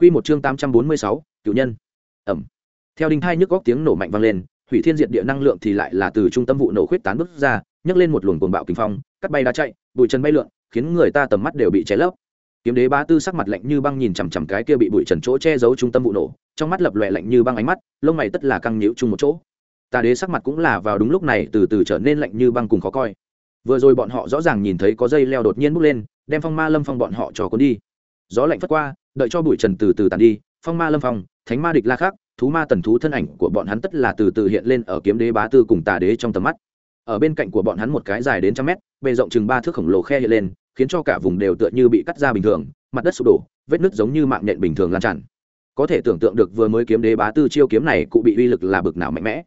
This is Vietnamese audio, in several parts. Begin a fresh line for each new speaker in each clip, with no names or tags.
Quy một chương tám trăm bốn mươi sáu, cựu nhân. Ẩm. Theo đinh thai nhức góc tiếng nổ mạnh vang lên, hủy thiên diệt địa năng lượng thì lại là từ trung tâm vụ nổ khuyết tán bứt ra, nhấc lên một luồng cuồng bạo kinh phong, cắt bay đá chạy, bụi trần bay lượn, khiến người ta tầm mắt đều bị che lấp. Kiếm đế bá tư sắc mặt lạnh như băng nhìn chằm chằm cái kia bị bụi trần chỗ che giấu trung tâm vụ nổ, trong mắt lập lòe lạnh như băng ánh mắt, lông mày tất là căng nhíu chung một chỗ. Tà đế sắc mặt cũng là vào đúng lúc này từ từ trở nên lạnh như băng cùng khó coi. Vừa rồi bọn họ rõ ràng nhìn thấy có dây leo đột nhiên bốc lên, đem phong ma lâm phong bọn họ trò cuốn đi. Gió lạnh phất qua, đợi cho bụi trần từ từ tàn đi, phong ma lâm phong, thánh ma địch la khác, thú ma tần thú thân ảnh của bọn hắn tất là từ từ hiện lên ở kiếm đế bá tư cùng tà đế trong tầm mắt. Ở bên cạnh của bọn hắn một cái dài đến trăm mét bề rộng chừng ba thước khổng lồ khe hiện lên khiến cho cả vùng đều tựa như bị cắt ra bình thường mặt đất sụp đổ vết nứt giống như mạng nhện bình thường lan tràn. Có thể tưởng tượng được vừa mới kiếm đế bá tư chiêu kiếm này cụ bị uy lực là bực nào mạnh mẽ.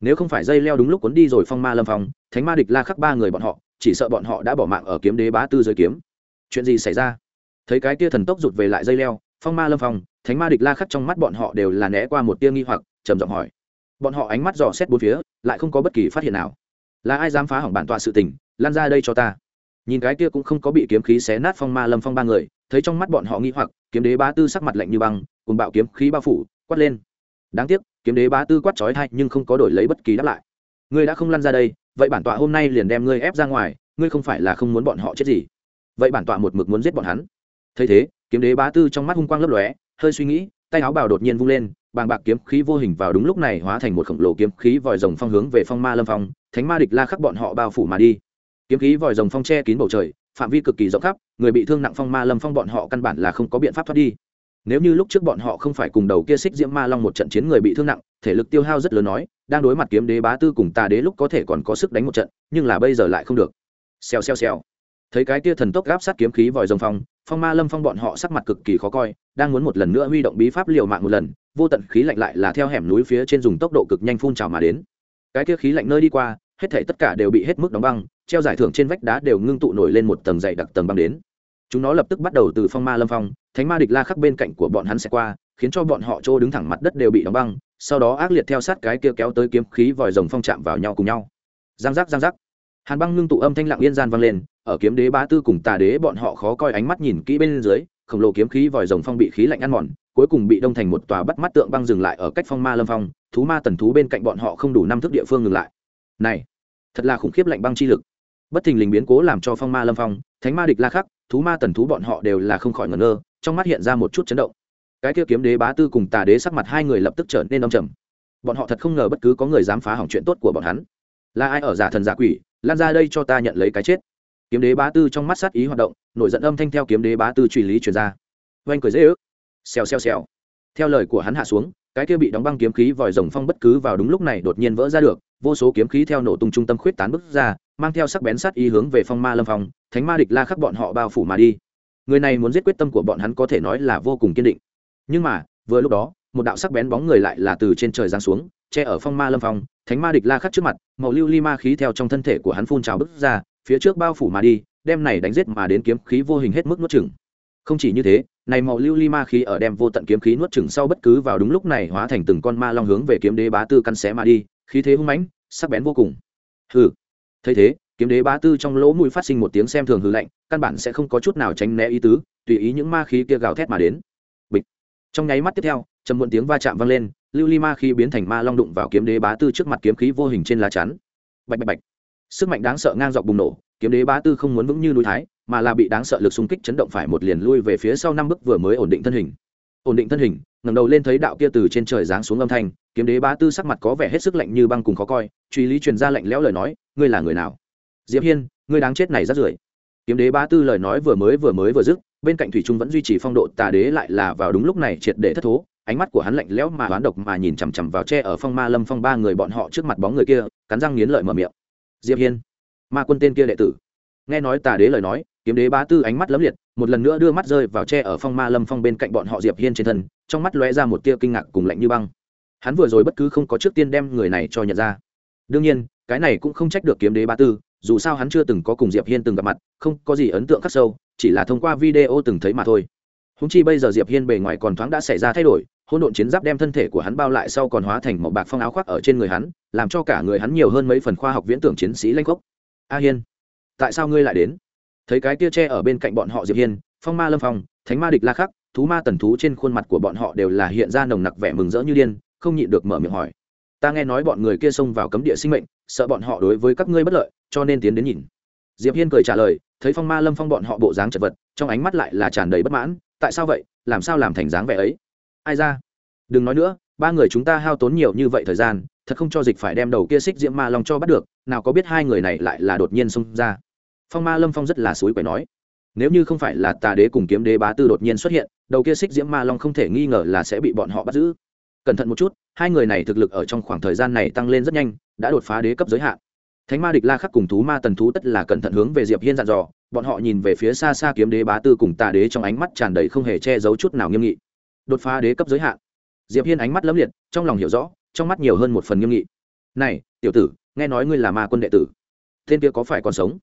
Nếu không phải dây leo đúng lúc cuốn đi rồi phong ma lâm phong thánh ma địch la khắc ba người bọn họ chỉ sợ bọn họ đã bỏ mạng ở kiếm đế bá tư dưới kiếm. Chuyện gì xảy ra? Thấy cái tia thần tốc rụt về lại dây leo, phong ma lâm phong, thánh ma địch la khắc trong mắt bọn họ đều là né qua một tia nghi hoặc, trầm giọng hỏi. Bọn họ ánh mắt dò xét bốn phía, lại không có bất kỳ phát hiện nào. Là ai dám phá hỏng bản tọa sự tình, lan ra đây cho ta? Nhìn cái kia cũng không có bị kiếm khí xé nát phong ma lâm phong ba người, thấy trong mắt bọn họ nghi hoặc, kiếm đế bá tư sắc mặt lạnh như băng, cùng bạo kiếm khí bao phủ, quát lên. Đáng tiếc, kiếm đế bá tư quát trói thay nhưng không có đổi lấy bất kỳ đáp lại. Ngươi đã không lăn ra đây, vậy bản tọa hôm nay liền đem ngươi ép ra ngoài, ngươi không phải là không muốn bọn họ chết gì. Vậy bản tọa một mực muốn giết bọn hắn thấy thế, kiếm đế bá tư trong mắt hung quang lấp lóe, hơi suy nghĩ, tay áo bào đột nhiên vung lên, bàng bạc kiếm khí vô hình vào đúng lúc này hóa thành một khổng lồ kiếm khí vòi rồng phong hướng về phong ma lâm phong, thánh ma địch la khắc bọn họ bao phủ mà đi. Kiếm khí vòi rồng phong che kín bầu trời, phạm vi cực kỳ rộng khắp, người bị thương nặng phong ma lâm phong bọn họ căn bản là không có biện pháp thoát đi. Nếu như lúc trước bọn họ không phải cùng đầu kia xích diễm ma long một trận chiến người bị thương nặng, thể lực tiêu hao rất lớn nói, đang đối mặt kiếm đế bá tư cùng tà đế lúc có thể còn có sức đánh một trận, nhưng là bây giờ lại không được. Xèo xèo xèo. Thấy cái kia thần tốc gáp sát kiếm khí vòi rồng phong phong ma lâm phong bọn họ sắc mặt cực kỳ khó coi, đang muốn một lần nữa huy động bí pháp liều mạng một lần, vô tận khí lạnh lại là theo hẻm núi phía trên dùng tốc độ cực nhanh phun trào mà đến. Cái kia khí lạnh nơi đi qua, hết thể tất cả đều bị hết mức đóng băng, treo giải thưởng trên vách đá đều ngưng tụ nổi lên một tầng dày đặc tầng băng đến. Chúng nó lập tức bắt đầu từ phong ma lâm phong, thánh ma địch la khắc bên cạnh của bọn hắn sẽ qua, khiến cho bọn họ trô đứng thẳng mặt đất đều bị đóng băng, sau đó ác liệt theo sát cái kia kéo tới kiếm khí vòi rồng phong chạm vào nhau cùng nhau. Giang giác giang giác. Hàn băng ngưng tụ âm thanh lặng yên gian vang lên ở kiếm đế bá tư cùng tà đế bọn họ khó coi ánh mắt nhìn kỹ bên dưới, khổng lồ kiếm khí vòi rồng phong bị khí lạnh ăn mòn, cuối cùng bị đông thành một tòa bắt mắt tượng băng dừng lại ở cách phong ma lâm phong, thú ma tần thú bên cạnh bọn họ không đủ năm thước địa phương ngừng lại. Này, thật là khủng khiếp lạnh băng chi lực. Bất thình lình biến cố làm cho phong ma lâm phong, thánh ma địch la khắc, thú ma tần thú bọn họ đều là không khỏi ngẩn ngơ, trong mắt hiện ra một chút chấn động. Cái kia kiếm đế bá tư cùng tà đế sắc mặt hai người lập tức trở nên đông trầm. Bọn họ thật không ngờ bất cứ có người dám phá hỏng chuyện tốt của bọn hắn. Là ai ở giả thần giả quỷ lan ra đây cho ta nhận lấy cái chết kiếm đế bá tư trong mắt sát ý hoạt động, nổi giận âm thanh theo kiếm đế bá tư truy lý truyền ra. Oanh cười dễ ước. Xèo xèo xèo. Theo lời của hắn hạ xuống, cái kia bị đóng băng kiếm khí vòi rồng phong bất cứ vào đúng lúc này đột nhiên vỡ ra được, vô số kiếm khí theo nổ tung trung tâm khuyết tán bức ra, mang theo sắc bén sát ý hướng về phong ma lâm phong, thánh ma địch la khắc bọn họ bao phủ mà đi. Người này muốn giết quyết tâm của bọn hắn có thể nói là vô cùng kiên định. Nhưng mà, vừa lúc đó, một đạo sắc bén bóng người lại là từ trên trời giáng xuống, che ở phong ma lâm phong, thánh ma địch la khắc trước mặt, màu lưu ly ma khí theo trong thân thể của hắn phun trào bức ra phía trước bao phủ mà đi, đem này đánh giết mà đến kiếm khí vô hình hết mức nuốt chừng không chỉ như thế, này màu lưu ly ma khí ở đem vô tận kiếm khí nuốt chừng sau bất cứ vào đúng lúc này hóa thành từng con ma long hướng về kiếm đế bá tư căn xé mà đi, khí thế hung mãnh, sắc bén vô cùng. Hừ. Thấy thế, kiếm đế bá tư trong lỗ mũi phát sinh một tiếng xem thường hư lạnh, căn bản sẽ không có chút nào tránh né ý tứ, tùy ý những ma khí kia gào thét mà đến. Bịch. Trong nháy mắt tiếp theo, trầm muộn tiếng va chạm vang lên, lưu ly ma khí biến thành ma long đụng vào kiếm đế bá tư trước mặt kiếm khí vô hình trên lá chắn. Bạch bạch bạch sức mạnh đáng sợ ngang dọc bùng nổ, kiếm đế bá tư không muốn vững như núi thái, mà là bị đáng sợ lực xung kích chấn động phải một liền lui về phía sau năm bước vừa mới ổn định thân hình. Ổn định thân hình, ngẩng đầu lên thấy đạo kia từ trên trời giáng xuống âm thanh, kiếm đế bá tư sắc mặt có vẻ hết sức lạnh như băng cùng khó coi, truy lý truyền ra lạnh lẽo lời nói, ngươi là người nào? Diệp hiên, ngươi đáng chết này rất rưởi. Kiếm đế bá tư lời nói vừa mới vừa mới vừa dứt, bên cạnh thủy trung vẫn duy trì phong độ, tà đế lại là vào đúng lúc này triệt để thất thố, ánh mắt của hắn lạnh lẽo mà đoán độc mà nhìn chằm chằm vào tre ở phong ma lâm phong ba người bọn họ trước mặt bóng người kia, cắn răng nghiến lợi mở miệng diệp hiên. Ma quân tên kia đệ tử. Nghe nói tà đế lời nói, kiếm đế bá tư ánh mắt lấm liệt, một lần nữa đưa mắt rơi vào tre ở phong ma lâm phong bên cạnh bọn họ diệp hiên trên thân, trong mắt lóe ra một tia kinh ngạc cùng lạnh như băng. Hắn vừa rồi bất cứ không có trước tiên đem người này cho nhận ra. Đương nhiên, cái này cũng không trách được kiếm đế bá tư, dù sao hắn chưa từng có cùng diệp hiên từng gặp mặt, không có gì ấn tượng khắc sâu, chỉ là thông qua video từng thấy mà thôi. Húng chi bây giờ diệp hiên bề ngoài còn thoáng đã xảy ra thay đổi hỗn độn chiến giáp đem thân thể của hắn bao lại sau còn hóa thành một bạc phong áo khoác ở trên người hắn, làm cho cả người hắn nhiều hơn mấy phần khoa học viễn tưởng chiến sĩ lanh khốc. A hiên, tại sao ngươi lại đến? Thấy cái tia tre ở bên cạnh bọn họ diệp hiên, phong ma lâm phong, thánh ma địch la khắc, thú ma tần thú trên khuôn mặt của bọn họ đều là hiện ra nồng nặc vẻ mừng rỡ như điên, không nhịn được mở miệng hỏi. Ta nghe nói bọn người kia xông vào cấm địa sinh mệnh, sợ bọn họ đối với các ngươi bất lợi, cho nên tiến đến nhìn. Diệp hiên cười trả lời, thấy phong ma lâm phong bọn họ bộ dáng chật vật, trong ánh mắt lại là tràn đầy bất mãn, tại sao vậy? Làm sao làm thành dáng vẻ ấy? Ai ra? Đừng nói nữa, ba người chúng ta hao tốn nhiều như vậy thời gian, thật không cho dịch phải đem đầu kia xích diễm ma long cho bắt được, nào có biết hai người này lại là đột nhiên xông ra. Phong ma lâm phong rất là suối quẻ nói, nếu như không phải là tà đế cùng kiếm đế bá tư đột nhiên xuất hiện, đầu kia xích diễm ma long không thể nghi ngờ là sẽ bị bọn họ bắt giữ. Cẩn thận một chút, hai người này thực lực ở trong khoảng thời gian này tăng lên rất nhanh, đã đột phá đế cấp giới hạn. Thánh ma địch la khắc cùng thú ma tần thú tất là cẩn thận hướng về diệp hiên dặn dò, bọn họ nhìn về phía xa xa kiếm đế bá tư cùng tà đế trong ánh mắt tràn đầy không hề che giấu chút nào nghiêm nghị đột phá đế cấp giới hạn. Diệp hiên ánh mắt lấm liệt, trong lòng hiểu rõ, trong mắt nhiều hơn một phần nghiêm nghị. Này, tiểu tử, nghe nói ngươi là ma quân đệ tử. Tên kia có phải còn sống?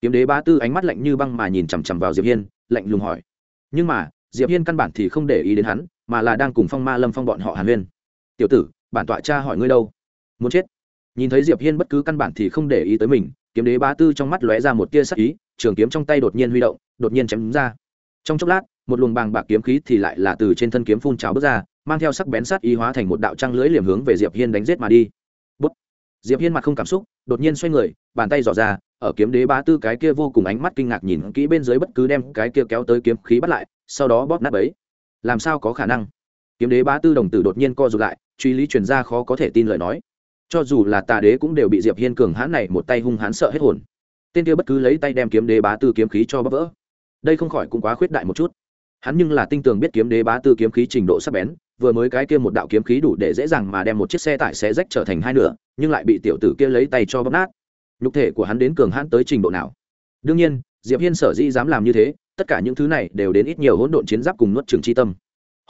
Kiếm đế bá tư ánh mắt lạnh như băng mà nhìn chằm chằm vào diệp hiên, lạnh lùng hỏi. Nhưng mà, diệp hiên căn bản thì không để ý đến hắn, mà là đang cùng phong ma lâm phong bọn họ hàn huyên. Tiểu tử, bản tọa cha hỏi ngươi đâu? Muốn chết? Nhìn thấy diệp hiên bất cứ căn bản thì không để ý tới mình, kiếm đế bá tư trong mắt lóe ra một tia sắc ý, trường kiếm trong tay đột nhiên huy động, đột nhiên chém đúng ra. Trong chốc lát một luồng bàng bạc kiếm khí thì lại là từ trên thân kiếm phun trào bước ra, mang theo sắc bén sát ý hóa thành một đạo trăng lưỡi liềm hướng về diệp hiên đánh giết mà đi. Bút. diệp hiên mặt không cảm xúc, đột nhiên xoay người, bàn tay dò ra, ở kiếm đế bá tư cái kia vô cùng ánh mắt kinh ngạc nhìn kỹ bên dưới bất cứ đem cái kia kéo tới kiếm khí bắt lại, sau đó bóp nát ấy làm sao có khả năng? Kiếm đế bá tư đồng tử đột nhiên co rụt lại, truy lý truyền ra khó có thể tin lời nói. Cho dù là tà đế cũng đều bị diệp hiên cường hãn này một tay hung hãn sợ hết hồn. Tên kia bất cứ lấy tay đem kiếm đế bá tư kiếm khí cho bóp vỡ. Đây không khỏi cũng quá khuyết đại một chút hắn nhưng là tinh tường biết kiếm đế bá tư kiếm khí trình độ sắc bén, vừa mới cái kia một đạo kiếm khí đủ để dễ dàng mà đem một chiếc xe tải xé rách trở thành hai nửa, nhưng lại bị tiểu tử kia lấy tay cho bóp nát. Nhục thể của hắn đến cường hãn tới trình độ nào? Đương nhiên, diệp hiên sở dĩ dám làm như thế, tất cả những thứ này đều đến ít nhiều hỗn độn chiến giáp cùng nuốt trường chi tâm.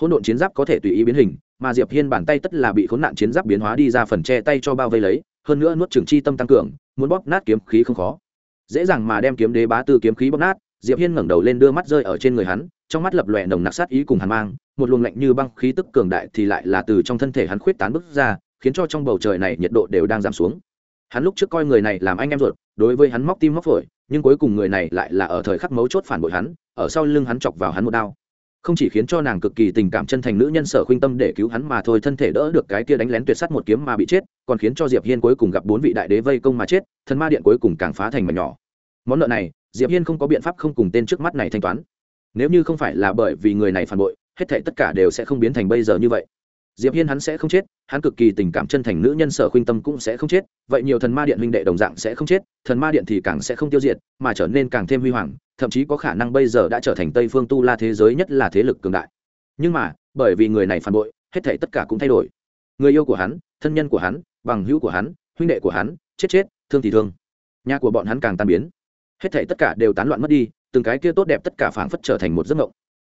Hỗn độn chiến giáp có thể tùy ý biến hình, mà diệp hiên bàn tay tất là bị khốn nạn chiến giáp biến hóa đi ra phần che tay cho bao vây lấy, hơn nữa nuốt trường chi tâm tăng cường, muốn bóp nát kiếm khí không khó. Dễ dàng mà đem kiếm đế bá tư kiếm khí bóp nát diệp hiên ngẩng đầu lên đưa mắt rơi ở trên người hắn, trong mắt lập lòe nồng nặc sát ý cùng hàn mang, một luồng lạnh như băng khí tức cường đại thì lại là từ trong thân thể hắn khuyết tán bức ra, khiến cho trong bầu trời này nhiệt độ đều đang giảm xuống. Hắn lúc trước coi người này làm anh em ruột, đối với hắn móc tim móc phổi, nhưng cuối cùng người này lại là ở thời khắc mấu chốt phản bội hắn, ở sau lưng hắn chọc vào hắn một đao. Không chỉ khiến cho nàng cực kỳ tình cảm chân thành nữ nhân sở khuynh tâm để cứu hắn mà thôi, thân thể đỡ được cái kia đánh lén tuyệt sắt một kiếm mà bị chết, còn khiến cho diệp hiên cuối cùng gặp bốn vị đại đế vây công mà chết, thần ma điện cuối cùng càng phá thành mà nhỏ. Món nợ này diệp hiên không có biện pháp không cùng tên trước mắt này thanh toán. Nếu như không phải là bởi vì người này phản bội, hết thảy tất cả đều sẽ không biến thành bây giờ như vậy. Diệp hiên hắn sẽ không chết, hắn cực kỳ tình cảm chân thành nữ nhân sở khuynh tâm cũng sẽ không chết, vậy nhiều thần ma điện huynh đệ đồng dạng sẽ không chết, thần ma điện thì càng sẽ không tiêu diệt, mà trở nên càng thêm huy hoàng, thậm chí có khả năng bây giờ đã trở thành tây phương tu la thế giới nhất là thế lực cường đại. Nhưng mà, bởi vì người này phản bội, hết thảy tất cả cũng thay đổi. Người yêu của hắn, thân nhân của hắn, bằng hữu của hắn, huynh đệ của hắn, chết chết, thương thì thương. Nhà của bọn hắn càng tan biến hết thảy tất cả đều tán loạn mất đi, từng cái kia tốt đẹp tất cả phảng phất trở thành một giấc mộng.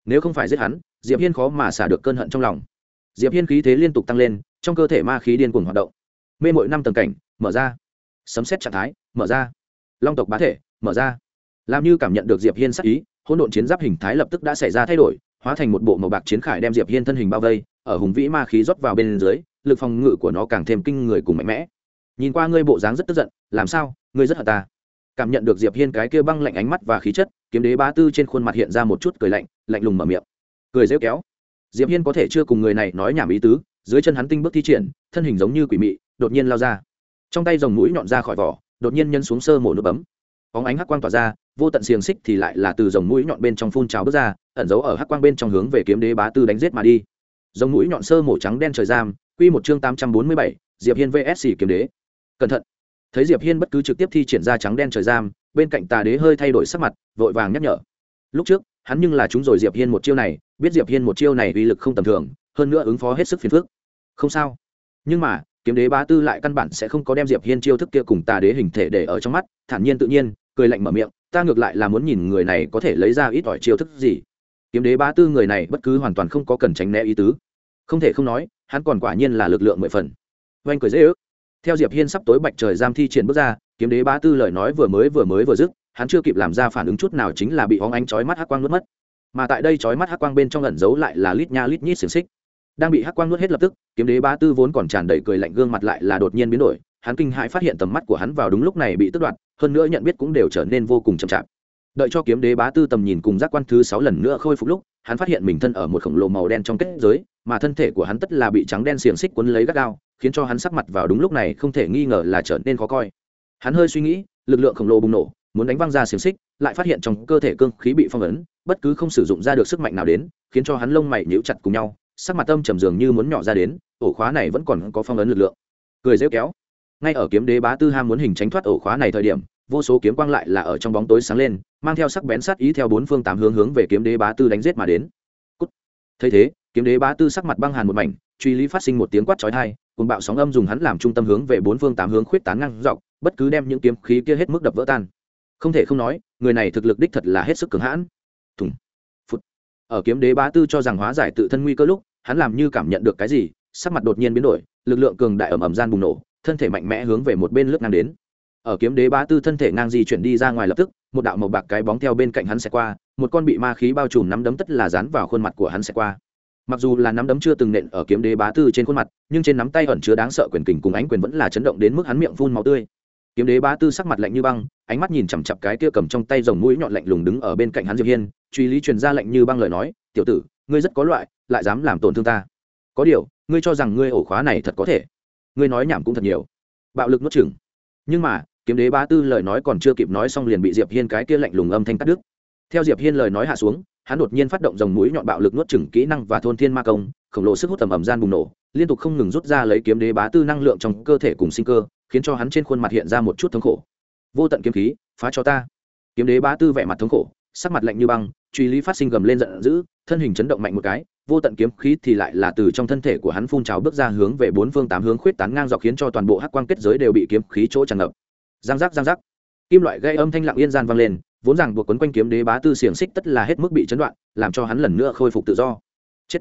Nếu không phải giết hắn, diệp hiên khó mà xả được cơn hận trong lòng. Diệp hiên khí thế liên tục tăng lên, trong cơ thể ma khí điên cuồng hoạt động. Mê mội năm tầng cảnh, mở ra. Sấm xét trạng thái, mở ra. Long tộc bá thể, mở ra. Làm như cảm nhận được diệp hiên sắc ý, hỗn độn chiến giáp hình thái lập tức đã xảy ra thay đổi, hóa thành một bộ màu bạc chiến khải đem diệp hiên thân hình bao vây, ở hùng vĩ ma khí rót vào bên dưới, lực phòng ngự của nó càng thêm kinh người cùng mạnh mẽ. Nhìn qua ngươi bộ dáng rất tức giận, làm sao, ngươi rất hận ta? Cảm nhận được diệp hiên cái kia băng lạnh ánh mắt và khí chất kiếm đế bá tư trên khuôn mặt hiện ra một chút cười lạnh lạnh lùng mở miệng. Cười rêu kéo. Diệp hiên có thể chưa cùng người này nói nhảm ý tứ dưới chân hắn tinh bước thi triển thân hình giống như quỷ mị đột nhiên lao ra. Trong tay dòng mũi nhọn ra khỏi vỏ đột nhiên nhân xuống sơ mổ nước bấm. Bóng ánh hắc quang tỏa ra vô tận xiềng xích thì lại là từ dòng mũi nhọn bên trong phun trào bước ra ẩn giấu ở hắc quang bên trong hướng về kiếm đế bá tư đánh giết mà đi. Dòng mũi nhọn sơ mổ trắng đen trời giam quy một chương tám trăm bốn mươi bảy, diệp hiên vs kiếm đế. Cẩn thận thấy diệp hiên bất cứ trực tiếp thi triển ra trắng đen trời giam, bên cạnh tà đế hơi thay đổi sắc mặt, vội vàng nhắc nhở. Lúc trước, hắn nhưng là chúng rồi diệp hiên một chiêu này, biết diệp hiên một chiêu này uy lực không tầm thường, hơn nữa ứng phó hết sức phiền phức. Không sao. Nhưng mà, kiếm đế bá tư lại căn bản sẽ không có đem diệp hiên chiêu thức kia cùng tà đế hình thể để ở trong mắt, thản nhiên tự nhiên, cười lạnh mở miệng, ta ngược lại là muốn nhìn người này có thể lấy ra ít ỏi chiêu thức gì. Kiếm đế bá tư người này bất cứ hoàn toàn không có cần tránh né ý tứ. Không thể không nói, hắn còn quả nhiên là lực lượng mười phần. Oanh cười dễ ước theo diệp hiên sắp tối bạch trời giam thi triển bước ra, kiếm đế bá tư lời nói vừa mới vừa mới vừa dứt, hắn chưa kịp làm ra phản ứng chút nào chính là bị hóng ánh chói mắt hắc quang nuốt mất. Mà tại đây chói mắt hắc quang bên trong ẩn giấu lại là lít nha lít nhít xiềng xích. Đang bị hắc quang nuốt hết lập tức, kiếm đế bá tư vốn còn tràn đầy cười lạnh gương mặt lại là đột nhiên biến đổi, hắn kinh hãi phát hiện tầm mắt của hắn vào đúng lúc này bị tước đoạt, hơn nữa nhận biết cũng đều trở nên vô cùng chậm chạp. Đợi cho kiếm đế bá tư tầm nhìn cùng giác quan thứ sáu lần nữa khôi phục lúc, hắn phát hiện mình thân ở một khổng lồ màu đen trong kết giới, mà thân thể của hắn tất là bị trắng đen xiềng xích quấn lấy gắt gao khiến cho hắn sắc mặt vào đúng lúc này không thể nghi ngờ là trở nên khó coi. Hắn hơi suy nghĩ, lực lượng khổng lồ bùng nổ, muốn đánh văng ra xiềng xích, lại phát hiện trong cơ thể cương khí bị phong ấn, bất cứ không sử dụng ra được sức mạnh nào đến, khiến cho hắn lông mày nhíu chặt cùng nhau, sắc mặt tâm trầm dường như muốn nhỏ ra đến, ổ khóa này vẫn còn có phong ấn lực lượng. Cười rêu kéo. Ngay ở kiếm đế bá tư ham muốn hình tránh thoát ổ khóa này thời điểm, vô số kiếm quang lại là ở trong bóng tối sáng lên, mang theo sắc bén sát ý theo bốn phương tám hướng hướng về kiếm đế bá tư đánh giết mà đến. Cút. thấy thế, kiếm đế bá tư sắc mặt băng hàn một mảnh truy lý phát sinh một tiếng quát chói tai cùng bạo sóng âm dùng hắn làm trung tâm hướng về bốn phương tám hướng khuyết tán ngang dọc, bất cứ đem những kiếm khí kia hết mức đập vỡ tan. Không thể không nói, người này thực lực đích thật là hết sức cường hãn. Thùng phút ở kiếm đế bá tư cho rằng hóa giải tự thân nguy cơ lúc, hắn làm như cảm nhận được cái gì, sắc mặt đột nhiên biến đổi, lực lượng cường đại ầm ẩm gian bùng nổ, thân thể mạnh mẽ hướng về một bên lướt ngang đến. Ở kiếm đế bá tư thân thể ngang di chuyển đi ra ngoài lập tức, một đạo màu bạc cái bóng theo bên cạnh hắn sẽ qua, một con bị ma khí bao trùm nắm đấm tất là dán vào khuôn mặt của hắn sẽ qua mặc dù là nắm đấm chưa từng nện ở kiếm đế bá tư trên khuôn mặt, nhưng trên nắm tay ẩn chứa đáng sợ quyền kình cùng ánh quyền vẫn là chấn động đến mức hắn miệng phun máu tươi. Kiếm đế bá tư sắc mặt lạnh như băng, ánh mắt nhìn chằm chặp cái kia cầm trong tay dòng mũi nhọn lạnh lùng đứng ở bên cạnh hắn diệp hiên, truy lý truyền ra lạnh như băng lời nói, tiểu tử, ngươi rất có loại, lại dám làm tổn thương ta. Có điều, ngươi cho rằng ngươi ổ khóa này thật có thể. Ngươi nói nhảm cũng thật nhiều. Bạo lực nuốt chừng nhưng mà, kiếm đế bá tư lời nói còn chưa kịp nói xong liền bị diệp hiên cái kia lạnh lùng âm thanh cắt đứt theo diệp hiên lời nói hạ xuống, hắn đột nhiên phát động dòng mũi nhọn bạo lực nuốt chửng kỹ năng và thôn thiên ma công, khổng lồ sức hút tầm ẩm gian bùng nổ, liên tục không ngừng rút ra lấy kiếm đế bá tư năng lượng trong cơ thể cùng sinh cơ, khiến cho hắn trên khuôn mặt hiện ra một chút thống khổ. Vô tận kiếm khí, phá cho ta. Kiếm đế bá tư vẻ mặt thống khổ, sắc mặt lạnh như băng, truy lý phát sinh gầm lên giận dữ, thân hình chấn động mạnh một cái, vô tận kiếm khí thì lại là từ trong thân thể của hắn phun trào bước ra hướng về bốn phương tám hướng khuyết tán ngang dọc khiến cho toàn bộ hắc quang kết giới đều bị kiếm khí chỗ tràn ngập. Giang giác giang giác. Kim loại gây âm thanh lặng yên gian vang lên vốn rằng buộc quấn quanh kiếm đế bá tư xiềng xích tất là hết mức bị chấn đoạn, làm cho hắn lần nữa khôi phục tự do. Chết.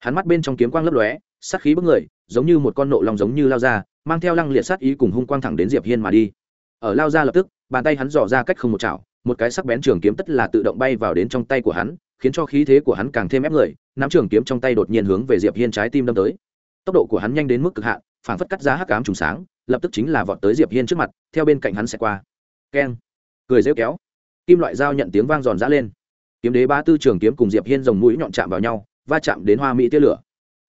Hắn mắt bên trong kiếm quang lấp lóe, sát khí bức người, giống như một con nộ lòng giống như lao ra, mang theo lăng liệt sát ý cùng hung quang thẳng đến diệp hiên mà đi. Ở lao ra lập tức, bàn tay hắn dò ra cách không một chảo, một cái sắc bén trường kiếm tất là tự động bay vào đến trong tay của hắn, khiến cho khí thế của hắn càng thêm ép người, nắm trường kiếm trong tay đột nhiên hướng về diệp hiên trái tim đâm tới. Tốc độ của hắn nhanh đến mức cực hạn, phảng phất cắt giá hắc ám trùng sáng, lập tức chính là vọt tới diệp hiên trước mặt, theo bên cạnh hắn sẽ qua. Keng. Cười rêu kéo kim loại dao nhận tiếng vang giòn giã lên. Kiếm đế ba tư trường kiếm cùng diệp hiên dòng mũi nhọn chạm vào nhau, va chạm đến hoa mỹ tia lửa.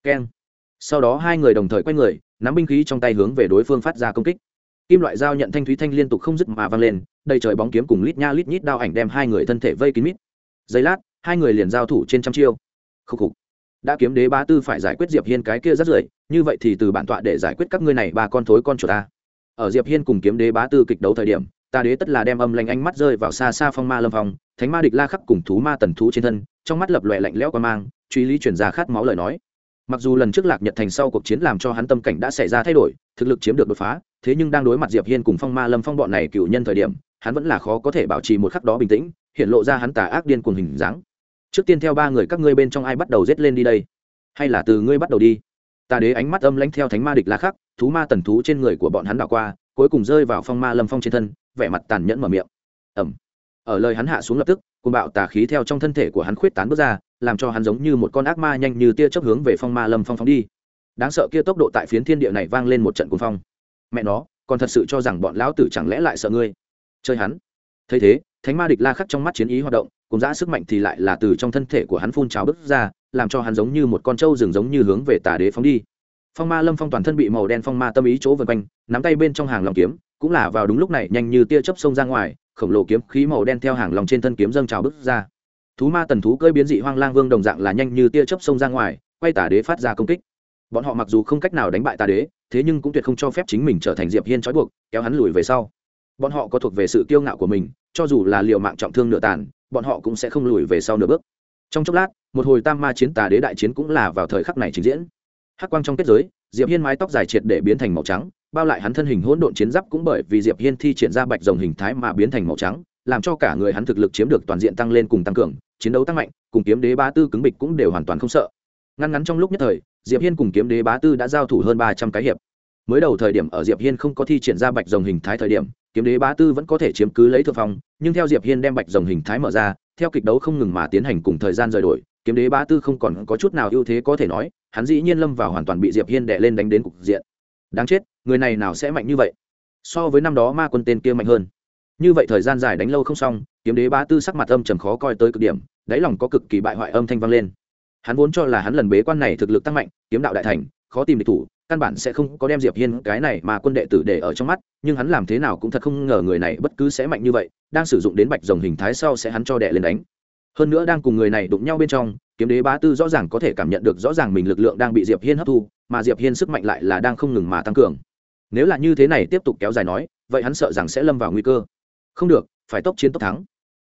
Keng. Sau đó hai người đồng thời quay người, nắm binh khí trong tay hướng về đối phương phát ra công kích. Kim loại dao nhận thanh thúy thanh liên tục không dứt mà vang lên, đầy trời bóng kiếm cùng lít nha lít nhít đao ảnh đem hai người thân thể vây kín mít. Giây lát, hai người liền giao thủ trên trăm chiêu. Khúc khục. Đã kiếm đế ba tư phải giải quyết diệp hiên cái kia rất rưởi, như vậy thì từ bản tọa để giải quyết các ngươi này ba con thối con chuột ta. Ở diệp hiên cùng kiếm đế bá tư kịch đấu thời điểm ta đế tất là đem âm lanh ánh mắt rơi vào xa xa phong ma lâm phong, thánh ma địch la khắc cùng thú ma tần thú trên thân, trong mắt lập lòe lạnh lẽo qua mang, truy lý chuyển ra khát máu lời nói. Mặc dù lần trước lạc nhật thành sau cuộc chiến làm cho hắn tâm cảnh đã xảy ra thay đổi, thực lực chiếm được đột phá, thế nhưng đang đối mặt diệp hiên cùng phong ma lâm phong bọn này cựu nhân thời điểm, hắn vẫn là khó có thể bảo trì một khắc đó bình tĩnh, hiện lộ ra hắn tà ác điên cuồng hình dáng. Trước tiên theo ba người các ngươi bên trong ai bắt đầu giết lên đi đây? Hay là từ ngươi bắt đầu đi? Tà đế ánh mắt âm lãnh theo thánh ma địch la khắc, thú ma tần thú trên người của bọn hắn đảo qua, cuối cùng rơi vào phong ma lâm phong trên thân vẻ mặt tàn nhẫn mở miệng. Ẩm ở lời hắn hạ xuống lập tức côn bạo tà khí theo trong thân thể của hắn khuyết tán bước ra, làm cho hắn giống như một con ác ma nhanh như tia chớp hướng về phong ma lâm phong phóng đi. Đáng sợ kia tốc độ tại phiến thiên địa này vang lên một trận cuồng phong. Mẹ nó, còn thật sự cho rằng bọn lão tử chẳng lẽ lại sợ ngươi? Chơi hắn. Thấy thế, thánh ma địch la khắc trong mắt chiến ý hoạt động, cùng dã sức mạnh thì lại là từ trong thân thể của hắn phun trào bước ra, làm cho hắn giống như một con trâu rừng giống như hướng về tà đế phóng đi. Phong ma lâm phong toàn thân bị màu đen phong ma tâm ý chỗ vần quanh, nắm tay bên trong hàng lòng kiếm cũng là vào đúng lúc này nhanh như tia chớp xông ra ngoài, khổng lồ kiếm khí màu đen theo hàng lòng trên thân kiếm dâng trào bước ra. Thú ma tần thú cơi biến dị hoang lang vương đồng dạng là nhanh như tia chớp xông ra ngoài, quay tà đế phát ra công kích. Bọn họ mặc dù không cách nào đánh bại tà đế, thế nhưng cũng tuyệt không cho phép chính mình trở thành diệp hiên trói buộc, kéo hắn lùi về sau. Bọn họ có thuộc về sự kiêu ngạo của mình, cho dù là liều mạng trọng thương nửa tàn, bọn họ cũng sẽ không lùi về sau nửa bước. Trong chốc lát, một hồi tam ma chiến tà đế đại chiến cũng là vào thời khắc này trình diễn. Hắc quang trong kết giới, diệp hiên mái tóc dài triệt để biến thành màu trắng bao lại hắn thân hình hỗn độn chiến giáp cũng bởi vì diệp hiên thi triển ra bạch rồng hình thái mà biến thành màu trắng, làm cho cả người hắn thực lực chiếm được toàn diện tăng lên cùng tăng cường, chiến đấu tăng mạnh, cùng kiếm đế ba tư cứng bịch cũng đều hoàn toàn không sợ. Ngăn ngắn trong lúc nhất thời, diệp hiên cùng kiếm đế bá tư đã giao thủ hơn ba trăm cái hiệp. Mới đầu thời điểm ở diệp hiên không có thi triển ra bạch rồng hình thái thời điểm, kiếm đế bá tư vẫn có thể chiếm cứ lấy thượng phong, nhưng theo diệp hiên đem bạch rồng hình thái mở ra, theo kịch đấu không ngừng mà tiến hành cùng thời gian rời đổi, kiếm đế bá tư không còn có chút nào ưu thế có thể nói, hắn dĩ nhiên lâm vào hoàn toàn bị diệp hiên đè lên đánh đến cục diện đáng chết, người này nào sẽ mạnh như vậy? So với năm đó ma quân tên kia mạnh hơn. Như vậy thời gian dài đánh lâu không xong, kiếm đế bá tư sắc mặt âm trầm khó coi tới cực điểm, đáy lòng có cực kỳ bại hoại âm thanh vang lên. Hắn vốn cho là hắn lần bế quan này thực lực tăng mạnh, kiếm đạo đại thành, khó tìm địch thủ, căn bản sẽ không có đem diệp hiên cái này mà quân đệ tử để ở trong mắt, nhưng hắn làm thế nào cũng thật không ngờ người này bất cứ sẽ mạnh như vậy, đang sử dụng đến bạch rồng hình thái sau sẽ hắn cho đệ lên đánh. Hơn nữa đang cùng người này đụng nhau bên trong, kiếm đế bá tư rõ ràng có thể cảm nhận được rõ ràng mình lực lượng đang bị diệp hiên hấp thu mà diệp hiên sức mạnh lại là đang không ngừng mà tăng cường. Nếu là như thế này tiếp tục kéo dài nói, vậy hắn sợ rằng sẽ lâm vào nguy cơ. Không được, phải tốc chiến tốc thắng.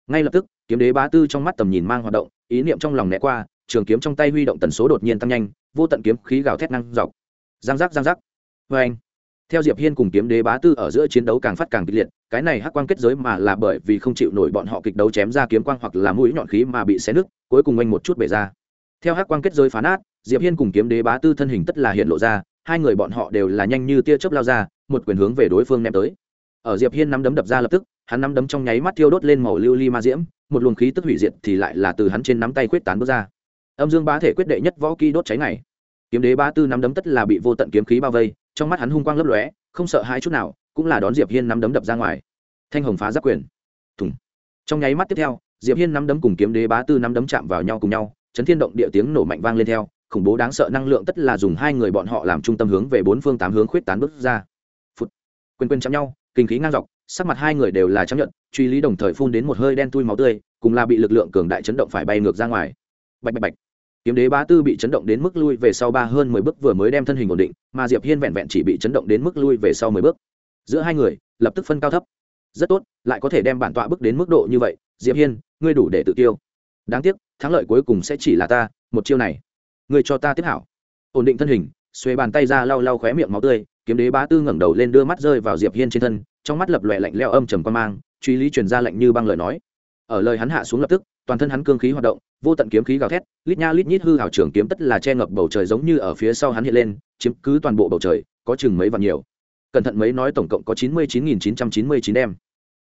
Ngay lập tức, kiếm đế bá tư trong mắt tầm nhìn mang hoạt động, ý niệm trong lòng né qua, trường kiếm trong tay huy động tần số đột nhiên tăng nhanh, vô tận kiếm khí gào thét năng dọc. Giang giác giang giác. Vê anh, theo diệp hiên cùng kiếm đế bá tư ở giữa chiến đấu càng phát càng kịch liệt, cái này hắc quang kết giới mà là bởi vì không chịu nổi bọn họ kịch đấu chém ra kiếm quang hoặc là mũi nhọn khí mà bị xé nứt, cuối cùng anh một chút bể ra. Theo hắc quang kết giới phá nát diệp hiên cùng kiếm đế bá tư thân hình tất là hiện lộ ra, hai người bọn họ đều là nhanh như tia chớp lao ra, một quyền hướng về đối phương ném tới. Ở diệp hiên nắm đấm đập ra lập tức, hắn nắm đấm trong nháy mắt thiêu đốt lên màu lưu ly ma diễm, một luồng khí tức hủy diệt thì lại là từ hắn trên nắm tay quyết tán bước ra. Âm dương bá thể quyết đệ nhất võ kỹ đốt cháy này kiếm đế bá tư nắm đấm tất là bị vô tận kiếm khí bao vây, trong mắt hắn hung quang lấp lóe, không sợ hai chút nào, cũng là đón diệp hiên nắm đấm đập ra ngoài. Thanh hồng phá giáp quyền. Thùng. Trong nháy mắt tiếp theo, diệp hiên nắm đấm cùng kiếm đế bá tư nắm đấm chạm vào nhau cùng nhau, chấn thiên động địa tiếng nổ mạnh vang lên theo khủng bố đáng sợ năng lượng tất là dùng hai người bọn họ làm trung tâm hướng về bốn phương tám hướng khuyết tán bước ra. Phút quên quên chạm nhau, kinh khí ngang dọc, sắc mặt hai người đều là chấp nhận truy lý đồng thời phun đến một hơi đen tui máu tươi, cùng là bị lực lượng cường đại chấn động phải bay ngược ra ngoài. Bạch bạch bạch. Kiếm đế bá tư bị chấn động đến mức lui về sau ba hơn mười bước vừa mới đem thân hình ổn định, mà diệp hiên vẹn vẹn chỉ bị chấn động đến mức lui về sau mười bước. Giữa hai người, lập tức phân cao thấp. Rất tốt, lại có thể đem bản tọa bước đến mức độ như vậy, diệp hiên, ngươi đủ để tự tiêu. Đáng tiếc, thắng lợi cuối cùng sẽ chỉ là ta, một chiêu này ngươi cho ta tiếp hảo. Ổn định thân hình, xuê bàn tay ra lau lau khóe miệng máu tươi, kiếm đế bá tư ngẩng đầu lên đưa mắt rơi vào diệp hiên trên thân, trong mắt lập lòe lạnh leo âm trầm quan mang, truy lý truyền ra lệnh như băng lời nói. Ở lời hắn hạ xuống lập tức, toàn thân hắn cương khí hoạt động, vô tận kiếm khí gào thét, lít nha lít nhít hư hảo trường kiếm tất là che ngập bầu trời giống như ở phía sau hắn hiện lên, chiếm cứ toàn bộ bầu trời, có chừng mấy vạn nhiều. Cẩn thận mấy nói tổng cộng có chín mươi chín nghìn chín trăm chín mươi chín đem.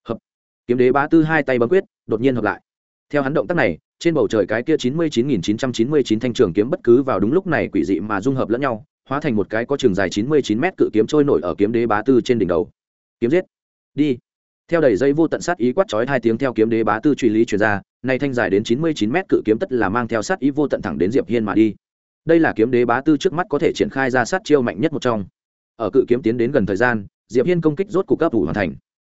Hợp. Kiếm đế bá tư hai tay bấm quyết, đột nhiên hợp lại. Theo hắn động tác này trên bầu trời cái kia chín mươi chín nghìn chín trăm chín mươi chín thanh trường kiếm bất cứ vào đúng lúc này quỷ dị mà dung hợp lẫn nhau, hóa thành một cái có trường dài chín mươi chín mét cự kiếm trôi nổi ở kiếm đế bá tư trên đỉnh đầu. Kiếm giết. Đi. Theo đầy dây vô tận sát ý quát chói hai tiếng theo kiếm đế bá tư truy lý truyền ra, nay thanh dài đến chín mươi chín mét cự kiếm tất là mang theo sát ý vô tận thẳng đến diệp hiên mà đi. Đây là kiếm đế bá tư trước mắt có thể triển khai ra sát chiêu mạnh nhất một trong. Ở cự kiếm tiến đến gần thời gian, diệp hiên công kích rốt cục cấp thủ hoàn thành.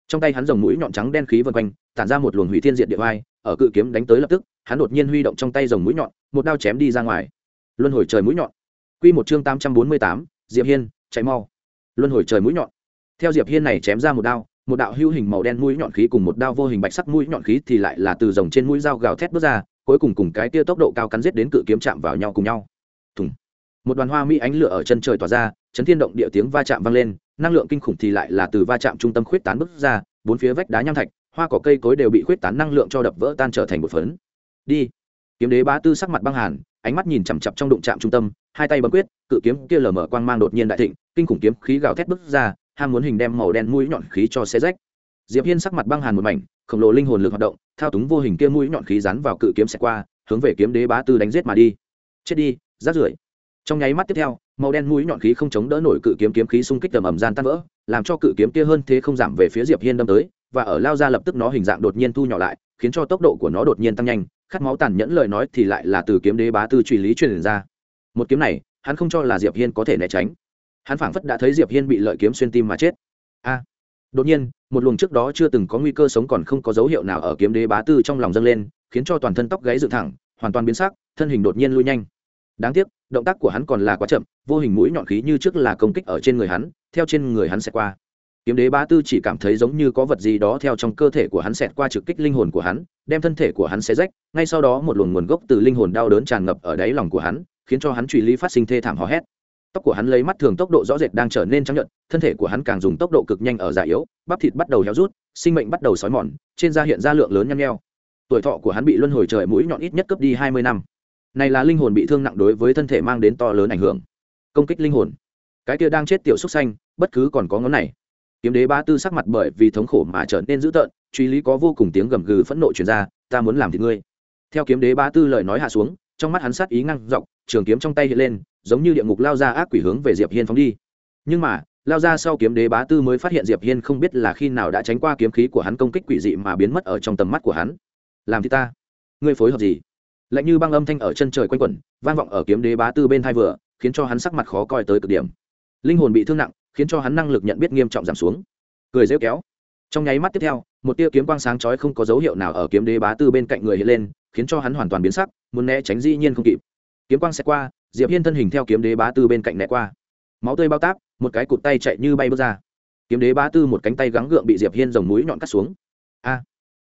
Trong tay hắn dòng mũi nhọn trắng đen khí vân quanh, tản ra một luồng hủy thiên diệt địa vai ở cự kiếm đánh tới lập tức hắn đột nhiên huy động trong tay rồng mũi nhọn, một đao chém đi ra ngoài. Luân hồi trời mũi nhọn. Quy một chương tám trăm bốn mươi tám, diệp hiên, chạy mau. Luân hồi trời mũi nhọn. Theo diệp hiên này chém ra một đao, một đạo hữu hình màu đen mũi nhọn khí cùng một đao vô hình bạch sắc mũi nhọn khí thì lại là từ rồng trên mũi dao gào thét bước ra, cuối cùng cùng cái tia tốc độ cao cắn giết đến cự kiếm chạm vào nhau cùng nhau. Thùng. Một đoàn hoa mỹ ánh lửa ở chân trời tỏa ra, chấn thiên động địa tiếng va chạm vang lên, năng lượng kinh khủng thì lại là từ va chạm trung tâm khuyết tán bước ra, bốn phía vách đá nham thạch, hoa cỏ cây cối đều bị khuyết tán năng lượng cho đập vỡ tan trở thành một phấn đi. Kiếm đế bá tư sắc mặt băng hàn, ánh mắt nhìn chằm chặp trong đụng chạm trung tâm, hai tay bấm quyết, cự kiếm kia lở mở quang mang đột nhiên đại thịnh, kinh khủng kiếm khí gào thét bứt ra, ham muốn hình đem màu đen mũi nhọn khí cho xe rách. Diệp hiên sắc mặt băng hàn một mảnh, khổng lồ linh hồn lực hoạt động, thao túng vô hình kia mũi nhọn khí rắn vào cự kiếm sẽ qua, hướng về kiếm đế bá tư đánh giết mà đi. Chết đi rát rưởi. Trong nháy mắt tiếp theo, màu đen mũi nhọn khí không chống đỡ nổi cự kiếm kiếm khí xung kích tầm ẩm gian tan vỡ, làm cho cự kiếm kia hơn thế không giảm về phía diệp hiên đâm tới, và ở lao ra lập tức nó hình dạng đột nhiên thu nhỏ lại, khiến cho tốc độ của nó đột nhiên tăng nhanh khát máu tàn nhẫn lời nói thì lại là từ kiếm đế bá tư truy lý truyền ra. Một kiếm này, hắn không cho là diệp hiên có thể né tránh. Hắn phảng phất đã thấy diệp hiên bị lợi kiếm xuyên tim mà chết. A! À, đột nhiên, một luồng trước đó chưa từng có nguy cơ sống còn không có dấu hiệu nào ở kiếm đế bá tư trong lòng dâng lên, khiến cho toàn thân tóc gáy dựng thẳng, hoàn toàn biến sắc, thân hình đột nhiên lui nhanh. Đáng tiếc, động tác của hắn còn là quá chậm, vô hình mũi nhọn khí như trước là công kích ở trên người hắn, theo trên người hắn sẽ qua kiếm đế bá tư chỉ cảm thấy giống như có vật gì đó theo trong cơ thể của hắn xẹt qua trực kích linh hồn của hắn, đem thân thể của hắn xé rách, ngay sau đó một luồng nguồn gốc từ linh hồn đau đớn tràn ngập ở đáy lòng của hắn, khiến cho hắn truy lý phát sinh thê thảm hò hét. Tóc của hắn lấy mắt thường tốc độ rõ rệt đang trở nên trắng nhuận thân thể của hắn càng dùng tốc độ cực nhanh ở già yếu, bắp thịt bắt đầu héo rút, sinh mệnh bắt đầu xói mòn, trên da hiện ra lượng lớn nhăn nheo. Tuổi thọ của hắn bị luân hồi trời mũi nhọn ít nhất cướp đi hai mươi năm. Này là linh hồn bị thương nặng đối với thân thể mang đến to lớn ảnh hưởng. Công kích linh hồn. Cái kia đang chết tiểu xúc xanh bất cứ còn có ngón này kiếm đế ba tư sắc mặt bởi vì thống khổ mà trở nên dữ tợn, truy lý có vô cùng tiếng gầm gừ phẫn nộ truyền ra, ta muốn làm thì ngươi. Theo kiếm đế ba tư lời nói hạ xuống, trong mắt hắn sát ý ngăn dọc, trường kiếm trong tay hiện lên, giống như địa ngục lao ra ác quỷ hướng về diệp hiên phóng đi. Nhưng mà, lao ra sau kiếm đế bá tư mới phát hiện diệp hiên không biết là khi nào đã tránh qua kiếm khí của hắn công kích quỷ dị mà biến mất ở trong tầm mắt của hắn. Làm thì ta. Ngươi phối hợp gì? Lạnh như băng âm thanh ở chân trời quanh quẩn, vang vọng ở kiếm đế bá tư bên thai vừa, khiến cho hắn sắc mặt khó coi tới cực điểm. Linh hồn bị thương nặng khiến cho hắn năng lực nhận biết nghiêm trọng giảm xuống. Cười rêu kéo. Trong nháy mắt tiếp theo, một tia kiếm quang sáng chói không có dấu hiệu nào ở kiếm đế bá tư bên cạnh người hiện lên, khiến cho hắn hoàn toàn biến sắc, muốn né tránh dĩ nhiên không kịp. Kiếm quang sẽ qua, diệp hiên thân hình theo kiếm đế bá tư bên cạnh né qua. Máu tươi bao táp, một cái cụt tay chạy như bay bước ra. Kiếm đế bá tư một cánh tay gắng gượng bị diệp hiên dòng mũi nhọn cắt xuống. A!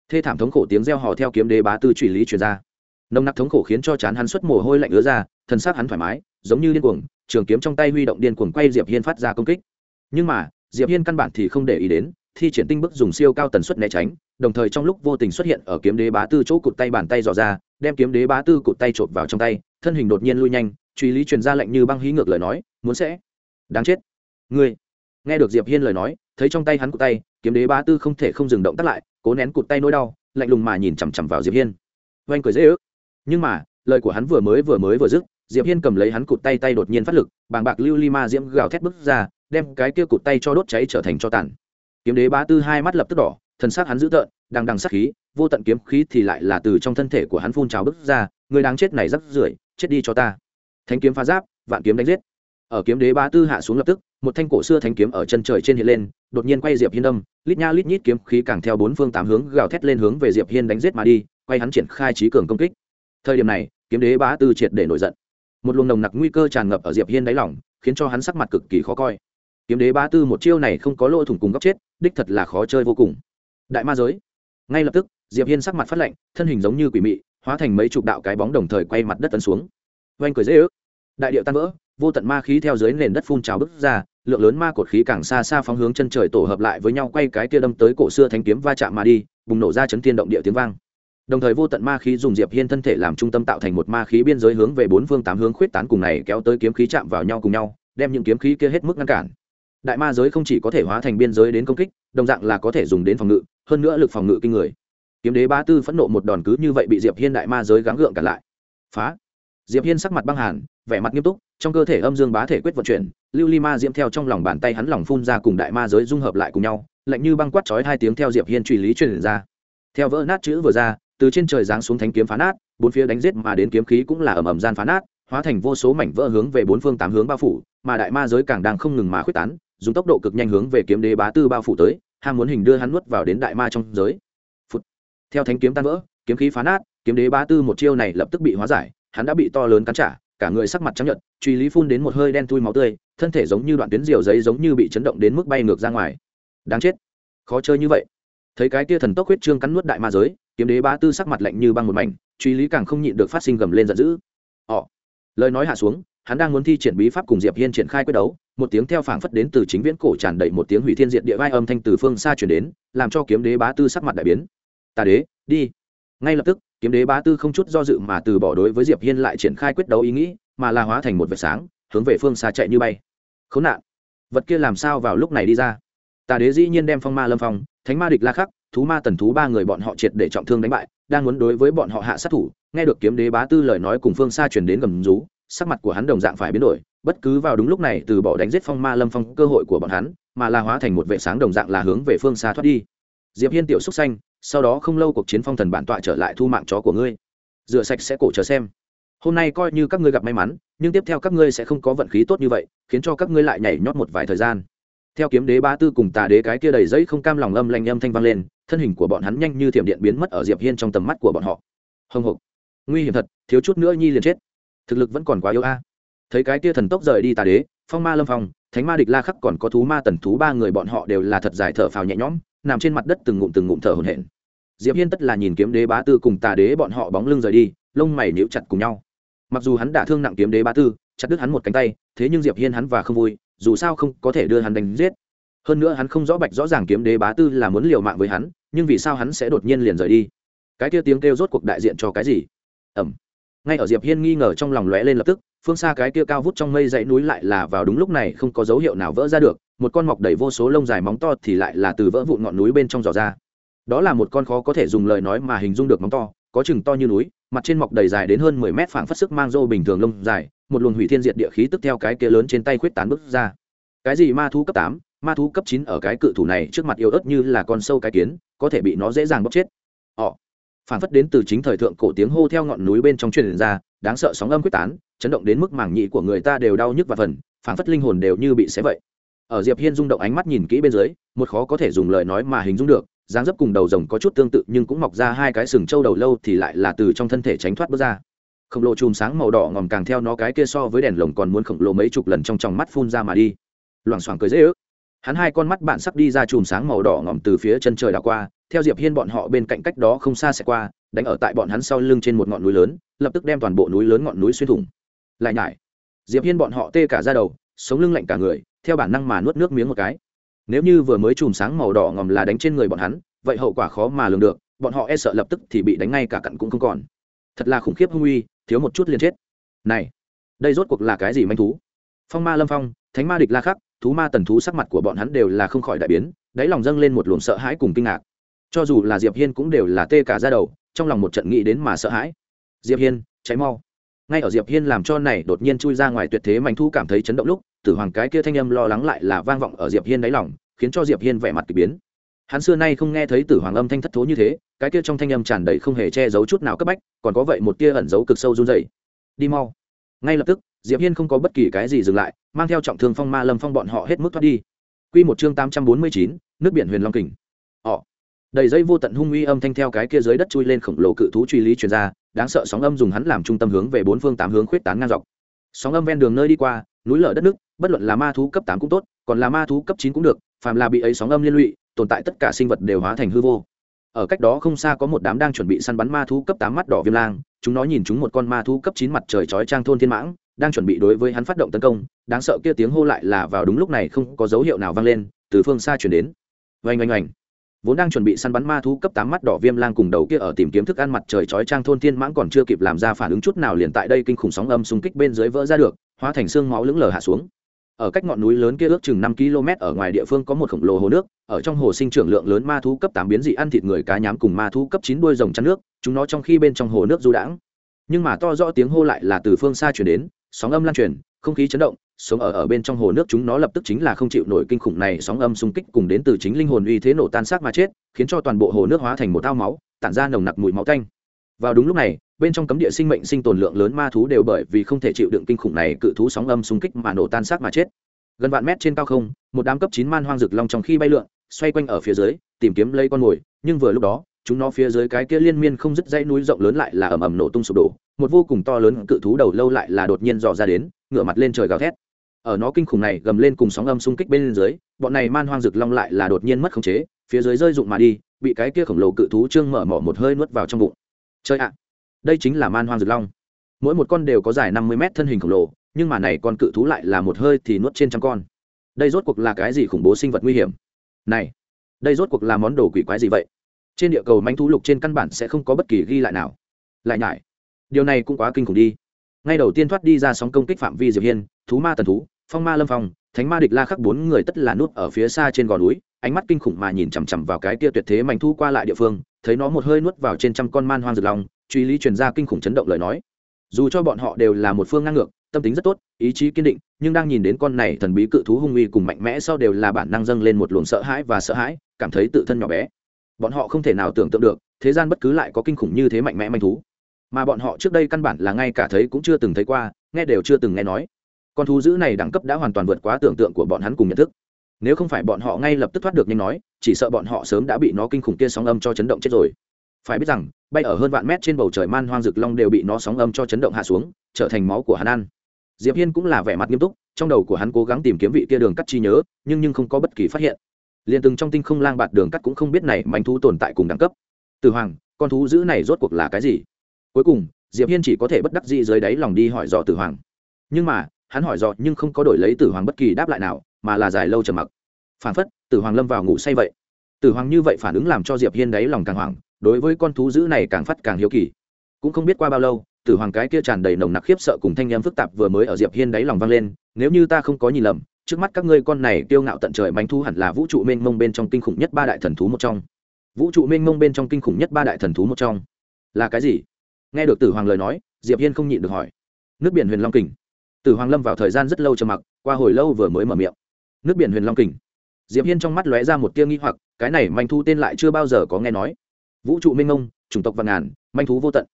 Thê thảm thống khổ tiếng reo hò theo kiếm đế bá tư truy lý truyền ra. Nồng nặc thống khổ khiến cho chán hắn xuất mồ hôi lạnh ứa ra, thân xác hắn thoải mái, giống như điên cuồng, trường kiếm trong tay huy động điên cuồng quay diệp hiên phát ra công kích nhưng mà, diệp hiên căn bản thì không để ý đến, thi triển tinh bức dùng siêu cao tần suất né tránh, đồng thời trong lúc vô tình xuất hiện ở kiếm đế bá tư chỗ cụt tay bàn tay dò ra, đem kiếm đế bá tư cụt tay trộn vào trong tay, thân hình đột nhiên lui nhanh, truy lý truyền ra lệnh như băng hí ngược lời nói, muốn sẽ đáng chết. Ngươi. Nghe được diệp hiên lời nói, thấy trong tay hắn cụt tay, kiếm đế bá tư không thể không dừng động tắt lại, cố nén cụt tay nỗi đau, lạnh lùng mà nhìn chằm chằm vào diệp hiên. Oanh cười dễ ước. Nhưng mà, lời của hắn vừa mới vừa mới vừa dứt, diệp hiên cầm lấy hắn cụt tay tay đột nhiên phát lực, bàng bạc lưu ly ma diễm gào thét bức ra đem cái kia cụt tay cho đốt cháy trở thành cho tàn. Kiếm đế bá tư hai mắt lập tức đỏ, thần sắc hắn dữ tợn đang đằng sát khí, vô tận kiếm khí thì lại là từ trong thân thể của hắn phun trào bứt ra, người đáng chết này rắc rưởi, chết đi cho ta. Thánh kiếm phá giáp, vạn kiếm đánh giết. Ở kiếm đế bá tư hạ xuống lập tức, một thanh cổ xưa thanh kiếm ở chân trời trên hiện lên, đột nhiên quay diệp hiên đâm, lít nha lít nhít kiếm khí càng theo bốn phương tám hướng gào thét lên hướng về diệp hiên đánh giết mà đi, quay hắn triển khai trí cường công kích. Thời điểm này, kiếm đế bá tư triệt để nổi giận. Một luồng nồng nặc nguy cơ tràn ngập ở diệp hiên đáy lòng, khiến cho hắn sắc mặt cực kỳ khó coi kiếm đế ba tư một chiêu này không có lỗ thủng cùng góc chết, đích thật là khó chơi vô cùng. Đại ma giới. Ngay lập tức, diệp hiên sắc mặt phát lạnh, thân hình giống như quỷ mị, hóa thành mấy chục đạo cái bóng đồng thời quay mặt đất tấn xuống. Oanh cười dễ ước. Đại điệu tan vỡ, vô tận ma khí theo dưới nền đất phun trào bức ra, lượng lớn ma cột khí càng xa xa phóng hướng chân trời tổ hợp lại với nhau quay cái kia đâm tới cổ xưa thanh kiếm va chạm mà đi, bùng nổ ra chấn thiên động địa tiếng vang. Đồng thời vô tận ma khí dùng diệp hiên thân thể làm trung tâm tạo thành một ma khí biên giới hướng về bốn phương tám hướng khuyết tán cùng này kéo tới kiếm khí chạm vào nhau cùng nhau, đem những kiếm khí kia hết mức ngăn cản đại ma giới không chỉ có thể hóa thành biên giới đến công kích, đồng dạng là có thể dùng đến phòng ngự, hơn nữa lực phòng ngự kinh người. Kiếm đế ba tư phẫn nộ một đòn cứ như vậy bị diệp hiên đại ma giới gắng gượng cản lại. Phá! Diệp hiên sắc mặt băng hàn, vẻ mặt nghiêm túc, trong cơ thể âm dương bá thể quyết vận chuyển, lưu ly ma diễm theo trong lòng bàn tay hắn lòng phun ra cùng đại ma giới dung hợp lại cùng nhau, lạnh như băng quát chói hai tiếng theo diệp hiên truy lý truyền ra. Theo vỡ nát chữ vừa ra, từ trên trời giáng xuống thánh kiếm phá nát, bốn phía đánh giết mà đến kiếm khí cũng là ầm ầm gian phá nát, hóa thành vô số mảnh vỡ hướng về bốn phương tám hướng bao phủ, mà đại ma giới càng đang không ngừng mà khuyết tán dùng tốc độ cực nhanh hướng về kiếm đế bá tư bao phủ tới, ham muốn hình đưa hắn nuốt vào đến đại ma trong giới、Phụt. Theo thánh kiếm tan vỡ, kiếm khí phá nát, kiếm đế bá tư một chiêu này lập tức bị hóa giải, hắn đã bị to lớn cắn trả, cả người sắc mặt trắng nhợt, truy lý phun đến một hơi đen thui máu tươi, thân thể giống như đoạn tuyến diều giấy giống như bị chấn động đến mức bay ngược ra ngoài. Đáng chết. Khó chơi như vậy. Thấy cái kia thần tốc huyết trương cắn nuốt đại ma giới, kiếm đế bá tư sắc mặt lạnh như băng một mảnh, truy lý càng không nhịn được phát sinh gầm lên giận dữ. Ỏ lời nói hạ xuống, hắn đang muốn thi triển bí pháp cùng diệp hiên triển khai quyết đấu một tiếng theo phảng phất đến từ chính viễn cổ tràn đầy một tiếng hủy thiên diệt địa vai âm thanh từ phương xa truyền đến, làm cho kiếm đế bá tư sắc mặt đại biến. Tà đế, đi. Ngay lập tức, kiếm đế bá tư không chút do dự mà từ bỏ đối với diệp hiên lại triển khai quyết đấu ý nghĩ, mà là hóa thành một vệt sáng, hướng về phương xa chạy như bay. Khốn nạn, vật kia làm sao vào lúc này đi ra? Tà đế dĩ nhiên đem phong ma lâm phong, thánh ma địch la khắc, thú ma tần thú ba người bọn họ triệt để trọng thương đánh bại, đang muốn đối với bọn họ hạ sát thủ, nghe được kiếm đế bá tư lời nói cùng phương xa truyền đến gầm rú, sắc mặt của hắn đồng dạng phải biến đổi bất cứ vào đúng lúc này từ bỏ đánh giết phong ma lâm phong cơ hội của bọn hắn, mà là hóa thành một vệ sáng đồng dạng là hướng về phương xa thoát đi. Diệp hiên tiểu xúc xanh, sau đó không lâu cuộc chiến phong thần bản tọa trở lại thu mạng chó của ngươi. Rửa sạch sẽ cổ chờ xem. Hôm nay coi như các ngươi gặp may mắn, nhưng tiếp theo các ngươi sẽ không có vận khí tốt như vậy, khiến cho các ngươi lại nhảy nhót một vài thời gian. Theo kiếm đế ba tư cùng tà đế cái kia đầy giấy không cam lòng âm lanh âm thanh vang lên, thân hình của bọn hắn nhanh như thiểm điện biến mất ở diệp hiên trong tầm mắt của bọn họ. Hồng hộc. Nguy hiểm thật, thiếu chút nữa nhi liền chết. Thực lực vẫn còn quá yếu a thấy cái kia thần tốc rời đi tà đế, phong ma lâm phong, thánh ma địch la khắc còn có thú ma tần thú ba người bọn họ đều là thật dài thở phào nhẹ nhõm, nằm trên mặt đất từng ngụm từng ngụm thở hổn hển. Diệp hiên tất là nhìn kiếm đế bá tư cùng tà đế bọn họ bóng lưng rời đi, lông mày níu chặt cùng nhau. Mặc dù hắn đã thương nặng kiếm đế bá tư, chặt đứt hắn một cánh tay, thế nhưng diệp hiên hắn và không vui, dù sao không có thể đưa hắn đánh giết. Hơn nữa hắn không rõ bạch rõ ràng kiếm đế bá tư là muốn liều mạng với hắn, nhưng vì sao hắn sẽ đột nhiên liền rời đi? Cái kia tiếng kêu rốt cuộc đại diện cho cái gì? Ẩm ngay ở diệp hiên nghi ngờ trong lòng lóe lên lập tức, phương xa cái kia cao vút trong mây dãy núi lại là vào đúng lúc này không có dấu hiệu nào vỡ ra được, một con mọc đầy vô số lông dài móng to thì lại là từ vỡ vụn ngọn núi bên trong dò ra. Đó là một con khó có thể dùng lời nói mà hình dung được móng to, có chừng to như núi, mặt trên mọc đầy dài đến hơn mười mét phảng phất sức mang rô bình thường lông dài, một luồng hủy thiên diệt địa khí tức theo cái kia lớn trên tay khuyết tán bước ra. Cái gì ma thú cấp tám, ma thú cấp chín ở cái cự thủ này trước mặt yếu ớt như là con sâu cái kiến, có thể bị nó dễ dàng bóc chết. Họ phản phất đến từ chính thời thượng cổ tiếng hô theo ngọn núi bên trong truyền ra, đáng sợ sóng âm quyết tán, chấn động đến mức mảng nhị của người ta đều đau nhức và phần phản phất linh hồn đều như bị xé vậy. Ở diệp hiên rung động ánh mắt nhìn kỹ bên dưới, một khó có thể dùng lời nói mà hình dung được, dáng dấp cùng đầu rồng có chút tương tự nhưng cũng mọc ra hai cái sừng trâu đầu lâu thì lại là từ trong thân thể tránh thoát bước ra. Khổng lồ chùm sáng màu đỏ ngòm càng theo nó cái kia so với đèn lồng còn muốn khổng lồ mấy chục lần trong tròng mắt phun ra mà đi. Loảng xoảng cười dễ ước. Hắn hai con mắt bạn sắp đi ra chùm sáng màu đỏ ngòm từ phía chân trời đảo qua theo diệp hiên bọn họ bên cạnh cách đó không xa sẽ qua, đánh ở tại bọn hắn sau lưng trên một ngọn núi lớn, lập tức đem toàn bộ núi lớn ngọn núi xuyên thủng. Lại nhải, diệp hiên bọn họ tê cả ra đầu, sống lưng lạnh cả người, theo bản năng mà nuốt nước miếng một cái. Nếu như vừa mới chùm sáng màu đỏ ngòm là đánh trên người bọn hắn, vậy hậu quả khó mà lường được, bọn họ e sợ lập tức thì bị đánh ngay cả cặn cũng không còn. Thật là khủng khiếp hung uy, thiếu một chút liền chết. Này, đây rốt cuộc là cái gì manh thú? Phong ma lâm phong, thánh ma địch la khắc, thú ma tần thú sắc mặt của bọn hắn đều là không khỏi đại biến, đáy lòng dâng lên một luồng sợ hãi cùng kinh ngạc cho dù là diệp hiên cũng đều là tê cả ra đầu trong lòng một trận nghĩ đến mà sợ hãi. Diệp hiên cháy mau. Ngay ở diệp hiên làm cho này đột nhiên chui ra ngoài tuyệt thế mạnh thu cảm thấy chấn động lúc tử hoàng cái kia thanh âm lo lắng lại là vang vọng ở diệp hiên đáy lòng khiến cho diệp hiên vẻ mặt kỳ biến. Hắn xưa nay không nghe thấy tử hoàng âm thanh thất thố như thế cái kia trong thanh âm tràn đầy không hề che giấu chút nào cấp bách còn có vậy một tia ẩn giấu cực sâu run dày đi mau. Ngay lập tức diệp hiên không có bất kỳ cái gì dừng lại mang theo trọng thương phong ma lâm phong bọn họ hết mức thoát đi. Quy một chương tám trăm bốn mươi chín, nước biển huyền long kình. Họ đầy dây vô tận hung uy âm thanh theo cái kia dưới đất chui lên khổng lồ cự thú truy lý truyền ra, đáng sợ sóng âm dùng hắn làm trung tâm hướng về bốn phương tám hướng khuyết tán ngang dọc. Sóng âm ven đường nơi đi qua, núi lở đất nước, bất luận là ma thú cấp tám cũng tốt, còn là ma thú cấp chín cũng được, phàm là bị ấy sóng âm liên lụy, tồn tại tất cả sinh vật đều hóa thành hư vô. Ở cách đó không xa có một đám đang chuẩn bị săn bắn ma thú cấp tám mắt đỏ viêm lang, chúng nó nhìn chúng một con ma thú cấp chín mặt trời chói trang thôn thiên mãng, đang chuẩn bị đối với hắn phát động tấn công, đáng sợ kia tiếng hô lại là vào đúng lúc này không có dấu hiệu nào vang lên, từ phương xa chuyển đến. Oanh oanh oanh vốn đang chuẩn bị săn bắn ma thú cấp tám mắt đỏ viêm lang cùng đầu kia ở tìm kiếm thức ăn mặt trời chói trang thôn thiên mãng còn chưa kịp làm ra phản ứng chút nào liền tại đây kinh khủng sóng âm xung kích bên dưới vỡ ra được, hóa thành xương máu lững lờ hạ xuống. Ở cách ngọn núi lớn kia ước chừng năm km ở ngoài địa phương có một khổng lồ hồ nước, ở trong hồ sinh trưởng lượng lớn ma thú cấp tám biến dị ăn thịt người cá nhám cùng ma thú cấp chín đuôi rồng chăn nước, chúng nó trong khi bên trong hồ nước du đãng. Nhưng mà to rõ tiếng hô lại là từ phương xa chuyển đến, sóng âm lan truyền, không khí chấn động sống ở ở bên trong hồ nước chúng nó lập tức chính là không chịu nổi kinh khủng này sóng âm xung kích cùng đến từ chính linh hồn uy thế nổ tan xác mà chết, khiến cho toàn bộ hồ nước hóa thành một ao máu, tản ra nồng nặc mùi máu tanh. Vào đúng lúc này, bên trong cấm địa sinh mệnh sinh tồn lượng lớn ma thú đều bởi vì không thể chịu đựng kinh khủng này cự thú sóng âm xung kích mà nổ tan xác mà chết. Gần vạn mét trên cao không, một đám cấp chín man hoang rực long trong khi bay lượn, xoay quanh ở phía dưới, tìm kiếm lấy con mồi, nhưng vừa lúc đó, chúng nó phía dưới cái kia liên miên không dứt dãy núi rộng lớn lại là ầm ầm nổ tung sụp đổ, một vô cùng to lớn cự thú đầu lâu lại là đột nhiên dò ra đến, ngửa mặt lên trời gào thét ở nó kinh khủng này gầm lên cùng sóng âm xung kích bên dưới, bọn này man hoang rực long lại là đột nhiên mất khống chế, phía dưới rơi rụng mà đi, bị cái kia khổng lồ cự thú trương mở mỏ một hơi nuốt vào trong bụng. Chơi ạ, đây chính là man hoang rực long. Mỗi một con đều có dài năm mươi mét thân hình khổng lồ, nhưng mà này con cự thú lại là một hơi thì nuốt trên trăm con. Đây rốt cuộc là cái gì khủng bố sinh vật nguy hiểm? Này, đây rốt cuộc là món đồ quỷ quái gì vậy? Trên địa cầu manh thú lục trên căn bản sẽ không có bất kỳ ghi lại nào. Lại nhải, điều này cũng quá kinh khủng đi ngay đầu tiên thoát đi ra sóng công kích phạm vi diệp hiên, thú ma tần thú, phong ma lâm phong, thánh ma địch la khắc bốn người tất là nút ở phía xa trên gò núi, ánh mắt kinh khủng mà nhìn chằm chằm vào cái kia tuyệt thế mảnh thu qua lại địa phương, thấy nó một hơi nuốt vào trên trăm con man hoang rực lòng truy lý truyền ra kinh khủng chấn động lời nói. Dù cho bọn họ đều là một phương ngang ngược, tâm tính rất tốt, ý chí kiên định, nhưng đang nhìn đến con này thần bí cự thú hung uy cùng mạnh mẽ sau đều là bản năng dâng lên một luồng sợ hãi và sợ hãi, cảm thấy tự thân nhỏ bé. Bọn họ không thể nào tưởng tượng được, thế gian bất cứ lại có kinh khủng như thế mạnh mẽ manh thú mà bọn họ trước đây căn bản là ngay cả thấy cũng chưa từng thấy qua, nghe đều chưa từng nghe nói. Con thú dữ này đẳng cấp đã hoàn toàn vượt quá tưởng tượng của bọn hắn cùng nhận thức. Nếu không phải bọn họ ngay lập tức thoát được nhanh nói, chỉ sợ bọn họ sớm đã bị nó kinh khủng kia sóng âm cho chấn động chết rồi. Phải biết rằng, bay ở hơn vạn mét trên bầu trời man hoang rực long đều bị nó sóng âm cho chấn động hạ xuống, trở thành máu của hắn ăn. Diệp hiên cũng là vẻ mặt nghiêm túc, trong đầu của hắn cố gắng tìm kiếm vị kia đường cắt chi nhớ, nhưng nhưng không có bất kỳ phát hiện. Liền từng trong tinh không lang bạt đường cắt cũng không biết này manh thú tồn tại cùng đẳng cấp. Từ hoàng, con thú dữ này rốt cuộc là cái gì? Cuối cùng, diệp hiên chỉ có thể bất đắc dĩ dưới đáy lòng đi hỏi dò tử hoàng. Nhưng mà, hắn hỏi dò nhưng không có đổi lấy tử hoàng bất kỳ đáp lại nào, mà là dài lâu trầm mặc. Phản phất, tử hoàng lâm vào ngủ say vậy. Tử hoàng như vậy phản ứng làm cho diệp hiên đáy lòng càng hoảng, đối với con thú dữ này càng phát càng hiếu kỳ. Cũng không biết qua bao lâu, tử hoàng cái kia tràn đầy nồng nặc khiếp sợ cùng thanh em phức tạp vừa mới ở diệp hiên đáy lòng vang lên, nếu như ta không có nhìn lầm, trước mắt các ngươi con này kiêu ngạo tận trời bánh thu hẳn là vũ trụ mênh mông bên trong kinh khủng nhất ba đại thần thú một trong. Vũ trụ mênh mông bên trong kinh khủng nhất ba đại thần thú một trong. Là cái gì? Nghe được tử hoàng lời nói, diệp hiên không nhịn được hỏi. Nước biển huyền long kình. Tử hoàng lâm vào thời gian rất lâu trầm mặc, qua hồi lâu vừa mới mở miệng. Nước biển huyền long kình. Diệp hiên trong mắt lóe ra một tia nghi hoặc, cái này manh Thu tên lại chưa bao giờ có nghe nói. Vũ trụ minh ngông chủng tộc vạn ngàn, manh thú vô tận.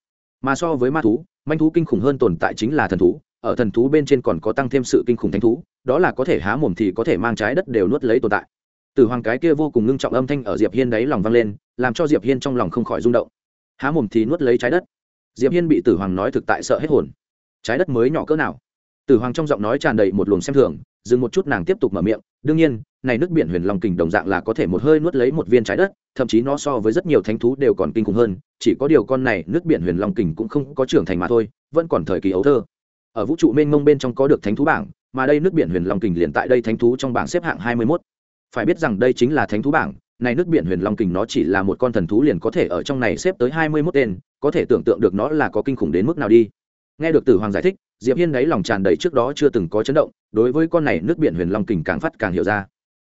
Mà so với ma thú, manh thú kinh khủng hơn tồn tại chính là thần thú, ở thần thú bên trên còn có tăng thêm sự kinh khủng thánh thú, đó là có thể há mồm thì có thể mang trái đất đều nuốt lấy tồn tại. Từ hoàng cái kia vô cùng ngưng trọng âm thanh ở diệp hiên đáy lòng vang lên, làm cho diệp hiên trong lòng không khỏi rung động. Há mồm thì nuốt lấy trái đất diệp hiên bị tử hoàng nói thực tại sợ hết hồn. Trái đất mới nhỏ cỡ nào? Tử hoàng trong giọng nói tràn đầy một luồng xem thường, dừng một chút nàng tiếp tục mở miệng, đương nhiên, này nước biển huyền long kình đồng dạng là có thể một hơi nuốt lấy một viên trái đất, thậm chí nó so với rất nhiều thánh thú đều còn kinh khủng hơn, chỉ có điều con này nước biển huyền long kình cũng không có trưởng thành mà thôi, vẫn còn thời kỳ ấu thơ. Ở vũ trụ mênh mông bên trong có được thánh thú bảng, mà đây nước biển huyền long kình liền tại đây thánh thú trong bảng xếp hạng hai mươi 21. phải biết rằng đây chính là thánh thú bảng này nước biển huyền long kình nó chỉ là một con thần thú liền có thể ở trong này xếp tới hai mươi 21 tên, có thể tưởng tượng được nó là có kinh khủng đến mức nào đi. Nghe được tử hoàng giải thích, diệp hiên đáy lòng tràn đầy trước đó chưa từng có chấn động, đối với con này nước biển huyền long kình càng phát càng hiểu ra.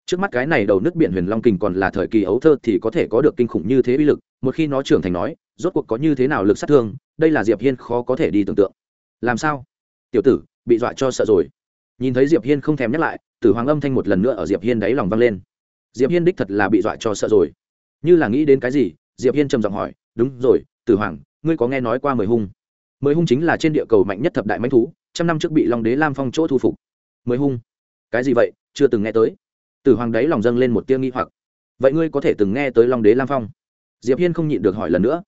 Trước mắt cái này đầu nước biển huyền long kình còn là thời kỳ ấu thơ thì có thể có được kinh khủng như thế uy lực, một khi nó trưởng thành nói, rốt cuộc có như thế nào lực sát thương, đây là diệp hiên khó có thể đi tưởng tượng. Làm sao? Tiểu tử, bị dọa cho sợ rồi. Nhìn thấy diệp hiên không thèm nhắc lại, tử hoàng âm thanh một lần nữa ở diệp hiên đáy lòng vang lên diệp hiên đích thật là bị dọa cho sợ rồi. Như là nghĩ đến cái gì, diệp hiên trầm giọng hỏi, đúng rồi, tử hoàng, ngươi có nghe nói qua mười hung? Mười hung chính là trên địa cầu mạnh nhất thập đại mãnh thú, trăm năm trước bị long đế lam phong chỗ thu phục. Mười hung? Cái gì vậy? Chưa từng nghe tới. Tử hoàng đấy lòng dâng lên một tiếng nghi hoặc. Vậy ngươi có thể từng nghe tới long đế lam phong? Diệp hiên không nhịn được hỏi lần nữa.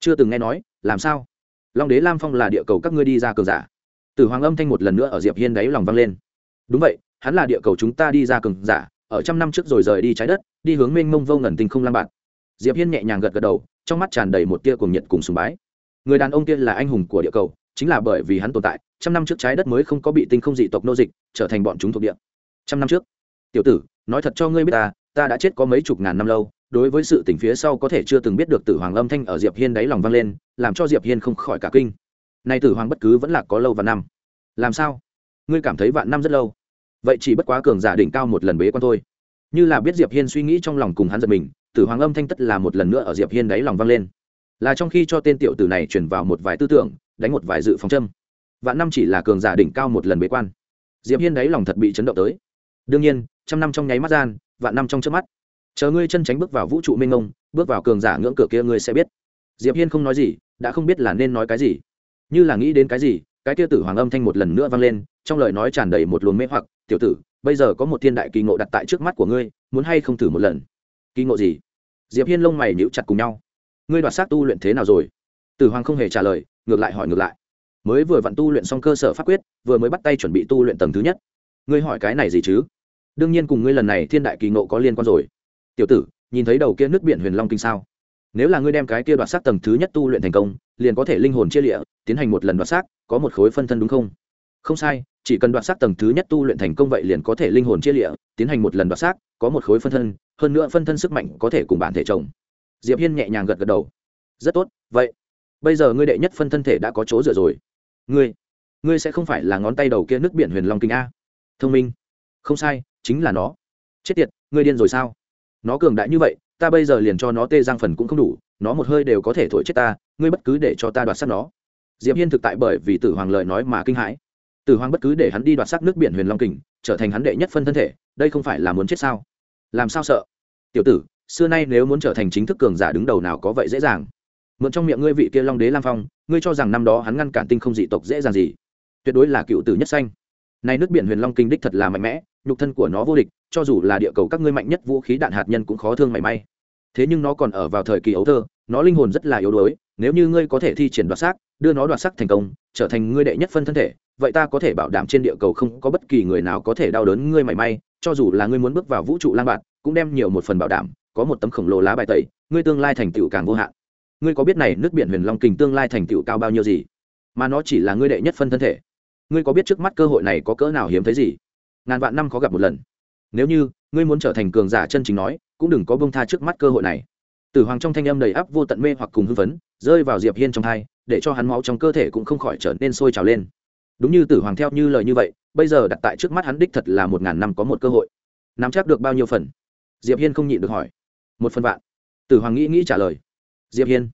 Chưa từng nghe nói, làm sao? Long đế lam phong là địa cầu các ngươi đi ra cường giả. Tử hoàng âm thanh một lần nữa ở diệp hiên đáy lòng vang lên. Đúng vậy, hắn là địa cầu chúng ta đi ra cường giả ở trăm năm trước rồi rời đi trái đất, đi hướng mênh mông vô ngần tinh không lam bạn diệp hiên nhẹ nhàng gật gật đầu, trong mắt tràn đầy một tia cuồng nhiệt cùng sùng bái. Người đàn ông kia là anh hùng của địa cầu, chính là bởi vì hắn tồn tại, trăm năm trước trái đất mới không có bị tinh không dị tộc nô dịch, trở thành bọn chúng thuộc địa. Trăm năm trước, tiểu tử, nói thật cho ngươi biết ta ta đã chết có mấy chục ngàn năm lâu, đối với sự tình phía sau có thể chưa từng biết được tử hoàng âm thanh ở diệp hiên đáy lòng vang lên, làm cho diệp hiên không khỏi cả kinh. Nay tử hoàng bất cứ vẫn là có lâu và năm. Làm sao? Ngươi cảm thấy vạn năm rất lâu vậy chỉ bất quá cường giả đỉnh cao một lần bế quan thôi. Như là biết diệp hiên suy nghĩ trong lòng cùng hắn giật mình, tử hoàng âm thanh tất là một lần nữa ở diệp hiên đáy lòng vang lên. Là trong khi cho tên tiểu tử này truyền vào một vài tư tưởng, đánh một vài dự phòng châm. Vạn năm chỉ là cường giả đỉnh cao một lần bế quan. Diệp hiên đáy lòng thật bị chấn động tới. Đương nhiên, trăm năm trong nháy mắt gian, vạn năm trong trước mắt. Chờ ngươi chân tránh bước vào vũ trụ minh ngông bước vào cường giả ngưỡng cửa kia ngươi sẽ biết. Diệp hiên không nói gì, đã không biết là nên nói cái gì. Như là nghĩ đến cái gì, cái kia tử hoàng âm thanh một lần nữa vang lên trong lời nói tràn đầy một luồng mê hoặc, tiểu tử, bây giờ có một thiên đại kỳ ngộ đặt tại trước mắt của ngươi, muốn hay không thử một lần? Kỳ ngộ gì? Diệp hiên lông mày nhíu chặt cùng nhau. Ngươi đoạt xác tu luyện thế nào rồi? Tử hoàng không hề trả lời, ngược lại hỏi ngược lại. Mới vừa vặn tu luyện xong cơ sở pháp quyết, vừa mới bắt tay chuẩn bị tu luyện tầng thứ nhất. Ngươi hỏi cái này gì chứ? Đương nhiên cùng ngươi lần này thiên đại kỳ ngộ có liên quan rồi. Tiểu tử, nhìn thấy đầu kia nước biển huyền long kinh sao? Nếu là ngươi đem cái kia đoạt xác tầng thứ nhất tu luyện thành công, liền có thể linh hồn chia lịa, tiến hành một lần đoạt xác, có một khối phân thân đúng không? Không sai chỉ cần đoạt xác tầng thứ nhất tu luyện thành công vậy liền có thể linh hồn chia lịa, tiến hành một lần đoạt xác, có một khối phân thân, hơn nữa phân thân sức mạnh có thể cùng bản thể chồng. Diệp hiên nhẹ nhàng gật gật đầu. Rất tốt, vậy, bây giờ ngươi đệ nhất phân thân thể đã có chỗ dựa rồi. Ngươi ngươi sẽ không phải là ngón tay đầu kia nước biển huyền long kinh a. Thông minh. Không sai, chính là nó. Chết tiệt, ngươi điên rồi sao? Nó cường đại như vậy, ta bây giờ liền cho nó tê giang phần cũng không đủ, nó một hơi đều có thể thổi chết ta, ngươi bất cứ để cho ta đoạt sát nó. Diệp hiên thực tại bởi vì tử hoàng lời nói mà kinh hãi tử hoàng bất cứ để hắn đi đoạt xác nước biển huyền long kình, trở thành hắn đệ nhất phân thân thể, đây không phải là muốn chết sao? Làm sao sợ? Tiểu tử, xưa nay nếu muốn trở thành chính thức cường giả đứng đầu nào có vậy dễ dàng. Mượn trong miệng ngươi vị kia long đế lam phong, ngươi cho rằng năm đó hắn ngăn cản tinh không dị tộc dễ dàng gì? Tuyệt đối là cựu tử nhất xanh này nước biển huyền long kinh đích thật là mạnh mẽ, nhục thân của nó vô địch, cho dù là địa cầu các ngươi mạnh nhất vũ khí đạn hạt nhân cũng khó thương mảy may. Thế nhưng nó còn ở vào thời kỳ ấu thơ, nó linh hồn rất là yếu đuối, nếu như ngươi có thể thi triển đoạt xác đưa nó đoạt sắc thành công, trở thành ngươi đệ nhất phân thân thể, vậy ta có thể bảo đảm trên địa cầu không có bất kỳ người nào có thể đau đớn ngươi mảy may, cho dù là ngươi muốn bước vào vũ trụ lang bạn cũng đem nhiều một phần bảo đảm, có một tấm khổng lồ lá bài tẩy, ngươi tương lai thành tựu càng vô hạn. Ngươi có biết này nước biển huyền long kình tương lai thành tựu cao bao nhiêu gì? Mà nó chỉ là ngươi đệ nhất phân thân thể. Ngươi có biết trước mắt cơ hội này có cỡ nào hiếm thấy gì? Ngàn vạn năm khó gặp một lần. Nếu như ngươi muốn trở thành cường giả chân chính nói, cũng đừng có bông tha trước mắt cơ hội này. Tử hoàng trong thanh âm đầy áp vô tận mê hoặc cùng hưng phấn, rơi vào diệp hiên trong thai để cho hắn máu trong cơ thể cũng không khỏi trở nên sôi trào lên. Đúng như tử hoàng theo như lời như vậy, bây giờ đặt tại trước mắt hắn đích thật là một ngàn năm có một cơ hội. Nắm chắc được bao nhiêu phần? Diệp hiên không nhịn được hỏi. Một phần vạn. Tử hoàng nghĩ nghĩ trả lời. Diệp hiên,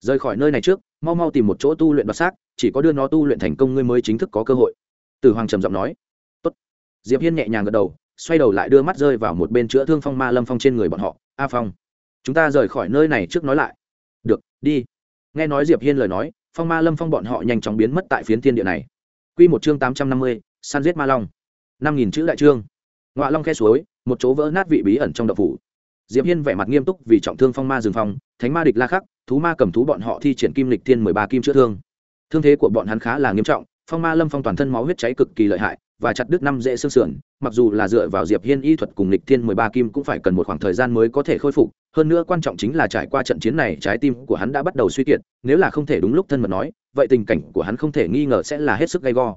rời khỏi nơi này trước, mau mau tìm một chỗ tu luyện đoạt xác, chỉ có đưa nó tu luyện thành công ngươi mới chính thức có cơ hội. Tử hoàng trầm giọng nói. Tốt. diệp hiên nhẹ nhàng gật đầu, xoay đầu lại đưa mắt rơi vào một bên chữa thương phong ma lâm phong trên người bọn họ. A phong, chúng ta rời khỏi nơi này trước nói lại. Được, đi nghe nói diệp hiên lời nói phong ma lâm phong bọn họ nhanh chóng biến mất tại phiến thiên địa này. Quy một chương tám trăm năm mươi, săn giết ma long. Năm nghìn chữ đại chương ngọa long khe suối một chỗ vỡ nát vị bí ẩn trong đậu phủ. Diệp hiên vẻ mặt nghiêm túc vì trọng thương phong ma rừng phong thánh ma địch la khắc thú ma cầm thú bọn họ thi triển kim lịch thiên mười ba kim chữa thương. Thương thế của bọn hắn khá là nghiêm trọng phong ma lâm phong toàn thân máu huyết cháy cực kỳ lợi hại và chặt đứt năm dễ xương sườn mặc dù là dựa vào diệp hiên y thuật cùng lịch thiên mười ba kim cũng phải cần một khoảng thời gian mới có thể khôi phục, hơn nữa quan trọng chính là trải qua trận chiến này, trái tim của hắn đã bắt đầu suy kiệt, nếu là không thể đúng lúc thân mật nói, vậy tình cảnh của hắn không thể nghi ngờ sẽ là hết sức gay go.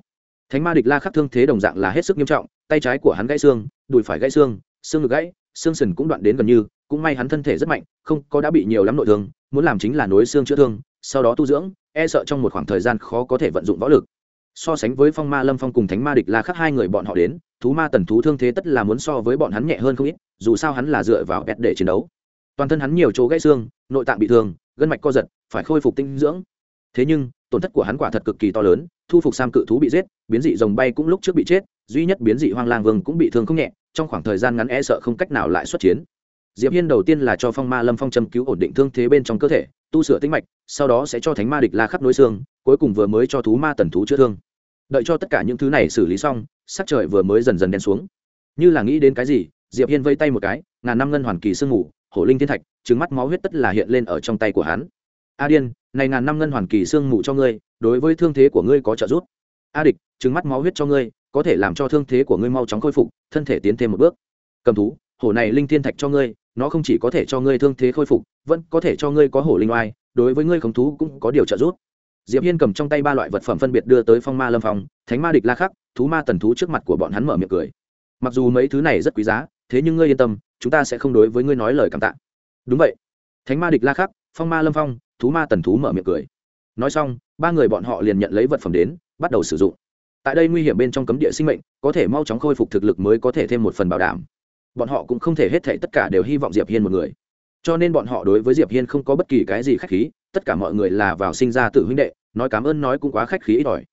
Thánh ma địch la khắc thương thế đồng dạng là hết sức nghiêm trọng, tay trái của hắn gãy xương, đùi phải gãy xương xương ngực gãy, xương sườn cũng đoạn đến gần như, cũng may hắn thân thể rất mạnh, không có đã bị nhiều lắm nội thương, muốn làm chính là nối xương chữa thương, sau đó tu dưỡng e sợ trong một khoảng thời gian khó có thể vận dụng võ lực. So sánh với phong ma lâm phong cùng thánh ma địch la khắc hai người bọn họ đến thú ma tần thú thương thế tất là muốn so với bọn hắn nhẹ hơn không ít, dù sao hắn là dựa vào bẹt để chiến đấu. Toàn thân hắn nhiều chỗ gãy xương, nội tạng bị thương, gân mạch co giật, phải khôi phục tinh dưỡng. Thế nhưng, tổn thất của hắn quả thật cực kỳ to lớn, thu phục sam cự thú bị giết, biến dị rồng bay cũng lúc trước bị chết, duy nhất biến dị hoang lang vương cũng bị thương không nhẹ, trong khoảng thời gian ngắn e sợ không cách nào lại xuất chiến. Diệp hiên đầu tiên là cho phong ma lâm phong châm cứu ổn định thương thế bên trong cơ thể, tu sửa tĩnh mạch, sau đó sẽ cho thánh ma địch la khắp nối xương, cuối cùng vừa mới cho thú ma tần thú chữa thương đợi cho tất cả những thứ này xử lý xong, sắc trời vừa mới dần dần đen xuống. Như là nghĩ đến cái gì, diệp hiên vây tay một cái, ngàn năm ngân hoàn kỳ sương ngủ hổ linh thiên thạch, trứng mắt máu huyết tất là hiện lên ở trong tay của hắn. A điên, này ngàn năm ngân hoàn kỳ sương ngủ cho ngươi, đối với thương thế của ngươi có trợ giúp. A địch, trứng mắt máu huyết cho ngươi, có thể làm cho thương thế của ngươi mau chóng khôi phục, thân thể tiến thêm một bước. Cầm thú, hổ này linh thiên thạch cho ngươi, nó không chỉ có thể cho ngươi thương thế khôi phục, vẫn có thể cho ngươi có hổ linh oai, đối với ngươi khống thú cũng có điều trợ giúp diệp hiên cầm trong tay ba loại vật phẩm phân biệt đưa tới phong ma lâm phong, thánh ma địch la khắc, thú ma tần thú trước mặt của bọn hắn mở miệng cười. Mặc dù mấy thứ này rất quý giá, thế nhưng ngươi yên tâm, chúng ta sẽ không đối với ngươi nói lời cảm tạ. Đúng vậy. Thánh ma địch la khắc, phong ma lâm phong, thú ma tần thú mở miệng cười. Nói xong, ba người bọn họ liền nhận lấy vật phẩm đến, bắt đầu sử dụng. Tại đây nguy hiểm bên trong cấm địa sinh mệnh, có thể mau chóng khôi phục thực lực mới có thể thêm một phần bảo đảm. Bọn họ cũng không thể hết thảy tất cả đều hy vọng diệp hiên một người cho nên bọn họ đối với diệp hiên không có bất kỳ cái gì khách khí, tất cả mọi người là vào sinh ra tự huynh đệ, nói cảm ơn nói cũng quá khách khí ít ỏi.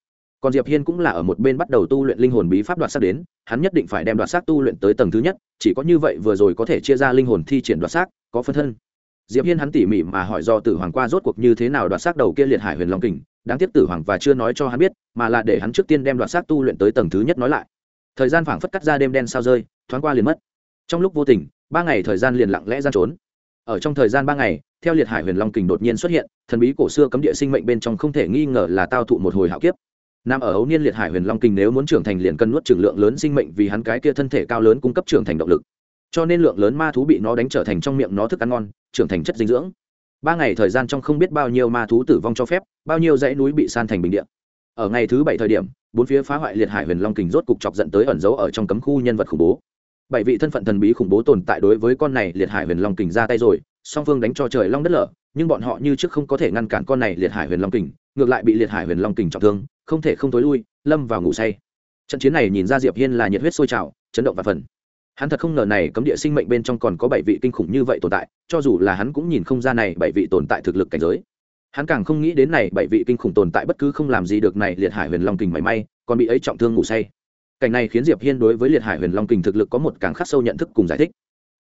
Còn diệp hiên cũng là ở một bên bắt đầu tu luyện linh hồn bí pháp đoạt sắc đến, hắn nhất định phải đem đoạt sắc tu luyện tới tầng thứ nhất, chỉ có như vậy vừa rồi có thể chia ra linh hồn thi triển đoạt sắc có phân thân. Diệp hiên hắn tỉ mỉ mà hỏi do tử hoàng qua rốt cuộc như thế nào đoạt sắc đầu kia liệt hải huyền long kình, đáng tiếc tử hoàng và chưa nói cho hắn biết, mà là để hắn trước tiên đem đoạt sắc tu luyện tới tầng thứ nhất nói lại. Thời gian phảng phất cắt ra đêm đen sao rơi, thoáng qua liền mất. Trong lúc vô tình, ba ngày thời gian liền lặng lẽ gian trốn ở trong thời gian ba ngày, theo liệt hải huyền long kình đột nhiên xuất hiện, thần bí cổ xưa cấm địa sinh mệnh bên trong không thể nghi ngờ là tao thụ một hồi hạo kiếp. Nam ở ấu niên liệt hải huyền long kình nếu muốn trưởng thành liền cần nuốt trưởng lượng lớn sinh mệnh vì hắn cái kia thân thể cao lớn cung cấp trưởng thành động lực. Cho nên lượng lớn ma thú bị nó đánh trở thành trong miệng nó thức ăn ngon, trưởng thành chất dinh dưỡng. Ba ngày thời gian trong không biết bao nhiêu ma thú tử vong cho phép, bao nhiêu dãy núi bị san thành bình điện ở ngày thứ bảy thời điểm, bốn phía phá hoại liệt hải huyền long kình rốt cục chọc dẫn tới ẩn giấu ở trong cấm khu nhân vật khủng bố bảy vị thân phận thần bí khủng bố tồn tại đối với con này liệt hải huyền long kình ra tay rồi, song phương đánh cho trời long đất lở, nhưng bọn họ như trước không có thể ngăn cản con này liệt hải huyền long kình, ngược lại bị liệt hải huyền long kình trọng thương, không thể không tối lui, lâm vào ngủ say. Trận chiến này nhìn ra diệp hiên là nhiệt huyết sôi trào, chấn động và phần. Hắn thật không ngờ này cấm địa sinh mệnh bên trong còn có bảy vị kinh khủng như vậy tồn tại, cho dù là hắn cũng nhìn không ra này bảy vị tồn tại thực lực cảnh giới. Hắn càng không nghĩ đến này bảy vị kinh khủng tồn tại bất cứ không làm gì được này liệt hải huyền long kình mảy may, còn bị ấy trọng thương ngủ say cảnh này khiến diệp hiên đối với liệt hải huyền long kình thực lực có một càng khắc sâu nhận thức cùng giải thích.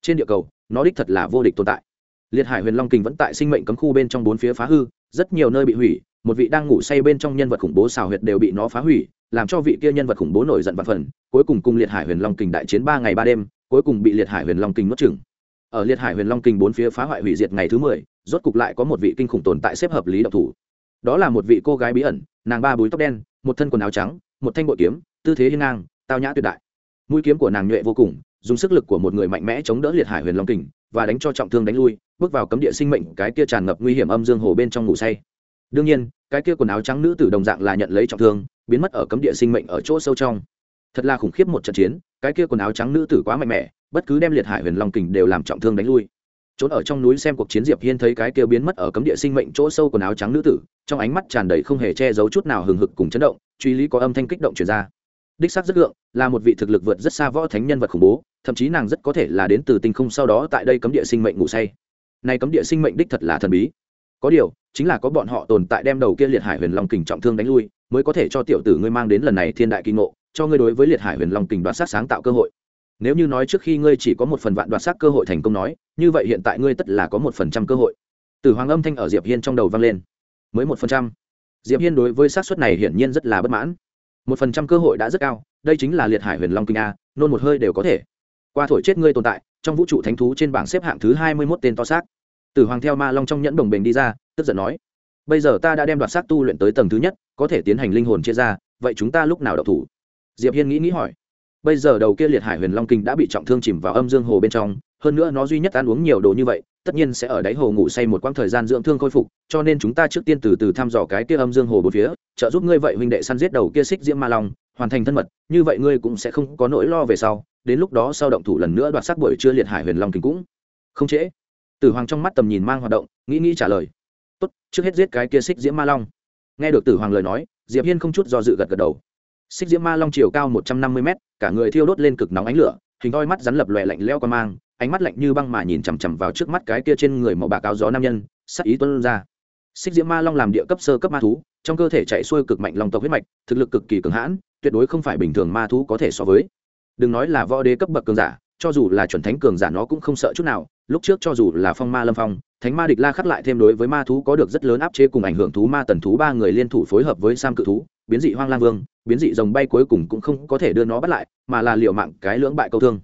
Trên địa cầu, nó đích thật là vô địch tồn tại. Liệt hải huyền long kình vẫn tại sinh mệnh cấm khu bên trong bốn phía phá hư, rất nhiều nơi bị hủy, một vị đang ngủ say bên trong nhân vật khủng bố xào huyệt đều bị nó phá hủy, làm cho vị kia nhân vật khủng bố nổi giận và phần, cuối cùng cùng liệt hải huyền long kình đại chiến ba ngày ba đêm, cuối cùng bị liệt hải huyền long kình nuốt chừng ở liệt hải huyền long kình bốn phía phá hoại hủy diệt ngày thứ mười, rốt cục lại có một vị kinh khủng tồn tại xếp hợp lý độc thủ. Đó là một vị cô gái bí ẩn, nàng ba búi tóc đen, một thân quần áo trắng, một thanh bội kiếm, tư thế hiên ngang tao nhã tuyệt đại. Mũi kiếm của nàng nhuệ vô cùng, dùng sức lực của một người mạnh mẽ chống đỡ liệt hải huyền long kình, và đánh cho trọng thương đánh lui, bước vào cấm địa sinh mệnh, cái kia tràn ngập nguy hiểm âm dương hồ bên trong ngủ say. Đương nhiên, cái kia quần áo trắng nữ tử đồng dạng là nhận lấy trọng thương, biến mất ở cấm địa sinh mệnh ở chỗ sâu trong. Thật là khủng khiếp một trận chiến, cái kia quần áo trắng nữ tử quá mạnh mẽ, bất cứ đem liệt hải huyền long kình đều làm trọng thương đánh lui. Trốn ở trong núi xem cuộc chiến diệp hiên thấy cái kia biến mất ở cấm địa sinh mệnh chỗ sâu quần áo trắng nữ tử, trong ánh mắt tràn đầy không hề che giấu chút nào hừng hực cùng chấn động, truy lý có âm thanh kích động truyền ra đích xác rất lượng là một vị thực lực vượt rất xa võ thánh nhân vật khủng bố, thậm chí nàng rất có thể là đến từ tinh không sau đó tại đây cấm địa sinh mệnh ngủ say. Này cấm địa sinh mệnh đích thật là thần bí. Có điều, chính là có bọn họ tồn tại đem đầu kia liệt hải huyền long kình trọng thương đánh lui, mới có thể cho tiểu tử ngươi mang đến lần này thiên đại kinh ngộ, cho ngươi đối với liệt hải huyền long kình đoạt sát sáng tạo cơ hội. Nếu như nói trước khi ngươi chỉ có một phần vạn đoạt sắc cơ hội thành công nói, như vậy hiện tại ngươi tất là có một phần trăm cơ hội. Từ hoàng âm thanh ở diệp hiên trong đầu vang lên. Mới một phần trăm. Diệp hiên đối với xác suất này hiển nhiên rất là bất mãn một phần trăm cơ hội đã rất cao, đây chính là liệt hải huyền long kinh a, nôn một hơi đều có thể. Qua thổi chết ngươi tồn tại, trong vũ trụ thánh thú trên bảng xếp hạng thứ hai mươi mốt tên to xác. Tử hoàng theo ma long trong nhẫn đồng bình đi ra, tức giận nói, bây giờ ta đã đem đoạt xác tu luyện tới tầng thứ nhất, có thể tiến hành linh hồn chia ra, vậy chúng ta lúc nào đậu thủ? Diệp hiên nghĩ nghĩ hỏi, bây giờ đầu kia liệt hải huyền long kinh đã bị trọng thương chìm vào âm dương hồ bên trong, hơn nữa nó duy nhất ăn uống nhiều đồ như vậy tất nhiên sẽ ở đáy hồ ngủ say một quãng thời gian dưỡng thương khôi phục, cho nên chúng ta trước tiên từ từ thăm dò cái kia âm dương hồ bốn phía, trợ giúp ngươi vậy huynh đệ săn giết đầu kia xích diễm ma long, hoàn thành thân mật, như vậy ngươi cũng sẽ không có nỗi lo về sau, đến lúc đó sau động thủ lần nữa đoạt sắc buổi trưa liệt hải huyền long kinh cũng không trễ. Tử hoàng trong mắt tầm nhìn mang hoạt động, nghĩ nghĩ trả lời. Tốt, trước hết giết cái kia xích diễm ma long. Nghe được tử hoàng lời nói, diệp hiên không chút do dự gật gật đầu. Xích diễm ma long chiều cao một trăm năm mươi mét, cả người thiêu đốt lên cực nóng ánh lửa, hình đôi mắt rắn lập lòe lạnh leo qua mang ánh mắt lạnh như băng mà nhìn chằm chằm vào trước mắt cái kia trên người màu bạc áo gió nam nhân, sắc ý tuân ra. Xích diễm ma long làm địa cấp sơ cấp ma thú, trong cơ thể chạy xuôi cực mạnh long tộc huyết mạch, thực lực cực kỳ cường hãn, tuyệt đối không phải bình thường ma thú có thể so với. Đừng nói là võ đế cấp bậc cường giả, cho dù là chuẩn thánh cường giả nó cũng không sợ chút nào, lúc trước cho dù là phong ma lâm phong, thánh ma địch la khắc lại thêm đối với ma thú có được rất lớn áp chế cùng ảnh hưởng thú ma tần thú ba người liên thủ phối hợp với sam cự thú, biến dị hoang lang vương, biến dị rồng bay cuối cùng cũng không có thể đưa nó bắt lại, mà là liệu mạng cái lưỡng bại câu thương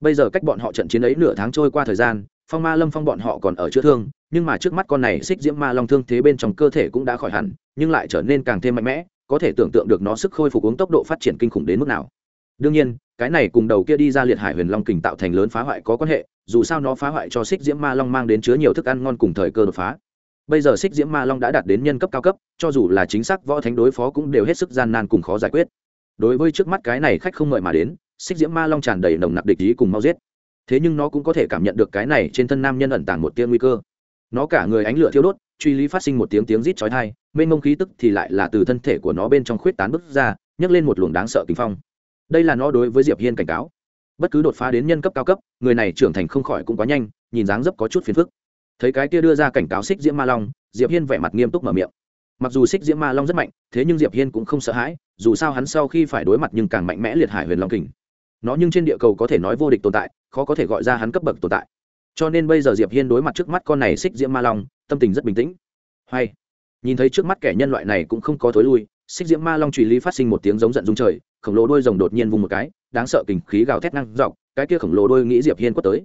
bây giờ cách bọn họ trận chiến ấy nửa tháng trôi qua thời gian, phong ma lâm phong bọn họ còn ở chữa thương, nhưng mà trước mắt con này xích diễm ma long thương thế bên trong cơ thể cũng đã khỏi hẳn, nhưng lại trở nên càng thêm mạnh mẽ, có thể tưởng tượng được nó sức khôi phục uống tốc độ phát triển kinh khủng đến mức nào. Đương nhiên, cái này cùng đầu kia đi ra liệt hải huyền long kình tạo thành lớn phá hoại có quan hệ, dù sao nó phá hoại cho xích diễm ma long mang đến chứa nhiều thức ăn ngon cùng thời cơ đột phá. Bây giờ xích diễm ma long đã đạt đến nhân cấp cao cấp, cho dù là chính xác võ thánh đối phó cũng đều hết sức gian nan cùng khó giải quyết. Đối với trước mắt cái này khách không mời mà đến xích diễm ma long tràn đầy nồng nặc địch ý cùng mau giết. Thế nhưng nó cũng có thể cảm nhận được cái này trên thân nam nhân ẩn tàng một tia nguy cơ. Nó cả người ánh lửa thiêu đốt, truy lý phát sinh một tiếng tiếng rít chói tai, mênh mông khí tức thì lại là từ thân thể của nó bên trong khuyết tán bứt ra, nhấc lên một luồng đáng sợ kinh phong. Đây là nó đối với diệp hiên cảnh cáo. Bất cứ đột phá đến nhân cấp cao cấp, người này trưởng thành không khỏi cũng quá nhanh, nhìn dáng dấp có chút phiền phức. Thấy cái kia đưa ra cảnh cáo xích diễm ma long, diệp hiên vẻ mặt nghiêm túc mở miệng. Mặc dù xích diễm ma long rất mạnh, thế nhưng diệp hiên cũng không sợ hãi, dù sao hắn sau khi phải đối mặt nhưng càng mạnh mẽ liệt hải huyền long kình nó nhưng trên địa cầu có thể nói vô địch tồn tại, khó có thể gọi ra hắn cấp bậc tồn tại. Cho nên bây giờ diệp hiên đối mặt trước mắt con này xích diễm ma long, tâm tình rất bình tĩnh. Hay, nhìn thấy trước mắt kẻ nhân loại này cũng không có thối lui, xích diễm ma long truy lý phát sinh một tiếng giống giận dung trời, khổng lồ đôi rồng đột nhiên vung một cái, đáng sợ kình khí gào thét năng dọc, cái kia khổng lồ đôi nghĩ diệp hiên quất tới.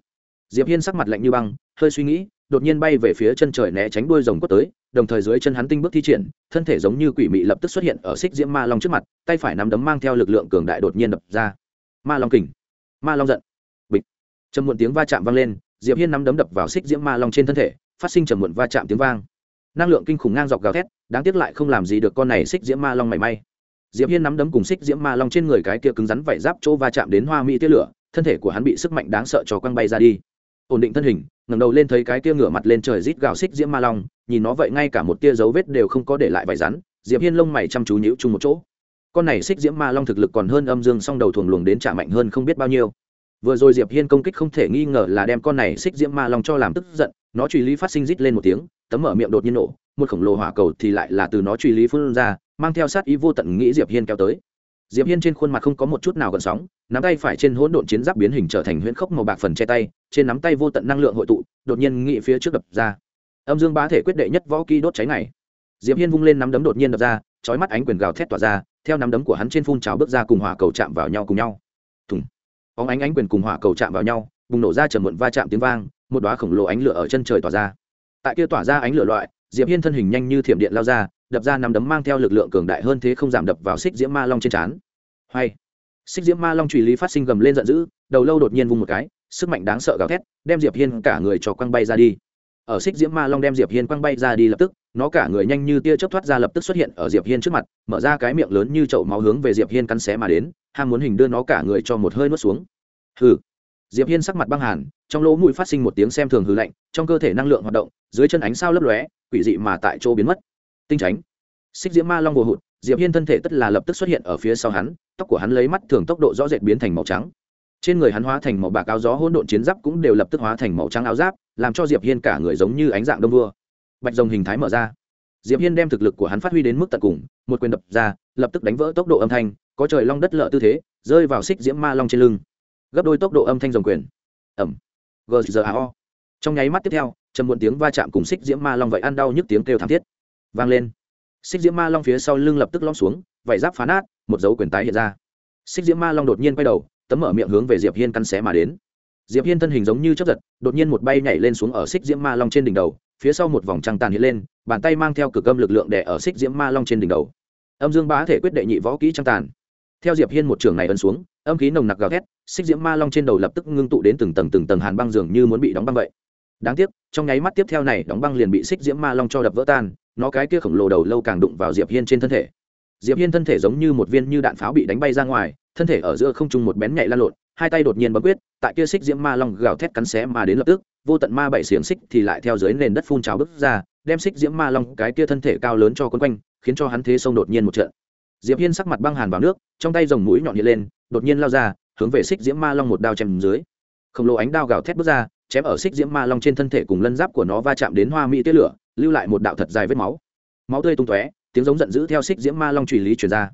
Diệp hiên sắc mặt lạnh như băng, hơi suy nghĩ, đột nhiên bay về phía chân trời né tránh đuôi rồng quất tới, đồng thời dưới chân hắn tinh bước thi triển, thân thể giống như quỷ mị lập tức xuất hiện ở xích diễm ma long trước mặt, tay phải nắm đấm mang theo lực lượng cường đại đột nhiên đập ra ma long kình. Ma long giận. Bịch. Trầm muộn tiếng va chạm vang lên, diệp hiên nắm đấm đập vào xích diễm ma long trên thân thể, phát sinh trầm muộn va chạm tiếng vang. Năng lượng kinh khủng ngang dọc gào thét, đáng tiếc lại không làm gì được con này xích diễm ma long mảy may. Diệp hiên nắm đấm cùng xích diễm ma long trên người cái kia cứng rắn vảy giáp chỗ va chạm đến hoa mỹ tia lửa, thân thể của hắn bị sức mạnh đáng sợ cho quăng bay ra đi. Ổn định thân hình, ngẩng đầu lên thấy cái kia ngửa mặt lên trời rít gào xích diễm ma long, nhìn nó vậy ngay cả một tia dấu vết đều không có để lại vải rắn, diệp hiên lông mày chăm chú nhíu chung một chỗ con này xích diễm ma long thực lực còn hơn âm dương song đầu thuồng luồng đến trả mạnh hơn không biết bao nhiêu. Vừa rồi diệp hiên công kích không thể nghi ngờ là đem con này xích diễm ma long cho làm tức giận, nó truy lý phát sinh rít lên một tiếng, tấm mở miệng đột nhiên nổ, một khổng lồ hỏa cầu thì lại là từ nó truy lý phun ra, mang theo sát ý vô tận nghĩ diệp hiên kéo tới. Diệp hiên trên khuôn mặt không có một chút nào gần sóng, nắm tay phải trên hỗn độn chiến giáp biến hình trở thành huyễn khốc màu bạc phần che tay, trên nắm tay vô tận năng lượng hội tụ, đột nhiên nghĩ phía trước đập ra. Âm dương bá thể quyết đệ nhất võ kỹ đốt cháy này. Diệp hiên vung lên nắm đấm đột nhiên đập ra, chói mắt ánh quyền gào thét tỏa ra theo nắm đấm của hắn trên phun trào bước ra cùng hỏa cầu chạm vào nhau cùng nhau. Thùng. Óng ánh ánh quyền cùng hỏa cầu chạm vào nhau, bùng nổ ra chầm muộn va chạm tiếng vang, một đóa khổng lồ ánh lửa ở chân trời tỏa ra. Tại kia tỏa ra ánh lửa loại, diệp hiên thân hình nhanh như thiểm điện lao ra, đập ra nắm đấm mang theo lực lượng cường đại hơn thế không giảm đập vào xích diễm ma long trên trán. Hay. Xích diễm ma long trùy lý phát sinh gầm lên giận dữ, đầu lâu đột nhiên vung một cái, sức mạnh đáng sợ gào thét, đem diệp hiên cả người cho quăng bay ra đi. Ở xích diễm ma long đem diệp hiên quăng bay ra đi lập tức nó cả người nhanh như tia chớp thoát ra lập tức xuất hiện ở diệp hiên trước mặt, mở ra cái miệng lớn như chậu máu hướng về diệp hiên cắn xé mà đến, ham muốn hình đưa nó cả người cho một hơi nuốt xuống. Hừ. Diệp hiên sắc mặt băng hàn, trong lỗ mũi phát sinh một tiếng xem thường hừ lạnh, trong cơ thể năng lượng hoạt động, dưới chân ánh sao lấp lóe, quỷ dị mà tại chỗ biến mất. Tinh tránh. Xích diễm ma long bồ hụt, diệp hiên thân thể tất là lập tức xuất hiện ở phía sau hắn, tóc của hắn lấy mắt thường tốc độ rõ rệt biến thành màu trắng. Trên người hắn hóa thành màu bạc áo gió hỗn độn chiến giáp cũng đều lập tức hóa thành màu trắng áo giáp, làm cho diệp hiên cả người giống như ánh dạng đông vua bạch rồng hình thái mở ra. Diệp hiên đem thực lực của hắn phát huy đến mức tận cùng, một quyền đập ra, lập tức đánh vỡ tốc độ âm thanh, có trời long đất lợ tư thế, rơi vào xích diễm ma long trên lưng. Gấp đôi tốc độ âm thanh dòng quyền. Ẩm gzao trong nháy mắt tiếp theo, trầm muộn tiếng va chạm cùng xích diễm ma long vậy ăn đau nhức tiếng kêu thảm thiết. Vang lên. Xích diễm ma long phía sau lưng lập tức lõm xuống, vảy giáp phá nát, một dấu quyền tái hiện ra. Xích diễm ma long đột nhiên quay đầu, tấm mở miệng hướng về diệp hiên căn xé mà đến diệp hiên thân hình giống như chấp giật, đột nhiên một bay nhảy lên xuống ở xích diễm ma long trên đỉnh đầu, phía sau một vòng trăng tàn hiện lên, bàn tay mang theo cực âm lực lượng đè ở xích diễm ma long trên đỉnh đầu. Âm dương bá thể quyết đệ nhị võ kỹ trăng tàn. Theo diệp hiên một trường này ấn xuống, âm khí nồng nặc gào thét, xích diễm ma long trên đầu lập tức ngưng tụ đến từng tầng từng tầng hàn băng dường như muốn bị đóng băng vậy. Đáng tiếc, trong nháy mắt tiếp theo này đóng băng liền bị xích diễm ma long cho đập vỡ tan, nó cái kia khổng lồ đầu lâu càng đụng vào diệp hiên trên thân thể diệp hiên thân thể giống như một viên như đạn pháo bị đánh bay ra ngoài, thân thể ở giữa không trung một bén nhạy lan lộn, hai tay đột nhiên bấm quyết, tại kia xích diễm ma long gào thét cắn xé mà đến lập tức, vô tận ma bảy xiềng xích thì lại theo dưới nền đất phun trào bứt ra, đem xích diễm ma long cái kia thân thể cao lớn cho quấn quanh, khiến cho hắn thế sông đột nhiên một trận. Diệp hiên sắc mặt băng hàn vào nước, trong tay rồng mũi nhọn hiện lên, đột nhiên lao ra, hướng về xích diễm ma long một đao chém dưới. Khổng lồ ánh đao gào thét bước ra, chém ở xích diễm ma long trên thân thể cùng lân giáp của nó va chạm đến hoa mỹ tia lửa, lưu lại một đạo thật dài vết máu. Máu tươi tung tóe tiếng giống giận dữ theo xích diễm ma long truy lý truyền ra.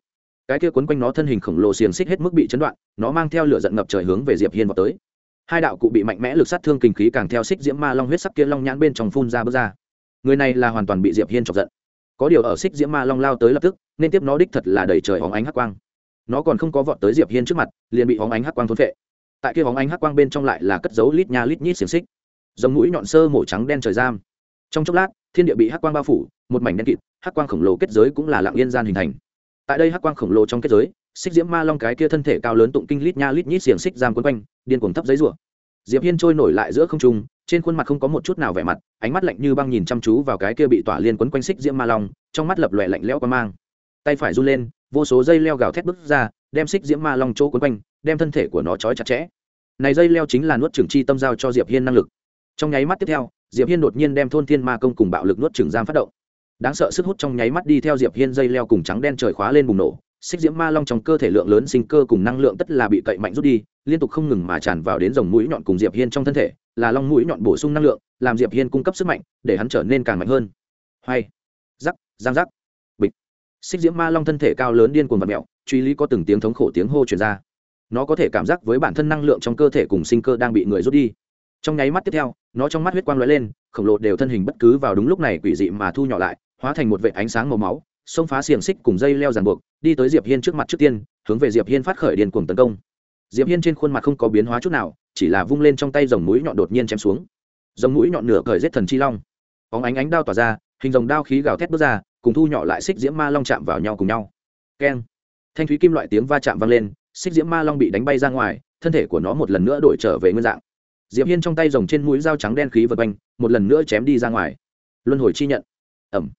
Cái kia quấn quanh nó thân hình khổng lồ xiềng xích hết mức bị chấn đoạn, nó mang theo lửa giận ngập trời hướng về diệp hiên vào tới. Hai đạo cụ bị mạnh mẽ lực sát thương kinh khí càng theo xích diễm ma long huyết sắc kia long nhãn bên trong phun ra bước ra. Người này là hoàn toàn bị diệp hiên chọc giận. Có điều ở xích diễm ma long lao tới lập tức, nên tiếp nó đích thật là đầy trời hóng ánh hắc quang. Nó còn không có vọt tới diệp hiên trước mặt, liền bị hóng ánh hắc quang thôn phệ. Tại kia hóng ánh hắc quang bên trong lại là cất dấu lít nha lít nhít xiềng xích. Giống mũi nhọn sơ mổ trắng đen trời giam. Trong chốc lát thiên địa bị hắc quang bao phủ, một mảnh đen kịt, hắc quang khổng lồ kết giới cũng là lặng yên gian hình thành. Tại đây hắc quang khổng lồ trong kết giới, xích diễm ma long cái kia thân thể cao lớn tụng kinh lít nha lít nhít xiềng xích giam quấn quanh, điên cuồng thấp giấy rủa. Diệp hiên trôi nổi lại giữa không trung, trên khuôn mặt không có một chút nào vẻ mặt, ánh mắt lạnh như băng nhìn chăm chú vào cái kia bị tỏa liên quấn quanh xích diễm ma long, trong mắt lập lòe lạnh lẽo qua mang. Tay phải run lên, vô số dây leo gào thét bứt ra, đem xích diễm ma long chỗ quấn quanh, đem thân thể của nó trói chặt chẽ. Này dây leo chính là nuốt trưởng chi tâm giao cho diệp hiên năng lực. Trong nháy mắt tiếp theo diệp hiên đột nhiên đem thôn thiên ma công cùng bạo lực nuốt trừng giam phát động. Đáng sợ sức hút trong nháy mắt đi theo diệp hiên dây leo cùng trắng đen trời khóa lên bùng nổ. Xích diễm ma long trong cơ thể lượng lớn sinh cơ cùng năng lượng tất là bị cậy mạnh rút đi, liên tục không ngừng mà tràn vào đến dòng mũi nhọn cùng diệp hiên trong thân thể, là long mũi nhọn bổ sung năng lượng, làm diệp hiên cung cấp sức mạnh, để hắn trở nên càng mạnh hơn. Hay. Rắc giang rắc. Bịch. Xích diễm ma long thân thể cao lớn điên cuồng vật mẹo truy lý có từng tiếng thống khổ tiếng hô truyền ra. Nó có thể cảm giác với bản thân năng lượng trong cơ thể cùng sinh cơ đang bị người rút đi trong nháy mắt tiếp theo, nó trong mắt huyết quang lóe lên, khổng lồ đều thân hình bất cứ vào đúng lúc này quỷ dị mà thu nhỏ lại, hóa thành một vệ ánh sáng màu máu, xông phá xiềng xích cùng dây leo ràng buộc, đi tới diệp hiên trước mặt trước tiên, hướng về diệp hiên phát khởi điền cuồng tấn công. Diệp hiên trên khuôn mặt không có biến hóa chút nào, chỉ là vung lên trong tay dòng mũi nhọn đột nhiên chém xuống. Dòng mũi nhọn nửa cởi giết thần chi long. Óng ánh ánh đao tỏa ra, hình dòng đao khí gào thét bước ra, cùng thu nhỏ lại xích diễm ma long chạm vào nhau cùng nhau. Keng. Thanh thúy kim loại tiếng va chạm vang lên, xích diễm ma long bị đánh bay ra ngoài, thân thể của nó một lần nữa đổi trở về nguyên dạng diệp hiên trong tay rồng trên mũi dao trắng đen khí vật quanh, một lần nữa chém đi ra ngoài. Luân hồi chi nhận. Ẩm.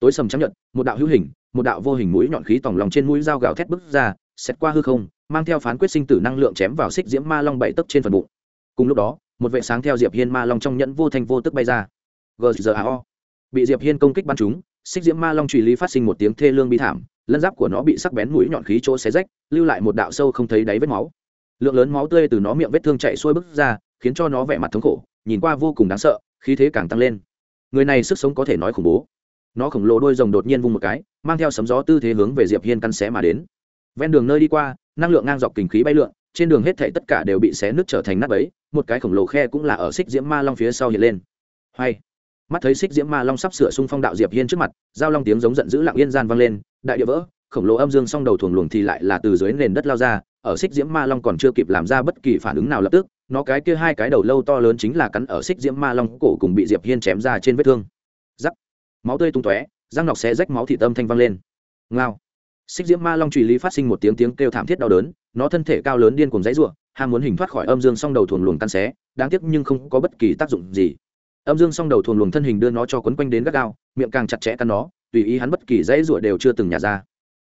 Tối sầm trắng nhận một đạo hữu hình, một đạo vô hình mũi nhọn khí tòng lòng trên mũi dao gào thét bứt ra xét qua hư không, mang theo phán quyết sinh tử năng lượng chém vào xích diễm ma long bảy tấc trên phần bụng. Cùng lúc đó, một vệ sáng theo diệp hiên ma long trong nhẫn vô thành vô tức bay ra. Gzao bị diệp hiên công kích bắn chúng xích diễm ma long truy lý phát sinh một tiếng thê lương bi thảm, lân giáp của nó bị sắc bén mũi nhọn khí chỗ xé rách, lưu lại một đạo sâu không thấy đáy vết máu. Lượng lớn máu tươi từ nó miệng vết thương chạy xuôi bức ra khiến cho nó vẻ mặt thống khổ, nhìn qua vô cùng đáng sợ, khí thế càng tăng lên. Người này sức sống có thể nói khủng bố. Nó khổng lồ đôi rồng đột nhiên vung một cái, mang theo sấm gió tư thế hướng về diệp hiên căn xé mà đến. Ven đường nơi đi qua, năng lượng ngang dọc kình khí bay lượn, trên đường hết thảy tất cả đều bị xé nứt trở thành nát bấy, một cái khổng lồ khe cũng là ở xích diễm ma long phía sau hiện lên. Hay! Mắt thấy xích diễm ma long sắp sửa xung phong đạo diệp hiên trước mặt, giao long tiếng giống giận dữ lặng yên gian vang lên, đại địa vỡ, khổng lồ âm dương song đầu thuồng luồng thì lại là từ dưới nền đất lao ra, ở xích diễm ma long còn chưa kịp làm ra bất kỳ phản ứng nào lập tức nó cái kia hai cái đầu lâu to lớn chính là cắn ở xích diễm ma long cổ cùng bị diệp hiên chém ra trên vết thương. Giắc máu tươi tung tóe, răng nọc xé rách máu thị tâm thanh vang lên. Ngao. Xích diễm ma long trùy lý phát sinh một tiếng tiếng kêu thảm thiết đau đớn, nó thân thể cao lớn điên cùng dãy ruộng ham muốn hình thoát khỏi âm dương song đầu thuồng luồng căn xé, đáng tiếc nhưng không có bất kỳ tác dụng gì. Âm dương song đầu thuồng luồng thân hình đưa nó cho quấn quanh đến gắt gao, miệng càng chặt chẽ căn nó, tùy ý hắn bất kỳ dãy ruộng đều chưa từng nhả ra.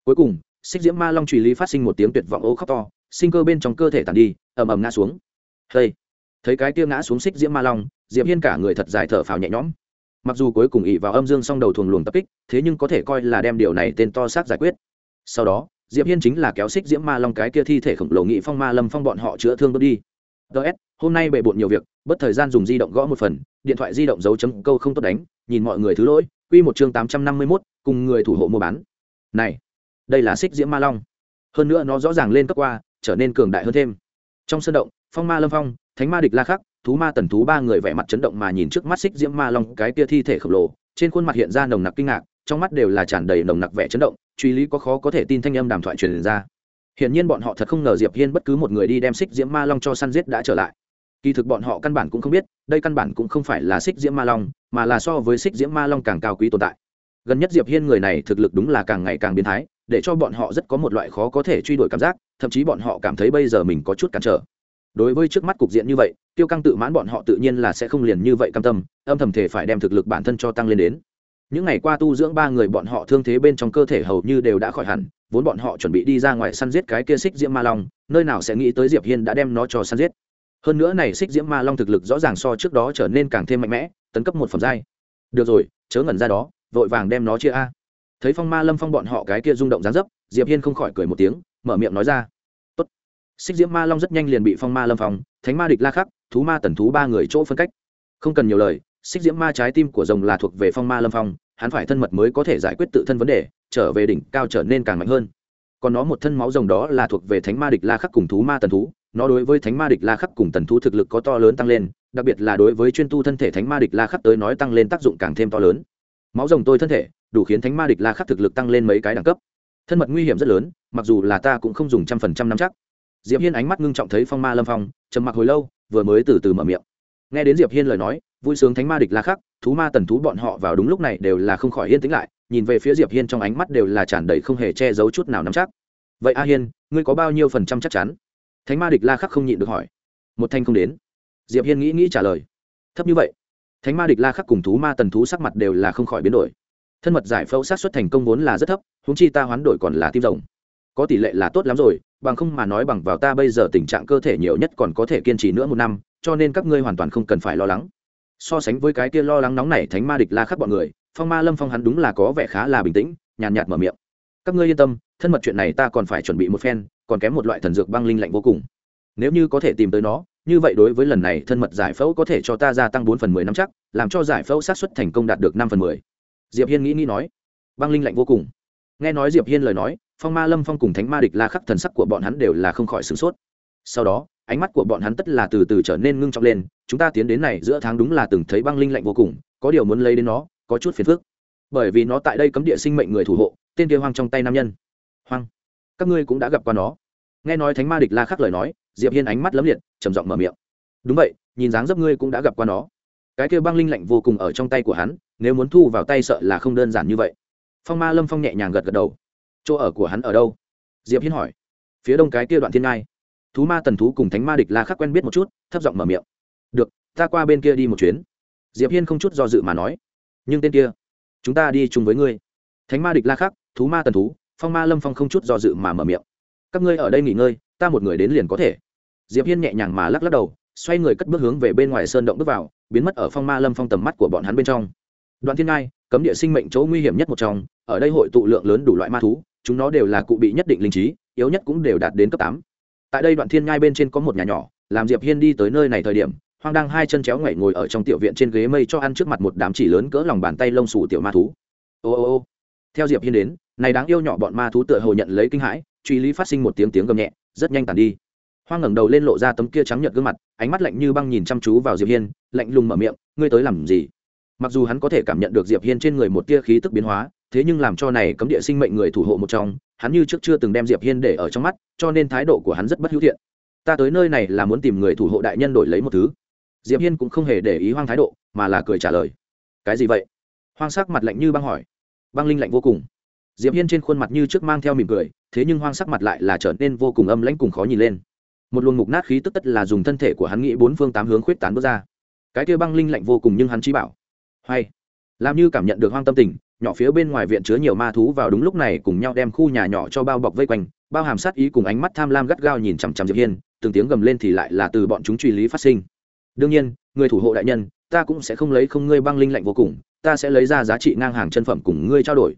Cuối cùng, xích diễm ma long trùy lý phát sinh một tiếng tuyệt vọng ô khóc to, sinh cơ bên trong cơ thể tàn đi, ầm ầm ngã xuống hây thấy cái kia ngã xuống xích diễm ma long diệp hiên cả người thật dài thở phào nhẹ nhõm. Mặc dù cuối cùng ỉ vào âm dương song đầu thuồng luồng tập kích thế nhưng có thể coi là đem điều này tên to xác giải quyết. Sau đó diệp hiên chính là kéo xích diễm ma long cái kia thi thể khổng lồ nghị phong ma lâm phong bọn họ chữa thương bước đi. Ts hôm nay bệ bộn nhiều việc bất thời gian dùng di động gõ một phần điện thoại di động dấu chấm câu không tốt đánh nhìn mọi người thứ lỗi quy một chương tám trăm năm mươi 851, cùng người thủ hộ mua bán. Này đây là xích diễm ma long. Hơn nữa nó rõ ràng lên cấp qua trở nên cường đại hơn thêm. Trong sân động phong ma lâm phong, thánh ma địch la khắc, thú ma tần thú, ba người vẻ mặt chấn động mà nhìn trước mắt xích diễm ma long, cái tia thi thể khổng lồ, trên khuôn mặt hiện ra nồng nặc kinh ngạc, trong mắt đều là tràn đầy nồng nặc vẻ chấn động, truy lý có khó có thể tin thanh âm đàm thoại truyền ra. Hiển nhiên bọn họ thật không ngờ diệp hiên bất cứ một người đi đem xích diễm ma long cho săn giết đã trở lại. Kỳ thực bọn họ căn bản cũng không biết, đây căn bản cũng không phải là xích diễm ma long, mà là so với xích diễm ma long càng cao quý tồn tại. Gần nhất diệp hiên người này thực lực đúng là càng ngày càng biến thái, để cho bọn họ rất có một loại khó có thể truy đuổi cảm giác, thậm chí bọn họ cảm thấy bây giờ mình có chút cản trở đối với trước mắt cục diện như vậy, tiêu căng tự mãn bọn họ tự nhiên là sẽ không liền như vậy cam tâm, âm thầm thể phải đem thực lực bản thân cho tăng lên đến. Những ngày qua tu dưỡng ba người bọn họ thương thế bên trong cơ thể hầu như đều đã khỏi hẳn, vốn bọn họ chuẩn bị đi ra ngoài săn giết cái kia xích diễm ma long, nơi nào sẽ nghĩ tới diệp hiên đã đem nó cho săn giết. Hơn nữa này xích diễm ma long thực lực rõ ràng so trước đó trở nên càng thêm mạnh mẽ, tấn cấp một phẩm giai. Được rồi, chớ ngẩn ra đó, vội vàng đem nó chia a. Thấy phong ma lâm phong bọn họ cái kia rung động dán dấp, diệp hiên không khỏi cười một tiếng, mở miệng nói ra xích diễm ma long rất nhanh liền bị phong ma lâm phong thánh ma địch la khắc, thú ma tần thú ba người chỗ phân cách. Không cần nhiều lời, xích diễm ma trái tim của rồng là thuộc về phong ma lâm phong hắn phải thân mật mới có thể giải quyết tự thân vấn đề, trở về đỉnh cao trở nên càng mạnh hơn. Còn nó một thân máu rồng đó là thuộc về thánh ma địch la khắc cùng thú ma tần thú, nó đối với thánh ma địch la khắc cùng tần thú thực lực có to lớn tăng lên, đặc biệt là đối với chuyên tu thân thể thánh ma địch la khắc tới nói tăng lên tác dụng càng thêm to lớn. Máu rồng tôi thân thể, đủ khiến thánh ma địch la khắc thực lực tăng lên mấy cái đẳng cấp. Thân mật nguy hiểm rất lớn, mặc dù là ta cũng không dùng trăm phần trăm năm chắc diệp hiên ánh mắt ngưng trọng thấy phong ma lâm phong, trầm mặc hồi lâu, vừa mới từ từ mở miệng. Nghe đến diệp hiên lời nói, vui sướng thánh ma địch la khắc, thú ma tần thú bọn họ vào đúng lúc này đều là không khỏi yên tĩnh lại, nhìn về phía diệp hiên trong ánh mắt đều là tràn đầy không hề che giấu chút nào nắm chắc. Vậy a hiên, ngươi có bao nhiêu phần trăm chắc chắn? Thánh ma địch la khắc không nhịn được hỏi. Một thanh không đến. Diệp hiên nghĩ nghĩ trả lời. Thấp như vậy? Thánh ma địch la khắc cùng thú ma tần thú sắc mặt đều là không khỏi biến đổi. Thân mật giải phẫu sát xuất thành công vốn là rất thấp húng chi ta hoán đổi còn là tim rồng. Có tỷ lệ là tốt lắm rồi bằng không mà nói bằng vào ta bây giờ tình trạng cơ thể nhiều nhất còn có thể kiên trì nữa một năm, cho nên các ngươi hoàn toàn không cần phải lo lắng. So sánh với cái kia lo lắng nóng này thánh ma địch la khắc bọn người, phong ma lâm phong hắn đúng là có vẻ khá là bình tĩnh, nhàn nhạt mở miệng. Các ngươi yên tâm, thân mật chuyện này ta còn phải chuẩn bị một phen, còn kém một loại thần dược băng linh lạnh vô cùng. Nếu như có thể tìm tới nó, như vậy đối với lần này thân mật giải phẫu có thể cho ta gia tăng bốn phần mười năm chắc, làm cho giải phẫu sát xuất thành công đạt được năm phần mười. Diệp hiên nghĩ nghĩ nói. Băng linh lạnh vô cùng. Nghe nói diệp hiên lời nói phong ma lâm phong cùng thánh ma địch la khắc thần sắc của bọn hắn đều là không khỏi sửng sốt. Sau đó, ánh mắt của bọn hắn tất là từ từ trở nên ngưng trọng lên, chúng ta tiến đến này giữa tháng đúng là từng thấy băng linh lạnh vô cùng, có điều muốn lấy đến nó, có chút phiền phức. Bởi vì nó tại đây cấm địa sinh mệnh người thủ hộ, tên kia hoang trong tay nam nhân. Hoang, các ngươi cũng đã gặp qua nó. Nghe nói thánh ma địch la khắc lời nói, diệp hiên ánh mắt lấm liệt, trầm giọng mở miệng. Đúng vậy, nhìn dáng dấp ngươi cũng đã gặp qua nó. Cái kia băng linh lạnh vô cùng ở trong tay của hắn, nếu muốn thu vào tay sợ là không đơn giản như vậy. Phong ma lâm phong nhẹ nhàng gật gật đầu chỗ ở của hắn ở đâu? Diệp hiên hỏi. Phía đông cái kia đoạn thiên ngai. Thú ma tần thú cùng thánh ma địch la khắc quen biết một chút, thấp giọng mở miệng. Được, ta qua bên kia đi một chuyến. Diệp hiên không chút do dự mà nói. Nhưng tên kia, chúng ta đi chung với ngươi. Thánh ma địch la khắc, thú ma tần thú, phong ma lâm phong không chút do dự mà mở miệng. Các ngươi ở đây nghỉ ngơi, ta một người đến liền có thể. Diệp hiên nhẹ nhàng mà lắc lắc đầu, xoay người cất bước hướng về bên ngoài sơn động bước vào, biến mất ở phong ma lâm phong tầm mắt của bọn hắn bên trong. Đoạn thiên ngai, cấm địa sinh mệnh chỗ nguy hiểm nhất một trong, ở đây hội tụ lượng lớn đủ loại ma thú chúng nó đều là cụ bị nhất định linh trí, yếu nhất cũng đều đạt đến cấp tám. Tại đây đoạn thiên ngai bên trên có một nhà nhỏ, làm diệp hiên đi tới nơi này thời điểm, hoang đang hai chân chéo ngoảy ngồi ở trong tiểu viện trên ghế mây cho ăn trước mặt một đám chỉ lớn cỡ lòng bàn tay lông xù tiểu ma thú. Ô ô ô. Theo diệp hiên đến, này đáng yêu nhỏ bọn ma thú tựa hồ nhận lấy kinh hãi, truy lý phát sinh một tiếng tiếng gầm nhẹ, rất nhanh tàn đi. Hoang ngẩng đầu lên lộ ra tấm kia trắng nhợt gương mặt, ánh mắt lạnh như băng nhìn chăm chú vào diệp hiên, lạnh lùng mở miệng, ngươi tới làm gì? Mặc dù hắn có thể cảm nhận được diệp hiên trên người một tia khí tức biến hóa thế nhưng làm cho này cấm địa sinh mệnh người thủ hộ một trong, hắn như trước chưa từng đem diệp hiên để ở trong mắt, cho nên thái độ của hắn rất bất hữu thiện. Ta tới nơi này là muốn tìm người thủ hộ đại nhân đổi lấy một thứ. Diệp hiên cũng không hề để ý hoang thái độ, mà là cười trả lời. Cái gì vậy? Hoang sắc mặt lạnh như băng hỏi. Băng linh lạnh vô cùng. Diệp hiên trên khuôn mặt như trước mang theo mỉm cười, thế nhưng hoang sắc mặt lại là trở nên vô cùng âm lãnh cùng khó nhìn lên. Một luồng mục nát khí tức tất là dùng thân thể của hắn nghĩ bốn phương tám hướng khuyết tán bước ra. Cái kia băng linh lạnh vô cùng nhưng hắn chỉ bảo. Hay. Làm như cảm nhận được hoang tâm tình nhỏ phía bên ngoài viện chứa nhiều ma thú vào đúng lúc này cùng nhau đem khu nhà nhỏ cho bao bọc vây quanh, bao hàm sát ý cùng ánh mắt tham lam gắt gao nhìn chằm chằm diệp hiên, từng tiếng gầm lên thì lại là từ bọn chúng truy lý phát sinh. Đương nhiên, người thủ hộ đại nhân, ta cũng sẽ không lấy không ngươi băng linh lạnh vô cùng, ta sẽ lấy ra giá trị ngang hàng chân phẩm cùng ngươi trao đổi.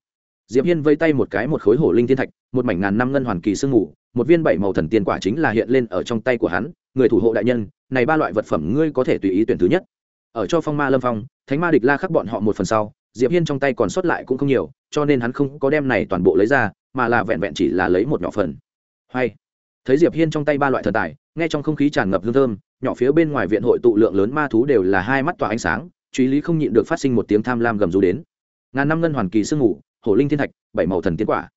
Diệp hiên vây tay một cái một khối hổ linh thiên thạch, một mảnh ngàn năm ngân hoàn kỳ sương ngủ một viên bảy màu thần tiên quả chính là hiện lên ở trong tay của hắn. Người thủ hộ đại nhân, này ba loại vật phẩm ngươi có thể tùy ý tuyển thứ nhất. Ở cho phong ma lâm phong, thánh ma địch la khắc bọn họ một phần sau diệp hiên trong tay còn sót lại cũng không nhiều, cho nên hắn không có đem này toàn bộ lấy ra, mà là vẹn vẹn chỉ là lấy một nhỏ phần. Hay. Thấy diệp hiên trong tay ba loại thần tài, nghe trong không khí tràn ngập hương thơm, nhỏ phía bên ngoài viện hội tụ lượng lớn ma thú đều là hai mắt tỏa ánh sáng, truy lý không nhịn được phát sinh một tiếng tham lam gầm rú đến. Ngàn năm ngân hoàn kỳ sương ngủ hổ linh thiên thạch, bảy màu thần tiến quả.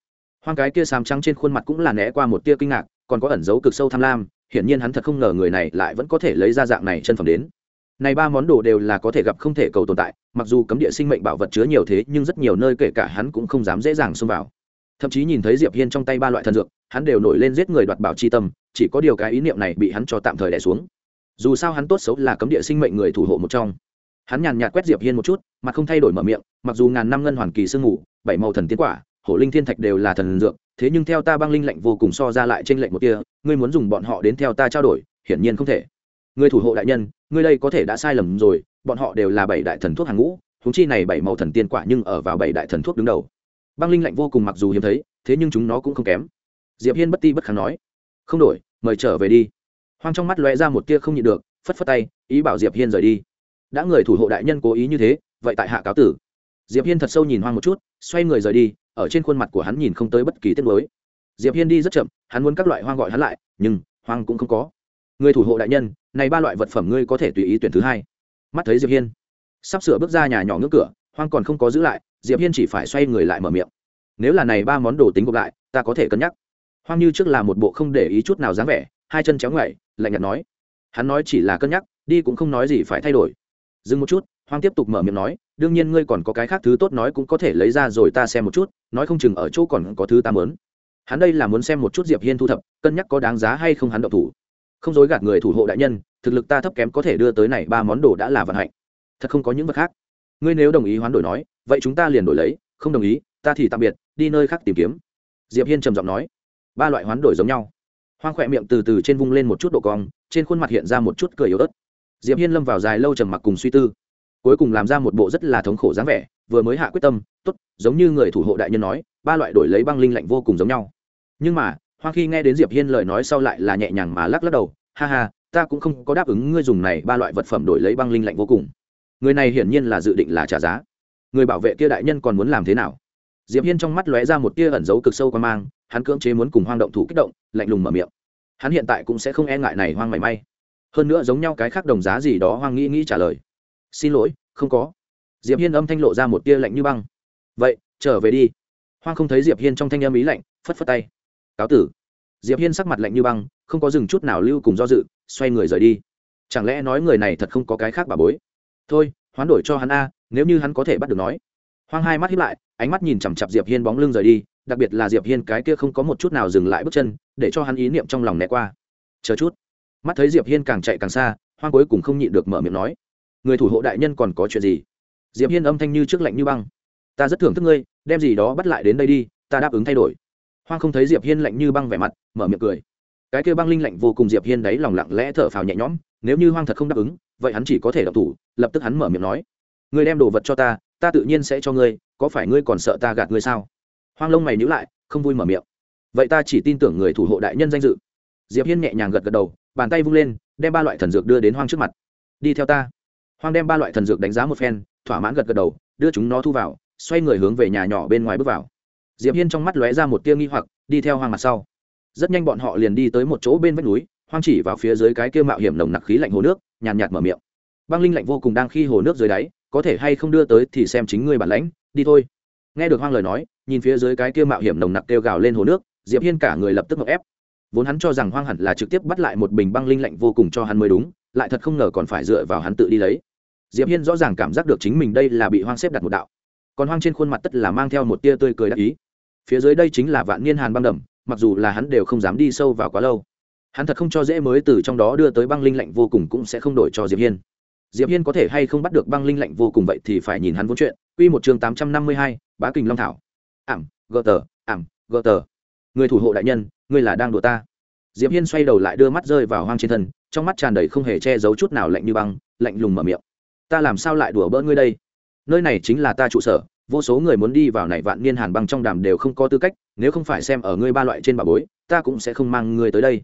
Hoang cái kia sám trắng trên khuôn mặt cũng là né qua một tia kinh ngạc, còn có ẩn dấu cực sâu tham lam, hiển nhiên hắn thật không ngờ người này lại vẫn có thể lấy ra dạng này chân phẩm đến này ba món đồ đều là có thể gặp không thể cầu tồn tại, mặc dù cấm địa sinh mệnh bảo vật chứa nhiều thế, nhưng rất nhiều nơi kể cả hắn cũng không dám dễ dàng xông vào. Thậm chí nhìn thấy diệp hiên trong tay ba loại thần dược, hắn đều nổi lên giết người đoạt bảo chi tâm, chỉ có điều cái ý niệm này bị hắn cho tạm thời đè xuống. Dù sao hắn tốt xấu là cấm địa sinh mệnh người thủ hộ một trong. Hắn nhàn nhạt quét diệp hiên một chút, mà không thay đổi mở miệng, mặc dù ngàn năm ngân hoàn kỳ sương ngủ, bảy màu thần tiến quả, hổ linh thiên thạch đều là thần dược, thế nhưng theo ta băng linh lệnh vô cùng so ra lại trên lệnh một tia ngươi muốn dùng bọn họ đến theo ta trao đổi, hiển nhiên không thể người thủ hộ đại nhân người đây có thể đã sai lầm rồi, bọn họ đều là bảy đại thần thuốc hàng ngũ húng chi này bảy màu thần tiên quả nhưng ở vào bảy đại thần thuốc đứng đầu. Băng linh lạnh vô cùng mặc dù hiếm thấy, thế nhưng chúng nó cũng không kém. Diệp hiên bất ti bất kháng nói, không đổi, mời trở về đi. Hoang trong mắt lóe ra một tia không nhịn được, phất phất tay, ý bảo diệp hiên rời đi. Đã người thủ hộ đại nhân cố ý như thế, vậy tại hạ cáo tử. Diệp hiên thật sâu nhìn hoang một chút, xoay người rời đi, ở trên khuôn mặt của hắn nhìn không tới bất kỳ tiết mới diệp hiên đi rất chậm, hắn muốn các loại hoang gọi hắn lại, nhưng hoang cũng không có. Người thủ hộ đại nhân này ba loại vật phẩm ngươi có thể tùy ý tuyển thứ hai. Mắt thấy diệp hiên sắp sửa bước ra nhà nhỏ ngưỡng cửa hoang còn không có giữ lại diệp hiên chỉ phải xoay người lại mở miệng. Nếu là này ba món đồ tính gộp lại ta có thể cân nhắc. Hoang như trước là một bộ không để ý chút nào dáng vẻ hai chân chéo ngẩng, lạnh nhạt nói. Hắn nói chỉ là cân nhắc đi cũng không nói gì phải thay đổi. Dừng một chút hoang tiếp tục mở miệng nói đương nhiên ngươi còn có cái khác thứ tốt nói cũng có thể lấy ra rồi ta xem một chút nói không chừng ở chỗ còn có thứ ta mớn hắn đây là muốn xem một chút diệp hiên thu thập cân nhắc có đáng giá hay không hắn động thủ. Không dối gạt người thủ hộ đại nhân thực lực ta thấp kém có thể đưa tới này ba món đồ đã là vận hạnh. Thật không có những vật khác. Ngươi nếu đồng ý hoán đổi nói, vậy chúng ta liền đổi lấy, không đồng ý, ta thì tạm biệt, đi nơi khác tìm kiếm. Diệp hiên trầm giọng nói. Ba loại hoán đổi giống nhau. Hoang khỏe miệng từ từ trên vung lên một chút độ cong, trên khuôn mặt hiện ra một chút cười yếu ớt. Diệp hiên lâm vào dài lâu trầm mặc cùng suy tư. Cuối cùng làm ra một bộ rất là thống khổ dáng vẻ, vừa mới hạ quyết tâm, tốt, giống như người thủ hộ đại nhân nói, ba loại đổi lấy băng linh lạnh vô cùng giống nhau. Nhưng mà, Hoang khi nghe đến diệp hiên lời nói sau lại là nhẹ nhàng mà lắc lắc đầu, ha ha ta cũng không có đáp ứng ngươi dùng này ba loại vật phẩm đổi lấy băng linh lạnh vô cùng. Người này hiển nhiên là dự định là trả giá. Người bảo vệ kia đại nhân còn muốn làm thế nào? Diệp hiên trong mắt lóe ra một tia ẩn giấu cực sâu qua mang, hắn cưỡng chế muốn cùng hoang động thủ kích động, lạnh lùng mở miệng. Hắn hiện tại cũng sẽ không e ngại này hoang mảy may. Hơn nữa giống nhau cái khác đồng giá gì đó hoang nghĩ nghĩ trả lời. Xin lỗi, không có. Diệp hiên âm thanh lộ ra một tia lạnh như băng. Vậy, trở về đi. Hoang không thấy diệp hiên trong thanh âm ý lạnh, phất phất tay. Cáo tử diệp hiên sắc mặt lạnh như băng, không có dừng chút nào lưu cùng do dự, xoay người rời đi. Chẳng lẽ nói người này thật không có cái khác bà bối? Thôi, hoán đổi cho hắn a, nếu như hắn có thể bắt được nói. Hoang hai mắt hiếp lại, ánh mắt nhìn chằm chặp diệp hiên bóng lưng rời đi, đặc biệt là diệp hiên cái kia không có một chút nào dừng lại bước chân, để cho hắn ý niệm trong lòng né qua. Chờ chút. Mắt thấy diệp hiên càng chạy càng xa, hoang cuối cùng không nhịn được mở miệng nói. Người thủ hộ đại nhân còn có chuyện gì? Diệp hiên âm thanh như trước lạnh như băng. Ta rất thưởng thức ngươi, đem gì đó bắt lại đến đây đi, ta đáp ứng thay đổi hoang không thấy diệp hiên lạnh như băng vẻ mặt, mở miệng cười. Cái kia băng linh lạnh vô cùng diệp hiên đấy lòng lặng lẽ thở phào nhẹ nhõm, nếu như hoang thật không đáp ứng, vậy hắn chỉ có thể đọc thủ, lập tức hắn mở miệng nói. Ngươi đem đồ vật cho ta ta tự nhiên sẽ cho ngươi, có phải ngươi còn sợ ta gạt ngươi sao? Hoang lông mày nhíu lại, không vui mở miệng. Vậy ta chỉ tin tưởng người thủ hộ đại nhân danh dự. Diệp hiên nhẹ nhàng gật gật đầu, bàn tay vung lên, đem ba loại thần dược đưa đến hoang trước mặt. Đi theo ta. Hoang đem ba loại thần dược đánh giá một phen, thỏa mãn gật gật đầu, đưa chúng nó thu vào, xoay người hướng về nhà nhỏ bên ngoài bước vào diệp hiên trong mắt lóe ra một tia nghi hoặc, đi theo hoang mặt sau. Rất nhanh bọn họ liền đi tới một chỗ bên vách núi, hoang chỉ vào phía dưới cái kia mạo hiểm nồng nặc khí lạnh hồ nước, nhàn nhạt mở miệng. Băng linh lạnh vô cùng đang khi hồ nước dưới đáy, có thể hay không đưa tới thì xem chính ngươi bản lãnh, đi thôi. Nghe được hoang lời nói, nhìn phía dưới cái kia mạo hiểm nồng nặc kêu gào lên hồ nước, diệp hiên cả người lập tức ngọc ép. Vốn hắn cho rằng hoang hẳn là trực tiếp bắt lại một bình băng linh lạnh vô cùng cho hắn mới đúng, lại thật không ngờ còn phải dựa vào hắn tự đi lấy. Diệp hiên rõ ràng cảm giác được chính mình đây là bị hoang xếp đặt một đạo. Còn hoang trên khuôn mặt tất là mang theo một tia tươi cười đắc ý phía dưới đây chính là vạn niên hàn băng đầm mặc dù là hắn đều không dám đi sâu vào quá lâu. Hắn thật không cho dễ mới từ trong đó đưa tới băng linh lạnh vô cùng cũng sẽ không đổi cho diệp hiên. Diệp hiên có thể hay không bắt được băng linh lạnh vô cùng vậy thì phải nhìn hắn vốn chuyện. Quy một chương tám trăm năm mươi hai, bá kình long thảo. Ảm gờ tờ ảm gờ tờ. Người thủ hộ đại nhân ngươi là đang đùa ta. Diệp hiên xoay đầu lại đưa mắt rơi vào hoang trên thân trong mắt tràn đầy không hề che giấu chút nào lạnh như băng lạnh lùng mở miệng. Ta làm sao lại đùa bỡ ngươi đây? Nơi này chính là ta trụ sở vô số người muốn đi vào này vạn niên hàn băng trong đàm đều không có tư cách, nếu không phải xem ở ngươi ba loại trên bà bối, ta cũng sẽ không mang ngươi tới đây.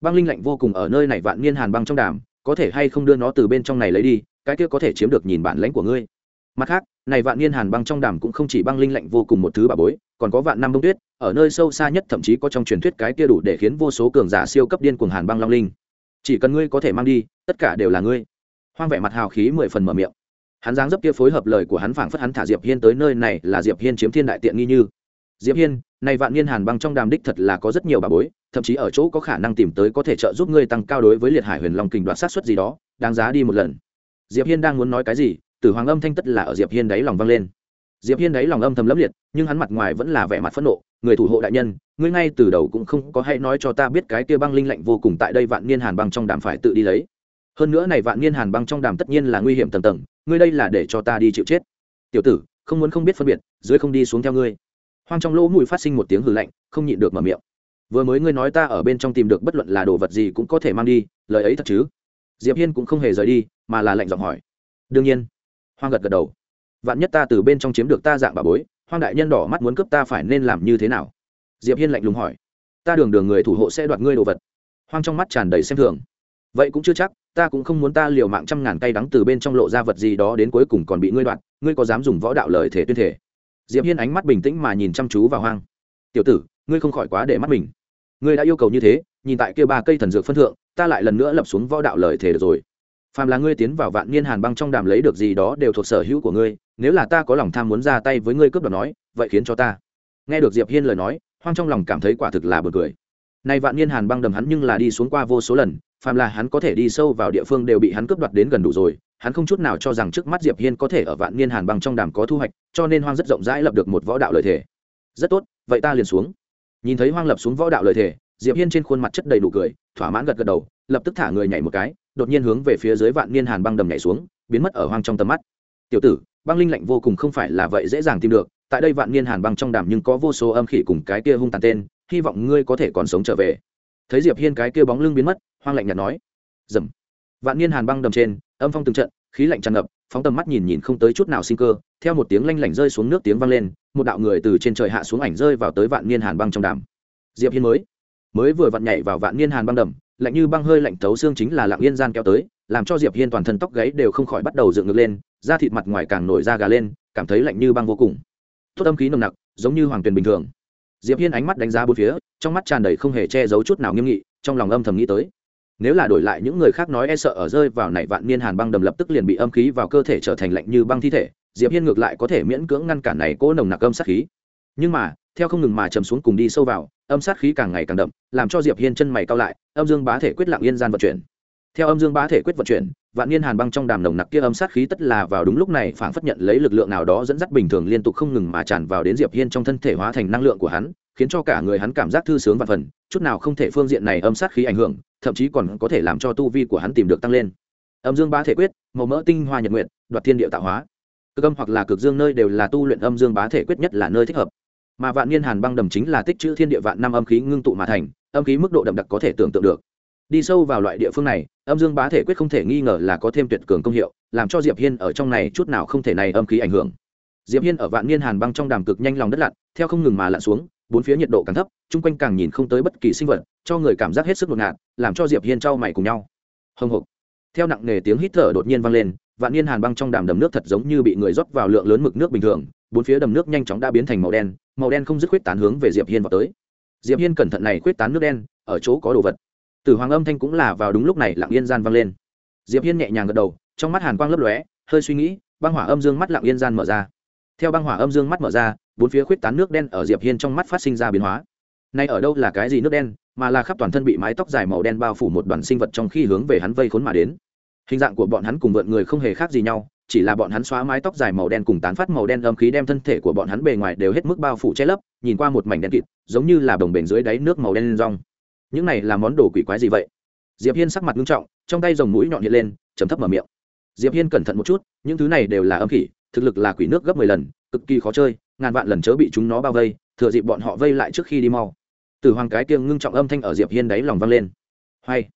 Băng linh lạnh vô cùng ở nơi này vạn niên hàn băng trong đàm, có thể hay không đưa nó từ bên trong này lấy đi, cái kia có thể chiếm được nhìn bản lãnh của ngươi. Mặt khác, này vạn niên hàn băng trong đàm cũng không chỉ băng linh lạnh vô cùng một thứ bà bối, còn có vạn năm bông tuyết, ở nơi sâu xa nhất thậm chí có trong truyền thuyết cái kia đủ để khiến vô số cường giả siêu cấp điên cuồng hàn băng long linh. Chỉ cần ngươi có thể mang đi, tất cả đều là ngươi. Hoang vẻ mặt hào khí mười phần mở miệng hắn dáng dấp kia phối hợp lời của hắn phảng phất hắn thả diệp hiên tới nơi này là diệp hiên chiếm thiên đại tiện nghi như. Diệp hiên, này vạn niên hàn băng trong đàm đích thật là có rất nhiều bà bối, thậm chí ở chỗ có khả năng tìm tới có thể trợ giúp ngươi tăng cao đối với liệt hải huyền long kình đoạt sát xuất gì đó, đáng giá đi một lần. Diệp hiên đang muốn nói cái gì tử hoàng âm thanh tất là ở diệp hiên đáy lòng vang lên. Diệp hiên đáy lòng âm thầm lấp liệt, nhưng hắn mặt ngoài vẫn là vẻ mặt phẫn nộ, người thủ hộ đại nhân, ngươi ngay từ đầu cũng không có hay nói cho ta biết cái kia băng linh lạnh vô cùng tại đây vạn niên hàn băng trong đàm phải tự đi lấy. Hơn nữa này vạn niên hàn băng trong đàm tất nhiên là nguy hiểm tầng tầng ngươi đây là để cho ta đi chịu chết. Tiểu tử, không muốn không biết phân biệt, dưới không đi xuống theo ngươi. Hoang trong lỗ mũi phát sinh một tiếng hừ lạnh, không nhịn được mở miệng. Vừa mới ngươi nói ta ở bên trong tìm được bất luận là đồ vật gì cũng có thể mang đi, lời ấy thật chứ? Diệp hiên cũng không hề rời đi, mà là lạnh giọng hỏi. Đương nhiên. Hoang gật gật đầu. Vạn nhất ta từ bên trong chiếm được ta dạng bà bối, hoang đại nhân đỏ mắt muốn cướp ta phải nên làm như thế nào? Diệp hiên lạnh lùng hỏi. Ta đường đường người thủ hộ sẽ đoạt ngươi đồ vật. Hoang trong mắt tràn đầy xem thường. Vậy cũng chưa chắc ta cũng không muốn ta liều mạng trăm ngàn cây đắng từ bên trong lộ ra vật gì đó đến cuối cùng còn bị ngươi đoạt, ngươi có dám dùng võ đạo lời thể tuyên thể diệp hiên ánh mắt bình tĩnh mà nhìn chăm chú vào hoang. Tiểu tử, ngươi không khỏi quá để mắt mình. Ngươi đã yêu cầu như thế, nhìn tại kia ba cây thần dược phân thượng, ta lại lần nữa lập xuống võ đạo lời thể được rồi. Phàm là ngươi tiến vào vạn niên hàn băng trong đàm lấy được gì đó đều thuộc sở hữu của ngươi, nếu là ta có lòng tham muốn ra tay với ngươi cướp đoạt nói, vậy khiến cho ta. Nghe được diệp hiên lời nói, hoang trong lòng cảm thấy quả thực là bực cười. Nay vạn niên hàn băng đầm hắn nhưng là đi xuống qua vô số lần phàm là hắn có thể đi sâu vào địa phương đều bị hắn cướp đoạt đến gần đủ rồi, hắn không chút nào cho rằng trước mắt diệp hiên có thể ở vạn niên hàn băng trong đàm có thu hoạch, cho nên hoang rất rộng rãi lập được một võ đạo lợi thể. Rất tốt, vậy ta liền xuống. Nhìn thấy hoang lập xuống võ đạo lợi thể, diệp hiên trên khuôn mặt chất đầy đủ cười, thỏa mãn gật gật đầu, lập tức thả người nhảy một cái, đột nhiên hướng về phía dưới vạn niên hàn băng đầm nhảy xuống, biến mất ở hoang trong tầm mắt. Tiểu tử, băng linh lạnh vô cùng không phải là vậy dễ dàng tìm được, tại đây vạn niên hàn băng trong đàm nhưng có vô số âm khỉ cùng cái kia hung tàn tên, hy vọng ngươi có thể còn sống trở về. Thấy diệp hiên cái kia bóng lưng biến mất hoang lạnh nhạt nói. Dầm. Vạn niên hàn băng đầm trên, âm phong từng trận, khí lạnh tràn ngập, phóng tầm mắt nhìn nhìn không tới chút nào sinh cơ, theo một tiếng lanh lảnh rơi xuống nước tiếng vang lên, một đạo người từ trên trời hạ xuống ảnh rơi vào tới vạn niên hàn băng trong đàm. Diệp hiên mới mới vừa vặn nhảy vào vạn niên hàn băng đầm, lạnh như băng hơi lạnh tấu xương chính là lặng yên gian kéo tới, làm cho diệp hiên toàn thân tóc gáy đều không khỏi bắt đầu dựng ngược lên, da thịt mặt ngoài càng nổi da gà lên, cảm thấy lạnh như băng vô cùng. Tốt âm khí nồng nặc, giống như hoàng tuyền bình thường. Diệp hiên ánh mắt đánh giá bốn phía, trong mắt tràn đầy không hề che giấu chút nào nghiêm nghị, trong lòng âm thầm nghĩ tới nếu là đổi lại những người khác nói e sợ ở rơi vào nảy vạn niên hàn băng đầm lập tức liền bị âm khí vào cơ thể trở thành lạnh như băng thi thể, diệp hiên ngược lại có thể miễn cưỡng ngăn cản này cố nồng nặc âm sát khí. Nhưng mà, theo không ngừng mà trầm xuống cùng đi sâu vào, âm sát khí càng ngày càng đậm, làm cho diệp hiên chân mày cao lại, âm dương bá thể quyết lặng yên gian vận chuyển. Theo âm dương bá thể quyết vận chuyển, vạn niên hàn băng trong đàm nồng nặc kia âm sát khí tất là vào đúng lúc này phảng phất nhận lấy lực lượng nào đó dẫn dắt bình thường liên tục không ngừng mà tràn vào đến diệp hiên trong thân thể hóa thành năng lượng của hắn, khiến cho cả người hắn cảm giác thư sướng và phần, chút nào không thể phương diện này âm sát khí ảnh hưởng thậm chí còn có thể làm cho tu vi của hắn tìm được tăng lên. Âm dương bá thể quyết, màu mỡ tinh hoa nhật nguyện đoạt thiên địa tạo hóa. Cực âm hoặc là cực dương nơi đều là tu luyện âm dương bá thể quyết nhất là nơi thích hợp. Mà vạn niên hàn băng đầm chính là tích chữ thiên địa vạn năm âm khí ngưng tụ mà thành, âm khí mức độ đậm đặc có thể tưởng tượng được. Đi sâu vào loại địa phương này, âm dương bá thể quyết không thể nghi ngờ là có thêm tuyệt cường công hiệu, làm cho diệp hiên ở trong này chút nào không thể này âm khí ảnh hưởng. Diệp hiên ở vạn niên hàn băng trong đàm cực nhanh lòng đất lặn, theo không ngừng mà lặn xuống bốn phía nhiệt độ càng thấp, chung quanh càng nhìn không tới bất kỳ sinh vật, cho người cảm giác hết sức ngột ngạt, làm cho diệp hiên trao mày cùng nhau. Hồng hộc theo nặng nề tiếng hít thở đột nhiên vang lên, vạn niên hàn băng trong đàm đầm nước thật giống như bị người rót vào lượng lớn mực nước bình thường, bốn phía đầm nước nhanh chóng đã biến thành màu đen màu đen không dứt khuyết tán hướng về diệp hiên vào tới. Diệp hiên cẩn thận này khuyết tán nước đen, ở chỗ có đồ vật. Từ hoàng âm thanh cũng là vào đúng lúc này lặng yên gian vang lên. Diệp hiên nhẹ nhàng gật đầu, trong mắt hàn quang lấp lóe, hơi suy nghĩ, băng hỏa âm dương mắt lặng yên gian mở ra. Theo băng hỏa âm dương mắt mở ra bốn phía khuyết tán nước đen ở diệp hiên trong mắt phát sinh ra biến hóa. Nay ở đâu là cái gì nước đen, mà là khắp toàn thân bị mái tóc dài màu đen bao phủ một đoàn sinh vật trong khi hướng về hắn vây khốn mà đến. Hình dạng của bọn hắn cùng vượn người không hề khác gì nhau, chỉ là bọn hắn xóa mái tóc dài màu đen cùng tán phát màu đen âm khí đem thân thể của bọn hắn bề ngoài đều hết mức bao phủ che lấp, nhìn qua một mảnh đen kịt, giống như là đồng bền dưới đáy nước màu đen rong. Những này là món đồ quỷ quái gì vậy? Diệp hiên sắc mặt nghiêm trọng, trong tay dòng mũi nhọn hiện lên chấm thấp mở miệng. Diệp hiên cẩn thận một chút, những thứ này đều là âm khỉ thực lực là quỷ nước gấp mười lần, cực kỳ khó chơi ngàn vạn lần chớ bị chúng nó bao vây, thừa dịp bọn họ vây lại trước khi đi mau. Tử hoàng cái kia ngưng trọng âm thanh ở diệp hiên đáy lòng vang lên. Hay.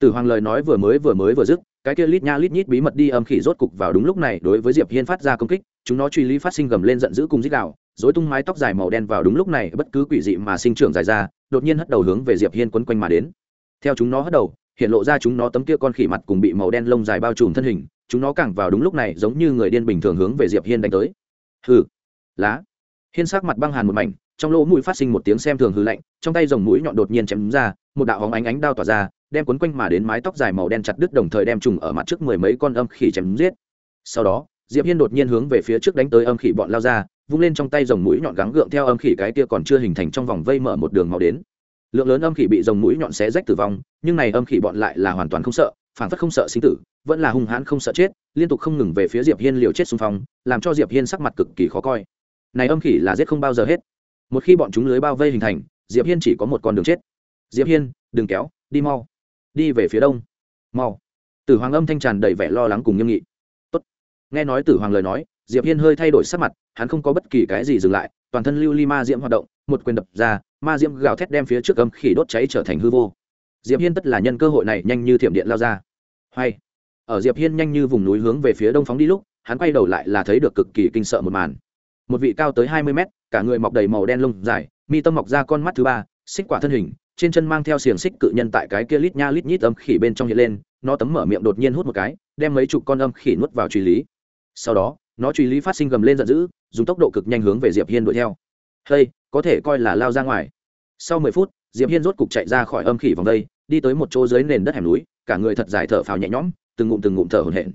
Tử hoàng lời nói vừa mới vừa mới vừa dứt, cái kia lít nha lít nhít bí mật đi âm khỉ rốt cục vào đúng lúc này đối với diệp hiên phát ra công kích, chúng nó truy lý phát sinh gầm lên giận dữ cùng dích đạo dối tung mái tóc dài màu đen vào đúng lúc này bất cứ quỷ dị mà sinh trưởng dài ra, đột nhiên hất đầu hướng về diệp hiên quấn quanh mà đến. Theo chúng nó hất đầu, hiện lộ ra chúng nó tấm kia con khỉ mặt cùng bị màu đen lông dài bao trùm thân hình, chúng nó càng vào đúng lúc này giống như người điên bình thường hướng về diệp hiên đánh tới. Hừ lá. Hiên sắc mặt băng hàn một mảnh, trong lỗ mũi phát sinh một tiếng xem thường hư lạnh, trong tay dòng mũi nhọn đột nhiên chém ra, một đạo hóng ánh ánh đao tỏa ra, đem cuốn quanh mà đến mái tóc dài màu đen chặt đứt đồng thời đem trùng ở mặt trước mười mấy con âm khỉ chém giết. Sau đó, diệp hiên đột nhiên hướng về phía trước đánh tới âm khỉ bọn lao ra, vung lên trong tay dòng mũi nhọn gắng gượng theo âm khỉ cái kia còn chưa hình thành trong vòng vây mở một đường màu đến. Lượng lớn âm khỉ bị dòng mũi nhọn xé rách tử vong, nhưng này âm khỉ bọn lại là hoàn toàn không sợ phản phất không sợ sinh tử, vẫn là hung hãn không sợ chết, liên tục không ngừng về phía diệp hiên liều chết xung phong, làm cho diệp hiên sắc mặt cực kỳ khó coi này âm khỉ là giết không bao giờ hết. Một khi bọn chúng lưới bao vây hình thành, diệp hiên chỉ có một con đường chết. Diệp hiên, đừng kéo, đi mau. Đi về phía đông. Mau. Tử hoàng âm thanh tràn đầy vẻ lo lắng cùng nghiêm nghị. Tốt. nghe nói tử hoàng lời nói, diệp hiên hơi thay đổi sắc mặt, hắn không có bất kỳ cái gì dừng lại, toàn thân lưu ly ma diễm hoạt động, một quyền đập ra, ma diễm gào thét đem phía trước âm khỉ đốt cháy trở thành hư vô. Diệp hiên tất là nhân cơ hội này nhanh như thiểm điện lao ra. Hay. Ở diệp hiên nhanh như vùng núi hướng về phía đông phóng đi lúc, hắn quay đầu lại là thấy được cực kỳ kinh sợ một màn một vị cao tới hai mươi mét, cả người mọc đầy màu đen lông dài, mi tâm mọc ra con mắt thứ ba, xích quả thân hình, trên chân mang theo xiềng xích cự nhân tại cái kia lít nha lít nhít âm khỉ bên trong hiện lên, nó tấm mở miệng đột nhiên hút một cái, đem mấy chục con âm khỉ nuốt vào truy lý. Sau đó, nó truy lý phát sinh gầm lên giận dữ, dùng tốc độ cực nhanh hướng về diệp hiên đuổi theo. Hey, có thể coi là lao ra ngoài. Sau mười phút, diệp hiên rốt cục chạy ra khỏi âm khỉ vòng đây, đi tới một chỗ dưới nền đất hẻm núi, cả người thật dài thở phào nhẹ nhõm, từng ngụm từng ngụm thở hổn hển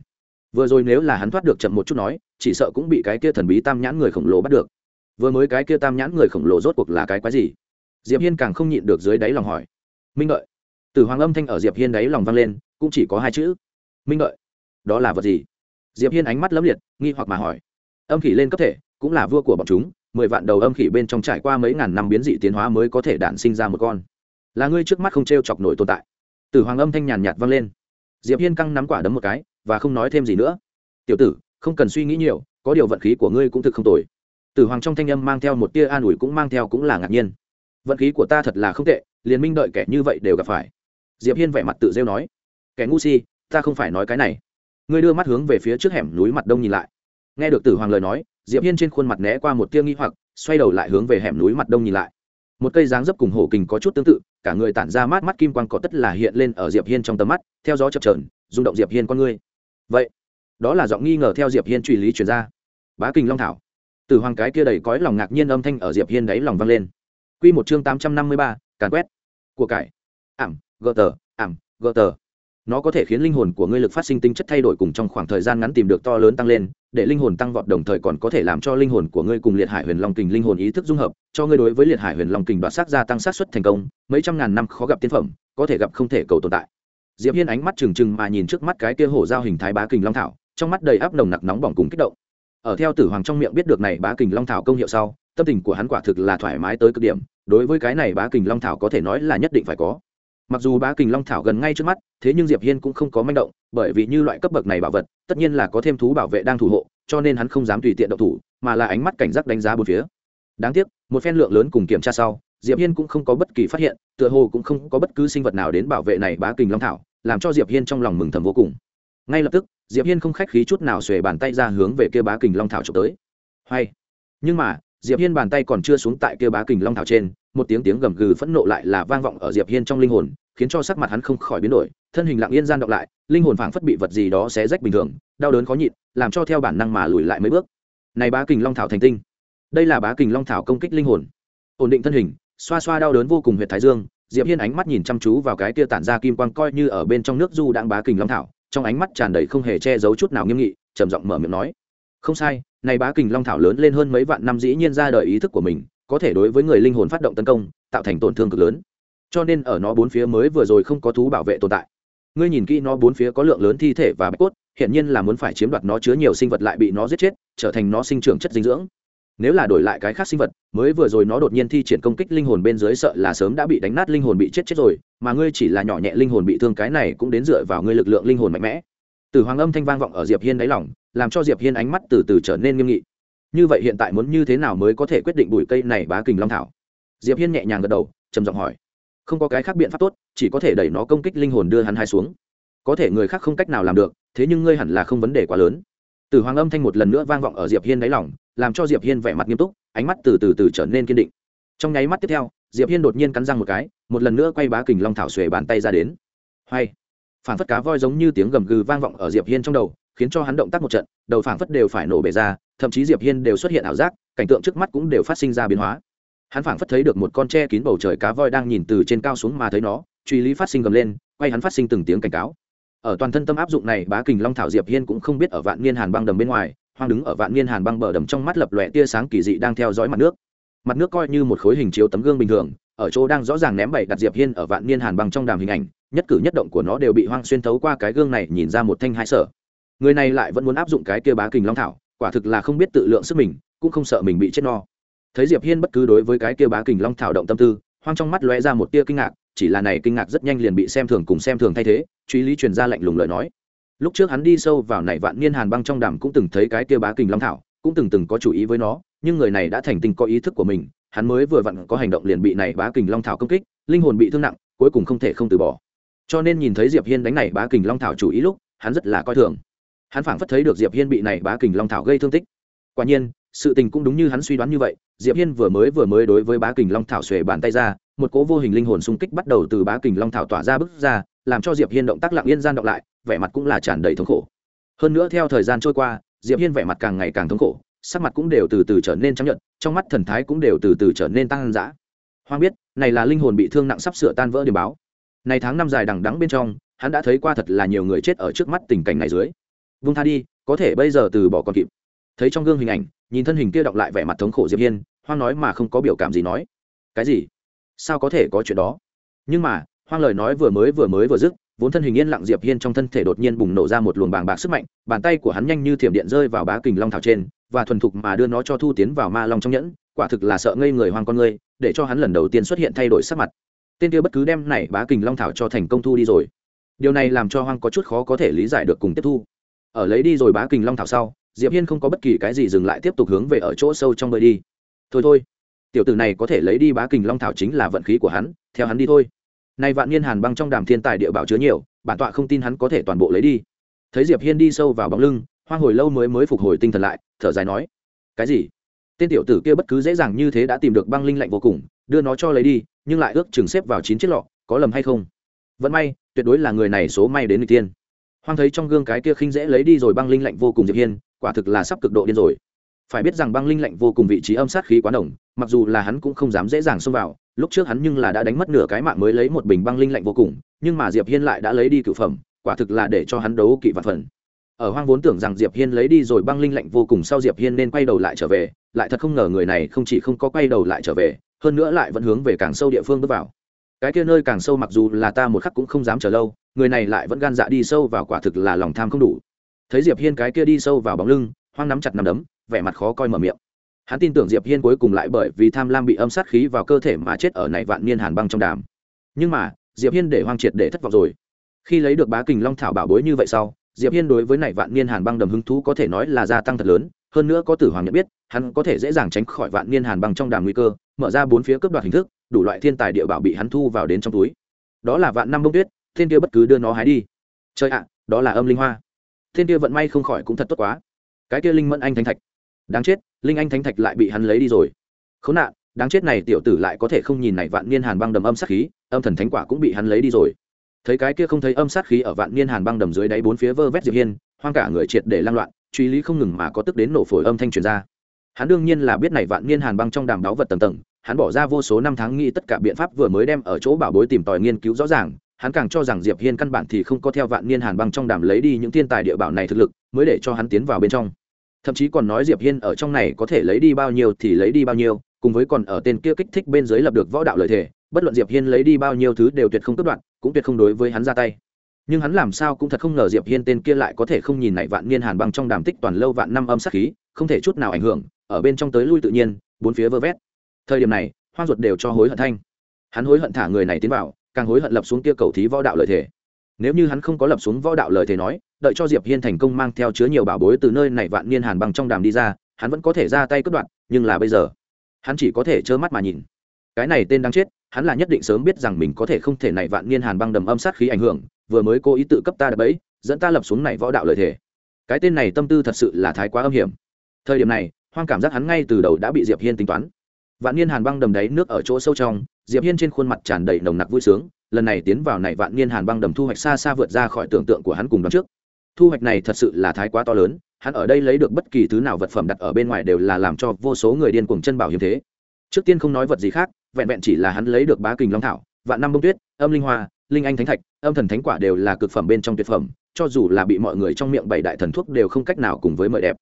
vừa rồi nếu là hắn thoát được chậm một chút nói, chỉ sợ cũng bị cái kia thần bí tam nhãn người khổng lồ bắt được. Vừa mới cái kia tam nhãn người khổng lồ rốt cuộc là cái quái gì? Diệp hiên càng không nhịn được dưới đáy lòng hỏi. Minh đợi. Từ hoàng âm thanh ở diệp hiên đáy lòng vang lên, cũng chỉ có hai chữ. Minh đợi. Đó là vật gì? Diệp hiên ánh mắt lấm liệt, nghi hoặc mà hỏi. Âm khỉ lên cấp thể, cũng là vua của bọn chúng, mười vạn đầu âm khỉ bên trong trải qua mấy ngàn năm biến dị tiến hóa mới có thể đản sinh ra một con. Là ngươi trước mắt không t r e o chọc nổi tồn tại. Từ hoàng âm thanh nhàn nhạt vang lên. Diệp hiên căng nắm quả đấm một cái và không nói thêm gì nữa. Tiểu tử, không cần suy nghĩ nhiều, có điều vận khí của ngươi cũng thực không tồi. Tử hoàng trong thanh âm mang theo một tia an ủi cũng mang theo cũng là ngạc nhiên. Vận khí của ta thật là không tệ liền minh đợi kẻ như vậy đều gặp phải. Diệp hiên vẻ mặt tự rêu nói, kẻ ngu si, ta không phải nói cái này. Ngươi đưa mắt hướng về phía trước hẻm núi mặt đông nhìn lại. Nghe được tử hoàng lời nói, diệp hiên trên khuôn mặt né qua một tia nghi hoặc, xoay đầu lại hướng về hẻm núi mặt đông nhìn lại. Một cây dáng dấp cùng hổ kình có chút tương tự, cả người tản ra mát mắt kim quang có tất là hiện lên ở diệp hiên trong tầm mắt, theo gió chập chờn, rung động diệp hiên con ngươi vậy đó là giọng nghi ngờ theo diệp hiên truy lý truyền ra. Bá kình long thảo. Từ hoàng cái kia đầy cõi lòng ngạc nhiên âm thanh ở diệp hiên đáy lòng vang lên. Quy một chương tám trăm năm mươi ba, càn quét. Của cải. Ảm gờ tờ ảm gờ tờ. Nó có thể khiến linh hồn của ngươi lực phát sinh tính chất thay đổi cùng trong khoảng thời gian ngắn tìm được to lớn tăng lên để linh hồn tăng vọt đồng thời còn có thể làm cho linh hồn của ngươi cùng liệt hải huyền long kình linh hồn ý thức dung hợp cho ngươi đối với liệt hải huyền long kình đoạt xác gia tăng sát xuất thành công mấy trăm ngàn năm khó gặp tiên phẩm có thể gặp không thể cầu tồn tại diệp hiên ánh mắt trừng trừng mà nhìn trước mắt cái kia hổ giao hình thái bá kình long thảo, trong mắt đầy áp nồng nặc nóng bỏng cùng kích động. Ở theo tử hoàng trong miệng biết được này bá kình long thảo công hiệu sau, tâm tình của hắn quả thực là thoải mái tới cực điểm, đối với cái này bá kình long thảo có thể nói là nhất định phải có. Mặc dù bá kình long thảo gần ngay trước mắt, thế nhưng diệp hiên cũng không có manh động, bởi vì như loại cấp bậc này bảo vật, tất nhiên là có thêm thú bảo vệ đang thủ hộ, cho nên hắn không dám tùy tiện động thủ, mà là ánh mắt cảnh giác đánh giá bốn phía. Đáng tiếc, một phen lượng lớn cùng kiểm tra sau diệp hiên cũng không có bất kỳ phát hiện, tựa hồ cũng không có bất cứ sinh vật nào đến bảo vệ này bá kình long thảo, làm cho diệp hiên trong lòng mừng thầm vô cùng. Ngay lập tức, diệp hiên không khách khí chút nào xuề bàn tay ra hướng về kia bá kình long thảo trộm tới. Hay! Nhưng mà, diệp hiên bàn tay còn chưa xuống tại kia bá kình long thảo trên, một tiếng tiếng gầm gừ phẫn nộ lại là vang vọng ở diệp hiên trong linh hồn, khiến cho sắc mặt hắn không khỏi biến đổi, thân hình lặng yên gian động lại, linh hồn phảng phất bị vật gì đó xé rách bình thường, đau đớn khó nhịn, làm cho theo bản năng mà lùi lại mấy bước. Này bá kình long thảo thành tinh. Đây là bá kình long thảo công kích linh hồn. Ổn định thân hình xoa xoa đau đớn vô cùng huyệt thái dương, diệp hiên ánh mắt nhìn chăm chú vào cái kia tản ra kim quang coi như ở bên trong nước du đang bá kình long thảo, trong ánh mắt tràn đầy không hề che giấu chút nào nghiêm nghị, trầm giọng mở miệng nói, không sai, này bá kình long thảo lớn lên hơn mấy vạn năm dĩ nhiên ra đời ý thức của mình, có thể đối với người linh hồn phát động tấn công, tạo thành tổn thương cực lớn. Cho nên ở nó bốn phía mới vừa rồi không có thú bảo vệ tồn tại. Ngươi nhìn kỹ nó bốn phía có lượng lớn thi thể và bạch cốt hiện nhiên là muốn phải chiếm đoạt nó chứa nhiều sinh vật lại bị nó giết chết, trở thành nó sinh trưởng chất dinh dưỡng nếu là đổi lại cái khác sinh vật, mới vừa rồi nó đột nhiên thi triển công kích linh hồn bên dưới sợ là sớm đã bị đánh nát linh hồn bị chết chết rồi, mà ngươi chỉ là nhỏ nhẹ linh hồn bị thương cái này cũng đến dựa vào ngươi lực lượng linh hồn mạnh mẽ. Từ hoàng âm thanh vang vọng ở diệp hiên đáy lòng, làm cho diệp hiên ánh mắt từ từ trở nên nghiêm nghị. Như vậy hiện tại muốn như thế nào mới có thể quyết định bụi cây này bá kình long thảo? Diệp hiên nhẹ nhàng gật đầu, trầm giọng hỏi. Không có cái khác biện pháp tốt, chỉ có thể đẩy nó công kích linh hồn đưa hắn hai xuống. Có thể người khác không cách nào làm được, thế nhưng ngươi hẳn là không vấn đề quá lớn. Từ hoàng âm thanh một lần nữa vang vọng ở diệp hiên đáy lòng làm cho diệp hiên vẻ mặt nghiêm túc, ánh mắt từ từ từ trở nên kiên định. Trong nháy mắt tiếp theo, diệp hiên đột nhiên cắn răng một cái, một lần nữa quay bá kình long thảo xuề bàn tay ra đến. Hay! Phản phất cá voi giống như tiếng gầm gừ vang vọng ở diệp hiên trong đầu, khiến cho hắn động tác một trận, đầu phảng phất đều phải nổ bể ra, thậm chí diệp hiên đều xuất hiện ảo giác, cảnh tượng trước mắt cũng đều phát sinh ra biến hóa. Hắn phảng phất thấy được một con tre kín bầu trời cá voi đang nhìn từ trên cao xuống mà thấy nó, truy lý phát sinh gầm lên, quay hắn phát sinh từng tiếng cảnh cáo. Ở toàn thân tâm áp dụng này, bá kình long thảo diệp hiên cũng không biết ở vạn niên hàn băng đầm bên ngoài hoang đứng ở vạn niên hàn băng bờ đầm trong mắt lập lòe tia sáng kỳ dị đang theo dõi mặt nước. Mặt nước coi như một khối hình chiếu tấm gương bình thường, ở chỗ đang rõ ràng ném bậy đặt diệp hiên ở vạn niên hàn băng trong đàm hình ảnh, nhất cử nhất động của nó đều bị hoang xuyên thấu qua cái gương này nhìn ra một thanh hai sở. Người này lại vẫn muốn áp dụng cái kia bá kình long thảo, quả thực là không biết tự lượng sức mình, cũng không sợ mình bị chết no. Thấy diệp hiên bất cứ đối với cái kia bá kình long thảo động tâm tư, hoang trong mắt lóe ra một tia kinh ngạc, chỉ là này kinh ngạc rất nhanh liền bị xem thường cùng xem thường thay thế, truy lý truyền ra lạnh lùng lời nói lúc trước hắn đi sâu vào này vạn niên hàn băng trong đàm cũng từng thấy cái kia bá kình long thảo, cũng từng từng có chủ ý với nó, nhưng người này đã thành tình có ý thức của mình, hắn mới vừa vặn có hành động liền bị này bá kình long thảo công kích, linh hồn bị thương nặng, cuối cùng không thể không từ bỏ. Cho nên nhìn thấy diệp hiên đánh này bá kình long thảo chủ ý lúc, hắn rất là coi thường. Hắn phảng phất thấy được diệp hiên bị này bá kình long thảo gây thương tích. Quả nhiên, sự tình cũng đúng như hắn suy đoán như vậy, diệp hiên vừa mới vừa mới đối với bá kình long thảo xuề bàn tay ra một cố vô hình linh hồn xung kích bắt đầu từ bá kình long thảo tỏa ra bước ra, làm cho diệp hiên động tác lặng yên gian động lại, vẻ mặt cũng là tràn đầy thống khổ. Hơn nữa theo thời gian trôi qua, diệp hiên vẻ mặt càng ngày càng thống khổ, sắc mặt cũng đều từ từ trở nên trắng nhợt, trong mắt thần thái cũng đều từ từ trở nên tăng dã. Hoang biết, này là linh hồn bị thương nặng sắp sửa tan vỡ điểm báo. Này tháng năm dài đằng đẵng bên trong, hắn đã thấy qua thật là nhiều người chết ở trước mắt tình cảnh này dưới. Vung tha đi, có thể bây giờ từ bỏ còn kịp. Thấy trong gương hình ảnh, nhìn thân hình kia đọc lại vẻ mặt thống khổ diệp hiên, hoang nói mà không có biểu cảm gì nói. Cái gì? Sao có thể có chuyện đó? Nhưng mà, hoang lời nói vừa mới vừa mới vừa dứt, vốn thân hình yên lặng diệp hiên trong thân thể đột nhiên bùng nổ ra một luồng bàng bạc sức mạnh, bàn tay của hắn nhanh như thiểm điện rơi vào bá kình long thảo trên, và thuần thục mà đưa nó cho thu tiến vào ma long trong nhẫn, quả thực là sợ ngây người hoang con ngươi, để cho hắn lần đầu tiên xuất hiện thay đổi sắc mặt. Tên kia bất cứ đem này bá kình long thảo cho thành công thu đi rồi. Điều này làm cho hoang có chút khó có thể lý giải được cùng tiếp thu. Ở lấy đi rồi bá kình long thảo sau, diệp hiên không có bất kỳ cái gì dừng lại tiếp tục hướng về ở chỗ sâu trong bơi đi. Thôi thôi tiểu tử này có thể lấy đi bá kình long thảo chính là vận khí của hắn, theo hắn đi thôi. Nay vạn niên hàn băng trong đàm thiên tài địa bảo chứa nhiều, bản tọa không tin hắn có thể toàn bộ lấy đi. Thấy diệp hiên đi sâu vào bóng lưng, hoang hồi lâu mới mới phục hồi tinh thần lại, thở dài nói, cái gì? Tên tiểu tử kia bất cứ dễ dàng như thế đã tìm được băng linh lạnh vô cùng, đưa nó cho lấy đi, nhưng lại ước chừng xếp vào chín chiếc lọ, có lầm hay không? Vẫn may, tuyệt đối là người này số may đến người tiên. Hoang thấy trong gương cái kia khinh dễ lấy đi rồi băng linh lạnh vô cùng diệp hiên, quả thực là sắp cực độ điên rồi phải biết rằng băng linh lạnh vô cùng vị trí âm sát khí quá nồng, mặc dù là hắn cũng không dám dễ dàng xông vào, lúc trước hắn nhưng là đã đánh mất nửa cái mạng mới lấy một bình băng linh lạnh vô cùng, nhưng mà diệp hiên lại đã lấy đi cựu phẩm, quả thực là để cho hắn đấu kỵ vạn phần. Ở hoang vốn tưởng rằng diệp hiên lấy đi rồi băng linh lạnh vô cùng sau diệp hiên nên quay đầu lại trở về, lại thật không ngờ người này không chỉ không có quay đầu lại trở về, hơn nữa lại vẫn hướng về càng sâu địa phương bước vào. Cái kia nơi càng sâu mặc dù là ta một khắc cũng không dám chờ lâu, người này lại vẫn gan dạ đi sâu vào quả thực là lòng tham không đủ. Thấy diệp hiên cái kia đi sâu vào bóng lưng, hoang nắm chặt nắm đấm vẻ mặt khó coi mở miệng. Hắn tin tưởng diệp hiên cuối cùng lại bởi vì tham lam bị âm sát khí vào cơ thể mà chết ở này vạn niên hàn băng trong đàm. Nhưng mà, diệp hiên để hoang triệt để thất vọng rồi. Khi lấy được bá kình long thảo bảo bối như vậy sau, diệp hiên đối với này vạn niên hàn băng đầm hứng thú có thể nói là gia tăng thật lớn, hơn nữa có tử hoàng nhận biết, hắn có thể dễ dàng tránh khỏi vạn niên hàn băng trong đàm nguy cơ, mở ra bốn phía cướp đoạt hình thức, đủ loại thiên tài địa bảo bị hắn thu vào đến trong túi. Đó là vạn năm bông tuyết, thiên kia bất cứ đưa nó hái đi. Trời ạ, đó là âm linh hoa. Thiên kia vận may không khỏi cũng thật tốt quá. Cái kia linh mẫn anh thánh thạch đáng chết, linh anh thánh thạch lại bị hắn lấy đi rồi. Khốn nạn, đáng chết này tiểu tử lại có thể không nhìn này vạn niên hàn băng đầm âm sát khí, âm thần thánh quả cũng bị hắn lấy đi rồi. Thấy cái kia không thấy âm sát khí ở vạn niên hàn băng đầm dưới đáy bốn phía vơ vét diệp hiên, hoang cả người triệt để lang loạn, truy lý không ngừng mà có tức đến nổ phổi âm thanh truyền ra. Hắn đương nhiên là biết này vạn niên hàn băng trong đàm đáo vật tầng tầng, hắn bỏ ra vô số năm tháng nghĩ tất cả biện pháp vừa mới đem ở chỗ bảo bối tìm tòi nghiên cứu rõ ràng, hắn càng cho rằng diệp hiên căn bản thì không có theo vạn niên hàn băng trong đàm lấy đi những thiên tài địa bảo này thực lực, mới để cho hắn tiến vào bên trong thậm chí còn nói diệp hiên ở trong này có thể lấy đi bao nhiêu thì lấy đi bao nhiêu, cùng với còn ở tên kia kích thích bên dưới lập được võ đạo lợi thể, bất luận diệp hiên lấy đi bao nhiêu thứ đều tuyệt không cướp đoạn cũng tuyệt không đối với hắn ra tay. Nhưng hắn làm sao cũng thật không ngờ diệp hiên tên kia lại có thể không nhìn này vạn niên hàn băng trong đàm tích toàn lâu vạn năm âm sát khí, không thể chút nào ảnh hưởng, ở bên trong tới lui tự nhiên, bốn phía vơ vét. Thời điểm này, hoang ruột đều cho hối hận thanh. Hắn hối hận thả người này tiến vào, càng hối hận lập xuống kia cầu thí võ đạo lợi thể. Nếu như hắn không có lập xuống võ đạo lời thể nói đợi cho diệp hiên thành công mang theo chứa nhiều bảo bối từ nơi này vạn niên hàn băng trong đàm đi ra, hắn vẫn có thể ra tay cướp đoạn nhưng là bây giờ, hắn chỉ có thể trơ mắt mà nhìn. Cái này tên đáng chết, hắn là nhất định sớm biết rằng mình có thể không thể này vạn niên hàn băng đầm âm sát khí ảnh hưởng, vừa mới cố ý tự cấp ta đập bẫy, dẫn ta lập xuống này võ đạo lợi thể cái tên này tâm tư thật sự là thái quá âm hiểm. Thời điểm này, hoang cảm giác hắn ngay từ đầu đã bị diệp hiên tính toán. Vạn niên hàn băng đầm đáy nước ở chỗ sâu trong, diệp hiên trên khuôn mặt tràn đầy nồng nặc vui sướng, lần này tiến vào này vạn niên hàn băng đầm thu hoạch xa xa vượt ra khỏi tưởng tượng của hắn cùng đón trước thu hoạch này thật sự là thái quá to lớn, hắn ở đây lấy được bất kỳ thứ nào vật phẩm đặt ở bên ngoài đều là làm cho vô số người điên cuồng chân bảo hiếm thế. Trước tiên không nói vật gì khác, vẹn vẹn chỉ là hắn lấy được bá kình long thảo, vạn năm bông tuyết, âm linh hoa, linh anh thánh thạch, âm thần thánh quả đều là cực phẩm bên trong tuyệt phẩm, cho dù là bị mọi người trong miệng bảy đại thần thuốc đều không cách nào cùng với mời đẹp.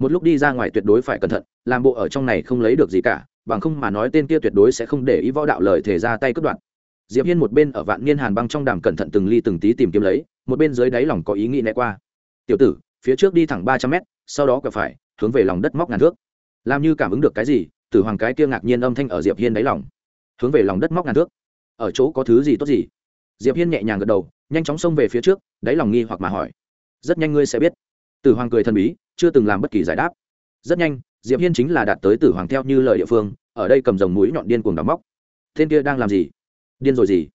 Một lúc đi ra ngoài tuyệt đối phải cẩn thận, làm bộ ở trong này không lấy được gì cả, bằng không mà nói tên kia tuyệt đối sẽ không để ý võ đạo lời thể ra tay cướp đoạt. Diệp hiên một bên ở vạn niên hàn băng trong đàm cẩn thận từng ly từng tí tìm kiếm lấy một bên dưới đáy lòng có ý nghĩ né qua. Tiểu tử, phía trước đi thẳng ba trăm mét, sau đó quẹo phải, hướng về lòng đất móc ngàn thước. Làm như cảm ứng được cái gì, tử hoàng cái kia ngạc nhiên âm thanh ở diệp hiên đáy lòng. Hướng về lòng đất móc ngàn thước? Ở chỗ có thứ gì tốt gì? Diệp hiên nhẹ nhàng gật đầu, nhanh chóng xông về phía trước, đáy lòng nghi hoặc mà hỏi. Rất nhanh ngươi sẽ biết. Tử hoàng cười thần bí, chưa từng làm bất kỳ giải đáp. Rất nhanh, diệp hiên chính là đạt tới tử hoàng theo như lời địa phương, ở đây cầm dòng mũi nhọn điên cuồng đào móc. Tên kia đang làm gì? Điên rồi gì?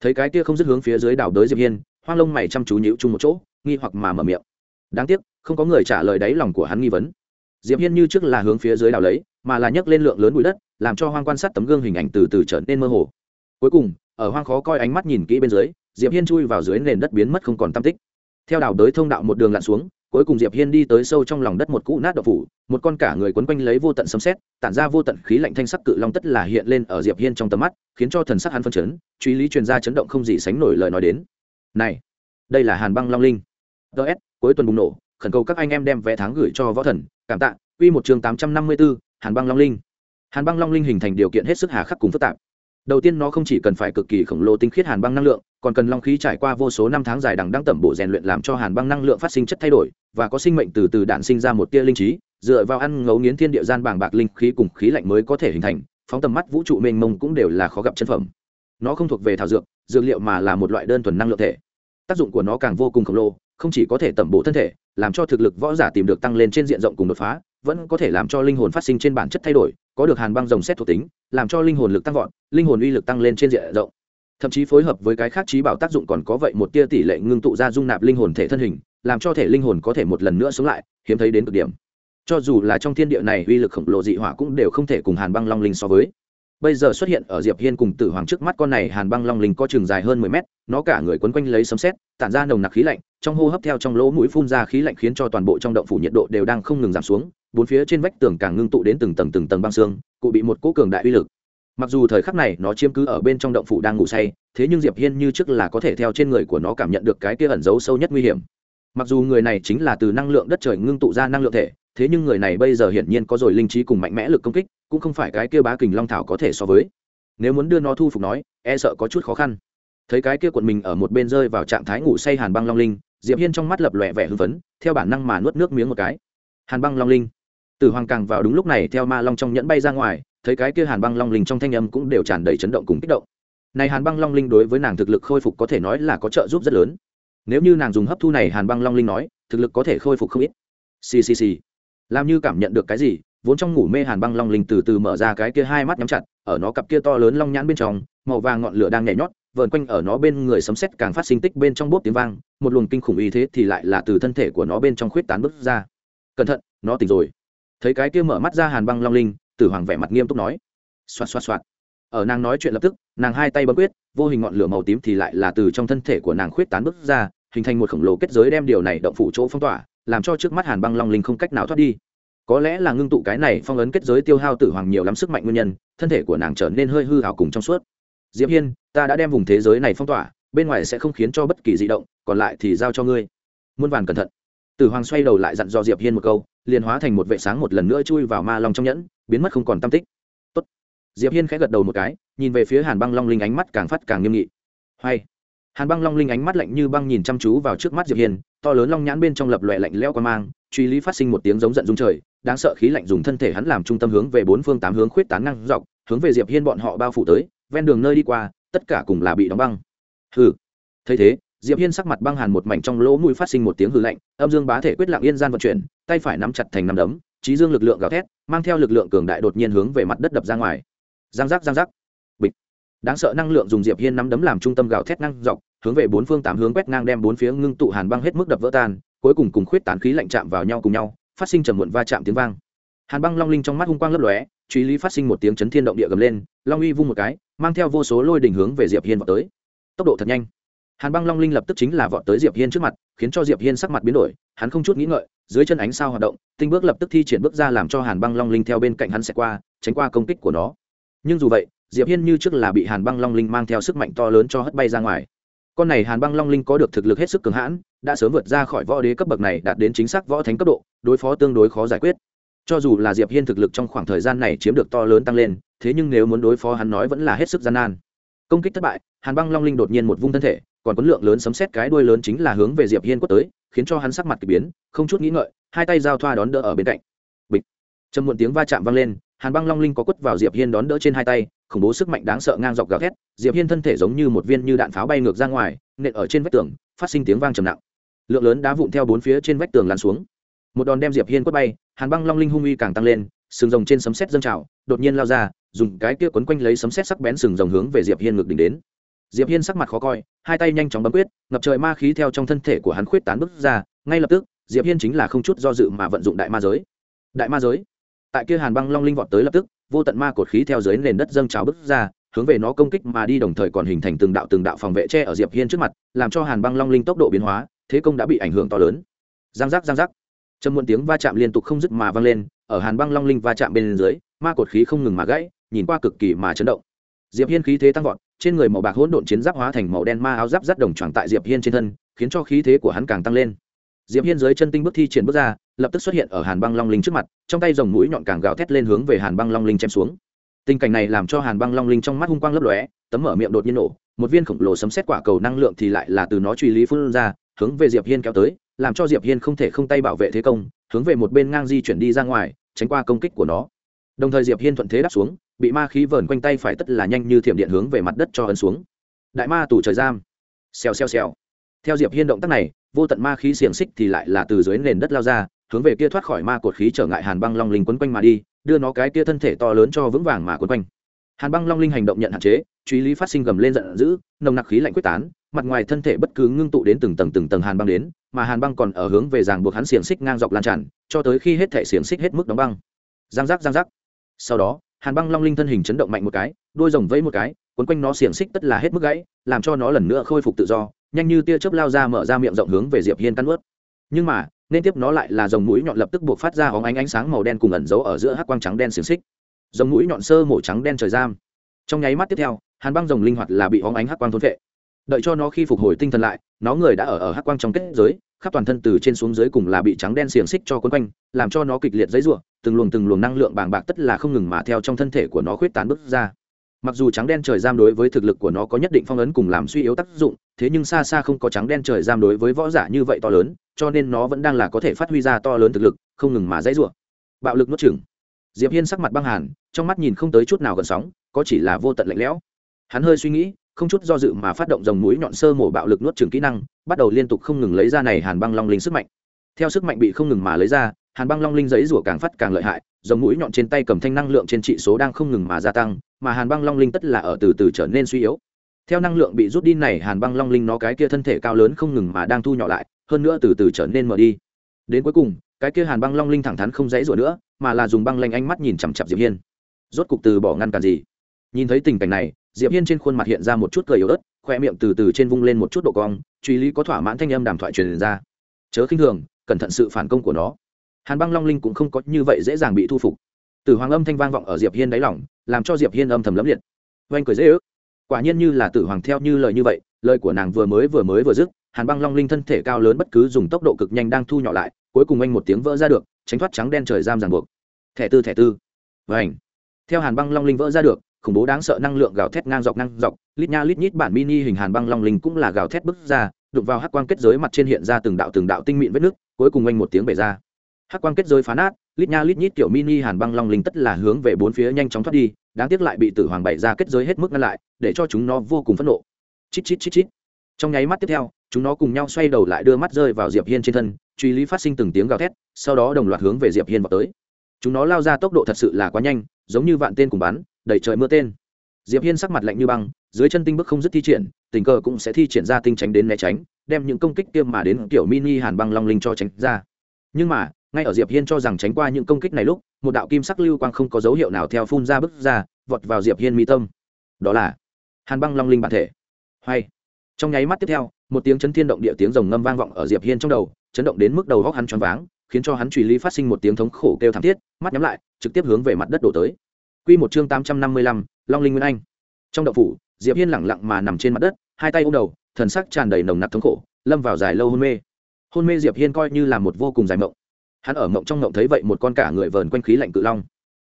Thấy cái kia không dứt hướng phía dưới đảo đới diệp hiên hoang lông mày chăm chú nhíu chung một chỗ, nghi hoặc mà mở miệng. Đáng tiếc, không có người trả lời đáy lòng của hắn nghi vấn. Diệp hiên như trước là hướng phía dưới đào lấy, mà là nhấc lên lượng lớn bụi đất, làm cho hoang quan sát tấm gương hình ảnh từ từ trở nên mơ hồ. Cuối cùng, ở hoang khó coi ánh mắt nhìn kỹ bên dưới, diệp hiên chui vào dưới nền đất biến mất không còn tam tích. Theo đào đới thông đạo một đường lặn xuống, cuối cùng diệp hiên đi tới sâu trong lòng đất một cũ nát đậu phủ, một con cả người quấn quanh lấy vô tận sấm sét, tản ra vô tận khí lạnh thanh sắc cự long tất là hiện lên ở diệp hiên trong tầm mắt, khiến cho thần sắc hắn phân chấn, truy lý truyền ra chấn động không gì sánh nổi lời nói đến này đây là hàn băng long linh. Ts cuối tuần bùng nổ khẩn cầu các anh em đem vé tháng gửi cho võ thần. Cảm tạ q một chương tám trăm năm mươi 854, hàn băng long linh. Hàn băng long linh hình thành điều kiện hết sức hà khắc cùng phức tạp. Đầu tiên nó không chỉ cần phải cực kỳ khổng lồ tinh khiết hàn băng năng lượng còn cần long khí trải qua vô số năm tháng dài đằng đăng tẩm bổ rèn luyện làm cho hàn băng năng lượng phát sinh chất thay đổi và có sinh mệnh từ từ đạn sinh ra một tia linh trí dựa vào ăn ngấu nghiến thiên địa gian bàng bạc linh khí cùng khí lạnh mới có thể hình thành phóng tầm mắt vũ trụ mênh mông cũng đều là khó gặp chân phẩm nó không thuộc về thảo dược dược liệu mà là một loại đơn thuần năng lượng thể. Tác dụng của nó càng vô cùng khổng lồ, không chỉ có thể tẩm bổ thân thể, làm cho thực lực võ giả tìm được tăng lên trên diện rộng cùng đột phá, vẫn có thể làm cho linh hồn phát sinh trên bản chất thay đổi, có được hàn băng rồng xét thuộc tính, làm cho linh hồn lực tăng vọt, linh hồn uy lực tăng lên trên diện rộng. Thậm chí phối hợp với cái khác trí bảo tác dụng còn có vậy một tia tỷ lệ ngưng tụ ra dung nạp linh hồn thể thân hình, làm cho thể linh hồn có thể một lần nữa sống lại, hiếm thấy đến cực điểm. Cho dù là trong thiên địa này uy lực khổng lồ dị hỏa cũng đều không thể cùng hàn băng long linh so với bây giờ xuất hiện ở diệp hiên cùng tử hoàng trước mắt con này hàn băng long linh có chừng dài hơn mười mét, nó cả người quấn quanh lấy sấm sét, tản ra nồng nặc khí lạnh, trong hô hấp theo trong lỗ mũi phun ra khí lạnh khiến cho toàn bộ trong động phủ nhiệt độ đều đang không ngừng giảm xuống, bốn phía trên vách tường càng ngưng tụ đến từng tầng từng tầng băng xương, cụ bị một cỗ cường đại uy lực. Mặc dù thời khắc này nó chiếm cứ ở bên trong động phủ đang ngủ say, thế nhưng diệp hiên như trước là có thể theo trên người của nó cảm nhận được cái kia ẩn giấu sâu nhất nguy hiểm. Mặc dù người này chính là từ năng lượng đất trời ngưng tụ ra năng lượng thể thế nhưng người này bây giờ hiển nhiên có rồi linh trí cùng mạnh mẽ lực công kích, cũng không phải cái kia bá kình long thảo có thể so với. Nếu muốn đưa nó thu phục nói e sợ có chút khó khăn. Thấy cái kia quận mình ở một bên rơi vào trạng thái ngủ say hàn băng long linh, diệp hiên trong mắt lập lòe vẻ hưng phấn, theo bản năng mà nuốt nước miếng một cái. Hàn băng long linh. Tử hoàng càng vào đúng lúc này, theo ma long trong nhẫn bay ra ngoài, thấy cái kia hàn băng long linh trong thanh âm cũng đều tràn đầy chấn động cùng kích động. Này hàn băng long linh đối với nàng thực lực khôi phục có thể nói là có trợ giúp rất lớn. Nếu như nàng dùng hấp thu này hàn băng long linh nói, thực lực có thể khôi phục không ít. Ccc làm như cảm nhận được cái gì, vốn trong ngủ mê hàn băng long linh từ từ mở ra cái kia hai mắt nhắm chặt, ở nó cặp kia to lớn long nhãn bên trong, màu vàng ngọn lửa đang nhảy nhót, vờn quanh ở nó bên người sấm sét càng phát sinh tích bên trong bốp tiếng vang, một luồng kinh khủng ý thế thì lại là từ thân thể của nó bên trong khuyết tán bước ra. Cẩn thận, nó tỉnh rồi. Thấy cái kia mở mắt ra hàn băng long linh, tử hoàng vẻ mặt nghiêm túc nói. Xoạt xoạt xoạt. Ở nàng nói chuyện lập tức, nàng hai tay bấm quyết, vô hình ngọn lửa màu tím thì lại là từ trong thân thể của nàng khuyết tán bước ra, hình thành một khổng lồ kết giới đem điều này động phủ chỗ phong tỏa làm cho trước mắt hàn băng long linh không cách nào thoát đi. Có lẽ là ngưng tụ cái này phong ấn kết giới tiêu hao tử hoàng nhiều lắm sức mạnh nguyên nhân, thân thể của nàng trở nên hơi hư hào cùng trong suốt. Diệp hiên, ta đã đem vùng thế giới này phong tỏa, bên ngoài sẽ không khiến cho bất kỳ di động, còn lại thì giao cho ngươi. Muôn vàn cẩn thận. Tử hoàng xoay đầu lại dặn dò diệp hiên một câu, liền hóa thành một vệ sáng một lần nữa chui vào ma long trong nhẫn, biến mất không còn tâm tích. Tốt. diệp hiên khẽ gật đầu một cái, nhìn về phía hàn băng long linh ánh mắt càng phát càng nghiêm nghị. Hay hàn băng long linh ánh mắt lạnh như băng nhìn chăm chú vào trước mắt diệp hiên, to lớn long nhãn bên trong lập loè lạnh lẽo qua mang, truy lý phát sinh một tiếng giống giận dung trời, đáng sợ khí lạnh dùng thân thể hắn làm trung tâm hướng về bốn phương tám hướng khuyết tán năng dọc, hướng về diệp hiên bọn họ bao phủ tới, ven đường nơi đi qua, tất cả cùng là bị đóng băng. Hừ. Thấy thế, diệp hiên sắc mặt băng hàn một mảnh trong lỗ mũi phát sinh một tiếng hừ lạnh, âm dương bá thể quyết lặng yên gian vận chuyển, tay phải nắm chặt thành nắm đấm trí dương lực lượng gào thét, mang theo lực lượng cường đại đột nhiên hướng về mặt đất đập ra ngoài. Giang giác giang giác. Bịch. Đáng sợ năng lượng dùng diệp hiên nắm đấm làm trung tâm gào thét năng dọc hướng về bốn phương tám hướng quét ngang đem bốn phía ngưng tụ hàn băng hết mức đập vỡ tan, cuối cùng cùng khuyết tán khí lạnh chạm vào nhau cùng nhau, phát sinh trầm muộn va chạm tiếng vang. Hàn băng long linh trong mắt hung quang lấp lóe, truy lý phát sinh một tiếng chấn thiên động địa gầm lên, long uy vung một cái, mang theo vô số lôi đỉnh hướng về diệp hiên vào tới. Tốc độ thật nhanh. Hàn băng long linh lập tức chính là vọt tới diệp hiên trước mặt, khiến cho diệp hiên sắc mặt biến đổi, hắn không chút nghĩ ngợi, dưới chân ánh sao hoạt động, tinh bước lập tức thi triển bước ra làm cho hàn băng long linh theo bên cạnh hắn sẽ qua, tránh qua công kích của nó. Nhưng dù vậy, diệp hiên như trước là bị hàn băng long linh mang theo sức mạnh to lớn cho hất bay ra ngoài con này hàn băng long linh có được thực lực hết sức cường hãn, đã sớm vượt ra khỏi võ đế cấp bậc này, đạt đến chính xác võ thánh cấp độ, đối phó tương đối khó giải quyết. Cho dù là diệp hiên thực lực trong khoảng thời gian này chiếm được to lớn tăng lên, thế nhưng nếu muốn đối phó hắn nói vẫn là hết sức gian nan. Công kích thất bại, hàn băng long linh đột nhiên một vung thân thể, còn có lượng lớn sấm xét cái đuôi lớn chính là hướng về diệp hiên quất tới, khiến cho hắn sắc mặt kỳ biến, không chút nghĩ ngợi, hai tay giao thoa đón đỡ ở bên cạnh. Bịch. Trầm muộn tiếng va chạm vang lên hàn băng long linh có quất vào diệp hiên đón đỡ trên hai tay, khủng bố sức mạnh đáng sợ ngang dọc gào thét, diệp hiên thân thể giống như một viên như đạn pháo bay ngược ra ngoài, nện ở trên vách tường, phát sinh tiếng vang trầm nặng. Lượng lớn đá vụn theo bốn phía trên vách tường lăn xuống. Một đòn đem diệp hiên quất bay, hàn băng long linh hung uy càng tăng lên, sừng rồng trên sấm sét dâng trào, đột nhiên lao ra, dùng cái kia quấn quanh lấy sấm sét sắc bén sừng rồng hướng về diệp hiên ngược đỉnh đến. Diệp hiên sắc mặt khó coi, hai tay nhanh chóng bấm quyết, ngập trời ma khí theo trong thân thể của hắn khuyết tán bứt ra, ngay lập tức, diệp hiên chính là không chút do dự mà vận dụng đại ma giới. Đại ma giới? Tại kia hàn băng long linh vọt tới lập tức, vô tận ma cột khí theo dưới nền đất dâng trào bứt ra, hướng về nó công kích mà đi đồng thời còn hình thành từng đạo từng đạo phòng vệ tre ở diệp hiên trước mặt, làm cho hàn băng long linh tốc độ biến hóa, thế công đã bị ảnh hưởng to lớn. Giang giác giang giác. Trầm muộn tiếng va chạm liên tục không dứt mà vang lên, ở hàn băng long linh va chạm bên dưới, ma cột khí không ngừng mà gãy, nhìn qua cực kỳ mà chấn động. Diệp hiên khí thế tăng vọt, trên người màu bạc hỗn độn chiến giáp hóa thành màu đen ma áo giáp rất đồng tròn tại diệp hiên trên thân, khiến cho khí thế của hắn càng tăng lên diệp hiên dưới chân tinh bước thi triển bước ra, lập tức xuất hiện ở hàn băng long linh trước mặt, trong tay dòng mũi nhọn càng gào thét lên hướng về hàn băng long linh chém xuống. Tình cảnh này làm cho hàn băng long linh trong mắt hung quang lấp lóe, tấm mở miệng đột nhiên nổ, một viên khổng lồ sấm xét quả cầu năng lượng thì lại là từ nó truy lý phun ra, hướng về diệp hiên kéo tới, làm cho diệp hiên không thể không tay bảo vệ thế công, hướng về một bên ngang di chuyển đi ra ngoài, tránh qua công kích của nó. Đồng thời diệp hiên thuận thế đáp xuống, bị ma khí vờn quanh tay phải tất là nhanh như thiểm điện hướng về mặt đất cho ấn xuống. Đại ma tù trời giam. Xèo xèo xèo. Theo diệp hiên động tác này vô tận ma khí xiềng xích thì lại là từ dưới nền đất lao ra, hướng về kia thoát khỏi ma cột khí trở ngại hàn băng long linh quấn quanh mà đi, đưa nó cái kia thân thể to lớn cho vững vàng mà quấn quanh. Hàn băng long linh hành động nhận hạn chế truy lý phát sinh gầm lên giận dữ, nồng nặc khí lạnh quyết tán, mặt ngoài thân thể bất cứ ngưng tụ đến từng tầng từng tầng hàn băng đến, mà hàn băng còn ở hướng về ràng buộc hắn xiềng xích ngang dọc lan tràn, cho tới khi hết thể xiềng xích hết mức đóng băng. Giang giác giang giác. Sau đó, hàn băng long linh thân hình chấn động mạnh một cái đuôi rồng vẫy một cái, quấn quanh nó xiềng xích tất là hết mức gãy, làm cho nó lần nữa khôi phục tự do nhanh như tia chớp lao ra mở ra miệng rộng hướng về diệp hiên căn ướt nhưng mà nên tiếp nó lại là dòng mũi nhọn lập tức buộc phát ra hóng ánh ánh sáng màu đen cùng ẩn giấu ở giữa hắc quang trắng đen xiềng xích. Dòng mũi nhọn sơ mổ trắng đen trời giam. Trong nháy mắt tiếp theo hàn băng rồng linh hoạt là bị hóng ánh hắc quang thôn vệ đợi cho nó khi phục hồi tinh thần lại nó người đã ở ở hắc quang trong kết giới khắp toàn thân từ trên xuống dưới cùng là bị trắng đen xiềng xích cho quấn quanh làm cho nó kịch liệt dãy rủa, từng luồng từng luồng năng lượng bàng bạc tất là không ngừng mà theo trong thân thể của nó khuyết tán bước ra mặc dù trắng đen trời giam đối với thực lực của nó có nhất định phong ấn cùng làm suy yếu tác dụng, thế nhưng xa xa không có trắng đen trời giam đối với võ giả như vậy to lớn, cho nên nó vẫn đang là có thể phát huy ra to lớn thực lực, không ngừng mà dãy ruộng bạo lực nuốt chừng diệp hiên sắc mặt băng hàn, trong mắt nhìn không tới chút nào gần sóng, có chỉ là vô tận lạnh lẽo. Hắn hơi suy nghĩ, không chút do dự mà phát động dòng mũi nhọn sơ mổ bạo lực nuốt chừng kỹ năng, bắt đầu liên tục không ngừng lấy ra này hàn băng long linh sức mạnh. Theo sức mạnh bị không ngừng mà lấy ra hàn băng long linh giấy rủa càng phát càng lợi hại dòng mũi nhọn trên tay cầm thanh năng lượng trên trị số đang không ngừng mà gia tăng, mà hàn băng long linh tất là ở từ từ trở nên suy yếu. Theo năng lượng bị rút đi này, hàn băng long linh nó cái kia thân thể cao lớn không ngừng mà đang thu nhỏ lại, hơn nữa từ từ trở nên mở đi. Đến cuối cùng, cái kia hàn băng long linh thẳng thắn không dãy rủa nữa, mà là dùng băng lanh ánh mắt nhìn chằm chặp diệp hiên. Rốt cục từ bỏ ngăn cản gì? Nhìn thấy tình cảnh này, diệp hiên trên khuôn mặt hiện ra một chút cười yếu ớt, khoe miệng từ từ trên vung lên một chút độ cong, truy lý có thỏa mãn thanh âm đàm thoại truyền ra. Chớ khinh thường, cẩn thận sự phản công của nó hàn băng long linh cũng không có như vậy dễ dàng bị thu phục. Từ hoàng âm thanh vang vọng ở diệp hiên đáy lỏng làm cho diệp hiên âm thầm lẫm liệt. Oanh cười dễ ước. Quả nhiên như là tử hoàng theo như lời như vậy, lời của nàng vừa mới vừa mới vừa dứt, hàn băng long linh thân thể cao lớn bất cứ dùng tốc độ cực nhanh đang thu nhỏ lại, cuối cùng anh một tiếng vỡ ra được, tránh thoát trắng đen trời giam ràng buộc. Thẻ tư thẻ tư. Vảnh theo hàn băng long linh vỡ ra được, khủng bố đáng sợ năng lượng gào thét ngang dọc ngang dọc, lít nha lít nhít bản mini hình hàn băng long linh cũng là gào thét bứt ra, đụng vào hắc quang kết giới mặt trên hiện ra từng đạo từng đạo tinh mịn vết nước cuối cùng anh một tiếng bể ra hắc quang kết giới phá nát, lít nha lít nhít kiểu mini hàn băng long linh tất là hướng về bốn phía nhanh chóng thoát đi, đáng tiếc lại bị tử hoàng bày ra kết giới hết mức ngăn lại, để cho chúng nó vô cùng phẫn nộ. Chít chít chít chít. Trong nháy mắt tiếp theo, chúng nó cùng nhau xoay đầu lại đưa mắt rơi vào diệp hiên trên thân, truy lý phát sinh từng tiếng gào thét, sau đó đồng loạt hướng về diệp hiên vào tới. Chúng nó lao ra tốc độ thật sự là quá nhanh, giống như vạn tên cùng bắn đẩy trời mưa tên. Diệp hiên sắc mặt lạnh như băng, dưới chân tinh bức không dứt thi triển, tình cờ cũng sẽ thi triển ra tinh tránh đến né tránh, đem những công kích tiêm mà đến kiểu mini hàn băng long linh cho tránh ra. Nhưng mà ngay ở diệp hiên cho rằng tránh qua những công kích này lúc một đạo kim sắc lưu quang không có dấu hiệu nào theo phun ra bức ra vọt vào diệp hiên mi tâm. Đó là hàn băng long linh bản thể. Hay. Trong nháy mắt tiếp theo một tiếng chấn thiên động địa tiếng rồng ngâm vang vọng ở diệp hiên trong đầu chấn động đến mức đầu góc hắn choáng váng khiến cho hắn truy lý phát sinh một tiếng thống khổ kêu thảm thiết mắt nhắm lại trực tiếp hướng về mặt đất đổ tới. Quy một chương tám trăm năm mươi lăm, long linh nguyên anh. Trong động phủ diệp hiên lẳng lặng mà nằm trên mặt đất hai tay ôm đầu thần sắc tràn đầy nồng nặc thống khổ lâm vào dài lâu hôn mê. Hôn mê diệp hiên coi như là một vô cùng dài mộng hắn ở mộng trong mộng thấy vậy một con cả người vờn quanh khí lạnh cự long.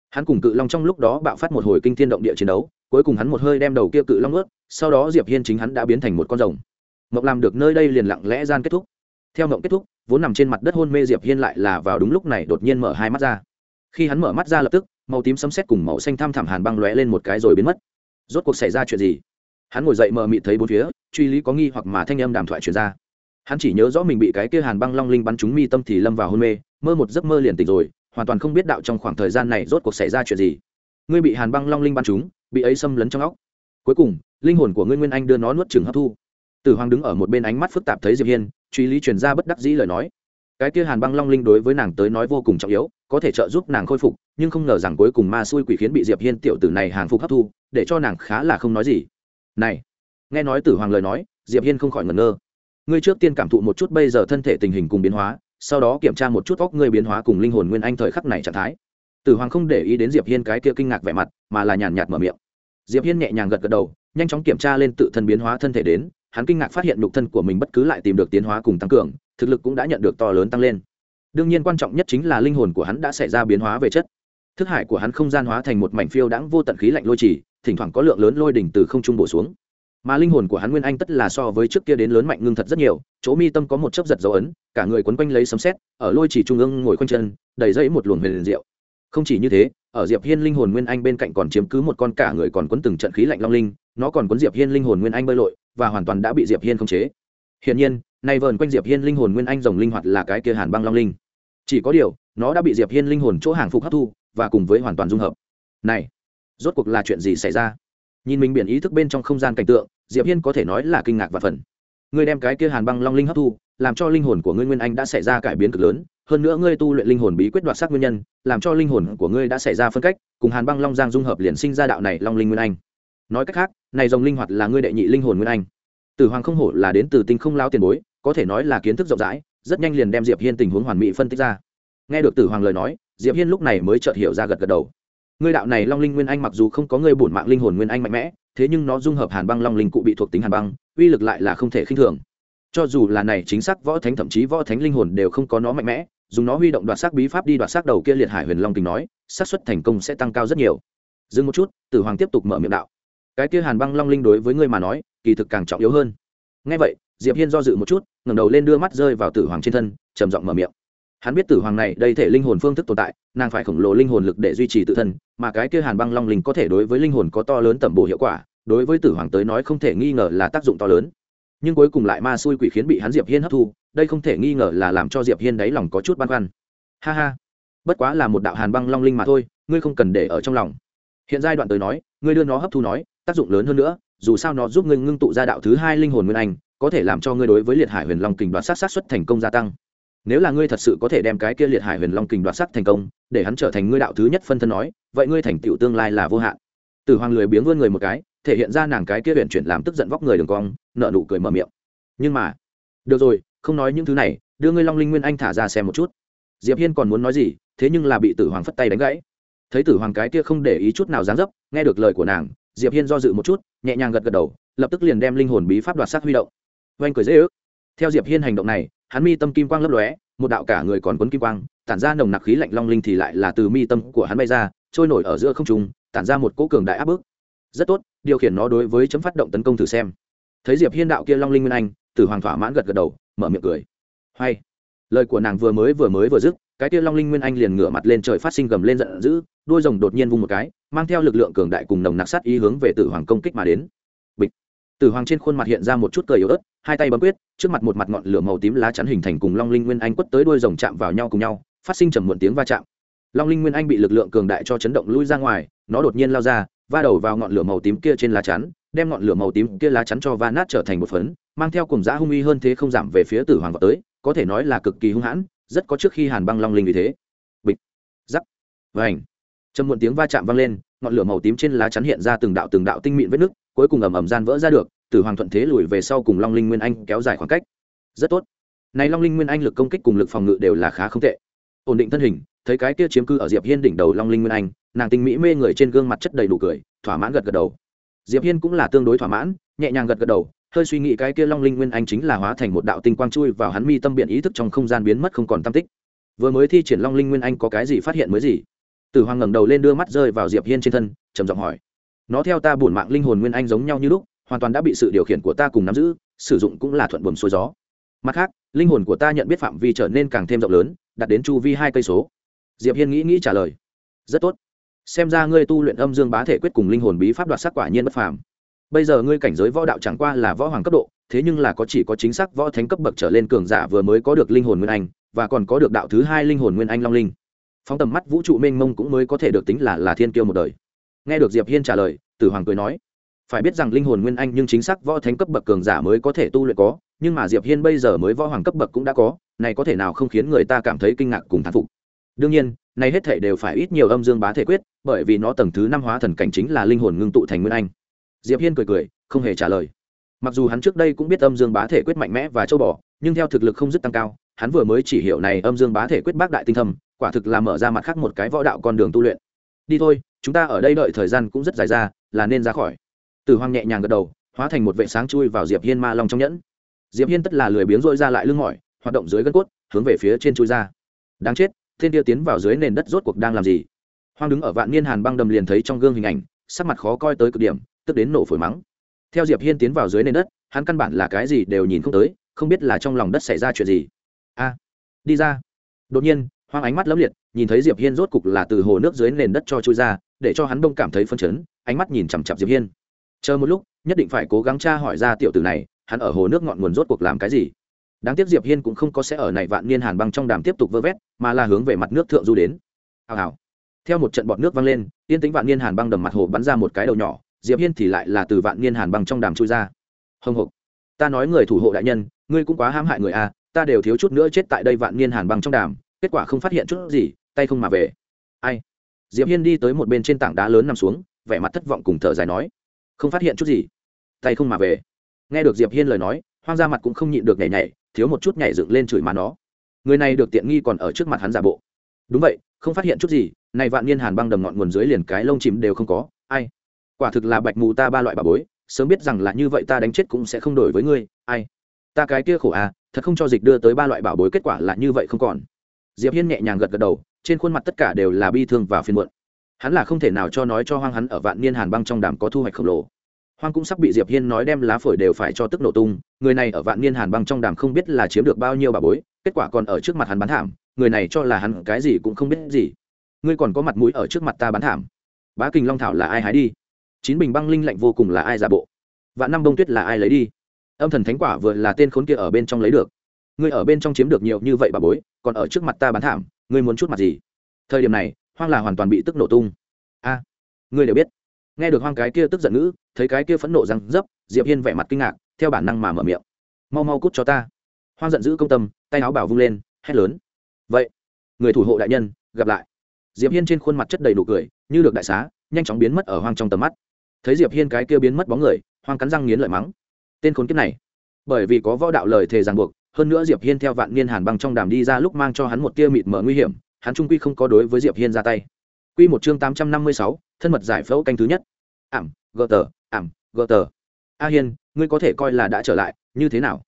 Hắn cùng cự long trong lúc đó bạo phát một hồi kinh thiên động địa chiến đấu, cuối cùng hắn một hơi đem đầu kia cự long ướt sau đó diệp hiên chính hắn đã biến thành một con rồng. Mộng làm được nơi đây liền lặng lẽ gian kết thúc. Theo mộng kết thúc, vốn nằm trên mặt đất hôn mê diệp hiên lại là vào đúng lúc này đột nhiên mở hai mắt ra. Khi hắn mở mắt ra lập tức, màu tím sấm sét cùng màu xanh thăm thẳm hàn băng lóe lên một cái rồi biến mất. Rốt cuộc xảy ra chuyện gì? Hắn ngồi dậy mờ mịt thấy bốn phía, truy lý có nghi hoặc mà thanh âm đàm thoại truyền ra hắn chỉ nhớ rõ mình bị cái kia hàn băng long linh bắn trúng mi tâm thì lâm vào hôn mê, mơ một giấc mơ liền tỉnh rồi, hoàn toàn không biết đạo trong khoảng thời gian này rốt cuộc xảy ra chuyện gì. Ngươi bị hàn băng long linh bắn trúng, bị ấy xâm lấn trong óc. Cuối cùng, linh hồn của ngươi nguyên anh đưa nó nuốt chừng hấp thu. Tử hoàng đứng ở một bên ánh mắt phức tạp thấy diệp hiên, truy lý truyền ra bất đắc dĩ lời nói. Cái kia hàn băng long linh đối với nàng tới nói vô cùng trọng yếu, có thể trợ giúp nàng khôi phục, nhưng không ngờ rằng cuối cùng ma xui quỷ khiến bị diệp hiên tiểu tử này hàng phục hấp thu, để cho nàng khá là không nói gì. Này, nghe nói tử hoàng lời nói, diệp hiên không khỏi ngẩn ngơ ngươi trước tiên cảm thụ một chút bây giờ thân thể tình hình cùng biến hóa, sau đó kiểm tra một chút óc ngươi biến hóa cùng linh hồn nguyên anh thời khắc này trạng thái. Tử hoàng không để ý đến diệp hiên cái kia kinh ngạc vẻ mặt, mà là nhàn nhạt mở miệng. Diệp hiên nhẹ nhàng gật gật đầu, nhanh chóng kiểm tra lên tự thân biến hóa thân thể đến, hắn kinh ngạc phát hiện nhục thân của mình bất cứ lại tìm được tiến hóa cùng tăng cường, thực lực cũng đã nhận được to lớn tăng lên. Đương nhiên quan trọng nhất chính là linh hồn của hắn đã xảy ra biến hóa về chất. Thức hải của hắn không gian hóa thành một mảnh phiêu đãng vô tận khí lạnh lôi trì, thỉnh thoảng có lượng lớn lôi đỉnh từ không trung bổ xuống mà linh hồn của hắn nguyên anh tất là so với trước kia đến lớn mạnh ngưng thật rất nhiều, chỗ mi tâm có một chấp giật dấu ấn, cả người quấn quanh lấy sấm xét ở lôi chỉ trung ương ngồi quanh chân, đầy dẫy một luồng huyền liền diệu. Không chỉ như thế, ở diệp hiên linh hồn nguyên anh bên cạnh còn chiếm cứ một con cả người còn quấn từng trận khí lạnh long linh, nó còn quấn diệp hiên linh hồn nguyên anh bơi lội, và hoàn toàn đã bị diệp hiên khống chế. Hiển nhiên, nay vờn quanh diệp hiên linh hồn nguyên anh rồng linh hoạt là cái kia hàn băng long linh. Chỉ có điều, nó đã bị diệp hiên linh hồn chỗ hàng phục hấp thu, và cùng với hoàn toàn dung hợp. Này, rốt cuộc là chuyện gì xảy ra? Nhìn mình biển ý thức bên trong không gian cảnh tượng, diệp hiên có thể nói là kinh ngạc và phần ngươi đem cái kia hàn băng long linh hấp thu, làm cho linh hồn của ngươi nguyên anh đã xảy ra cải biến cực lớn, hơn nữa ngươi tu luyện linh hồn bí quyết đoạt sắc nguyên nhân, làm cho linh hồn của ngươi đã xảy ra phân cách, cùng hàn băng long giang dung hợp liền sinh ra đạo này long linh nguyên anh. Nói cách khác, này dòng linh hoạt là ngươi đệ nhị linh hồn nguyên anh. Tử hoàng không hổ là đến từ tinh không lao tiền bối, có thể nói là kiến thức rộng rãi, rất nhanh liền đem diệp hiên tình huống hoàn mỹ phân tích ra. Nghe được tử hoàng lời nói, diệp hiên lúc này mới chợt hiểu ra gật gật đầu ngươi đạo này long linh nguyên anh mặc dù không có ngươi bổn mạng linh hồn nguyên anh mạnh mẽ, thế nhưng nó dung hợp hàn băng long linh cụ bị thuộc tính hàn băng, uy lực lại là không thể khinh thường. Cho dù là này chính xác võ thánh thậm chí võ thánh linh hồn đều không có nó mạnh mẽ, dùng nó huy động đoạt sắc bí pháp đi đoạt sắc đầu kia liệt hải huyền long tình nói, xác suất thành công sẽ tăng cao rất nhiều. Dừng một chút, tử hoàng tiếp tục mở miệng đạo. Cái kia hàn băng long linh đối với ngươi mà nói, kỳ thực càng trọng yếu hơn. Ngay vậy, diệp hiên do dự một chút, ngẩng đầu lên đưa mắt rơi vào tử hoàng trên thân, trầm giọng mở miệng hắn biết tử hoàng này đây thể linh hồn phương thức tồn tại, nàng phải khổng lồ linh hồn lực để duy trì tự thân, mà cái kia hàn băng long linh có thể đối với linh hồn có to lớn tẩm bổ hiệu quả, đối với tử hoàng tới nói không thể nghi ngờ là tác dụng to lớn. Nhưng cuối cùng lại ma xui quỷ khiến bị hắn diệp hiên hấp thu, đây không thể nghi ngờ là làm cho diệp hiên đáy lòng có chút băn khoăn. Ha ha, bất quá là một đạo hàn băng long linh mà thôi, ngươi không cần để ở trong lòng. Hiện giai đoạn tới nói, ngươi đưa nó hấp thu nói, tác dụng lớn hơn nữa, dù sao nó giúp ngươi ngưng tụ ra đạo thứ hai linh hồn nguyên anh, có thể làm cho ngươi đối với liệt hải huyền long kình đoạt sát sát xuất thành công gia tăng nếu là ngươi thật sự có thể đem cái kia liệt hải huyền long kình đoạt sắc thành công, để hắn trở thành ngươi đạo thứ nhất phân thân nói, vậy ngươi thành tựu tương lai là vô hạn. Tử hoàng lười biếng vươn người một cái, thể hiện ra nàng cái kia huyện chuyển làm tức giận vóc người đường cong nợ nụ cười mở miệng. Nhưng mà, được rồi, không nói những thứ này, đưa ngươi long linh nguyên anh thả ra xem một chút. Diệp hiên còn muốn nói gì, thế nhưng là bị tử hoàng phất tay đánh gãy. Thấy tử hoàng cái kia không để ý chút nào dáng dấp, nghe được lời của nàng, diệp hiên do dự một chút, nhẹ nhàng gật gật đầu, lập tức liền đem linh hồn bí pháp đoạt sắc huy động. Oanh cười dễ ước. Theo diệp hiên hành động này hắn mi tâm kim quang lấp lóe, một đạo cả người còn quấn kim quang, tản ra nồng nặc khí lạnh long linh thì lại là từ mi tâm của hắn bay ra, trôi nổi ở giữa không trung, tản ra một cỗ cường đại áp bức. Rất tốt, điều khiển nó đối với chấm phát động tấn công thử xem. Thấy diệp hiên đạo kia long linh nguyên anh, tử hoàng thỏa mãn gật gật đầu, mở miệng cười. Hay. Lời của nàng vừa mới vừa mới vừa dứt, cái kia long linh nguyên anh liền ngửa mặt lên trời phát sinh gầm lên giận dữ, đuôi rồng đột nhiên vung một cái, mang theo lực lượng cường đại cùng nồng nặc sát ý hướng về tử hoàng công kích mà đến tử hoàng trên khuôn mặt hiện ra một chút cười yếu ớt hai tay bấm quyết trước mặt một mặt ngọn lửa màu tím lá chắn hình thành cùng long linh nguyên anh quất tới đuôi rồng chạm vào nhau cùng nhau phát sinh trầm muộn tiếng va chạm long linh nguyên anh bị lực lượng cường đại cho chấn động lui ra ngoài nó đột nhiên lao ra va đầu vào ngọn lửa màu tím kia trên lá chắn đem ngọn lửa màu tím kia lá chắn cho va nát trở thành một phấn mang theo cùng dã hung uy hơn thế không giảm về phía tử hoàng vọt tới có thể nói là cực kỳ hung hãn rất có trước khi hàn băng long linh vì thế bịch rắc, vành. trầm muộn tiếng va chạm vang lên ngọn lửa màu tím trên lá chắn hiện ra từng đạo từng đạo tinh mịn vết nứt cuối cùng ầm ầm gian vỡ ra được tử hoàng thuận thế lùi về sau cùng long linh nguyên anh kéo dài khoảng cách. Rất tốt. Này long linh nguyên anh lực công kích cùng lực phòng ngự đều là khá không tệ. Ổn định thân hình, thấy cái kia chiếm cư ở diệp hiên đỉnh đầu long linh nguyên anh, nàng tình mỹ mê người trên gương mặt chất đầy đủ cười, thỏa mãn gật gật đầu. Diệp hiên cũng là tương đối thỏa mãn, nhẹ nhàng gật gật đầu, hơi suy nghĩ cái kia long linh nguyên anh chính là hóa thành một đạo tinh quang chui vào hắn mi tâm biện ý thức trong không gian biến mất không còn tâm tích. Vừa mới thi triển long linh nguyên anh có cái gì phát hiện mới gì? Tử hoàng ngẩng đầu lên đưa mắt rơi vào diệp hiên trên thân, trầm giọng hỏi. Nó theo ta bổn mạng linh hồn nguyên anh giống nhau như lúc hoàn toàn đã bị sự điều khiển của ta cùng nắm giữ, sử dụng cũng là thuận buồm xuôi gió. Mặt khác, linh hồn của ta nhận biết phạm vi trở nên càng thêm rộng lớn, đạt đến chu vi hai cây số. Diệp hiên nghĩ nghĩ trả lời. Rất tốt. Xem ra ngươi tu luyện âm dương bá thể quyết cùng linh hồn bí pháp đoạt sắc quả nhiên bất phàm. Bây giờ ngươi cảnh giới võ đạo chẳng qua là võ hoàng cấp độ, thế nhưng là có chỉ có chính xác võ thánh cấp bậc trở lên cường giả vừa mới có được linh hồn nguyên anh, và còn có được đạo thứ hai linh hồn nguyên anh long linh. Phóng tầm mắt vũ trụ mênh mông cũng mới có thể được tính là là thiên kiêu một đời. Nghe được diệp hiên trả lời, tử hoàng cười nói phải biết rằng linh hồn nguyên anh nhưng chính xác võ thánh cấp bậc cường giả mới có thể tu luyện có, nhưng mà diệp hiên bây giờ mới võ hoàng cấp bậc cũng đã có, này có thể nào không khiến người ta cảm thấy kinh ngạc cùng thán phục. Đương nhiên, này hết thể đều phải ít nhiều âm dương bá thể quyết, bởi vì nó tầng thứ năm hóa thần cảnh chính là linh hồn ngưng tụ thành nguyên anh. Diệp hiên cười cười, không hề trả lời. Mặc dù hắn trước đây cũng biết âm dương bá thể quyết mạnh mẽ và châu bò, nhưng theo thực lực không dứt tăng cao, hắn vừa mới chỉ hiểu này âm dương bá thể quyết bác đại tinh thầm, quả thực là mở ra mặt khác một cái võ đạo con đường tu luyện. Đi thôi, chúng ta ở đây đợi thời gian cũng rất dài ra, là nên ra khỏi tử hoàng nhẹ nhàng gật đầu, hóa thành một vệ sáng chui vào diệp hiên ma long trong nhẫn. Diệp hiên tất là lười biếng rỗi ra lại lưng mỏi, hoạt động dưới gân cốt, hướng về phía trên chui ra. Đáng chết thiên tiêu tiến vào dưới nền đất rốt cuộc đang làm gì? Hoang đứng ở vạn niên hàn băng đầm liền thấy trong gương hình ảnh, sắc mặt khó coi tới cực điểm, tức đến nổ phổi mắng. Theo diệp hiên tiến vào dưới nền đất, hắn căn bản là cái gì đều nhìn không tới, không biết là trong lòng đất xảy ra chuyện gì. A, đi ra. Đột nhiên, hoang ánh mắt lấm liệt, nhìn thấy diệp hiên rốt cục là từ hồ nước dưới nền đất cho chui ra, để cho hắn đông cảm thấy phân chấn, ánh mắt nhìn chằm chặp diệp hiên chờ một lúc, nhất định phải cố gắng tra hỏi ra tiểu tử này, hắn ở hồ nước ngọn nguồn rốt cuộc làm cái gì? Đáng tiếc diệp hiên cũng không có sẽ ở này vạn niên hàn băng trong đàm tiếp tục vơ vét, mà là hướng về mặt nước thượng du đến. Hào hào. Theo một trận bọt nước văng lên tiên tính vạn niên hàn băng đầm mặt hồ bắn ra một cái đầu nhỏ, diệp hiên thì lại là từ vạn niên hàn băng trong đàm chui ra. Hồng hộc ta nói người thủ hộ đại nhân, ngươi cũng quá hãm hại người a, ta đều thiếu chút nữa chết tại đây vạn niên hàn băng trong đàm, kết quả không phát hiện chút gì, tay không mà về. Ai? Diệp hiên đi tới một bên trên tảng đá lớn nằm xuống, vẻ mặt thất vọng cùng thở dài nói không phát hiện chút gì. Tay không mà về. Nghe được diệp hiên lời nói, hoang ra mặt cũng không nhịn được nhảy nhảy, thiếu một chút nhảy dựng lên chửi mà nó. Người này được tiện nghi còn ở trước mặt hắn giả bộ. Đúng vậy, không phát hiện chút gì, này vạn niên hàn băng đầm ngọn nguồn dưới liền cái lông chìm đều không có, ai? Quả thực là bạch mù ta ba loại bà bối, sớm biết rằng là như vậy ta đánh chết cũng sẽ không đổi với ngươi, ai? Ta cái kia khổ à thật không cho dịch đưa tới ba loại bảo bối kết quả là như vậy không còn. Diệp hiên nhẹ nhàng gật gật đầu, trên khuôn mặt tất cả đều là bi thương và phiền muộn hắn là không thể nào cho nói cho hoang hắn ở vạn niên hàn băng trong đàm có thu hoạch khổng lồ. Hoang cũng sắp bị diệp hiên nói đem lá phổi đều phải cho tức nổ tung, người này ở vạn niên hàn băng trong đàm không biết là chiếm được bao nhiêu bà bối, kết quả còn ở trước mặt hắn bán thảm, người này cho là hắn cái gì cũng không biết gì. Ngươi còn có mặt mũi ở trước mặt ta bán thảm. Bá kình long thảo là ai hái đi? Chín bình băng linh lạnh vô cùng là ai giả bộ? Vạn năm bông tuyết là ai lấy đi? Âm thần thánh quả vừa là tên khốn kia ở bên trong lấy được. Ngươi ở bên trong chiếm được nhiều như vậy bà bối, còn ở trước mặt ta bán thảm, ngươi muốn chút mặt gì? Thời điểm này hoang là hoàn toàn bị tức nổ tung. A, ngươi đều biết. Nghe được hoang cái kia tức giận ngữ, thấy cái kia phẫn nộ răng dấp, diệp hiên vẻ mặt kinh ngạc, theo bản năng mà mở miệng. Mau mau cút cho ta. Hoang giận dữ công tâm, tay áo bảo vung lên, hét lớn. Vậy, người thủ hộ đại nhân, gặp lại. Diệp hiên trên khuôn mặt chất đầy đủ cười, như được đại xá, nhanh chóng biến mất ở hoang trong tầm mắt. Thấy diệp hiên cái kia biến mất bóng người, hoang cắn răng nghiến lợi mắng. Tên khốn kiếp này. Bởi vì có võ đạo lời thề ràng buộc, hơn nữa diệp hiên theo vạn niên hàn băng trong đàm đi ra lúc mang cho hắn một tia mịt mờ nguy hiểm hắn trung quy không có đối với diệp hiên ra tay. Quy một chương tám trăm năm mươi sáu, thân mật giải phẫu canh thứ nhất. Ảm gờ tờ ảm gờ tờ. A hiên ngươi có thể coi là đã trở lại như thế nào?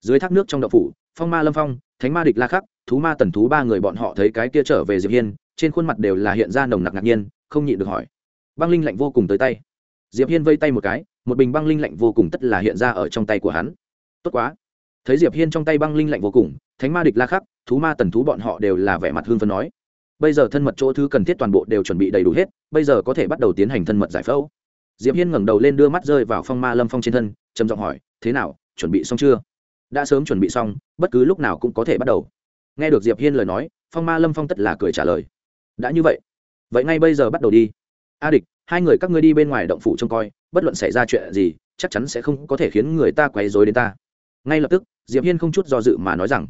Dưới thác nước trong đậu phủ phong ma lâm phong thánh ma địch la khắc thú ma tần thú ba người bọn họ thấy cái kia trở về diệp hiên trên khuôn mặt đều là hiện ra nồng nặc ngạc nhiên không nhịn được hỏi. Băng linh lạnh vô cùng tới tay. Diệp hiên vây tay một cái một bình băng linh lạnh vô cùng tất là hiện ra ở trong tay của hắn. Tốt quá. Thấy diệp hiên trong tay băng linh lạnh vô cùng thánh ma địch la khắc, thú ma tần thú bọn họ đều là vẻ mặt hương phấn nói. Bây giờ thân mật chỗ thứ cần thiết toàn bộ đều chuẩn bị đầy đủ hết, bây giờ có thể bắt đầu tiến hành thân mật giải phẫu. Diệp hiên ngẩng đầu lên đưa mắt rơi vào phong ma lâm phong trên thân, trầm giọng hỏi, thế nào, chuẩn bị xong chưa? Đã sớm chuẩn bị xong, bất cứ lúc nào cũng có thể bắt đầu. Nghe được diệp hiên lời nói, phong ma lâm phong tất là cười trả lời. Đã như vậy vậy ngay bây giờ bắt đầu đi. A địch, hai người các ngươi đi bên ngoài động phủ trông coi, bất luận xảy ra chuyện gì, chắc chắn sẽ không có thể khiến người ta quấy rối đến ta. Ngay lập tức, diệp hiên không chút do dự mà nói rằng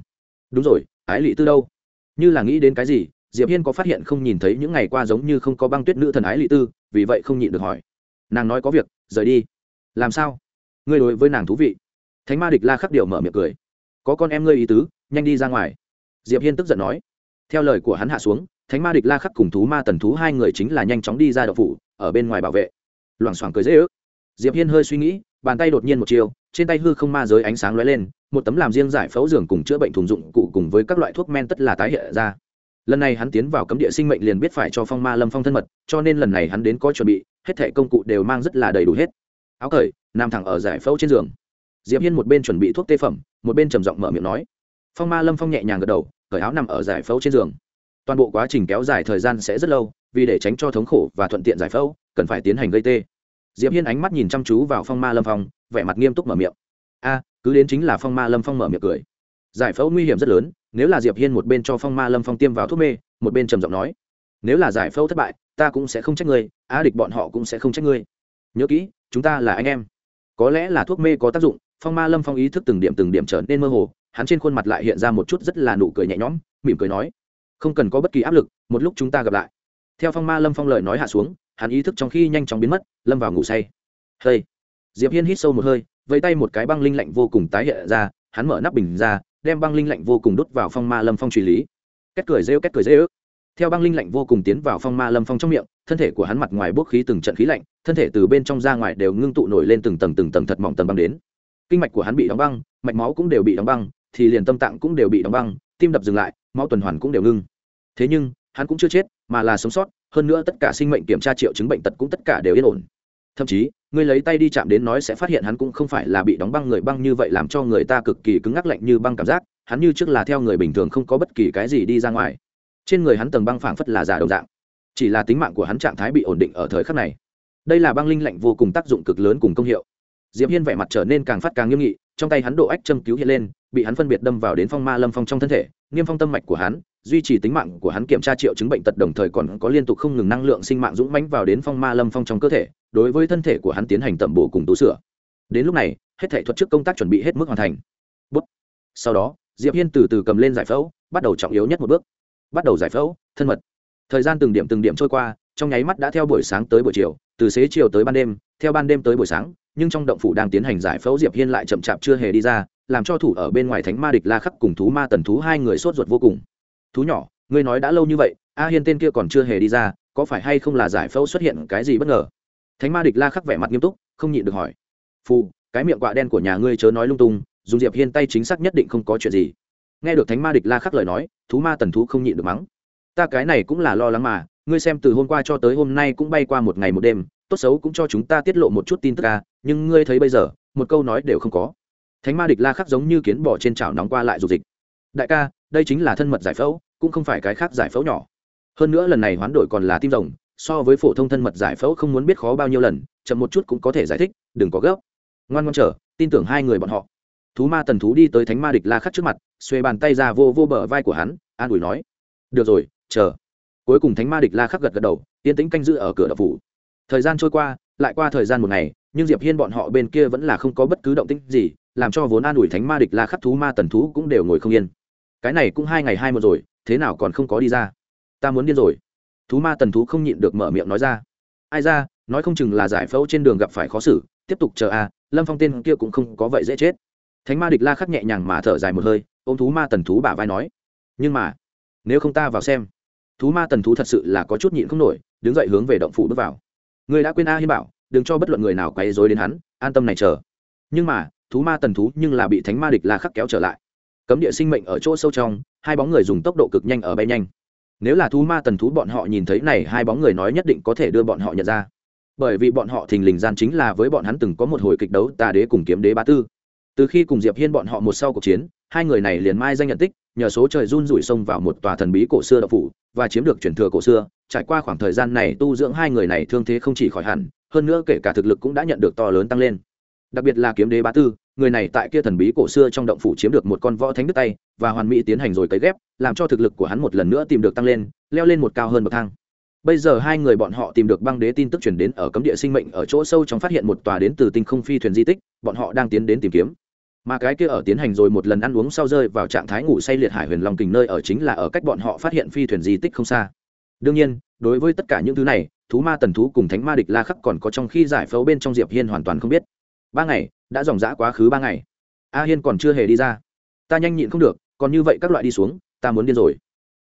đúng rồi, ái lị tư đâu? Như là nghĩ đến cái gì, diệp hiên có phát hiện không nhìn thấy những ngày qua giống như không có băng tuyết nữ thần ái lị tư, vì vậy không nhịn được hỏi. Nàng nói có việc, rời đi. Làm sao? Ngươi đối với nàng thú vị. Thánh ma địch la khắc điệu mở miệng cười. Có con em ngươi ý tứ, nhanh đi ra ngoài. Diệp hiên tức giận nói. Theo lời của hắn hạ xuống, thánh ma địch la khắc cùng thú ma tần thú hai người chính là nhanh chóng đi ra đậu phủ, ở bên ngoài bảo vệ. Loảng xoảng cười dễ ước. Diệp hiên hơi suy nghĩ, bàn tay đột nhiên một chiều trên tay hư không ma giới ánh sáng lóe lên, một tấm làm riêng giải phẫu giường cùng chữa bệnh thùng dụng cụ cùng với các loại thuốc men tất là tái hiện ra. Lần này hắn tiến vào cấm địa sinh mệnh liền biết phải cho phong ma lâm phong thân mật, cho nên lần này hắn đến có chuẩn bị, hết thẻ công cụ đều mang rất là đầy đủ hết. Áo cởi, nằm thẳng ở giải phẫu trên giường. Diệp hiên một bên chuẩn bị thuốc tê phẩm, một bên trầm giọng mở miệng nói. Phong ma lâm phong nhẹ nhàng gật đầu, cởi áo nằm ở giải phẫu trên giường. Toàn bộ quá trình kéo dài thời gian sẽ rất lâu, vì để tránh cho thống khổ và thuận tiện giải phẫu, cần phải tiến hành gây tê diệp hiên ánh mắt nhìn chăm chú vào phong ma lâm phong, vẻ mặt nghiêm túc mở miệng. A, cứ đến chính là phong ma lâm phong mở miệng cười. Giải phẫu nguy hiểm rất lớn, nếu là diệp hiên một bên cho phong ma lâm phong tiêm vào thuốc mê, một bên trầm giọng nói, nếu là giải phẫu thất bại, ta cũng sẽ không trách ngươi, á địch bọn họ cũng sẽ không trách ngươi. Nhớ kỹ, chúng ta là anh em. Có lẽ là thuốc mê có tác dụng, phong ma lâm phong ý thức từng điểm từng điểm trở nên mơ hồ, hắn trên khuôn mặt lại hiện ra một chút rất là nụ cười nhẹ nhõm, mỉm cười nói, không cần có bất kỳ áp lực, một lúc chúng ta gặp lại. Theo phong ma lâm phong lời nói hạ xuống hắn ý thức trong khi nhanh chóng biến mất lâm vào ngủ say. Hơi, diệp hiên hít sâu một hơi vẫy tay một cái băng linh lạnh vô cùng tái hiện ra hắn mở nắp bình ra đem băng linh lạnh vô cùng đốt vào phong ma lâm phong truy lý. Két cười rêu két cười rêu. Theo băng linh lạnh vô cùng tiến vào phong ma lâm phong trong miệng thân thể của hắn mặt ngoài bốc khí từng trận khí lạnh thân thể từ bên trong ra ngoài đều ngưng tụ nổi lên từng tầng từng tầng thật mỏng tầng băng đến. Kinh mạch của hắn bị đóng băng mạch máu cũng đều bị đóng băng thì liền tâm tạng cũng đều bị đóng băng tim đập dừng lại máu tuần hoàn cũng đều ngưng. Thế nhưng hắn cũng chưa chết mà là sống sót hơn nữa tất cả sinh mệnh kiểm tra triệu chứng bệnh tật cũng tất cả đều yên ổn. Thậm chí người lấy tay đi chạm đến nói sẽ phát hiện hắn cũng không phải là bị đóng băng người băng như vậy làm cho người ta cực kỳ cứng ngắc lạnh như băng cảm giác, hắn như trước là theo người bình thường không có bất kỳ cái gì đi ra ngoài. Trên người hắn tầng băng phảng phất là giả đồng dạng. Chỉ là tính mạng của hắn trạng thái bị ổn định ở thời khắc này. Đây là băng linh lạnh vô cùng tác dụng cực lớn cùng công hiệu. Diệp hiên vẻ mặt trở nên càng phát càng nghiêm nghị, trong tay hắn độ ách châm cứu hiện lên, bị hắn phân biệt đâm vào đến phong ma lâm phong trong thân thể niêm phong tâm mạch của hắn duy trì tính mạng của hắn kiểm tra triệu chứng bệnh tật đồng thời còn có liên tục không ngừng năng lượng sinh mạng dũng mãnh vào đến phong ma lâm phong trong cơ thể, đối với thân thể của hắn tiến hành tẩm bổ cùng tú sửa. Đến lúc này, hết thể thuật trước công tác chuẩn bị hết mức hoàn thành. Bút. sau đó, diệp hiên từ từ cầm lên giải phẫu, bắt đầu trọng yếu nhất một bước. Bắt đầu giải phẫu, thân mật. Thời gian từng điểm từng điểm trôi qua, trong nháy mắt đã theo buổi sáng tới buổi chiều, từ xế chiều tới ban đêm, theo ban đêm tới buổi sáng, nhưng trong động phủ đang tiến hành giải phẫu, diệp hiên lại chậm chạp chưa hề đi ra, làm cho thủ ở bên ngoài thánh ma địch la khắc cùng thú ma tần thú hai người sốt ruột vô cùng thú nhỏ, ngươi nói đã lâu như vậy, a hiên tên kia còn chưa hề đi ra, có phải hay không là giải phẫu xuất hiện cái gì bất ngờ? Thánh ma địch la khắc vẻ mặt nghiêm túc, không nhịn được hỏi. Phù, cái miệng quạ đen của nhà ngươi chớ nói lung tung, dùng diệp hiên tay chính xác nhất định không có chuyện gì. Nghe được thánh ma địch la khắc lời nói, thú ma tần thú không nhịn được mắng. Ta cái này cũng là lo lắng mà, ngươi xem từ hôm qua cho tới hôm nay cũng bay qua một ngày một đêm, tốt xấu cũng cho chúng ta tiết lộ một chút tin tức ca nhưng ngươi thấy bây giờ, một câu nói đều không có. Thánh ma địch la khắc giống như kiến bỏ trên chảo nóng qua lại dục dịch đại ca, đây chính là thân mật giải phẫu, cũng không phải cái khác giải phẫu nhỏ. Hơn nữa lần này hoán đổi còn là tim rồng, so với phổ thông thân mật giải phẫu không muốn biết khó bao nhiêu lần, chậm một chút cũng có thể giải thích, đừng có gấp. Ngoan ngoan trở tin tưởng hai người bọn họ. Thú ma tần thú đi tới thánh ma địch la khắc trước mặt xuê bàn tay ra vô vô bờ vai của hắn, an ủi nói, được rồi, chờ. Cuối cùng thánh ma địch la khắc gật gật đầu, yên tĩnh canh giữ ở cửa đập phủ. Thời gian trôi qua, lại qua thời gian một ngày, nhưng diệp hiên bọn họ bên kia vẫn là không có bất cứ động tĩnh gì, làm cho vốn an ủi thánh ma địch la khắc thú ma tần thú cũng đều ngồi không yên cái này cũng hai ngày hai một rồi, thế nào còn không có đi ra? Ta muốn điên rồi. Thú ma tần thú không nhịn được mở miệng nói ra. Ai ra, nói không chừng là giải phẫu trên đường gặp phải khó xử, tiếp tục chờ a lâm phong tên kia cũng không có vậy dễ chết. Thánh ma địch la khắc nhẹ nhàng mà thở dài một hơi ô m thú ma tần thú bả vai nói. Nhưng mà, nếu không ta vào xem, thú ma tần thú thật sự là có chút nhịn không nổi, đứng dậy hướng về động phủ bước vào. Người đã quên a hiên bảo, đừng cho bất luận người nào quấy dối đến hắn, an tâm này chờ. Nhưng mà, thú ma tần thú nhưng là bị thánh ma địch la khắc kéo trở lại cấm địa sinh mệnh ở chỗ sâu trong, hai bóng người dùng tốc độ cực nhanh ở bay nhanh. Nếu là thú ma tần thú bọn họ nhìn thấy này, hai bóng người nói nhất định có thể đưa bọn họ nhận ra. Bởi vì bọn họ thình lình gian chính là với bọn hắn từng có một hồi kịch đấu, tà đế cùng kiếm đế ba tư. Từ khi cùng diệp hiên bọn họ một sau cuộc chiến, hai người này liền mai danh nhận tích, nhờ số trời run rủi xông vào một tòa thần bí cổ xưa đậu phủ, và chiếm được truyền thừa cổ xưa. Trải qua khoảng thời gian này tu dưỡng hai người này thương thế không chỉ khỏi hẳn, hơn nữa kể cả thực lực cũng đã nhận được to lớn tăng lên đặc biệt là kiếm đế bá tư, người này tại kia thần bí cổ xưa trong động phủ chiếm được một con võ thánh đức tay, và hoàn mỹ tiến hành rồi cấy ghép, làm cho thực lực của hắn một lần nữa tìm được tăng lên, leo lên một cao hơn bậc thang. Bây giờ hai người bọn họ tìm được băng đế tin tức chuyển đến ở cấm địa sinh mệnh ở chỗ sâu trong phát hiện một tòa đến từ tinh không phi thuyền di tích, bọn họ đang tiến đến tìm kiếm. Mà cái kia ở tiến hành rồi một lần ăn uống sau rơi vào trạng thái ngủ say liệt hải huyền long kình nơi ở chính là ở cách bọn họ phát hiện phi thuyền di tích không xa. Đương nhiên, đối với tất cả những thứ này, thú ma tần thú cùng thánh ma địch la khắc còn có trong khi giải phẫu bên trong diệp hiên hoàn toàn không biết ba ngày, đã dòng dã quá khứ ba ngày. A hiên còn chưa hề đi ra. Ta nhanh nhịn không được, còn như vậy các loại đi xuống, ta muốn điên rồi.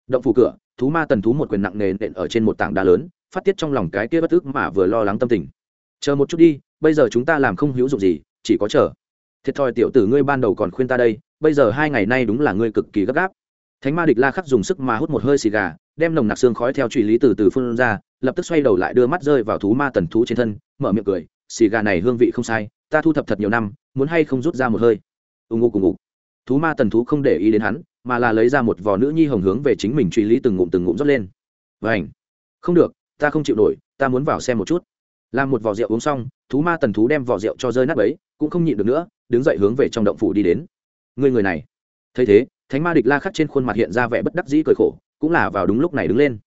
Động phủ cửa, thú ma tần thú một quyền nặng nề nện ở trên một tảng đá lớn, phát tiết trong lòng cái kia bất ức mà vừa lo lắng tâm tình. Chờ một chút đi, bây giờ chúng ta làm không hữu dụng gì, chỉ có chờ. Thiệt thòi tiểu tử ngươi ban đầu còn khuyên ta đây, bây giờ hai ngày nay đúng là ngươi cực kỳ gấp gáp. Thánh ma địch la khắc dùng sức mà hút một hơi xì gà, đem nồng nặc xương khói theo truy lý từ từ phun ra, lập tức xoay đầu lại đưa mắt rơi vào thú ma tần thú trên thân, mở miệng cười, xì gà này hương vị không sai ta thu thập thật nhiều năm, muốn hay không rút ra một hơi. Ù ngụ cùng ngụ thú ma tần thú không để ý đến hắn, mà là lấy ra một vò nữ nhi hồng hướng về chính mình truy lý từng ngụm từng ngụm rót lên. Vảnh không được, ta không chịu nổi, ta muốn vào xem một chút. Làm một vò rượu uống xong, thú ma tần thú đem vò rượu cho rơi nát ấy cũng không nhịn được nữa, đứng dậy hướng về trong động phủ đi đến. Người người này. Thấy thế, thánh ma địch la khắc trên khuôn mặt hiện ra vẻ bất đắc dĩ cười khổ, cũng là vào đúng lúc này đứng lên.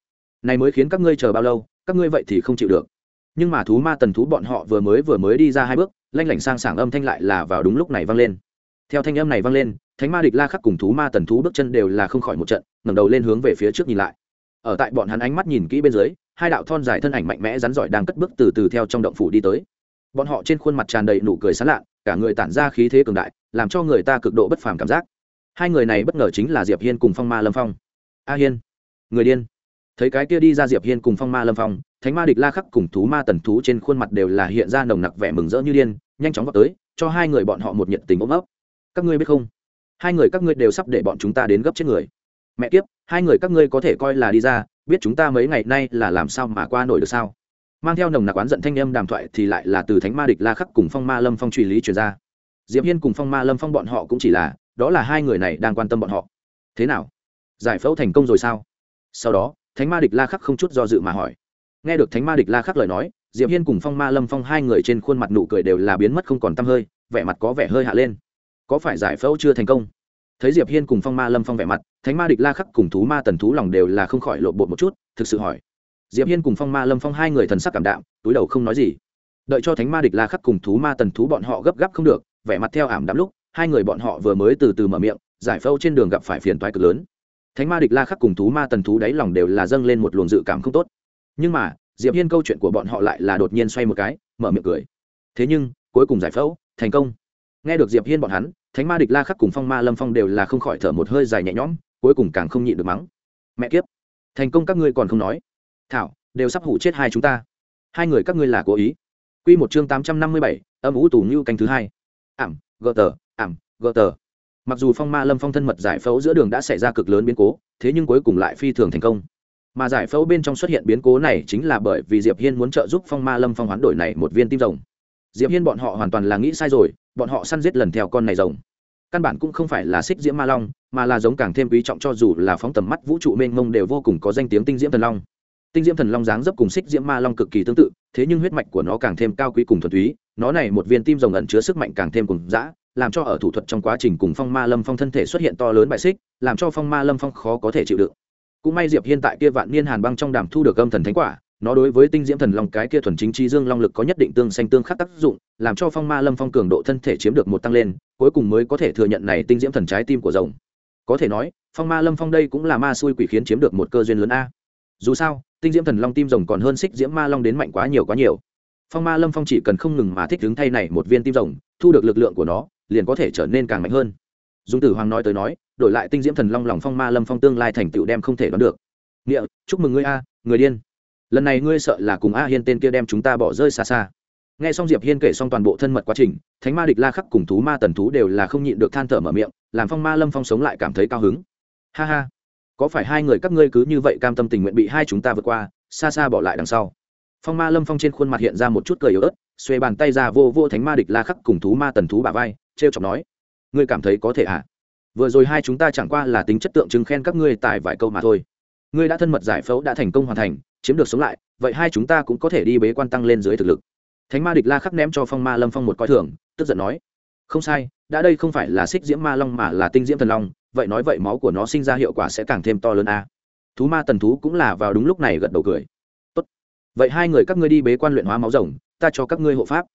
Này mới khiến các ngươi chờ bao lâu, các ngươi vậy thì không chịu được. Nhưng mà thú ma tần thú bọn họ vừa mới vừa mới đi ra hai bước lanh lảnh sang sảng âm thanh lại là vào đúng lúc này vang lên. Theo thanh âm này vang lên, thánh ma địch la khắc cùng thú ma tần thú bước chân đều là không khỏi một trận, ngẩng đầu lên hướng về phía trước nhìn lại. Ở tại bọn hắn ánh mắt nhìn kỹ bên dưới, hai đạo thon dài thân ảnh mạnh mẽ rắn giỏi đang cất bước từ từ theo trong động phủ đi tới. Bọn họ trên khuôn mặt tràn đầy nụ cười sán lạ, cả người tản ra khí thế cường đại, làm cho người ta cực độ bất phàm cảm giác. Hai người này bất ngờ chính là diệp hiên cùng phong ma lâm phong. A hiên, người điên thấy cái kia đi ra diệp hiên cùng phong ma lâm phong, thánh ma địch la khắc cùng thú ma tần thú trên khuôn mặt đều là hiện ra nồng nặc vẻ mừng rỡ như điên, nhanh chóng vào tới, cho hai người bọn họ một nhiệt tình ôm ấp. Các ngươi biết không? Hai người các ngươi đều sắp để bọn chúng ta đến gấp chết người. Mẹ kiếp, hai người các ngươi có thể coi là đi ra, biết chúng ta mấy ngày nay là làm sao mà qua nổi được sao? Mang theo nồng nặc oán giận thanh âm đàm thoại thì lại là từ thánh ma địch la khắc cùng phong ma lâm phong truy lý truyền ra. Diệp hiên cùng phong ma lâm phong bọn họ cũng chỉ là, đó là hai người này đang quan tâm bọn họ. Thế nào? Giải phẫu thành công rồi sao? Sau đó thánh ma địch la khắc không chút do dự mà hỏi. Nghe được thánh ma địch la khắc lời nói, diệp hiên cùng phong ma lâm phong hai người trên khuôn mặt nụ cười đều là biến mất không còn t hơi, vẻ mặt có vẻ hơi hạ lên. Có phải giải phẫu chưa thành công? Thấy diệp hiên cùng phong ma lâm phong vẻ mặt, thánh ma địch la khắc cùng thú ma tần thú lòng đều là không khỏi lộ bột một chút, thực sự hỏi. Diệp hiên cùng phong ma lâm phong hai người thần sắc cảm đạm, túi đầu không nói gì. Đợi cho thánh ma địch la khắc cùng thú ma tần thú bọn họ gấp gáp không được, vẻ mặt theo ảm đạm lúc, hai người bọn họ vừa mới từ từ mở miệng, giải phẫu trên đường gặp phải phiền toái cực lớn thánh ma địch la khắc cùng thú ma tần thú đáy lòng đều là dâng lên một luồng dự cảm không tốt. Nhưng mà diệp hiên câu chuyện của bọn họ lại là đột nhiên xoay một cái mở miệng cười. Thế nhưng cuối cùng giải phẫu thành công. Nghe được diệp hiên bọn hắn thánh ma địch la khắc cùng phong ma lâm phong đều là không khỏi thở một hơi dài nhẹ nhõm cuối cùng càng không nhịn được mắng. Mẹ kiếp! Thành công các ngươi còn không nói. Thảo đều sắp hủ chết hai chúng ta. Hai người các ngươi là cố ý. Quy một chương tám trăm năm mươi bảy, âm ủ tù như canh thứ hai. Ảm gờ tờ ảm gờ tờ mặc dù phong ma lâm phong thân mật giải phẫu giữa đường đã xảy ra cực lớn biến cố, thế nhưng cuối cùng lại phi thường thành công. Mà giải phẫu bên trong xuất hiện biến cố này chính là bởi vì diệp hiên muốn trợ giúp phong ma lâm phong hoán đổi này một viên tim rồng. Diệp hiên bọn họ hoàn toàn là nghĩ sai rồi, bọn họ săn giết lần theo con này rồng. Căn bản cũng không phải là xích diễm ma long, mà là giống càng thêm quý trọng cho dù là phóng tầm mắt vũ trụ mênh mông đều vô cùng có danh tiếng tinh diễm thần long. Tinh diễm thần long dáng dấp cùng xích diễm ma long cực kỳ tương tự, thế nhưng huyết mạch của nó càng thêm cao quý cùng thuần túy, nó này một viên tim rồng ẩn chứa sức mạnh càng thêm cùng dã làm cho ở thủ thuật trong quá trình cùng phong ma lâm phong thân thể xuất hiện to lớn bại xích, làm cho phong ma lâm phong khó có thể chịu đựng. Cũng may diệp hiên tại kia vạn niên hàn băng trong đàm thu được âm thần thánh quả, nó đối với tinh diễm thần long cái kia thuần chính chi dương long lực có nhất định tương xanh tương khắc tác dụng, làm cho phong ma lâm phong cường độ thân thể chiếm được một tăng lên, cuối cùng mới có thể thừa nhận này tinh diễm thần trái tim của rồng. Có thể nói, phong ma lâm phong đây cũng là ma xui quỷ khiến chiếm được một cơ duyên lớn a. Dù sao, tinh diễm thần long tim rồng còn hơn xích diễm ma long đến mạnh quá nhiều quá nhiều. Phong ma lâm phong chỉ cần không ngừng mà thích đứng thay này một viên tim rồng, thu được lực lượng của nó liền có thể trở nên càng mạnh hơn. Dung tử hoàng nói tới nói, đổi lại tinh diễm thần long lòng phong ma lâm phong tương lai thành tựu đem không thể đoán được. Nghĩa, chúc mừng ngươi a, người điên. Lần này ngươi sợ là cùng a hiên tên kia đem chúng ta bỏ rơi xa xa. Nghe xong diệp hiên kể xong toàn bộ thân mật quá trình, thánh ma địch la khắc cùng thú ma tần thú đều là không nhịn được than thở mở miệng, làm phong ma lâm phong sống lại cảm thấy cao hứng. Ha ha, có phải hai người các ngươi cứ như vậy cam tâm tình nguyện bị hai chúng ta vượt qua, xa xa bỏ lại đằng sau? Phong ma lâm phong trên khuôn mặt hiện ra một chút cười yếu ớt, xuê bàn tay ra vô vô thánh ma địch la khắc cùng thú ma tần thú bà vai t r chọc nói, ngươi cảm thấy có thể à vừa rồi hai chúng ta chẳng qua là tính chất tượng trưng khen các ngươi tại vài câu mà thôi ngươi đã thân mật giải phẫu đã thành công hoàn thành, chiếm được sống lại, vậy hai chúng ta cũng có thể đi bế quan tăng lên dưới thực lực thánh ma địch la khắc ném cho phong ma lâm phong một coi thường, tức giận nói, không sai, đã đây không phải là xích diễm ma long mà là tinh diễm thần long, vậy nói vậy máu của nó sinh ra hiệu quả sẽ càng thêm to lớn a à. thú ma tần thú cũng là vào đúng lúc này gật đầu cười Tốt. vậy hai người các ngươi đi bế quan luyện hóa máu rồng, ta cho các ngươi hộ pháp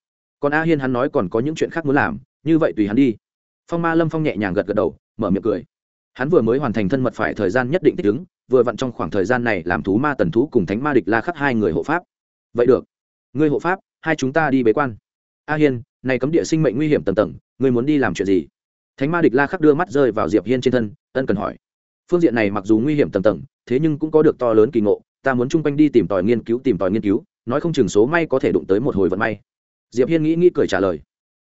còn a hiên hắn nói còn có những chuyện khác muốn làm như vậy tùy hắn đi. Phong ma lâm phong nhẹ nhàng gật gật đầu, mở miệng cười. Hắn vừa mới hoàn thành thân mật phải thời gian nhất định thích ứng, vừa vặn trong khoảng thời gian này làm thú ma tần thú cùng thánh ma địch la khắc hai người hộ pháp. Vậy được. Ngươi hộ pháp, hai chúng ta đi bế quan. A hiên, này cấm địa sinh mệnh nguy hiểm tầm tầng, ngươi muốn đi làm chuyện gì? Thánh ma địch la khắc đưa mắt rơi vào diệp hiên trên thân, ân cần hỏi. Phương diện này mặc dù nguy hiểm tầm tầng, thế nhưng cũng có được to lớn kỳ ngộ, ta muốn chung quanh đi tìm tòi nghiên cứu, tìm tòi nghiên cứu, nói không chừng số may có thể đụng tới một hồi vận may. Diệp hiên nghĩ nghĩ cười trả lời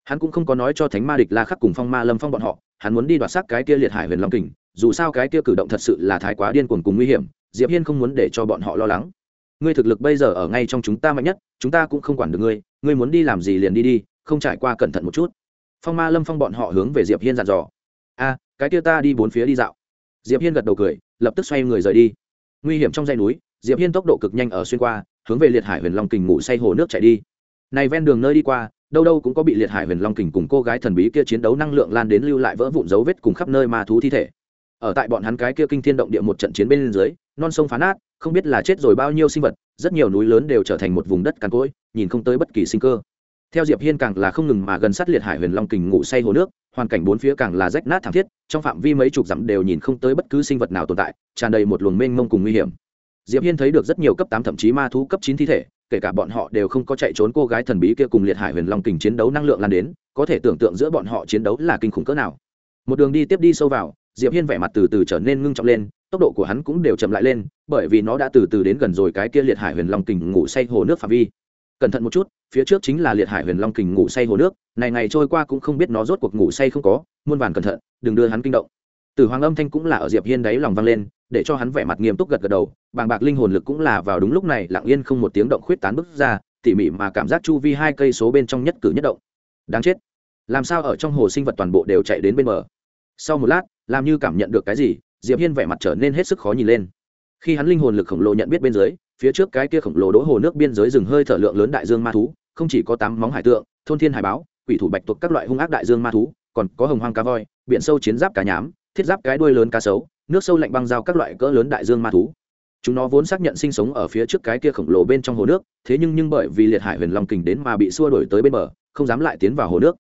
hắn cũng không có nói cho thánh ma địch la khắc cùng phong ma lâm phong bọn họ, hắn muốn đi đoạt xác cái kia liệt hải huyền long kình, dù sao cái kia cử động thật sự là thái quá điên cuồng cùng nguy hiểm, diệp hiên không muốn để cho bọn họ lo lắng. Ngươi thực lực bây giờ ở ngay trong chúng ta mạnh nhất, chúng ta cũng không quản được ngươi ngươi muốn đi làm gì liền đi đi, không trải qua cẩn thận một chút. Phong ma lâm phong bọn họ hướng về diệp hiên dặn dò. A, cái kia ta đi bốn phía đi dạo. Diệp hiên gật đầu cười, lập tức xoay người rời đi. Nguy hiểm trong dãy núi, diệp hiên tốc độ cực nhanh ở xuyên qua, hướng về liệt hải huyền long kình ngủ say hồ nước chạy đi. Này ven đường nơi đi qua đâu đâu cũng có bị liệt hải huyền long kình cùng cô gái thần bí kia chiến đấu năng lượng lan đến lưu lại vỡ vụn dấu vết cùng khắp nơi ma thú thi thể. Ở tại bọn hắn cái kia kinh thiên động địa một trận chiến bên dưới, non sông phá nát, không biết là chết rồi bao nhiêu sinh vật, rất nhiều núi lớn đều trở thành một vùng đất cằn cỗi, nhìn không tới bất kỳ sinh cơ. Theo diệp hiên càng là không ngừng mà gần sát liệt hải huyền long kình ngủ say hồ nước, hoàn cảnh bốn phía càng là rách nát thảm thiết, trong phạm vi mấy chục dặm đều nhìn không tới bất cứ sinh vật nào tồn tại, tràn đầy một luồng mênh mông cùng nguy hiểm diệp hiên thấy được rất nhiều cấp tám thậm chí ma thú cấp chín thi thể, kể cả bọn họ đều không có chạy trốn cô gái thần bí kia cùng liệt hải huyền long kình chiến đấu năng lượng lan đến, có thể tưởng tượng giữa bọn họ chiến đấu là kinh khủng cỡ nào. Một đường đi tiếp đi sâu vào, diệp hiên vẻ mặt từ từ trở nên ngưng trọng lên, tốc độ của hắn cũng đều chậm lại lên, bởi vì nó đã từ từ đến gần rồi cái kia liệt hải huyền long kình ngủ say hồ nước phạm vi. Cẩn thận một chút, phía trước chính là liệt hải huyền long kình ngủ say hồ nước, này ngày trôi qua cũng không biết nó rốt cuộc ngủ say không có, muôn vàn cẩn thận, đừng đưa hắn kinh động. Từ hoàng âm thanh cũng là ở diệp hiên đáy lòng vang lên để cho hắn vẻ mặt nghiêm túc gật gật đầu, bàng bạc linh hồn lực cũng là vào đúng lúc này, lặng yên không một tiếng động khuyết tán bước ra, tỉ mỉ mà cảm giác chu vi hai cây số bên trong nhất cử nhất động. Đáng chết. Làm sao ở trong hồ sinh vật toàn bộ đều chạy đến bên bờ? Sau một lát, làm như cảm nhận được cái gì, diệp hiên vẻ mặt trở nên hết sức khó nhìn lên. Khi hắn linh hồn lực khổng lồ nhận biết bên dưới, phía trước cái kia khổng lồ đỗ hồ nước biên giới rừng hơi thở lượng lớn đại dương ma thú, không chỉ có tám móng hải tượng, thôn thiên hải báo, quỷ thủ bạch tuộc các loại hung ác đại dương ma thú, còn có hồng hoang cá voi, biển sâu chiến giáp cá nhám, thiết giáp cái đuôi lớn cá sấu nước sâu lạnh băng giao các loại cỡ lớn đại dương ma thú. Chúng nó vốn xác nhận sinh sống ở phía trước cái kia khổng lồ bên trong hồ nước, thế nhưng nhưng bởi vì liệt hải huyền long kình đến mà bị xua đổi tới bên bờ, không dám lại tiến vào hồ nước.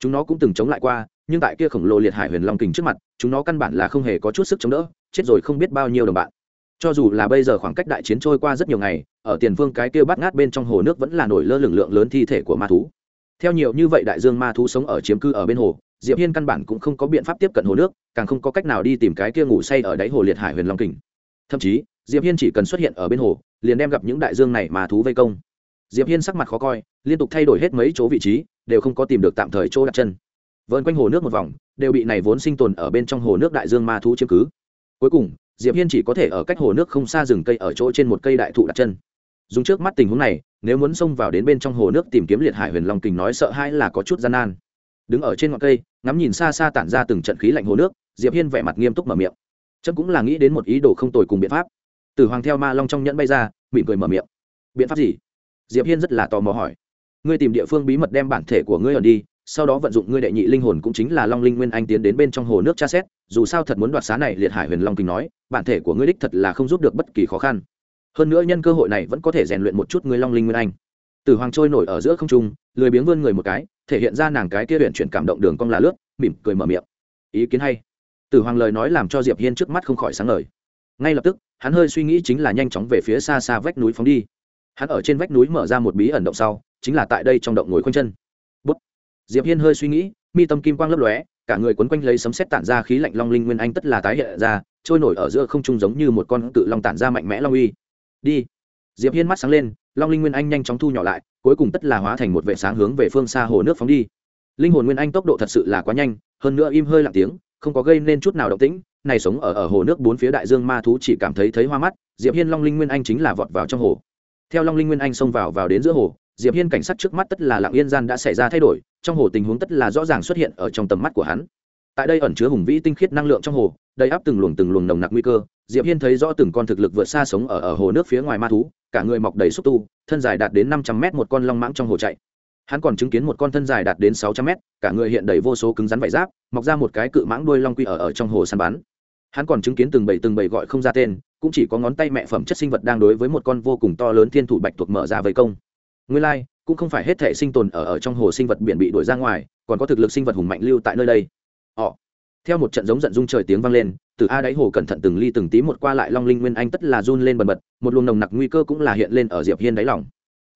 Chúng nó cũng từng chống lại qua, nhưng tại kia khổng lồ liệt hải huyền long kình trước mặt, chúng nó căn bản là không hề có chút sức chống đỡ, chết rồi không biết bao nhiêu đồng bạn. Cho dù là bây giờ khoảng cách đại chiến trôi qua rất nhiều ngày, ở tiền phương cái kia bắt ngát bên trong hồ nước vẫn là nổi lơ lửng lượng lớn thi thể của ma thú. Theo nhiều như vậy đại dương ma thú sống ở chiếm cư ở bên hồ diệp hiên căn bản cũng không có biện pháp tiếp cận hồ nước càng không có cách nào đi tìm cái kia ngủ say ở đáy hồ liệt hải huyền long kình thậm chí diệp hiên chỉ cần xuất hiện ở bên hồ liền đem gặp những đại dương này mà thú vây công diệp hiên sắc mặt khó coi liên tục thay đổi hết mấy chỗ vị trí đều không có tìm được tạm thời chỗ đặt chân vơn quanh hồ nước một vòng đều bị này vốn sinh tồn ở bên trong hồ nước đại dương ma thú chiếm cứ cuối cùng diệp hiên chỉ có thể ở cách hồ nước không xa rừng cây ở chỗ trên một cây đại thụ đặt chân dùng trước mắt tình huống này nếu muốn xông vào đến bên trong hồ nước tìm kiếm liệt hải huyền long kình nói sợ hãi là có chút gian nan đứng ở trên ngọn cây, ngắm nhìn xa xa tản ra từng trận khí lạnh hồ nước, diệp hiên vẻ mặt nghiêm túc mở miệng. Chấm cũng là nghĩ đến một ý đồ không tồi cùng biện pháp. Tử hoàng theo ma long trong nhẫn bay ra, mỉm cười mở miệng. Biện pháp gì? Diệp hiên rất là tò mò hỏi. Ngươi tìm địa phương bí mật đem bản thể của ngươi ở đi, sau đó vận dụng ngươi đệ nhị linh hồn cũng chính là long linh nguyên anh tiến đến bên trong hồ nước tra xét, dù sao thật muốn đoạt xá này, liệt hải huyền long kinh nói, bản thể của ngươi đích thật là không giúp được bất kỳ khó khăn. Hơn nữa nhân cơ hội này vẫn có thể rèn luyện một chút ngươi long linh nguyên anh. Tử hoàng trôi nổi ở giữa không trung, lười biếng vươn người một cái thể hiện ra nàng cái kia luyện chuyển cảm động đường cong là lướt, mỉm cười mở miệng. Ý kiến hay. Tử hoàng lời nói làm cho diệp hiên trước mắt không khỏi sáng ngời. Ngay lập tức, hắn hơi suy nghĩ chính là nhanh chóng về phía xa xa vách núi phóng đi. Hắn ở trên vách núi mở ra một bí ẩn động sau, chính là tại đây trong động ngồi khoanh chân. Bút. diệp hiên hơi suy nghĩ, mi tâm kim quang lấp lóe, cả người quấn quanh lấy sấm sét tản ra khí lạnh long linh nguyên anh tất là tái hiện ra, trôi nổi ở giữa không trung giống như một con cự long tản ra mạnh mẽ long uy. Đi diệp hiên mắt sáng lên, long linh nguyên anh nhanh chóng thu nhỏ lại, cuối cùng tất là hóa thành một vệ sáng hướng về phương xa hồ nước phóng đi. Linh hồn nguyên anh tốc độ thật sự là quá nhanh, hơn nữa im hơi lặng tiếng, không có gây nên chút nào động tĩnh, này sống ở ở hồ nước bốn phía đại dương ma thú chỉ cảm thấy thấy hoa mắt, diệp hiên long linh nguyên anh chính là vọt vào trong hồ. Theo long linh nguyên anh xông vào vào đến giữa hồ, diệp hiên cảnh sát trước mắt tất là lặng yên gian đã xảy ra thay đổi, trong hồ tình huống tất là rõ ràng xuất hiện ở trong tầm mắt của hắn. Tại đây ẩn chứa hùng vĩ tinh khiết năng lượng trong hồ đầy áp từng luồng từng luồng nồng nặc nguy cơ diệp hiên thấy rõ từng con thực lực vượt xa sống ở ở hồ nước phía ngoài ma thú cả người mọc đầy xúc tu thân dài đạt đến năm trăm mét một con long mãng trong hồ chạy. Hắn còn chứng kiến một con thân dài đạt đến sáu trăm mét cả người hiện đầy vô số cứng rắn vải giáp mọc ra một cái cự mãng đuôi long quy ở ở trong hồ săn bắn. Hắn còn chứng kiến từng bầy từng bầy gọi không ra tên cũng chỉ có ngón tay mẹ phẩm chất sinh vật đang đối với một con vô cùng to lớn thiên thủ bạch tuộc mở ra vây công. Nguyên lai like, cũng không phải hết thể sinh tồn ở ở trong hồ sinh vật biển bị đuổi ra ngoài còn có thực lực sinh vật hùng mạnh lưu tại nơi đây. Họ theo một trận giống giận dung trời tiếng vang lên từ a đáy hồ cẩn thận từng ly từng tí một qua lại long linh nguyên anh tất là run lên bần bật, một luồng nồng nặc nguy cơ cũng là hiện lên ở diệp hiên đáy lòng.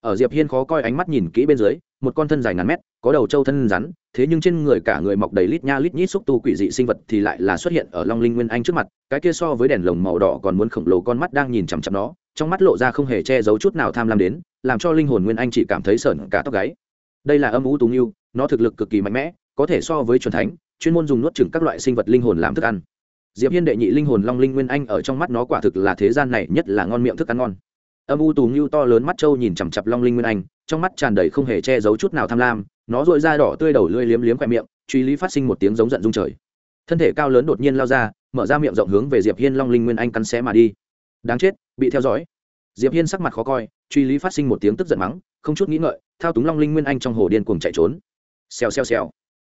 Ở diệp hiên khó coi ánh mắt nhìn kỹ bên dưới, một con thân dài ngàn mét, có đầu trâu thân rắn, thế nhưng trên người cả người mọc đầy lít nha lít nhít xúc tu quỷ dị sinh vật thì lại là xuất hiện ở long linh nguyên anh trước mặt, cái kia so với đèn lồng màu đỏ còn muốn khổng lồ con mắt đang nhìn chằm chằm nó, trong mắt lộ ra không hề che giấu chút nào tham lam đến, làm cho linh hồn nguyên anh chỉ cảm thấy sởn cả tóc gáy. Đây là âm u tú nghiêu nó thực lực cực kỳ mạnh mẽ, có thể so với truyền thánh chuyên môn dùng nuốt chửng các loại sinh vật linh hồn làm thức ăn. Diệp hiên đệ nhị linh hồn long linh nguyên anh ở trong mắt nó quả thực là thế gian này nhất là ngon miệng thức ăn ngon. Âm u tù ngưu to lớn mắt trâu nhìn chằm chặp long linh nguyên anh, trong mắt tràn đầy không hề che giấu chút nào tham lam, nó dội ra đỏ tươi đầu lưỡi liếm liếm khoe miệng, truy lý phát sinh một tiếng giống giận rung trời. Thân thể cao lớn đột nhiên lao ra, mở ra miệng rộng hướng về diệp hiên long linh nguyên anh cắn xé mà đi. Đáng chết, bị theo dõi. Diệp hiên sắc mặt khó coi, truy lý phát sinh một tiếng tức giận mắng, không chút nghĩ ngợi, thao túng long linh nguyên anh trong hồ điên cuồng chạy trốn. Xèo xèo xèo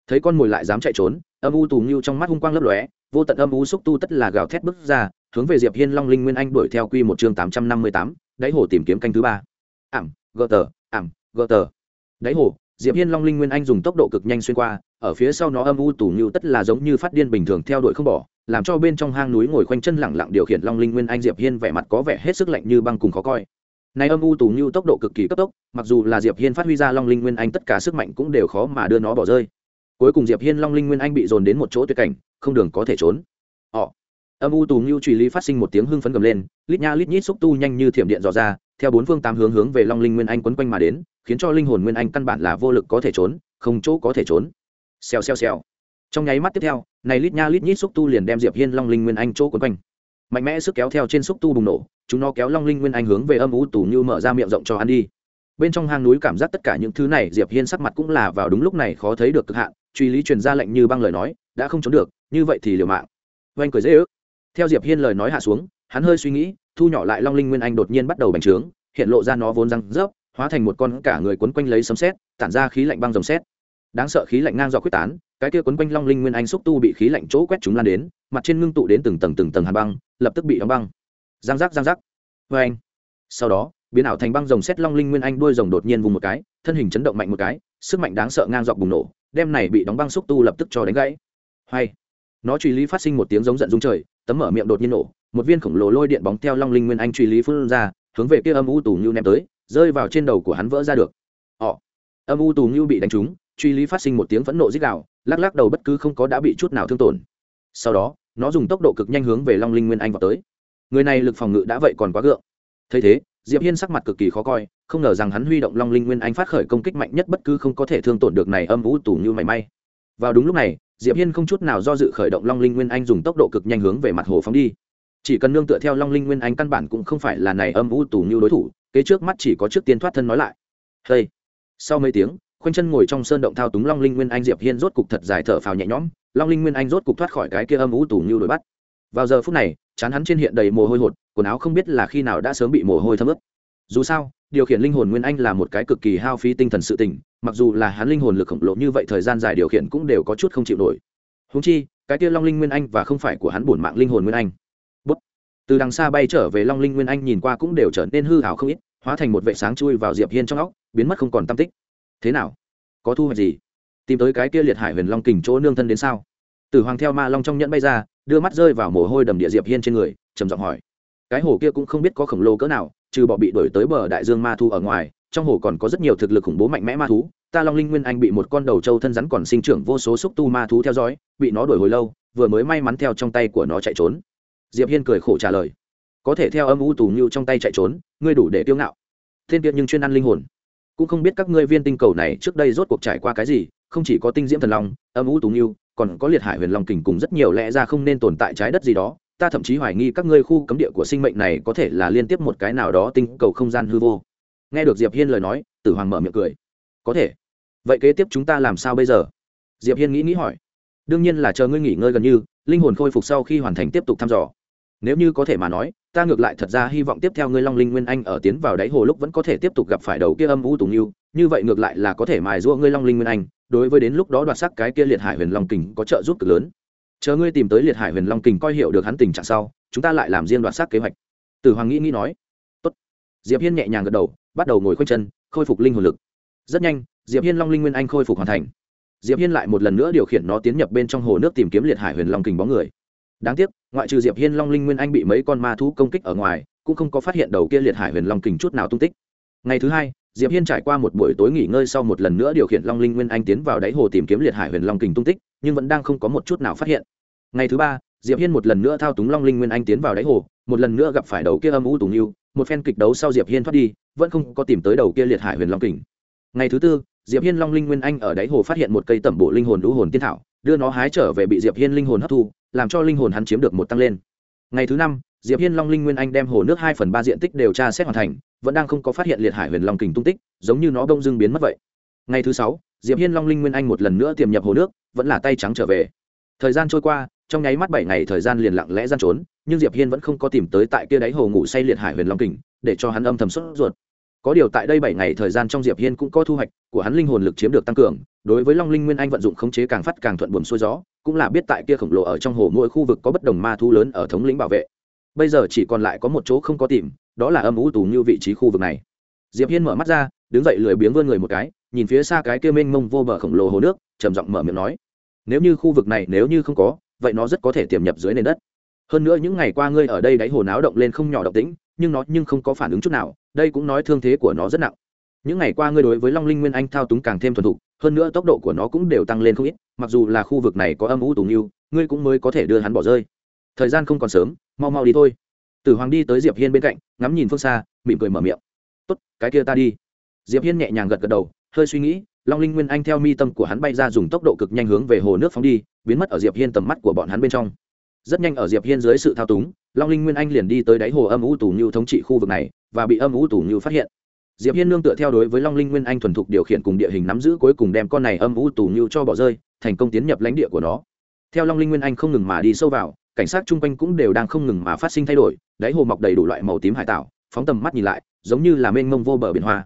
thấy con mồi lại dám chạy trốn, âm u tù ngưu trong mắt hung quang lấp lóe, vô tận âm u xúc tu tất là gào thét bước ra, hướng về diệp hiên long linh nguyên anh đuổi theo quy một chương tám trăm năm mươi tám, đáy hồ tìm kiếm canh thứ ba. Ảm, gờ tờ, ảm, gờ tờ. Đáy hồ, diệp hiên long linh nguyên anh dùng tốc độ cực nhanh xuyên qua, ở phía sau nó âm u tù ngưu tất là giống như phát điên bình thường theo đuổi không bỏ, làm cho bên trong hang núi ngồi khoanh chân lẳng lặng điều khiển long linh nguyên anh diệp hiên vẻ mặt có vẻ hết sức lạnh như băng cùng khó coi. Này âm u tù như tốc độ cực kỳ cấp tốc, mặc dù là diệp hiên phát huy ra long linh nguyên anh tất cả sức mạnh cũng đều khó mà đưa nó bỏ rơi cuối cùng diệp hiên long linh nguyên anh bị dồn đến một chỗ tuyệt cảnh, không đường có thể trốn. Họ. Âm u tù ngưu truy lý phát sinh một tiếng hưng phấn gầm lên, lít nha lít nhít xúc tu nhanh như thiểm điện dò ra, theo bốn phương tám hướng hướng về long linh nguyên anh quấn quanh mà đến, khiến cho linh hồn nguyên anh căn bản là vô lực có thể trốn, không chỗ có thể trốn. Xèo xèo xèo. Trong nháy mắt tiếp theo, này lít nha lít nhít xúc tu liền đem diệp hiên long linh nguyên anh chỗ quấn quanh. Mạnh mẽ sức kéo theo trên xúc tu bùng nổ, chúng nó kéo long linh nguyên anh hướng về âm u tù như mở ra miệng rộng cho ăn đi bên trong hang núi cảm giác tất cả những thứ này, diệp hiên sắc mặt cũng là vào đúng lúc này khó thấy được cực hạn, truy lý truyền ra lệnh như băng lời nói, đã không trốn được, như vậy thì liều mạng. Oanh cười dễ ước. Theo diệp hiên lời nói hạ xuống, hắn hơi suy nghĩ, thu nhỏ lại long linh nguyên anh đột nhiên bắt đầu bành trướng, hiện lộ ra nó vốn răng rớp, hóa thành một con cả người quấn quanh lấy sấm sét, tản ra khí lạnh băng rồng sét. Đáng sợ khí lạnh ngang dọc quyết tán, cái kia quấn quanh long linh nguyên anh xúc tu bị khí lạnh chỗ quét chúng lan đến, mặt trên ngưng tụ đến từng tầng từng tầng hàn băng, lập tức bị đóng băng. Giang giác giang giác. Vê anh sau đó biến ảo thành băng rồng xét long linh nguyên anh đuôi rồng đột nhiên vùng một cái, thân hình chấn động mạnh một cái, sức mạnh đáng sợ ngang dọc bùng nổ, đem này bị đóng băng xúc tu lập tức cho đánh gãy. Hay. Nó truy lý phát sinh một tiếng giống giận dung trời, tấm mở miệng đột nhiên nổ, một viên khổng lồ lôi điện bóng theo long linh nguyên anh truy lý phun ra, hướng về kia âm u tù như ném tới, rơi vào trên đầu của hắn vỡ ra được. Họ âm u tù như bị đánh trúng, truy lý phát sinh một tiếng phẫn nộ dích đạo lắc lắc đầu bất cứ không có đã bị chút nào thương tổn. Sau đó, nó dùng tốc độ cực nhanh hướng về long linh nguyên anh vào tới. Người này lực phòng ngự đã vậy còn quá gượng. Thấy thế diệp hiên sắc mặt cực kỳ khó coi, không ngờ rằng hắn huy động long linh nguyên anh phát khởi công kích mạnh nhất bất cứ không có thể thương tổn được này âm vũ tù như mảy may. Vào đúng lúc này, diệp hiên không chút nào do dự khởi động long linh nguyên anh dùng tốc độ cực nhanh hướng về mặt hồ phóng đi. Chỉ cần nương tựa theo long linh nguyên anh căn bản cũng không phải là này âm vũ tù như đối thủ, kế trước mắt chỉ có trước tiên thoát thân nói lại. Hey. sau mấy tiếng, khoanh chân ngồi trong sơn động thao túng long linh nguyên anh, diệp hiên rốt cục thật dài thở phào nhẹ nhõm, long linh nguyên anh rốt cục thoát khỏi cái kia âm vũ tù như đuổi bắt. Vào giờ phút này, chán hắn trên hiện đầy mồ hôi hột quần áo không biết là khi nào đã sớm bị mồ hôi thấm ướt. Dù sao, điều khiển linh hồn nguyên anh là một cái cực kỳ hao phí tinh thần sự tình, mặc dù là hắn linh hồn lực khổng lồ như vậy thời gian dài điều khiển cũng đều có chút không chịu nổi. Húng chi, cái kia long linh nguyên anh và không phải của hắn bổn mạng linh hồn nguyên anh. Bút. từ đằng xa bay trở về long linh nguyên anh nhìn qua cũng đều trở nên hư hào không ít, hóa thành một vệ sáng chui vào diệp hiên trong óc, biến mất không còn tâm tích. Thế nào? Có thu hoạch gì? Tìm tới cái kia liệt hải huyền long kình chỗ nương thân đến sao? Tử hoàng theo ma long trong nhẫn bay ra, đưa mắt rơi vào mồ hôi đầm địa diệp hiên trên người, trầm giọng hỏi cái hồ kia cũng không biết có khổng lồ cỡ nào, trừ bỏ bị đổi tới bờ đại dương ma thu ở ngoài, trong hồ còn có rất nhiều thực lực khủng bố mạnh mẽ ma thú. Ta long linh nguyên anh bị một con đầu trâu thân rắn còn sinh trưởng vô số xúc tu ma thú theo dõi, bị nó đuổi hồi lâu, vừa mới may mắn theo trong tay của nó chạy trốn. Diệp hiên cười khổ trả lời. Có thể theo âm u tù như trong tay chạy trốn, ngươi đủ để tiêu ngạo. Thiên tiện nhưng chuyên ăn linh hồn. Cũng không biết các ngươi viên tinh cầu này trước đây rốt cuộc trải qua cái gì, không chỉ có tinh diễm thần long, âm u tù như, còn có liệt hải huyền long kình cùng rất nhiều lẽ ra không nên tồn tại trái đất gì đó ta thậm chí hoài nghi các ngươi khu cấm địa của sinh mệnh này có thể là liên tiếp một cái nào đó tinh cầu không gian hư vô. Nghe được diệp hiên lời nói, tử hoàng mở miệng cười. Có thể. Vậy kế tiếp chúng ta làm sao bây giờ? Diệp hiên nghĩ nghĩ hỏi. Đương nhiên là chờ ngươi nghỉ ngơi gần như, linh hồn khôi phục sau khi hoàn thành tiếp tục thăm dò. Nếu như có thể mà nói, ta ngược lại thật ra hy vọng tiếp theo ngươi long linh nguyên anh ở tiến vào đáy hồ lúc vẫn có thể tiếp tục gặp phải đầu kia âm u tùng yêu, như vậy ngược lại là có thể mài giũa ngươi long linh nguyên anh, đối với đến lúc đó đoạt sắc cái kia liệt hải huyền long kình có trợ giúp cực lớn chờ ngươi tìm tới liệt hải huyền long kình coi hiệu được hắn tình trạng sau, chúng ta lại làm riêng đoạt xác kế hoạch. Tử hoàng nghĩ nghĩ nói. Tốt. Diệp hiên nhẹ nhàng gật đầu, bắt đầu ngồi khoanh chân, khôi phục linh hồn lực. Rất nhanh, diệp hiên long linh nguyên anh khôi phục hoàn thành. Diệp hiên lại một lần nữa điều khiển nó tiến nhập bên trong hồ nước tìm kiếm liệt hải huyền long kình bóng người. Đáng tiếc, ngoại trừ diệp hiên long linh nguyên anh bị mấy con ma thú công kích ở ngoài, cũng không có phát hiện đầu kia liệt hải huyền long kình chút nào tung tích. Ngày thứ hai diệp hiên trải qua một buổi tối nghỉ ngơi sau một lần nữa điều khiển long linh nguyên anh tiến vào đáy hồ tìm kiếm liệt hải huyền long kình tung tích, nhưng vẫn đang không có một chút nào phát hiện. Ngày thứ ba, diệp hiên một lần nữa thao túng long linh nguyên anh tiến vào đáy hồ, một lần nữa gặp phải đầu kia âm u tùng yêu, một phen kịch đấu sau diệp hiên thoát đi, vẫn không có tìm tới đầu kia liệt hải huyền long kình. Ngày thứ tư, diệp hiên long linh nguyên anh ở đáy hồ phát hiện một cây tẩm bộ linh hồn đũ hồn tiên thảo, đưa nó hái trở về bị diệp hiên linh hồn hấp thu, làm cho linh hồn hắn chiếm được một tăng lên. Ngày thứ năm, diệp hiên long linh nguyên anh đem hồ nước hai phần ba diện tích đều tra xét hoàn thành vẫn đang không có phát hiện liệt hải huyền long kình tung tích, giống như nó đông dưng biến mất vậy. Ngày thứ sáu, diệp hiên long linh nguyên anh một lần nữa tiềm nhập hồ nước, vẫn là tay trắng trở về. Thời gian trôi qua, trong nháy mắt bảy ngày thời gian liền lặng lẽ gian trốn, nhưng diệp hiên vẫn không có tìm tới tại kia đáy hồ ngủ say liệt hải huyền long kình, để cho hắn âm thầm sốt ruột. Có điều tại đây bảy ngày thời gian trong diệp hiên cũng có thu hoạch, của hắn linh hồn lực chiếm được tăng cường, đối với long linh nguyên anh vận dụng khống chế càng phát càng thuận buồm xuôi gió, cũng là biết tại kia khổng lồ ở trong hồ mỗi khu vực có bất đồng ma thu lớn ở thống lĩnh bảo vệ bây giờ chỉ còn lại có một chỗ không có tìm, đó là âm u tù như vị trí khu vực này. Diệp hiên mở mắt ra, đứng dậy lười biếng vươn người một cái, nhìn phía xa cái kia mênh mông vô bờ khổng lồ hồ nước, trầm giọng mở miệng nói, nếu như khu vực này nếu như không có, vậy nó rất có thể tiềm nhập dưới nền đất. Hơn nữa những ngày qua ngươi ở đây đáy hồ náo động lên không nhỏ động tĩnh, nhưng nó nhưng không có phản ứng chút nào, đây cũng nói thương thế của nó rất nặng. Những ngày qua ngươi đối với long linh nguyên anh thao túng càng thêm thuần thục, hơn nữa tốc độ của nó cũng đều tăng lên không ít, mặc dù là khu vực này có âm u tùng như, ngươi cũng mới có thể đưa hắn bỏ rơi thời gian không còn sớm, mau mau đi thôi. Tử hoàng đi tới diệp hiên bên cạnh, ngắm nhìn phương xa, mỉm cười mở miệng. Tốt, cái kia ta đi. Diệp hiên nhẹ nhàng gật gật đầu, hơi suy nghĩ, long linh nguyên anh theo mi tâm của hắn bay ra dùng tốc độ cực nhanh hướng về hồ nước phóng đi, biến mất ở diệp hiên tầm mắt của bọn hắn bên trong. Rất nhanh ở diệp hiên dưới sự thao túng, long linh nguyên anh liền đi tới đáy hồ âm u tù như thống trị khu vực này, và bị âm u tù như phát hiện. Diệp hiên nương tựa theo đối với long linh nguyên anh thuần thục điều khiển cùng địa hình nắm giữ cuối cùng đem con này âm u tù như cho bỏ rơi, thành công tiến nhập lãnh địa của nó. Theo long linh nguyên anh không ngừng mà đi sâu vào cảnh sát chung quanh cũng đều đang không ngừng mà phát sinh thay đổi, đáy hồ mọc đầy đủ loại màu tím hải tạo phóng tầm mắt nhìn lại, giống như là mênh mông vô bờ biển hoa.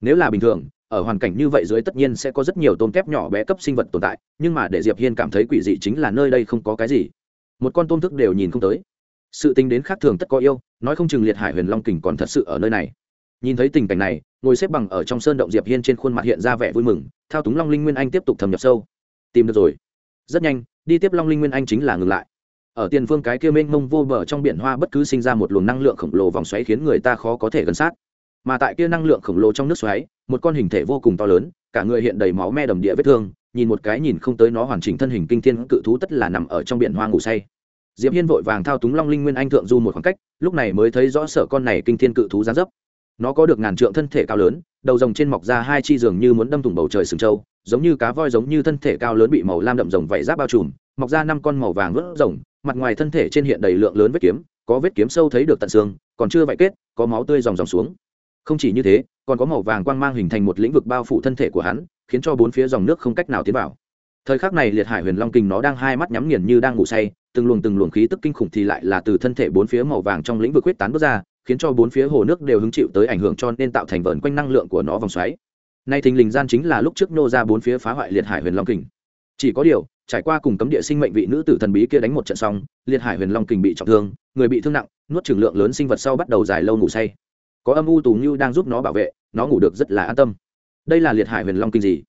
Nếu là bình thường, ở hoàn cảnh như vậy dưới tất nhiên sẽ có rất nhiều tôm kép nhỏ bé cấp sinh vật tồn tại, nhưng mà để diệp hiên cảm thấy quỷ dị chính là nơi đây không có cái gì. Một con tôm thức đều nhìn không tới. Sự tính đến khác thường tất có yêu, nói không chừng liệt hải huyền long kình còn thật sự ở nơi này. Nhìn thấy tình cảnh này, ngồi xếp bằng ở trong sơn động diệp hiên trên khuôn mặt hiện ra vẻ vui mừng, thao túng long linh nguyên anh tiếp tục thâm nhập sâu. Tìm được rồi. Rất nhanh, đi tiếp long linh nguyên anh chính là ngừng lại ở tiền phương cái kia mênh mông vô bờ trong biển hoa bất cứ sinh ra một luồng năng lượng khổng lồ vòng xoáy khiến người ta khó có thể gần sát. Mà tại kia năng lượng khổng lồ trong nước xoáy, một con hình thể vô cùng to lớn, cả người hiện đầy máu me đầm địa vết thương, nhìn một cái nhìn không tới nó hoàn chỉnh thân hình kinh thiên cự thú tất là nằm ở trong biển hoa ngủ say. Diệp hiên vội vàng thao túng long linh nguyên anh thượng du một khoảng cách, lúc này mới thấy rõ sở con này kinh thiên cự thú gián dấp. Nó có được ngàn trượng thân thể cao lớn, đầu rồng trên mọc ra hai chi giường như muốn đâm thủng bầu trời sừng trâu giống như cá voi giống như thân thể cao lớn bị màu lam đậm rồng vảy giáp bao trùm, mọc ra năm con màu vàng vớt rồng mặt ngoài thân thể trên hiện đầy lượng lớn vết kiếm, có vết kiếm sâu thấy được tận xương, còn chưa vải kết, có máu tươi dòng dòng xuống. Không chỉ như thế, còn có màu vàng quang mang hình thành một lĩnh vực bao phủ thân thể của hắn, khiến cho bốn phía dòng nước không cách nào tiến vào. Thời khắc này liệt hải huyền long kình nó đang hai mắt nhắm nghiền như đang ngủ say, từng luồng từng luồng khí tức kinh khủng thì lại là từ thân thể bốn phía màu vàng trong lĩnh vực quyết tán bước ra, khiến cho bốn phía hồ nước đều hứng chịu tới ảnh hưởng cho nên tạo thành vờn quanh năng lượng của nó vòng xoáy. Nay thình lình gian chính là lúc trước nô ra bốn phía phá hoại liệt hải huyền long kình chỉ có điều trải qua cùng cấm địa sinh mệnh vị nữ tử thần bí kia đánh một trận xong, liệt hải huyền long kình bị trọng thương, người bị thương nặng, nuốt trường lượng lớn sinh vật sau bắt đầu dài lâu ngủ say. Có âm u tù như đang giúp nó bảo vệ, nó ngủ được rất là an tâm. Đây là liệt hải huyền long kình gì?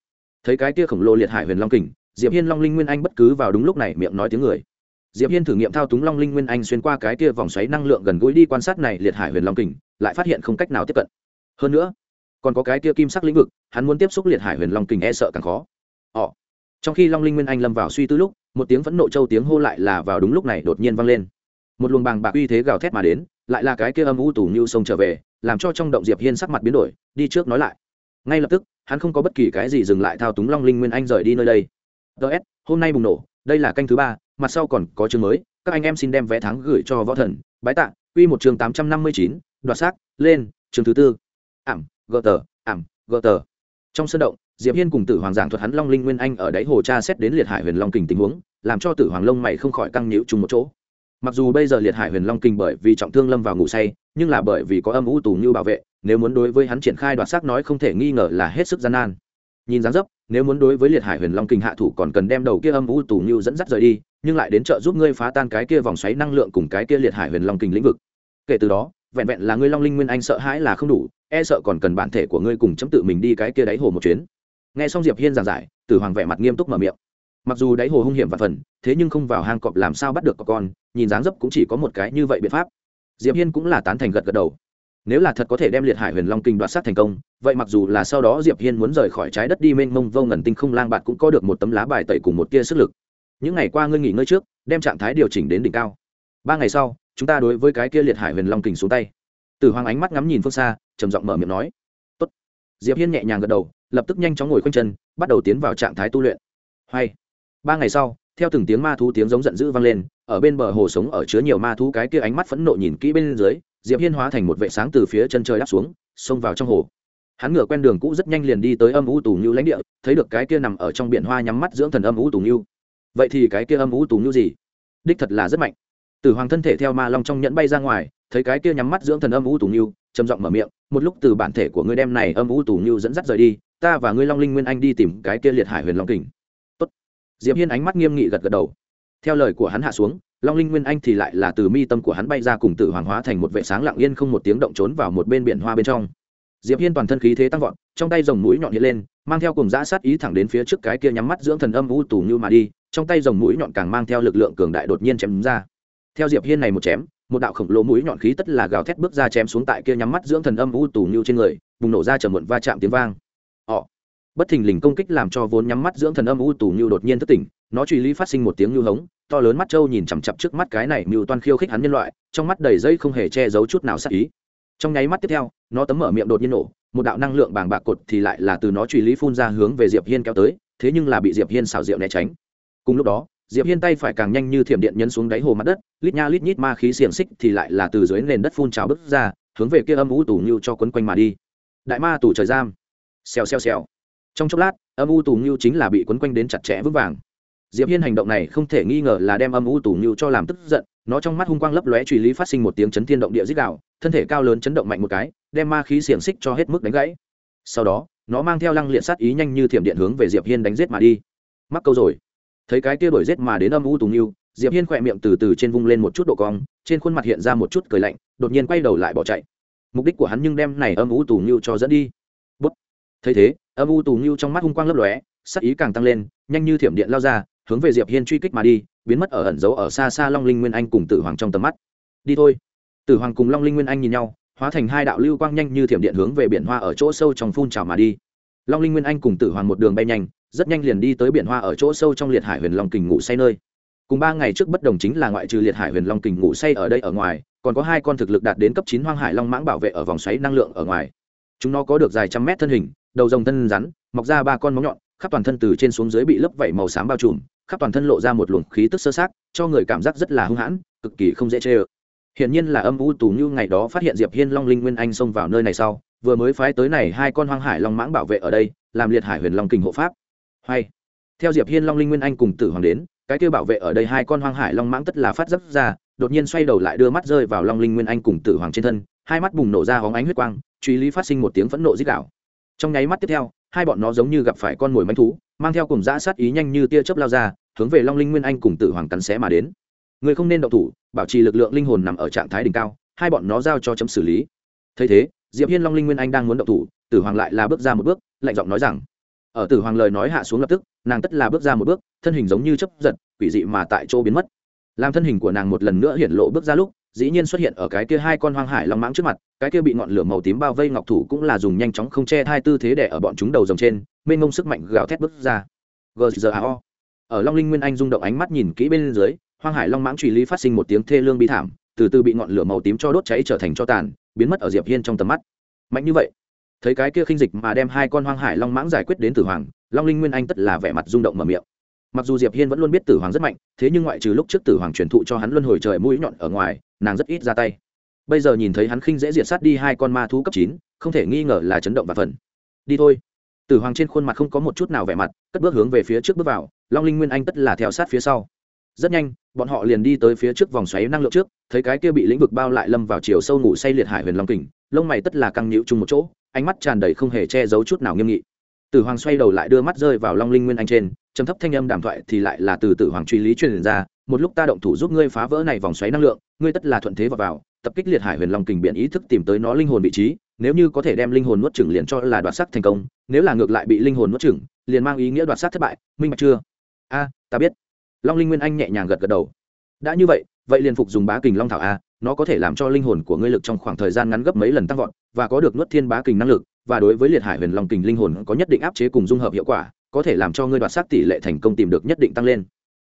Thấy cái kia khổng lồ liệt hải huyền long kình, diệp hiên long linh nguyên anh bất cứ vào đúng lúc này miệng nói tiếng người. Diệp hiên thử nghiệm thao túng long linh nguyên anh xuyên qua cái kia vòng xoáy năng lượng gần gũi đi quan sát này liệt hải huyền long kình, lại phát hiện không cách nào tiếp cận. Hơn nữa, còn có cái kia kim sắc lĩnh vực, hắn muốn tiếp xúc liệt hải huyền long kình e sợ càng khó. Ỏ trong khi long linh nguyên anh lâm vào suy tư lúc, một tiếng phẫn nộ châu tiếng hô lại là vào đúng lúc này đột nhiên vang lên. Một luồng bàng bạc uy thế gào thét mà đến, lại là cái kia âm u tù như sông trở về, làm cho trong động diệp hiên sắc mặt biến đổi, đi trước nói lại. Ngay lập tức, hắn không có bất kỳ cái gì dừng lại thao túng long linh nguyên anh rời đi nơi đây. Ts hôm nay bùng nổ, đây là canh thứ ba, mặt sau còn có chương mới, các anh em xin đem vé thắng gửi cho võ thần, bái tạ, quy một chương tám trăm năm mươi chín, đoạt xác, lên, chương thứ tư. Ảm, gờ tờ, ảm, gờ tờ. Trong sân động diệp hiên cùng tử hoàng giảng thuật hắn long linh nguyên anh ở đáy hồ cha xét đến liệt hải huyền long kình tình huống, làm cho tử hoàng lông mày không khỏi căng nhíu chung một chỗ. Mặc dù bây giờ liệt hải huyền long kình bởi vì trọng thương lâm vào ngủ say, nhưng là bởi vì có âm u tù như bảo vệ, nếu muốn đối với hắn triển khai đoạt xác nói không thể nghi ngờ là hết sức gian nan. Nhìn dáng dấp, nếu muốn đối với liệt hải huyền long kình hạ thủ còn cần đem đầu kia âm u tù như dẫn dắt rời đi, nhưng lại đến trợ giúp ngươi phá tan cái kia vòng xoáy năng lượng cùng cái kia liệt hải huyền long kình lĩnh vực. Kể từ đó, vẹn vẹn là ngươi long linh nguyên anh sợ hãi là không đủ e sợ còn cần bản thể của ngươi cùng chấm tự mình đi cái kia đáy hồ một chuyến nghe xong diệp hiên giảng giải, tử hoàng vẻ mặt nghiêm túc mở miệng. Mặc dù đáy hồ hung hiểm và phần, thế nhưng không vào hang cọp làm sao bắt được có con, nhìn dáng dấp cũng chỉ có một cái như vậy biện pháp. Diệp hiên cũng là tán thành gật gật đầu. Nếu là thật có thể đem liệt hải huyền long kinh đoạt sát thành công, vậy mặc dù là sau đó diệp hiên muốn rời khỏi trái đất đi mênh mông vô ngần tinh không lang bạt cũng có được một tấm lá bài tẩy cùng một tia sức lực. Những ngày qua ngươi nghỉ ngơi trước, đem trạng thái điều chỉnh đến đỉnh cao. Ba ngày sau, chúng ta đối với cái kia liệt hải huyền long kình xuống tay. Tử hoàng ánh mắt ngắm nhìn phương xa, trầm giọng mở miệng nói. Tốt. diệp hiên nhẹ nhàng gật đầu lập tức nhanh chóng ngồi quanh chân, bắt đầu tiến vào trạng thái tu luyện. Hay. Ba ngày sau, theo từng tiếng ma thú tiếng giống giận dữ vang lên, ở bên bờ hồ sống ở chứa nhiều ma thú cái kia ánh mắt phẫn nộ nhìn kỹ bên dưới, diệp hiên hóa thành một vệ sáng từ phía chân trời đáp xuống, xông vào trong hồ. Hắn ngựa quen đường cũ rất nhanh liền đi tới âm u tù như lãnh địa, thấy được cái kia nằm ở trong biển hoa nhắm mắt dưỡng thần âm u tù như vậy thì cái kia âm u tù như gì? Đích thật là rất mạnh. Tử hoàng thân thể theo ma long trong nhẫn bay ra ngoài, thấy cái kia nhắm mắt dưỡng thần âm u tù như trầm giọng mở miệng, một lúc từ bản thể của ngươi đem này âm u tù như dẫn dắt rời đi ta và ngươi long linh nguyên anh đi tìm cái kia liệt hải huyền long kình. Tốt. Diệp hiên ánh mắt nghiêm nghị gật gật đầu. Theo lời của hắn hạ xuống, long linh nguyên anh thì lại là từ mi tâm của hắn bay ra cùng tử hoàng hóa thành một vệ sáng lặng yên không một tiếng động trốn vào một bên biển hoa bên trong. Diệp hiên toàn thân khí thế tăng vọt, trong tay rồng mũi nhọn hiện lên, mang theo cùng giã sát ý thẳng đến phía trước cái kia nhắm mắt dưỡng thần âm u tù như mà đi, trong tay rồng mũi nhọn càng mang theo lực lượng cường đại đột nhiên chém ra. Theo diệp hiên này một chém, một đạo khổng lồ mũi nhọn khí tất là gào thét bước ra chém xuống tại kia nhắm mắt dưỡng thần âm u tù như trên người, bùng nổ ra chờ muộn va chạm tiếng vang họ. Bất thình lình công kích làm cho vốn nhắm mắt dưỡng thần âm u tù như đột nhiên thất tỉnh, nó truy lý phát sinh một tiếng như hống, to lớn mắt trâu nhìn chằm chặp trước mắt cái này mưu toan khiêu khích hắn nhân loại, trong mắt đầy dây không hề che giấu chút nào sắc ý. Trong nháy mắt tiếp theo, nó tấm mở miệng đột nhiên nổ, một đạo năng lượng bàng bạc cột thì lại là từ nó truy lý phun ra hướng về diệp hiên kéo tới, thế nhưng là bị diệp hiên xào rượu né tránh. Cùng lúc đó, diệp hiên tay phải càng nhanh như thiểm điện nhấn xuống đáy hồ mặt đất, lít nha lít nhít ma khí xiềng xích thì lại là từ dưới nền đất phun trào bứt ra, hướng về kia âm u tù như cho quấn quanh mà đi. Đại ma tù trời giam xèo xèo xèo. Trong chốc lát, âm u tù ngưu chính là bị quấn quanh đến chặt chẽ vững vàng. Diệp hiên hành động này không thể nghi ngờ là đem âm u tù ngưu cho làm tức giận, nó trong mắt hung quang lấp lóe truy lý phát sinh một tiếng chấn thiên động địa dích đạo thân thể cao lớn chấn động mạnh một cái, đem ma khí xiềng xích cho hết mức đánh gãy. Sau đó, nó mang theo lăng liệt sát ý nhanh như thiểm điện hướng về diệp hiên đánh giết mà đi. Mắc câu rồi. Thấy cái kia đổi giết mà đến âm u tù ngưu, diệp hiên khỏe miệng từ từ trên vung lên một chút độ cong, trên khuôn mặt hiện ra một chút cười lạnh, đột nhiên quay đầu lại bỏ chạy. Mục đích của hắn nhưng đem này âm u tù ngưu cho dẫn đi thấy thế, âm u tù ngưu trong mắt hung quang lấp lóe, sắc ý càng tăng lên, nhanh như thiểm điện lao ra, hướng về diệp hiên truy kích mà đi, biến mất ở ẩn giấu ở xa xa long linh nguyên anh cùng tử hoàng trong tầm mắt. Đi thôi. Tử hoàng cùng long linh nguyên anh nhìn nhau, hóa thành hai đạo lưu quang nhanh như thiểm điện hướng về biển hoa ở chỗ sâu trong phun trào mà đi. Long linh nguyên anh cùng tử hoàng một đường bay nhanh, rất nhanh liền đi tới biển hoa ở chỗ sâu trong liệt hải huyền long kình ngủ say nơi. Cùng ba ngày trước bất đồng chính là ngoại trừ liệt hải huyền long kình ngủ say ở đây ở ngoài, còn có hai con thực lực đạt đến cấp chín hoang hải long mãng bảo vệ ở vòng xoáy năng lượng ở ngoài. Chúng nó có được dài trăm mét thân hình đầu rồng thân rắn, mọc ra ba con móng nhọn, khắp toàn thân từ trên xuống dưới bị lớp vảy màu xám bao trùm, khắp toàn thân lộ ra một luồng khí tức sơ sát cho người cảm giác rất là hung hãn, cực kỳ không dễ chê ơ. Hiển nhiên là âm u tù như ngày đó phát hiện diệp hiên long linh nguyên anh xông vào nơi này sau, vừa mới phái tới này hai con hoang hải long mãng bảo vệ ở đây, làm liệt hải huyền long kình hộ pháp. Hay. Theo diệp hiên long linh nguyên anh cùng tử hoàng đến, cái kêu bảo vệ ở đây hai con hoang hải long mãng tất là phát dấp ra, đột nhiên xoay đầu lại đưa mắt rơi vào long linh nguyên anh cùng tử hoàng trên thân, hai mắt bùng nổ ra hóng ánh huyết quang, truy lý phát sinh một tiếng phẫn nộ dích đạo trong nháy mắt tiếp theo, hai bọn nó giống như gặp phải con mồi manh thú, mang theo cùng dã sát ý nhanh như tia chớp lao ra, hướng về long linh nguyên anh cùng tử hoàng cắn xé mà đến. Người không nên động thủ, bảo trì lực lượng linh hồn nằm ở trạng thái đỉnh cao, hai bọn nó giao cho chấm xử lý. Thấy thế, diệp hiên long linh nguyên anh đang muốn động thủ, tử hoàng lại là bước ra một bước, lạnh giọng nói rằng, ở tử hoàng lời nói hạ xuống lập tức, nàng tất là bước ra một bước, thân hình giống như chấp giật, quỷ dị mà tại chỗ biến mất. Làm thân hình của nàng một lần nữa hiển lộ bước ra lúc dĩ nhiên xuất hiện ở cái kia hai con hoang hải long mãng trước mặt, cái kia bị ngọn lửa màu tím bao vây ngọc thủ cũng là dùng nhanh chóng không che hai tư thế để ở bọn chúng đầu rồng trên, mênh ngông sức mạnh gào thét bước ra. Gzao ở long linh nguyên anh rung động ánh mắt nhìn kỹ bên dưới, hoang hải long mãng truy lý phát sinh một tiếng thê lương bi thảm, từ từ bị ngọn lửa màu tím cho đốt cháy trở thành cho tàn, biến mất ở diệp hiên trong tầm mắt. Mạnh như vậy, thấy cái kia khinh dịch mà đem hai con hoang hải long mãng giải quyết đến tử hoàng, long linh nguyên anh tất là vẻ mặt rung động mở miệng. Mặc dù diệp hiên vẫn luôn biết tử hoàng rất mạnh, thế nhưng ngoại trừ lúc trước tử hoàng truyền thụ cho hắn luân hồi trời mũi nhọn ở ngoài nàng rất ít ra tay. Bây giờ nhìn thấy hắn khinh dễ diệt sát đi hai con ma thú cấp chín, không thể nghi ngờ là chấn động và phần. Đi thôi. Tử hoàng trên khuôn mặt không có một chút nào vẻ mặt, cất bước hướng về phía trước bước vào, long linh nguyên anh tất là theo sát phía sau. Rất nhanh, bọn họ liền đi tới phía trước vòng xoáy năng lượng trước, thấy cái kia bị lĩnh vực bao lại lâm vào chiều sâu ngủ say liệt hải huyền long kình, lông mày tất là căng nhịu chung một chỗ, ánh mắt tràn đầy không hề che giấu chút nào nghiêm nghị. Tử hoàng xoay đầu lại đưa mắt rơi vào long linh nguyên anh trên, trầm thấp thanh âm đàm thoại thì lại là từ tử hoàng truy lý truyền ra một lúc ta động thủ giúp ngươi phá vỡ này vòng xoáy năng lượng, ngươi tất là thuận thế vào vào, tập kích liệt hải huyền long kình biện ý thức tìm tới nó linh hồn vị trí, nếu như có thể đem linh hồn nuốt chửng liền cho là đoạt sắc thành công, nếu là ngược lại bị linh hồn nuốt chửng, liền mang ý nghĩa đoạt sắc thất bại, minh bạch chưa? A, ta biết. Long linh nguyên anh nhẹ nhàng gật gật đầu. Đã như vậy vậy liền phục dùng bá kình long thảo a, nó có thể làm cho linh hồn của ngươi lực trong khoảng thời gian ngắn gấp mấy lần tăng vọt, và có được nuốt thiên bá kình năng lực, và đối với liệt hải huyền long kình linh hồn có nhất định áp chế cùng dung hợp hiệu quả, có thể làm cho ngươi đoạt sát tỷ lệ thành công tìm được nhất định tăng lên.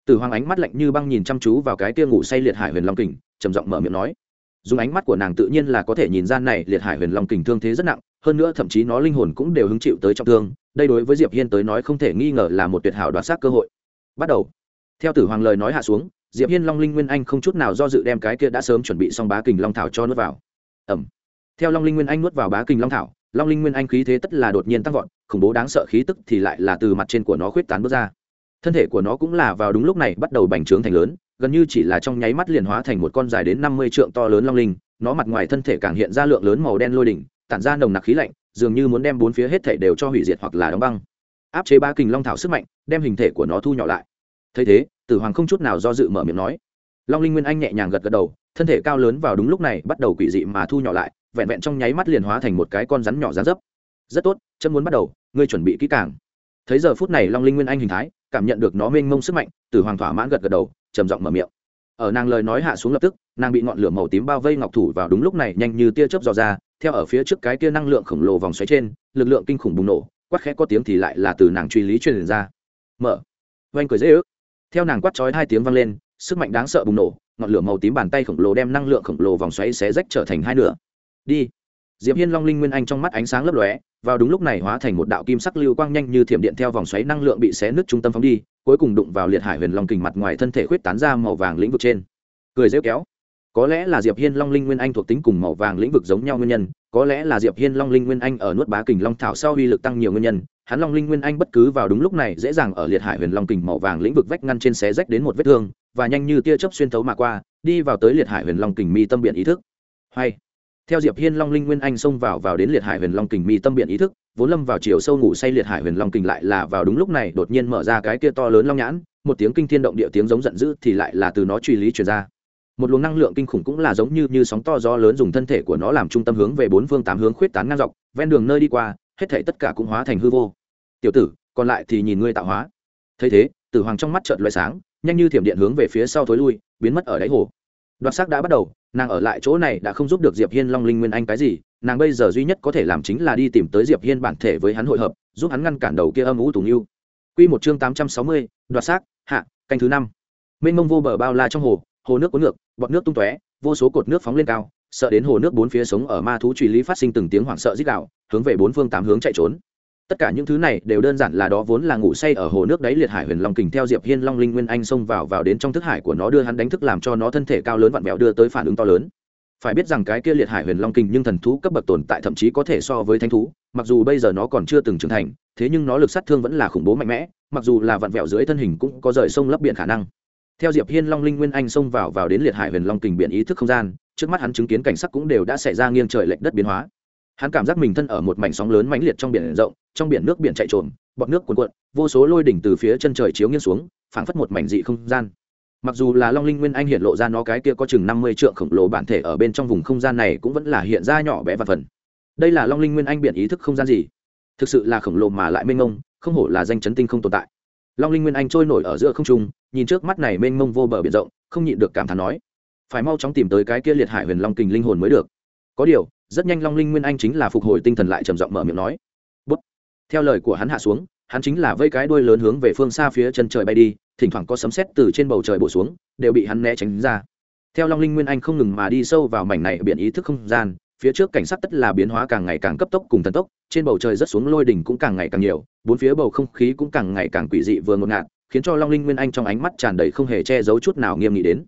Tử hoàng ánh mắt lạnh như băng nhìn chăm chú vào cái kia ngủ say liệt hải huyền long kình, trầm giọng mở miệng nói. Dùng ánh mắt của nàng tự nhiên là có thể nhìn ra này liệt hải huyền long kình thương thế rất nặng, hơn nữa thậm chí nó linh hồn cũng đều hứng chịu tới trọng thương, đây đối với diệp hiên tới nói không thể nghi ngờ là một tuyệt hảo đoạt xác cơ hội. Bắt đầu. Theo tử hoàng lời nói hạ xuống, diệp hiên long linh nguyên anh không chút nào do dự đem cái kia đã sớm chuẩn bị xong bá kình long thảo cho nuốt vào. Ẩm theo long linh nguyên anh nuốt vào bá kình long thảo, long linh nguyên anh khí thế tất là đột nhiên tăng vọt, khủng bố đáng sợ khí tức thì lại là từ mặt trên của nó khuyết tán bước ra thân thể của nó cũng là vào đúng lúc này bắt đầu bành trướng thành lớn, gần như chỉ là trong nháy mắt liền hóa thành một con dài đến năm mươi trượng to lớn long linh, nó mặt ngoài thân thể càng hiện ra lượng lớn màu đen lôi đỉnh, tản ra nồng nặc khí lạnh, dường như muốn đem bốn phía hết thể đều cho hủy diệt hoặc là đóng băng. Áp chế ba kình long thảo sức mạnh, đem hình thể của nó thu nhỏ lại. Thấy thế, tử hoàng không chút nào do dự mở miệng nói. Long linh nguyên anh nhẹ nhàng gật gật đầu, thân thể cao lớn vào đúng lúc này bắt đầu quỷ dị mà thu nhỏ lại, vẹn vẹn trong nháy mắt liền hóa thành một cái con rắn nhỏ rán dấp. Rất tốt chân muốn bắt đầu, ngươi chuẩn bị kỹ càng. Thấy giờ phút này long linh nguyên anh hình thái cảm nhận được nó mênh mông sức mạnh tử hoàng thỏa mãn gật gật đầu, trầm giọng mở miệng. Ở nàng lời nói hạ xuống lập tức, nàng bị ngọn lửa màu tím bao vây ngọc thủ vào đúng lúc này nhanh như tia chớp dò ra, theo ở phía trước cái tia năng lượng khổng lồ vòng xoáy trên, lực lượng kinh khủng bùng nổ, quát khẽ có tiếng thì lại là từ nàng truy lý truyền ra. Mở. Oanh cười dễ ước. Theo nàng quát chói hai tiếng vang lên, sức mạnh đáng sợ bùng nổ, ngọn lửa màu tím bàn tay khổng lồ đem năng lượng khổng lồ vòng xoáy xé rách trở thành hai nửa. Đi diệp hiên long linh nguyên anh trong mắt ánh sáng lấp lóe, vào đúng lúc này hóa thành một đạo kim sắc lưu quang nhanh như thiểm điện theo vòng xoáy năng lượng bị xé nứt trung tâm phóng đi, cuối cùng đụng vào liệt hải huyền long kình mặt ngoài thân thể khuyết tán ra màu vàng lĩnh vực trên. Cười rêu kéo. Có lẽ là diệp hiên long linh nguyên anh thuộc tính cùng màu vàng lĩnh vực giống nhau nguyên nhân, có lẽ là diệp hiên long linh nguyên anh ở nuốt bá kình long thảo sau uy lực tăng nhiều nguyên nhân, hắn long linh nguyên anh bất cứ vào đúng lúc này dễ dàng ở liệt hải huyền long kình màu vàng lĩnh vực vách ngăn trên xé rách đến một vết thương, và nhanh như tia chớp xuyên thấu mà qua, đi vào tới liệt hải huyền long kình mi tâm biện ý thức. Hay theo diệp hiên long linh nguyên anh xông vào vào đến liệt hải huyền long kình mi tâm biện ý thức, vốn lâm vào chiều sâu ngủ say liệt hải huyền long kình lại là vào đúng lúc này đột nhiên mở ra cái kia to lớn long nhãn, một tiếng kinh thiên động địa tiếng giống giận dữ thì lại là từ nó truy lý truyền ra. Một luồng năng lượng kinh khủng cũng là giống như như sóng to gió lớn dùng thân thể của nó làm trung tâm hướng về bốn phương tám hướng khuyết tán ngang dọc, ven đường nơi đi qua, hết thảy tất cả cũng hóa thành hư vô. Tiểu tử, còn lại thì nhìn ngươi tạo hóa. Thấy thế, tử hoàng trong mắt chợt loại sáng, nhanh như thiểm điện hướng về phía sau thối lui, biến mất ở đáy hồ. Đoạt sắc đã bắt đầu nàng ở lại chỗ này đã không giúp được diệp hiên long linh nguyên anh cái gì nàng bây giờ duy nhất có thể làm chính là đi tìm tới diệp hiên bản thể với hắn hội hợp giúp hắn ngăn cản đầu kia âm ủ tùng yêu. Quy một chương tám trăm sáu mươi, đoạt sắc hạ canh thứ năm. Mênh mông vô bờ bao la trong hồ hồ nước cuốn ngược bọt nước tung tóe vô số cột nước phóng lên cao sợ đến hồ nước bốn phía sống ở ma thú truy lý phát sinh từng tiếng hoảng sợ rít gào hướng về bốn phương tám hướng chạy trốn tất cả những thứ này đều đơn giản là đó vốn là ngủ say ở hồ nước đáy liệt hải huyền long kình theo diệp hiên long linh nguyên anh xông vào vào đến trong thức hải của nó đưa hắn đánh thức làm cho nó thân thể cao lớn vặn vẹo đưa tới phản ứng to lớn. Phải biết rằng cái kia liệt hải huyền long kình nhưng thần thú cấp bậc tồn tại thậm chí có thể so với thanh thú, mặc dù bây giờ nó còn chưa từng trưởng thành, thế nhưng nó lực sát thương vẫn là khủng bố mạnh mẽ, mặc dù là vặn vẹo dưới thân hình cũng có rời sông lấp biển khả năng. Theo diệp hiên long linh nguyên anh xông vào vào đến liệt hải huyền long kình biển ý thức không gian, trước mắt hắn chứng kiến cảnh sắc cũng đều đã xảy ra nghiêng trời lệch đất biến hóa hắn cảm giác mình thân ở một mảnh sóng lớn mãnh liệt trong biển rộng, trong biển nước biển chạy trộm bọt nước cuồn cuộn, vô số lôi đỉnh từ phía chân trời chiếu nghiêng xuống, phảng phất một mảnh dị không gian. Mặc dù là long linh nguyên anh hiện lộ ra nó cái kia có chừng năm mươi trượng khổng lồ bản thể ở bên trong vùng không gian này cũng vẫn là hiện ra nhỏ bé và phần. Đây là long linh nguyên anh biện ý thức không gian gì? Thực sự là khổng lồ mà lại mênh mông, không hổ là danh chấn tinh không tồn tại. Long linh nguyên anh trôi nổi ở giữa không trung, nhìn trước mắt này mênh mông vô bờ biển rộng, không nhịn được cảm thán nói, phải mau chóng tìm tới cái kia liệt hải huyền long kình linh hồn mới được. Có điều rất nhanh long linh nguyên anh chính là phục hồi tinh thần lại trầm giọng mở miệng nói. Bút. Theo lời của hắn hạ xuống, hắn chính là vây cái đuôi lớn hướng về phương xa phía chân trời bay đi, thỉnh thoảng có sấm sét từ trên bầu trời bổ xuống, đều bị hắn né tránh ra. Theo long linh nguyên anh không ngừng mà đi sâu vào mảnh này biển ý thức không gian, phía trước cảnh sắc tất là biến hóa càng ngày càng cấp tốc cùng thần tốc, trên bầu trời rất xuống lôi đỉnh cũng càng ngày càng nhiều, bốn phía bầu không khí cũng càng ngày càng quỷ dị vừa ngột ngạt, khiến cho long linh nguyên anh trong ánh mắt tràn đầy không hề che giấu chút nào nghiêm nghị đến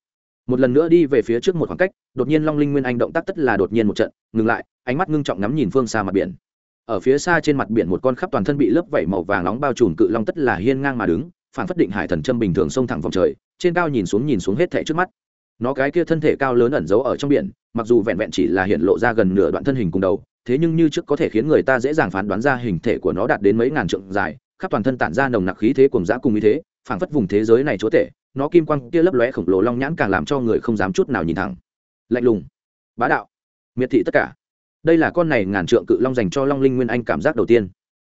một lần nữa đi về phía trước một khoảng cách, đột nhiên long linh nguyên anh động tác tất là đột nhiên một trận, ngừng lại, ánh mắt ngưng trọng ngắm nhìn phương xa mặt biển. Ở phía xa trên mặt biển một con khắp toàn thân bị lớp vảy màu vàng nóng bao trùm cự long tất là hiên ngang mà đứng, phản phất định hải thần châm bình thường xông thẳng vòng trời, trên cao nhìn xuống nhìn xuống hết thẻ trước mắt. Nó cái kia thân thể cao lớn ẩn giấu ở trong biển, mặc dù vẹn vẹn chỉ là hiện lộ ra gần nửa đoạn thân hình cùng đầu, thế nhưng như trước có thể khiến người ta dễ dàng phán đoán ra hình thể của nó đạt đến mấy ngàn trượng dài, khắp toàn thân tản ra nồng nặc khí thế cùng dã cùng ý thế, phảng phất vùng thế giới này chúa tể nó kim quang kia lấp lóe khổng lồ long nhãn càng làm cho người không dám chút nào nhìn thẳng. Lạnh lùng. Bá đạo. Miệt thị tất cả. Đây là con này ngàn trượng cự long dành cho long linh nguyên anh cảm giác đầu tiên.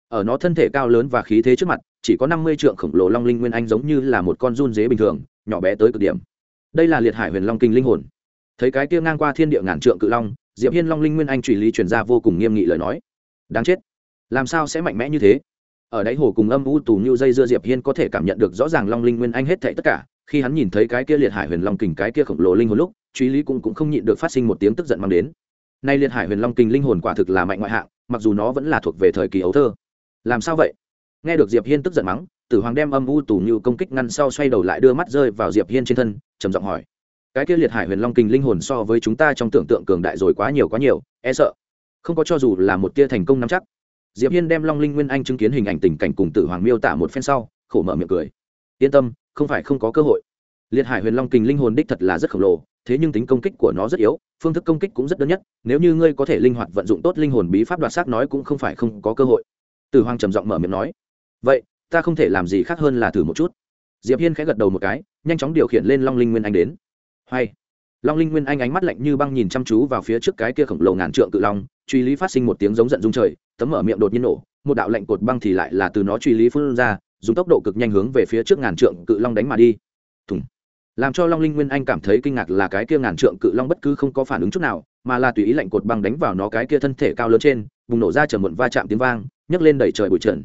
Ở nó thân thể cao lớn và khí thế trước mặt, chỉ có năm mươi trượng khổng lồ long linh nguyên anh giống như là một con run dế bình thường, nhỏ bé tới cực điểm. Đây là liệt hải huyền long kinh linh hồn. Thấy cái kia ngang qua thiên địa ngàn trượng cự long, diệp hiên long linh nguyên anh truy lý truyền ra vô cùng nghiêm nghị lời nói. Đáng chết. Làm sao sẽ mạnh mẽ như thế? Ở đáy hồ cùng âm u tù như dây dưa diệp hiên có thể cảm nhận được rõ ràng long linh nguyên anh hết thảy tất cả khi hắn nhìn thấy cái kia liệt hải huyền long kình cái kia khổng lồ linh hồn lúc, truy lý cũng cũng không nhịn được phát sinh một tiếng tức giận mang đến. Nay liệt hải huyền long kình linh hồn quả thực là mạnh ngoại hạng, mặc dù nó vẫn là thuộc về thời kỳ ấu thơ. Làm sao vậy? Nghe được diệp hiên tức giận mắng, tử hoàng đem âm u tù như công kích ngăn sau xoay đầu lại đưa mắt rơi vào diệp hiên trên thân, trầm giọng hỏi. Cái kia liệt hải huyền long kình linh hồn so với chúng ta trong tưởng tượng cường đại rồi quá nhiều quá nhiều e sợ. Không có cho dù là một tia thành công nắm chắc. Diệp hiên đem long linh nguyên anh chứng kiến hình ảnh tình cảnh cùng tử hoàng miêu tả một phen sau, khổ mở miệng cười. Yên tâm không phải không có cơ hội. Liệt hải huyền long kình linh hồn đích thật là rất khổng lồ, thế nhưng tính công kích của nó rất yếu, phương thức công kích cũng rất đơn nhất, nếu như ngươi có thể linh hoạt vận dụng tốt linh hồn bí pháp đoạt xác nói cũng không phải không có cơ hội. Tử hoàng trầm giọng mở miệng nói, vậy, ta không thể làm gì khác hơn là thử một chút. Diệp hiên khẽ gật đầu một cái, nhanh chóng điều khiển lên long linh nguyên anh đến. Hay! Long linh nguyên anh ánh mắt lạnh như băng nhìn chăm chú vào phía trước cái kia khổng lồ ngàn trượng cự long, truy lý phát sinh một tiếng giống giận dung trời, tấm mở miệng đột nhiên nổ, một đạo lạnh cột băng thì lại là từ nó truy lý phun ra dùng tốc độ cực nhanh hướng về phía trước ngàn trượng cự long đánh mà đi. Thùng. Làm cho long linh nguyên anh cảm thấy kinh ngạc là cái kia ngàn trượng cự long bất cứ không có phản ứng chút nào, mà là tùy ý lạnh cột băng đánh vào nó cái kia thân thể cao lớn trên, bùng nổ ra chờ muộn va chạm tiếng vang, nhấc lên đẩy trời bụi trần.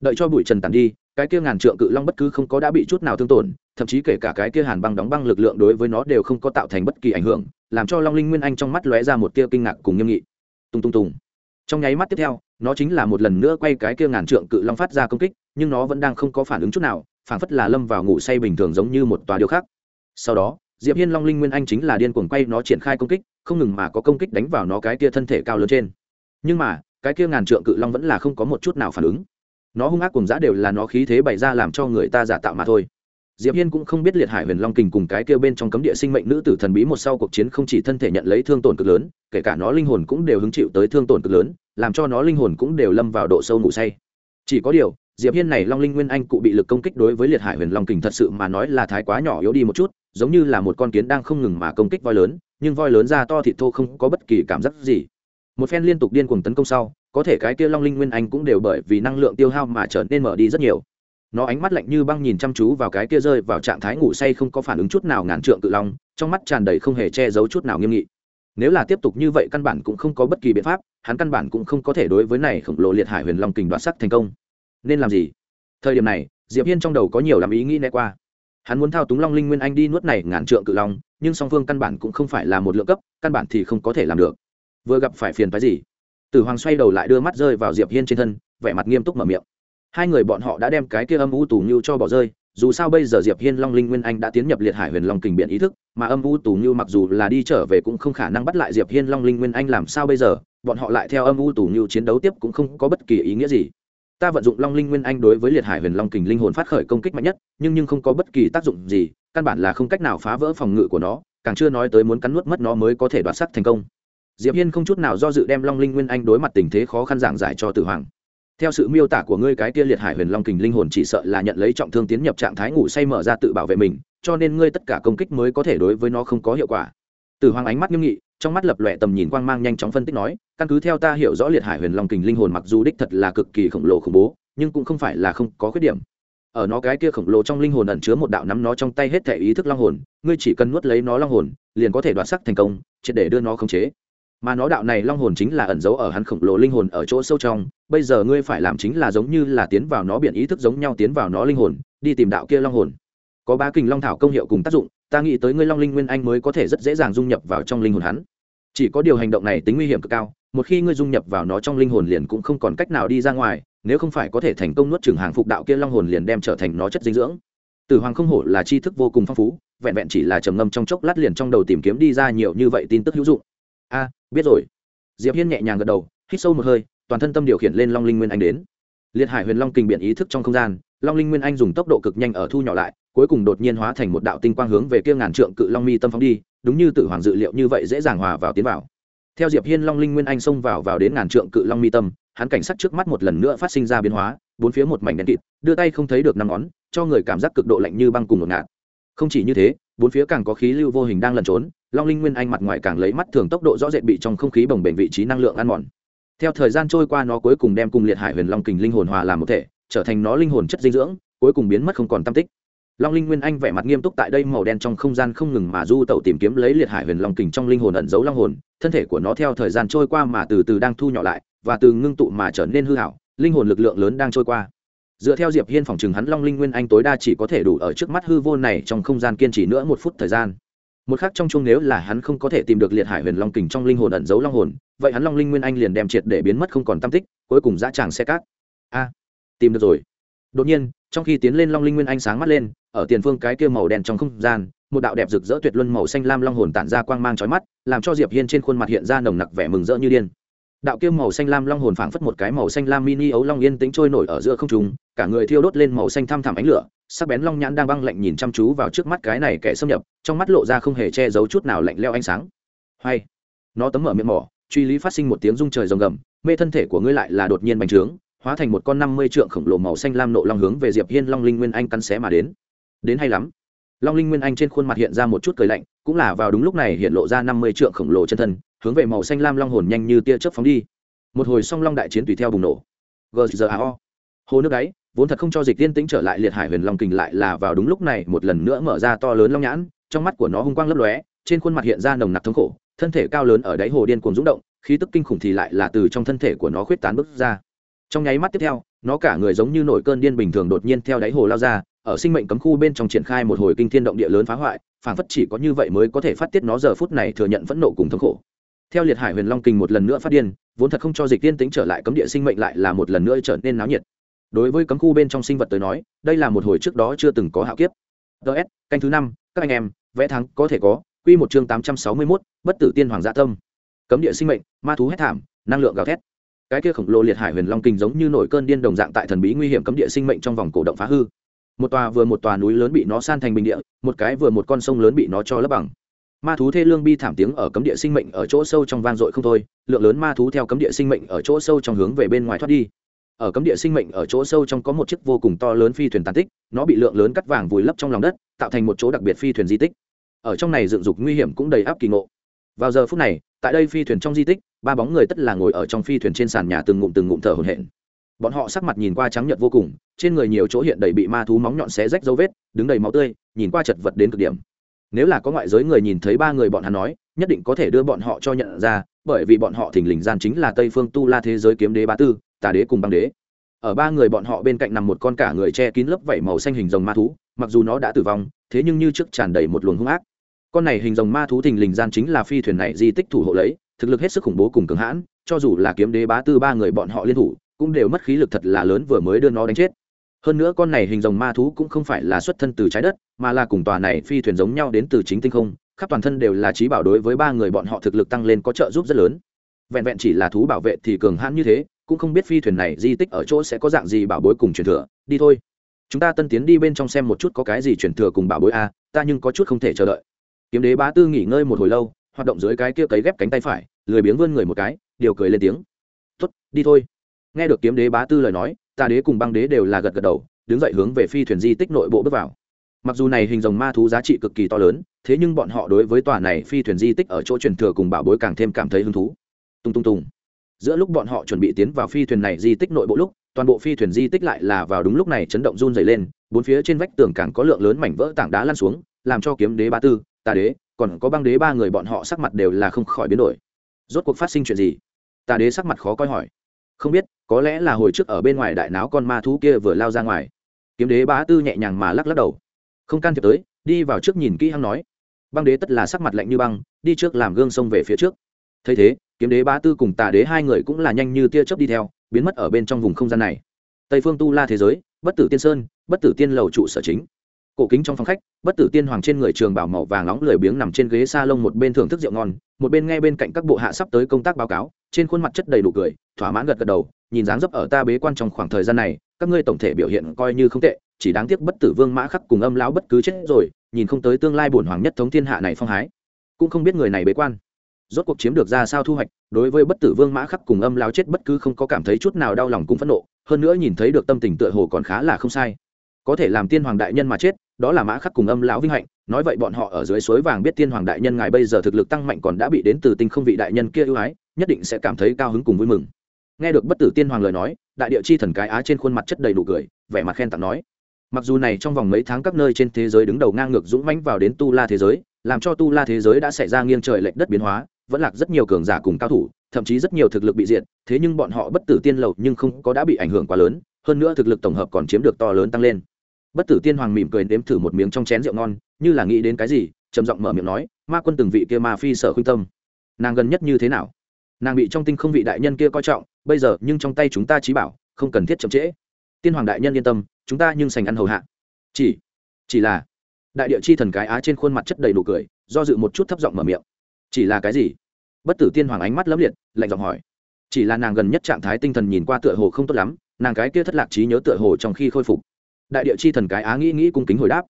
Đợi cho bụi trần tàn đi, cái kia ngàn trượng cự long bất cứ không có đã bị chút nào thương tổn, thậm chí kể cả cái kia hàn băng đóng băng lực lượng đối với nó đều không có tạo thành bất kỳ ảnh hưởng, làm cho long linh nguyên anh trong mắt lóe ra một tia kinh ngạc cùng nghiêm nghị. Tung tung tung trong nháy mắt tiếp theo nó chính là một lần nữa quay cái kia ngàn trượng cự long phát ra công kích, nhưng nó vẫn đang không có phản ứng chút nào phảng phất là lâm vào ngủ say bình thường giống như một tòa điêu khác sau đó, diệp hiên long linh nguyên anh chính là điên cuồng quay nó triển khai công kích, không ngừng mà có công kích đánh vào nó cái kia thân thể cao lớn trên. Nhưng mà, cái kia ngàn trượng cự long vẫn là không có một chút nào phản ứng. Nó hung ác cùng dã đều là nó khí thế bày ra làm cho người ta giả tạo mà thôi diệp hiên cũng không biết liệt hải huyền long kình cùng cái kia bên trong cấm địa sinh mệnh nữ tử thần bí một sau cuộc chiến không chỉ thân thể nhận lấy thương tổn cực lớn, kể cả nó linh hồn cũng đều hứng chịu tới thương tổn cực lớn, làm cho nó linh hồn cũng đều lâm vào độ sâu ngủ say. Chỉ có điều, diệp hiên này long linh nguyên anh cụ bị lực công kích đối với liệt hải huyền long kình thật sự mà nói là thái quá nhỏ yếu đi một chút, giống như là một con kiến đang không ngừng mà công kích voi lớn, nhưng voi lớn ra to thịt thô không có bất kỳ cảm giác gì. Một phen liên tục điên cuồng tấn công sau, có thể cái kia long linh nguyên anh cũng đều bởi vì năng lượng tiêu hao mà trở nên mở đi rất nhiều nó ánh mắt lạnh như băng nhìn chăm chú vào cái kia rơi vào trạng thái ngủ say không có phản ứng chút nào ngàn trượng cự long, trong mắt tràn đầy không hề che giấu chút nào nghiêm nghị. Nếu là tiếp tục như vậy căn bản cũng không có bất kỳ biện pháp, hắn căn bản cũng không có thể đối với này khổng lồ liệt hải huyền long kình đoạt sắc thành công. Nên làm gì? Thời điểm này, diệp hiên trong đầu có nhiều làm ý nghĩ né qua. Hắn muốn thao túng long linh nguyên anh đi nuốt này ngàn trượng cự long, nhưng song phương căn bản cũng không phải là một lượng cấp, căn bản thì không có thể làm được. Vừa gặp phải phiền phái gì? Tử hoàng xoay đầu lại đưa mắt rơi vào diệp hiên trên thân, vẻ mặt nghiêm túc mở miệng hai người bọn họ đã đem cái kia âm u tù như cho bỏ rơi, dù sao bây giờ diệp hiên long linh nguyên anh đã tiến nhập liệt hải huyền long kình biện ý thức, mà âm u tù như mặc dù là đi trở về cũng không khả năng bắt lại diệp hiên long linh nguyên anh làm sao bây giờ, bọn họ lại theo âm u tù như chiến đấu tiếp cũng không có bất kỳ ý nghĩa gì. Ta vận dụng long linh nguyên anh đối với liệt hải huyền long kình linh hồn phát khởi công kích mạnh nhất, nhưng nhưng không có bất kỳ tác dụng gì, căn bản là không cách nào phá vỡ phòng ngự của nó, càng chưa nói tới muốn cắn nuốt mất nó mới có thể đoạt sắc thành công. Diệp hiên không chút nào do dự đem long linh nguyên anh đối mặt tình thế khó khăn giảng giải cho tử hoàng theo sự miêu tả của ngươi cái kia liệt hải huyền long kình linh hồn chỉ sợ là nhận lấy trọng thương tiến nhập trạng thái ngủ say mở ra tự bảo vệ mình, cho nên ngươi tất cả công kích mới có thể đối với nó không có hiệu quả. Từ hoàng ánh mắt nghiêm nghị, trong mắt lập lòe tầm nhìn quang mang nhanh chóng phân tích nói, căn cứ theo ta hiểu rõ liệt hải huyền long kình linh hồn mặc dù đích thật là cực kỳ khổng lồ khủng bố, nhưng cũng không phải là không có khuyết điểm. Ở nó cái kia khổng lồ trong linh hồn ẩn chứa một đạo nắm nó trong tay hết thể ý thức long hồn, ngươi chỉ cần nuốt lấy nó long hồn, liền có thể đoạt sắc thành công, triệt để đưa nó khống chế mà nó đạo này long hồn chính là ẩn giấu ở hắn khổng lồ linh hồn ở chỗ sâu trong. Bây giờ ngươi phải làm chính là giống như là tiến vào nó biển ý thức giống nhau tiến vào nó linh hồn, đi tìm đạo kia long hồn. Có ba kình long thảo công hiệu cùng tác dụng, ta nghĩ tới ngươi long linh nguyên anh mới có thể rất dễ dàng dung nhập vào trong linh hồn hắn. Chỉ có điều hành động này tính nguy hiểm cực cao, một khi ngươi dung nhập vào nó trong linh hồn liền cũng không còn cách nào đi ra ngoài, nếu không phải có thể thành công nuốt chừng hàng phục đạo kia long hồn liền đem trở thành nó chất dinh dưỡng. Tử hoàng không hổ là tri thức vô cùng phong phú, vẹn vẹn chỉ là trầm ngâm trong chốc lát liền trong đầu tìm kiếm đi ra nhiều như vậy tin tức hữu dụng. A biết rồi. Diệp hiên nhẹ nhàng gật đầu, hít sâu một hơi, toàn thân tâm điều khiển lên long linh nguyên anh đến. Liệt hải huyền long kình biện ý thức trong không gian, long linh nguyên anh dùng tốc độ cực nhanh ở thu nhỏ lại, cuối cùng đột nhiên hóa thành một đạo tinh quang hướng về kia ngàn trượng cự long mi tâm phóng đi, đúng như tự hoàng dự liệu như vậy dễ dàng hòa vào tiến vào. Theo diệp hiên long linh nguyên anh xông vào vào đến ngàn trượng cự long mi tâm, hắn cảnh sát trước mắt một lần nữa phát sinh ra biến hóa, bốn phía một mảnh đen kịt, đưa tay không thấy được năm ngón, cho người cảm giác cực độ lạnh như băng cùng một ngạt. Không chỉ như thế bốn phía càng có khí lưu vô hình đang lẩn trốn, long linh nguyên anh mặt ngoài càng lấy mắt thường tốc độ rõ rệt bị trong không khí bồng bềnh vị trí năng lượng ăn mòn. Theo thời gian trôi qua nó cuối cùng đem cùng liệt hải huyền long kình linh hồn hòa làm một thể, trở thành nó linh hồn chất dinh dưỡng, cuối cùng biến mất không còn tam tích. Long linh nguyên anh vẻ mặt nghiêm túc tại đây màu đen trong không gian không ngừng mà du tẩu tìm kiếm lấy liệt hải huyền long kình trong linh hồn ẩn giấu long hồn, thân thể của nó theo thời gian trôi qua mà từ từ đang thu nhỏ lại, và từ ngưng tụ mà trở nên hư hảo, linh hồn lực lượng lớn đang trôi qua dựa theo diệp hiên phòng chừng hắn long linh nguyên anh tối đa chỉ có thể đủ ở trước mắt hư vô này trong không gian kiên trì nữa một phút thời gian. Một khắc trong chung nếu là hắn không có thể tìm được liệt hải huyền long kình trong linh hồn ẩn giấu long hồn, vậy hắn long linh nguyên anh liền đem triệt để biến mất không còn tâm tích, cuối cùng dã tràng xe cát. A, tìm được rồi. Đột nhiên, trong khi tiến lên long linh nguyên anh sáng mắt lên, ở tiền phương cái kia màu đen trong không gian, một đạo đẹp rực rỡ tuyệt luân màu xanh lam long hồn tản ra quang mang chói mắt, làm cho diệp hiên trên khuôn mặt hiện ra nồng nặc vẻ mừng rỡ như điên đạo kia màu xanh lam long hồn phảng phất một cái màu xanh lam mini ấu long yên tĩnh trôi nổi ở giữa không trung, cả người thiêu đốt lên màu xanh thăm thẳm ánh lửa, sắc bén long nhãn đang băng lạnh nhìn chăm chú vào trước mắt cái này kẻ xâm nhập, trong mắt lộ ra không hề che giấu chút nào lạnh lẽo ánh sáng. Hay, nó tấm mở miệng mỏ, truy lý phát sinh một tiếng rung trời rồng gầm, mê thân thể của ngươi lại là đột nhiên bành trướng, hóa thành một con năm mươi trượng khổng lồ màu xanh lam nộ long hướng về diệp hiên long linh nguyên anh cắn xé mà đến. Đến hay lắm long linh nguyên anh trên khuôn mặt hiện ra một chút cười lạnh, cũng là vào đúng lúc này hiện lộ ra năm mươi trượng khổng lồ chân thân, hướng về màu xanh lam long hồn nhanh như tia chớp phóng đi. Một hồi song long đại chiến tùy theo bùng nổ. Gzao hồ nước đáy, vốn thật không cho dịch tiên tĩnh trở lại liệt hải huyền long kình lại là vào đúng lúc này một lần nữa mở ra to lớn long nhãn, trong mắt của nó hung quang lấp lóe, trên khuôn mặt hiện ra nồng nặc thống khổ, thân thể cao lớn ở đáy hồ điên cuồng rung động, khí tức kinh khủng thì lại là từ trong thân thể của nó khuyết tán bước ra. Trong nháy mắt tiếp theo nó cả người giống như nổi cơn điên bình thường đột nhiên theo đáy hồ lao ra, ở sinh mệnh cấm khu bên trong triển khai một hồi kinh thiên động địa lớn phá hoại, phảng phất chỉ có như vậy mới có thể phát tiết nó giờ phút này thừa nhận phẫn nộ cùng thống khổ. Theo liệt hải huyền long kinh một lần nữa phát điên, vốn thật không cho dịch tiên tính trở lại cấm địa sinh mệnh lại là một lần nữa trở nên náo nhiệt. Đối với cấm khu bên trong sinh vật tới nói, đây là một hồi trước đó chưa từng có hạo kiếp. Ts canh thứ năm, các anh em, vẽ thắng có thể có, quy một chương tám trăm sáu mươi mốt, bất tử tiên hoàng dạ tâm. Cấm địa sinh mệnh, ma thú hết thảm, năng lượng gào thét cái kia khổng lồ liệt hải huyền long kình giống như nổi cơn điên đồng dạng tại thần bí nguy hiểm cấm địa sinh mệnh trong vòng cổ động phá hư. Một tòa vừa một tòa núi lớn bị nó san thành bình địa, một cái vừa một con sông lớn bị nó cho lấp bằng. Ma thú thê lương bi thảm tiếng ở cấm địa sinh mệnh ở chỗ sâu trong vang dội không thôi, lượng lớn ma thú theo cấm địa sinh mệnh ở chỗ sâu trong hướng về bên ngoài thoát đi. Ở cấm địa sinh mệnh ở chỗ sâu trong có một chiếc vô cùng to lớn phi thuyền tàn tích, nó bị lượng lớn cắt vàng vùi lấp trong lòng đất, tạo thành một chỗ đặc biệt phi thuyền di tích. Ở trong này dựng dục nguy hiểm cũng đầy áp kỳ ngộ. Vào giờ phút này, tại đây phi thuyền trong di tích ba bóng người tất là ngồi ở trong phi thuyền trên sàn nhà từng ngụm từng ngụm thở hổn hển. Bọn họ sắc mặt nhìn qua trắng nhợt vô cùng, trên người nhiều chỗ hiện đầy bị ma thú móng nhọn xé rách dấu vết, đứng đầy máu tươi, nhìn qua chật vật đến cực điểm. Nếu là có ngoại giới người nhìn thấy ba người bọn hắn nói, nhất định có thể đưa bọn họ cho nhận ra, bởi vì bọn họ thình lình gian chính là tây phương tu la thế giới kiếm đế bá tư, tà đế cùng băng đế. Ở ba người bọn họ bên cạnh nằm một con cả người che kín lớp vảy màu xanh hình rồng ma thú, mặc dù nó đã tử vong, thế nhưng như trước tràn đầy một luồng hung ác. Con này hình rồng ma thú thình lình gian chính là phi thuyền này di tích thủ hộ lấy thực lực hết sức khủng bố cùng cường hãn, cho dù là kiếm đế bá tư ba người bọn họ liên thủ, cũng đều mất khí lực thật là lớn vừa mới đưa nó đánh chết. Hơn nữa con này hình rồng ma thú cũng không phải là xuất thân từ trái đất, mà là cùng tòa này phi thuyền giống nhau đến từ chính tinh không, khắp toàn thân đều là trí bảo đối với ba người bọn họ thực lực tăng lên có trợ giúp rất lớn. Vẹn vẹn chỉ là thú bảo vệ thì cường hãn như thế, cũng không biết phi thuyền này di tích ở chỗ sẽ có dạng gì bảo bối cùng truyền thừa, đi thôi. Chúng ta tân tiến đi bên trong xem một chút có cái gì truyền thừa cùng bảo bối a, ta nhưng có chút không thể chờ đợi. Kiếm đế bá tư nghỉ ngơi một hồi lâu hoạt động dưới cái kia cấy ghép cánh tay phải, lười biếng vươn người một cái, điều cười lên tiếng. Tuất đi thôi. Nghe được kiếm đế bá tư lời nói, ta đế cùng băng đế đều là gật gật đầu, đứng dậy hướng về phi thuyền di tích nội bộ bước vào. Mặc dù này hình dòng ma thú giá trị cực kỳ to lớn, thế nhưng bọn họ đối với tòa này phi thuyền di tích ở chỗ truyền thừa cùng bảo bối càng thêm cảm thấy hứng thú. Tung tung tung. Giữa lúc bọn họ chuẩn bị tiến vào phi thuyền này di tích nội bộ lúc, toàn bộ phi thuyền di tích lại là vào đúng lúc này chấn động run dày lên, bốn phía trên vách tường càng có lượng lớn mảnh vỡ tảng đá lăn xuống, làm cho kiếm đế ba tư tà đế còn có băng đế ba người bọn họ sắc mặt đều là không khỏi biến đổi. Rốt cuộc phát sinh chuyện gì? Tà đế sắc mặt khó coi hỏi. Không biết, có lẽ là hồi trước ở bên ngoài đại náo con ma thú kia vừa lao ra ngoài. Kiếm đế bá tư nhẹ nhàng mà lắc lắc đầu. Không can thiệp tới, đi vào trước nhìn kỹ hăng nói. Băng đế tất là sắc mặt lạnh như băng, đi trước làm gương sông về phía trước. Thấy thế, kiếm đế bá tư cùng tà đế hai người cũng là nhanh như tia chớp đi theo, biến mất ở bên trong vùng không gian này. Tây phương tu la thế giới, bất tử tiên sơn, bất tử tiên lầu trụ sở chính cổ kính trong phòng khách, bất tử tiên hoàng trên người trường bảo màu vàng nóng lười biếng nằm trên ghế s a lông một bên thưởng thức rượu ngon, một bên nghe bên cạnh các bộ hạ sắp tới công tác báo cáo, trên khuôn mặt chất đầy đủ cười, thỏa mãn gật gật đầu, nhìn dáng dấp ở ta bế quan trong khoảng thời gian này, các ngươi tổng thể biểu hiện coi như không tệ, chỉ đáng tiếc bất tử vương mã khắc cùng âm lão bất cứ chết rồi, nhìn không tới tương lai bổn hoàng nhất thống thiên hạ này phong hái. Cũng không biết người này bế quan. Rốt cuộc chiếm được ra sao thu hoạch, đối với bất tử vương mã khắc cùng âm lão chết bất cứ không có cảm thấy chút nào đau lòng cũng phẫn nộ, hơn nữa nhìn thấy được tâm tình tựa hồ còn khá là không sai. Có thể làm tiên hoàng đại nhân mà chết đó là mã khắc cùng âm lão vinh hạnh, nói vậy bọn họ ở dưới suối vàng biết tiên hoàng đại nhân ngài bây giờ thực lực tăng mạnh còn đã bị đến từ tinh không vị đại nhân kia ưu ái, nhất định sẽ cảm thấy cao hứng cùng vui mừng. Nghe được bất tử tiên hoàng lời nói, đại địa chi thần cái á trên khuôn mặt chất đầy đủ cười, vẻ mặt khen tặng nói, mặc dù này trong vòng mấy tháng các nơi trên thế giới đứng đầu ngang ngược dũng mãnh vào đến tu la thế giới, làm cho tu la thế giới đã xảy ra nghiêng trời lệch đất biến hóa, vẫn lạc rất nhiều cường giả cùng cao thủ, thậm chí rất nhiều thực lực bị diệt, thế nhưng bọn họ bất tử tiên lầu nhưng không có đã bị ảnh hưởng quá lớn, hơn nữa thực lực tổng hợp còn chiếm được to lớn tăng lên bất tử tiên hoàng mỉm cười nếm thử một miếng trong chén rượu ngon, như là nghĩ đến cái gì, trầm giọng mở miệng nói, ma quân từng vị kia ma phi sở khuynh tâm. Nàng gần nhất như thế nào? Nàng bị trong tinh không vị đại nhân kia coi trọng, bây giờ, nhưng trong tay chúng ta trí bảo, không cần thiết chậm trễ. Tiên hoàng đại nhân yên tâm, chúng ta nhưng sành ăn hầu hạ. Chỉ chỉ là đại địa chi thần cái á trên khuôn mặt chất đầy đủ cười, do dự một chút thấp giọng mở miệng. Chỉ là cái gì? Bất tử tiên hoàng ánh mắt lấp liệt, lạnh giọng hỏi. Chỉ là nàng gần nhất trạng thái tinh thần nhìn qua tựa hồ không tốt lắm, nàng cái kia thất lạc trí nhớ tựa hồ trong khi khôi phục đại địa chi thần cái á nghĩ nghĩ cung kính hồi đáp.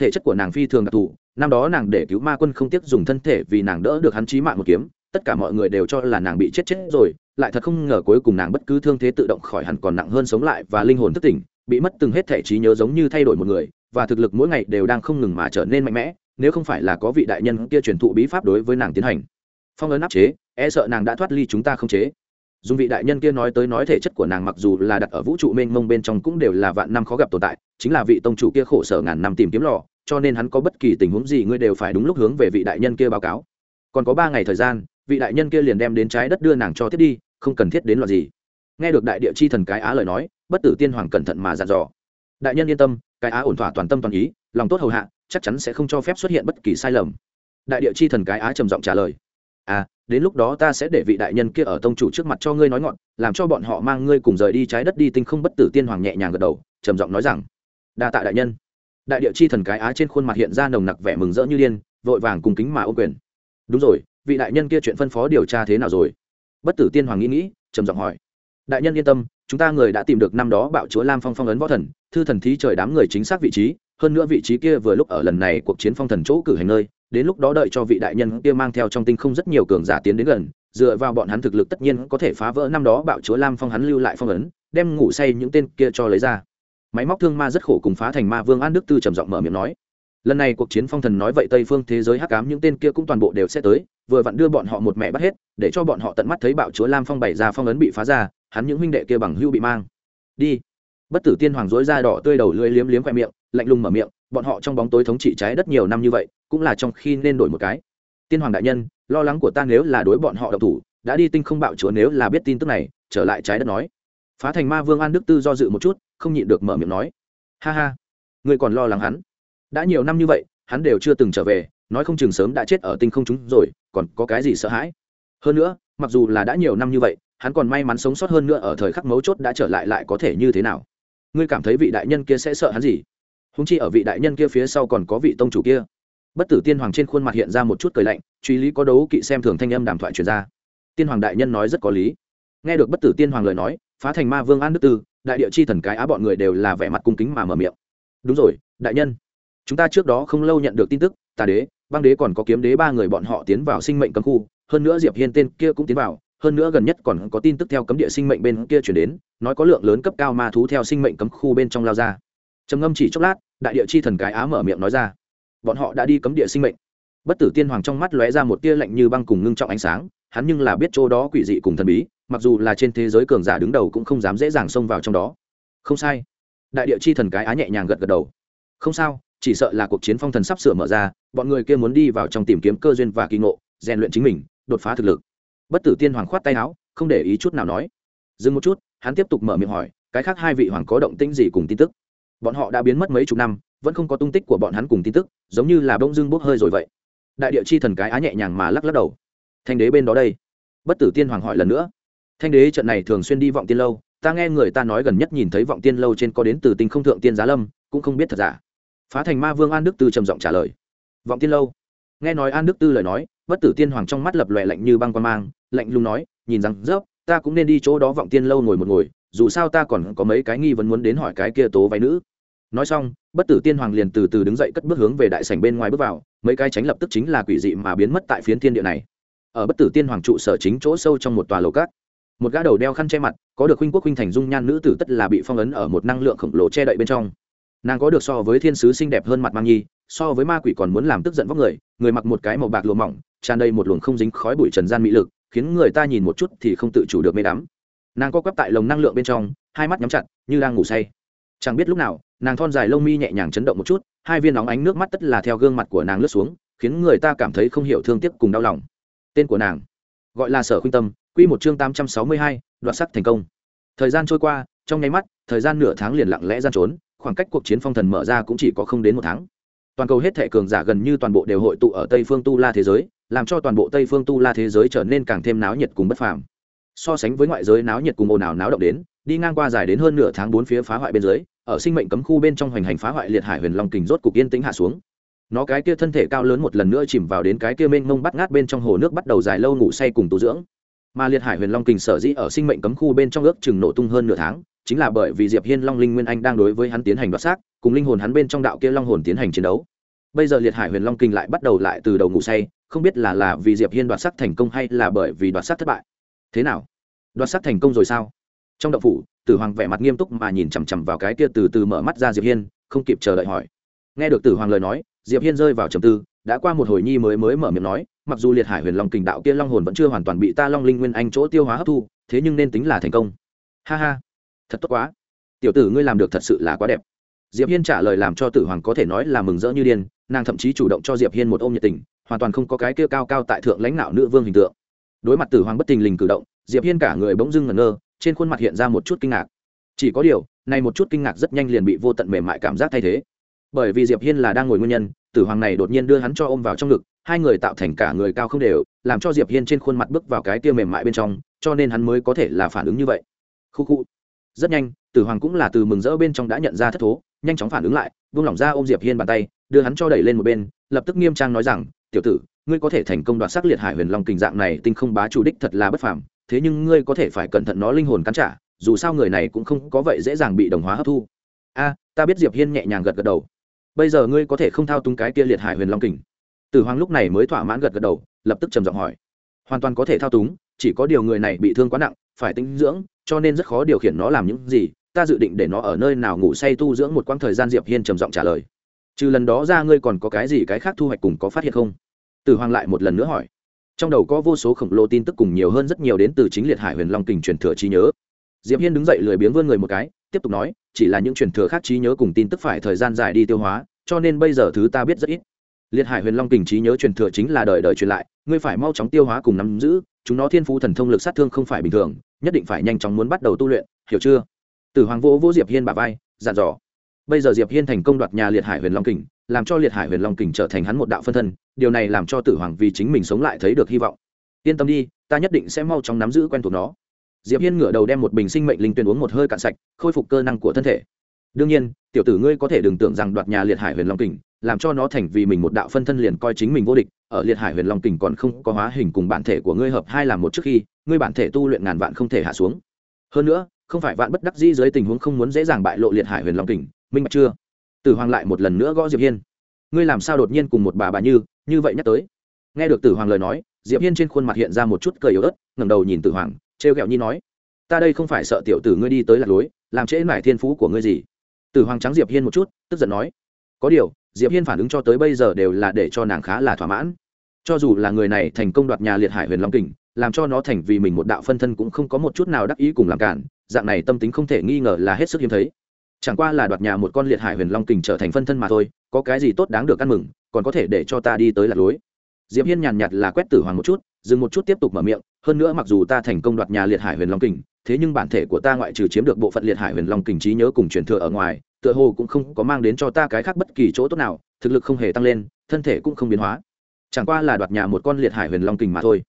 Thể chất của nàng phi thường đặc thù, năm đó nàng để cứu ma quân không tiếc dùng thân thể vì nàng đỡ được hắn chí mạng một kiếm, tất cả mọi người đều cho là nàng bị chết chết rồi, lại thật không ngờ cuối cùng nàng bất cứ thương thế tự động khỏi hẳn còn nặng hơn sống lại và linh hồn thất tỉnh, bị mất từng hết thể trí nhớ giống như thay đổi một người, và thực lực mỗi ngày đều đang không ngừng mà trở nên mạnh mẽ, nếu không phải là có vị đại nhân kia truyền thụ bí pháp đối với nàng tiến hành. Phong ấn áp chế e sợ nàng đã thoát ly chúng ta không chế dùng vị đại nhân kia nói tới nói thể chất của nàng mặc dù là đặt ở vũ trụ mênh mông bên trong cũng đều là vạn năm khó gặp tồn tại, chính là vị tông chủ kia khổ sở ngàn năm tìm kiếm lò, cho nên hắn có bất kỳ tình huống gì ngươi đều phải đúng lúc hướng về vị đại nhân kia báo cáo. Còn có ba ngày thời gian, vị đại nhân kia liền đem đến trái đất đưa nàng cho thiết đi, không cần thiết đến loạt gì. Nghe được đại địa chi thần cái á lời nói, bất tử tiên hoàng cẩn thận mà dặn dò. Đại nhân yên tâm, cái á ổn thỏa toàn tâm toàn ý, lòng tốt hầu hạ, chắc chắn sẽ không cho phép xuất hiện bất kỳ sai lầm. Đại địa chi thần cái á trầm giọng trả lời à đến lúc đó ta sẽ để vị đại nhân kia ở tông chủ trước mặt cho ngươi nói ngọn, làm cho bọn họ mang ngươi cùng rời đi trái đất đi tinh không bất tử tiên hoàng nhẹ nhàng gật đầu, trầm giọng nói rằng, đa tạ đại nhân. Đại địa chi thần cái á trên khuôn mặt hiện ra nồng nặc vẻ mừng rỡ như điên, vội vàng cùng kính mà ô quyền. Đúng rồi, vị đại nhân kia chuyện phân phó điều tra thế nào rồi? Bất tử tiên hoàng nghĩ nghĩ, trầm giọng hỏi. Đại nhân yên tâm, chúng ta người đã tìm được năm đó bạo chúa lam phong phong ấn võ thần, thư thần thí trời đám người chính xác vị trí, hơn nữa vị trí kia vừa lúc ở lần này cuộc chiến phong thần chỗ cử hành nơi đến lúc đó đợi cho vị đại nhân kia mang theo trong tinh không rất nhiều cường giả tiến đến gần, dựa vào bọn hắn thực lực tất nhiên có thể phá vỡ năm đó bạo chúa lam phong hắn lưu lại phong ấn, đem ngủ say những tên kia cho lấy ra. Máy móc thương ma rất khổ cùng phá thành ma vương an đức tư trầm giọng mở miệng nói, lần này cuộc chiến phong thần nói vậy tây phương thế giới hắc cám những tên kia cũng toàn bộ đều sẽ tới, vừa vặn đưa bọn họ một mẹ bắt hết, để cho bọn họ tận mắt thấy bạo chúa lam phong bày ra phong ấn bị phá ra, hắn những huynh đệ kia bằng hưu bị mang. Đi. Bất tử tiên hoàng dối da đỏ tươi đầu lưỡi liếm liếm khoe miệng, lạnh lùng mở miệng, bọn họ trong bóng tối thống trị trái đất nhiều năm như vậy cũng là trong khi nên đổi một cái. Tiên hoàng đại nhân, lo lắng của ta nếu là đối bọn họ độc thủ, đã đi tinh không bạo chúa nếu là biết tin tức này, trở lại trái đất nói. Phá thành ma vương an đức tư do dự một chút, không nhịn được mở miệng nói. Ha ha, ngươi còn lo lắng hắn? Đã nhiều năm như vậy, hắn đều chưa từng trở về, nói không chừng sớm đã chết ở tinh không chúng rồi, còn có cái gì sợ hãi? Hơn nữa, mặc dù là đã nhiều năm như vậy, hắn còn may mắn sống sót hơn nữa ở thời khắc mấu chốt đã trở lại lại có thể như thế nào? Ngươi cảm thấy vị đại nhân kia sẽ sợ hắn gì? Húng chi ở vị đại nhân kia phía sau còn có vị tông chủ kia bất tử tiên hoàng trên khuôn mặt hiện ra một chút cười lạnh, truy lý có đấu kỵ xem thường thanh âm đàm thoại truyền ra. Tiên hoàng đại nhân nói rất có lý. Nghe được bất tử tiên hoàng lời nói, phá thành ma vương an đức tư, đại địa chi thần cái á bọn người đều là vẻ mặt cung kính mà mở miệng. Đúng rồi, đại nhân. Chúng ta trước đó không lâu nhận được tin tức, tà đế, băng đế còn có kiếm đế ba người bọn họ tiến vào sinh mệnh cấm khu, hơn nữa diệp hiên tên kia cũng tiến vào, hơn nữa gần nhất còn có tin tức theo cấm địa sinh mệnh bên kia chuyển đến, nói có lượng lớn cấp cao ma thú theo sinh mệnh cấm khu bên trong lao ra. Trầm ngâm chỉ chốc lát, đại địa chi thần cái á mở miệng nói ra bọn họ đã đi cấm địa sinh mệnh. Bất tử tiên hoàng trong mắt lóe ra một tia lạnh như băng cùng ngưng trọng ánh sáng, hắn nhưng là biết chỗ đó quỷ dị cùng thần bí, mặc dù là trên thế giới cường giả đứng đầu cũng không dám dễ dàng xông vào trong đó. Không sai. Đại địa chi thần cái á nhẹ nhàng gật gật đầu. Không sao, chỉ sợ là cuộc chiến phong thần sắp sửa mở ra, bọn người kia muốn đi vào trong tìm kiếm cơ duyên và kỳ ngộ, rèn luyện chính mình, đột phá thực lực. Bất tử tiên hoàng khoát tay áo, không để ý chút nào nói. Dừng một chút, hắn tiếp tục mở miệng hỏi, cái khác hai vị hoàng có động tĩnh gì cùng tin tức? Bọn họ đã biến mất mấy chục năm vẫn không có tung tích của bọn hắn cùng tin tức, giống như là bông dưng bốc hơi rồi vậy. Đại địa chi thần cái á nhẹ nhàng mà lắc lắc đầu. Thanh đế bên đó đây. Bất tử tiên hoàng hỏi lần nữa. Thanh đế trận này thường xuyên đi vọng tiên lâu, ta nghe người ta nói gần nhất nhìn thấy vọng tiên lâu trên có đến từ tinh không thượng tiên giá lâm, cũng không biết thật giả. Phá thành ma vương an đức tư trầm giọng trả lời. Vọng tiên lâu. Nghe nói an đức tư lời nói, bất tử tiên hoàng trong mắt lập lòe lạnh như băng quan mang, lạnh lùng nói, nhìn rằng, dốc, ta cũng nên đi chỗ đó vọng tiên lâu ngồi một ngồi, dù sao ta còn có mấy cái nghi vấn muốn đến hỏi cái kia tố váy nữ nói xong, bất tử tiên hoàng liền từ từ đứng dậy cất bước hướng về đại sảnh bên ngoài bước vào, mấy cái tránh lập tức chính là quỷ dị mà biến mất tại phiến thiên địa này. Ở bất tử tiên hoàng trụ sở chính chỗ sâu trong một tòa lầu cát, một gã đầu đeo khăn che mặt, có được huynh quốc huynh thành dung nhan nữ tử tất là bị phong ấn ở một năng lượng khổng lồ che đậy bên trong. Nàng có được so với thiên sứ xinh đẹp hơn mặt mang nhi, so với ma quỷ còn muốn làm tức giận vóc người người mặc một cái màu bạc lụa mỏng, tràn đầy một luồng không dính khói bụi trần gian mỹ lực, khiến người ta nhìn một chút thì không tự chủ được mê đắm. Nàng co quắp tại lồng năng lượng bên trong, hai mắt nhắm chặt, như đang ngủ say chẳng biết lúc nào, nàng thon dài lông mi nhẹ nhàng chấn động một chút, hai viên nóng ánh nước mắt tất là theo gương mặt của nàng lướt xuống, khiến người ta cảm thấy không hiểu thương tiếc cùng đau lòng. Tên của nàng gọi là sở khuynh tâm, quy một chương tám trăm sáu mươi hai, đoạt sắc thành công. Thời gian trôi qua, trong nháy mắt, thời gian nửa tháng liền lặng lẽ gian trốn, khoảng cách cuộc chiến phong thần mở ra cũng chỉ có không đến một tháng. Toàn cầu hết thệ cường giả gần như toàn bộ đều hội tụ ở tây phương tu la thế giới, làm cho toàn bộ tây phương tu la thế giới trở nên càng thêm náo nhiệt cùng bất phàm so sánh với ngoại giới náo nhiệt cùng ồn ào náo động đến, đi ngang qua dài đến hơn nửa tháng bốn phía phá hoại bên dưới, ở sinh mệnh cấm khu bên trong hoành hành phá hoại liệt hải huyền long kình rốt cục yên tĩnh hạ xuống. Nó cái kia thân thể cao lớn một lần nữa chìm vào đến cái kia mênh mông bắt ngát bên trong hồ nước bắt đầu dài lâu ngủ say cùng tu dưỡng. Mà liệt hải huyền long kình sở dĩ ở sinh mệnh cấm khu bên trong ước chừng nổ tung hơn nửa tháng, chính là bởi vì diệp hiên long linh nguyên anh đang đối với hắn tiến hành đoạt xác, cùng linh hồn hắn bên trong đạo kia long hồn tiến hành chiến đấu. Bây giờ liệt hải huyền long kình lại bắt đầu lại từ đầu ngủ say, không biết là là vì diệp hiên đoạt sắc thành công hay là bởi vì đoạt sắc thất bại thế nào? Đoạt sắc thành công rồi sao? Trong động phủ, tử hoàng vẻ mặt nghiêm túc mà nhìn chằm chằm vào cái kia từ từ mở mắt ra diệp hiên, không kịp chờ đợi hỏi. Nghe được tử hoàng lời nói, diệp hiên rơi vào trầm tư, đã qua một hồi nhi mới mới mở miệng nói, mặc dù liệt hải huyền long kình đạo kia long hồn vẫn chưa hoàn toàn bị ta long linh nguyên anh chỗ tiêu hóa hấp thu, thế nhưng nên tính là thành công. Ha ha, thật tốt quá. Tiểu tử ngươi làm được thật sự là quá đẹp. Diệp hiên trả lời làm cho tử hoàng có thể nói là mừng rỡ như điên, nàng thậm chí chủ động cho diệp hiên một ôm nhiệt tình, hoàn toàn không có cái kia cao cao tại thượng lãnh đạo nữ vương hình tượng đối mặt tử hoàng bất tình lình cử động, diệp hiên cả người bỗng dưng ngẩn ngơ, trên khuôn mặt hiện ra một chút kinh ngạc. Chỉ có điều, này một chút kinh ngạc rất nhanh liền bị vô tận mềm mại cảm giác thay thế. Bởi vì diệp hiên là đang ngồi nguyên nhân, tử hoàng này đột nhiên đưa hắn cho ôm vào trong ngực, hai người tạo thành cả người cao không đều, làm cho diệp hiên trên khuôn mặt bước vào cái tiêu mềm mại bên trong, cho nên hắn mới có thể là phản ứng như vậy. Khu khu. Rất nhanh, tử hoàng cũng là từ mừng rỡ bên trong đã nhận ra thất thố, nhanh chóng phản ứng lại, vung lỏng ra ôm diệp hiên bàn tay, đưa hắn cho đẩy lên một bên, lập tức nghiêm trang nói rằng, tiểu tử ngươi có thể thành công đoạt sắc liệt hải huyền long kình dạng này, tinh không bá chủ đích thật là bất phàm, thế nhưng ngươi có thể phải cẩn thận nó linh hồn cắn trả, dù sao người này cũng không có vậy dễ dàng bị đồng hóa hấp thu. A, ta biết diệp hiên nhẹ nhàng gật gật đầu. Bây giờ ngươi có thể không thao túng cái kia liệt hải huyền long kình. Tử hoàng lúc này mới thỏa mãn gật gật đầu, lập tức trầm giọng hỏi. Hoàn toàn có thể thao túng, chỉ có điều người này bị thương quá nặng, phải tinh dưỡng, cho nên rất khó điều khiển nó làm những gì, ta dự định để nó ở nơi nào ngủ say tu dưỡng một quãng thời gian, diệp hiên trầm giọng trả lời. Trừ lần đó ra ngươi còn có cái gì cái khác thu hoạch cùng có phát hiện không? Tử hoàng lại một lần nữa hỏi. Trong đầu có vô số khổng lồ tin tức cùng nhiều hơn rất nhiều đến từ chính liệt hải huyền long kình truyền thừa trí nhớ. Diệp hiên đứng dậy lười biếng vươn người một cái, tiếp tục nói, chỉ là những truyền thừa khác trí nhớ cùng tin tức phải thời gian dài đi tiêu hóa, cho nên bây giờ thứ ta biết rất ít. Liệt hải huyền long kình trí nhớ truyền thừa chính là đời đời truyền lại, ngươi phải mau chóng tiêu hóa cùng nắm giữ, chúng nó thiên phú thần thông lực sát thương không phải bình thường, nhất định phải nhanh chóng muốn bắt đầu tu luyện, hiểu chưa? Tử hoàng vô vô diệp hiên bà vai, dặn dò bây giờ diệp hiên thành công đoạt nhà liệt hải huyền long kình, làm cho liệt hải huyền long kình trở thành hắn một đạo phân thân, điều này làm cho tử hoàng vì chính mình sống lại thấy được hy vọng. Yên tâm đi, ta nhất định sẽ mau chóng nắm giữ quen thuộc nó. Diệp hiên ngửa đầu đem một bình sinh mệnh linh tuyền uống một hơi cạn sạch, khôi phục cơ năng của thân thể. Đương nhiên, tiểu tử ngươi có thể đừng tưởng rằng đoạt nhà liệt hải huyền long kình, làm cho nó thành vì mình một đạo phân thân liền coi chính mình vô địch. Ở liệt hải huyền long kình còn không có hóa hình cùng bản thể của ngươi hợp hai làm một trước khi, ngươi bản thể tu luyện ngàn vạn không thể hạ xuống. Hơn nữa, không phải vạn bất đắc dĩ dưới tình huống không muốn dễ dàng bại lộ liệt hải huyền long kình minh bạch chưa? Tử hoàng lại một lần nữa gõ diệp hiên. Ngươi làm sao đột nhiên cùng một bà bà như như vậy nhắc tới? Nghe được tử hoàng lời nói, diệp hiên trên khuôn mặt hiện ra một chút cười yếu ớt, ngẩng đầu nhìn tử hoàng, trêu ghẹo nhi nói, ta đây không phải sợ tiểu tử ngươi đi tới lạc lối, làm trễ mải thiên phú của ngươi gì? Tử hoàng trắng diệp hiên một chút, tức giận nói, có điều, diệp hiên phản ứng cho tới bây giờ đều là để cho nàng khá là thỏa mãn. Cho dù là người này thành công đoạt nhà liệt hải huyền long kình, làm cho nó thành vì mình một đạo phân thân cũng không có một chút nào đắc ý cùng làm cản, dạng này tâm tính không thể nghi ngờ là hết sức hiếm thấy chẳng qua là đoạt nhà một con liệt hải huyền long kình trở thành phân thân mà thôi, có cái gì tốt đáng được ăn mừng, còn có thể để cho ta đi tới lạc lối. Diệp hiên nhàn nhạt là quét tử hoàng một chút, dừng một chút tiếp tục mở miệng, hơn nữa mặc dù ta thành công đoạt nhà liệt hải huyền long kình, thế nhưng bản thể của ta ngoại trừ chiếm được bộ phận liệt hải huyền long kình trí nhớ cùng truyền thừa ở ngoài, tựa hồ cũng không có mang đến cho ta cái khác bất kỳ chỗ tốt nào, thực lực không hề tăng lên, thân thể cũng không biến hóa. Chẳng qua là đoạt nhà một con liệt hải huyền long kình mà thôi.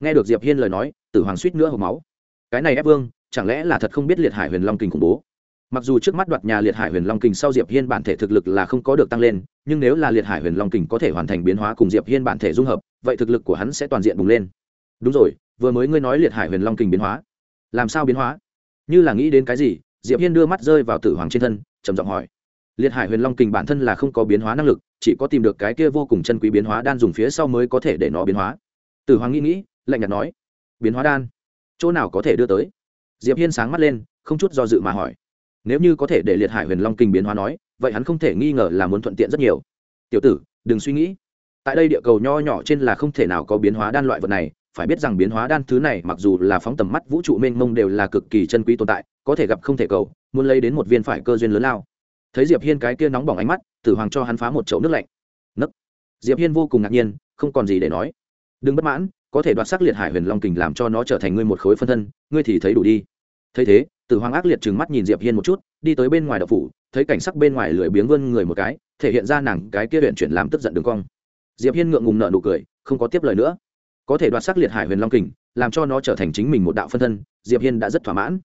Nghe được diệp hiên lời nói, tử hoàng suýt nữa hộc máu. Cái này ép vương, chẳng lẽ là thật không biết liệt hải huyền long kình khủng bố? Mặc dù trước mắt đoạt nhà liệt hải huyền long kình sau diệp hiên bản thể thực lực là không có được tăng lên, nhưng nếu là liệt hải huyền long kình có thể hoàn thành biến hóa cùng diệp hiên bản thể dung hợp, vậy thực lực của hắn sẽ toàn diện bùng lên. Đúng rồi, vừa mới ngươi nói liệt hải huyền long kình biến hóa. Làm sao biến hóa? Như là nghĩ đến cái gì, diệp hiên đưa mắt rơi vào tử hoàng trên thân, trầm giọng hỏi. Liệt hải huyền long kình bản thân là không có biến hóa năng lực, chỉ có tìm được cái kia vô cùng chân quý biến hóa đan dùng phía sau mới có thể để nó biến hóa. Tử hoàng nghĩ nghĩ, lạnh nhạt nói. Biến hóa đan? Chỗ nào có thể đưa tới? Diệp hiên sáng mắt lên, không chút do dự mà hỏi nếu như có thể để liệt hải huyền long kinh biến hóa nói, vậy hắn không thể nghi ngờ là muốn thuận tiện rất nhiều. Tiểu tử, đừng suy nghĩ. Tại đây địa cầu nho nhỏ trên là không thể nào có biến hóa đan loại vật này, phải biết rằng biến hóa đan thứ này mặc dù là phóng tầm mắt vũ trụ mênh mông đều là cực kỳ chân quý tồn tại, có thể gặp không thể cầu, muốn lấy đến một viên phải cơ duyên lớn lao. Thấy diệp hiên cái kia nóng bỏng ánh mắt, tử hoàng cho hắn phá một chậu nước lạnh. Nấc. Diệp hiên vô cùng ngạc nhiên, không còn gì để nói. Đừng bất mãn, có thể đoạt sắc liệt hải huyền long kình làm cho nó trở thành ngươi một khối phân thân, ngươi thì thấy đủ đi. Thấy thế tử hoàng ác liệt trừng mắt nhìn diệp hiên một chút, đi tới bên ngoài đậu phủ, thấy cảnh sắc bên ngoài lười biếng vươn người một cái, thể hiện ra nàng cái kia luyện chuyển làm tức giận đường cong. Diệp hiên ngượng ngùng nợ nụ cười, không có tiếp lời nữa. Có thể đoạt sắc liệt hải huyền long kình, làm cho nó trở thành chính mình một đạo phân thân, diệp hiên đã rất thỏa mãn.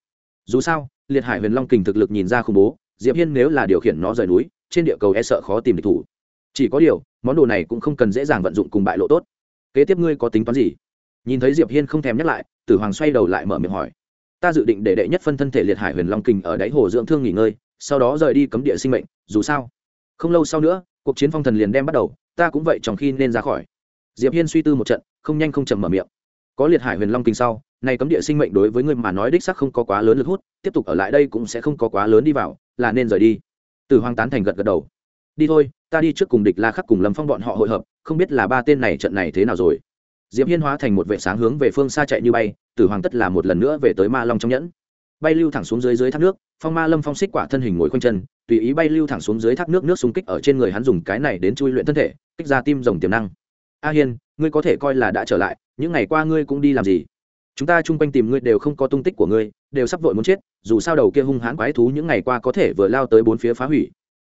Dù sao, liệt hải huyền long kình thực lực nhìn ra khủng bố, diệp hiên nếu là điều khiển nó rời núi, trên địa cầu e sợ khó tìm địch thủ. Chỉ có điều, món đồ này cũng không cần dễ dàng vận dụng cùng bại lộ tốt. Kế tiếp ngươi có tính toán gì? Nhìn thấy diệp hiên không thèm nhắc lại, tử hoàng xoay đầu lại mở miệng hỏi ta dự định để đệ nhất phân thân thể liệt hải huyền long kình ở đáy hồ dưỡng thương nghỉ ngơi, sau đó rời đi cấm địa sinh mệnh, dù sao. Không lâu sau nữa, cuộc chiến phong thần liền đem bắt đầu, ta cũng vậy trong khi nên ra khỏi. Diệp hiên suy tư một trận, không nhanh không chậm mở miệng. Có liệt hải huyền long kình sau, này cấm địa sinh mệnh đối với ngươi mà nói đích sắc không có quá lớn lực hút, tiếp tục ở lại đây cũng sẽ không có quá lớn đi vào, là nên rời đi. Từ hoàng tán thành gật gật đầu. Đi thôi, ta đi trước cùng địch la khắc cùng lâm phong bọn họ hội hợp, không biết là ba tên này trận này thế nào rồi diệp hiên hóa thành một vệ sáng hướng về phương xa chạy như bay, tử hoàng tất là một lần nữa về tới ma long trong nhẫn. Bay lưu thẳng xuống dưới dưới thác nước, phong ma lâm phong xích quả thân hình ngồi quanh chân, tùy ý bay lưu thẳng xuống dưới thác nước nước xung kích ở trên người hắn dùng cái này đến chui luyện thân thể, kích ra tim rồng tiềm năng. A hiên, ngươi có thể coi là đã trở lại, những ngày qua ngươi cũng đi làm gì? Chúng ta chung quanh tìm ngươi đều không có tung tích của ngươi, đều sắp vội muốn chết, dù sao đầu kia hung hãn quái thú những ngày qua có thể vừa lao tới bốn phía phá hủy.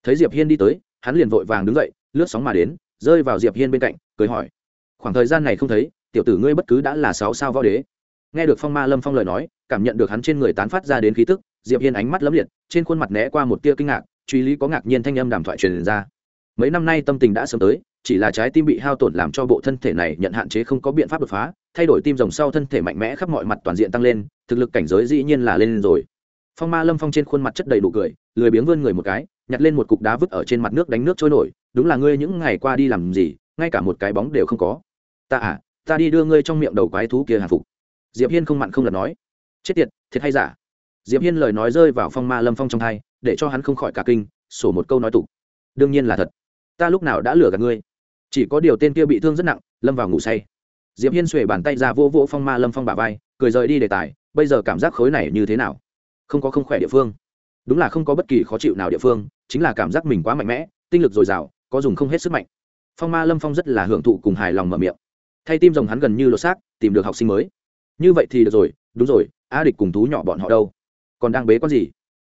Thấy diệp hiên đi tới, hắn liền vội vàng đứng dậy, lướt sóng mà đến, rơi vào diệp hiên bên cạnh, cười hỏi khoảng thời gian này không thấy, tiểu tử ngươi bất cứ đã là sáu sao võ đế. Nghe được phong ma lâm phong lời nói, cảm nhận được hắn trên người tán phát ra đến khí tức, diệp hiên ánh mắt lấm liệt, trên khuôn mặt né qua một tia kinh ngạc, truy lý có ngạc nhiên thanh âm đàm thoại truyền ra. Mấy năm nay tâm tình đã sớm tới, chỉ là trái tim bị hao tổn làm cho bộ thân thể này nhận hạn chế không có biện pháp đột phá, thay đổi tim rồng sau thân thể mạnh mẽ khắp mọi mặt toàn diện tăng lên, thực lực cảnh giới dĩ nhiên là lên rồi. Phong ma lâm phong trên khuôn mặt chất đầy đủ cười, lười biếng vươn người một cái, nhặt lên một cục đá vứt ở trên mặt nước đánh nước trôi nổi, đúng là ngươi những ngày qua đi làm gì, ngay cả một cái bóng đều không có ta à ta đi đưa ngươi trong miệng đầu quái thú kia hàng phục. Diệp hiên không mặn không lật nói. Chết tiệt, thiệt hay giả? Diệp hiên lời nói rơi vào phong ma lâm phong trong thai, để cho hắn không khỏi cả kinh, sổ một câu nói tục. Đương nhiên là thật. Ta lúc nào đã lừa gạt ngươi? Chỉ có điều tên kia bị thương rất nặng, lâm vào ngủ say. Diệp hiên xuề bàn tay ra vô vỗ phong ma lâm phong bả vai, cười rời đi đề tài, bây giờ cảm giác khối này như thế nào? Không có không khỏe địa phương. Đúng là không có bất kỳ khó chịu nào địa phương, chính là cảm giác mình quá mạnh mẽ, tinh lực dồi dào, có dùng không hết sức mạnh. Phong ma lâm phong rất là hưởng thụ cùng hài lòng mở miệng thay tim rồng hắn gần như lột xác, tìm được học sinh mới. Như vậy thì được rồi, đúng rồi, a địch cùng thú nhỏ bọn họ đâu? Còn đang bế quan gì?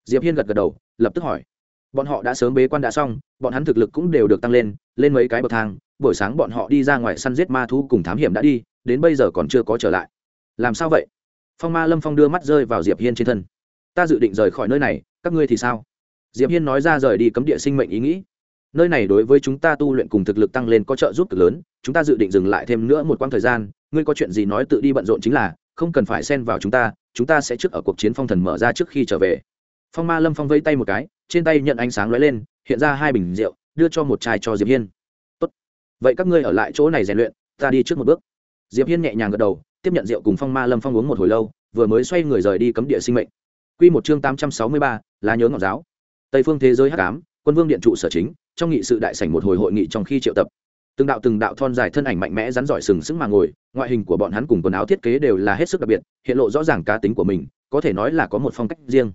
Diệp hiên gật gật đầu, lập tức hỏi. Bọn họ đã sớm bế quan đã xong, bọn hắn thực lực cũng đều được tăng lên lên mấy cái bậc thang, buổi sáng bọn họ đi ra ngoài săn giết ma thú cùng thám hiểm đã đi, đến bây giờ còn chưa có trở lại. Làm sao vậy? Phong ma lâm phong đưa mắt rơi vào diệp hiên trên thân. Ta dự định rời khỏi nơi này, các ngươi thì sao? Diệp hiên nói ra rời đi cấm địa sinh mệnh ý nghĩ. Nơi này đối với chúng ta tu luyện cùng thực lực tăng lên có trợ giúp cực lớn chúng ta dự định dừng lại thêm nữa một quãng thời gian ngươi có chuyện gì nói tự đi bận rộn chính là không cần phải xen vào chúng ta chúng ta sẽ trước ở cuộc chiến phong thần mở ra trước khi trở về. Phong ma lâm phong vây tay một cái trên tay nhận ánh sáng lóe lên hiện ra hai bình rượu đưa cho một chai cho diệp hiên. Tốt. Vậy các ngươi ở lại chỗ này rèn luyện ta đi trước một bước. Diệp hiên nhẹ nhàng gật đầu tiếp nhận rượu cùng phong ma lâm phong uống một hồi lâu vừa mới xoay người rời đi cấm địa sinh mệnh. Quy một chương tám trăm sáu mươi ba, lá nhớ ngọc giáo. Tây phương thế giới hắc ám quân vương điện trụ sở chính trong nghị sự đại sảnh một hồi hội nghị trong khi triệu tập từng đạo từng đạo thon dài thân ảnh mạnh mẽ rắn giỏi sừng sững mà ngồi, ngoại hình của bọn hắn cùng quần áo thiết kế đều là hết sức đặc biệt, hiện lộ rõ ràng cá tính của mình, có thể nói là có một phong cách riêng.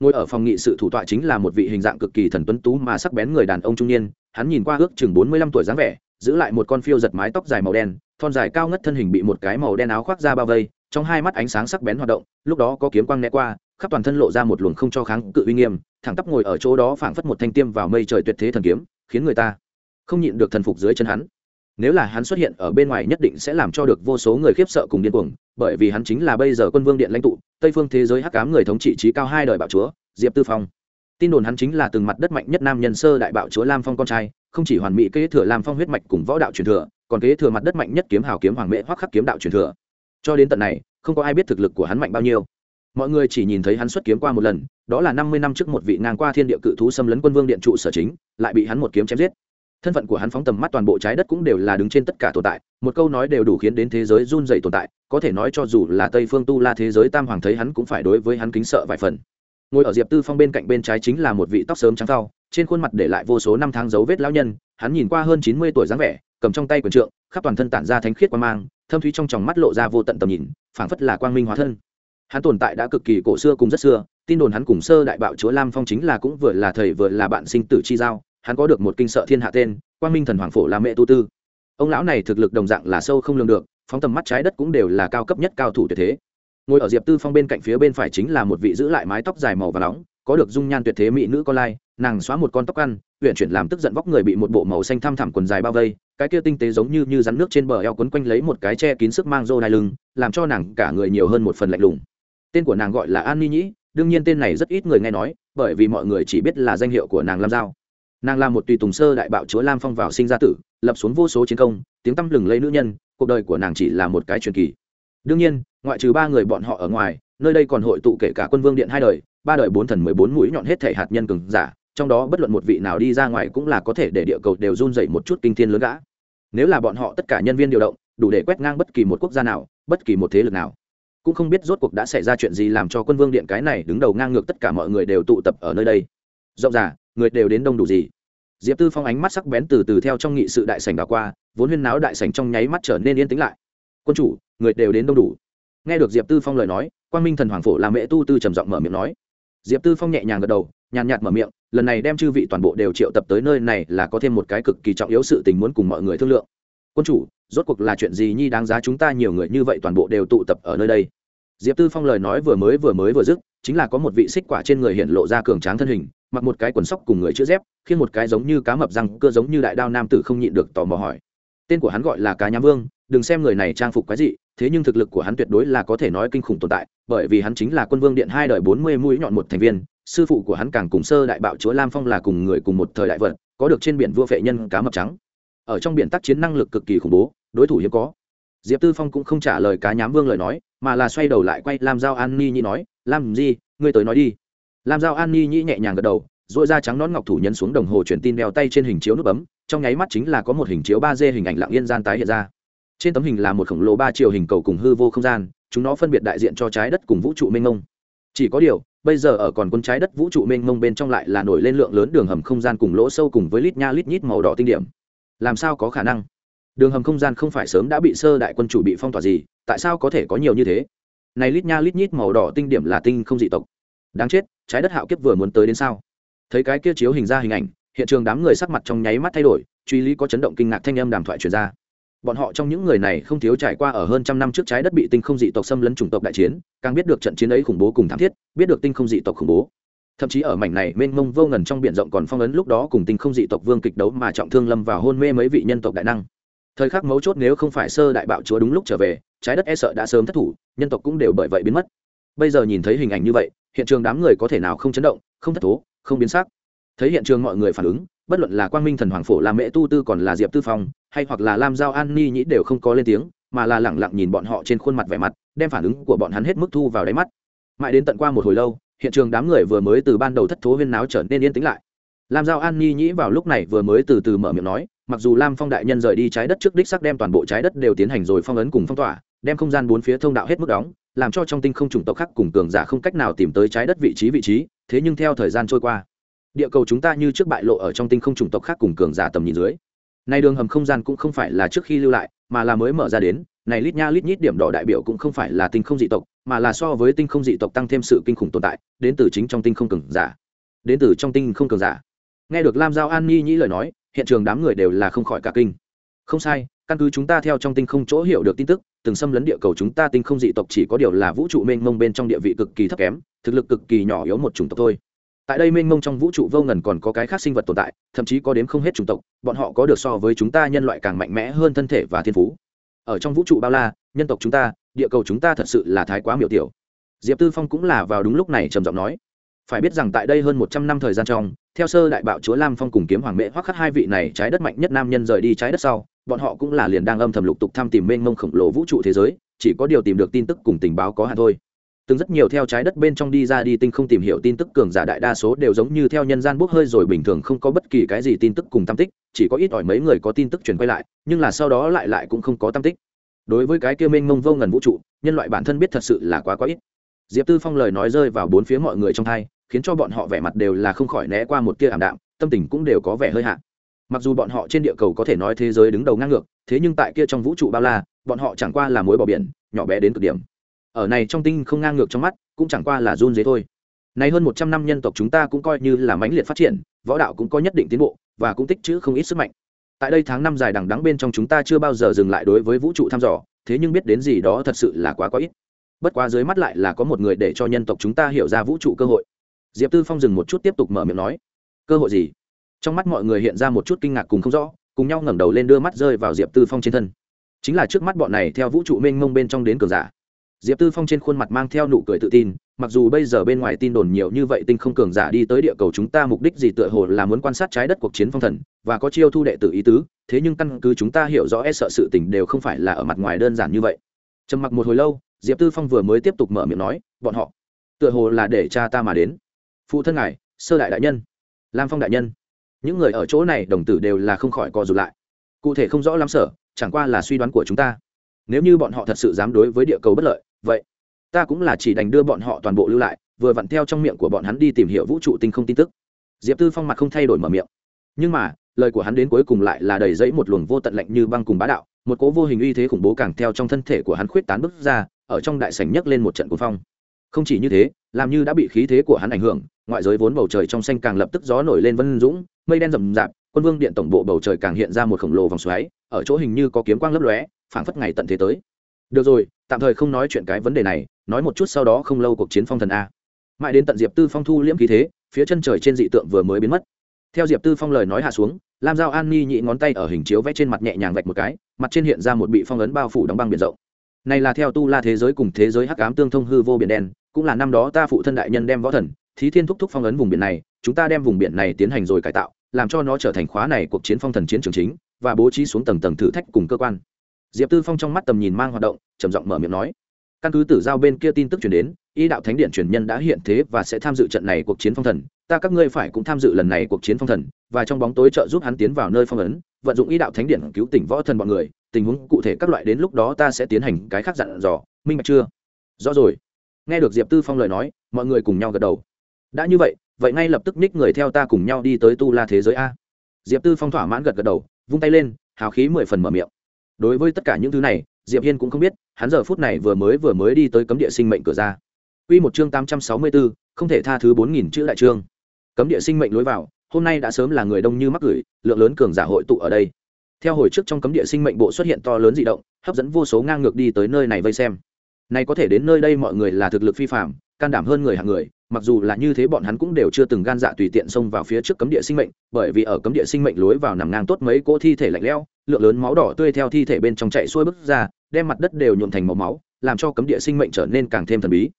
Ngồi ở phòng nghị sự thủ tọa chính là một vị hình dạng cực kỳ thần tuấn tú mà sắc bén người đàn ông trung niên, hắn nhìn qua ước chừng bốn mươi lăm tuổi dáng vẻ, giữ lại một con phiêu giật mái tóc dài màu đen, thon dài cao ngất thân hình bị một cái màu đen áo khoác ra bao vây, trong hai mắt ánh sáng sắc bén hoạt động, lúc đó có kiếm quang né qua, khắp toàn thân lộ ra một luồng không cho kháng cự uy nghiêm, thẳng tắp ngồi ở chỗ đó phảng phất một thanh tiêm vào mây trời tuyệt thế thần kiếm, khiến người ta không nhịn được thần phục dưới chân hắn. Nếu là hắn xuất hiện ở bên ngoài nhất định sẽ làm cho được vô số người khiếp sợ cùng điên cuồng, bởi vì hắn chính là bây giờ quân vương điện lãnh tụ, tây phương thế giới hắc cám người thống trị trí cao hai đời bạo chúa, diệp tư phong. Tin đồn hắn chính là từng mặt đất mạnh nhất nam nhân sơ đại bạo chúa lam phong con trai, không chỉ hoàn mỹ kế thừa lam phong huyết mạch cùng võ đạo truyền thừa, còn kế thừa mặt đất mạnh nhất kiếm hào kiếm hoàng mễ hoặc khắc kiếm đạo truyền thừa. Cho đến tận này, không có ai biết thực lực của hắn mạnh bao nhiêu. Mọi người chỉ nhìn thấy hắn xuất kiếm qua một lần, đó là năm mươi năm trước một vị ngang qua thiên địa cự thú xâm lấn quân vương điện trụ sở chính, lại bị hắn một kiếm chém giết thân phận của hắn phóng tầm mắt toàn bộ trái đất cũng đều là đứng trên tất cả tồn tại, một câu nói đều đủ khiến đến thế giới run dày tồn tại, có thể nói cho dù là tây phương tu la thế giới tam hoàng thấy hắn cũng phải đối với hắn kính sợ vài phần. Ngồi ở diệp tư phong bên cạnh bên trái chính là một vị tóc sớm trắng thau trên khuôn mặt để lại vô số năm tháng dấu vết lão nhân, hắn nhìn qua hơn chín mươi tuổi dáng vẻ, cầm trong tay quần trượng, khắp toàn thân tản ra thánh khiết quan mang, thâm thúy trong tròng mắt lộ ra vô tận tầm nhìn, phảng phất là quang minh hóa thân. Hắn tồn tại đã cực kỳ cổ xưa cùng rất xưa, tin đồn hắn cùng sơ đại bạo chúa lam phong chính là cũng vừa là thầy vừa là bạn sinh tử chi giao hắn có được một kinh sợ thiên hạ tên, quang minh thần hoàng phổ là mẹ tu tư. Ông lão này thực lực đồng dạng là sâu không lường được, phóng tầm mắt trái đất cũng đều là cao cấp nhất cao thủ tuyệt thế. Ngồi ở diệp tư phong bên cạnh phía bên phải chính là một vị giữ lại mái tóc dài màu và nóng, có được dung nhan tuyệt thế mỹ nữ con lai, nàng xóa một con tóc ăn huyện chuyển làm tức giận vóc người bị một bộ màu xanh thăm thẳm quần dài bao vây, cái kia tinh tế giống như như rắn nước trên bờ eo quấn quanh lấy một cái che kín sức mang rô đai lưng, làm cho nàng cả người nhiều hơn một phần lạnh lùng. Tên của nàng gọi là an ni nhĩ, đương nhiên tên này rất ít người nghe nói, bởi vì mọi người chỉ biết là danh hiệu của nàng lam giao nàng là một tùy tùng sơ đại bạo chúa lam phong vào sinh ra tử, lập xuống vô số chiến công, tiếng tăm lừng lấy nữ nhân, cuộc đời của nàng chỉ là một cái truyền kỳ. Đương nhiên, ngoại trừ ba người bọn họ ở ngoài, nơi đây còn hội tụ kể cả quân vương điện hai đời, ba đời bốn thần mười bốn mũi nhọn hết thể hạt nhân cường giả, trong đó bất luận một vị nào đi ra ngoài cũng là có thể để địa cầu đều run dậy một chút kinh thiên lớn gã. Nếu là bọn họ tất cả nhân viên điều động, đủ để quét ngang bất kỳ một quốc gia nào, bất kỳ một thế lực nào. Cũng không biết rốt cuộc đã xảy ra chuyện gì làm cho quân vương điện cái này đứng đầu ngang ngược tất cả mọi người đều tụ tập ở nơi đây. Rộng rà người đều đến đông đủ gì. Diệp tư phong ánh mắt sắc bén từ từ theo trong nghị sự đại sảnh đảo qua, vốn huyên náo đại sảnh trong nháy mắt trở nên yên tĩnh lại. Quân chủ, người đều đến đông đủ. Nghe được diệp tư phong lời nói quan minh thần hoàng phổ làm mẹ tu tư trầm giọng mở miệng nói. Diệp tư phong nhẹ nhàng gật đầu, nhàn nhạt mở miệng, lần này đem chư vị toàn bộ đều triệu tập tới nơi này là có thêm một cái cực kỳ trọng yếu sự tình muốn cùng mọi người thương lượng. Quân chủ, rốt cuộc là chuyện gì nhi đáng giá chúng ta nhiều người như vậy toàn bộ đều tụ tập ở nơi đây? Diệp tư phong lời nói vừa mới vừa mới vừa dứt, chính là có một vị xích quả trên người hiện lộ ra cường tráng thân hình mặc một cái quần sóc cùng người chữ dép khiến một cái giống như cá mập răng cơ giống như đại đao nam tử không nhịn được tò mò hỏi. Tên của hắn gọi là cá nhám vương, đừng xem người này trang phục quái dị, thế nhưng thực lực của hắn tuyệt đối là có thể nói kinh khủng tồn tại, bởi vì hắn chính là quân vương điện hai đời bốn mươi mũi nhọn một thành viên, sư phụ của hắn càng cùng sơ đại bạo chúa lam phong là cùng người cùng một thời đại vật, có được trên biển vua phệ nhân cá mập trắng. Ở trong biển tác chiến năng lực cực kỳ khủng bố, đối thủ hiếm có. Diệp tư phong cũng không trả lời cá nhám vương lời nói, mà là xoay đầu lại quay làm giao an ni nhi nói làm gì ngươi tới nói đi lam giao an ni nhĩ nhẹ nhàng gật đầu dội da trắng nón ngọc thủ nhấn xuống đồng hồ truyền tin đeo tay trên hình chiếu nút bấm, trong nháy mắt chính là có một hình chiếu ba d hình ảnh lặng yên gian tái hiện ra. Trên tấm hình là một khổng lồ ba chiều hình cầu cùng hư vô không gian, chúng nó phân biệt đại diện cho trái đất cùng vũ trụ mênh mông. Chỉ có điều, bây giờ ở còn quân trái đất vũ trụ mênh mông bên trong lại là nổi lên lượng lớn đường hầm không gian cùng lỗ sâu cùng với lít nha lít nhít màu đỏ tinh điểm. Làm sao có khả năng? Đường hầm không gian không phải sớm đã bị sơ đại quân chủ bị phong tỏa gì, tại sao có thể có nhiều như thế? Này lít nha lít nhít màu đỏ tinh điểm là tinh không dị tộc. Đáng chết trái đất hạo kiếp vừa muốn tới đến sao? Thấy cái kia chiếu hình ra hình ảnh, hiện trường đám người sắc mặt trong nháy mắt thay đổi, truy lý có chấn động kinh ngạc thanh âm đàm thoại truyền ra. Bọn họ trong những người này không thiếu trải qua ở hơn trăm năm trước trái đất bị tinh không dị tộc xâm lấn chủng tộc đại chiến, càng biết được trận chiến ấy khủng bố cùng thảm thiết, biết được tinh không dị tộc khủng bố. Thậm chí ở mảnh này mênh mông vô ngần trong biển rộng còn phong ấn lúc đó cùng tinh không dị tộc vương kịch đấu mà trọng thương lâm vào hôn mê mấy vị nhân tộc đại năng. Thời khắc mấu chốt nếu không phải sơ đại bạo chúa đúng lúc trở về, trái đất e sợ đã sớm thất thủ, nhân tộc cũng đều bởi vậy biến mất. Bây giờ nhìn thấy hình ảnh như vậy hiện trường đám người có thể nào không chấn động, không thất thố, không biến sắc. Thấy hiện trường mọi người phản ứng, bất luận là quang minh thần hoàng phổ là mễ tu tư còn là diệp tư phong, hay hoặc là lam giao an ni nhĩ đều không có lên tiếng, mà là lẳng lặng nhìn bọn họ trên khuôn mặt vẻ mặt, đem phản ứng của bọn hắn hết mức thu vào đáy mắt. Mãi đến tận qua một hồi lâu, hiện trường đám người vừa mới từ ban đầu thất thố huyên náo trở nên yên tĩnh lại. Lam giao an ni nhĩ vào lúc này vừa mới từ từ mở miệng nói, mặc dù lam phong đại nhân rời đi trái đất trước đích sắc đem toàn bộ trái đất đều tiến hành rồi phong ấn cùng phong tỏa, đem không gian bốn phía thông đạo hết mức đóng làm cho trong tinh không chủng tộc khác cùng cường giả không cách nào tìm tới trái đất vị trí vị trí, thế nhưng theo thời gian trôi qua, địa cầu chúng ta như trước bại lộ ở trong tinh không chủng tộc khác cùng cường giả tầm nhìn dưới. Nay đường hầm không gian cũng không phải là trước khi lưu lại, mà là mới mở ra đến, này lít nha lít nhít điểm đỏ đại biểu cũng không phải là tinh không dị tộc, mà là so với tinh không dị tộc tăng thêm sự kinh khủng tồn tại, đến từ chính trong tinh không cường giả. Đến từ trong tinh không cường giả. Nghe được lam giao an nhi nhĩ lời nói, hiện trường đám người đều là không khỏi cả kinh. Không sai, căn cứ chúng ta theo trong tinh không chỗ hiểu được tin tức từng xâm lấn địa cầu chúng ta tinh không dị tộc chỉ có điều là vũ trụ mênh mông bên trong địa vị cực kỳ thấp kém, thực lực cực kỳ nhỏ yếu một chủng tộc thôi. Tại đây mênh mông trong vũ trụ vô ngần còn có cái khác sinh vật tồn tại, thậm chí có đếm không hết chủng tộc, bọn họ có được so với chúng ta nhân loại càng mạnh mẽ hơn thân thể và thiên phú. Ở trong vũ trụ bao la, nhân tộc chúng ta, địa cầu chúng ta thật sự là thái quá miểu tiểu. Diệp tư phong cũng là vào đúng lúc này trầm giọng nói. Phải biết rằng tại đây hơn một trăm năm thời gian trong, theo sơ đại bạo chúa lam phong cùng kiếm hoàng mễ hoắc khắc hai vị này trái đất mạnh nhất nam nhân rời đi trái đất sau bọn họ cũng là liền đang âm thầm lục tục thăm tìm mênh mông khổng lồ vũ trụ thế giới, chỉ có điều tìm được tin tức cùng tình báo có hạn thôi. Từng rất nhiều theo trái đất bên trong đi ra đi tinh không tìm hiểu tin tức cường giả đại đa số đều giống như theo nhân gian bốc hơi rồi bình thường không có bất kỳ cái gì tin tức cùng tam tích, chỉ có ít ỏi mấy người có tin tức truyền quay lại, nhưng là sau đó lại lại cũng không có tam tích. Đối với cái kia mênh mông vô ngần vũ trụ, nhân loại bản thân biết thật sự là quá quá ít. Diệp tư phong lời nói rơi vào bốn phía mọi người trong thai khiến cho bọn họ vẻ mặt đều là không khỏi né qua một tia ảm đạm, tâm tình cũng đều có vẻ hơi hạn mặc dù bọn họ trên địa cầu có thể nói thế giới đứng đầu ngang ngược, thế nhưng tại kia trong vũ trụ bao la, bọn họ chẳng qua là mối bỏ biển, nhỏ bé đến cực điểm. Ở này trong tinh không ngang ngược trong mắt, cũng chẳng qua là run dế thôi. Này hơn một trăm năm nhân tộc chúng ta cũng coi như là mãnh liệt phát triển, võ đạo cũng có nhất định tiến bộ, và cũng tích trữ không ít sức mạnh. Tại đây tháng năm dài đằng đắng bên trong chúng ta chưa bao giờ dừng lại đối với vũ trụ thăm dò, thế nhưng biết đến gì đó thật sự là quá có ít. Bất quá dưới mắt lại là có một người để cho nhân tộc chúng ta hiểu ra vũ trụ cơ hội. Diệp tư phong dừng một chút tiếp tục mở miệng nói, cơ hội gì? Trong mắt mọi người hiện ra một chút kinh ngạc cùng không rõ, cùng nhau ngẩng đầu lên đưa mắt rơi vào diệp tư phong trên thân. Chính là trước mắt bọn này theo vũ trụ mênh mông bên trong đến cường giả. Diệp tư phong trên khuôn mặt mang theo nụ cười tự tin, mặc dù bây giờ bên ngoài tin đồn nhiều như vậy tinh không cường giả đi tới địa cầu chúng ta mục đích gì tựa hồ là muốn quan sát trái đất cuộc chiến phong thần, và có chiêu thu đệ tử ý tứ, thế nhưng căn cứ chúng ta hiểu rõ e sợ sự tình đều không phải là ở mặt ngoài đơn giản như vậy. Trầm mặc một hồi lâu, diệp tư phong vừa mới tiếp tục mở miệng nói, bọn họ, tựa hồ là để cha ta mà đến. Phụ thân ngài, sơ đại đại nhân. Lam phong đại nhân những người ở chỗ này đồng tử đều là không khỏi co rụt lại. Cụ thể không rõ lắm sở, chẳng qua là suy đoán của chúng ta. Nếu như bọn họ thật sự dám đối với địa cầu bất lợi, vậy ta cũng là chỉ đành đưa bọn họ toàn bộ lưu lại, vừa vặn theo trong miệng của bọn hắn đi tìm hiểu vũ trụ tinh không tin tức. Diệp tư phong mặt không thay đổi mở miệng. Nhưng mà, lời của hắn đến cuối cùng lại là đầy dẫy một luồng vô tận lạnh như băng cùng bá đạo, một cố vô hình uy thế khủng bố càng theo trong thân thể của hắn khuyết tán bước ra, ở trong đại sảnh nhấc lên một trận cuồng phong. Không chỉ như thế, làm như đã bị khí thế của hắn ảnh hưởng ngoại giới vốn bầu trời trong xanh càng lập tức gió nổi lên vân dũng, mây đen rậm rạp, quân vương điện tổng bộ bầu trời càng hiện ra một khổng lồ vòng xoáy, ở chỗ hình như có kiếm quang lấp lóe, phảng phất ngày tận thế tới. Được rồi, tạm thời không nói chuyện cái vấn đề này, nói một chút sau đó không lâu cuộc chiến phong thần a. Mãi đến tận diệp tư phong thu liễm khí thế, phía chân trời trên dị tượng vừa mới biến mất. Theo diệp tư phong lời nói hạ xuống, lam giao an ni nhị ngón tay ở hình chiếu vẽ trên mặt nhẹ nhàng vạch một cái, mặt trên hiện ra một bị phong ấn bao phủ đóng băng biển rộng. Này là theo tu la thế giới cùng thế giới hắc ám tương thông hư vô biển đen, cũng là năm đó ta phụ thân đại nhân đem võ thần thí thiên thúc thúc phong ấn vùng biển này, chúng ta đem vùng biển này tiến hành rồi cải tạo, làm cho nó trở thành khóa này cuộc chiến phong thần chiến trường chính, và bố trí xuống tầng tầng thử thách cùng cơ quan. Diệp tư phong trong mắt tầm nhìn mang hoạt động, trầm giọng mở miệng nói. Căn cứ tử giao bên kia tin tức chuyển đến, y đạo thánh điện truyền nhân đã hiện thế và sẽ tham dự trận này cuộc chiến phong thần. Ta các ngươi phải cũng tham dự lần này cuộc chiến phong thần, và trong bóng tối trợ giúp hắn tiến vào nơi phong ấn, vận dụng y đạo thánh điện cứu tỉnh võ thần bọn người. Tình huống cụ thể các loại đến lúc đó ta sẽ tiến hành cái khác dặn dò. Minh bạch chưa? Rõ rồi. Nghe được diệp tư phong lời nói, mọi người cùng nhau gật đầu đã như vậy vậy ngay lập tức ních người theo ta cùng nhau đi tới tu la thế giới a diệp tư phong thỏa mãn gật gật đầu vung tay lên hào khí mười phần mở miệng đối với tất cả những thứ này diệp hiên cũng không biết hắn giờ phút này vừa mới vừa mới đi tới cấm địa sinh mệnh cửa ra Quy một chương 864, không thể tha thứ 4000 chữ đại chương. Cấm địa sinh mệnh lối vào, hôm nay đã sớm là người đông như mắc gửi, lượng lớn cường giả hội tụ ở đây. Theo hồi trước trong cấm địa sinh mệnh bộ xuất hiện to lớn dị động, hấp dẫn vô số ngang ngược đi tới nơi này vây xem. nay có thể đến nơi đây mọi người là thực lực phi phàm, can đảm hơn người hạng người, mặc dù là như thế bọn hắn cũng đều chưa từng gan dạ tùy tiện xông vào phía trước cấm địa sinh mệnh, bởi vì ở cấm địa sinh mệnh lối vào nằm ngang tốt mấy cỗ thi thể lạnh lẽo, lượng lớn máu đỏ tươi theo thi thể bên trong chạy xuôi bước ra, đem mặt đất đều nhuộm thành màu máu, làm cho cấm địa sinh mệnh trở nên càng thêm thần bí.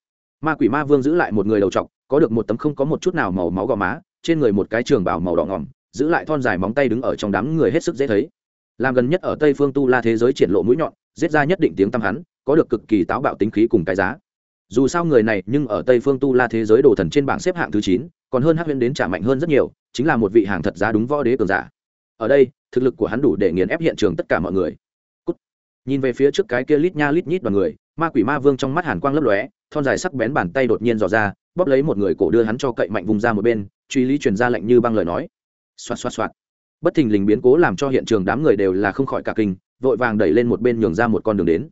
Ma quỷ ma vương giữ lại một người đầu trọc có được một tấm không có một chút nào màu máu gò má trên người một cái trường bảo màu đỏ ngỏm giữ lại thon dài móng tay đứng ở trong đám người hết sức dễ thấy. Làm gần nhất ở tây phương tu la thế giới triển lộ mũi nhọn giết ra nhất định tiếng tăm hắn có được cực kỳ táo bạo tính khí cùng cái giá dù sao người này nhưng ở tây phương tu la thế giới đồ thần trên bảng xếp hạng thứ chín, còn hơn hắc huyễn đến trả mạnh hơn rất nhiều, chính là một vị hàng thật giá đúng võ đế cường giả. Ở đây, thực lực của hắn đủ để nghiền ép hiện trường tất cả mọi người. Cút. nhìn về phía trước cái kia lít nha lít nhít đoàn người, ma quỷ ma vương trong mắt hàn quang lấp lóe, thon dài sắc bén bàn tay đột nhiên dò ra, bóp lấy một người cổ đưa hắn cho cậy mạnh vùng ra một bên, truy lý truyền ra lệnh như băng lời nói. Xoạt xoạt xoạt. Bất thình lình biến cố làm cho hiện trường đám người đều là không khỏi cả kinh, vội vàng đẩy lên một bên nhường ra một con đường đến.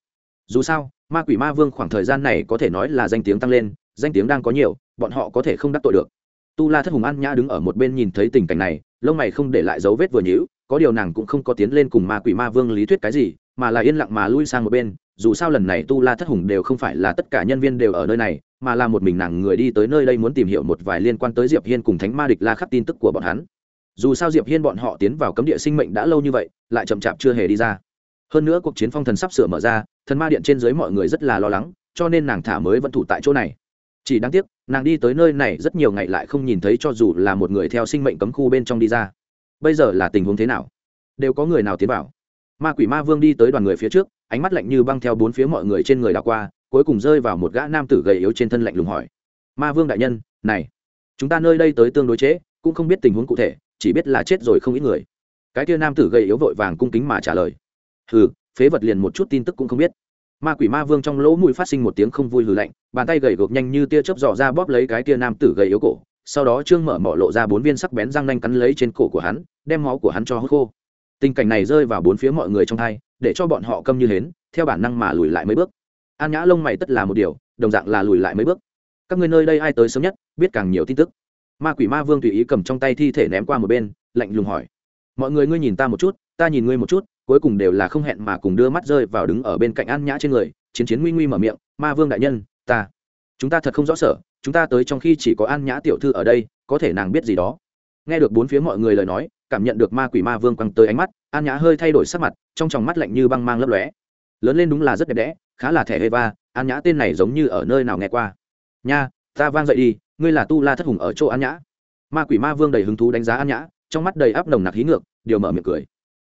Dù sao ma quỷ ma vương khoảng thời gian này có thể nói là danh tiếng tăng lên, danh tiếng đang có nhiều, bọn họ có thể không đắc tội được. Tu la thất hùng an nhã đứng ở một bên nhìn thấy tình cảnh này, lông mày không để lại dấu vết vừa nhữ có điều nàng cũng không có tiến lên cùng ma quỷ ma vương lý thuyết cái gì, mà là yên lặng mà lui sang một bên, dù sao lần này tu la thất hùng đều không phải là tất cả nhân viên đều ở nơi này, mà là một mình nàng người đi tới nơi đây muốn tìm hiểu một vài liên quan tới diệp hiên cùng thánh ma địch la khắc tin tức của bọn hắn. Dù sao diệp hiên bọn họ tiến vào cấm địa sinh mệnh đã lâu như vậy, lại chậm chạp chưa hề đi ra. Hơn nữa cuộc chiến phong thần sắp sửa mở ra thần ma điện trên dưới mọi người rất là lo lắng cho nên nàng thả mới vẫn thủ tại chỗ này. Chỉ đáng tiếc nàng đi tới nơi này rất nhiều ngày lại không nhìn thấy cho dù là một người theo sinh mệnh cấm khu bên trong đi ra. Bây giờ là tình huống thế nào? Đều có người nào tiến vào? Ma quỷ ma vương đi tới đoàn người phía trước ánh mắt lạnh như băng theo bốn phía mọi người trên người đảo qua cuối cùng rơi vào một gã nam tử gầy yếu trên thân lạnh lùng hỏi. Ma vương đại nhân này chúng ta nơi đây tới tương đối chế, cũng không biết tình huống cụ thể chỉ biết là chết rồi không ít người. Cái kia nam tử gầy yếu vội vàng cung kính mà trả lời. Hừ phế vật liền một chút tin tức cũng không biết. Ma quỷ ma vương trong lỗ mũi phát sinh một tiếng không vui hừ lạnh, bàn tay gầy gộc nhanh như tia chớp dò ra bóp lấy cái tia nam tử gầy yếu cổ, sau đó trương mở mỏ lộ ra bốn viên sắc bén răng nanh cắn lấy trên cổ của hắn, đem máu của hắn cho hốt khô. Tình cảnh này rơi vào bốn phía mọi người trong thai để cho bọn họ câm như hến, theo bản năng mà lùi lại mấy bước. An nhã lông mày tất là một điều, đồng dạng là lùi lại mấy bước. Các người nơi đây ai tới sớm nhất, biết càng nhiều tin tức. Ma quỷ ma vương tùy ý cầm trong tay thi thể ném qua một bên, lạnh lùng hỏi. Mọi người ngươi nhìn ta một chút, ta nhìn ngươi một chút cuối cùng đều là không hẹn mà cùng đưa mắt rơi vào đứng ở bên cạnh an nhã trên người, chiến chiến nguy nguy mở miệng, ma vương đại nhân, ta, chúng ta thật không rõ sở, chúng ta tới trong khi chỉ có an nhã tiểu thư ở đây, có thể nàng biết gì đó. Nghe được bốn phía mọi người lời nói, cảm nhận được ma quỷ ma vương quăng tới ánh mắt, an nhã hơi thay đổi sắc mặt, trong tròng mắt lạnh như băng mang lấp lóe. Lớn lên đúng là rất đẹp đẽ, khá là thẻ hê va, an nhã tên này giống như ở nơi nào nghe qua. Nha, ta vang dậy đi, ngươi là tu la thất hùng ở chỗ an nhã. Ma quỷ ma vương đầy hứng thú đánh giá an nhã, trong mắt đầy áp nồng nặc hí ngược, điều mở miệng cười.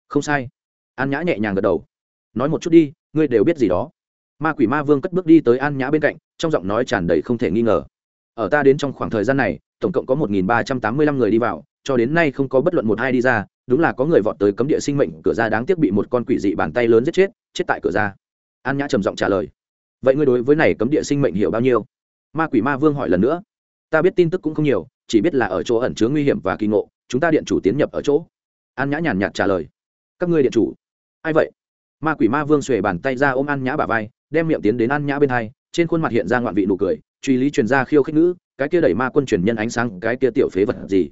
Không sai an nhã nhẹ nhàng gật đầu. Nói một chút đi, ngươi đều biết gì đó. Ma quỷ ma vương cất bước đi tới an nhã bên cạnh, trong giọng nói tràn đầy không thể nghi ngờ. Ở ta đến trong khoảng thời gian này, tổng cộng có một nghìn ba trăm tám mươi lăm người đi vào, cho đến nay không có bất luận một hai đi ra, đúng là có người vọt tới cấm địa sinh mệnh, cửa ra đáng tiếc bị một con quỷ dị bàn tay lớn giết chết chết tại cửa ra. An nhã trầm giọng trả lời. Vậy ngươi đối với này cấm địa sinh mệnh hiểu bao nhiêu? Ma quỷ ma vương hỏi lần nữa. Ta biết tin tức cũng không nhiều, chỉ biết là ở chỗ ẩn chứa nguy hiểm và kỳ ngộ, chúng ta điện chủ tiến nhập ở chỗ. An nhã nhàn nhạt trả lời. Các ngươi điện chủ ai vậy? Ma quỷ ma vương xuề bàn tay ra ôm an nhã bà vai đem miệng tiến đến an nhã bên hai trên khuôn mặt hiện ra ngoạn vị nụ cười truy lý truyền ra khiêu khích nữ, cái kia đẩy ma quân truyền nhân ánh sáng cái kia tiểu phế vật gì?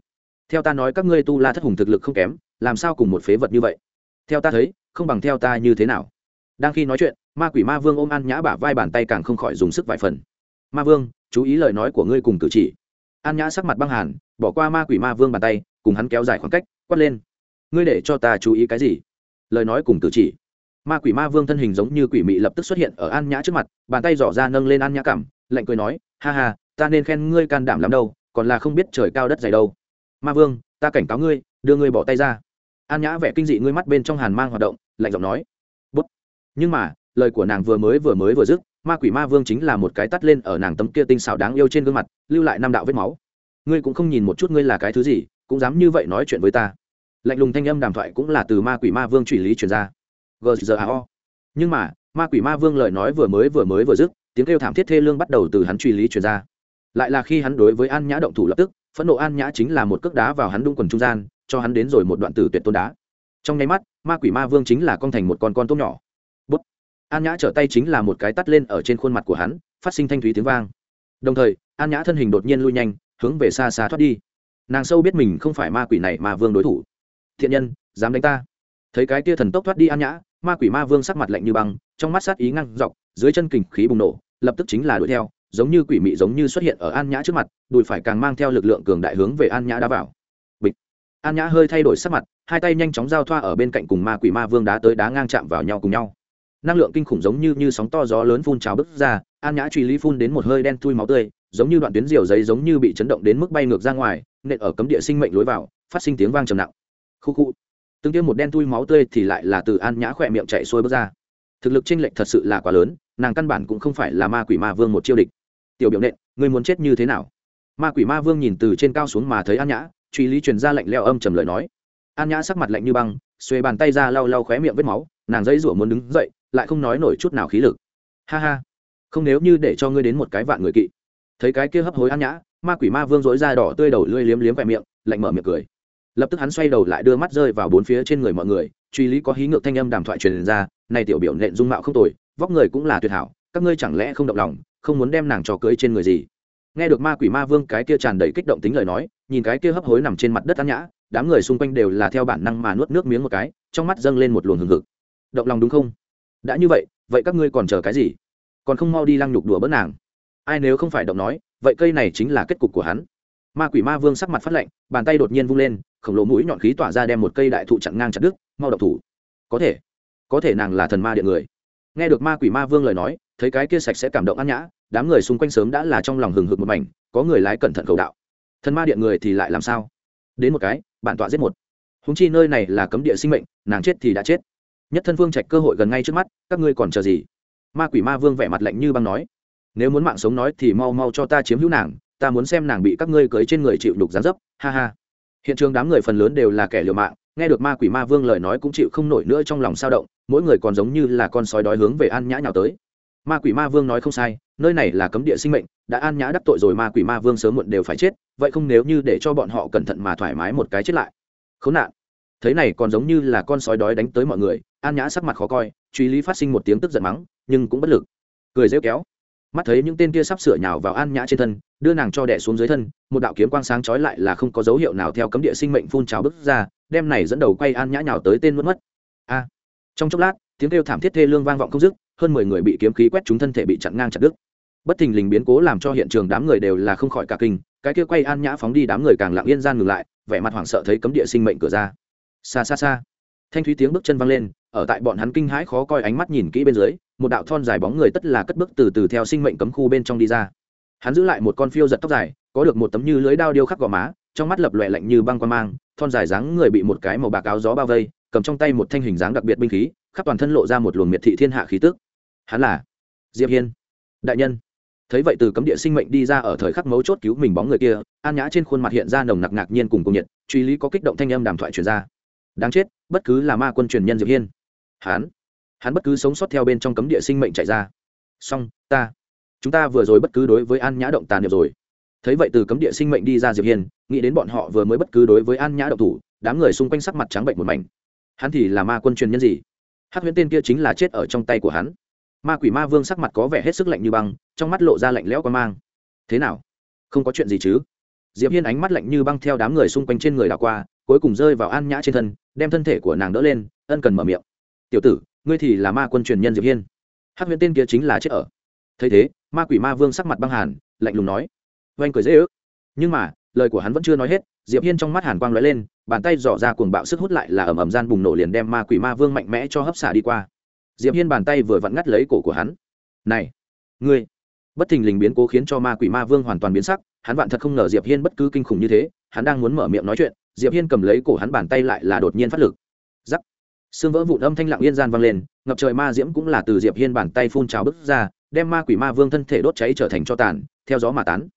Theo ta nói các ngươi tu la thất hùng thực lực không kém làm sao cùng một phế vật như vậy? Theo ta thấy không bằng theo ta như thế nào? Đang khi nói chuyện ma quỷ ma vương ôm an nhã bả vai bàn tay càng không khỏi dùng sức vài phần. Ma vương chú ý lời nói của ngươi cùng cử chỉ. An nhã sắc mặt băng hàn bỏ qua ma quỷ ma vương bàn tay cùng hắn kéo dài khoảng cách quát lên. Ngươi để cho ta chú ý cái gì? Lời nói cùng cử chỉ. Ma quỷ ma vương thân hình giống như quỷ mị lập tức xuất hiện ở an nhã trước mặt, bàn tay dò ra nâng lên an nhã cảm, lạnh cười nói, ha ha, ta nên khen ngươi can đảm lắm đâu, còn là không biết trời cao đất dày đâu. Ma vương, ta cảnh cáo ngươi, đưa ngươi bỏ tay ra. An nhã vẻ kinh dị ngươi mắt bên trong hàn mang hoạt động, lạnh giọng nói, bút. Nhưng mà, lời của nàng vừa mới vừa mới vừa dứt, ma quỷ ma vương chính là một cái tắt lên ở nàng tấm kia tinh xảo đáng yêu trên gương mặt, lưu lại năm đạo vết máu. Ngươi cũng không nhìn một chút ngươi là cái thứ gì, cũng dám như vậy nói chuyện với ta lạnh lùng thanh âm đàm thoại cũng là từ ma quỷ ma vương truy lý truyền ra. Gzao nhưng mà, ma quỷ ma vương lời nói vừa mới vừa mới vừa dứt, tiếng kêu thảm thiết thê lương bắt đầu từ hắn truy lý truyền ra. Lại là khi hắn đối với an nhã động thủ lập tức, phẫn nộ an nhã chính là một cước đá vào hắn đung quần trung gian, cho hắn đến rồi một đoạn tử tuyệt tôn đá. Trong nháy mắt, ma quỷ ma vương chính là con thành một con con tốt nhỏ. Bút. An nhã trở tay chính là một cái tắt lên ở trên khuôn mặt của hắn, phát sinh thanh thúy tiếng vang. Đồng thời, an nhã thân hình đột nhiên lui nhanh, hướng về xa xa thoát đi. Nàng sâu biết mình không phải ma quỷ này mà vương đối thủ thiện nhân, dám đánh ta. Thấy cái tia thần tốc thoát đi an nhã, ma quỷ ma vương sắc mặt lạnh như băng, trong mắt sát ý ngăn dọc, dưới chân kình khí bùng nổ, lập tức chính là đuổi theo, giống như quỷ mị giống như xuất hiện ở an nhã trước mặt, đùi phải càng mang theo lực lượng cường đại hướng về an nhã đá vào. Bịch. An nhã hơi thay đổi sắc mặt, hai tay nhanh chóng giao thoa ở bên cạnh cùng ma quỷ ma vương đá tới đá ngang chạm vào nhau cùng nhau. Năng lượng kinh khủng giống như như sóng to gió lớn phun trào bứt ra, an nhã truy lý phun đến một hơi đen thui máu tươi, giống như đoạn tuyến diều giấy giống như bị chấn động đến mức bay ngược ra ngoài, nện ở cấm địa sinh mệnh lối vào, phát sinh tiếng vang trầm nặng khu khu. Từng tiêm một đen thui máu tươi thì lại là từ an nhã khỏe miệng chạy xuôi bước ra. Thực lực tranh lệch thật sự là quá lớn, nàng căn bản cũng không phải là ma quỷ ma vương một chiêu địch. Tiểu biểu nện, ngươi muốn chết như thế nào? Ma quỷ ma vương nhìn từ trên cao xuống mà thấy an nhã, truy lý truyền ra lệnh leo âm trầm lời nói. An nhã sắc mặt lạnh như băng xuê bàn tay ra lau lau khóe miệng vết máu, nàng dây rủa muốn đứng dậy, lại không nói nổi chút nào khí lực. Ha ha. Không nếu như để cho ngươi đến một cái vạn người kỵ. Thấy cái kia hấp hối an nhã, ma quỷ ma vương dối ra đỏ tươi đầu lưỡi liếm liếm vẻ miệng, lạnh mở miệng cười lập tức hắn xoay đầu lại đưa mắt rơi vào bốn phía trên người mọi người, truy lý có hí ngược thanh âm đàm thoại truyền ra, này tiểu biểu nện dung mạo không tồi, vóc người cũng là tuyệt hảo, các ngươi chẳng lẽ không động lòng, không muốn đem nàng trò cưới trên người gì? Nghe được ma quỷ ma vương cái kia tràn đầy kích động tính lời nói, nhìn cái kia hấp hối nằm trên mặt đất ăn nhã, đám người xung quanh đều là theo bản năng mà nuốt nước miếng một cái, trong mắt dâng lên một luồng hừng hực. Động lòng đúng không? Đã như vậy vậy các ngươi còn chờ cái gì? Còn không mau đi lăng nhục đùa bớt nàng. Ai nếu không phải động nói, vậy cây này chính là kết cục của hắn ma quỷ ma vương sắc mặt phát lạnh, bàn tay đột nhiên vung lên, khổng lồ mũi nhọn khí tỏa ra đem một cây đại thụ chặn ngang chặt đứt, mau độc thủ. Có thể có thể nàng là thần ma điện người. Nghe được ma quỷ ma vương lời nói, thấy cái kia sạch sẽ cảm động ăn nhã, đám người xung quanh sớm đã là trong lòng hừng hực một mảnh, có người lái cẩn thận cầu đạo. Thần ma điện người thì lại làm sao? Đến một cái, bản tọa giết một. Húng chi nơi này là cấm địa sinh mệnh, nàng chết thì đã chết. Nhất thân vương trạch cơ hội gần ngay trước mắt, các ngươi còn chờ gì? Ma quỷ ma vương vẻ mặt lạnh như băng nói. Nếu muốn mạng sống nói thì mau mau cho ta chiếm hữu nàng ta muốn xem nàng bị các ngươi cưới trên người chịu nhục gián dấp, ha ha. Hiện trường đám người phần lớn đều là kẻ liều mạng, nghe được ma quỷ ma vương lời nói cũng chịu không nổi nữa trong lòng sao động, mỗi người còn giống như là con sói đói hướng về an nhã nhào tới. Ma quỷ ma vương nói không sai, nơi này là cấm địa sinh mệnh, đã an nhã đắc tội rồi ma quỷ ma vương sớm muộn đều phải chết, vậy không nếu như để cho bọn họ cẩn thận mà thoải mái một cái chết lại. Khốn nạn. Thế này còn giống như là con sói đói đánh tới mọi người, an nhã sắc mặt khó coi, truy lý phát sinh một tiếng tức giận mắng, nhưng cũng bất lực. Cười rêu kéo. Mắt thấy những tên kia sắp sửa nhào vào an nhã trên thân đưa nàng cho đẻ xuống dưới thân, một đạo kiếm quang sáng trói lại là không có dấu hiệu nào theo cấm địa sinh mệnh phun trào bước ra, đem này dẫn đầu quay an nhã nhào tới tên mất mất. A. Trong chốc lát, tiếng kêu thảm thiết thê lương vang vọng không dứt, hơn mười người bị kiếm khí quét trúng thân thể bị chặn ngang chặt đứt. Bất thình lình biến cố làm cho hiện trường đám người đều là không khỏi cả kinh, cái kia quay an nhã phóng đi đám người càng lặng yên gian ngừng lại, vẻ mặt hoảng sợ thấy cấm địa sinh mệnh cửa ra. Xa xa xa, thanh thúy tiếng bước chân văng lên, ở tại bọn hắn kinh hãi khó coi ánh mắt nhìn kỹ bên dưới, một đạo thon dài bóng người tất là cất bước từ từ theo sinh mệnh cấm khu bên trong đi ra hắn giữ lại một con phiêu giật tóc dài, có được một tấm như lưới đao điêu khắc gò má, trong mắt lập loẹ lạnh như băng quan mang, thon dài dáng người bị một cái màu bạc áo gió bao vây, cầm trong tay một thanh hình dáng đặc biệt binh khí, khắp toàn thân lộ ra một luồng miệt thị thiên hạ khí tức. Hắn là diệp hiên. Đại nhân. Thấy vậy từ cấm địa sinh mệnh đi ra ở thời khắc mấu chốt cứu mình bóng người kia, an nhã trên khuôn mặt hiện ra nồng nặc ngạc nhiên cùng cung nhiệt, truy lý có kích động thanh âm đàm thoại truyền ra. Đáng chết, bất cứ là ma quân truyền nhân diệp hiên. Hắn. Hắn bất cứ sống sót theo bên trong cấm địa sinh mệnh chạy ra. Song ta chúng ta vừa rồi bất cứ đối với an nhã động tàn niệm rồi. Thấy vậy từ cấm địa sinh mệnh đi ra diệp hiên, nghĩ đến bọn họ vừa mới bất cứ đối với an nhã động thủ, đám người xung quanh sắc mặt trắng bệnh một mảnh. Hắn thì là ma quân truyền nhân gì? Hát huyễn tên kia chính là chết ở trong tay của hắn. Ma quỷ ma vương sắc mặt có vẻ hết sức lạnh như băng, trong mắt lộ ra lạnh lẽo quan mang. Thế nào? Không có chuyện gì chứ? Diệp hiên ánh mắt lạnh như băng theo đám người xung quanh trên người đảo qua, cuối cùng rơi vào an nhã trên thân, đem thân thể của nàng đỡ lên, ân cần mở miệng. Tiểu tử, ngươi thì là ma quân truyền nhân diệp hiên. Hát huyễn tên kia chính là chết ở. Thấy thế ma quỷ ma vương sắc mặt băng hàn, lạnh lùng nói. Oanh cười dễ ước. Nhưng mà, lời của hắn vẫn chưa nói hết, diệp hiên trong mắt hàn quang lóe lên, bàn tay dò ra cuồng bạo sức hút lại là ầm ầm gian bùng nổ liền đem ma quỷ ma vương mạnh mẽ cho hấp xả đi qua. Diệp hiên bàn tay vừa vặn ngắt lấy cổ của hắn. Này, ngươi, bất thình lình biến cố khiến cho ma quỷ ma vương hoàn toàn biến sắc, hắn vạn thật không ngờ diệp hiên bất cứ kinh khủng như thế, hắn đang muốn mở miệng nói chuyện, diệp hiên cầm lấy cổ hắn bàn tay lại là đột nhiên phát lực. Giắc xương vỡ vụn âm thanh lặng yên gian vang lên, ngập trời ma diễm cũng là từ diệp hiên bàn tay phun trào bứt ra đem ma quỷ ma vương thân thể đốt cháy trở thành cho tàn, theo gió mà tán.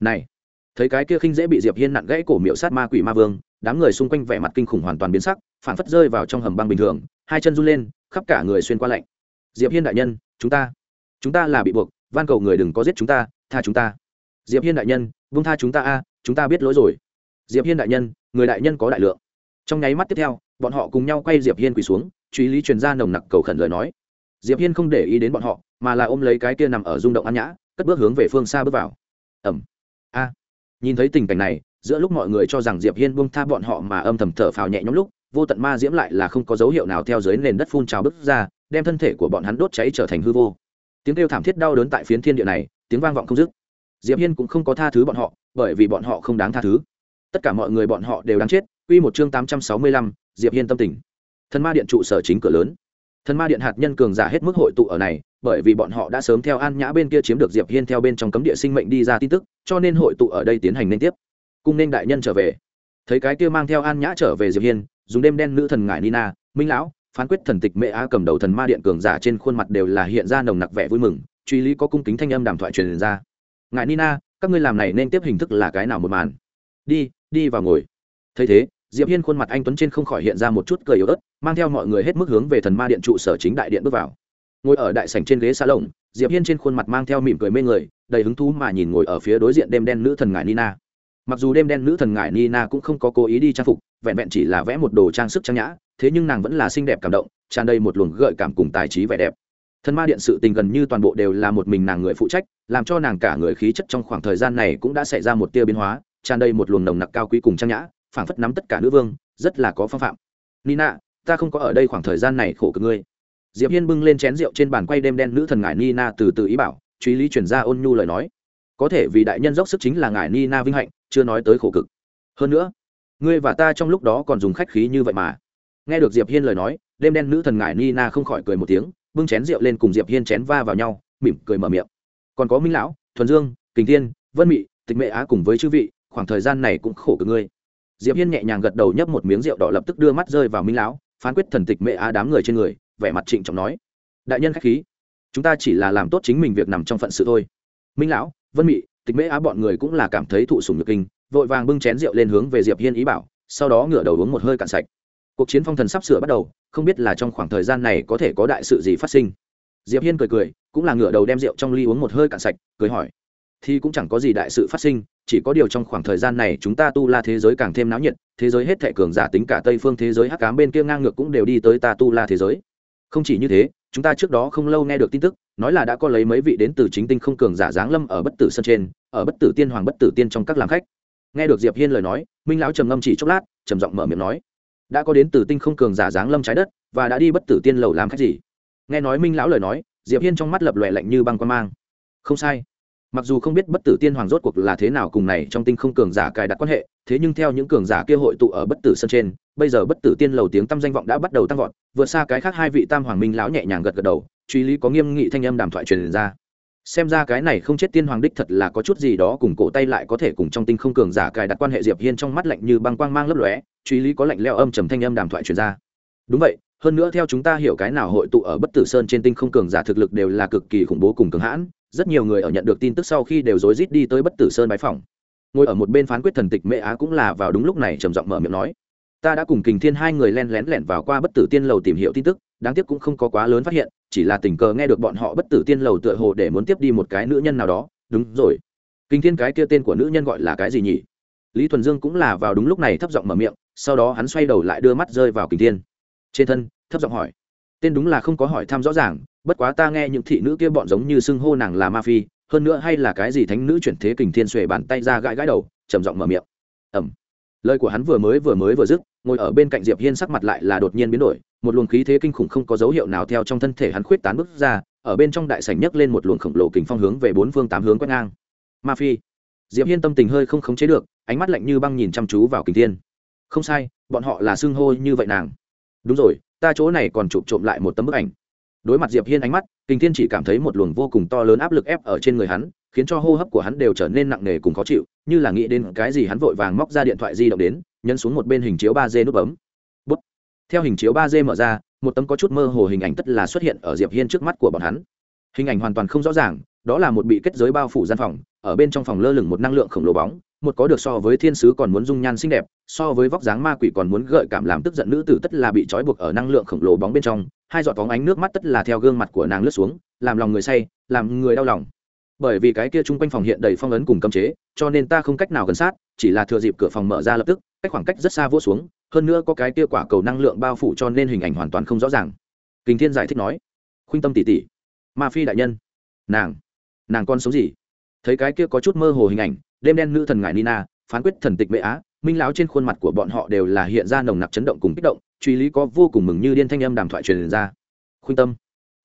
Này, thấy cái kia khinh dễ bị diệp hiên nặn gãy cổ miệu sát ma quỷ ma vương, đám người xung quanh vẻ mặt kinh khủng hoàn toàn biến sắc, phản phất rơi vào trong hầm băng bình thường, hai chân run lên, khắp cả người xuyên qua lạnh. Diệp hiên đại nhân, chúng ta chúng ta là bị buộc, van cầu người đừng có giết chúng ta, tha chúng ta. Diệp hiên đại nhân, vung tha chúng ta a, chúng ta biết lỗi rồi. Diệp hiên đại nhân, người đại nhân có đại lượng. Trong nháy mắt tiếp theo, bọn họ cùng nhau quay diệp hiên quỳ xuống, truy lý truyền ra nồng nặc cầu khẩn lời nói diệp hiên không để ý đến bọn họ mà là ôm lấy cái kia nằm ở rung động ăn nhã cất bước hướng về phương xa bước vào. Ẩm. A. Nhìn thấy tình cảnh này giữa lúc mọi người cho rằng diệp hiên buông tha bọn họ mà âm thầm thở phào nhẹ nhõm lúc vô tận ma diễm lại là không có dấu hiệu nào theo dưới nền đất phun trào bứt ra đem thân thể của bọn hắn đốt cháy trở thành hư vô. Tiếng kêu thảm thiết đau đớn tại phiến thiên địa này tiếng vang vọng không dứt. Diệp hiên cũng không có tha thứ bọn họ bởi vì bọn họ không đáng tha thứ. Tất cả mọi người bọn họ đều đáng chết. Quy một chương tám trăm sáu mươi lăm, diệp hiên tâm tình. Thần ma điện trụ sở chính cửa lớn thần ma điện hạt nhân cường giả hết mức hội tụ ở này, bởi vì bọn họ đã sớm theo an nhã bên kia chiếm được diệp hiên theo bên trong cấm địa sinh mệnh đi ra tin tức, cho nên hội tụ ở đây tiến hành liên tiếp. Cung nên đại nhân trở về. Thấy cái kia mang theo an nhã trở về diệp hiên, dùng đêm đen nữ thần ngải nina, minh lão, phán quyết thần tịch mẹ á cầm đầu thần ma điện cường giả trên khuôn mặt đều là hiện ra nồng nặc vẻ vui mừng, truy lý có cung kính thanh âm đàm thoại truyền ra. Ngài nina, các ngươi làm này nên tiếp hình thức là cái nào một màn? Đi đi vào ngồi. Thấy thế diệp hiên khuôn mặt anh tuấn trên không khỏi hiện ra một chút cười yếu ớt, mang theo mọi người hết mức hướng về thần ma điện trụ sở chính đại điện bước vào. Ngồi ở đại sảnh trên ghế xa lồng diệp hiên trên khuôn mặt mang theo mỉm cười mê người, đầy hứng thú mà nhìn ngồi ở phía đối diện đêm đen nữ thần ngải nina. Mặc dù đêm đen nữ thần ngải nina cũng không có cố ý đi trang phục, vẹn vẹn chỉ là vẽ một đồ trang sức trang nhã, thế nhưng nàng vẫn là xinh đẹp cảm động, tràn đầy một luồng gợi cảm cùng tài trí vẻ đẹp. Thần ma điện sự tình gần như toàn bộ đều là một mình nàng người phụ trách, làm cho nàng cả người khí chất trong khoảng thời gian này cũng đã xảy ra một tia biến hóa, tràn đầy một luồng nồng nặc cao quý cùng trang nhã phảng phất nắm tất cả nữ vương, rất là có phong phạm. Nina, ta không có ở đây khoảng thời gian này khổ cực ngươi. Diệp hiên bưng lên chén rượu trên bàn quay đêm đen nữ thần ngài nina từ từ ý bảo truy lý chuyển ra ôn nhu lời nói. Có thể vì đại nhân dốc sức chính là ngài nina vinh hạnh, chưa nói tới khổ cực. Hơn nữa, ngươi và ta trong lúc đó còn dùng khách khí như vậy mà. Nghe được diệp hiên lời nói, đêm đen nữ thần ngài nina không khỏi cười một tiếng, bưng chén rượu lên cùng diệp hiên chén va vào nhau, mỉm cười mở miệng. Còn có minh lão, thuần dương, kình thiên, vân mị, tịch mệ á cùng với chư vị, khoảng thời gian này cũng khổ cực ngươi diệp hiên nhẹ nhàng gật đầu nhấp một miếng rượu đỏ lập tức đưa mắt rơi vào minh lão, phán quyết thần tịch Mẹ á đám người trên người, vẻ mặt trịnh trọng nói. Đại nhân khách khí, chúng ta chỉ là làm tốt chính mình việc nằm trong phận sự thôi. Minh lão, vân mị, tịch mễ á bọn người cũng là cảm thấy thụ sùng nhược kinh, vội vàng bưng chén rượu lên hướng về diệp hiên ý bảo, sau đó ngửa đầu uống một hơi cạn sạch. Cuộc chiến phong thần sắp sửa bắt đầu, không biết là trong khoảng thời gian này có thể có đại sự gì phát sinh. Diệp hiên cười cười, cũng là ngửa đầu đem rượu trong ly uống một hơi cạn sạch, cười hỏi thì cũng chẳng có gì đại sự phát sinh, chỉ có điều trong khoảng thời gian này chúng ta tu la thế giới càng thêm náo nhiệt, thế giới hết thệ cường giả tính cả tây phương thế giới hắc cám bên kia ngang ngược cũng đều đi tới ta tu la thế giới. Không chỉ như thế, chúng ta trước đó không lâu nghe được tin tức, nói là đã có lấy mấy vị đến từ chính tinh không cường giả giáng lâm ở bất tử sân trên, ở bất tử tiên hoàng bất tử tiên trong các làm khách. Nghe được diệp hiên lời nói, minh lão trầm ngâm chỉ chốc lát, trầm giọng mở miệng nói, đã có đến từ tinh không cường giả giáng lâm trái đất, và đã đi bất tử tiên lầu làm khách gì? Nghe nói minh lão lời nói, diệp hiên trong mắt lập lòe lạnh như băng quan mang. Không sai mặc dù không biết bất tử tiên hoàng rốt cuộc là thế nào cùng này trong tinh không cường giả cài đặt quan hệ, thế nhưng theo những cường giả kia hội tụ ở bất tử sân trên, bây giờ bất tử tiên lầu tiếng tăm danh vọng đã bắt đầu tăng vọt, vượt xa cái khác hai vị tam hoàng minh lão nhẹ nhàng gật gật đầu, truy lý có nghiêm nghị thanh âm đàm thoại truyền ra. Xem ra cái này không chết tiên hoàng đích thật là có chút gì đó cùng cổ tay lại có thể cùng trong tinh không cường giả cài đặt quan hệ diệp hiên trong mắt lạnh như băng quang mang lấp lóe, truy lý có lạnh leo âm trầm thanh âm đàm thoại truyền ra. Đúng vậy, hơn nữa theo chúng ta hiểu cái nào hội tụ ở bất tử sơn trên tinh không cường giả thực lực đều là cực kỳ khủng bố cùng cường hãn rất nhiều người ở nhận được tin tức sau khi đều rối rít đi tới bất tử sơn bái phòng ngồi ở một bên phán quyết thần tịch mẹ á cũng là vào đúng lúc này trầm giọng mở miệng nói, ta đã cùng kình thiên hai người len lén lẻn vào qua bất tử tiên lầu tìm hiểu tin tức, đáng tiếc cũng không có quá lớn phát hiện, chỉ là tình cờ nghe được bọn họ bất tử tiên lầu tựa hồ để muốn tiếp đi một cái nữ nhân nào đó. Đúng rồi. Kình thiên cái kia tên của nữ nhân gọi là cái gì nhỉ? Lý thuần dương cũng là vào đúng lúc này thấp giọng mở miệng, sau đó hắn xoay đầu lại đưa mắt rơi vào kình thiên. Trên thân, thấp giọng hỏi tên đúng là không có hỏi thăm rõ ràng, bất quá ta nghe những thị nữ kia bọn giống như xưng hô nàng là ma phi, hơn nữa hay là cái gì thánh nữ chuyển thế kình thiên xuề bàn tay ra gãi gãi đầu, trầm giọng mở miệng. Ẩm lời của hắn vừa mới vừa mới vừa dứt, ngồi ở bên cạnh diệp hiên sắc mặt lại là đột nhiên biến đổi, một luồng khí thế kinh khủng không có dấu hiệu nào theo trong thân thể hắn khuyết tán bước ra, ở bên trong đại sảnh nhấc lên một luồng khổng lồ kình phong hướng về bốn phương tám hướng quét ngang. Ma phi. Diệp hiên tâm tình hơi không khống chế được, ánh mắt lạnh như băng nhìn chăm chú vào kình thiên. Không sai, bọn họ là xưng hô như vậy nàng. Đúng rồi ta chỗ này còn chụp trộm lại một tấm bức ảnh. Đối mặt diệp hiên ánh mắt kinh thiên chỉ cảm thấy một luồng vô cùng to lớn áp lực ép ở trên người hắn, khiến cho hô hấp của hắn đều trở nên nặng nề cùng khó chịu, như là nghĩ đến cái gì hắn vội vàng móc ra điện thoại di động đến, nhấn xuống một bên hình chiếu ba d nút bấm. Bút. theo hình chiếu ba d mở ra, một tấm có chút mơ hồ hình ảnh tất là xuất hiện ở diệp hiên trước mắt của bọn hắn. Hình ảnh hoàn toàn không rõ ràng, đó là một bị kết giới bao phủ gian phòng, ở bên trong phòng lơ lửng một năng lượng khổng lồ bóng một có được so với thiên sứ còn muốn dung nhan xinh đẹp so với vóc dáng ma quỷ còn muốn gợi cảm làm tức giận nữ tử tất là bị trói buộc ở năng lượng khổng lồ bóng bên trong hai giọt bóng ánh nước mắt tất là theo gương mặt của nàng lướt xuống làm lòng người say làm người đau lòng. Bởi vì cái kia chung quanh phòng hiện đầy phong ấn cùng cấm chế cho nên ta không cách nào gần sát chỉ là thừa dịp cửa phòng mở ra lập tức cách khoảng cách rất xa vỗ xuống hơn nữa có cái kia quả cầu năng lượng bao phủ cho nên hình ảnh hoàn toàn không rõ ràng. Kình thiên giải thích nói khuynh tâm tỷ tỷ, ma phi đại nhân nàng nàng con sống gì? Thấy cái kia có chút mơ hồ hình ảnh đêm đen nữ thần ngải nina, phán quyết thần tịch mệ á, minh láo trên khuôn mặt của bọn họ đều là hiện ra nồng nặc chấn động cùng kích động, truy lý có vô cùng mừng như điên thanh âm đàm thoại truyền ra. Khuynh tâm,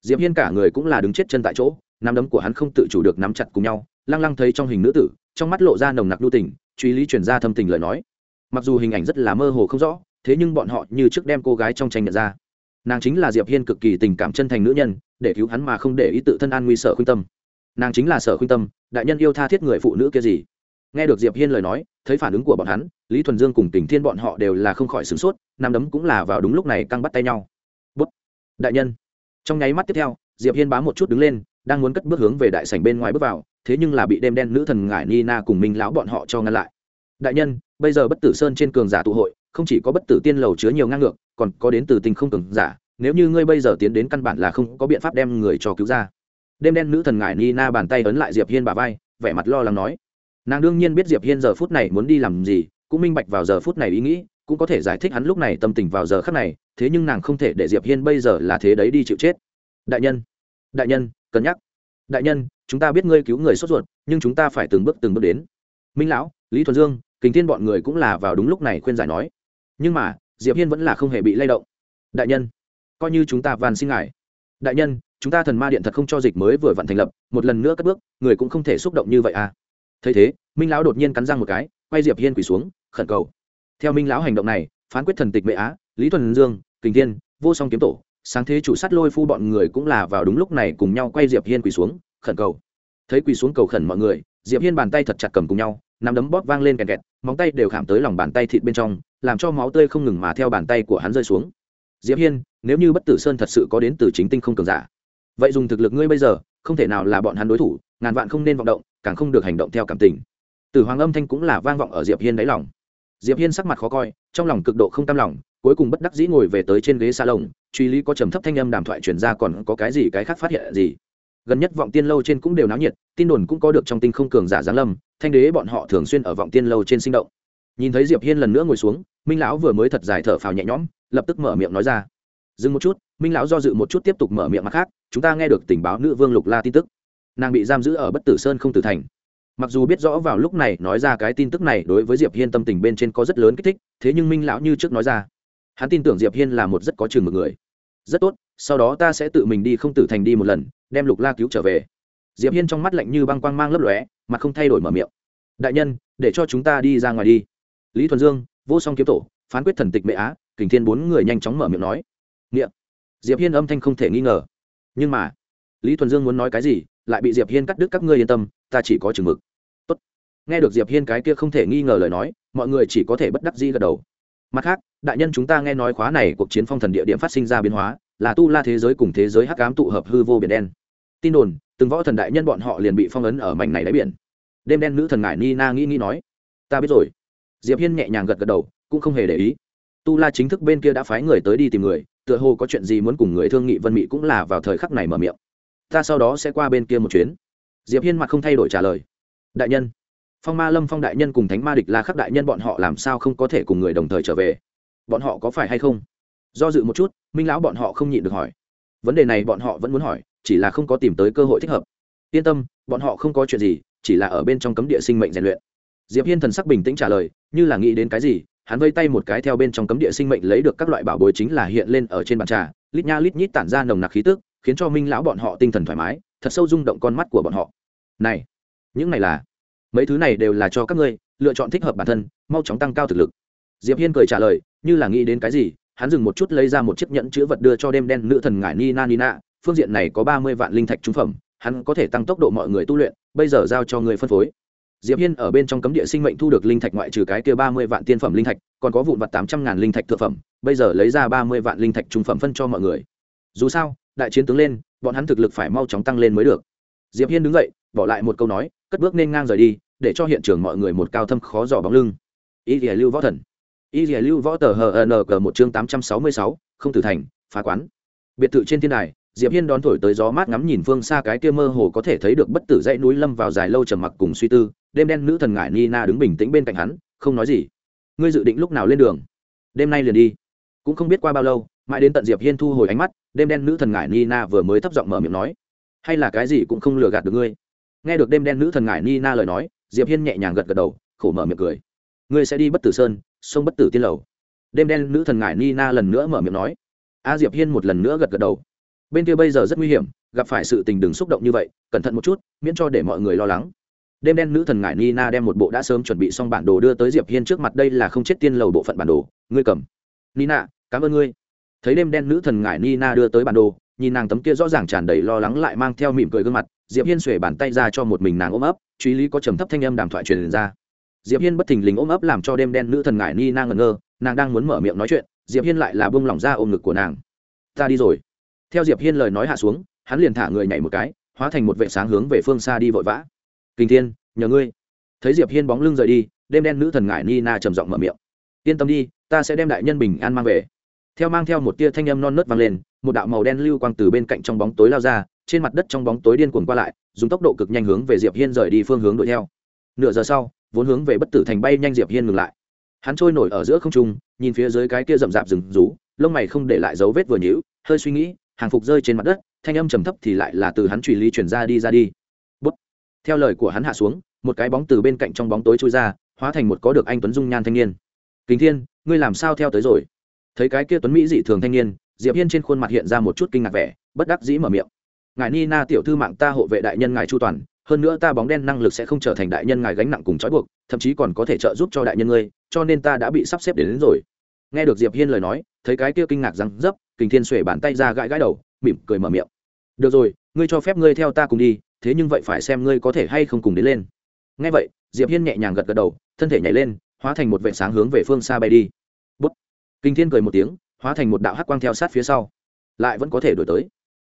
diệp hiên cả người cũng là đứng chết chân tại chỗ, nắm đấm của hắn không tự chủ được nắm chặt cùng nhau, lăng lăng thấy trong hình nữ tử, trong mắt lộ ra nồng nặc lưu tình, truy lý truyền ra thâm tình lời nói. Mặc dù hình ảnh rất là mơ hồ không rõ, thế nhưng bọn họ như trước đem cô gái trong tranh nhận ra. Nàng chính là diệp hiên cực kỳ tình cảm chân thành nữ nhân, để cứu hắn mà không để ý tự thân an nguy sở khuyên tâm. Nàng chính là sở khuyên tâm, đại nhân yêu tha thiết người phụ nữ kia gì? Nghe được diệp hiên lời nói, thấy phản ứng của bọn hắn, lý thuần dương cùng tình thiên bọn họ đều là không khỏi sửng sốt nằm đấm cũng là vào đúng lúc này căng bắt tay nhau. Bút. Đại nhân. Trong nháy mắt tiếp theo, diệp hiên bám một chút đứng lên, đang muốn cất bước hướng về đại sảnh bên ngoài bước vào, thế nhưng là bị đêm đen nữ thần ngải nina cùng minh lão bọn họ cho ngăn lại. Đại nhân, bây giờ bất tử sơn trên cường giả tụ hội, không chỉ có bất tử tiên lầu chứa nhiều ngang ngược, còn có đến từ tình không cường giả, nếu như ngươi bây giờ tiến đến căn bản là không có biện pháp đem người cho cứu ra. Đêm đen nữ thần ngải nina bàn tay ấn lại diệp hiên bà vai, vẻ mặt lo lắng nói nàng đương nhiên biết diệp hiên giờ phút này muốn đi làm gì, cũng minh bạch vào giờ phút này ý nghĩ, cũng có thể giải thích hắn lúc này tâm tình vào giờ khắc này, thế nhưng nàng không thể để diệp hiên bây giờ là thế đấy đi chịu chết. Đại nhân đại nhân, cân nhắc. Đại nhân, chúng ta biết ngươi cứu người sốt ruột, nhưng chúng ta phải từng bước từng bước đến. Minh lão, lý thuần dương kính thiên bọn người cũng là vào đúng lúc này khuyên giải nói. Nhưng mà, diệp hiên vẫn là không hề bị lay động. Đại nhân, coi như chúng ta van xin ngài. Đại nhân, chúng ta thần ma điện thật không cho dịch mới vừa vặn thành lập, một lần nữa cất bước, người cũng không thể xúc động như vậy à thấy thế, minh lão đột nhiên cắn răng một cái, quay diệp hiên quỳ xuống, khẩn cầu. Theo minh lão hành động này, phán quyết thần tịch mệ á, lý thuần dương, kình thiên, vô song kiếm tổ, sáng thế chủ sát lôi phu bọn người cũng là vào đúng lúc này cùng nhau quay diệp hiên quỳ xuống, khẩn cầu. Thấy quỳ xuống cầu khẩn mọi người, diệp hiên bàn tay thật chặt cầm cùng nhau, nắm đấm bóp vang lên kẹt kẹt, móng tay đều khảm tới lòng bàn tay thịt bên trong, làm cho máu tươi không ngừng mà theo bàn tay của hắn rơi xuống. Diệp hiên, nếu như bất tử sơn thật sự có đến từ chính tinh không cường giả, vậy dùng thực lực ngươi bây giờ, không thể nào là bọn hắn đối thủ, ngàn vạn không nên vọng động càng không được hành động theo cảm tình. Từ hoàng âm thanh cũng là vang vọng ở diệp hiên đáy lòng. Diệp hiên sắc mặt khó coi, trong lòng cực độ không tam lòng, cuối cùng bất đắc dĩ ngồi về tới trên ghế xa lồng truy lý có trầm thấp thanh âm đàm thoại truyền ra còn có cái gì cái khác phát hiện gì. Gần nhất vọng tiên lâu trên cũng đều náo nhiệt, tin đồn cũng có được trong tinh không cường giả giáng lâm, thanh đế bọn họ thường xuyên ở vọng tiên lâu trên sinh động. Nhìn thấy diệp hiên lần nữa ngồi xuống, minh lão vừa mới thật dài thở phào nhẹ nhõm, lập tức mở miệng nói ra. Dừng một chút, minh lão do dự một chút tiếp tục mở miệng mặt khác, chúng ta nghe được tình báo nữ vương lục la tin tức nàng bị giam giữ ở bất tử sơn không tử thành. Mặc dù biết rõ vào lúc này nói ra cái tin tức này đối với diệp hiên tâm tình bên trên có rất lớn kích thích, thế nhưng minh lão như trước nói ra, hắn tin tưởng diệp hiên là một rất có chừng một người. Rất tốt, sau đó ta sẽ tự mình đi không tử thành đi một lần, đem lục la cứu trở về. Diệp hiên trong mắt lạnh như băng quang mang lấp lóe mặt không thay đổi mở miệng. Đại nhân, để cho chúng ta đi ra ngoài đi. Lý thuần dương, vô song kiếm tổ, phán quyết thần tịch mệ á, kình thiên bốn người nhanh chóng mở miệng nói. Nghĩa diệp hiên âm thanh không thể nghi ngờ. Nhưng mà, lý thuần dương muốn nói cái gì lại bị diệp hiên cắt đứt, các ngươi yên tâm, ta chỉ có chừng mực. Tốt. nghe được diệp hiên cái kia không thể nghi ngờ lời nói, mọi người chỉ có thể bất đắc dĩ gật đầu. Mặt khác, đại nhân chúng ta nghe nói khóa này cuộc chiến phong thần địa điểm phát sinh ra biến hóa, là tu la thế giới cùng thế giới hắc ám tụ hợp hư vô biển đen. Tin đồn, từng võ thần đại nhân bọn họ liền bị phong ấn ở mảnh này đáy biển. Đêm đen nữ thần ngải nina nghĩ nghĩ nói, ta biết rồi. Diệp hiên nhẹ nhàng gật gật đầu, cũng không hề để ý. Tu la chính thức bên kia đã phái người tới đi tìm người, tựa hồ có chuyện gì muốn cùng người thương nghị vân mỹ cũng là vào thời khắc này mở miệng ta sau đó sẽ qua bên kia một chuyến. Diệp hiên mặt không thay đổi trả lời. Đại nhân, phong ma lâm phong đại nhân cùng thánh ma địch la khắc đại nhân bọn họ làm sao không có thể cùng người đồng thời trở về? Bọn họ có phải hay không? Do dự một chút, minh lão bọn họ không nhịn được hỏi. Vấn đề này bọn họ vẫn muốn hỏi, chỉ là không có tìm tới cơ hội thích hợp. Yên tâm, bọn họ không có chuyện gì, chỉ là ở bên trong cấm địa sinh mệnh rèn luyện. Diệp hiên thần sắc bình tĩnh trả lời, như là nghĩ đến cái gì, hắn vây tay một cái theo bên trong cấm địa sinh mệnh lấy được các loại bảo bối chính là hiện lên ở trên bàn trà, lít nha lít nhít tản ra nồng nặc khí tức khiến cho minh lão bọn họ tinh thần thoải mái, thật sâu rung động con mắt của bọn họ. Này, những này là, mấy thứ này đều là cho các ngươi, lựa chọn thích hợp bản thân, mau chóng tăng cao thực lực. Diệp hiên cười trả lời, như là nghĩ đến cái gì, hắn dừng một chút lấy ra một chiếc nhẫn chữ vật đưa cho đêm đen nữ thần ngải nina nina phương diện này có ba mươi vạn linh thạch trung phẩm, hắn có thể tăng tốc độ mọi người tu luyện, bây giờ giao cho người phân phối. Diệp hiên ở bên trong cấm địa sinh mệnh thu được linh thạch ngoại trừ cái kia ba mươi vạn tiên phẩm linh thạch, còn có vụn vặt tám trăm ngàn linh thạch thượng phẩm, bây giờ lấy ra ba mươi vạn linh thạch trung phẩm phân cho mọi người. Dù sao đại chiến tướng lên, bọn hắn thực lực phải mau chóng tăng lên mới được. Diệp hiên đứng dậy, bỏ lại một câu nói, cất bước nên ngang rời đi, để cho hiện trường mọi người một cao thâm khó dò bóng lưng. Y dìa lưu võ thần. Y dìa lưu võ tờ hng một chương tám trăm sáu mươi sáu, không tử thành, phá quán. Biệt thự trên thiên đài, diệp hiên đón thổi tới gió mát ngắm nhìn phương xa cái kia mơ hồ có thể thấy được bất tử dãy núi lâm vào dài lâu trầm mặc cùng suy tư, đêm đen nữ thần ngải nina đứng bình tĩnh bên cạnh hắn, không nói gì. Ngươi dự định lúc nào lên đường? Đêm nay liền đi. Cũng không biết qua bao lâu mãi đến tận diệp hiên thu hồi ánh mắt, đêm đen nữ thần ngải nina vừa mới thấp giọng mở miệng nói, hay là cái gì cũng không lừa gạt được ngươi? Nghe được đêm đen nữ thần ngải nina lời nói, diệp hiên nhẹ nhàng gật gật đầu, khổ mở miệng cười. Ngươi sẽ đi bất tử sơn, sông bất tử tiên lầu. Đêm đen nữ thần ngải nina lần nữa mở miệng nói. A diệp hiên một lần nữa gật gật đầu. Bên kia bây giờ rất nguy hiểm, gặp phải sự tình đừng xúc động như vậy, cẩn thận một chút, miễn cho để mọi người lo lắng. Đêm đen nữ thần ngải nina đem một bộ đã sớm chuẩn bị xong bản đồ đưa tới diệp hiên trước mặt, đây là không chết tiên lầu bộ phận bản đồ. Ngươi cầm. Nina, cảm ơn ngươi thấy đêm đen nữ thần ngải nina đưa tới bản đồ, nhìn nàng tấm kia rõ ràng tràn đầy lo lắng lại mang theo mỉm cười gương mặt, diệp hiên xuể bàn tay ra cho một mình nàng ôm ấp, truy lý có trầm thấp thanh âm đàm thoại truyền ra. Diệp hiên bất thình lình ôm ấp làm cho đêm đen nữ thần ngải nina ngẩn ngơ, nàng đang muốn mở miệng nói chuyện, diệp hiên lại là buông lỏng ra ôm ngực của nàng. Ta đi rồi. Theo diệp hiên lời nói hạ xuống, hắn liền thả người nhảy một cái, hóa thành một vệ sáng hướng về phương xa đi vội vã. Kinh thiên, nhờ ngươi. Thấy diệp hiên bóng lưng rời đi, đêm đen nữ thần ngải nina trầm giọng mở miệng. Yên tâm đi, ta sẽ đem đại nhân bình an mang về theo mang theo một tia thanh âm non nớt vang lên, một đạo màu đen lưu quang từ bên cạnh trong bóng tối lao ra, trên mặt đất trong bóng tối điên cuồng qua lại, dùng tốc độ cực nhanh hướng về diệp hiên rời đi phương hướng đuổi theo. Nửa giờ sau, vốn hướng về bất tử thành bay nhanh diệp hiên ngừng lại. Hắn trôi nổi ở giữa không trung, nhìn phía dưới cái kia rậm rạp rừng rú, lông mày không để lại dấu vết vừa nhíu, hơi suy nghĩ, hàng phục rơi trên mặt đất, thanh âm trầm thấp thì lại là từ hắn truy lý chuyển ra đi ra đi. Bút. theo lời của hắn hạ xuống, một cái bóng từ bên cạnh trong bóng tối trôi ra, hóa thành một có được anh tuấn dung nhan thanh niên. Kính thiên, ngươi làm sao theo tới rồi? Thấy cái kia tuấn mỹ dị thường thanh niên diệp hiên trên khuôn mặt hiện ra một chút kinh ngạc vẻ bất đắc dĩ mở miệng. Ngài ni na tiểu thư mạng ta hộ vệ đại nhân ngài chu toàn hơn nữa ta bóng đen năng lực sẽ không trở thành đại nhân ngài gánh nặng cùng trói buộc thậm chí còn có thể trợ giúp cho đại nhân ngươi cho nên ta đã bị sắp xếp đến, đến rồi. Nghe được diệp hiên lời nói thấy cái kia kinh ngạc răng dấp kình thiên xuể bàn tay ra gãi gãi đầu mỉm cười mở miệng. Được rồi ngươi cho phép ngươi theo ta cùng đi thế nhưng vậy phải xem ngươi có thể hay không cùng đến lên. Nghe vậy diệp hiên nhẹ nhàng gật gật đầu thân thể nhảy lên hóa thành một vệ sáng hướng về phương xa bay đi. Bút kinh thiên cười một tiếng, hóa thành một đạo hắc quang theo sát phía sau. Lại vẫn có thể đổi tới.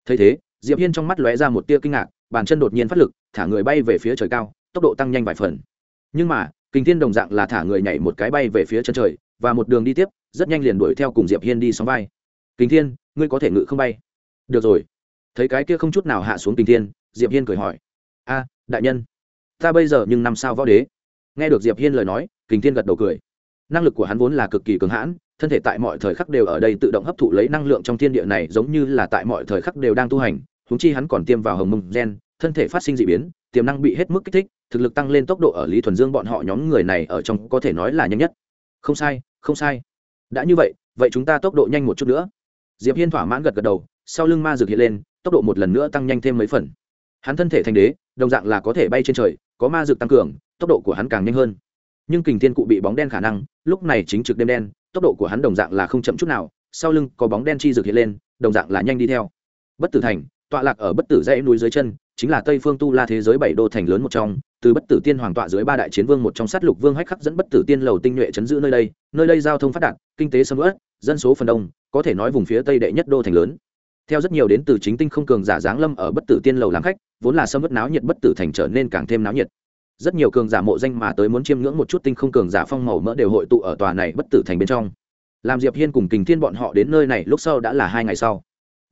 Thấy thế, diệp hiên trong mắt lóe ra một tia kinh ngạc, bàn chân đột nhiên phát lực, thả người bay về phía trời cao, tốc độ tăng nhanh vài phần. Nhưng mà, kinh thiên đồng dạng là thả người nhảy một cái bay về phía chân trời, và một đường đi tiếp, rất nhanh liền đuổi theo cùng diệp hiên đi sóng vai. Kinh thiên, ngươi có thể ngự không bay? Được rồi. Thấy cái kia không chút nào hạ xuống kinh thiên, diệp hiên cười hỏi. A, đại nhân, ta bây giờ nhưng năm sao võ đế? Nghe được diệp hiên lời nói, kinh thiên gật đầu cười. Năng lực của hắn vốn là cực kỳ cường hãn thân thể tại mọi thời khắc đều ở đây tự động hấp thụ lấy năng lượng trong thiên địa này giống như là tại mọi thời khắc đều đang tu hành húng chi hắn còn tiêm vào hồng mông gen, thân thể phát sinh d ị biến, tiềm năng bị hết mức kích thích, thực lực tăng lên tốc độ ở lý thuần dương bọn họ nhóm người này ở trong có thể nói là nhanh nhất. Không sai không sai. Đã như vậy vậy chúng ta tốc độ nhanh một chút nữa. Diệp hiên thỏa mãn gật gật đầu, sau lưng ma dược hiện lên, tốc độ một lần nữa tăng nhanh thêm mấy phần. Hắn thân thể thành đế, đồng dạng là có thể bay trên trời, có ma dược tăng cường, tốc độ của hắn càng nhanh hơn. Nhưng kình thiên cụ bị bóng đen khả năng, lúc này chính trực đêm đen tốc độ của hắn đồng dạng là không chậm chút nào, sau lưng có bóng đen chi rực hiện lên, đồng dạng là nhanh đi theo. Bất tử thành, tọa lạc ở bất tử dãy núi dưới chân, chính là tây phương tu la thế giới bảy đô thành lớn một trong, từ bất tử tiên hoàng tọa dưới ba đại chiến vương một trong sát lục vương hách khắc dẫn bất tử tiên lầu tinh nhuệ chấn giữ nơi đây nơi đây giao thông phát đạt, kinh tế sầm uất, dân số phần đông, có thể nói vùng phía tây đệ nhất đô thành lớn. Theo rất nhiều đến từ chính tinh không cường giả giáng lâm ở bất tử tiên lầu làm khách, vốn là sâm ớt náo nhiệt bất tử thành trở nên càng thêm náo nhiệt rất nhiều cường giả mộ danh mà tới muốn chiêm ngưỡng một chút tinh không cường giả phong màu mỡ đều hội tụ ở tòa này bất tử thành bên trong. Làm diệp hiên cùng kình thiên bọn họ đến nơi này lúc sau đã là hai ngày sau.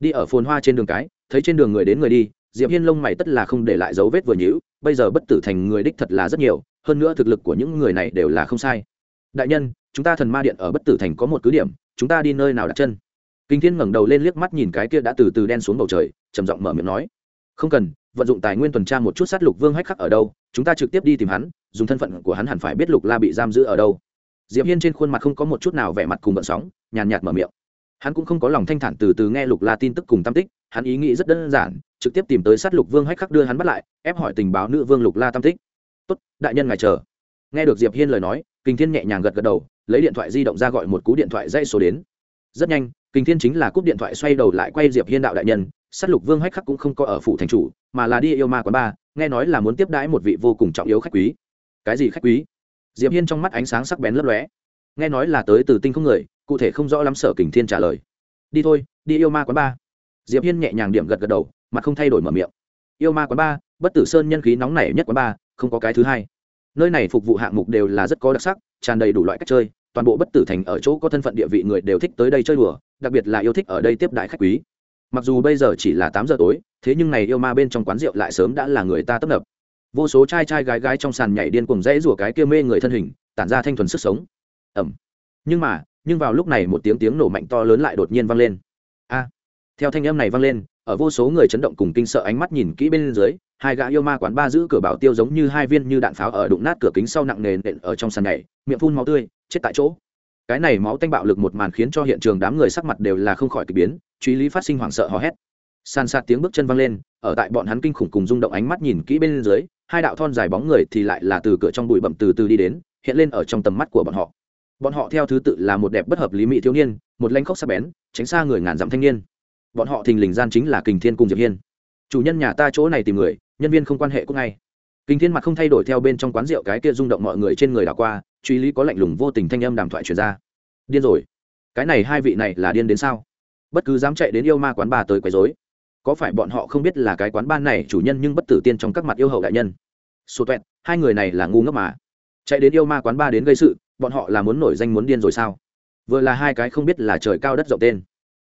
Đi ở phồn hoa trên đường cái, thấy trên đường người đến người đi, diệp hiên lông mày tất là không để lại dấu vết vừa nhữ bây giờ bất tử thành người đích thật là rất nhiều, hơn nữa thực lực của những người này đều là không sai. Đại nhân, chúng ta thần ma điện ở bất tử thành có một cứ điểm, chúng ta đi nơi nào đặt chân? Kinh thiên ngẩng đầu lên liếc mắt nhìn cái kia đã từ từ đen xuống bầu trời, trầm giọng mở miệng nói. Không cần vận dụng tài nguyên tuần tra một chút sát lục vương hách khắc ở đâu, chúng ta trực tiếp đi tìm hắn, dùng thân phận của hắn hẳn phải biết lục la bị giam giữ ở đâu. Diệp hiên trên khuôn mặt không có một chút nào vẻ mặt cùng bận sóng, nhàn nhạt mở miệng. Hắn cũng không có lòng thanh thản từ từ nghe lục la tin tức cùng tam tích, hắn ý nghĩ rất đơn giản, trực tiếp tìm tới sát lục vương hách khắc đưa hắn bắt lại, ép hỏi tình báo nữ vương lục la tam tích. Tốt, đại nhân ngài chờ. Nghe được diệp hiên lời nói kinh thiên nhẹ nhàng gật gật đầu, lấy điện thoại di động ra gọi một cú điện thoại dây số đến. Rất nhanh kinh thiên chính là cúp điện thoại xoay đầu lại quay diệp hiên đạo đại nhân, sát lục vương hách khắc cũng không có ở phủ thành chủ mà là đi yêu ma quán ba nghe nói là muốn tiếp đãi một vị vô cùng trọng yếu khách quý. Cái gì khách quý? Diệp hiên trong mắt ánh sáng sắc bén lấp lóe. Nghe nói là tới từ tinh không người, cụ thể không rõ lắm sở kình thiên trả lời. Đi thôi, đi yêu ma quán ba diệp hiên nhẹ nhàng điểm gật gật đầu, mặt không thay đổi mở miệng. Yêu ma quán ba bất tử sơn nhân khí nóng nảy nhất quán ba không có cái thứ hai. Nơi này phục vụ hạng mục đều là rất có đặc sắc, tràn đầy đủ loại cách chơi, toàn bộ bất tử thành ở chỗ có thân phận địa vị người đều thích tới đây chơi đùa, đặc biệt là yêu thích ở đây tiếp đại khách quý mặc dù bây giờ chỉ là tám giờ tối, thế nhưng này yêu ma bên trong quán rượu lại sớm đã là người ta tấp nập. Vô số trai trai gái gái trong sàn nhảy điên cuồng rẽ rủa cái kia mê người thân hình, tản ra thanh thuần sức sống. Ẩm. Nhưng mà, nhưng vào lúc này một tiếng tiếng nổ mạnh to lớn lại đột nhiên vang lên. A. Theo thanh âm này vang lên, ở vô số người chấn động cùng kinh sợ ánh mắt nhìn kỹ bên dưới, hai gã yêu ma quán ba giữ cửa bảo tiêu giống như hai viên như đạn pháo ở đụng nát cửa kính sau nặng nề nện ở trong sàn nhảy, miệng phun máu tươi, chết tại chỗ cái này máu tanh bạo lực một màn khiến cho hiện trường đám người sắc mặt đều là không khỏi k ỳ biến, truy lý phát sinh hoảng sợ hò hét. San sạt tiếng bước chân văng lên, ở tại bọn hắn kinh khủng cùng rung động ánh mắt nhìn kỹ bên dưới, hai đạo thon dài bóng người thì lại là từ cửa trong bụi bậm từ từ đi đến, hiện lên ở trong tầm mắt của bọn họ. Bọn họ theo thứ tự là một đẹp bất hợp lý mỹ thiếu niên, một lanh khóc sắc bén, tránh xa người ngàn dặm thanh niên. Bọn họ thình lình gian chính là kình thiên cùng diệp hiên. Chủ nhân nhà ta chỗ này tìm người, nhân viên không quan hệ cũng ngay kình thiên mặt không thay đổi theo bên trong quán rượu cái kia rung động mọi người trên người đảo qua, truy lý có lạnh lùng vô tình thanh âm đàm thoại truyền ra. Điên rồi. Cái này hai vị này là điên đến sao? Bất cứ dám chạy đến yêu ma quán bà tới quấy rối. Có phải bọn họ không biết là cái quán ban này chủ nhân nhưng bất tử tiên trong các mặt yêu hậu đại nhân? Số tuẹt, hai người này là ngu ngốc mà. Chạy đến yêu ma quán ba đến gây sự, bọn họ là muốn nổi danh muốn điên rồi sao? Vừa là hai cái không biết là trời cao đất rộng tên.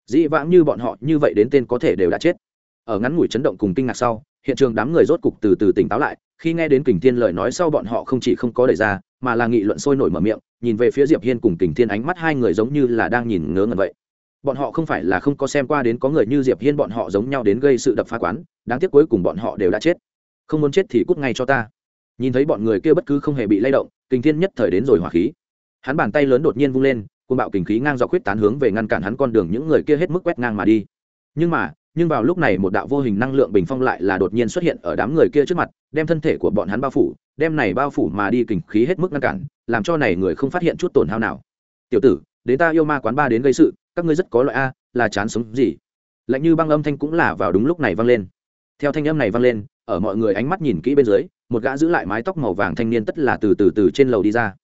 Dĩ vãng như bọn họ, như vậy đến tên có thể đều đã chết. Ở ngắn ngủi chấn động cùng kinh ngạc sau, hiện trường đám người rốt cục từ từ tỉnh táo lại khi nghe đến kình thiên lời nói sau bọn họ không chỉ không có đẩy ra, mà là nghị luận sôi nổi mở miệng, nhìn về phía diệp hiên cùng kình thiên ánh mắt hai người giống như là đang nhìn ngớ ngẩn vậy. Bọn họ không phải là không có xem qua đến có người như diệp hiên bọn họ giống nhau đến gây sự đập phá quán, đáng tiếc cuối cùng bọn họ đều đã chết. Không muốn chết thì cút ngay cho ta. Nhìn thấy bọn người kia bất cứ không hề bị lay động, kình thiên nhất thời đến rồi hỏa khí. Hắn bàn tay lớn đột nhiên vung lên côn bạo kình khí ngang dọc huyết tán hướng về ngăn cản hắn con đường những người kia hết mức quét ngang mà đi. Nhưng mà nhưng vào lúc này một đạo vô hình năng lượng bình phong lại là đột nhiên xuất hiện ở đám người kia trước mặt, đem thân thể của bọn hắn bao phủ, đem này bao phủ mà đi kình khí hết mức ngăn cản, làm cho này người không phát hiện chút tổn hao nào. Tiểu tử, đến ta yêu ma quán ba đến gây sự, các ngươi rất có loại a, là chán sống gì? Lạnh như băng âm thanh cũng là vào đúng lúc này vang lên. Theo thanh âm này vang lên, ở mọi người ánh mắt nhìn kỹ bên dưới, một gã giữ lại mái tóc màu vàng thanh niên tất là từ từ từ trên lầu đi ra.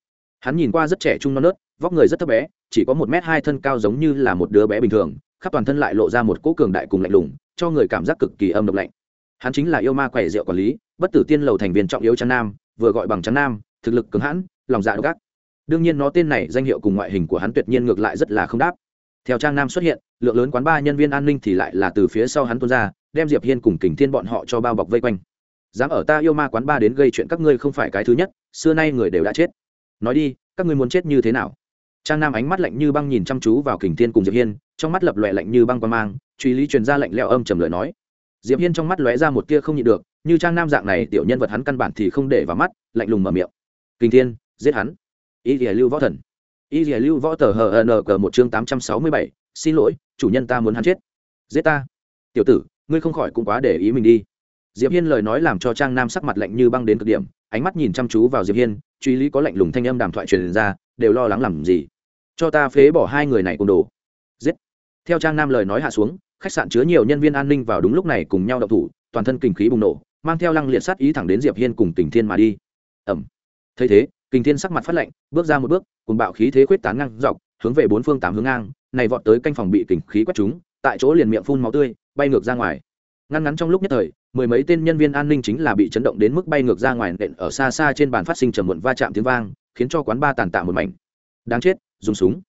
Hắn nhìn qua rất trẻ trung non nớt vóc người rất thấp bé, chỉ có một m hai thân cao giống như là một đứa bé bình thường, khắp toàn thân lại lộ ra một cỗ cường đại cùng lạnh lùng, cho người cảm giác cực kỳ âm độc lạnh. Hắn chính là yêu ma quẻ rượu quản lý, bất tử tiên lầu thành viên trọng yếu trắng nam, vừa gọi bằng trắng nam, thực lực cứng hãn, lòng dạ độc ác. Đương nhiên nó tên này danh hiệu cùng ngoại hình của hắn tuyệt nhiên ngược lại rất là không đáp. Theo trang nam xuất hiện, lượng lớn quán ba nhân viên an ninh thì lại là từ phía sau hắn tuôn ra, đem diệp hiên cùng kình thiên bọn họ cho bao bọc vây quanh. Dám ở ta yêu ma quán ba đến gây chuyện các ngươi không phải cái thứ nhất, xưa nay người đều đã chết. Nói đi, các ngươi muốn chết như thế nào? Trang nam ánh mắt lạnh như băng nhìn chăm chú vào kình thiên cùng diệp hiên, trong mắt lập lòe lạnh như băng qua mang, truy lý truyền ra lạnh lẽo âm trầm lời nói. Diệp hiên trong mắt lóe ra một tia không nhịn được, như trang nam dạng này tiểu nhân vật hắn căn bản thì không để vào mắt, lạnh lùng mở miệng. Kình thiên, giết hắn. Y dìa lưu võ thần. Y dìa lưu võ tờ hờ n cờ một chương tám trăm sáu mươi bảy, xin lỗi, chủ nhân ta muốn hắn chết. Giết ta. Tiểu tử, ngươi không khỏi cũng quá để ý mình đi. Diệp hiên lời nói làm cho trang nam sắc mặt lạnh như băng đến cực điểm, ánh mắt nhìn chăm chú vào diệp hiên, truy lý có lạnh lùng thanh âm đàm thoại truyền ra, đều lo lắng làm gì cho ta phế bỏ hai người này cùng đồ. Giết. Theo trang nam lời nói hạ xuống, khách sạn chứa nhiều nhân viên an ninh vào đúng lúc này cùng nhau đậu thủ, toàn thân kinh khí bùng nổ, mang theo lăng liệt sát ý thẳng đến diệp hiên cùng tình thiên mà đi. Ẩm thấy thế kinh thiên sắc mặt phát lạnh, bước ra một bước, cùng bạo khí thế quyết tán ngang dọc, hướng về bốn phương tám hướng ngang, này vọt tới canh phòng bị kình khí quét chúng tại chỗ liền miệng phun máu tươi, bay ngược ra ngoài. Ngăn ngắn trong lúc nhất thời, mười mấy tên nhân viên an ninh chính là bị chấn động đến mức bay ngược ra ngoài nện ở xa xa trên bàn phát sinh trầm muộn va chạm tiếng vang, khiến cho quán ba tàn tạ một mảnh. Đáng chết dùng súng.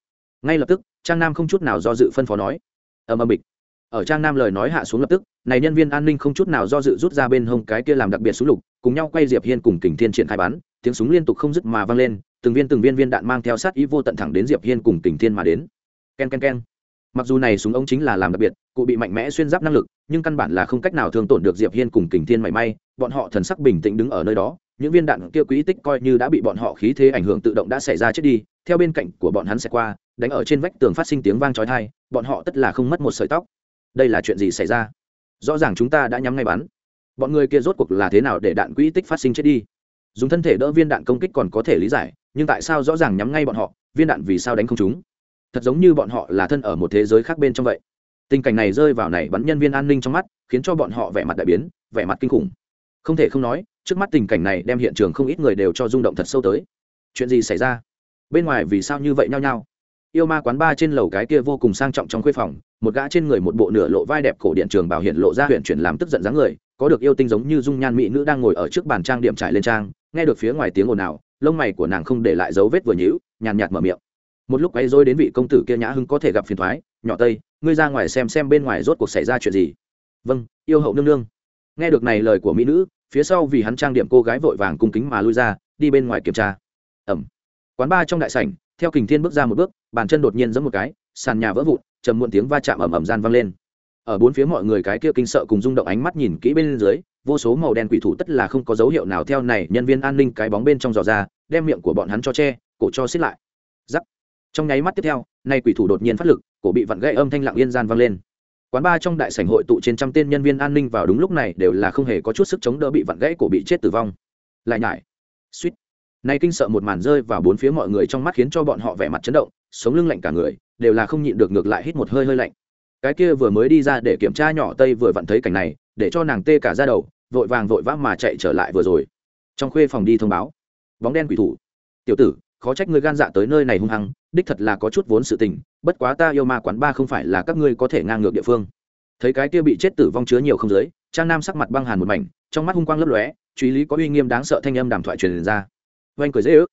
Ngay lập tức, trang nam không chút nào do dự phân phó nói. Ầm ầm bịch. Ở trang nam lời nói hạ xuống lập tức, này nhân viên an ninh không chút nào do dự rút ra bên hông cái kia làm đặc biệt súng lục, cùng nhau quay diệp hiên cùng kình thiên triển khai bắn, tiếng súng liên tục không dứt mà vang lên, từng viên từng viên viên đạn mang theo sát ý vô tận thẳng đến diệp hiên cùng kình thiên mà đến. Ken ken ken. Mặc dù này súng ống chính là làm đặc biệt, cụ bị mạnh mẽ xuyên giáp năng lực, nhưng căn bản là không cách nào thương tổn được diệp hiên cùng kình thiên mảy may, bọn họ thần sắc bình tĩnh đứng ở nơi đó, những viên đạn kia quỹ tích coi như đã bị bọn họ khí thế ảnh hưởng tự động đã xảy ra chết đi theo bên cạnh của bọn hắn sẽ qua, đánh ở trên vách tường phát sinh tiếng vang chói tai, bọn họ tất là không mất một sợi tóc. Đây là chuyện gì xảy ra? Rõ ràng chúng ta đã nhắm ngay bắn. Bọn người kia rốt cuộc là thế nào để đạn quỹ tích phát sinh chết đi? Dùng thân thể đỡ viên đạn công kích còn có thể lý giải, nhưng tại sao rõ ràng nhắm ngay bọn họ, viên đạn vì sao đánh không chúng? Thật giống như bọn họ là thân ở một thế giới khác bên trong vậy. Tình cảnh này rơi vào này bắn nhân viên an ninh trong mắt, khiến cho bọn họ vẻ mặt đại biến, vẻ mặt kinh khủng. Không thể không nói, trước mắt tình cảnh này đem hiện trường không ít người đều cho rung động thật sâu tới. Chuyện gì xảy ra? Bên ngoài vì sao như vậy nhao nhao? Yêu ma quán ba trên lầu cái kia vô cùng sang trọng trong khuê phòng, một gã trên người một bộ nửa lộ vai đẹp cổ điện trường bảo hiện lộ ra huyện chuyển làm tức giận dáng người, có được yêu tinh giống như dung nhan mỹ nữ đang ngồi ở trước bàn trang điểm trải lên trang, nghe được phía ngoài tiếng ồn ào, lông mày của nàng không để lại dấu vết vừa nhíu, nhàn nhạt mở miệng. Một lúc quay dối đến vị công tử kia nhã hưng có thể gặp phiền thoái, nhỏ tây, ngươi ra ngoài xem xem bên ngoài rốt cuộc xảy ra chuyện gì. Vâng yêu hậu nương nương. Nghe được này lời của mỹ nữ, phía sau vì hắn trang điểm cô gái vội vàng cung kính mà lui ra, đi bên ngoài kiểm tra. Ẩm quán ba trong đại sảnh, theo kình thiên bước ra một bước, bàn chân đột nhiên giẫm một cái, sàn nhà vỡ vụn, trầm muộn tiếng va chạm ầm ầm gian vang lên. Ở bốn phía mọi người cái kia kinh sợ cùng rung động ánh mắt nhìn kỹ bên dưới, vô số màu đen quỷ thủ tất là không có dấu hiệu nào theo này nhân viên an ninh cái bóng bên trong giò ra, đem miệng của bọn hắn cho che, cổ cho xiết lại. Giắc trong nháy mắt tiếp theo, nay quỷ thủ đột nhiên phát lực, cổ bị vặn gãy âm thanh lặng yên gian vang lên. Quán ba trong đại sảnh hội tụ trên trăm tên nhân viên an ninh vào đúng lúc này đều là không hề có chút sức chống đỡ bị vặn gãy, cổ bị chết tử vong. Lại nhải. Suýt nay kinh sợ một màn rơi vào bốn phía mọi người trong mắt khiến cho bọn họ vẻ mặt chấn động, sống lưng lạnh cả người, đều là không nhịn được ngược lại hít một hơi hơi lạnh. Cái kia vừa mới đi ra để kiểm tra nhỏ tây vừa vặn thấy cảnh này, để cho nàng tê cả ra đầu, vội vàng vội vã mà chạy trở lại vừa rồi. Trong khuê phòng đi thông báo. Bóng đen quỷ thủ. Tiểu tử, khó trách ngươi gan dạ tới nơi này hung hăng, đích thật là có chút vốn sự tình, bất quá ta yêu ma quán ba không phải là các ngươi có thể ngang ngược địa phương. Thấy cái kia bị chết tử vong chứa nhiều không giới, trang nam sắc mặt băng hàn một mảnh, trong mắt hung quang lấp lóe, truy lý có uy nghiêm đáng sợ thanh âm đàm thoại truyền ra oanh cười dễ ước.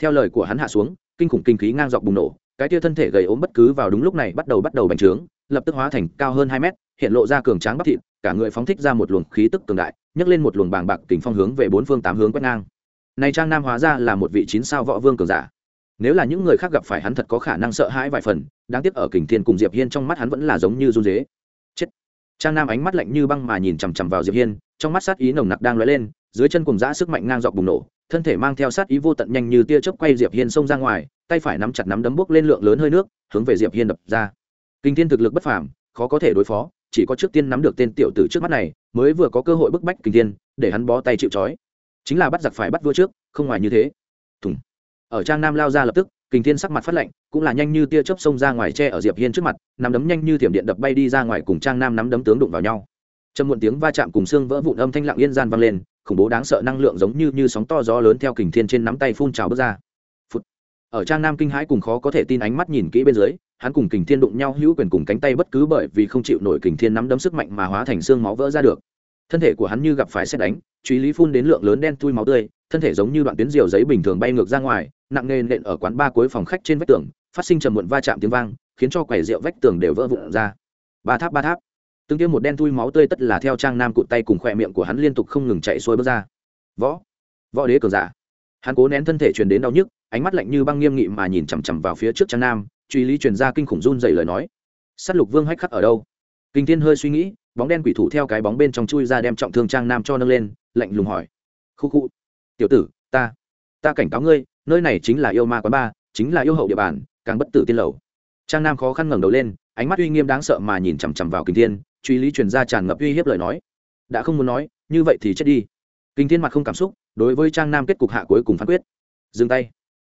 Theo lời của hắn hạ xuống, kinh khủng kinh khí ngang dọc bùng nổ, cái tia thân thể gầy ốm bất cứ vào đúng lúc này bắt đầu bắt đầu bành trướng, lập tức hóa thành cao hơn hai mét, hiện lộ ra cường tráng bắp thịt, cả người phóng thích ra một luồng khí tức cường đại, nhấc lên một luồng bàng bạc kình phong hướng về bốn phương tám hướng quét ngang. Này trang nam hóa ra là một vị chín sao võ vương cường giả. Nếu là những người khác gặp phải hắn thật có khả năng sợ hãi vài phần, đáng tiếc ở kình thiên cùng diệp hiên trong mắt hắn vẫn là giống như run dế chết. Trang nam ánh mắt lạnh như băng mà nhìn chằm chằm vào diệp hiên, trong mắt sát ý nồng nặc đang lóe lên dưới chân cùng giã sức mạnh ngang dọc bùng nổ, thân thể mang theo sát ý vô tận nhanh như tia chớp quay diệp hiên xông ra ngoài, tay phải nắm chặt nắm đấm bốc lên lượng lớn hơi nước, hướng về diệp hiên đập ra. Kinh thiên thực lực bất phàm, khó có thể đối phó, chỉ có trước tiên nắm được tên tiểu tử trước mắt này, mới vừa có cơ hội bức bách kinh thiên, để hắn bó tay chịu trói. Chính là bắt giặc phải bắt vua trước, không ngoài như thế. Thùng. Ở trang nam lao ra lập tức, kinh thiên sắc mặt phát lạnh, cũng là nhanh như tia chớp xông ra ngoài che ở diệp hiên trước mặt, nắm đấm nhanh như thiểm điện đập bay đi ra ngoài cùng trang nam nắm đấm tướng đụng vào nhau trầm muộn tiếng va chạm cùng xương vỡ vụn âm thanh lặng yên gian vang lên, khủng bố đáng sợ năng lượng giống như như sóng to gió lớn theo kình thiên trên nắm tay phun trào bước ra. Phụt. ở trang nam kinh hãi cùng khó có thể tin ánh mắt nhìn kỹ bên dưới, hắn cùng kình thiên đụng nhau hữu quyền cùng cánh tay bất cứ bởi vì không chịu nổi kình thiên nắm đấm sức mạnh mà hóa thành xương máu vỡ ra được. Thân thể của hắn như gặp phải xét đánh truy lý phun đến lượng lớn đen thui máu tươi, thân thể giống như đoạn tuyến diều giấy bình thường bay ngược ra ngoài, nặng nề nện ở quán ba cuối phòng khách trên vách tường, phát sinh trầm muộn va chạm tiếng vang, khiến cho quẻ rượu vách tường đều vỡ vụn ra. Ba tháp ba tháp từng tiêm một đen thui máu tươi tất là theo trang nam cụt tay cùng khỏe miệng của hắn liên tục không ngừng chạy xuôi bước ra. Võ. Võ đế cường giả. Hắn cố nén thân thể truyền đến đau nhức, ánh mắt lạnh như băng nghiêm nghị mà nhìn chằm chằm vào phía trước trang nam, truy lý truyền ra kinh khủng run dày lời nói. S á t lục vương hách khắc ở đâu? Kinh thiên hơi suy nghĩ, bóng đen quỷ thủ theo cái bóng bên trong chui ra đem trọng thương trang nam cho nâng lên, lạnh lùng hỏi. Khu khu. Tiểu tử, ta ta cảnh cáo ngươi, nơi này chính là yêu ma quán ba, chính là yêu hậu địa bàn, càng bất tử tiên lầu. Trang nam khó khăn ngẩng đầu lên, ánh mắt uy nghiêm đáng sợ mà nhìn chằm chằm vào kinh thiên truy lý truyền ra tràn ngập uy hiếp lời nói. Đã không muốn nói, như vậy thì chết đi. Kinh thiên mặt không cảm xúc, đối với trang nam kết cục hạ cuối cùng phán quyết. Dừng tay.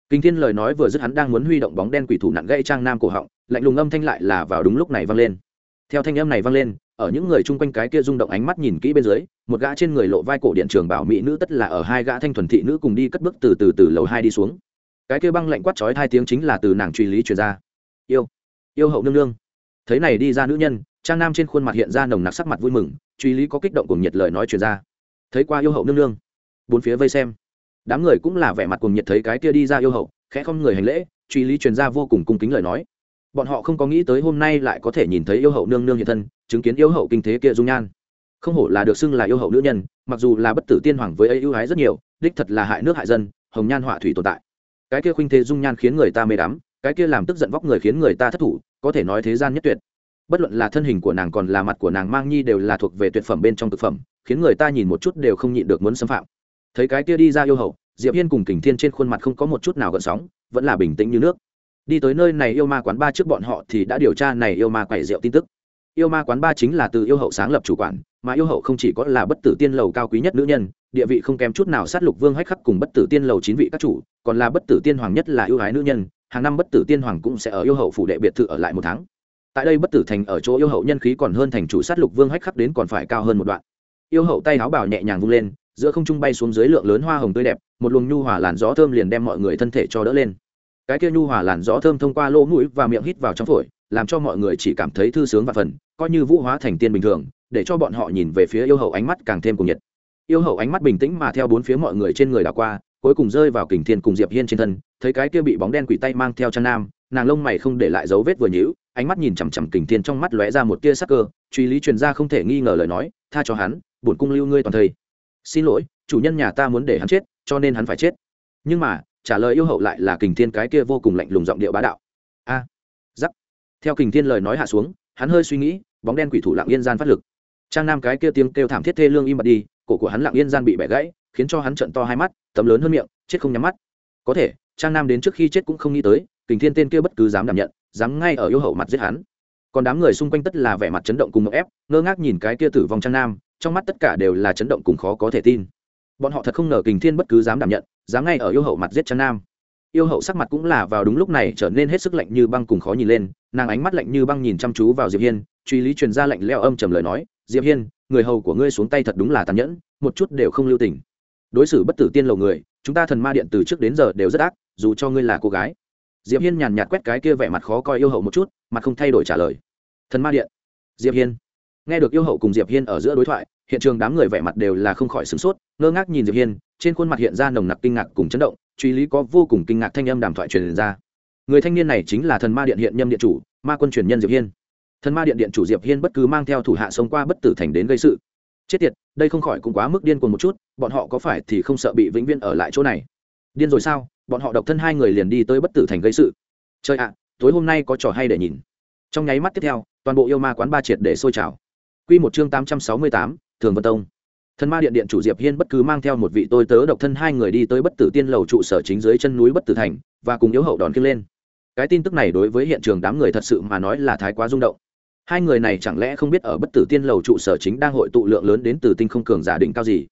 Kinh thiên lời nói vừa dứt hắn đang muốn huy động bóng đen quỷ thủ nặng gây trang nam cổ họng, lạnh lùng âm thanh lại là vào đúng lúc này vang lên. Theo thanh âm này vang lên, ở những người chung quanh cái kia rung động ánh mắt nhìn kỹ bên dưới, một gã trên người lộ vai cổ điện trường bảo mỹ nữ tất là ở hai gã thanh thuần thị nữ cùng đi cất bước từ từ từ lầu hai đi xuống. Cái kia băng lạnh quát chói hai tiếng chính là từ nàng truy lý truyền ra. Yêu. Yêu hậu nương nương. Thấy này đi ra nữ nhân trang nam trên khuôn mặt hiện ra nồng nặc sắc mặt vui mừng, truy lý có kích động cùng nhiệt lời nói truyền ra. Thấy qua yêu hậu nương nương. Bốn phía vây xem. Đám người cũng là vẻ mặt cùng nhiệt thấy cái kia đi ra yêu hậu, khẽ không người hành lễ, truy lý truyền ra vô cùng cung kính lời nói. Bọn họ không có nghĩ tới hôm nay lại có thể nhìn thấy yêu hậu nương nương hiện thân, chứng kiến yêu hậu kinh thế kia dung nhan. Không hổ là được xưng là yêu hậu nữ nhân, mặc dù là bất tử tiên hoàng với ấy ưu ái rất nhiều, đích thật là hại nước hại dân, hồng nhan họa thủy tồn tại. Cái kia khuynh thế dung nhan khiến người ta mê đắm, cái kia làm tức giận vóc người khiến người ta thất thủ, có thể nói thế gian nhất tuyệt bất luận là thân hình của nàng còn là mặt của nàng mang nhi đều là thuộc về tuyệt phẩm bên trong thực phẩm, khiến người ta nhìn một chút đều không nhịn được muốn xâm phạm. Thấy cái kia đi ra yêu hậu diệp hiên cùng kình thiên trên khuôn mặt không có một chút nào gợn sóng, vẫn là bình tĩnh như nước. Đi tới nơi này yêu ma quán ba trước bọn họ thì đã điều tra này yêu ma quẩy rượu tin tức. Yêu ma quán ba chính là từ yêu hậu sáng lập chủ quản, mà yêu hậu không chỉ có là bất tử tiên lầu cao quý nhất nữ nhân, địa vị không kém chút nào sát lục vương hách khắc cùng bất tử tiên lầu chín vị các chủ, còn là bất tử tiên hoàng nhất là yêu hái nữ nhân, hàng năm bất tử tiên hoàng cũng sẽ ở yêu hậu phủ đệ biệt thự ở lại một tháng tại đây bất tử thành ở chỗ yêu hậu nhân khí còn hơn thành chủ sát lục vương hách khắc đến còn phải cao hơn một đoạn. Yêu hậu tay áo bảo nhẹ nhàng vung lên, giữa không trung bay xuống dưới lượng lớn hoa hồng tươi đẹp, một luồng nhu hòa làn gió thơm liền đem mọi người thân thể cho đỡ lên. Cái kia nhu hòa làn gió thơm thông qua lỗ mũi và miệng hít vào trong phổi, làm cho mọi người chỉ cảm thấy thư sướng và phần, coi như vũ hóa thành tiên bình thường, để cho bọn họ nhìn về phía yêu hậu ánh mắt càng thêm cùng nhiệt. Yêu hậu ánh mắt bình tĩnh mà theo bốn phía mọi người trên người đảo qua, cuối cùng rơi vào kình thiên cùng diệp hiên trên thân, thấy cái kia bị bóng đen quỷ tay mang theo chân nam, nàng lông mày không để lại dấu vết vừa nhíu ánh mắt nhìn chằm chằm kình thiên trong mắt lóe ra một tia sắc cơ, truy lý truyền ra không thể nghi ngờ lời nói, tha cho hắn, bổn cung lưu ngươi toàn thây. Xin lỗi, chủ nhân nhà ta muốn để hắn chết, cho nên hắn phải chết. Nhưng mà, trả lời yêu hậu lại là kình thiên cái kia vô cùng lạnh lùng giọng điệu bá đạo. A, giắc. Theo kình thiên lời nói hạ xuống, hắn hơi suy nghĩ, bóng đen quỷ thủ lặng yên gian phát lực. Trang nam cái kia tiếng kêu thảm thiết thê lương im bặt đi, cổ của hắn lặng yên gian bị bẻ gãy, khiến cho hắn trận to hai mắt, tấm lớn hơn miệng, chết không nhắm mắt. Có thể, trang nam đến trước khi chết cũng không nghĩ tới, kình thiên tên kia bất cứ dám đảm nhận dám ngay ở yêu hậu mặt giết hắn. Còn đám người xung quanh tất là vẻ mặt chấn động cùng một ép, ngơ ngác nhìn cái kia tử vong trang nam, trong mắt tất cả đều là chấn động cùng khó có thể tin. Bọn họ thật không ngờ kình thiên bất cứ dám đảm nhận, dám ngay ở yêu hậu mặt giết trang nam. Yêu hậu sắc mặt cũng là vào đúng lúc này trở nên hết sức lạnh như băng cùng khó nhìn lên, nàng ánh mắt lạnh như băng nhìn chăm chú vào diệp hiên, truy lý truyền ra lạnh leo âm trầm lời nói, diệp hiên, người hầu của ngươi xuống tay thật đúng là tàn nhẫn, một chút đều không lưu tình. Đối xử bất tử tiên lầu người, chúng ta thần ma điện từ trước đến giờ đều rất ác, dù cho ngươi là cô gái diệp hiên nhàn nhạt quét cái kia vẻ mặt khó coi yêu hậu một chút, mặt không thay đổi trả lời. Thần ma điện. Diệp hiên. Nghe được yêu hậu cùng diệp hiên ở giữa đối thoại, hiện trường đám người vẻ mặt đều là không khỏi sửng sốt, ngơ ngác nhìn diệp hiên, trên khuôn mặt hiện ra nồng nặc kinh ngạc cùng chấn động, truy lý có vô cùng kinh ngạc thanh âm đàm thoại truyền ra. Người thanh niên này chính là thần ma điện hiện nhâm điện chủ, ma quân truyền nhân diệp hiên. Thần ma điện điện chủ diệp hiên bất cứ mang theo thủ hạ sống qua bất tử thành đến gây sự. Chết tiệt, đây không khỏi cũng quá mức điên cuồng một chút, bọn họ có phải thì không sợ bị vĩnh viễn ở lại chỗ này? Điên rồi sao? Bọn họ độc thân hai người liền đi tới bất tử thành gây sự. Chơi ạ, tối hôm nay có trò hay để nhìn. Trong nháy mắt tiếp theo, toàn bộ yêu ma quán ba triệt để sôi trào. Quy một chương tám trăm sáu mươi tám, thường vân tông. Thần ma điện điện chủ diệp hiên bất cứ mang theo một vị tôi tớ độc thân hai người đi tới bất tử tiên lầu trụ sở chính dưới chân núi bất tử thành, và cùng yếu hậu đòn kia lên. Cái tin tức này đối với hiện trường đám người thật sự mà nói là thái quá rung động. Hai người này chẳng lẽ không biết ở bất tử tiên lầu trụ sở chính đang hội tụ lượng lớn đến từ tinh không cường giả định cao gì?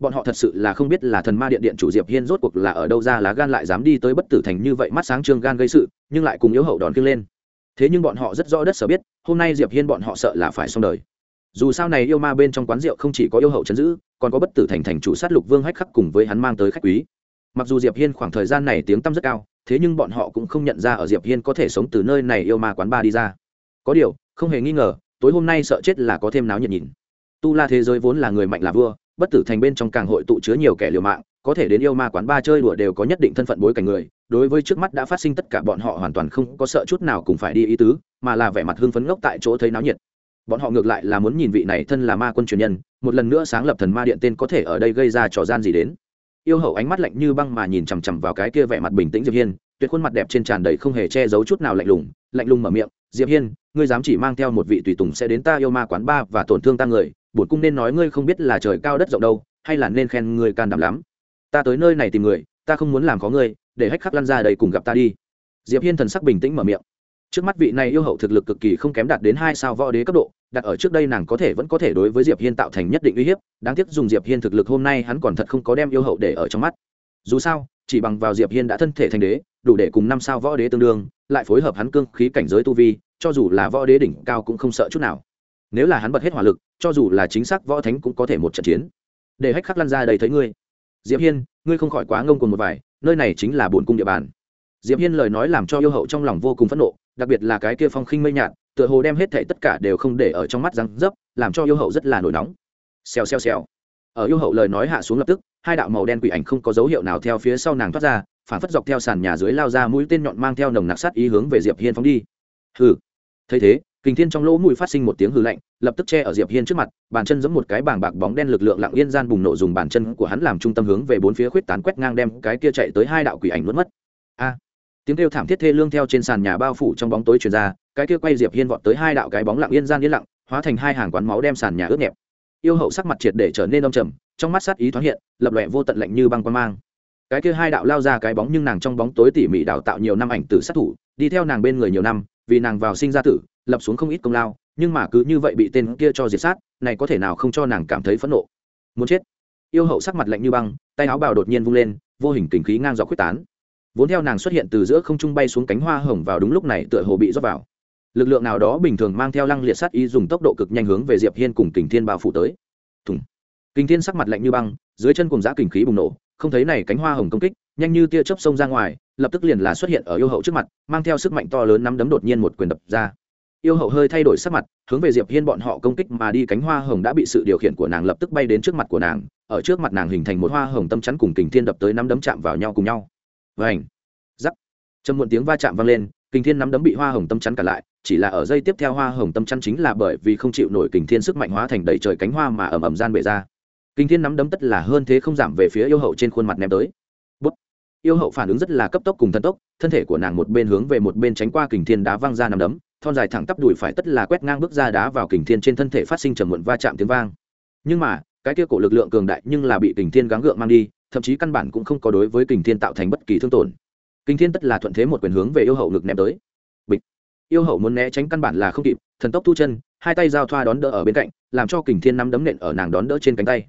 Bọn họ thật sự là không biết là thần ma điện điện chủ diệp hiên rốt cuộc là ở đâu ra lá gan lại dám đi tới bất tử thành như vậy mắt sáng trương gan gây sự, nhưng lại cùng yếu hậu đòn kia lên. Thế nhưng bọn họ rất rõ đất sở biết, hôm nay diệp hiên bọn họ sợ là phải xong đời. Dù sao này yêu ma bên trong quán rượu không chỉ có yêu hậu chấn giữ, còn có bất tử thành thành chủ sát lục vương hách khắc cùng với hắn mang tới khách quý. Mặc dù diệp hiên khoảng thời gian này tiếng tăm rất cao, thế nhưng bọn họ cũng không nhận ra ở diệp hiên có thể sống từ nơi này yêu ma quán ba đi ra. Có điều, không hề nghi ngờ, tối hôm nay sợ chết là có thêm náo nhiệt nhìn. Tu la thế giới vốn là người mạnh là vua bất tử thành bên trong càng hội tụ chứa nhiều kẻ liều mạng, có thể đến yêu ma quán ba chơi đùa đều có nhất định thân phận bối cảnh người, đối với trước mắt đã phát sinh tất cả bọn họ hoàn toàn không có sợ chút nào cùng phải đi ý tứ, mà là vẻ mặt hưng phấn ngốc tại chỗ thấy náo nhiệt. Bọn họ ngược lại là muốn nhìn vị này thân là ma quân truyền nhân, một lần nữa sáng lập thần ma điện tên có thể ở đây gây ra trò gian gì đến. Yêu hậu ánh mắt lạnh như băng mà nhìn chằm chằm vào cái kia vẻ mặt bình tĩnh diệp hiên, tuyệt khuôn mặt đẹp trên tràn đầy không hề che giấu chút nào lạnh lùng lạnh lùng mở miệng, diệp hiên, ngươi dám chỉ mang theo một vị tùy tùng sẽ đến ta yêu ma quán ba và tổn thương ta người bổn cung nên nói ngươi không biết là trời cao đất rộng đâu, hay là nên khen ngươi can đảm lắm. Ta tới nơi này tìm người, ta không muốn làm có ngươi, để hách khắc lăn ra đây cùng gặp ta đi. Diệp hiên thần sắc bình tĩnh mở miệng. Trước mắt vị này yêu hậu thực lực cực kỳ không kém đạt đến hai sao võ đế cấp độ, đặt ở trước đây nàng có thể vẫn có thể đối với diệp hiên tạo thành nhất định uy hiếp, đáng tiếc dùng diệp hiên thực lực hôm nay hắn còn thật không có đem yêu hậu để ở trong mắt. Dù sao, chỉ bằng vào diệp hiên đã thân thể thành đế, đủ để cùng năm sao võ đế tương đương, lại phối hợp hắn cương khí cảnh giới tu vi, cho dù là võ đế đỉnh cao cũng không sợ chút nào nếu là hắn bật hết hỏa lực, cho dù là chính xác võ thánh cũng có thể một trận chiến. Để hách khắc lăn ra đầy thấy ngươi. Diệp hiên, ngươi không khỏi quá ngông cuồng một vài, nơi này chính là bổn cung địa bàn. Diệp hiên lời nói làm cho yêu hậu trong lòng vô cùng phẫn nộ, đặc biệt là cái kia phong khinh mây nhạt, tựa hồ đem hết thảy tất cả đều không để ở trong mắt răng dấp, làm cho yêu hậu rất là nổi nóng. Xèo xèo xèo. Ở yêu hậu lời nói hạ xuống lập tức, hai đạo màu đen quỷ ảnh không có dấu hiệu nào theo phía sau nàng thoát ra, phản phất dọc theo sàn nhà dưới lao ra mũi tên nhọn mang theo nồng nặc sát ý hướng về diệp hiên phóng đi. Hừ. Thấy thế kình thiên trong lỗ mũi phát sinh một tiếng hừ lạnh, lập tức che ở diệp hiên trước mặt, bàn chân giống một cái bảng bạc bóng đen lực lượng lặng yên gian bùng nổ dùng bàn chân của hắn làm trung tâm hướng về bốn phía khuyết tán quét ngang đem cái kia chạy tới hai đạo quỷ ảnh nuốt mất. A! Tiếng kêu thảm thiết thê lương theo trên sàn nhà bao phủ trong bóng tối truyền ra, cái kia quay diệp hiên vọt tới hai đạo cái bóng lặng yên gian yên lặng, hóa thành hai hàng quán máu đem sàn nhà ướt nhẹp. Yêu hậu sắc mặt triệt để trở nên âm trầm, trong mắt sát ý thoáng hiện, lập lòe vô tận lạnh như băng quan mang. Cái kia hai đạo lao ra cái bóng nhưng nàng trong bóng tối tỉ mỉ đào tạo nhiều năm ảnh tử sát thủ, đi theo nàng bên người nhiều năm, vì nàng vào sinh ra tử lập xuống không ít công lao, nhưng mà cứ như vậy bị tên kia cho diệt sát, này có thể nào không cho nàng cảm thấy phẫn nộ? Muốn chết. Yêu hậu sắc mặt lạnh như băng, tay áo bào đột nhiên vung lên, vô hình kình khí ngang dọc quyết tán. Vốn theo nàng xuất hiện từ giữa không trung bay xuống cánh hoa hồng vào đúng lúc này tựa hồ bị rót vào. Lực lượng nào đó bình thường mang theo lăng liệt sát ý dùng tốc độ cực nhanh hướng về diệp hiên cùng kình thiên bao phủ tới. Thùng. Kình thiên sắc mặt lạnh như băng, dưới chân cùng giã kình khí bùng nổ, không thấy này cánh hoa hồng công kích, nhanh như tia chớp sông ra ngoài, lập tức liền là xuất hiện ở yêu hậu trước mặt, mang theo sức mạnh to lớn nắm đấm đột nhiên một quyền đập ra yêu hậu hơi thay đổi sắc mặt, hướng về diệp hiên bọn họ công kích mà đi. Cánh hoa hồng đã bị sự điều khiển của nàng lập tức bay đến trước mặt của nàng, ở trước mặt nàng hình thành một hoa hồng tâm chắn cùng kình thiên đập tới nắm đấm chạm vào nhau cùng nhau. Vảnh giắc trầm muộn tiếng va chạm vang lên, kình thiên nắm đấm bị hoa hồng tâm chắn cả lại, chỉ là ở dây tiếp theo hoa hồng tâm chắn chính là bởi vì không chịu nổi kình thiên sức mạnh hóa thành đầy trời cánh hoa mà ầm ầm gian bể ra. Kình thiên nắm đấm tất là hơn thế không giảm về phía yêu hậu trên khuôn mặt ném tới. Bút. yêu hậu phản ứng rất là cấp tốc cùng thân tốc, thân thể của nàng một bên hướng về một bên tránh qua kình thiên đá văng ra nắm đấm thon dài thẳng tắp đùi phải tất là quét ngang bước ra đá vào kình thiên trên thân thể phát sinh trầm muộn va chạm tiếng vang. Nhưng mà, cái kia cổ lực lượng cường đại nhưng là bị kình thiên gắng gượng mang đi, thậm chí căn bản cũng không có đối với kình thiên tạo thành bất kỳ thương tổn. Kình thiên tất là thuận thế một quyền hướng về yêu hậu ngực ném tới. Bịch. Yêu hậu muốn né tránh căn bản là không kịp, thần tốc thu chân, hai tay giao thoa đón đỡ ở bên cạnh, làm cho kình thiên nắm đấm nện ở nàng đón đỡ trên cánh tay.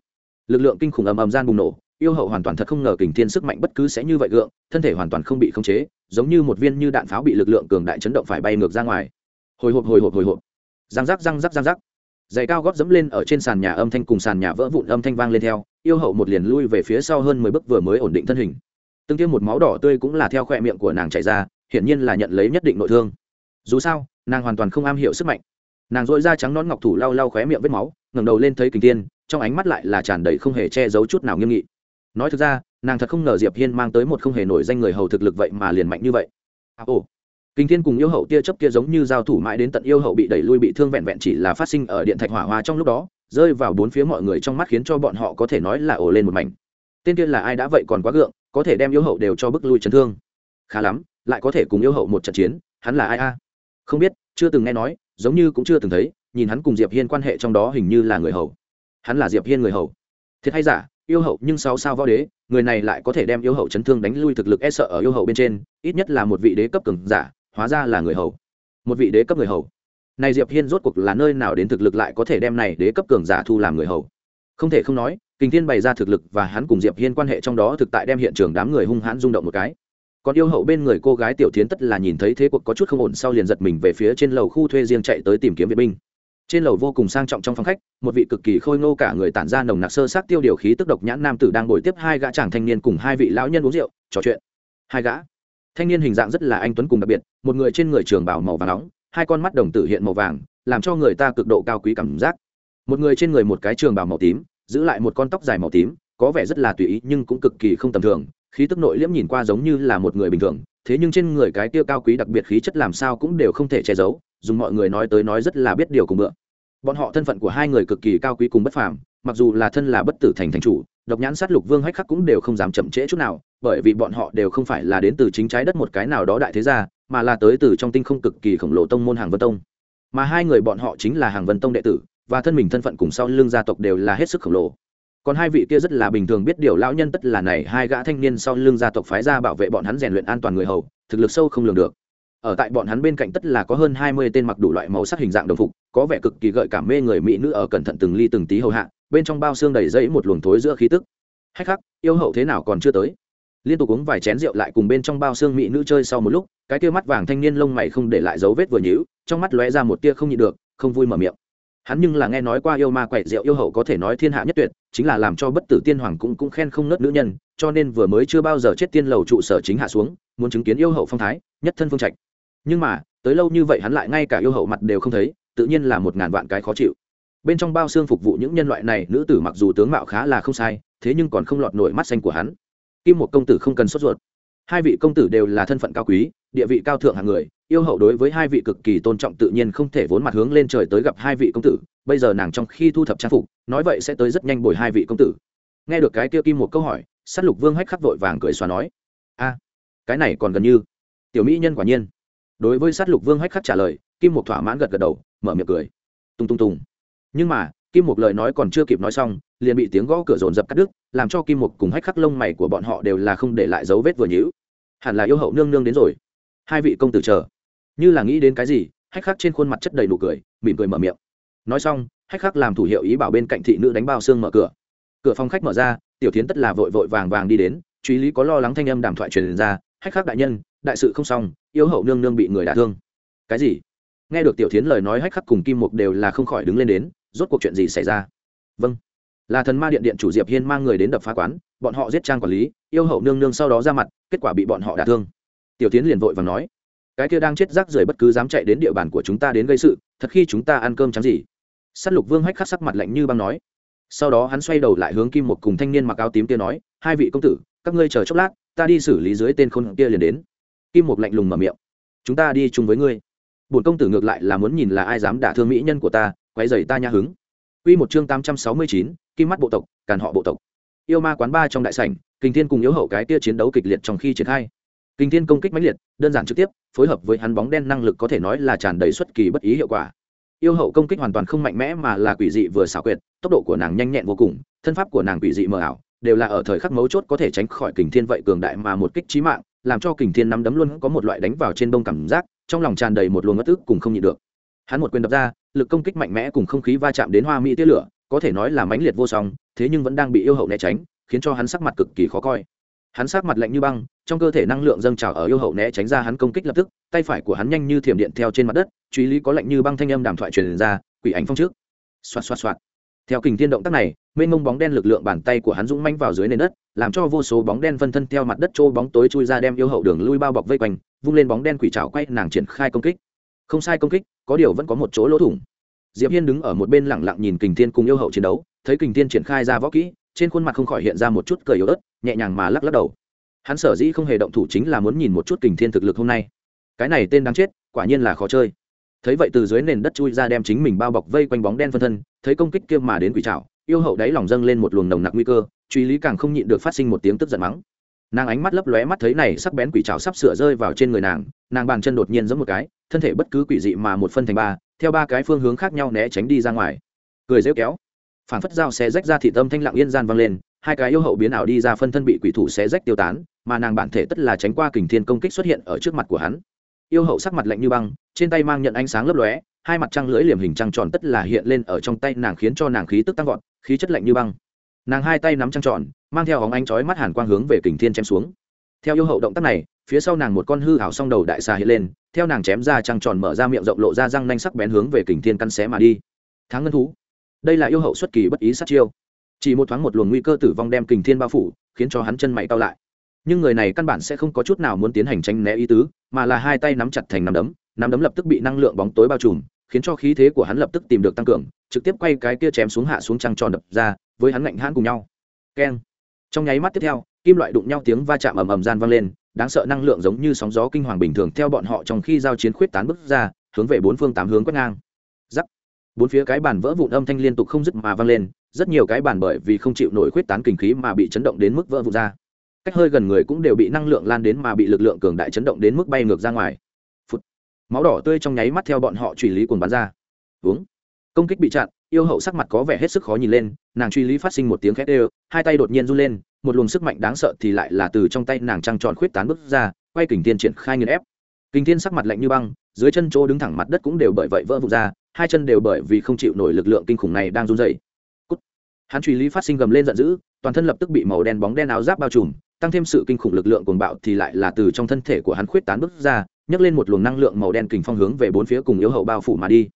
Lực lượng kinh khủng ầm ầm gian bùng nổ, yêu hậu hoàn toàn thật không ngờ kình thiên sức mạnh bất cứ sẽ như vậy gượng, thân thể hoàn toàn không bị khống chế, giống như một viên như đạn pháo bị lực lượng cường đại chấn động phải bay ngược ra ngoài hồi hộp hồi hộp hồi hộp. Răng rắc răng rắc răng rắc. Giày cao góp dẫm lên ở trên sàn nhà âm thanh cùng sàn nhà vỡ vụn âm thanh vang lên theo yêu hậu một liền lui về phía sau hơn mười bước vừa mới ổn định thân hình. Từng tiêm một máu đỏ tươi cũng là theo khoe miệng của nàng chảy ra hiển nhiên là nhận lấy nhất định nội thương. Dù sao nàng hoàn toàn không am hiểu sức mạnh. Nàng dội da trắng nón ngọc thủ lau lau khóe miệng vết máu ngẩng đầu lên thấy kình tiên trong ánh mắt lại là tràn đầy không hề che giấu chút nào nghiêm nghị. Nói thực ra nàng thật không ngờ diệp hiên mang tới một không hề nổi danh người hầu thực lực vậy mà liền mạnh như vậy. À, ồ kinh thiên cùng yêu hậu tia chấp kia giống như giao thủ mãi đến tận yêu hậu bị đẩy lui bị thương vẹn vẹn chỉ là phát sinh ở điện thạch hỏa hoa trong lúc đó, rơi vào bốn phía mọi người trong mắt khiến cho bọn họ có thể nói là ồ lên một mảnh. Tên kia là ai đã vậy còn quá gượng, có thể đem yêu hậu đều cho bức lui chấn thương. Khá lắm, lại có thể cùng yêu hậu một trận chiến, hắn là ai a? Không biết, chưa từng nghe nói, giống như cũng chưa từng thấy, nhìn hắn cùng diệp hiên quan hệ trong đó hình như là người hầu. Hắn là diệp hiên người hầu. Thiệt hay giả, yêu hậu nhưng sao sao võ đế, người này lại có thể đem yêu hậu chấn thương đánh lui thực lực e sợ ở yêu hậu bên trên, ít nhất là một vị đế cấp cường giả hóa ra là người hầu. Một vị đế cấp người hầu. Này diệp hiên rốt cuộc là nơi nào đến thực lực lại có thể đem này đế cấp cường giả thu làm người hầu? Không thể không nói kinh thiên bày ra thực lực và hắn cùng diệp hiên quan hệ trong đó thực tại đem hiện trường đám người hung hãn rung động một cái. Còn yêu hậu bên người cô gái tiểu thiến tất là nhìn thấy thế cuộc có chút không ổn sau liền giật mình về phía trên lầu khu thuê riêng chạy tới tìm kiếm viện binh. Trên lầu vô cùng sang trọng trong phòng khách, một vị cực kỳ khôi ngô cả người tản ra nồng nặc sơ sát tiêu điều khí tức độc nhãn nam tử đang ngồi tiếp hai gã chàng thanh niên cùng hai vị lão nhân uống rượu, trò chuyện. Hai gã thanh niên hình dạng rất là anh tuấn cùng đặc biệt, một người trên người trường bảo màu vàng nóng, hai con mắt đồng tử hiện màu vàng, làm cho người ta cực độ cao quý cảm giác. Một người trên người một cái trường bảo màu tím, giữ lại một con tóc dài màu tím, có vẻ rất là tùy ý nhưng cũng cực kỳ không tầm thường, khí tức nội liễm nhìn qua giống như là một người bình thường, thế nhưng trên người cái tiêu cao quý đặc biệt khí chất làm sao cũng đều không thể che giấu, dùng mọi người nói tới nói rất là biết điều cùng bựa bọn họ thân phận của hai người cực kỳ cao quý cùng bất phàm mặc dù là thân là bất tử thành thành chủ, độc nhãn sát lục vương hách khắc cũng đều không dám chậm trễ chút nào, bởi vì bọn họ đều không phải là đến từ chính trái đất một cái nào đó đại thế gia, mà là tới từ trong tinh không cực kỳ khổng lồ tông môn hàng vân tông. Mà hai người bọn họ chính là hàng vân tông đệ tử, và thân mình thân phận cùng sau lưng gia tộc đều là hết sức khổng lồ. Còn hai vị kia rất là bình thường biết điều lão nhân tất là này, hai gã thanh niên sau lưng gia tộc phái ra bảo vệ bọn hắn rèn luyện an toàn người hầu, thực lực sâu không lường được. Ở tại bọn hắn bên cạnh tất là có hơn hai mươi tên mặc đủ loại màu sắc hình dạng đồng phục, có vẻ cực kỳ gợi cảm mê người mỹ nữ ở cẩn thận từng ly từng tí hầu hạ bên trong bao xương đầy dẫy một luồng thối giữa khí tức. Hách khắc, yêu hậu thế nào còn chưa tới? Liên tục uống vài chén rượu lại cùng bên trong bao xương mỹ nữ chơi sau một lúc, cái kia mắt vàng thanh niên lông mày không để lại dấu vết vừa nhíu, trong mắt lóe ra một tia không nhịn được, không vui mở miệng. Hắn nhưng là nghe nói qua yêu ma quậy rượu yêu hậu có thể nói thiên hạ nhất tuyệt, chính là làm cho bất tử tiên hoàng cũng cũng khen không nớt nữ nhân, cho nên vừa mới chưa bao giờ chết tiên lầu trụ sở chính hạ xuống, muốn chứng kiến yêu hậu phong thái, nhất thân phương trạch. Nhưng mà, tới lâu như vậy hắn lại ngay cả yêu hậu mặt đều không thấy, tự nhiên là một ngàn vạn cái khó chịu bên trong bao xương phục vụ những nhân loại này, nữ tử mặc dù tướng mạo khá là không sai, thế nhưng còn không lọt nổi mắt xanh của hắn. Kim một công tử không cần sốt ruột. Hai vị công tử đều là thân phận cao quý, địa vị cao thượng hàng người, yêu hậu đối với hai vị cực kỳ tôn trọng tự nhiên không thể vốn mặt hướng lên trời tới gặp hai vị công tử, bây giờ nàng trong khi thu thập trang phục, nói vậy sẽ tới rất nhanh bồi hai vị công tử. Nghe được cái kia kim một câu hỏi s á t lục vương hách khắc vội vàng cười xóa nói, a, cái này còn gần như. Tiểu mỹ nhân quả nhiên. Đối với s á t lục vương hách khắc trả lời, kim một thỏa mãn gật gật đầu, mở miệng cười. Tung tung tùng nhưng mà, kim Mục lời nói còn chưa kịp nói xong, liền bị tiếng gõ cửa rồn rập cắt đứt, làm cho kim Mục cùng hách khắc lông mày của bọn họ đều là không để lại dấu vết vừa nhữ hẳn là yêu hậu nương nương đến rồi. Hai vị công tử chờ. Như là nghĩ đến cái gì, hách khắc trên khuôn mặt chất đầy nụ cười, mỉm cười mở miệng. Nói xong, hách khắc làm thủ hiệu ý bảo bên cạnh thị nữ đánh bao xương mở cửa. Cửa phòng khách mở ra, tiểu tiến tất là vội vội vàng vàng đi đến, truy lý có lo lắng thanh âm đàm thoại truyền ra. Hách khắc đại nhân, đại sự không xong, yêu hậu nương nương bị người đả thương. Cái gì? Nghe được tiểu tiến lời nói, hách khắc cùng kim mục đều là không khỏi đứng lên đến rốt cuộc chuyện gì xảy ra? Vâng. Là thần ma điện điện chủ diệp hiên mang người đến đập phá quán, bọn họ giết trang quản lý, yêu hậu nương nương sau đó ra mặt, kết quả bị bọn họ đả thương. Tiểu tiến liền vội và nói, cái kia đang chết rác rưởi bất cứ dám chạy đến địa bàn của chúng ta đến gây sự, thật khi chúng ta ăn cơm trắng gì? Sắt lục vương hách khắc sắc mặt lạnh như băng nói. Sau đó hắn xoay đầu lại hướng kim một cùng thanh niên mặc áo tím kia nói, hai vị công tử, các ngươi chờ chốc lát, ta đi xử lý dưới tên khôn kia liền đến. Kim một lạnh lùng mở miệng, chúng ta đi chung với ngươi. Bổn công tử ngược lại là muốn nhìn là ai dám đả thương mỹ nhân của ta quấy rầy ta nha hứng Quy một chương tám trăm sáu mươi chín, kim mắt bộ tộc, càn họ bộ tộc. Yêu ma quán ba trong đại sảnh, Kình Thiên cùng yếu hậu cái kia chiến đấu kịch liệt trong khi triển khai. Kình Thiên công kích mãnh liệt, đơn giản trực tiếp, phối hợp với hắn bóng đen năng lực có thể nói là tràn đầy xuất kỳ bất ý hiệu quả. Yêu hậu công kích hoàn toàn không mạnh mẽ mà là quỷ dị vừa xảo quyệt, tốc độ của nàng nhanh nhẹn vô cùng, thân pháp của nàng quỷ dị mờ ảo, đều là ở thời khắc mấu chốt có thể tránh khỏi Kình Thiên vậy cường đại mà một kích chí mạng, làm cho Kình Thiên nắm đấm luôn có một loại đánh vào trên đông cảm giác, trong lòng tràn đầy một luồng ngất tức cùng không nhịn được. Hắn một quyền đập ra, lực công kích mạnh mẽ cùng không khí va chạm đến hoa mỹ tia lửa, có thể nói là mãnh liệt vô song, thế nhưng vẫn đang bị yêu hậu né tránh, khiến cho hắn sắc mặt cực kỳ khó coi. Hắn sắc mặt lạnh như băng trong cơ thể năng lượng dâng trào ở yêu hậu né tránh ra hắn công kích lập tức tay phải của hắn nhanh như thiểm điện theo trên mặt đất truy lý có lạnh như băng thanh âm đàm thoại truyền ra quỷ ảnh phong trước. Xoạt xoạt xoạt. Theo kình thiên động tác này mênh mông bóng đen lực lượng bàn tay của hắn dũng manh vào dưới nền đất làm cho vô số bóng đen phân thân theo mặt đất trôi bóng tối chui ra đem yêu hậu đường lui bao bọc vây quanh vung lên bóng đen quỷ trào quay nàng triển khai công kích không sai công kích, có điều vẫn có một chỗ lỗ thủng. Diệp hiên đứng ở một bên lẳng lặng nhìn kình thiên cùng yêu hậu chiến đấu, thấy kình thiên triển khai ra võ kỹ, trên khuôn mặt không khỏi hiện ra một chút cười yếu ớt, nhẹ nhàng mà lắc lắc đầu. Hắn sở dĩ không hề động thủ chính là muốn nhìn một chút kình thiên thực lực hôm nay. Cái này tên đáng chết, quả nhiên là khó chơi. Thấy vậy từ dưới nền đất chui ra đem chính mình bao bọc vây quanh bóng đen phân thân, thấy công kích kia mà đến quỷ trảo, yêu hậu đáy lòng dâng lên một luồng nồng nặc nguy cơ, truy lý càng không nhịn được phát sinh một tiếng tức giận mắng nàng ánh mắt lấp lóe mắt thấy này sắc bén quỷ trào sắp sửa rơi vào trên người nàng nàng bàn chân đột nhiên giống một cái, thân thể bất cứ quỷ dị mà một phân thành ba, theo ba cái phương hướng khác nhau né tránh đi ra ngoài. Cười rêu kéo. Phản phất dao xé rách ra thị tâm thanh lặng yên gian vang lên, hai cái yêu hậu biến ảo đi ra phân thân bị quỷ thủ xé rách tiêu tán, mà nàng bản thể tất là tránh qua kình thiên công kích xuất hiện ở trước mặt của hắn. Yêu hậu sắc mặt lạnh như băng, trên tay mang nhận ánh sáng lấp lóe, hai mặt trăng lưỡi liềm hình trăng tròn tất là hiện lên ở trong tay nàng khiến cho nàng khí tức tăng vọt, khí chất lạnh như băng. Nàng hai tay nắm trăng tròn mang theo hóng ánh chói mắt hàn quang hướng về kình thiên chém xuống. Theo yêu hậu động tác này, phía sau nàng một con hư hảo song đầu đại xà hiện lên, theo nàng chém ra trăng tròn mở ra miệng rộng lộ ra răng nanh sắc bén hướng về kình thiên căn xé mà đi. Tháng ngân thú. Đây là yêu hậu xuất kỳ bất ý sát chiêu. Chỉ một thoáng một luồng nguy cơ tử vong đem kình thiên bao phủ, khiến cho hắn chân mày cao lại. Nhưng người này căn bản sẽ không có chút nào muốn tiến hành tranh né ý tứ, mà là hai tay nắm chặt thành nắm đấm. Nắm đấm lập tức bị năng lượng bóng tối bao trùm, khiến cho khí thế của hắn lập tức tìm được tăng cường, trực tiếp quay cái kia chém xuống hạ xuống trăng tròn đập ra, với hắn ngạnh hãn cùng nhau. Keng trong nháy mắt tiếp theo, kim loại đụng nhau tiếng va chạm ầm ầm gian vang lên, đáng sợ năng lượng giống như sóng gió kinh hoàng bình thường theo bọn họ trong khi giao chiến khuyết tán bước ra, hướng về bốn phương tám hướng quét ngang. Giắc. Bốn phía cái bàn vỡ vụn âm thanh liên tục không dứt mà vang lên, rất nhiều cái bàn bởi vì không chịu nổi khuyết tán kinh khí mà bị chấn động đến mức vỡ vụn ra. Cách hơi gần người cũng đều bị năng lượng lan đến mà bị lực lượng cường đại chấn động đến mức bay ngược ra ngoài. Phụt. máu đỏ tươi trong nháy mắt theo bọn họ truy lý cuồng bắn ra. Uống công kích bị chặn, yêu hậu sắc mặt có vẻ hết sức khó nhìn lên, nàng truy lý phát sinh một tiếng khét ê hai tay đột nhiên run lên, một luồng sức mạnh đáng sợ thì lại là từ trong tay nàng trăng tròn khuyết tán bước ra, quay kình tiên triển khai nghiền ép. Kình tiên sắc mặt lạnh như băng, dưới chân chỗ đứng thẳng mặt đất cũng đều bởi vậy vỡ vụt ra, hai chân đều bởi vì không chịu nổi lực lượng kinh khủng này đang run dày hắn truy lý phát sinh gầm lên giận dữ, toàn thân lập tức bị màu đen bóng đen áo giáp bao trùm, tăng thêm sự kinh khủng lực lượng cuồng bạo thì lại là từ trong thân thể của hắn khuyết tán bước ra, nhấc lên một luồng năng lượng màu đen kình phong hướng về bốn phía cùng yêu hậu bao phủ mà đi.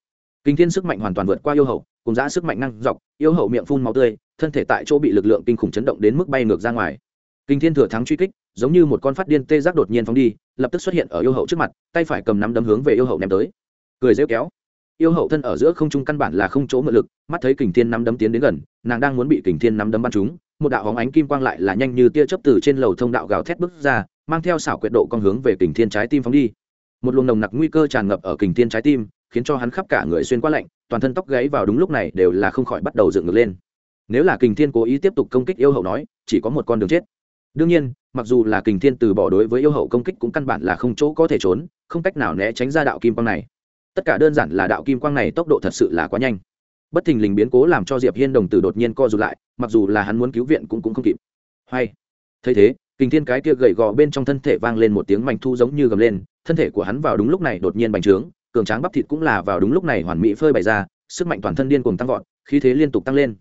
Kinh thiên sức mạnh hoàn toàn vượt qua yêu hậu cùng giã sức mạnh năng dọc yêu hậu miệng phun máu tươi, thân thể tại chỗ bị lực lượng kinh khủng chấn động đến mức bay ngược ra ngoài. Kinh thiên thừa thắng truy kích, giống như một con phát điên tê giác đột nhiên phóng đi, lập tức xuất hiện ở yêu hậu trước mặt, tay phải cầm nắm đấm hướng về yêu hậu ném tới. Cười rêu kéo. Yêu hậu thân ở giữa không trung căn bản là không chỗ mượn lực, mắt thấy kình thiên nắm đấm tiến đến gần, nàng đang muốn bị kình thiên nắm đấm bắn trúng, một đạo hóng ánh kim quang lại là nhanh như tia chớp từ trên lầu thông đạo gào thét bước ra, mang theo xảo quyệt độ con hướng về kình thiên trái tim phóng đi. Một luồng nồng nặc nguy cơ tràn ngập ở kình thiên trái tim, khiến cho hắn khắp cả người xuyên qua lạnh toàn thân tóc gáy vào đúng lúc này đều là không khỏi bắt đầu dựng ngược lên. Nếu là kình thiên cố ý tiếp tục công kích yêu hậu nói, chỉ có một con đường chết. Đương nhiên, mặc dù là kình thiên từ bỏ đối với yêu hậu công kích cũng căn bản là không chỗ có thể trốn, không cách nào né tránh ra đạo kim quang này. Tất cả đơn giản là đạo kim quang này tốc độ thật sự là quá nhanh. Bất thình lình biến cố làm cho diệp hiên đồng tử đột nhiên co rụt lại, mặc dù là hắn muốn cứu viện cũng cũng không kịp. Hay. Thấy thế, kình thiên cái kia gầy gò bên trong thân thể vang lên một tiếng mảnh thu giống như gầm lên, thân thể của hắn vào đúng lúc này đột nhiên bành trướng cường tráng bắp thịt cũng là vào đúng lúc này hoàn mỹ phơi bày ra, sức mạnh toàn thân điên cuồng tăng vọt, khí thế liên tục tăng lên.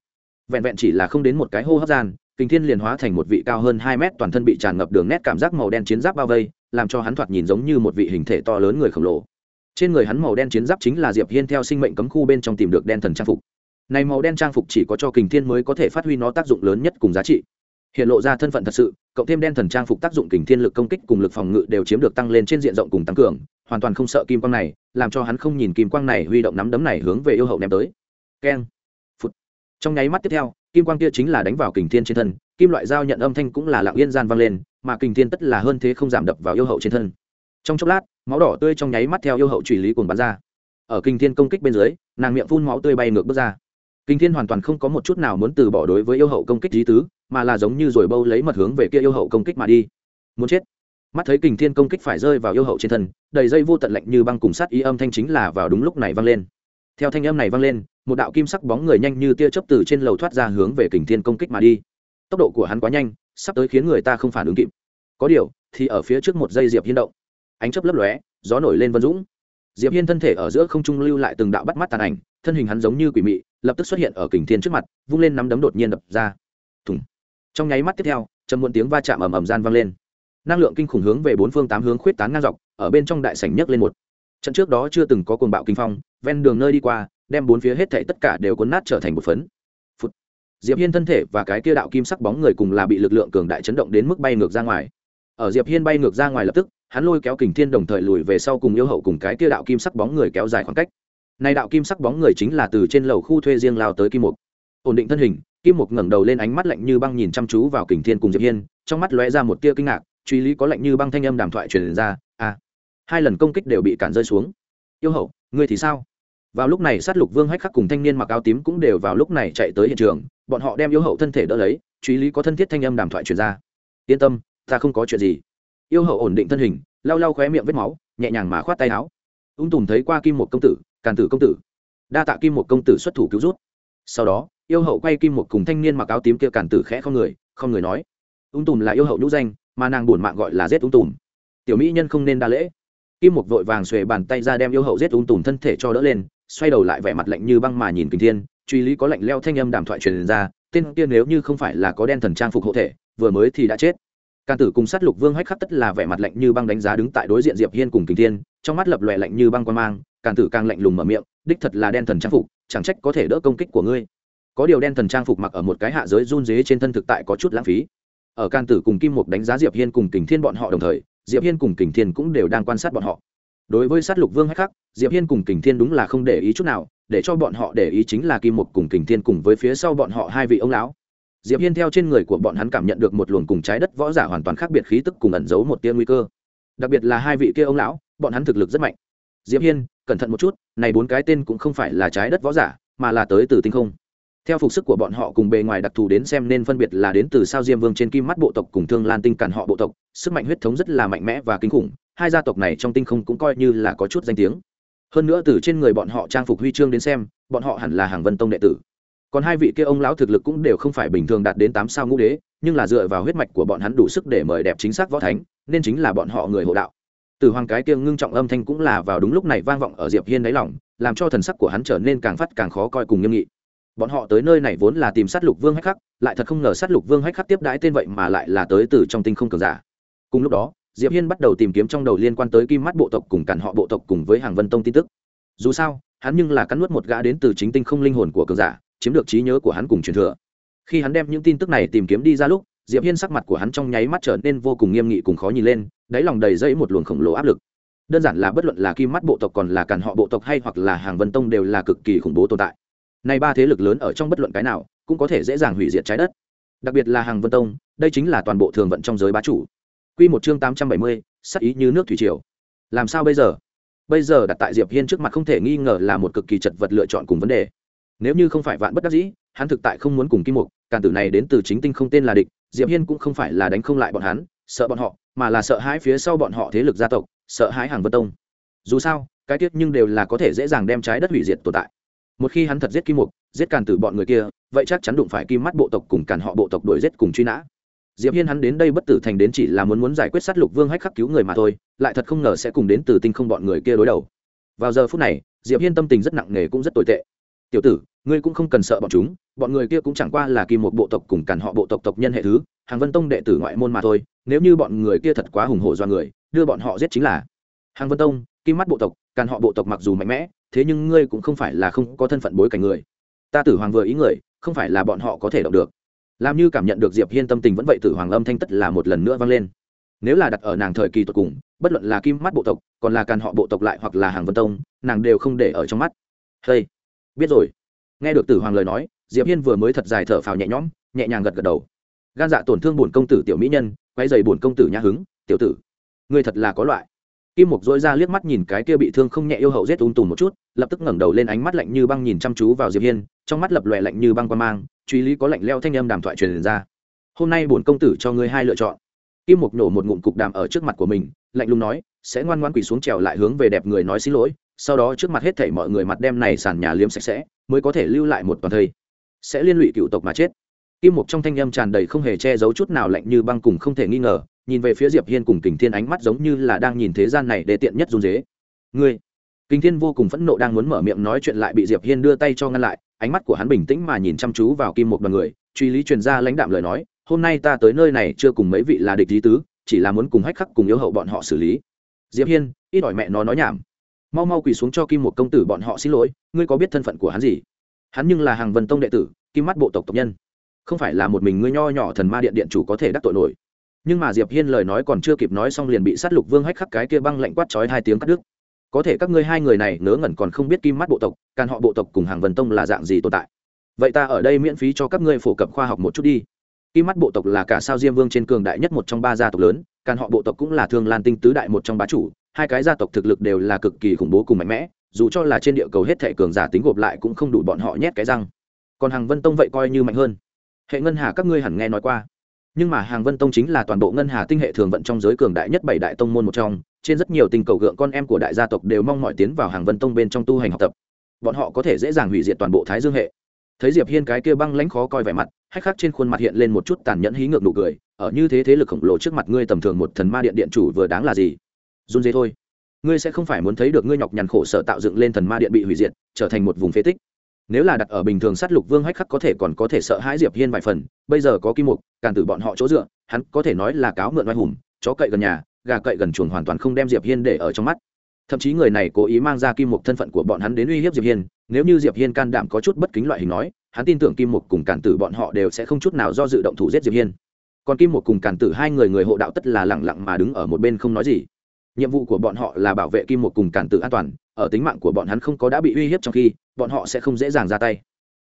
Vẹn vẹn chỉ là không đến một cái hô hấp gian, kình thiên liền hóa thành một vị cao hơn hai mét toàn thân bị tràn ngập đường nét cảm giác màu đen chiến giáp bao vây, làm cho hắn thoạt nhìn giống như một vị hình thể to lớn người khổng lồ. Trên người hắn màu đen chiến giáp chính là diệp hiên theo sinh mệnh cấm khu bên trong tìm được đen thần trang phục. Này màu đen trang phục chỉ có cho kình thiên mới có thể phát huy nó tác dụng lớn nhất cùng giá trị. Hiện lộ ra thân phận thật sự, cộng thêm đen thần trang phục tác dụng kình thiên lực công kích cùng lực phòng ngự đều chiếm được tăng lên trên diện rộng cùng tăng cường hoàn toàn không sợ kim quang này, làm cho hắn không nhìn kim quang này huy động nắm đấm này hướng về yêu hậu ném tới. Keng. Phút trong nháy mắt tiếp theo, kim quang kia chính là đánh vào kình thiên trên thân, kim loại dao nhận âm thanh cũng là lặng yên gian vang lên, mà kình thiên tất là hơn thế không giảm đập vào yêu hậu trên thân. Trong chốc lát, máu đỏ tươi trong nháy mắt theo yêu hậu truy lý cuồng bắn ra. Ở kình thiên công kích bên dưới, nàng miệng phun máu tươi bay ngược bước ra. Kình thiên hoàn toàn không có một chút nào muốn từ bỏ đối với yêu hậu công kích lý tứ, mà là giống như rồi bâu lấy mật hướng về kia yêu hậu công kích mà đi. Muốn chết mắt thấy kình thiên công kích phải rơi vào yêu hậu trên thân, đầy dây vô tận lạnh như băng cùng sát y âm thanh chính là vào đúng lúc này vang lên. Theo thanh âm này vang lên, một đạo kim sắc bóng người nhanh như tia chớp từ trên lầu thoát ra hướng về kình thiên công kích mà đi. Tốc độ của hắn quá nhanh, sắp tới khiến người ta không phản ứng kịp. Có điều, thì ở phía trước một dây diệp hiên động. Ánh chớp lấp lóe, gió nổi lên vân dũng. Diệp hiên thân thể ở giữa không trung lưu lại từng đạo bắt mắt tàn ảnh, thân hình hắn giống như quỷ mị, lập tức xuất hiện ở kình thiên trước mặt, vung lên nắm đấm đột nhiên đập ra. Thùng. Trong nháy mắt tiếp theo, trầm muộn tiếng va chạm ầm ầm gian vang lên năng lượng kinh khủng hướng về bốn phương tám hướng khuyết tán ngang dọc, ở bên trong đại sảnh nhấc lên một. Trận trước đó chưa từng có cuồng bạo kinh phong, ven đường nơi đi qua, đem bốn phía hết thảy tất cả đều cuốn nát trở thành một phấn. Phụt. diệp hiên thân thể và cái kia đạo kim sắc bóng người cùng là bị lực lượng cường đại chấn động đến mức bay ngược ra ngoài. Ở diệp hiên bay ngược ra ngoài lập tức, hắn lôi kéo kình thiên đồng thời lùi về sau cùng yêu hậu cùng cái kia đạo kim sắc bóng người kéo dài khoảng cách. Này đạo kim sắc bóng người chính là từ trên lầu khu thuê riêng lao tới kim mục. Ổn định thân hình, kim mục ngẩng đầu lên ánh mắt lạnh như băng nhìn chăm chú vào kình thiên cùng diệp hiên, trong mắt lóe ra một tia kinh ngạc truy lý có lạnh như băng thanh âm đàm thoại truyền ra à hai lần công kích đều bị cản rơi xuống. Yêu hậu, ngươi thì sao? Vào lúc này sát lục vương hách khắc cùng thanh niên mặc áo tím cũng đều vào lúc này chạy tới hiện trường, bọn họ đem yêu hậu thân thể đỡ lấy, truy lý có thân thiết thanh âm đàm thoại truyền ra. Yên tâm, ta không có chuyện gì. Yêu hậu ổn định thân hình, lau lau khóe miệng vết máu, nhẹ nhàng mà khoát tay áo. Ung tùm thấy qua kim một công tử, càn tử công tử. Đa tạ kim một công tử xuất thủ cứu rút. Sau đó, yêu hậu quay kim một cùng thanh niên mặc áo tím kia càn tử khẽ không người không người nói. Ung tùm là yêu hậu nhũ danh mà nàng buồn mạng gọi là giết ung tùm. Tiểu mỹ nhân không nên đa lễ. Kim một vội vàng xuề bàn tay ra đem yêu hậu giết ung tùm thân thể cho đỡ lên, xoay đầu lại vẻ mặt lạnh như băng mà nhìn kinh thiên. Truy lý có lạnh leo thanh âm đàm thoại truyền ra, tên kia nếu như không phải là có đen thần trang phục hộ thể, vừa mới thì đã chết. Càn tử cùng sát lục vương hách khắc tất là vẻ mặt lạnh như băng đánh giá đứng tại đối diện diệp hiên cùng kinh thiên, trong mắt lập lòe lạnh như băng quan mang, Càn tử càng lạnh lùng mở miệng, đích thật là đen thần trang phục, chẳng trách có thể đỡ công kích của ngươi. Có điều đen thần trang phục mặc ở một cái hạ giới run dế trên thân thực tại có chút lãng phí ở can tử cùng kim mục đánh giá diệp hiên cùng kình thiên bọn họ đồng thời, diệp hiên cùng kình thiên cũng đều đang quan sát bọn họ. Đối với sát lục vương hách khắc, diệp hiên cùng kình thiên đúng là không để ý chút nào, để cho bọn họ để ý chính là kim mục cùng kình thiên cùng với phía sau bọn họ hai vị ông lão. Diệp hiên theo trên người của bọn hắn cảm nhận được một luồng cùng trái đất võ giả hoàn toàn khác biệt khí tức cùng ẩn giấu một tia nguy cơ. Đặc biệt là hai vị kia ông lão, bọn hắn thực lực rất mạnh. Diệp hiên, cẩn thận một chút, này bốn cái tên cũng không phải là trái đất võ giả, mà là tới từ tinh không theo phục sức của bọn họ cùng bề ngoài đặc thù đến xem nên phân biệt là đến từ sao diêm vương trên kim mắt bộ tộc cùng thương lan tinh cản họ bộ tộc, sức mạnh huyết thống rất là mạnh mẽ và kinh khủng, hai gia tộc này trong tinh không cũng coi như là có chút danh tiếng. Hơn nữa từ trên người bọn họ trang phục huy chương đến xem, bọn họ hẳn là hàng vân tông đệ tử. Còn hai vị kia ông lão thực lực cũng đều không phải bình thường đạt đến tám sao ngũ đế, nhưng là dựa vào huyết mạch của bọn hắn đủ sức để mời đẹp chính xác võ thánh, nên chính là bọn họ người hộ đạo. Từ hoàng cái kia ngưng trọng âm thanh cũng là vào đúng lúc này vang vọng ở diệp hiên đáy lòng, làm cho thần sắc của hắn trở nên càng phát càng khó coi cùng nghiêm nghị bọn họ tới nơi này vốn là tìm sát lục vương hách khắc, lại thật không ngờ sát lục vương hách khắc tiếp đãi tên vậy mà lại là tới từ trong tinh không cường giả. Cùng lúc đó, diệp hiên bắt đầu tìm kiếm trong đầu liên quan tới kim mắt bộ tộc cùng cản họ bộ tộc cùng với hàng vân tông tin tức. Dù sao, hắn nhưng là cắn nuốt một gã đến từ chính tinh không linh hồn của cường giả, chiếm được trí nhớ của hắn cùng truyền thừa. Khi hắn đem những tin tức này tìm kiếm đi ra lúc, diệp hiên sắc mặt của hắn trong nháy mắt trở nên vô cùng nghiêm nghị cùng khó nhìn lên, đáy lòng đầy dẫy một luồng khổng lồ áp lực. Đơn giản là bất luận là kim mắt bộ tộc còn là cản họ bộ tộc hay hoặc là hàng vân tông đều là cực kỳ khủng bố tồn tại nay ba thế lực lớn ở trong bất luận cái nào cũng có thể dễ dàng hủy diệt trái đất đặc biệt là hàng vân tông đây chính là toàn bộ thường vận trong giới bá chủ Quy một chương tám trăm bảy mươi, sắc ý như nước thủy triều. Làm sao bây giờ? Bây giờ đặt tại Diệp Hiên trước mặt không thể nghi ngờ là một cực kỳ chật vật lựa chọn cùng vấn đề. Nếu như không phải vạn bất đắc dĩ, hắn thực tại không muốn cùng Kim Mục, càn tử này đến từ chính tinh không tên là địch, Diệp Hiên cũng không phải là đánh không lại bọn hắn, sợ bọn họ, mà là sợ hãi phía sau bọn họ thế lực gia tộc, sợ hãi hàng Vân Tông. Dù sao, cái tiết nhưng đều là có thể dễ dàng đem trái đất hủy diệt tồn tại. Một khi hắn thật giết Kim Mục, giết càn tử bọn người kia, vậy chắc chắn đụng phải Kim Mắt bộ tộc cùng càn họ bộ tộc đuổi giết cùng truy nã. Diệp hiên hắn đến đây bất tử thành đến chỉ là muốn muốn giải quyết sát lục vương hách khắc cứu người mà thôi lại thật không ngờ sẽ cùng đến từ tinh không bọn người kia đối đầu. Vào giờ phút này diệp hiên tâm tình rất nặng nề cũng rất tồi tệ. Tiểu tử ngươi cũng không cần sợ bọn chúng bọn người kia cũng chẳng qua là kim một bộ tộc cùng cản họ bộ tộc tộc nhân hệ thứ hàng vân tông đệ tử ngoại môn mà thôi nếu như bọn người kia thật quá hùng hổ do người đưa bọn họ giết chính là. Hàng vân tông kim mắt bộ tộc càn họ bộ tộc mặc dù mạnh mẽ thế nhưng ngươi cũng không phải là không có thân phận bối cảnh người. Ta tử hoàng vừa ý người, không phải là bọn họ có thể động được. Làm như cảm nhận được diệp hiên tâm tình vẫn vậy, tử hoàng âm thanh tất là một lần nữa vang lên. Nếu là đặt ở nàng thời kỳ tột cùng, bất luận là kim mắt bộ tộc, còn là càn họ bộ tộc lại hoặc là hàng vân tông, nàng đều không để ở trong mắt. Hey, biết rồi. Nghe được tử hoàng lời nói, diệp hiên vừa mới thật dài thở phào nhẹ nhõm, nhẹ nhàng gật gật đầu. Gan dạ tổn thương bổn công tử tiểu mỹ nhân quay dày bổn công tử nhã hứng, tiểu tử, ngươi thật là có loại kim mục dỗi ra liếc mắt nhìn cái kia bị thương không nhẹ yêu hậu rét ung tùm một chút, lập tức ngẩng đầu lên ánh mắt lạnh như băng nhìn chăm chú vào diệp hiên, trong mắt lập lòe lạnh như băng qua mang, truy lý có lạnh leo thanh âm đàm thoại truyền ra. Hôm nay bổn công tử cho ngươi hai lựa chọn. Kim mục nổ một ngụm cục đàm ở trước mặt của mình, lạnh lùng nói, sẽ ngoan ngoan quỳ xuống trèo lại hướng về đẹp người nói xin lỗi, sau đó trước mặt hết thảy mọi người mặt đem này sàn nhà liếm sạch sẽ, mới có thể lưu lại một toàn thây. Sẽ liên lụy cựu tộc mà chết. Kim mục trong thanh âm tràn đầy không hề che giấu chút nào lạnh như băng cùng không thể nghi ngờ nhìn về phía diệp hiên cùng kình thiên ánh mắt giống như là đang nhìn thế gian này để tiện nhất run dế. Ngươi, kình thiên vô cùng phẫn nộ đang muốn mở miệng nói chuyện lại bị diệp hiên đưa tay cho ngăn lại, ánh mắt của hắn bình tĩnh mà nhìn chăm chú vào kim một đoàn người, truy lý truyền ra lãnh đạm lời nói, hôm nay ta tới nơi này chưa cùng mấy vị là địch lý tứ, chỉ là muốn cùng hách khắc cùng yếu hậu bọn họ xử lý. Diệp hiên, ít ỏi mẹ nó nói nhảm. Mau mau quỳ xuống cho kim một công tử bọn họ xin lỗi, ngươi có biết thân phận của hắn gì? Hắn nhưng là hàng vân tông đệ tử, kim mắt bộ tộc tộc nhân. Không phải là một mình ngươi nho nhỏ thần ma điện điện chủ có thể đắc tội nổi nhưng mà diệp hiên lời nói còn chưa kịp nói xong liền bị sát lục vương hách khắc cái kia băng lạnh quát chói hai tiếng cắt đứt. Có thể các ngươi hai người này ngớ ngẩn còn không biết kim mắt bộ tộc, càn họ bộ tộc cùng hàng vân tông là dạng gì tồn tại. Vậy ta ở đây miễn phí cho các ngươi phổ cập khoa học một chút đi. Kim mắt bộ tộc là cả sao diêm vương trên cường đại nhất một trong ba gia tộc lớn, càn họ bộ tộc cũng là thương lan tinh tứ đại một trong bá chủ, hai cái gia tộc thực lực đều là cực kỳ khủng bố cùng mạnh mẽ, dù cho là trên địa cầu hết thể cường giả tính gộp lại cũng không đủ bọn họ nhét cái răng. Còn hàng vân tông vậy coi như mạnh hơn. Hệ ngân hà các ngươi hẳn nghe nói qua nhưng mà hàng vân tông chính là toàn bộ ngân hà tinh hệ thường vận trong giới cường đại nhất bảy đại tông môn một trong, trên rất nhiều tình cầu gượng con em của đại gia tộc đều mong mọi tiến vào hàng vân tông bên trong tu hành học tập. Bọn họ có thể dễ dàng hủy diệt toàn bộ thái dương hệ. Thấy diệp hiên cái kia băng lãnh khó coi vẻ mặt hách khắc trên khuôn mặt hiện lên một chút tàn nhẫn hí ngược nụ cười, ở như thế thế lực khổng lồ trước mặt ngươi tầm thường một thần ma điện điện chủ vừa đáng là gì? Run dế thôi. Ngươi sẽ không phải muốn thấy được ngươi nhọc nhằn khổ sở tạo dựng lên thần ma điện bị hủy diệt, trở thành một vùng phế tích nếu là đặt ở bình thường sát lục vương hách khắc có thể còn có thể sợ hãi diệp hiên vài phần, bây giờ có kim mục, càn tử bọn họ chỗ dựa, hắn có thể nói là cáo mượn oai hùng, chó cậy gần nhà, gà cậy gần chuồng hoàn toàn không đem diệp hiên để ở trong mắt. Thậm chí người này cố ý mang ra kim mục thân phận của bọn hắn đến uy hiếp diệp hiên, nếu như diệp hiên can đảm có chút bất kính loại hình nói, hắn tin tưởng kim mục cùng càn tử bọn họ đều sẽ không chút nào do dự động thủ giết diệp hiên. Còn kim mục cùng càn tử hai người người hộ đạo tất là lẳng lặng mà đứng ở một bên không nói gì. Nhiệm vụ của bọn họ là bảo vệ kim mục cùng càn tử an toàn, ở tính mạng của bọn hắn không có đã bị uy hiếp trong khi bọn họ sẽ không dễ dàng ra tay.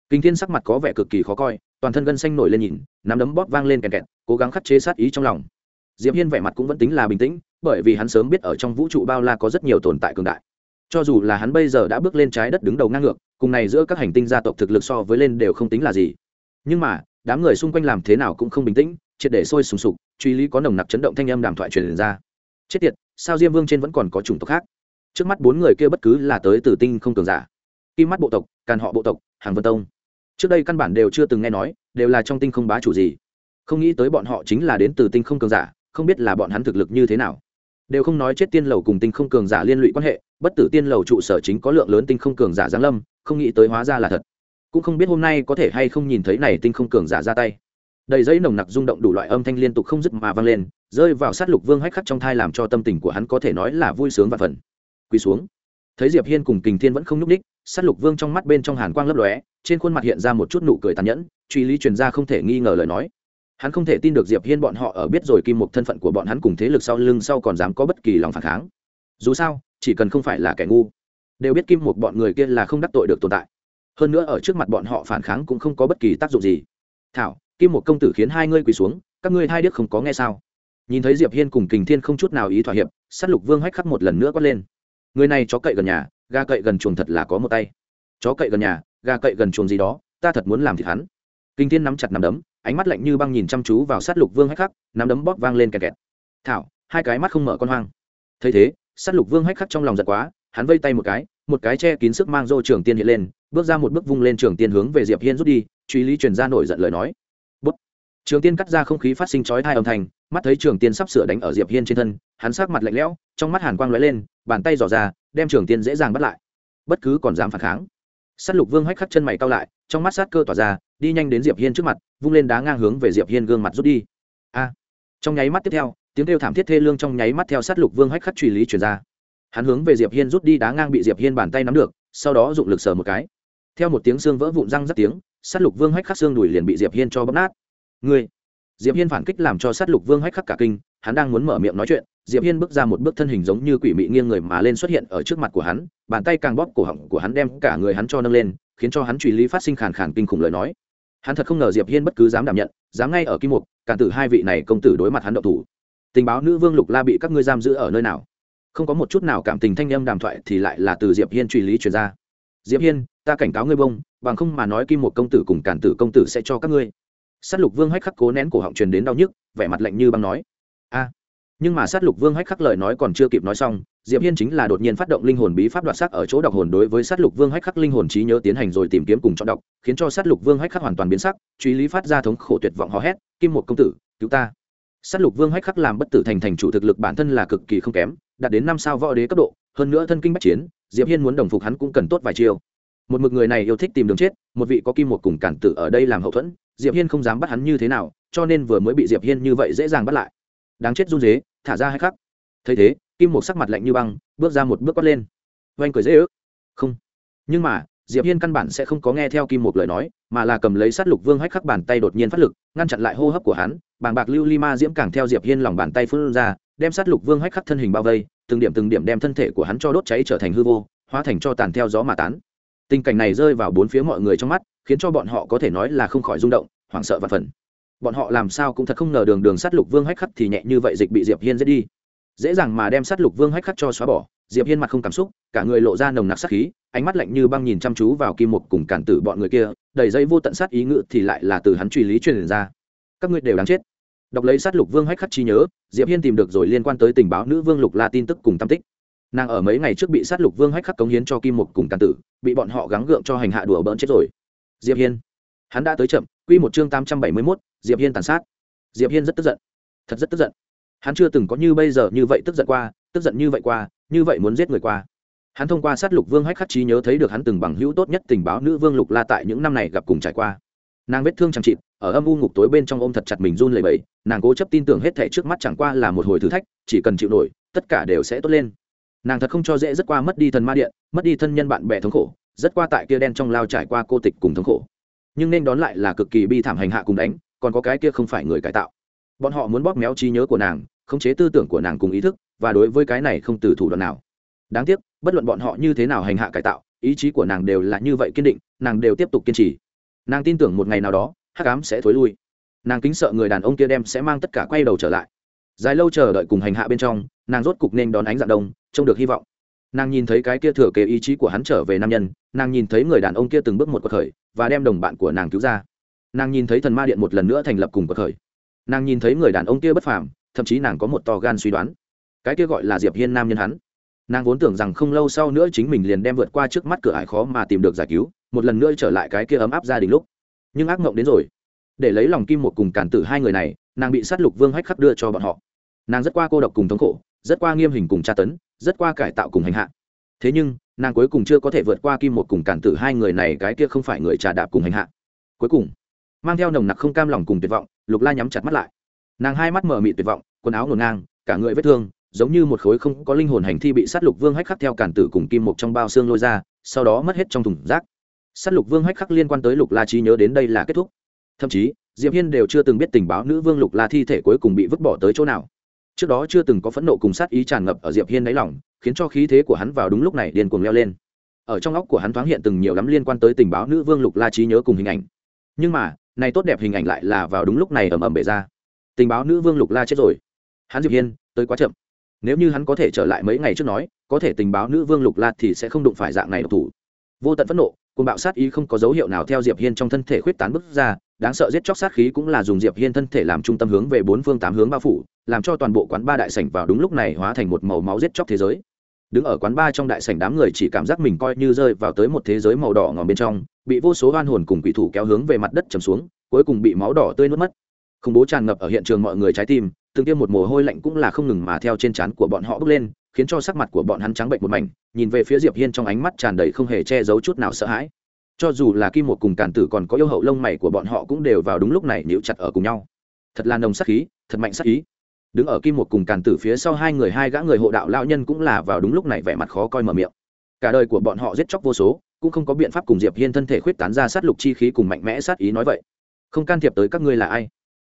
Kinh thiên sắc mặt có vẻ cực kỳ khó coi, toàn thân gân xanh nổi lên nhìn, nắm đấm bóp vang lên kẹt kẹt, cố gắng khắc chế sát ý trong lòng. Diệp hiên vẻ mặt cũng vẫn tính là bình tĩnh, bởi vì hắn sớm biết ở trong vũ trụ bao la có rất nhiều tồn tại cường đại. Cho dù là hắn bây giờ đã bước lên trái đất đứng đầu ngang ngược, cùng này giữa các hành tinh gia tộc thực lực so với lên đều không tính là gì. Nhưng mà, đám người xung quanh làm thế nào cũng không bình tĩnh, triệt để sôi sùng sục, truy lý có nồng nặc chấn động thanh âm đàm thoại truyền ra. Chết tiệt, sao diêm vương trên vẫn còn có chủng tộc khác? Trước mắt bốn người kia bất cứ là tới từ tinh không cường giả kim mắt bộ tộc, càn họ bộ tộc, hàng vân tông. Trước đây căn bản đều chưa từng nghe nói, đều là trong tinh không bá chủ gì. Không nghĩ tới bọn họ chính là đến từ tinh không cường giả, không biết là bọn hắn thực lực như thế nào. Đều không nói chết tiên lầu cùng tinh không cường giả liên lụy quan hệ, bất tử tiên lầu trụ sở chính có lượng lớn tinh không cường giả giáng lâm, không nghĩ tới hóa ra là thật. Cũng không biết hôm nay có thể hay không nhìn thấy này tinh không cường giả ra tay. Đầy giấy nồng nặc rung động đủ loại âm thanh liên tục không dứt mà vang lên, rơi vào sát lục vương hách khắc trong thai làm cho tâm tình của hắn có thể nói là vui sướng và phần. Quỳ xuống. Thấy diệp hiên cùng kình thiên vẫn không nhúc ních sát lục vương trong mắt bên trong hàn quang lấp lóe, trên khuôn mặt hiện ra một chút nụ cười tàn nhẫn, truy lý truyền ra không thể nghi ngờ lời nói. Hắn không thể tin được diệp hiên bọn họ ở biết rồi kim một thân phận của bọn hắn cùng thế lực sau lưng sau còn dám có bất kỳ lòng phản kháng. Dù sao, chỉ cần không phải là kẻ ngu, đều biết kim một bọn người kia là không đắc tội được tồn tại. Hơn nữa ở trước mặt bọn họ phản kháng cũng không có bất kỳ tác dụng gì. Thảo, kim một công tử khiến hai ngươi quỳ xuống, các ngươi hai điếc không có nghe sao? Nhìn thấy diệp hiên cùng kình thiên không chút nào ý thỏa hiệp, sát lục vương hách khắc một lần nữa quát lên. Người này chó cậy gần nhà ga cậy gần chuồng thật là có một tay. Chó cậy gần nhà ga cậy gần chuồng gì đó, ta thật muốn làm thịt hắn. Kinh thiên nắm chặt nắm đấm, ánh mắt lạnh như băng nhìn chăm chú vào sát lục vương hách khắc, nắm đấm bóp vang lên kẹt kẹt. Thảo, hai cái mắt không mở con hoang. Thấy thế, sát lục vương hách khắc trong lòng giật quá, hắn vây tay một cái một cái che kín sức mang dô trường tiên hiện lên, bước ra một bước vung lên trường tiên hướng về diệp hiên rút đi, truy lý truyền ra nổi giận lời nói. Bút. Trường tiên cắt ra không khí phát sinh chói tai âm thanh, mắt thấy trường tiên sắp sửa đánh ở diệp hiên trên thân, hắn sắc mặt lạnh lẽo, trong mắt hàn quang lóe lên bàn tay dò ra đem trường tiên dễ dàng bắt lại. Bất cứ còn dám phản kháng. Sát lục vương hách khắc chân mày cao lại trong mắt sát cơ tỏa ra đi nhanh đến diệp hiên trước mặt vung lên đá ngang hướng về diệp hiên gương mặt rút đi. A! Trong nháy mắt tiếp theo tiếng kêu thảm thiết thê lương trong nháy mắt theo sát lục vương hách khắc truy lý truyền ra. Hắn hướng về diệp hiên rút đi đá ngang bị diệp hiên bàn tay nắm được sau đó dụng lực sờ một cái. Theo một tiếng xương vỡ vụn răng rất tiếng sát lục vương hách khắc xương đùi liền bị diệp hiên cho bóp nát. Người, diệp hiên phản kích làm cho sát lục vương hách khắc cả kinh hắn đang muốn mở miệng nói chuyện, diệp hiên bước ra một bước thân hình giống như quỷ mị nghiêng người mà lên xuất hiện ở trước mặt của hắn, bàn tay càng bóp cổ họng của hắn đem cả người hắn cho nâng lên, khiến cho hắn truy lý phát sinh khàn khàn kinh khủng lời nói. Hắn thật không ngờ diệp hiên bất cứ dám đảm nhận, dám ngay ở kim mục, cản tử hai vị này công tử đối mặt hắn động thủ. Tình báo nữ vương lục la bị các ngươi giam giữ ở nơi nào? Không có một chút nào cảm tình thanh âm đàm thoại thì lại là từ diệp hiên truy lý truyền ra. Diệp hiên, ta cảnh cáo ngươi bông, bằng không mà nói kim một công tử cùng cản tử công tử sẽ cho các ngươi. Sát lục vương hách khắc cố nén cổ họng truyền đến đau nhức, vẻ mặt lạnh như băng nói a nhưng mà sát lục vương hách khắc lời nói còn chưa kịp nói xong, diệp hiên chính là đột nhiên phát động linh hồn bí pháp đoạt sắc ở chỗ đọc hồn đối với sát lục vương hách khắc linh hồn trí nhớ tiến hành rồi tìm kiếm cùng chọn đọc, khiến cho sát lục vương hách khắc hoàn toàn biến sắc, truy lý phát ra thống khổ tuyệt vọng hò hét, kim một công tử, cứu ta. Sát lục vương hách khắc làm bất tử thành thành chủ thực lực bản thân là cực kỳ không kém, đạt đến năm sao võ đế cấp độ, hơn nữa thân kinh bách chiến, diệp hiên muốn đồng phục hắn cũng cần tốt vài chiêu. Một mực người này yêu thích tìm đường chết, một vị có kim một cùng cản tử ở đây làm hậu thuẫn, diệp hiên không dám bắt hắn như thế nào, cho nên vừa mới bị diệp hiên như vậy dễ dàng bắt lại đáng chết run dế thả ra hay khắc. Thấy thế, kim một sắc mặt lạnh như băng, bước ra một bước quát lên. Oanh cười dễ ước. Không. Nhưng mà, diệp hiên căn bản sẽ không có nghe theo kim một lời nói, mà là cầm lấy sát lục vương hách khắc bàn tay đột nhiên phát lực, ngăn chặn lại hô hấp của hắn, bàng bạc lưu ly ma diễm càng theo diệp hiên lòng bàn tay phun ra, đem sát lục vương hách khắc thân hình bao vây, từng điểm từng điểm đem thân thể của hắn cho đốt cháy trở thành hư vô, hóa thành cho tàn theo gió mà tán. Tình cảnh này rơi vào bốn phía mọi người trong mắt, khiến cho bọn họ có thể nói là không khỏi rung động, hoảng sợ và phần bọn họ làm sao cũng thật không ngờ đường đường sát lục vương hách khắc thì nhẹ như vậy dịch bị diệp hiên giết đi. Dễ dàng mà đem sát lục vương hách khắc cho xóa bỏ, diệp hiên mặt không cảm xúc, cả người lộ ra nồng nặc sát khí, ánh mắt lạnh như băng nhìn chăm chú vào kim mục cùng cản tử bọn người kia, đầy dây vô tận sát ý ngự thì lại là từ hắn truy lý truyền ra. Các ngươi đều đáng chết. Đọc lấy sát lục vương hách khắc chi nhớ, diệp hiên tìm được rồi liên quan tới tình báo nữ vương lục la tin tức cùng tam tích. Nàng ở mấy ngày trước bị sát lục vương hách khắc cống hiến cho kim mục cùng cản tử, bị bọn họ gắng gượng cho hành hạ đùa bỡn chết rồi. Diệp hiên, hắn đã tới chậm quy một chương tám trăm bảy mươi 871, diệp hiên tàn sát. Diệp hiên rất tức giận. Thật rất tức giận. Hắn chưa từng có như bây giờ như vậy tức giận qua tức giận như vậy qua như vậy muốn giết người qua. Hắn thông qua sát lục vương hách khắc trí nhớ thấy được hắn từng bằng hữu tốt nhất tình báo nữ vương lục la tại những năm này gặp cùng trải qua. Nàng vết thương chẳng chịt ở âm u ngục tối bên trong ôm thật chặt mình run lẩy bẩy nàng cố chấp tin tưởng hết thảy trước mắt chẳng qua là một hồi thử thách chỉ cần chịu nổi tất cả đều sẽ tốt lên. Nàng thật không cho dễ rất qua mất đi thần ma điện mất đi thân nhân bạn bè thống khổ rất qua tại kia đen trong lao trải qua cô tịch cùng thống khổ nhưng nên đón lại là cực kỳ bi thảm hành hạ cùng đánh, còn có cái kia không phải người cải tạo. Bọn họ muốn bóp méo trí nhớ của nàng, khống chế tư tưởng của nàng cùng ý thức, và đối với cái này không từ thủ đoạn nào. Đáng tiếc, bất luận bọn họ như thế nào hành hạ cải tạo, ý chí của nàng đều là như vậy kiên định, nàng đều tiếp tục kiên trì. Nàng tin tưởng một ngày nào đó, hắc ám sẽ thối lui. Nàng kính sợ người đàn ông kia đem sẽ mang tất cả quay đầu trở lại. Dài lâu chờ đợi cùng hành hạ bên trong, nàng rốt cục nên đón ánh dạng đông, trông được hy vọng nàng nhìn thấy cái kia thừa kế ý chí của hắn trở về nam nhân, nàng nhìn thấy người đàn ông kia từng bước một cuộc khởi, và đem đồng bạn của nàng cứu ra. Nàng nhìn thấy thần ma điện một lần nữa thành lập cùng cuộc khởi. Nàng nhìn thấy người đàn ông kia bất phàm, thậm chí nàng có một to gan suy đoán. Cái kia gọi là diệp hiên nam nhân hắn. Nàng vốn tưởng rằng không lâu sau nữa chính mình liền đem vượt qua trước mắt cửa ải khó mà tìm được giải cứu, một lần nữa trở lại cái kia ấm áp gia đình lúc. Nhưng ác mộng đến rồi. Để lấy lòng kim một cùng cản tử hai người này, nàng bị sát lục vương hách khắc đưa cho bọn họ. Nàng rất qua cô độc cùng thống khổ rất qua nghiêm hình cùng tra tấn, rất qua cải tạo cùng hành hạ. Thế nhưng, nàng cuối cùng chưa có thể vượt qua kim một cùng cản tử hai người này cái kia không phải người trà đạp cùng hành hạ. Cuối cùng, mang theo nồng nặc không cam lòng cùng tuyệt vọng, lục la nhắm chặt mắt lại. Nàng hai mắt mở mị tuyệt vọng, quần áo ngổn ngang, cả người vết thương, giống như một khối không có linh hồn hành thi bị sát lục vương hách khắc theo cản tử cùng kim một trong bao xương lôi ra, sau đó mất hết trong thùng rác. Sát lục vương hách khắc liên quan tới lục la trí nhớ đến đây là kết thúc. Thậm chí, diệp hiên đều chưa từng biết tình báo nữ vương lục la thi thể cuối cùng bị vứt bỏ tới chỗ nào trước đó chưa từng có phẫn nộ cùng sát ý tràn ngập ở diệp hiên đáy lòng, khiến cho khí thế của hắn vào đúng lúc này điên cuồng leo lên. Ở trong óc của hắn thoáng hiện từng nhiều lắm liên quan tới tình báo nữ vương lục la trí nhớ cùng hình ảnh. Nhưng mà, này tốt đẹp hình ảnh lại là vào đúng lúc này ầm ầm bể ra. Tình báo nữ vương lục la chết rồi. Hắn diệp hiên, tới quá chậm. Nếu như hắn có thể trở lại mấy ngày trước nói, có thể tình báo nữ vương lục la thì sẽ không đụng phải dạng này độc thủ. Vô tận phẫn nộ cùng bạo sát ý không có dấu hiệu nào theo diệp hiên trong thân thể khuyết tán bức ra đáng sợ giết chóc sát khí cũng là dùng diệp hiên thân thể làm trung tâm hướng về bốn phương tám hướng bao phủ, làm cho toàn bộ quán ba đại sảnh vào đúng lúc này hóa thành một màu máu giết chóc thế giới. Đứng ở quán ba trong đại sảnh đám người chỉ cảm giác mình coi như rơi vào tới một thế giới màu đỏ ngòm bên trong, bị vô số oan hồn cùng quỷ thủ kéo hướng về mặt đất trầm xuống, cuối cùng bị máu đỏ tươi nuốt mất. Khủng bố tràn ngập ở hiện trường mọi người trái tim, từng tiêm một mồ hôi lạnh cũng là không ngừng mà theo trên trán của bọn họ bước lên, khiến cho sắc mặt của bọn hắn trắng bệnh một mảnh, nhìn về phía diệp hiên trong ánh mắt tràn đầy không hề che giấu chút nào sợ hãi cho dù là kim một cùng cản tử còn có yêu hậu lông mày của bọn họ cũng đều vào đúng lúc này níu chặt ở cùng nhau. Thật là nồng sắc khí, thật mạnh sắc ý. Đứng ở kim một cùng cản tử phía sau hai người hai gã người hộ đạo lao nhân cũng là vào đúng lúc này vẻ mặt khó coi mở miệng. Cả đời của bọn họ giết chóc vô số, cũng không có biện pháp cùng diệp hiên thân thể khuyết tán ra sát lục chi khí cùng mạnh mẽ sát ý nói vậy. Không can thiệp tới các ngươi là ai?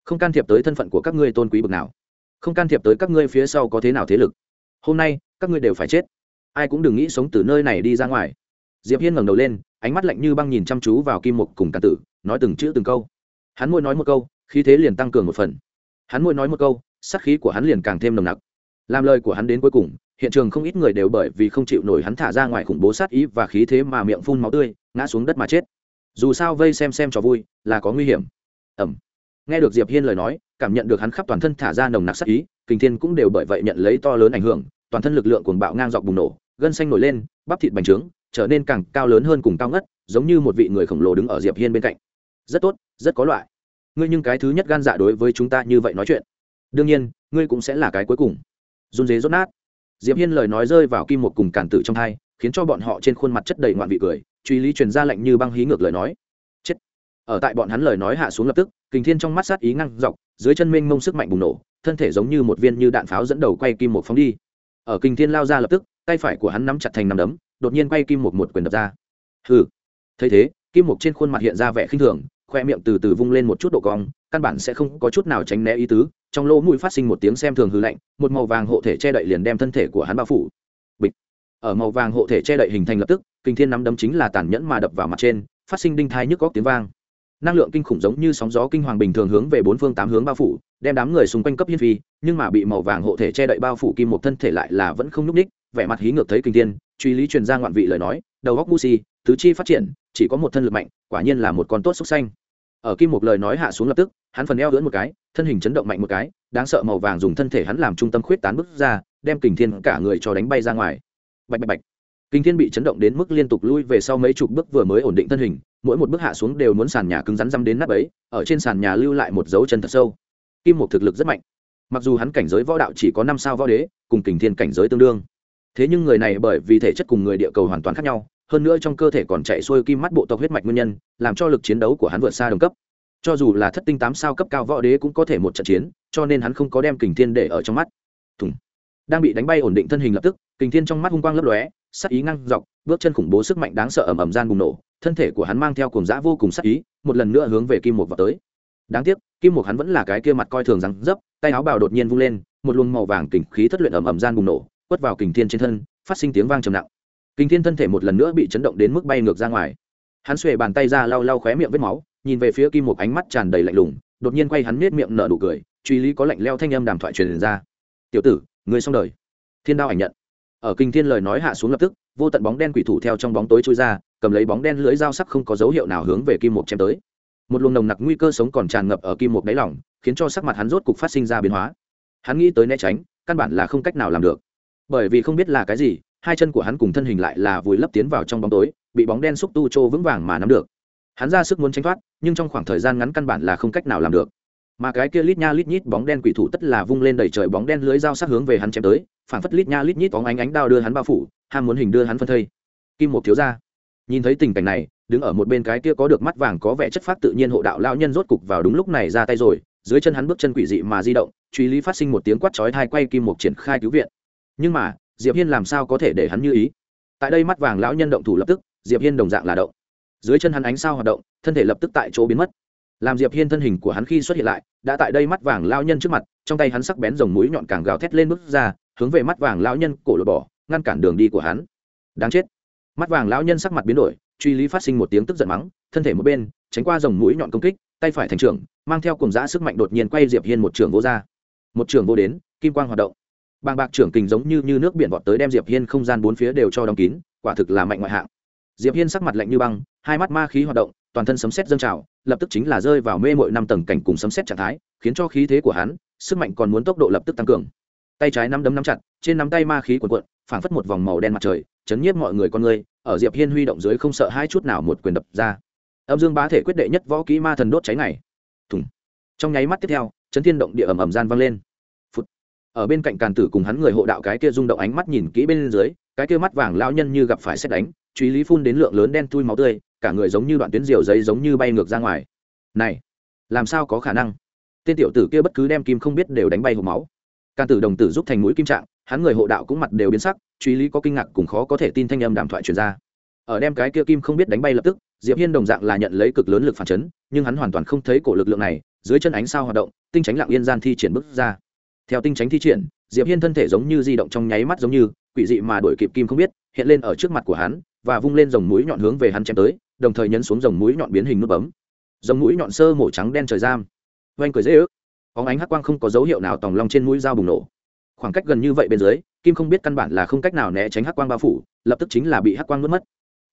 Không can thiệp tới thân phận của các ngươi tôn quý bực nào? Không can thiệp tới các ngươi phía sau có thế nào thế lực? Hôm nay, các ngươi đều phải chết. Ai cũng đừng nghĩ sống từ nơi này đi ra ngoài. Diệp hiên ngẩng đầu lên ánh mắt lạnh như băng nhìn chăm chú vào kim mục cùng càn tử, nói từng chữ từng câu. Hắn môi nói một câu, khí thế liền tăng cường một phần. Hắn môi nói một câu, sát khí của hắn liền càng thêm nồng nặc. Làm lời của hắn đến cuối cùng, hiện trường không ít người đều bởi vì không chịu nổi hắn thả ra ngoài khủng bố sát ý và khí thế mà miệng phun máu tươi, ngã xuống đất mà chết. Dù sao vây xem xem cho vui, là có nguy hiểm. Ẩm. Nghe được diệp hiên lời nói, cảm nhận được hắn khắp toàn thân thả ra nồng nặc sát ý, kình thiên cũng đều bởi vậy nhận lấy to lớn ảnh hưởng, toàn thân lực lượng cuồng bạo ngang dọc bùng nổ, gân xanh nổi lên, bắp thịt bành trướng trở nên càng cao lớn hơn cùng cao ngất, giống như một vị người khổng lồ đứng ở diệp hiên bên cạnh. Rất tốt, rất có loại. Ngươi nhưng cái thứ nhất gan dạ đối với chúng ta như vậy nói chuyện. Đương nhiên, ngươi cũng sẽ là cái cuối cùng. Run dế rốt nát. Diệp hiên lời nói rơi vào kim một cùng cản tử trong hai, khiến cho bọn họ trên khuôn mặt chất đầy ngoạn vị cười, truy lý truyền ra lệnh như băng hí ngược lời nói. Chết. Ở tại bọn hắn lời nói hạ xuống lập tức, kình thiên trong mắt sát ý ngăn dọc, dưới chân mênh mông sức mạnh bùng nổ, thân thể giống như một viên như đạn pháo dẫn đầu quay kim một phóng đi. Ở kình thiên lao ra lập tức tay phải của hắn nắm chặt thành nắm đấm, đột nhiên quay kim một một quyền đập ra. Hừ. Thấy thế, kim một trên khuôn mặt hiện ra vẻ khinh thường, khoe miệng từ từ vung lên một chút độ cong, căn bản sẽ không có chút nào tránh né ý tứ. Trong lỗ mũi phát sinh một tiếng xem thường hư lạnh, một màu vàng hộ thể che đậy liền đem thân thể của hắn bao phủ. Bịch. Ở màu vàng hộ thể che đậy hình thành lập tức, kinh thiên nắm đấm chính là tàn nhẫn mà đập vào mặt trên, phát sinh đinh thai nhức góc tiếng vang. Năng lượng kinh khủng giống như sóng gió kinh hoàng bình thường hướng về bốn phương tám hướng bao phủ, đem đám người xung quanh cấp hiên phi, nhưng mà bị màu vàng hộ thể che đậy bao phủ kim một thân thể lại là vẫn không nhúc ních vẻ mặt hí ngược thấy kinh thiên, truy lý truyền ra ngoạn vị lời nói, đầu góc mu si, tứ chi phát triển, chỉ có một thân lực mạnh, quả nhiên là một con tốt xúc xanh ở kim một lời nói hạ xuống lập tức, hắn phần eo lưỡn một cái, thân hình chấn động mạnh một cái, đáng sợ màu vàng dùng thân thể hắn làm trung tâm khuyết tán bước ra, đem kình thiên cả người cho đánh bay ra ngoài. Bạch bạch bạch. Kình thiên bị chấn động đến mức liên tục lui về sau mấy chục bước vừa mới ổn định thân hình, mỗi một bước hạ xuống đều muốn sàn nhà cứng rắn răm đến nắp ấy, ở trên sàn nhà lưu lại một dấu chân thật sâu. Kim một thực lực rất mạnh. Mặc dù hắn cảnh giới võ đạo chỉ có năm sao võ đế, cùng kình thiên cảnh giới tương đương thế nhưng người này bởi vì thể chất cùng người địa cầu hoàn toàn khác nhau, hơn nữa trong cơ thể còn chạy xuôi kim mắt bộ tộc huyết mạch nguyên nhân, làm cho lực chiến đấu của hắn vượt xa đồng cấp. Cho dù là thất tinh tám sao cấp cao võ đế cũng có thể một trận chiến, cho nên hắn không có đem kình thiên để ở trong mắt. Thùng. Đang bị đánh bay ổn định thân hình lập tức, kình thiên trong mắt hung quang lấp lóe sắc ý ngăn dọc, bước chân khủng bố sức mạnh đáng sợ ầm ầm gian bùng nổ, thân thể của hắn mang theo cùng dã vô cùng sắc ý, một lần nữa hướng về kim một vào tới. Đáng tiếc, kim một hắn vẫn là cái kia mặt coi thường rắn dấp tay áo bào đột nhiên vung lên, một luồng màu vàng kình khí thất luyện ầm ầm gian bùng nổ quất vào kình thiên trên thân, phát sinh tiếng vang trầm nặng. Kình thiên thân thể một lần nữa bị chấn động đến mức bay ngược ra ngoài. Hắn xuề bàn tay ra lau lau khóe miệng vết máu, nhìn về phía kim một ánh mắt tràn đầy lạnh lùng, đột nhiên quay hắn nết miệng nở nụ cười, truy lý có lạnh leo thanh âm đàm thoại truyền ra. Tiểu tử người xong đời. Thiên đao ảnh nhận. Ở kinh thiên lời nói hạ xuống lập tức, vô tận bóng đen quỷ thủ theo trong bóng tối trôi ra, cầm lấy bóng đen lưới dao sắc không có dấu hiệu nào hướng về kim mục chém tới. Một luồng nồng nặc nguy cơ sống còn tràn ngập ở kim mục đáy lỏng khiến cho sắc mặt hắn rốt cục phát sinh ra biến hóa. Hắn nghĩ tới né tránh, căn bản là không cách nào làm được bởi vì không biết là cái gì, hai chân của hắn cùng thân hình lại là vùi lấp tiến vào trong bóng tối, bị bóng đen xúc tu trô vững vàng mà nắm được. Hắn ra sức muốn tránh thoát, nhưng trong khoảng thời gian ngắn căn bản là không cách nào làm được. Mà cái kia lít nha lít nhít bóng đen quỷ thủ tất là vung lên đầy trời bóng đen lưới dao sát hướng về hắn chém tới phản phất lít nha lít nhít bóng ánh ánh đao đưa hắn bao phủ, ham muốn hình đưa hắn phân thây. Kim một thiếu ra nhìn thấy tình cảnh này, đứng ở một bên cái kia có được mắt vàng có vẻ chất phát tự nhiên hộ đạo lao nhân rốt cục vào đúng lúc này ra tay rồi, dưới chân hắn bước chân quỷ dị mà di động, truy lý phát sinh một tiếng quát chói thai quay kim một triển khai cứu viện nhưng mà, diệp hiên làm sao có thể để hắn như ý? Tại đây mắt vàng lão nhân động thủ lập tức, diệp hiên đồng dạng là động. Dưới chân hắn ánh sao hoạt động, thân thể lập tức tại chỗ biến mất. Làm diệp hiên thân hình của hắn khi xuất hiện lại, đã tại đây mắt vàng lao nhân trước mặt, trong tay hắn sắc bén rồng mũi nhọn càng gào thét lên bước ra, hướng về mắt vàng lão nhân cổ lột bỏ, ngăn cản đường đi của hắn. Đáng chết. Mắt vàng lão nhân sắc mặt biến đổi, truy lý phát sinh một tiếng tức giận mắng, thân thể một bên, tránh qua dòng mũi nhọn công kích, tay phải thành trưởng, mang theo cùng giã sức mạnh đột nhiên quay diệp hiên một trường vô ra. Một trường vô đến, kim quang hoạt động bàng bạc trưởng kình giống như, như nước biển vọt tới đem diệp hiên không gian bốn phía đều cho đóng kín quả thực là mạnh ngoại hạng. Diệp hiên sắc mặt lạnh như băng hai mắt ma khí hoạt động toàn thân sấm sét dâng trào lập tức chính là rơi vào mê mội năm tầng cảnh cùng sấm sét trạng thái khiến cho khí thế của hắn sức mạnh còn muốn tốc độ lập tức tăng cường. Tay trái nắm đấm nắm chặt trên nắm tay ma khí cuộn cuộn phảng phất một vòng màu đen mặt trời chấn nhiếp mọi người con người ở diệp hiên huy động dưới không sợ hai chút nào một quyền đập ra. Âm dương bá thể quyết đệ nhất võ kỹ ma thần đốt cháy này. Thùng. Trong nháy mắt tiếp theo chấn thiên động địa ầm ầm gian vang lên ở bên cạnh càn tử cùng hắn người hộ đạo cái kia rung động ánh mắt nhìn kỹ bên dưới, cái kia mắt vàng lão nhân như gặp phải xét đánh truy lý phun đến lượng lớn đen tui máu tươi, cả người giống như đoạn tuyến diều giấy giống như bay ngược ra ngoài. Này, làm sao có khả năng? Tên tiểu tử kia bất cứ đem kim không biết đều đánh bay hộp máu. Can tử đồng tử giúp thành mũi kim trạng, hắn người hộ đạo cũng mặt đều biến sắc truy lý có kinh ngạc cùng khó có thể tin thanh âm đàm thoại truyền ra. Ở đem cái kia kim không biết đánh bay lập tức, diệp hiên đồng dạng là nhận lấy cực lớn lực phản chấn, nhưng hắn hoàn toàn không thấy cổ lực lượng này, dưới chân ánh sao hoạt động, tinh tránh lặng yên gian thi triển bước ra theo tinh tránh thi triển, diệp hiên thân thể giống như di động trong nháy mắt giống như, quỷ dị mà đuổi kịp kim không biết, hiện lên ở trước mặt của hắn, và vung lên dòng mũi nhọn hướng về hắn chém tới, đồng thời nhấn xuống dòng mũi nhọn biến hình nút bấm. Dòng mũi nhọn sơ mổ trắng đen trời giam. Oanh cười dễ ước. Có ánh hắc quang không có dấu hiệu nào tòng long trên mũi dao bùng nổ. Khoảng cách gần như vậy bên dưới, kim không biết căn bản là không cách nào né tránh hắc quang bao phủ, lập tức chính là bị hắc quang mất mất.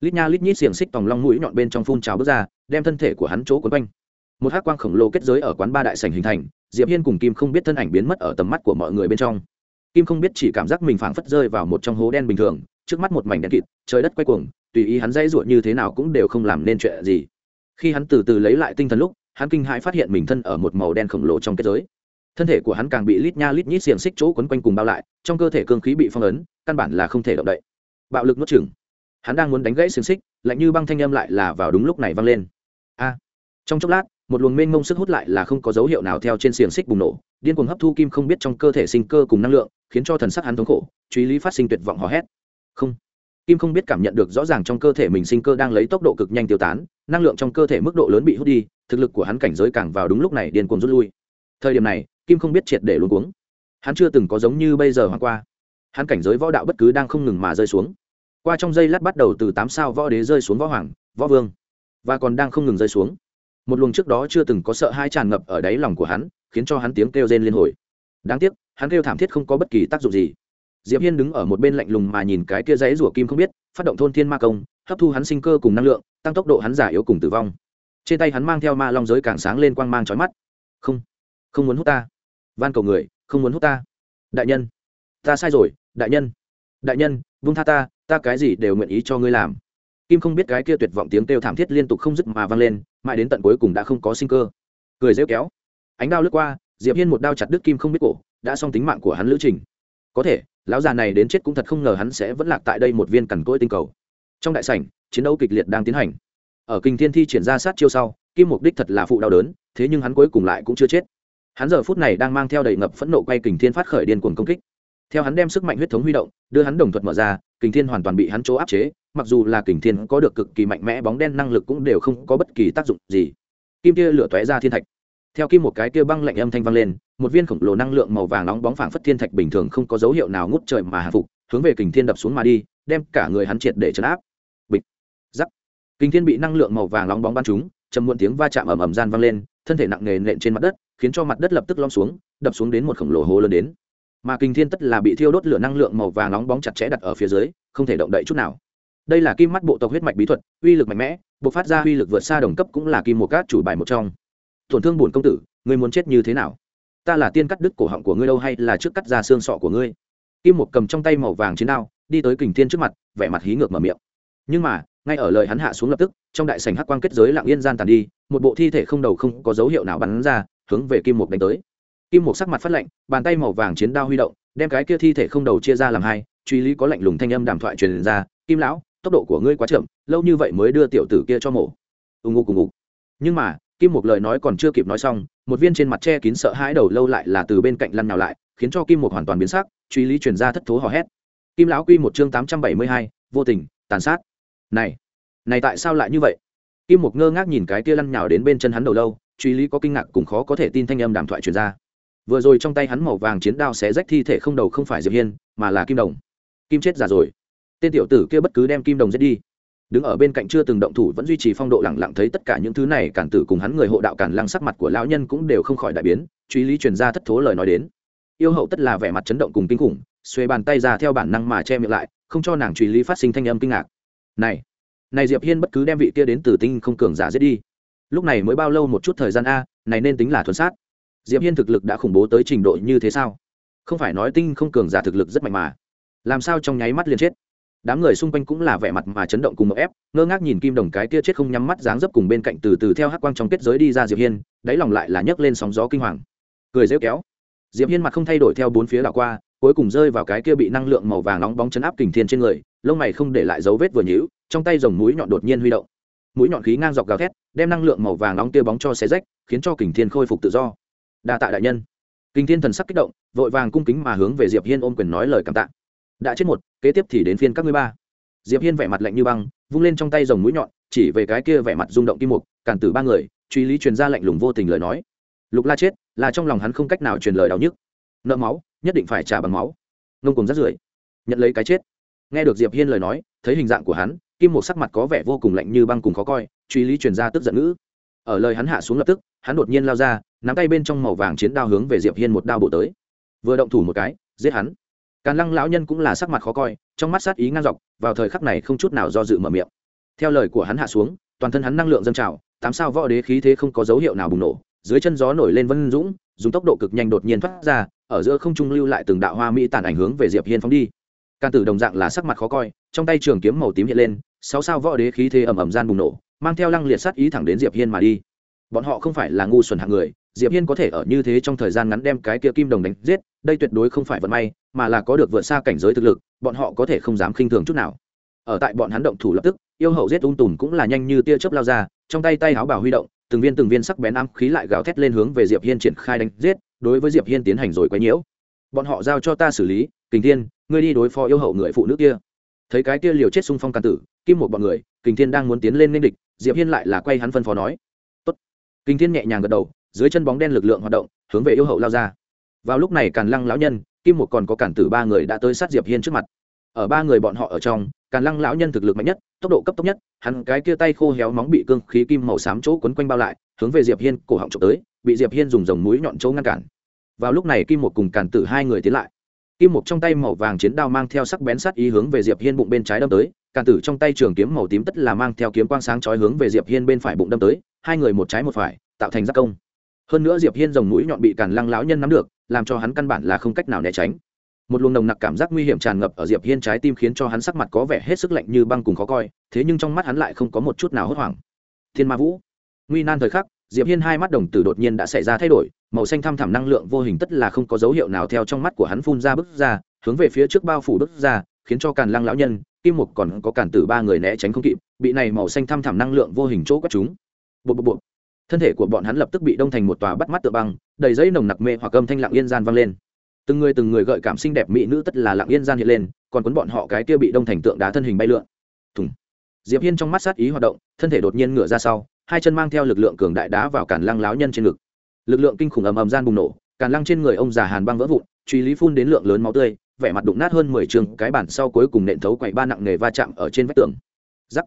Lít nha lít nhít xiềng xích tòng long mũi nhọn bên trong phun trào bước ra, đem thân thể của hắn chỗ quấn quanh. Một hắc quang khổng lồ kết giới ở quán ba đại sảnh hình thành diệp hiên cùng kim không biết thân ảnh biến mất ở tầm mắt của mọi người bên trong. Kim không biết chỉ cảm giác mình phảng phất rơi vào một trong hố đen bình thường, trước mắt một mảnh đen kịt, trời đất quay cuồng, tùy ý hắn dãy ruột như thế nào cũng đều không làm nên chuyện gì. Khi hắn từ từ lấy lại tinh thần lúc, hắn kinh hãi phát hiện mình thân ở một màu đen khổng lồ trong kết giới. Thân thể của hắn càng bị lít nha lít nhít xiềng xích chỗ quấn quanh cùng bao lại, trong cơ thể cương khí bị phong ấn, căn bản là không thể động đậy. Bạo lực nuốt chừng hắn đang muốn đánh gãy xiềng xích, lạnh như băng thanh âm lại là vào đúng lúc này vang lên. A! Trong chốc lát một luồng mênh mông sức hút lại là không có dấu hiệu nào theo trên xiềng xích bùng nổ, điên cuồng hấp thu kim không biết trong cơ thể sinh cơ cùng năng lượng, khiến cho thần sắc hắn thống khổ, truy lý phát sinh tuyệt vọng hò hét. Không. Kim không biết cảm nhận được rõ ràng trong cơ thể mình sinh cơ đang lấy tốc độ cực nhanh tiêu tán, năng lượng trong cơ thể mức độ lớn bị hút đi, thực lực của hắn cảnh giới càng vào đúng lúc này điên cuồng rút lui. Thời điểm này, kim không biết triệt để luôn cuống. Hắn chưa từng có giống như bây giờ hoang qua. Hắn cảnh giới võ đạo bất cứ đang không ngừng mà rơi xuống. Qua trong giây lát bắt đầu từ tám sao võ đế rơi xuống võ hoàng, võ vương, và còn đang không ngừng rơi xuống một luồng trước đó chưa từng có sợ hai tràn ngập ở đáy lòng của hắn, khiến cho hắn tiếng kêu rên liên hồi. Đáng tiếc, hắn kêu thảm thiết không có bất kỳ tác dụng gì. Diệp hiên đứng ở một bên lạnh lùng mà nhìn cái kia dãy rủa kim không biết, phát động thôn thiên ma công, hấp thu hắn sinh cơ cùng năng lượng, tăng tốc độ hắn giả yếu cùng tử vong. Trên tay hắn mang theo ma long giới càng sáng lên quang mang chói mắt. Không không muốn hút ta. Van cầu người, không muốn hút ta. Đại nhân, ta sai rồi, đại nhân. Đại nhân vung tha ta ta cái gì đều nguyện ý cho ngươi làm kim không biết cái kia tuyệt vọng tiếng kêu thảm thiết liên tục không dứt mà vang lên, mãi đến tận cuối cùng đã không có sinh cơ. Cười rêu kéo. Ánh đao lướt qua, diệp hiên một đao chặt đứt kim không biết cổ, đã xong tính mạng của hắn lữ trình. Có thể, lão già này đến chết cũng thật không ngờ hắn sẽ vẫn lạc tại đây một viên cằn cỗi tinh cầu. Trong đại sảnh, chiến đấu kịch liệt đang tiến hành. Ở kinh thiên thi triển ra sát chiêu sau, kim mục đích thật là phụ đau đớn, thế nhưng hắn cuối cùng lại cũng chưa chết. Hắn giờ phút này đang mang theo đầy ngập phẫn nộ quay kình thiên phát khởi điên cuồng công kích theo hắn đem sức mạnh huyết thống huy động, đưa hắn đồng thuật mở ra, kình thiên hoàn toàn bị hắn chỗ áp chế, mặc dù là kình thiên có được cực kỳ mạnh mẽ bóng đen năng lực cũng đều không có bất kỳ tác dụng gì. Kim kia lửa tóe ra thiên thạch. Theo kim một cái kia băng lạnh âm thanh vang lên, một viên khổng lồ năng lượng màu vàng nóng bóng phảng phất thiên thạch bình thường không có dấu hiệu nào ngút trời mà hạ phục, hướng về kình thiên đập xuống mà đi, đem cả người hắn triệt để chấn áp. Bịch. Giắc. Kình thiên bị năng lượng màu vàng nóng bóng bắn trúng, trầm muộn tiếng va chạm ầm ầm gian vang lên, thân thể nặng nề nện trên mặt đất, khiến cho mặt đất lập tức lom xuống, đập xuống đến một khổng lồ hố lớn đến mà kinh thiên tất là bị thiêu đốt lửa năng lượng màu vàng nóng bóng chặt chẽ đặt ở phía dưới, không thể động đậy chút nào. Đây là kim mắt bộ tộc huyết mạch bí thuật, uy lực mạnh mẽ buộc phát ra uy lực vượt xa đồng cấp cũng là kim một cát chủ bài một trong. Tổn thương bổn công tử, ngươi muốn chết như thế nào? Ta là tiên cắt đứt cổ họng của ngươi đâu hay là trước cắt ra xương sọ của ngươi? Kim một cầm trong tay màu vàng chiến đao, đi tới kình thiên trước mặt, vẻ mặt hí ngược mở miệng. Nhưng mà, ngay ở lời hắn hạ xuống lập tức, trong đại sảnh hắc quang kết giới lặng yên gian tàn đi, một bộ thi thể không đầu không có dấu hiệu nào bắn ra, hướng về kim mục đánh tới kim mục sắc mặt phát lạnh, bàn tay màu vàng chiến đao huy động, đem cái kia thi thể không đầu chia ra làm hai, truy lý có lạnh lùng thanh âm đàm thoại truyền ra, kim lão, tốc độ của ngươi quá chậm, lâu như vậy mới đưa tiểu tử kia cho mổ. Ù ngục ù ngục. Nhưng mà, kim mục lời nói còn chưa kịp nói xong, một viên trên mặt che kín sợ hãi đầu lâu lại là từ bên cạnh lăn nào lại, khiến cho kim mục hoàn toàn biến sắc, truy lý truyền ra thất thố hò hét. Kim lão quy một chương tám trăm bảy mươi hai, vô tình, tàn sát. Này này tại sao lại như vậy? Kim mục ngơ ngác nhìn cái kia lăn nhào đến bên chân hắn đầu lâu, truy lý có kinh ngạc cùng khó có thể tin thanh âm đàm thoại truyền ra vừa rồi trong tay hắn màu vàng chiến đao xé rách thi thể không đầu không phải diệp hiên, mà là kim đồng. Kim chết già rồi. Tên tiểu tử kia bất cứ đem kim đồng giết đi. Đứng ở bên cạnh chưa từng động thủ vẫn duy trì phong độ lẳng lặng thấy tất cả những thứ này, cản tử cùng hắn người hộ đạo cản lăng sắc mặt của lão nhân cũng đều không khỏi đại biến, truy lý truyền ra thất thố lời nói đến. Yêu hậu tất là vẻ mặt chấn động cùng kinh khủng, xuê bàn tay ra theo bản năng mà che miệng lại, không cho nàng truy lý phát sinh thanh âm kinh ngạc. Này này diệp hiên bất cứ đem vị kia đến từ tinh không cường giả giết đi. Lúc này mới bao lâu một chút thời gian a, này nên tính là thuần sát diệp hiên thực lực đã khủng bố tới trình độ như thế sao? Không phải nói tinh không cường giả thực lực rất mạnh mà. Làm sao trong nháy mắt liền chết? Đám người xung quanh cũng là vẻ mặt mà chấn động cùng một ép, ngơ ngác nhìn kim đồng cái kia chết không nhắm mắt dáng dấp cùng bên cạnh từ từ theo hắc quang trong kết giới đi ra diệp hiên, đáy lòng lại là nhấc lên sóng gió kinh hoàng. Cười rêu kéo. Diệp hiên mặt không thay đổi theo bốn phía đảo qua, cuối cùng rơi vào cái kia bị năng lượng màu vàng nóng bóng chấn áp kình thiên trên người, lông mày không để lại dấu vết vừa nhíu, trong tay dòng mũi nhọn đột nhiên huy động. Mũi nhọn khí ngang dọc gào thét, đem năng lượng màu vàng nóng tia bóng cho xé rách, khiến cho kình thiên khôi phục tự do đa tạ đại nhân. Kình thiên thần sắc kích động, vội vàng cung kính mà hướng về diệp hiên ôm quyền nói lời cảm tạ. Đã chết một, kế tiếp thì đến phiên các ngươi ba. Diệp hiên vẻ mặt lạnh như băng, vung lên trong tay dòng mũi nhọn, chỉ về cái kia vẻ mặt rung động kim mục, cản tử ba người, truy lý truyền ra lạnh lùng vô tình lời nói. Lục la chết, là trong lòng hắn không cách nào truyền lời đau nhức. Nợ máu, nhất định phải trả bằng máu. Ngông cùng rất rưởi, nhận lấy cái chết. Nghe được diệp hiên lời nói, thấy hình dạng của hắn, kim một sắc mặt có vẻ vô cùng lạnh như băng cùng khó coi, truy lý truyền ra tức giận ngữ. Ở lời hắn hạ xuống lập tức, hắn đột nhiên lao ra nắm tay bên trong màu vàng chiến đao hướng về diệp hiên một đao bộ tới. Vừa động thủ một cái, giết hắn. Càn lăng lão nhân cũng là sắc mặt khó coi, trong mắt sát ý ngang dọc, vào thời khắc này không chút nào do dự mở miệng. Theo lời của hắn hạ xuống, toàn thân hắn năng lượng dâng trào, tám sao võ đế khí thế không có dấu hiệu nào bùng nổ, dưới chân gió nổi lên vân dũng, dùng tốc độ cực nhanh đột nhiên thoát ra, ở giữa không trung lưu lại từng đạo hoa mỹ tàn ảnh hướng về diệp hiên phóng đi. Can tử đồng dạng là sắc mặt khó coi, trong tay trường kiếm màu tím hiện lên, sáu sao võ đế khí thế ầm ầm gian bùng nổ, mang theo lăng liệt sát ý thẳng đến diệp hiên mà đi. Bọn họ không phải là ngu xuẩn hạng người diệp hiên có thể ở như thế trong thời gian ngắn đem cái kia kim đồng đánh giết, đây tuyệt đối không phải vận may, mà là có được vượt xa cảnh giới thực lực, bọn họ có thể không dám khinh thường chút nào. Ở tại bọn hắn động thủ lập tức, yêu hậu giết ung tùm cũng là nhanh như tia chớp lao ra, trong tay tay áo bảo huy động, từng viên từng viên sắc bén ám khí lại gào thét lên hướng về diệp hiên triển khai đánh giết, đối với diệp hiên tiến hành rồi quấy nhiễu. Bọn họ giao cho ta xử lý, kình thiên, ngươi đi đối phó yêu hậu người phụ nữ kia. Thấy cái kia liều chết xung phong can tử, kim một bọn người, kình thiên đang muốn tiến lên nên địch, diệp hiên lại là quay hắn phân phó nói, tốt. Kình thiên nhẹ nhàng gật đầu dưới chân bóng đen lực lượng hoạt động, hướng về yêu hậu lao ra. Vào lúc này càn lăng lão nhân, kim một còn có cản tử ba người đã tới sát diệp hiên trước mặt. Ở ba người bọn họ ở trong, càn lăng lão nhân thực lực mạnh nhất, tốc độ cấp tốc nhất, hắn cái kia tay khô héo móng bị cương khí kim màu xám chỗ quấn quanh bao lại, hướng về diệp hiên cổ họng trộm tới, bị diệp hiên dùng dòng mũi nhọn chỗ ngăn cản. Vào lúc này kim một cùng càn tử hai người tiến lại. Kim một trong tay màu vàng chiến đao mang theo sắc bén sắt ý hướng về diệp hiên bụng bên trái đâm tới càn tử trong tay trường kiếm màu tím tất là mang theo kiếm quang sáng chói hướng về diệp hiên bên phải bụng đâm tới, hai người một trái một phải, tạo thành giác công hơn nữa diệp hiên dòng mũi nhọn bị càn lăng lão nhân nắm được, làm cho hắn căn bản là không cách nào né tránh. Một luồng nồng nặc cảm giác nguy hiểm tràn ngập ở diệp hiên trái tim khiến cho hắn sắc mặt có vẻ hết sức lạnh như băng cùng khó coi, thế nhưng trong mắt hắn lại không có một chút nào hốt hoảng. Thiên ma vũ. Nguy nan thời khắc, diệp hiên hai mắt đồng tử đột nhiên đã xảy ra thay đổi, màu xanh thăm thẳm năng lượng vô hình tất là không có dấu hiệu nào theo trong mắt của hắn phun ra bước ra, hướng về phía trước bao phủ bước ra, khiến cho càn lăng lão nhân, kim mục còn có càn tử ba người né tránh không kịp, bị này màu xanh thăm thẳm năng lượng vô hình chỗ quét chúng. Bộ bộ bộ thân thể của bọn hắn lập tức bị đông thành một tòa bắt mắt tựa băng, đầy giấy nồng nặc mê hoặc âm thanh lặng yên gian vang lên. Từng người từng người gợi cảm xinh đẹp mỹ nữ tất là lặng yên gian hiện lên, còn cuốn bọn họ cái kia bị đông thành tượng đá thân hình bay lượn. Thùng. Diệp hiên trong mắt sát ý hoạt động, thân thể đột nhiên ngửa ra sau, hai chân mang theo lực lượng cường đại đá vào cản lăng láo nhân trên ngực. Lực lượng kinh khủng ầm ầm gian bùng nổ cản lăng trên người ông già hàn băng vỡ vụn, truy lý phun đến lượng lớn máu tươi, vẻ mặt đụng nát hơn mười trường, cái bản sau cuối cùng nện thấu quậy ba nặng nghề va chạm ở trên vách tường. Giắc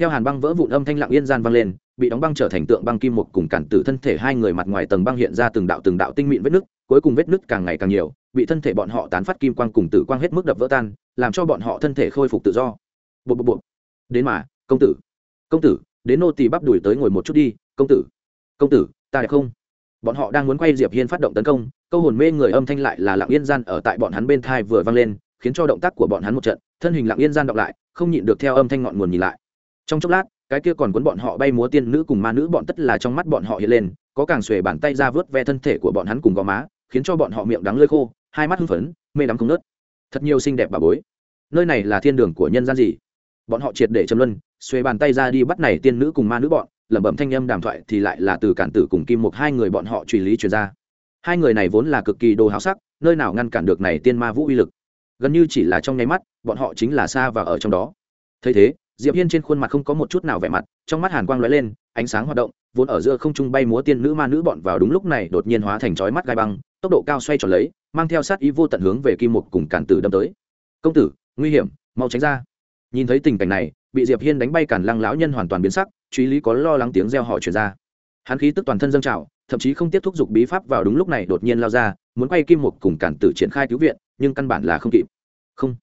theo hàn băng vỡ vụn âm thanh lặng yên gian vang lên, bị đóng băng trở thành tượng băng kim một cùng cản tử thân thể hai người mặt ngoài tầng băng hiện ra từng đạo từng đạo tinh mịn vết nứt, cuối cùng vết nứt càng ngày càng nhiều, bị thân thể bọn họ tán phát kim quang cùng tử quang hết mức đập vỡ tan, làm cho bọn họ thân thể khôi phục tự do. Bộ bộ bộ đến mà, công tử. Công tử, đến nô tỳ bắp đuổi tới ngồi một chút đi, công tử. Công tử, ta đẹp không? Bọn họ đang muốn quay diệp hiên phát động tấn công, câu hồn mê người âm thanh lại là lặng yên gian ở tại bọn hắn bên thai vừa vang lên, khiến cho động tác của bọn hắn một trận, thân hình lặng yên gian đọc lại, không nhịn được theo âm thanh ngọn nguồn nhìn lại trong chốc lát, cái kia còn cuốn bọn họ bay múa tiên nữ cùng ma nữ bọn tất là trong mắt bọn họ hiện lên, có càng xuề bàn tay ra vớt ve thân thể của bọn hắn cùng gò má, khiến cho bọn họ miệng đắng lơi khô, hai mắt hưng phấn, mê đắm không nớt thật nhiều xinh đẹp bà bối. Nơi này là thiên đường của nhân gian gì? Bọn họ triệt để châm luân, xuề bàn tay ra đi bắt này tiên nữ cùng ma nữ bọn, lẩm bẩm thanh âm đàm thoại thì lại là từ cản tử cùng kim một hai người bọn họ truy lý truyền ra. Hai người này vốn là cực kỳ đồ háo sắc, nơi nào ngăn cản được này tiên ma vũ uy lực? Gần như chỉ là trong nháy mắt, bọn họ chính là xa và ở trong đó. Thấy thế diệp hiên trên khuôn mặt không có một chút nào vẻ mặt, trong mắt hàn quang lóe lên, ánh sáng hoạt động, vốn ở giữa không trung bay múa tiên nữ ma nữ bọn vào đúng lúc này đột nhiên hóa thành chói mắt gai băng, tốc độ cao xoay tròn lấy, mang theo sát ý vô tận hướng về kim mục cùng cản tử đâm tới. Công tử, nguy hiểm, mau tránh ra. Nhìn thấy tình cảnh này, bị diệp hiên đánh bay cản lăng lão nhân hoàn toàn biến sắc, truy lý có lo lắng tiếng reo họ truyền ra. Hắn khí tức toàn thân dâng trào, thậm chí không tiếp thúc dục bí pháp vào đúng lúc này đột nhiên lao ra, muốn quay kim mục cùng cản tử triển khai cứu viện, nhưng căn bản là không kịp. Không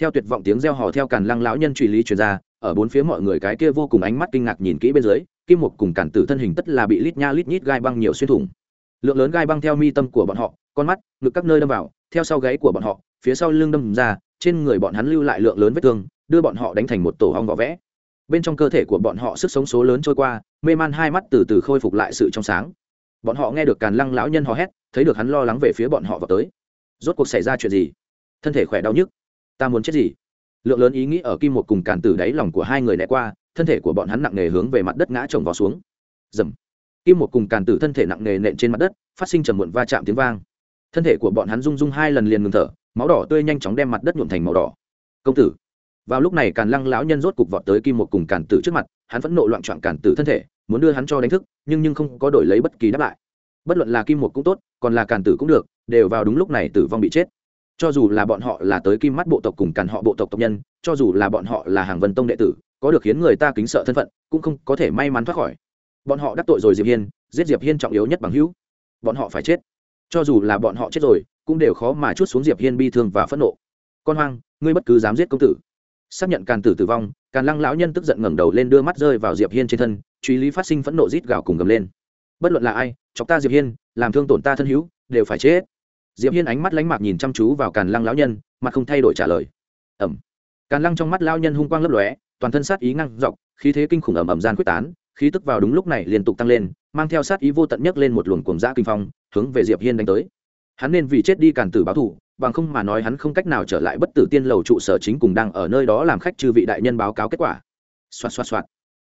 theo tuyệt vọng tiếng reo hò theo càn lăng lão nhân truy lý truyền ra, ở bốn phía mọi người cái kia vô cùng ánh mắt kinh ngạc nhìn kỹ bên dưới, kim mục cùng cản tử thân hình tất là bị lít nha lít nhít gai băng nhiều xuyên thủng. Lượng lớn gai băng theo mi tâm của bọn họ, con mắt, ngực các nơi đâm vào, theo sau gáy của bọn họ, phía sau lưng đâm ra, trên người bọn hắn lưu lại lượng lớn vết thương, đưa bọn họ đánh thành một tổ hong vỏ vẽ. Bên trong cơ thể của bọn họ sức sống số lớn trôi qua, mê man hai mắt từ từ khôi phục lại sự trong sáng. Bọn họ nghe được càn lăng lão nhân hò hét, thấy được hắn lo lắng về phía bọn họ vào tới. Rốt cuộc xảy ra chuyện gì? Thân thể khỏe đau nhức ta muốn chết gì? Lượng lớn ý nghĩ ở kim một cùng càn tử đáy lòng của hai người né qua, thân thể của bọn hắn nặng nề hướng về mặt đất ngã trồng vào xuống. Dầm kim một cùng càn tử thân thể nặng nề nện trên mặt đất, phát sinh trầm muộn va chạm tiếng vang. Thân thể của bọn hắn rung rung hai lần liền ngừng thở, máu đỏ tươi nhanh chóng đem mặt đất nhuộm thành màu đỏ. Công tử. Vào lúc này càn lăng lão nhân rốt cục vọt tới kim một cùng càn tử trước mặt, hắn vẫn nộ loạn trọn càn tử thân thể, muốn đưa hắn cho đánh thức, nhưng nhưng không có đổi lấy bất kỳ đáp lại. Bất luận là kim một cũng tốt, còn là càn tử cũng được, đều vào đúng lúc này tử vong bị chết cho dù là bọn họ là tới kim mắt bộ tộc cùng càn họ bộ tộc tộc nhân, cho dù là bọn họ là hàng vân tông đệ tử, có được khiến người ta kính sợ thân phận, cũng không có thể may mắn thoát khỏi. Bọn họ đắc tội rồi diệp hiên, giết diệp hiên trọng yếu nhất bằng hữu. Bọn họ phải chết. Cho dù là bọn họ chết rồi, cũng đều khó mà chút xuống diệp hiên bi thương và phẫn nộ. Con hoang, ngươi bất cứ dám giết công tử. Xác nhận càn tử tử vong, càn lăng lão nhân tức giận ngẩng đầu lên đưa mắt rơi vào diệp hiên trên thân, truy lý phát sinh phẫn nộ rít gào cùng gầm lên. Bất luận là ai, chọc ta diệp hiên, làm thương tổn ta thân hữu, đều phải chết diệp hiên ánh mắt lánh mạc nhìn chăm chú vào càn lăng lão nhân, mặt không thay đổi trả lời. Ẩm. Càn lăng trong mắt lão nhân hung quang lấp lóe, toàn thân sát ý ngăn dọc, khí thế kinh khủng ẩm ẩm gian quyết tán, khí tức vào đúng lúc này liên tục tăng lên, mang theo sát ý vô tận nhất lên một luồng cuồng dã kinh phong, hướng về diệp hiên đánh tới. Hắn nên vì chết đi càn tử báo thù, bằng không mà nói hắn không cách nào trở lại bất tử tiên lầu trụ sở chính cùng đang ở nơi đó làm khách chư vị đại nhân báo cáo kết quả. Xoạt xoạt xoạt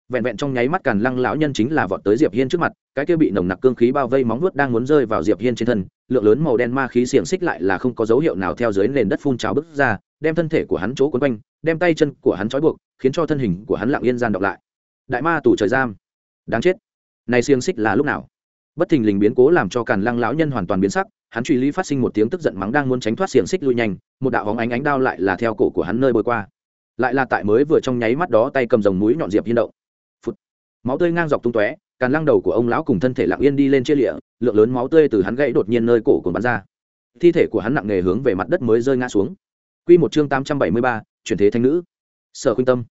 vẹn vẹn trong nháy mắt càn lăng lão nhân chính là vọt tới diệp hiên trước mặt, cái kia bị nồng nặc cương khí bao vây móng vuốt đang muốn rơi vào diệp hiên trên thân, lượng lớn màu đen ma khí xiềng xích lại là không có dấu hiệu nào theo dưới nền đất phun trào bứt ra, đem thân thể của hắn chỗ quấn quanh, đem tay chân của hắn trói buộc, khiến cho thân hình của hắn lặng yên gian đọc lại. Đại ma tù trời giam. Đáng chết. Này xiềng xích là lúc nào? Bất thình lình biến cố làm cho càn lăng lão nhân hoàn toàn biến sắc, hắn truy lý phát sinh một tiếng tức giận mắng đang muốn tránh thoát xiềng xích lui nhanh, một đạo hóng ánh ánh đao lại là theo cổ của hắn nơi bơi qua. Lại là tại mới vừa trong nháy mắt đó tay cầm rồng mũi nhọn diệp hiên động máu tươi ngang dọc tung tóe càn lăng đầu của ông lão cùng thân thể lặng yên đi lên chia lịa lượng lớn máu tươi từ hắn gãy đột nhiên nơi cổ của bắn ra. Thi thể của hắn nặng nề hướng về mặt đất mới rơi ngã xuống. Quy một chương tám trăm bảy mươi ba, chuyển thế thanh nữ. Sở khuynh tâm.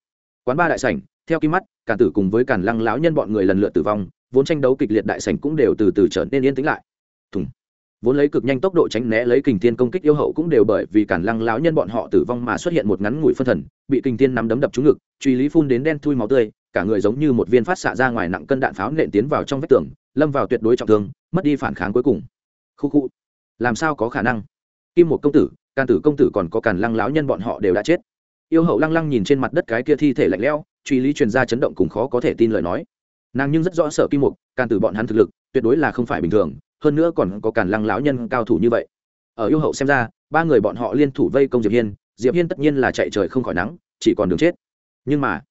Quán ba đại sảnh theo kim mắt càn tử cùng với càn lăng lão nhân bọn người lần lượt tử vong vốn tranh đấu kịch liệt đại sảnh cũng đều từ từ trở nên yên tĩnh lại. Thùng. Vốn lấy cực nhanh tốc độ tránh né lấy kình thiên công kích yêu hậu cũng đều bởi vì cản lăng lão nhân bọn họ tử vong mà xuất hiện một ngắn ngủi phân thần bị kình thiên nắm đấm đập trúng ngực truy lý phun đến đen thui máu tươi cả người giống như một viên phát xạ ra ngoài nặng cân đạn pháo nện tiến vào trong vách tường, lâm vào tuyệt đối trọng thương, mất đi phản kháng cuối cùng. Khu khu. Làm sao có khả năng? Kim một công tử can tử công tử còn có càn lăng lão nhân bọn họ đều đã chết. Yêu hậu lăng lăng nhìn trên mặt đất cái kia thi thể lạnh lẽo, truy lý truyền ra chấn động cùng khó có thể tin lời nói. Nàng nhưng rất rõ sợ kim mục can tử bọn hắn thực lực, tuyệt đối là không phải bình thường, hơn nữa còn có càn lăng lão nhân cao thủ như vậy. Ở yêu hậu xem ra, ba người bọn họ liên thủ vây công diệp hiên diệp hiên tất nhiên là chạy trời không khỏi nắng, chỉ còn đường chết. Nhưng mà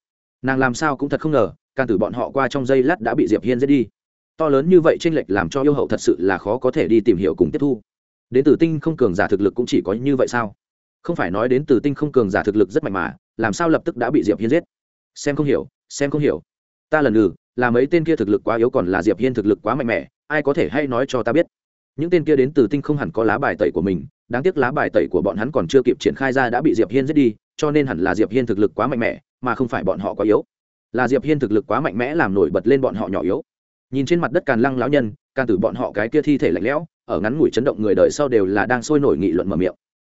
nàng làm sao cũng thật không ngờ càn tử bọn họ qua trong giây lát đã bị diệp hiên giết đi. To lớn như vậy tranh lệch làm cho yêu hậu thật sự là khó có thể đi tìm hiểu cùng tiếp thu. Đến từ tinh không cường giả thực lực cũng chỉ có như vậy sao? Không phải nói đến từ tinh không cường giả thực lực rất mạnh mà, làm sao lập tức đã bị diệp hiên giết? Xem không hiểu, xem không hiểu. Ta lần lừ là mấy tên kia thực lực quá yếu còn là diệp hiên thực lực quá mạnh mẽ, ai có thể hay nói cho ta biết? Những tên kia đến từ tinh không hẳn có lá bài tẩy của mình, đáng tiếc lá bài tẩy của bọn hắn còn chưa kịp triển khai ra đã bị diệp hiên giết đi cho nên hẳn là diệp hiên thực lực quá mạnh mẽ, mà không phải bọn họ quá yếu. Là diệp hiên thực lực quá mạnh mẽ làm nổi bật lên bọn họ nhỏ yếu. Nhìn trên mặt đất càn lăng lão nhân can tử bọn họ cái kia thi thể lạnh lẽo, ở ngắn ngủi chấn động người đời sau đều là đang sôi nổi nghị luận mở miệng.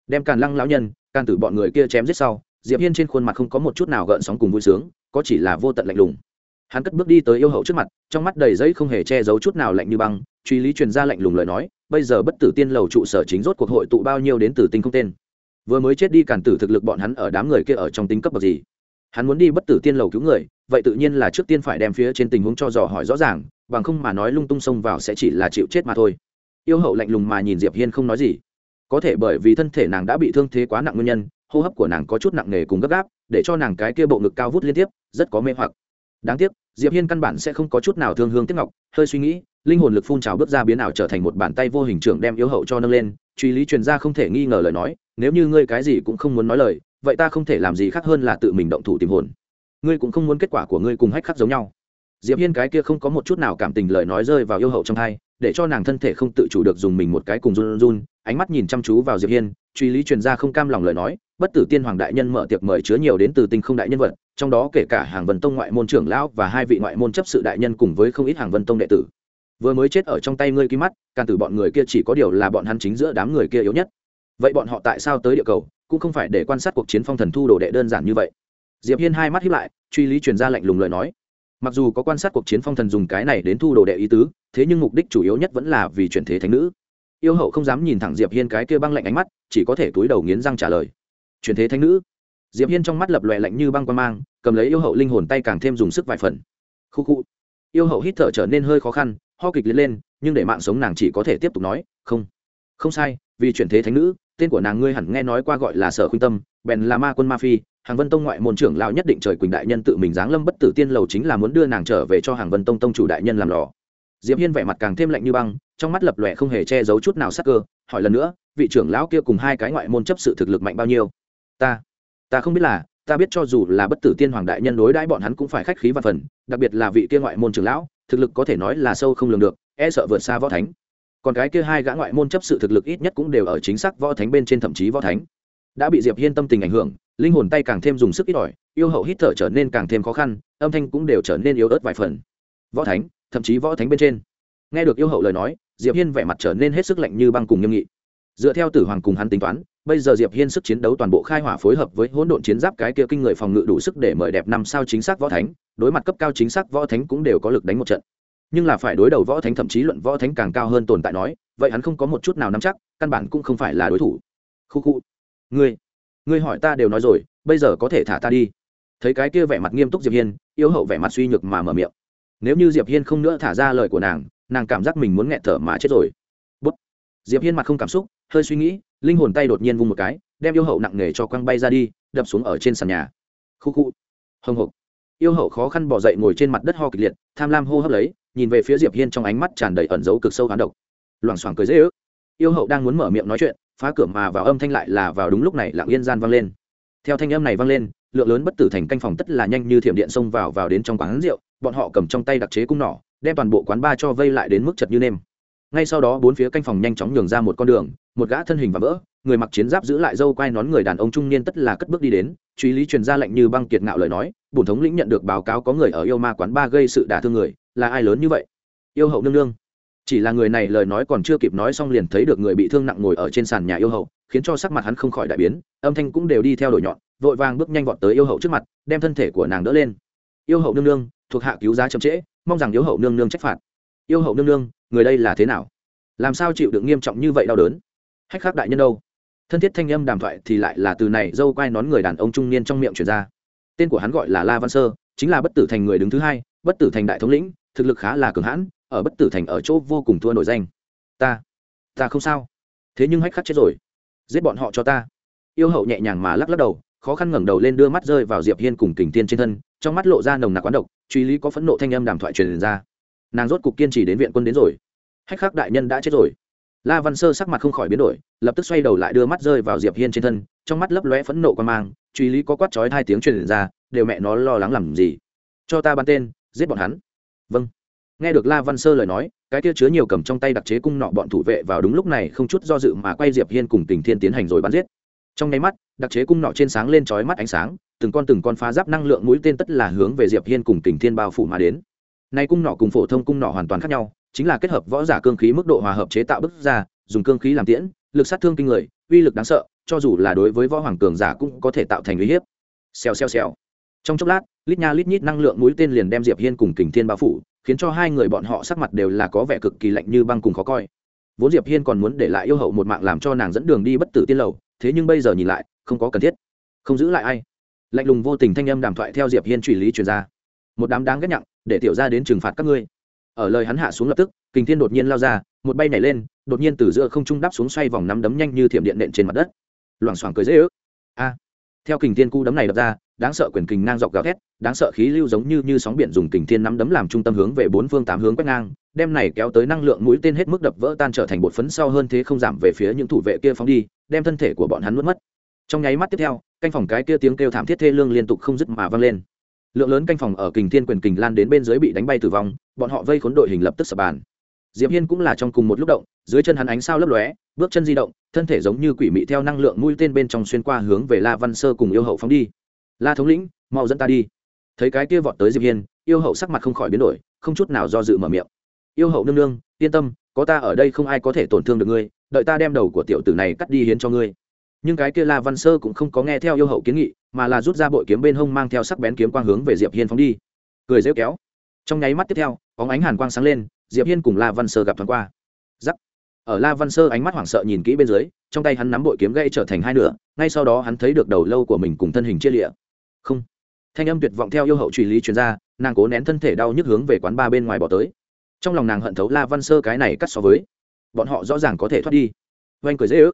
Đem càn lăng lão nhân can tử bọn người kia chém giết sau, diệp hiên trên khuôn mặt không có một chút nào gợn sóng cùng vui sướng, có chỉ là vô tận lạnh lùng. Hắn cất bước đi tới yêu hậu trước mặt, trong mắt đầy giấy không hề che giấu chút nào lạnh như băng, truy lý truyền ra lạnh lùng lời nói, bây giờ bất tử tiên lầu trụ sở chính rốt cuộc hội tụ bao nhiêu đến từ tinh không tên? Vừa mới chết đi cản tử thực lực bọn hắn ở đám người kia ở trong tính cấp bậc gì? Hắn muốn đi bất tử tiên lầu cứu người, vậy tự nhiên là trước tiên phải đem phía trên tình huống cho dò hỏi rõ ràng, bằng không mà nói lung tung xông vào sẽ chỉ là chịu chết mà thôi. Yêu hậu lạnh lùng mà nhìn diệp hiên không nói gì. Có thể bởi vì thân thể nàng đã bị thương thế quá nặng nguyên nhân, hô hấp của nàng có chút nặng nề cùng gấp gáp, để cho nàng cái kia bộ ngực cao vút liên tiếp, rất có mê hoặc. Đáng tiếc, diệp hiên căn bản sẽ không có chút nào thương hương tiếc ngọc, hơi suy nghĩ, linh hồn lực phun trào bước ra biến ảo trở thành một bàn tay vô hình trưởng đem yêu hậu cho nâng lên, truy lý truyền ra không thể nghi ngờ lời nói nếu như ngươi cái gì cũng không muốn nói lời, vậy ta không thể làm gì khác hơn là tự mình động thủ tìm hồn. Ngươi cũng không muốn kết quả của ngươi cùng hách khắc giống nhau. Diệp hiên cái kia không có một chút nào cảm tình lời nói rơi vào yêu hậu trong hai để cho nàng thân thể không tự chủ được dùng mình một cái cùng run run ánh mắt nhìn chăm chú vào diệp hiên, truy lý truyền ra không cam lòng lời nói, bất tử tiên hoàng đại nhân mở tiệc mời chứa nhiều đến từ tinh không đại nhân vật, trong đó kể cả hàng vân tông ngoại môn trưởng lão và hai vị ngoại môn chấp sự đại nhân cùng với không ít hàng vân tông đệ tử. Vừa mới chết ở trong tay ngươi kia mắt càng từ bọn người kia chỉ có điều là bọn hắn chính giữa đám người kia yếu nhất vậy bọn họ tại sao tới địa cầu, cũng không phải để quan sát cuộc chiến phong thần thu đồ đệ đơn giản như vậy. Diệp hiên hai mắt hiếp lại, truy lý truyền ra lạnh lùng lời nói. Mặc dù có quan sát cuộc chiến phong thần dùng cái này đến thu đồ đệ ý tứ, thế nhưng mục đích chủ yếu nhất vẫn là vì chuyển thế thánh nữ. Yêu hậu không dám nhìn thẳng diệp hiên cái kia băng lạnh ánh mắt, chỉ có thể túi đầu nghiến răng trả lời. Chuyển thế thánh nữ? Diệp hiên trong mắt lập lòe lạnh như băng quan mang, cầm lấy yêu hậu linh hồn tay càng thêm dùng sức vài phần. Khu khu. Yêu hậu hít thở trở nên hơi khó khăn, ho kịch lên lên, nhưng để mạng sống nàng chỉ có thể tiếp tục nói, không. Không sai, vì chuyển thế thánh nữ tên của nàng ngươi hẳn nghe nói qua gọi là sở khuynh tâm, bèn là ma quân ma phi, hàng vân tông ngoại môn trưởng lão nhất định trời quỳnh đại nhân tự mình giáng lâm bất tử tiên lầu chính là muốn đưa nàng trở về cho hàng vân tông tông chủ đại nhân làm lò. Diệp hiên vẻ mặt càng thêm lạnh như băng, trong mắt lập lòe không hề che giấu chút nào sắc cơ, hỏi lần nữa, vị trưởng lão kia cùng hai cái ngoại môn chấp sự thực lực mạnh bao nhiêu? Ta ta không biết là, ta biết cho dù là bất tử tiên hoàng đại nhân đối đãi bọn hắn cũng phải khách khí và phần, đặc biệt là vị kia ngoại môn trưởng lão, thực lực có thể nói là sâu không lường được e sợ vượt xa võ thánh còn cái kia hai gã ngoại môn chấp sự thực lực ít nhất cũng đều ở chính xác võ thánh bên trên thậm chí võ thánh. Đã bị diệp hiên tâm tình ảnh hưởng, linh hồn tay càng thêm dùng sức ít ỏi, yêu hậu hít thở trở nên càng thêm khó khăn, âm thanh cũng đều trở nên yếu ớt vài phần. Võ thánh, thậm chí võ thánh bên trên. Nghe được yêu hậu lời nói, diệp hiên vẻ mặt trở nên hết sức lạnh như băng cùng nghiêm nghị. Dựa theo tử hoàng cùng hắn tính toán, bây giờ diệp hiên sức chiến đấu toàn bộ khai hỏa phối hợp với hỗn độn chiến giáp cái kia kinh người phòng ngự đủ sức để mời đẹp năm sao chính xác võ thánh, đối mặt cấp cao chính xác võ thánh cũng đều có lực đánh một trận nhưng là phải đối đầu võ thánh, thậm chí luận võ thánh càng cao hơn tồn tại nói, vậy hắn không có một chút nào nắm chắc, căn bản cũng không phải là đối thủ. Khu khu. Ngươi ngươi hỏi ta đều nói rồi, bây giờ có thể thả ta đi. Thấy cái kia vẻ mặt nghiêm túc diệp hiên, yếu hậu vẻ mặt suy nhược mà mở miệng. Nếu như diệp hiên không nữa thả ra lời của nàng nàng cảm giác mình muốn nghẹt thở mà chết rồi. Bút. Diệp hiên mặt không cảm xúc, hơi suy nghĩ, linh hồn tay đột nhiên vung một cái, đem yêu hậu nặng nề cho quăng bay ra đi, đập xuống ở trên sàn nhà. Khu khu. Hồng hộc. Yêu hậu khó khăn bỏ dậy ngồi trên mặt đất ho kịch liệt, tham lam hô hấp lấy nhìn về phía diệp hiên trong ánh mắt tràn đầy ẩn dấu cực sâu hán độc. Loảng xoảng cười dễ ước. Yêu hậu đang muốn mở miệng nói chuyện, phá cửa mà vào âm thanh lại là vào đúng lúc này lặng yên gian vang lên. Theo thanh âm này vang lên, lượng lớn bất tử thành canh phòng tất là nhanh như thiểm điện xông vào vào đến trong quán rượu, bọn họ cầm trong tay đặc chế cung nỏ, đem toàn bộ quán ba cho vây lại đến mức chật như nêm. Ngay sau đó bốn phía canh phòng nhanh chóng nhường ra một con đường, một gã thân hình và vỡ, người mặc chiến giáp giữ lại dâu quai nón người đàn ông trung niên tất là cất bước đi đến, truy lý truyền ra lệnh như băng kiệt ngạo lời nói, bổn thống lĩnh nhận được báo cáo có người ở yêu ma quán ba gây sự đả thương người là ai lớn như vậy? Yêu hậu nương nương. Chỉ là người này lời nói còn chưa kịp nói xong liền thấy được người bị thương nặng ngồi ở trên sàn nhà yêu hậu, khiến cho sắc mặt hắn không khỏi đại biến, âm thanh cũng đều đi theo đổi nhọn, vội vàng bước nhanh vọt tới yêu hậu trước mặt, đem thân thể của nàng đỡ lên. Yêu hậu nương nương, thuộc hạ cứu giá chậm trễ, mong rằng yêu hậu nương nương trách phạt. Yêu hậu nương nương, người đây là thế nào? Làm sao chịu được nghiêm trọng như vậy đau đớn? Hách khác đại nhân đâu? Thân thiết thanh âm đàm thoại thì lại là từ này dâu quai nón người đàn ông trung niên trong miệng truyền ra. Tên của hắn gọi là la văn sơ, chính là bất tử thành người đứng thứ hai, bất tử thành đại thống lĩnh thực lực khá là cường hãn, ở bất tử thành ở chỗ vô cùng thua nổi danh. Ta ta không sao. Thế nhưng hách khắc chết rồi. Giết bọn họ cho ta. Yêu hậu nhẹ nhàng mà lắc lắc đầu, khó khăn ngẩng đầu lên đưa mắt rơi vào diệp hiên cùng kình tiên trên thân, trong mắt lộ ra nồng nặc quán độc, truy lý có phẫn nộ thanh âm đàm thoại truyền ra. Nàng rốt cục kiên trì đến viện quân đến rồi. Hách khắc đại nhân đã chết rồi. La văn sơ sắc mặt không khỏi biến đổi, lập tức xoay đầu lại đưa mắt rơi vào diệp hiên trên thân, trong mắt lấp lóe phẫn nộ quan mang, truy lý có quát chói hai tiếng truyền ra, đều mẹ nó lo lắng làm gì? Cho ta bắn tên, giết bọn hắn vâng. Nghe được la văn sơ lời nói, cái kia chứa nhiều cầm trong tay đặc chế cung nọ bọn thủ vệ vào đúng lúc này không chút do dự mà quay diệp hiên cùng tình thiên tiến hành rồi bắn giết. Trong nháy mắt, đặc chế cung nọ trên sáng lên chói mắt ánh sáng, từng con từng con phá giáp năng lượng mũi tên tất là hướng về diệp hiên cùng tình thiên bao phủ mà đến. Nay cung nọ cùng phổ thông cung nọ hoàn toàn khác nhau, chính là kết hợp võ giả cương khí mức độ hòa hợp chế tạo bức ra, dùng cương khí làm tiễn, lực sát thương kinh người, uy lực đáng sợ, cho dù là đối với võ hoàng cường giả cũng có thể tạo thành uy hiếp. Xèo xèo xèo. Trong chốc lát lít nha lít nhít năng lượng mũi tên liền đem diệp hiên cùng kình thiên bao phủ, khiến cho hai người bọn họ sắc mặt đều là có vẻ cực kỳ lạnh như băng cùng khó coi. Vốn diệp hiên còn muốn để lại yêu hậu một mạng làm cho nàng dẫn đường đi bất tử tiên lầu, thế nhưng bây giờ nhìn lại, không có cần thiết. Không giữ lại ai. Lạnh lùng vô tình thanh âm đàm thoại theo diệp hiên truy lý truyền ra. Một đám đáng ghét nhặng, để tiểu ra đến trừng phạt các ngươi. Ở lời hắn hạ xuống lập tức, kình thiên đột nhiên lao ra, một bay nhảy lên, đột nhiên từ giữa không trung đáp xuống xoay vòng nắm đấm nhanh như thiểm điện nện trên mặt đất. Loảng xoảng cười dễ ước. A. Theo kình thiên cu đấm này đập ra đáng sợ quyền kình ngang dọc gào thét, đáng sợ khí lưu giống như như sóng biển dùng kình thiên nắm đấm làm trung tâm hướng về bốn phương tám hướng quét ngang, đem này kéo tới năng lượng mũi tên hết mức đập vỡ tan trở thành bột phấn sau hơn thế không giảm về phía những thủ vệ kia phóng đi, đem thân thể của bọn hắn nuốt mất. Trong nháy mắt tiếp theo, canh phòng cái kia tiếng kêu thảm thiết thê lương liên tục không dứt mà vang lên. Lượng lớn canh phòng ở kình thiên quyền kình lan đến bên dưới bị đánh bay tử vong, bọn họ vây khốn đội hình lập tức sập bàn. Diệp hiên cũng là trong cùng một lúc động, dưới chân hắn ánh sao lấp lóe, bước chân di động, thân thể giống như quỷ mị theo năng lượng mũi tên bên trong xuyên qua hướng về la văn sơ cùng yêu hậu phóng đi la thống lĩnh, mau dẫn ta đi. Thấy cái kia vọt tới diệp hiên, yêu hậu sắc mặt không khỏi biến đổi, không chút nào do dự mở miệng. Yêu hậu nương nương, yên tâm, có ta ở đây không ai có thể tổn thương được ngươi, đợi ta đem đầu của tiểu tử này cắt đi hiến cho ngươi. Nhưng cái kia la văn sơ cũng không có nghe theo yêu hậu kiến nghị, mà là rút ra bội kiếm bên hông mang theo sắc bén kiếm quang hướng về diệp hiên phóng đi. Cười rêu kéo. Trong nháy mắt tiếp theo, bóng ánh hàn quang sáng lên, diệp hiên cùng la văn sơ gặp thoáng qua. Giắc ở la văn sơ ánh mắt hoảng sợ nhìn kỹ bên dưới, trong tay hắn nắm bội kiếm gây trở thành hai nửa, ngay sau đó hắn thấy được đầu lâu của mình cùng thân hình chia lịa không. Thanh âm tuyệt vọng theo yêu hậu truy lý truyền ra nàng cố nén thân thể đau nhức hướng về quán ba bên ngoài bỏ tới. Trong lòng nàng hận thấu la văn sơ cái này cắt so với. Bọn họ rõ ràng có thể thoát đi. Oanh cười dễ ước.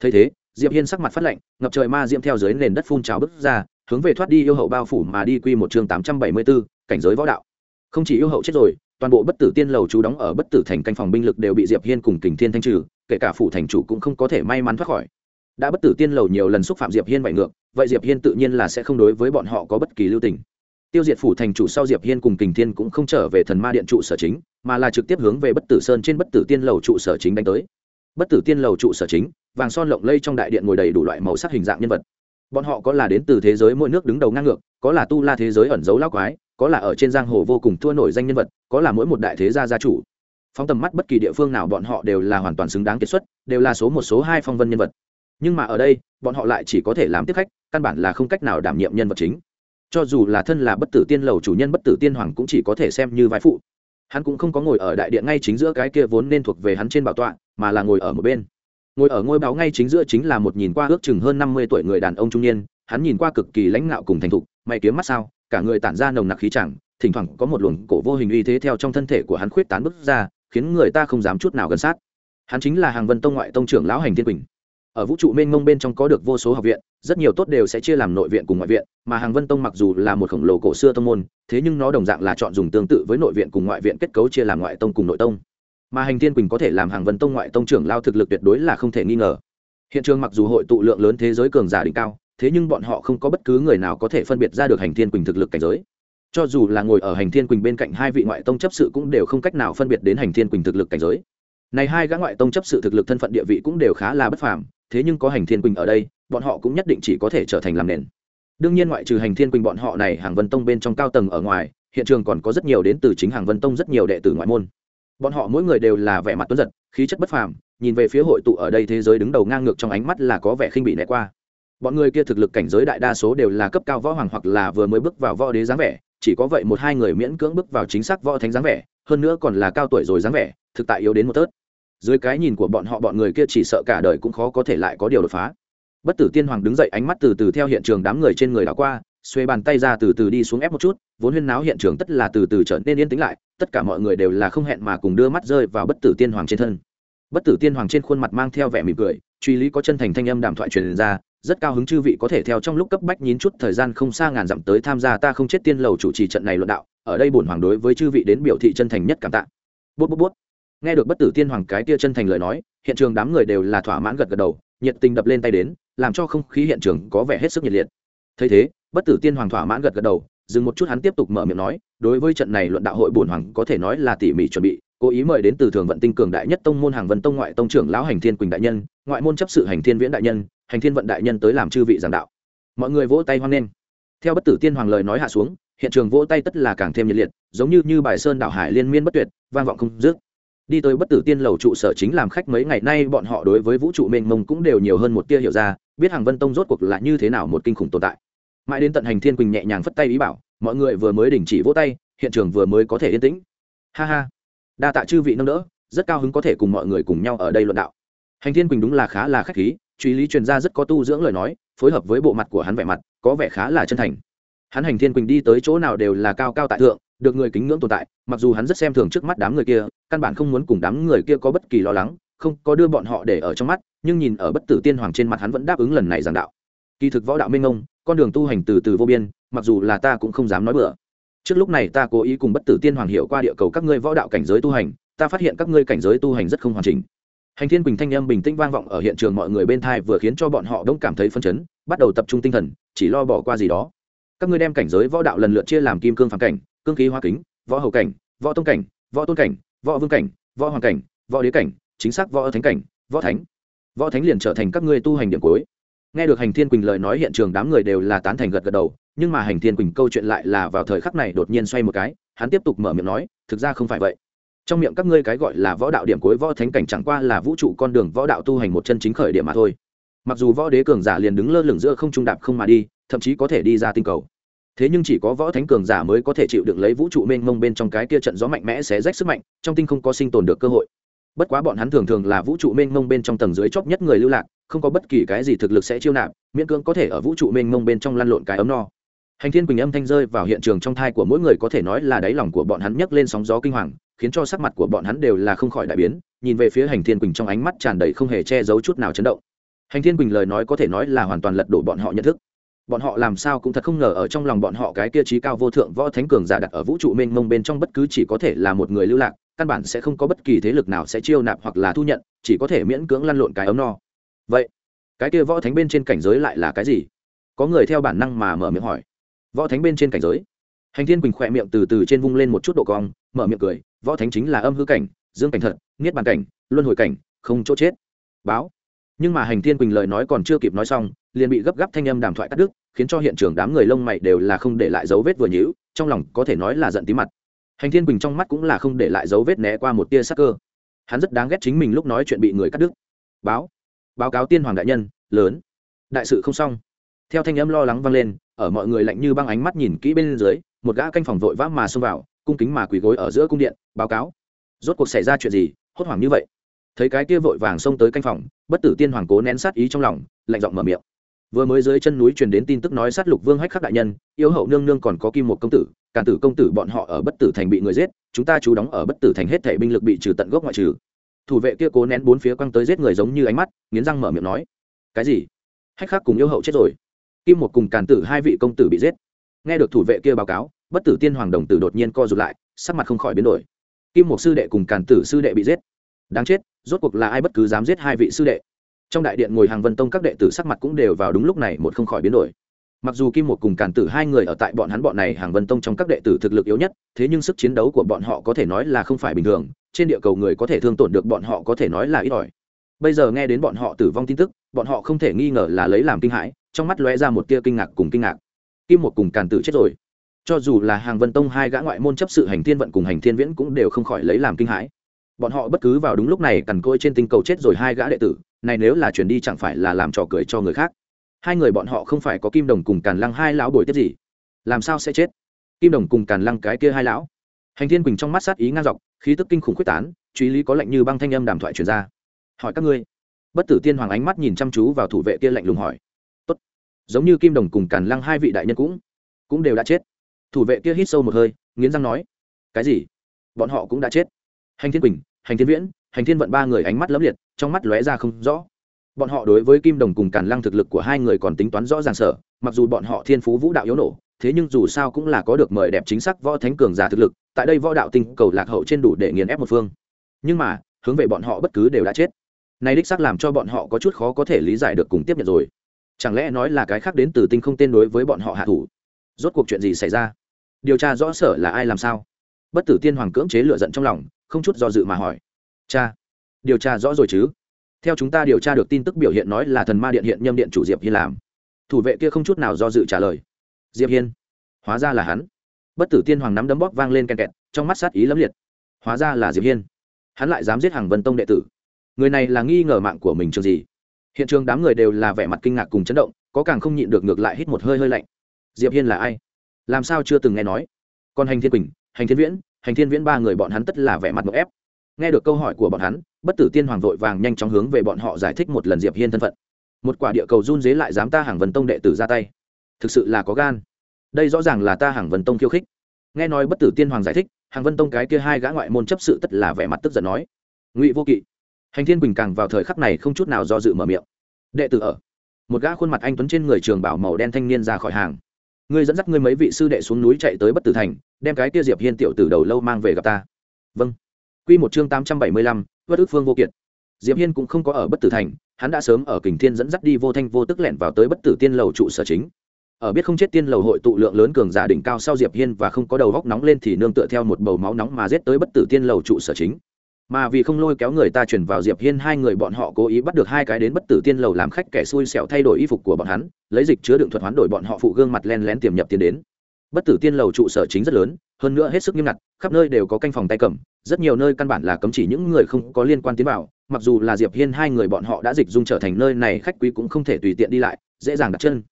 Thấy thế diệp hiên sắc mặt phát lạnh ngập trời ma diễm theo dưới nền đất phun trào bức ra hướng về thoát đi yêu hậu bao phủ mà đi quy một chương 874, cảnh giới võ đạo. Không chỉ yêu hậu chết rồi toàn bộ bất tử tiên lầu chú đóng ở bất tử thành canh phòng binh lực đều bị diệp hiên cùng kình thiên thanh trừ kể cả phủ thành chủ cũng không có thể may mắn thoát khỏi. Đã bất tử tiên lầu nhiều lần xúc phạm diệp hiên bại ngược vậy diệp hiên tự nhiên là sẽ không đối với bọn họ có bất kỳ lưu tình. Tiêu diệt phủ thành chủ sau diệp hiên cùng kình thiên cũng không trở về thần ma điện trụ sở chính, mà là trực tiếp hướng về bất tử sơn trên bất tử tiên lầu trụ sở chính đánh tới. Bất tử tiên lầu trụ sở chính, vàng son lộng lây trong đại điện ngồi đầy đủ loại màu sắc hình dạng nhân vật. Bọn họ có là đến từ thế giới mỗi nước đứng đầu ngang ngược, có là tu la thế giới ẩn giấu lao quái, có là ở trên giang hồ vô cùng thua nổi danh nhân vật, có là mỗi một đại thế gia gia chủ. Phóng tầm mắt bất kỳ địa phương nào bọn họ đều là hoàn toàn xứng đáng kiệt xuất, đều là số một, số hai phong vân nhân vật nhưng mà ở đây, bọn họ lại chỉ có thể làm tiếp khách, căn bản là không cách nào đảm nhiệm nhân vật chính. Cho dù là thân là bất tử tiên lầu chủ nhân, bất tử tiên hoàng cũng chỉ có thể xem như vai phụ. Hắn cũng không có ngồi ở đại điện ngay chính giữa cái kia vốn nên thuộc về hắn trên bảo tọa, mà là ngồi ở một bên. Ngồi ở ngôi báo ngay chính giữa chính là một nhìn qua ước chừng hơn năm mươi tuổi người đàn ông trung niên, hắn nhìn qua cực kỳ lãnh ngạo cùng thành thục, mày kiếm mắt sao, cả người tản ra nồng nặc khí chẳng, thỉnh thoảng có một luồng cổ vô hình uy thế theo trong thân thể của hắn khuyết tán bức ra, khiến người ta không dám chút nào gần sát. Hắn chính là hàng vân tông ngoại tông trưởng lão hành thiên quỳnh ở vũ trụ mênh mông bên trong có được vô số học viện, rất nhiều tốt đều sẽ chia làm nội viện cùng ngoại viện, mà hàng vân tông mặc dù là một khổng lồ cổ xưa tông môn, thế nhưng nó đồng dạng là chọn dùng tương tự với nội viện cùng ngoại viện kết cấu chia làm ngoại tông cùng nội tông. Mà hành thiên quỳnh có thể làm hàng vân tông ngoại tông trưởng lao thực lực tuyệt đối là không thể nghi ngờ. Hiện trường mặc dù hội tụ lượng lớn thế giới cường giả đỉnh cao, thế nhưng bọn họ không có bất cứ người nào có thể phân biệt ra được hành thiên quỳnh thực lực cảnh giới. Cho dù là ngồi ở hành thiên quỳnh bên cạnh hai vị ngoại tông chấp sự cũng đều không cách nào phân biệt đến hành thiên quỳnh thực lực cảnh giới này hai gã ngoại tông chấp sự thực lực thân phận địa vị cũng đều khá là bất phàm, thế nhưng có hành thiên quỳnh ở đây, bọn họ cũng nhất định chỉ có thể trở thành làm nền. Đương nhiên ngoại trừ hành thiên quỳnh bọn họ này, hàng vân tông bên trong cao tầng ở ngoài, hiện trường còn có rất nhiều đến từ chính hàng vân tông rất nhiều đệ tử ngoại môn. Bọn họ mỗi người đều là vẻ mặt tuấn giật, khí chất bất phàm, nhìn về phía hội tụ ở đây thế giới đứng đầu ngang ngược trong ánh mắt là có vẻ khinh bị né qua. Bọn người kia thực lực cảnh giới đại đa số đều là cấp cao võ hoàng hoặc là vừa mới bước vào võ đế dáng vẻ, chỉ có vậy một hai người miễn cưỡng bước vào chính xác võ thánh dáng vẻ, hơn nữa còn là cao tuổi rồi dáng vẻ, thực tại yếu đến một tớt dưới cái nhìn của bọn họ bọn người kia chỉ sợ cả đời cũng khó có thể lại có điều đột phá. Bất tử tiên hoàng đứng dậy ánh mắt từ từ theo hiện trường đám người trên người đã qua, xuê bàn tay ra từ từ đi xuống ép một chút, vốn huyên náo hiện trường tất là từ từ trở nên yên tĩnh lại, tất cả mọi người đều là không hẹn mà cùng đưa mắt rơi vào bất tử tiên hoàng trên thân. Bất tử tiên hoàng trên khuôn mặt mang theo vẻ mỉm cười, truy lý có chân thành thanh âm đàm thoại truyền ra, rất cao hứng chư vị có thể theo trong lúc cấp bách nhín chút thời gian không xa ngàn dặm tới tham gia ta không chết tiên lầu chủ trì trận này luận đạo, ở đây bổn hoàng đối với chư vị đến biểu thị chân thành nhất cảm tạ. Bút bút bút nghe được bất tử tiên hoàng cái tia chân thành lời nói, hiện trường đám người đều là thỏa mãn gật gật đầu, nhiệt tình đập lên tay đến, làm cho không khí hiện trường có vẻ hết sức nhiệt liệt. Thấy thế, bất tử tiên hoàng thỏa mãn gật gật đầu, dừng một chút hắn tiếp tục mở miệng nói, đối với trận này luận đạo hội bổn hoàng có thể nói là tỉ mỉ chuẩn bị, cố ý mời đến từ thường vận tinh cường đại nhất tông môn hàng vân tông ngoại tông trưởng lão hành thiên quỳnh đại nhân, ngoại môn chấp sự hành thiên viễn đại nhân, hành thiên vận đại nhân tới làm chư vị giảng đạo. Mọi người vỗ tay hoan nghênh. Theo bất tử tiên hoàng lời nói hạ xuống, hiện trường vỗ tay tất là càng thêm nhiệt liệt, giống như như bài sơn đảo hải liên miên bất tuyệt, vang vọng không dứt đi tới bất tử tiên lầu trụ sở chính làm khách mấy ngày nay, bọn họ đối với vũ trụ mênh mông cũng đều nhiều hơn một tia hiểu ra, biết hàng vân tông rốt cuộc là như thế nào một kinh khủng tồn tại. Mãi đến tận hành thiên quỳnh nhẹ nhàng phất tay ý bảo, mọi người vừa mới đình chỉ vỗ tay, hiện trường vừa mới có thể yên tĩnh. Ha ha. Đa tạ chư vị nâng đỡ, rất cao hứng có thể cùng mọi người cùng nhau ở đây luận đạo. Hành thiên quỳnh đúng là khá là khách khí, truy lý truyền ra rất có tu dưỡng lời nói, phối hợp với bộ mặt của hắn vẻ mặt, có vẻ khá là chân thành. Hắn hành thiên quỳnh đi tới chỗ nào đều là cao cao tại thượng được người kính ngưỡng tồn tại, mặc dù hắn rất xem thường trước mắt đám người kia, căn bản không muốn cùng đám người kia có bất kỳ lo lắng, không có đưa bọn họ để ở trong mắt, nhưng nhìn ở bất tử tiên hoàng trên mặt hắn vẫn đáp ứng lần này giảng đạo. Kỳ thực võ đạo minh ông, con đường tu hành từ từ vô biên, mặc dù là ta cũng không dám nói bừa. Trước lúc này ta cố ý cùng bất tử tiên hoàng hiểu qua địa cầu các ngươi võ đạo cảnh giới tu hành, ta phát hiện các ngươi cảnh giới tu hành rất không hoàn chỉnh. Hành thiên quỳnh thanh âm bình tĩnh vang vọng ở hiện trường mọi người bên thai vừa khiến cho bọn họ đông cảm thấy phân chấn, bắt đầu tập trung tinh thần, chỉ lo bỏ qua gì đó các ngươi đem cảnh giới võ đạo lần lượt chia làm kim cương phản cảnh, cương khí hoa kính, võ hầu cảnh, võ tông cảnh, võ tôn cảnh, võ vương cảnh, võ hoàng cảnh, võ đế cảnh, chính xác võ thánh cảnh, võ thánh. Võ thánh liền trở thành các ngươi tu hành điểm cuối. Nghe được hành thiên quỳnh lời nói hiện trường đám người đều là tán thành gật gật đầu, nhưng mà hành thiên quỳnh câu chuyện lại là vào thời khắc này đột nhiên xoay một cái, hắn tiếp tục mở miệng nói, thực ra không phải vậy. Trong miệng các ngươi cái gọi là võ đạo điểm cuối võ thánh cảnh chẳng qua là vũ trụ con đường võ đạo tu hành một chân chính khởi điểm mà thôi mặc dù võ đế cường giả liền đứng lơ lửng giữa không trung đạp không mà đi, thậm chí có thể đi ra tinh cầu. Thế nhưng chỉ có võ thánh cường giả mới có thể chịu đựng lấy vũ trụ mênh mông bên trong cái kia trận gió mạnh mẽ xé rách sức mạnh, trong tinh không có sinh tồn được cơ hội. Bất quá bọn hắn thường thường là vũ trụ mênh mông bên trong tầng dưới chóp nhất người lưu lạc, không có bất kỳ cái gì thực lực sẽ chiêu nạp, miễn cưỡng có thể ở vũ trụ mênh mông bên trong lăn lộn cái ấm no. Hành thiên quỳnh âm thanh rơi vào hiện trường trong thai của mỗi người có thể nói là đáy lòng của bọn hắn nhấc lên sóng gió kinh hoàng, khiến cho sắc mặt của bọn hắn đều là không khỏi đại biến, nhìn về phía hành thiên quỳnh trong ánh mắt tràn đầy không hề che giấu chút nào chấn động hành thiên quỳnh lời nói có thể nói là hoàn toàn lật đổ bọn họ nhận thức. Bọn họ làm sao cũng thật không ngờ ở trong lòng bọn họ cái kia trí cao vô thượng võ thánh cường giả đặt ở vũ trụ mênh mông bên trong bất cứ chỉ có thể là một người lưu lạc, căn bản sẽ không có bất kỳ thế lực nào sẽ chiêu nạp hoặc là thu nhận, chỉ có thể miễn cưỡng lăn lộn cái ấm no. Vậy, cái kia võ thánh bên trên cảnh giới lại là cái gì? Có người theo bản năng mà mở miệng hỏi. Võ thánh bên trên cảnh giới. Hành thiên quỳnh khỏe miệng từ từ trên vung lên một chút độ cong, mở miệng cười, võ thánh chính là âm hư cảnh, dương cảnh thật nghiết bàn cảnh, luân hồi cảnh, không chỗ chết. Báo nhưng mà hành thiên quỳnh lời nói còn chưa kịp nói xong, liền bị gấp gáp thanh âm đàm thoại cắt đứt, khiến cho hiện trường đám người lông mày đều là không để lại dấu vết vừa nhữ trong lòng có thể nói là giận tí mặt. Hành thiên quỳnh trong mắt cũng là không để lại dấu vết né qua một tia sắc cơ. Hắn rất đáng ghét chính mình lúc nói chuyện bị người cắt đứt. Báo báo cáo tiên hoàng đại nhân, lớn. Đại sự không xong. Theo thanh âm lo lắng vang lên, ở mọi người lạnh như băng ánh mắt nhìn kỹ bên dưới, một gã canh phòng vội vã mà xông vào, cung kính mà quỳ gối ở giữa cung điện, báo cáo. Rốt cuộc xảy ra chuyện gì, hốt hoảng như vậy? Thấy cái kia vội vàng xông tới canh phòng, bất tử tiên hoàng cố nén sát ý trong lòng, lạnh giọng mở miệng. Vừa mới dưới chân núi truyền đến tin tức nói sát lục vương hách khắc đại nhân, yêu hậu nương nương còn có kim một công tử, càn tử công tử bọn họ ở bất tử thành bị người giết, chúng ta chú đóng ở bất tử thành hết thể binh lực bị trừ tận gốc ngoại trừ. Thủ vệ kia cố nén bốn phía quăng tới giết người giống như ánh mắt, nghiến răng mở miệng nói, cái gì? Hách khắc cùng yêu hậu chết rồi? Kim một cùng càn tử hai vị công tử bị giết. Nghe được thủ vệ kia báo cáo, bất tử tiên hoàng đồng tử đột nhiên co rụt lại, sắc mặt không khỏi biến đổi. Kim một sư đệ cùng càn tử sư đệ bị giết đáng chết, rốt cuộc là ai bất cứ dám giết hai vị sư đệ. Trong đại điện ngồi hàng vân tông các đệ tử sắc mặt cũng đều vào đúng lúc này một không khỏi biến đổi. Mặc dù kim một cùng càn tử hai người ở tại bọn hắn bọn này, hàng vân tông trong các đệ tử thực lực yếu nhất, thế nhưng sức chiến đấu của bọn họ có thể nói là không phải bình thường, trên địa cầu người có thể thương tổn được bọn họ có thể nói là ít ỏi. Bây giờ nghe đến bọn họ tử vong tin tức, bọn họ không thể nghi ngờ là lấy làm kinh hãi, trong mắt lóe ra một tia kinh ngạc cùng kinh ngạc. Kim một cùng càn tử chết rồi. Cho dù là hàng vân tông hai gã ngoại môn chấp sự hành thiên vận cùng hành thiên viễn cũng đều không khỏi lấy làm kinh hãi bọn họ bất cứ vào đúng lúc này cằn côi trên tinh cầu chết rồi hai gã đệ tử, này nếu là chuyển đi chẳng phải là làm trò cười cho người khác. Hai người bọn họ không phải có kim đồng cùng càn lăng hai lão bồi tiếp gì? Làm sao sẽ chết? Kim đồng cùng càn lăng cái kia hai lão. Hành thiên quỳnh trong mắt sát ý ngang dọc, khí tức kinh khủng quyết tán, truy lý có lệnh như băng thanh âm đàm thoại truyền ra. Hỏi các ngươi. Bất tử tiên hoàng ánh mắt nhìn chăm chú vào thủ vệ kia lạnh lùng hỏi. Tốt. Giống như kim đồng cùng càn lăng hai vị đại nhân cũng cũng đều đã chết. Thủ vệ kia hít sâu một hơi, nghiến răng nói. Cái gì? Bọn họ cũng đã chết hành thiên quỳnh, hành thiên viễn, hành thiên vận ba người ánh mắt lấm liệt, trong mắt lóe ra không rõ. Bọn họ đối với kim đồng cùng càn lăng thực lực của hai người còn tính toán rõ ràng sở mặc dù bọn họ thiên phú vũ đạo yếu nổ, thế nhưng dù sao cũng là có được mời đẹp chính xác võ thánh cường giả thực lực, tại đây võ đạo tinh cầu lạc hậu trên đủ để nghiền ép một phương. Nhưng mà, hướng về bọn họ bất cứ đều đã chết. Nay đích xác làm cho bọn họ có chút khó có thể lý giải được cùng tiếp nhận rồi. Chẳng lẽ nói là cái khác đến từ tinh không tên đối với bọn họ hạ thủ? Rốt cuộc chuyện gì xảy ra? Điều tra rõ sở là ai làm sao? Bất tử tiên hoàng cưỡng chế lựa giận trong lòng không chút do dự mà hỏi. Cha, điều tra rõ rồi chứ? Theo chúng ta điều tra được tin tức biểu hiện nói là thần ma điện hiện nhâm điện chủ diệp hiên làm. Thủ vệ kia không chút nào do dự trả lời. Diệp hiên, hóa ra là hắn. Bất tử tiên hoàng nắm đấm bóp vang lên ken kẹt, trong mắt sát ý lẫm liệt. Hóa ra là diệp hiên. Hắn lại dám giết hàng vân tông đệ tử. Người này là nghi ngờ mạng của mình trường gì? Hiện trường đám người đều là vẻ mặt kinh ngạc cùng chấn động, có càng không nhịn được ngược lại hít một hơi hơi lạnh. Diệp hiên là ai? Làm sao chưa từng nghe nói? Còn hành thiên quỳnh, hành thiên viễn hành thiên viễn ba người bọn hắn tất là vẻ mặt một ép. Nghe được câu hỏi của bọn hắn, bất tử tiên hoàng vội vàng nhanh chóng hướng về bọn họ giải thích một lần diệp hiên thân phận. Một quả địa cầu run dế lại dám ta hàng vân tông đệ tử ra tay. Thực sự là có gan. Đây rõ ràng là ta hàng vân tông khiêu khích. Nghe nói bất tử tiên hoàng giải thích hàng vân tông cái kia hai gã ngoại môn chấp sự tất là vẻ mặt tức giận nói. Ngụy vô kỵ. Hành thiên quỳnh càng vào thời khắc này không chút nào do dự mở miệng. Đệ tử ở. Một gã khuôn mặt anh tuấn trên người trường bảo màu đen thanh niên ra khỏi hàng. Ngươi dẫn dắt ngươi mấy vị sư đệ xuống núi chạy tới bất tử thành đem cái kia diệp hiên tiểu từ đầu lâu mang về gặp ta. Vâng. Quy một chương tám trăm bảy mươi lăm vất ức phương vô kiệt. Diệp hiên cũng không có ở bất tử thành, hắn đã sớm ở kình thiên dẫn dắt đi vô thanh vô tức lẻn vào tới bất tử tiên lầu trụ sở chính. Ở biết không chết tiên lầu hội tụ lượng lớn cường giả đỉnh cao sau diệp hiên và không có đầu góc nóng lên thì nương tựa theo một bầu máu nóng mà giết tới bất tử tiên lầu trụ sở chính. Mà vì không lôi kéo người ta chuyển vào diệp hiên, hai người bọn họ cố ý bắt được hai cái đến bất tử tiên lầu làm khách kẻ xui xẻo thay đổi y phục của bọn hắn, lấy dịch chứa đựng thuật hoán đổi bọn họ phụ gương mặt len lén tiềm nhập tiến đến bất tử tiên lầu trụ sở chính rất lớn, hơn nữa hết sức nghiêm ngặt, khắp nơi đều có canh phòng tay cầm, rất nhiều nơi căn bản là cấm chỉ những người không có liên quan tiến vào, mặc dù là diệp hiên hai người bọn họ đã dịch dung trở thành nơi này, khách quý cũng không thể tùy tiện đi lại, dễ dàng đặt chân.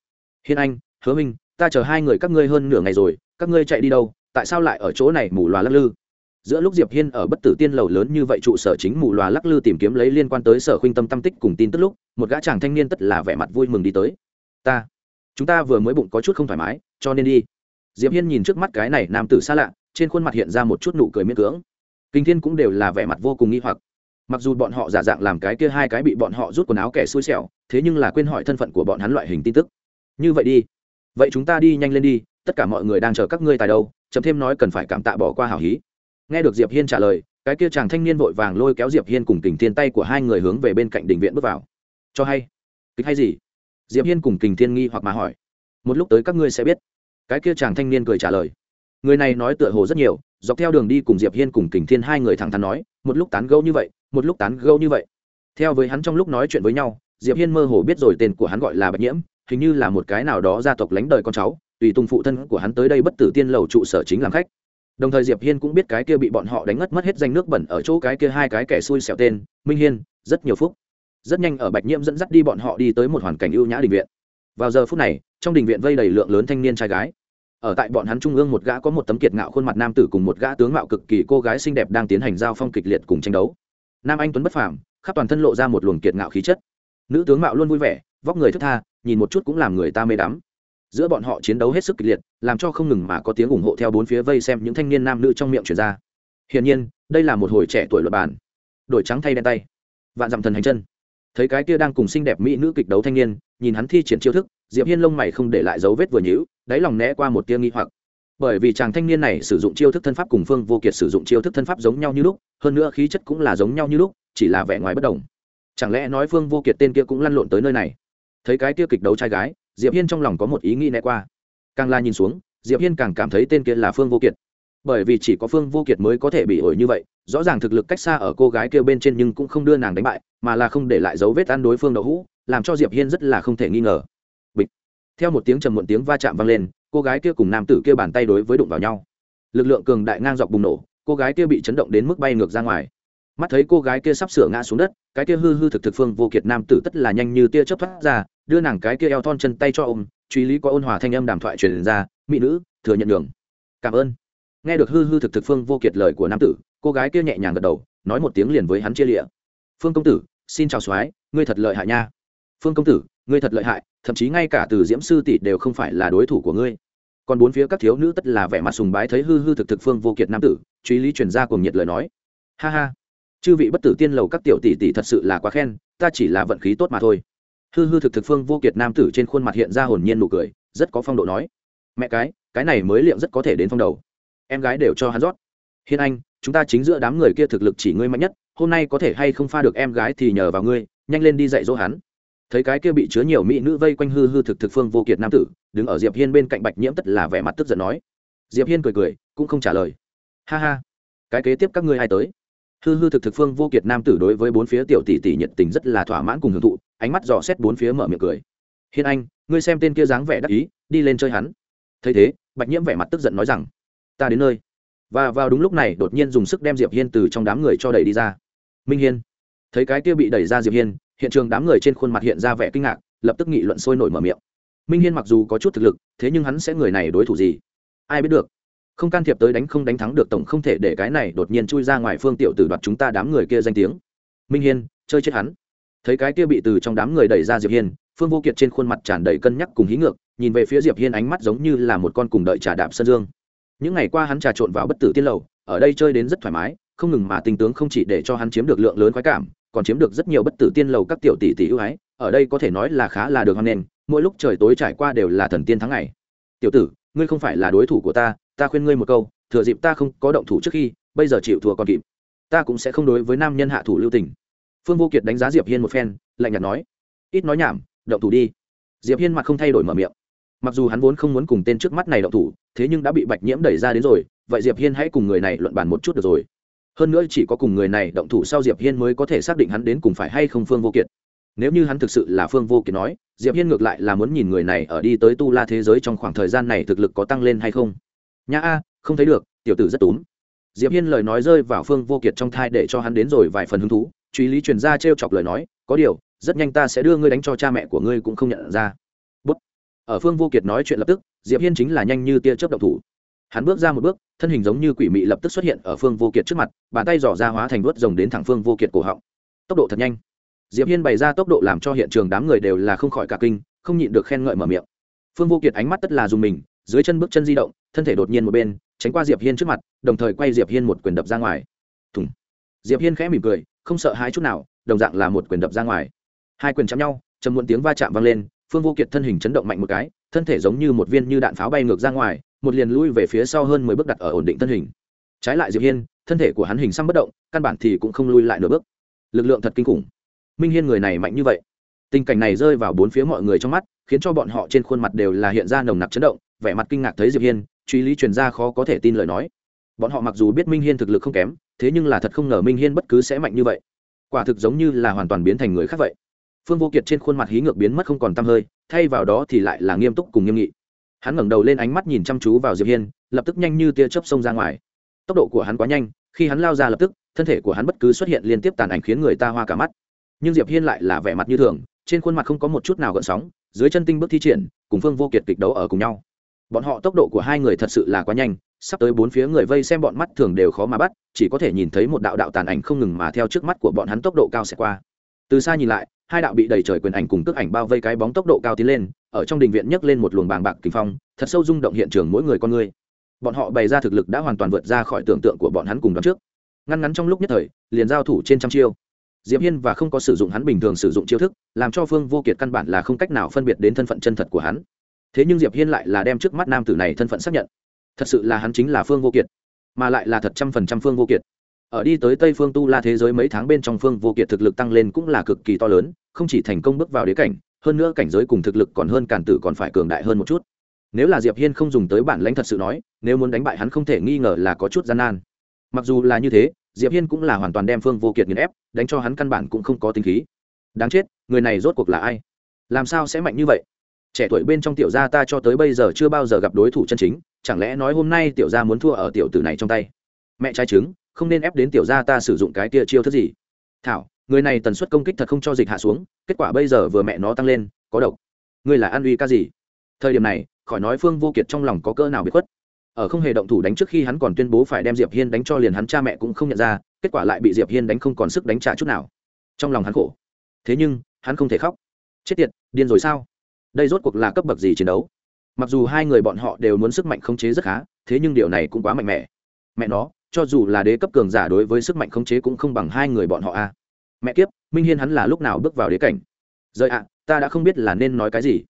Hiên anh, hứa minh, ta chờ hai người các ngươi hơn nửa ngày rồi, các ngươi chạy đi đâu, tại sao lại ở chỗ này mù loà lắc lư? Giữa lúc diệp hiên ở bất tử tiên lầu lớn như vậy trụ sở chính mù loà lắc lư tìm kiếm lấy liên quan tới sở khuynh tâm tâm tích cùng tin tức lúc, một gã chàng thanh niên tất là vẻ mặt vui mừng đi tới. Ta, chúng ta vừa mới bụng có chút không thoải mái, cho nên đi diệp hiên nhìn trước mắt cái này nam tử xa lạ, trên khuôn mặt hiện ra một chút nụ cười miễn cưỡng. Kinh thiên cũng đều là vẻ mặt vô cùng nghi hoặc. Mặc dù bọn họ giả dạng làm cái kia hai cái bị bọn họ rút quần áo kẻ xui xẻo, thế nhưng là quên hỏi thân phận của bọn hắn loại hình tin tức. Như vậy đi. Vậy chúng ta đi nhanh lên đi, tất cả mọi người đang chờ các ngươi tại đâu chấm thêm nói cần phải cảm tạ bỏ qua hảo hí. Nghe được diệp hiên trả lời, cái kia chàng thanh niên vội vàng lôi kéo diệp hiên cùng kình thiên tay của hai người hướng về bên cạnh đình viện bước vào. Cho hay. Kịch hay gì? Diệp hiên cùng kình thiên nghi hoặc mà hỏi. Một lúc tới các ngươi sẽ biết cái kia chàng thanh niên cười trả lời. Người này nói tựa hồ rất nhiều, dọc theo đường đi cùng diệp hiên cùng kình thiên hai người thẳng thắn nói, một lúc tán gẫu như vậy, một lúc tán gẫu như vậy. Theo với hắn trong lúc nói chuyện với nhau, diệp hiên mơ hồ biết rồi tên của hắn gọi là bạch nhiễm, hình như là một cái nào đó gia tộc lánh đời con cháu, tùy tùng phụ thân của hắn tới đây bất tử tiên lầu trụ sở chính làm khách. Đồng thời diệp hiên cũng biết cái kia bị bọn họ đánh ngất mất hết danh nước bẩn ở chỗ cái kia hai cái kẻ xui xẻo tên, minh hiên, rất nhiều phúc. Rất nhanh ở bạch nhiễm dẫn dắt đi bọn họ đi tới một hoàn cảnh ưu nhã đình viện vào giờ phút này, trong đình viện vây đầy lượng lớn thanh niên trai gái. Ở tại bọn hắn trung ương một gã có một tấm kiệt ngạo khuôn mặt nam tử cùng một gã tướng mạo cực kỳ cô gái xinh đẹp đang tiến hành giao phong kịch liệt cùng tranh đấu. Nam anh tuấn bất phàm, khắp toàn thân lộ ra một luồng kiệt ngạo khí chất. Nữ tướng mạo luôn vui vẻ, vóc người thức tha, nhìn một chút cũng làm người ta mê đắm. Giữa bọn họ chiến đấu hết sức kịch liệt, làm cho không ngừng mà có tiếng ủng hộ theo bốn phía vây xem những thanh niên nam nữ trong miệng truyền ra. Hiển nhiên, đây là một hồi trẻ tuổi luật bản. Đổi trắng thay đen tay. Vạn dặm thần hành chân thấy cái kia đang cùng xinh đẹp mỹ nữ kịch đấu thanh niên, nhìn hắn thi triển chiêu thức, diệp hiên lông mày không để lại dấu vết vừa nhíu, đáy lòng né qua một tia nghi hoặc. Bởi vì chàng thanh niên này sử dụng chiêu thức thân pháp cùng phương vô kiệt sử dụng chiêu thức thân pháp giống nhau như lúc, hơn nữa khí chất cũng là giống nhau như lúc, chỉ là vẻ ngoài bất đồng. Chẳng lẽ nói phương vô kiệt tên kia cũng lăn lộn tới nơi này? Thấy cái kia kịch đấu trai gái, diệp hiên trong lòng có một ý nghĩ né qua. Càng la nhìn xuống, diệp hiên càng cảm thấy tên kia là phương vô kiệt bởi vì chỉ có phương vô kiệt mới có thể bị ổi như vậy, rõ ràng thực lực cách xa ở cô gái kia bên trên nhưng cũng không đưa nàng đánh bại, mà là không để lại dấu vết ăn đối phương đậu hũ, làm cho diệp hiên rất là không thể nghi ngờ. Bịch. Theo một tiếng trầm muộn tiếng va chạm vang lên, cô gái kia cùng nam tử kia bàn tay đối với đụng vào nhau. Lực lượng cường đại ngang dọc bùng nổ, cô gái kia bị chấn động đến mức bay ngược ra ngoài. Mắt thấy cô gái kia sắp sửa ngã xuống đất, cái kia hư hư thực thực phương vô kiệt nam tử tất là nhanh như tia chớp thoát ra, đưa nàng cái kia eo thon chân tay cho ôm, truy lý có ôn hòa thanh âm đàm thoại truyền ra, mỹ nữ, thừa nhận đường cảm ơn nghe được hư hư thực thực phương vô kiệt lời của nam tử, cô gái kia nhẹ nhàng gật đầu, nói một tiếng liền với hắn chia lịa. Phương công tử, xin chào soái, ngươi thật lợi hại nha. Phương công tử, ngươi thật lợi hại, thậm chí ngay cả từ diễm sư tỷ đều không phải là đối thủ của ngươi. Còn bốn phía các thiếu nữ tất là vẻ mặt sùng bái thấy hư hư thực thực phương vô kiệt nam tử, truy lý truyền ra cùng nhiệt lời nói. Ha ha, chư vị bất tử tiên lầu các tiểu tỷ tỷ thật sự là quá khen, ta chỉ là vận khí tốt mà thôi. Hư hư thực thực phương vô kiệt nam tử trên khuôn mặt hiện ra hồn nhiên nụ cười, rất có phong độ nói. Mẹ cái cái này mới liệm rất có thể đến phong đầu em gái đều cho hắn rót. Hiên anh, chúng ta chính giữa đám người kia thực lực chỉ ngươi mạnh nhất, hôm nay có thể hay không pha được em gái thì nhờ vào ngươi, nhanh lên đi dạy dỗ hắn. Thấy cái kia bị chứa nhiều mỹ nữ vây quanh hư hư thực thực phương vô kiệt nam tử, đứng ở diệp hiên bên cạnh bạch nhiễm tất là vẻ mặt tức giận nói. Diệp hiên cười cười, cũng không trả lời. Ha ha, cái kế tiếp các ngươi ai tới? Hư hư thực thực phương vô kiệt nam tử đối với bốn phía tiểu tỷ tỷ nhiệt tình rất là thỏa mãn cùng hưởng thụ, ánh mắt dò xét bốn phía mở miệng cười. Hiên anh, ngươi xem tên kia dáng vẻ đắc ý, đi lên chơi hắn. Thấy thế, bạch nhiễm vẻ mặt tức giận nói rằng ta đến nơi. Và vào đúng lúc này, đột nhiên dùng sức đem diệp hiên từ trong đám người cho đẩy đi ra. Minh hiên. Thấy cái kia bị đẩy ra diệp hiên, hiện trường đám người trên khuôn mặt hiện ra vẻ kinh ngạc, lập tức nghị luận sôi nổi mở miệng. Minh hiên mặc dù có chút thực lực, thế nhưng hắn sẽ người này đối thủ gì? Ai biết được. Không can thiệp tới đánh không đánh thắng được tổng không thể để cái này đột nhiên chui ra ngoài phương tiểu tử đoạt chúng ta đám người kia danh tiếng. Minh hiên, chơi chết hắn. Thấy cái kia bị từ trong đám người đẩy ra diệp hiên, phương vô kiệt trên khuôn mặt tràn đầy cân nhắc cùng hí ngược, nhìn về phía diệp hiên ánh mắt giống như là một con cùng đợi trà đạp sân dương những ngày qua hắn trà trộn vào bất tử tiên lầu, ở đây chơi đến rất thoải mái, không ngừng mà tình tướng không chỉ để cho hắn chiếm được lượng lớn khoái cảm, còn chiếm được rất nhiều bất tử tiên lầu các tiểu tỷ tỷ ưu ái, ở đây có thể nói là khá là được hoan nghênh, mỗi lúc trời tối trải qua đều là thần tiên tháng ngày. Tiểu tử, ngươi không phải là đối thủ của ta ta khuyên ngươi một câu, thừa dịp ta không có động thủ trước khi, bây giờ chịu thua còn kịp. Ta cũng sẽ không đối với nam nhân hạ thủ lưu tình. Phương vô kiệt đánh giá diệp hiên một phen, lạnh nhạt nói, ít nói nhảm, động thủ đi. Diệp hiên mặt không thay đổi mở miệng mặc dù hắn vốn không muốn cùng tên trước mắt này động thủ, thế nhưng đã bị bạch nhiễm đẩy ra đến rồi, vậy diệp hiên hãy cùng người này luận bàn một chút được rồi. Hơn nữa chỉ có cùng người này động thủ sau diệp hiên mới có thể xác định hắn đến cùng phải hay không phương vô kiệt. Nếu như hắn thực sự là phương vô kiệt nói, diệp hiên ngược lại là muốn nhìn người này ở đi tới tu la thế giới trong khoảng thời gian này thực lực có tăng lên hay không. Nhã a, không thấy được, tiểu tử rất túm. Diệp hiên lời nói rơi vào phương vô kiệt trong thai để cho hắn đến rồi vài phần hứng thú, truy lý truyền ra trêu chọc lời nói, có điều, rất nhanh ta sẽ đưa ngươi đánh cho cha mẹ của ngươi cũng không nhận ra ở phương vô kiệt nói chuyện lập tức, diệp hiên chính là nhanh như tia chớp động thủ. Hắn bước ra một bước, thân hình giống như quỷ mị lập tức xuất hiện ở phương vô kiệt trước mặt, bàn tay dò ra hóa thành vuốt rồng đến thẳng phương vô kiệt cổ họng. Tốc độ thật nhanh. Diệp hiên bày ra tốc độ làm cho hiện trường đám người đều là không khỏi cả kinh, không nhịn được khen ngợi mở miệng. Phương vô kiệt ánh mắt tất là dùng mình, dưới chân bước chân di động, thân thể đột nhiên một bên, tránh qua diệp hiên trước mặt, đồng thời quay diệp hiên một quyền đập ra ngoài. Thùng. Diệp hiên khẽ mỉm cười, không sợ hãi chút nào, đồng dạng là một quyền đập ra ngoài. Hai quyền chạm nhau, trầm muộn tiếng va chạm vang lên phương vô kiệt thân hình chấn động mạnh một cái, thân thể giống như một viên như đạn pháo bay ngược ra ngoài, một liền lui về phía sau hơn mười bước đặt ở ổn định thân hình. Trái lại diệp hiên, thân thể của hắn hình xăm bất động, căn bản thì cũng không lui lại nửa bước. Lực lượng thật kinh khủng. Minh hiên người này mạnh như vậy. Tình cảnh này rơi vào bốn phía mọi người trong mắt, khiến cho bọn họ trên khuôn mặt đều là hiện ra nồng nặc chấn động, vẻ mặt kinh ngạc thấy diệp hiên, truy lý truyền ra khó có thể tin lời nói. Bọn họ mặc dù biết minh hiên thực lực không kém, thế nhưng là thật không ngờ minh hiên bất cứ sẽ mạnh như vậy. Quả thực giống như là hoàn toàn biến thành người khác vậy phương vô kiệt trên khuôn mặt hí ngược biến mất không còn tăm hơi, thay vào đó thì lại là nghiêm túc cùng nghiêm nghị. Hắn ngẩng đầu lên ánh mắt nhìn chăm chú vào diệp hiên, lập tức nhanh như tia chớp xông ra ngoài. Tốc độ của hắn quá nhanh, khi hắn lao ra lập tức, thân thể của hắn bất cứ xuất hiện liên tiếp tàn ảnh khiến người ta hoa cả mắt. Nhưng diệp hiên lại là vẻ mặt như thường, trên khuôn mặt không có một chút nào gợn sóng, dưới chân tinh bước thi triển, cùng phương vô kiệt kịch đấu ở cùng nhau. Bọn họ tốc độ của hai người thật sự là quá nhanh, sắp tới bốn phía người vây xem bọn mắt thường đều khó mà bắt, chỉ có thể nhìn thấy một đạo đạo tàn ảnh không ngừng mà theo trước mắt của bọn hắn tốc độ cao sẽ qua từ xa nhìn lại, hai đạo bị đầy trời quyền ảnh cùng tức ảnh bao vây cái bóng tốc độ cao tiến lên, ở trong đình viện nhấc lên một luồng bàng bạc kinh phong, thật sâu rung động hiện trường mỗi người con người. Bọn họ bày ra thực lực đã hoàn toàn vượt ra khỏi tưởng tượng của bọn hắn cùng đoán trước. Ngăn ngắn trong lúc nhất thời, liền giao thủ trên trăm chiêu. Diệp hiên và không có sử dụng hắn bình thường sử dụng chiêu thức, làm cho phương vô kiệt căn bản là không cách nào phân biệt đến thân phận chân thật của hắn. Thế nhưng diệp hiên lại là đem trước mắt nam tử này thân phận xác nhận. Thật sự là hắn chính là phương vô kiệt, mà lại là thật trăm phần trăm phương vô kiệt ở đi tới tây phương tu la thế giới mấy tháng bên trong phương vô kiệt thực lực tăng lên cũng là cực kỳ to lớn, không chỉ thành công bước vào đế cảnh, hơn nữa cảnh giới cùng thực lực còn hơn càn tử còn phải cường đại hơn một chút. Nếu là diệp hiên không dùng tới bản lãnh thật sự nói, nếu muốn đánh bại hắn không thể nghi ngờ là có chút gian nan. Mặc dù là như thế, diệp hiên cũng là hoàn toàn đem phương vô kiệt nghiền ép, đánh cho hắn căn bản cũng không có tính khí. Đáng chết, người này rốt cuộc là ai? Làm sao sẽ mạnh như vậy? Trẻ tuổi bên trong tiểu gia ta cho tới bây giờ chưa bao giờ gặp đối thủ chân chính, chẳng lẽ nói hôm nay tiểu gia muốn thua ở tiểu tử này trong tay? Mẹ trai trứng không nên ép đến tiểu gia ta sử dụng cái kia chiêu thức gì. Thảo, người này tần suất công kích thật không cho dịch hạ xuống, kết quả bây giờ vừa mẹ nó tăng lên, có độc. Ngươi là an uy ca gì? Thời điểm này, khỏi nói phương vô kiệt trong lòng có cỡ nào bị khuất. Ở không hề động thủ đánh trước khi hắn còn tuyên bố phải đem diệp hiên đánh cho liền hắn cha mẹ cũng không nhận ra, kết quả lại bị diệp hiên đánh không còn sức đánh trả chút nào. Trong lòng hắn khổ. Thế nhưng, hắn không thể khóc. Chết tiệt, điên rồi sao? Đây rốt cuộc là cấp bậc gì chiến đấu? Mặc dù hai người bọn họ đều muốn sức mạnh khống chế rất khá, thế nhưng điều này cũng quá mạnh mẽ. Mẹ nó cho dù là đế cấp cường giả đối với sức mạnh khống chế cũng không bằng hai người bọn họ a. Mẹ kiếp, minh hiên hắn là lúc nào bước vào đế cảnh? Rời ạ, ta đã không biết là nên nói cái gì.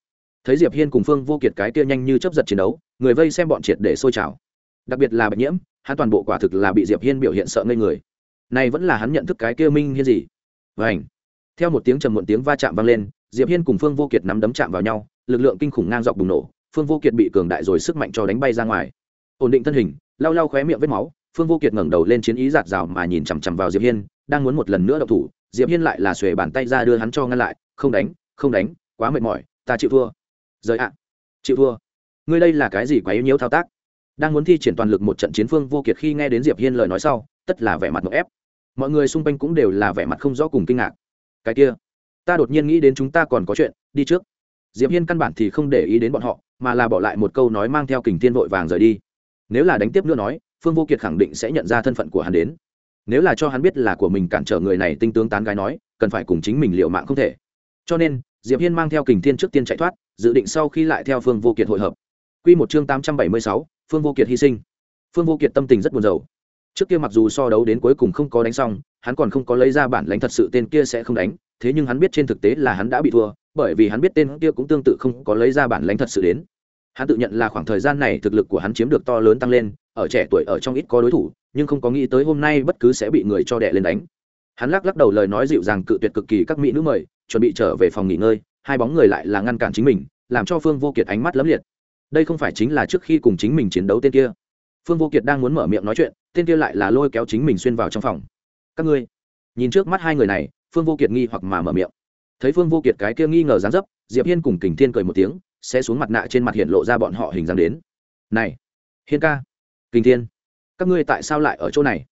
Thấy diệp hiên cùng phương vô kiệt cái kia nhanh như chấp giật chiến đấu, người vây xem bọn triệt để sôi trào. Đặc biệt là bạch nhiễm, hắn toàn bộ quả thực là bị diệp hiên biểu hiện sợ ngây người. Này vẫn là hắn nhận thức cái kia minh hiên gì? Vảnh theo một tiếng trầm muộn tiếng va chạm vang lên, diệp hiên cùng phương vô kiệt nắm đấm chạm vào nhau, lực lượng kinh khủng ngang dọc bùng nổ, phương vô kiệt bị cường đại rồi sức mạnh cho đánh bay ra ngoài. Ổn định thân hình, lau lau khóe miệng vết máu phương vô kiệt ngẩng đầu lên chiến ý giạt rào mà nhìn chằm chằm vào diệp hiên, đang muốn một lần nữa động thủ, diệp hiên lại là xuề bàn tay ra đưa hắn cho ngăn lại, không đánh không đánh, quá mệt mỏi, ta chịu thua. Rời ạ, chịu thua. Ngươi đây là cái gì quá yếu nhiễu thao tác? Đang muốn thi triển toàn lực một trận chiến phương vô kiệt khi nghe đến diệp hiên lời nói sau, tất là vẻ mặt ngợp ép. Mọi người xung quanh cũng đều là vẻ mặt không rõ cùng kinh ngạc. Cái kia, ta đột nhiên nghĩ đến chúng ta còn có chuyện, đi trước. Diệp hiên căn bản thì không để ý đến bọn họ, mà là bỏ lại một câu nói mang theo kình thiên vội vàng rời đi. Nếu là đánh tiếp nữa nói phương vô kiệt khẳng định sẽ nhận ra thân phận của hắn đến. Nếu là cho hắn biết là của mình cản trở người này tinh tướng tán gái nói cần phải cùng chính mình liệu mạng không thể. Cho nên diệp hiên mang theo kình thiên trước tiên chạy thoát dự định sau khi lại theo phương vô kiệt hội hợp. Quy một chương tám trăm bảy mươi sáu, phương vô kiệt hy sinh. Phương vô kiệt tâm tình rất buồn rầu. Trước kia mặc dù so đấu đến cuối cùng không có đánh xong hắn còn không có lấy ra bản lãnh thật sự tên kia sẽ không đánh thế nhưng hắn biết trên thực tế là hắn đã bị thua bởi vì hắn biết tên kia cũng tương tự không có lấy ra bản lãnh thật sự đến. Hắn tự nhận là khoảng thời gian này thực lực của hắn chiếm được to lớn tăng lên ở trẻ tuổi ở trong ít có đối thủ, nhưng không có nghĩ tới hôm nay bất cứ sẽ bị người cho đẻ lên đánh. Hắn lắc lắc đầu lời nói dịu dàng cự tuyệt cực kỳ các mỹ nữ mời, chuẩn bị trở về phòng nghỉ ngơi, hai bóng người lại là ngăn cản chính mình, làm cho phương vô kiệt ánh mắt lấm liệt. Đây không phải chính là trước khi cùng chính mình chiến đấu tên kia. Phương vô kiệt đang muốn mở miệng nói chuyện, tên kia lại là lôi kéo chính mình xuyên vào trong phòng. Các ngươi. Nhìn trước mắt hai người này, phương vô kiệt nghi hoặc mà mở miệng. Thấy phương vô kiệt cái kia nghi ngờ dán dấp, diệp hiên cùng kình thiên cười một tiếng, sẽ xuống mặt nạ trên mặt hiện lộ ra bọn họ hình dáng đến. Này, hiên ca kình thiên, các ngươi tại sao lại ở chỗ này?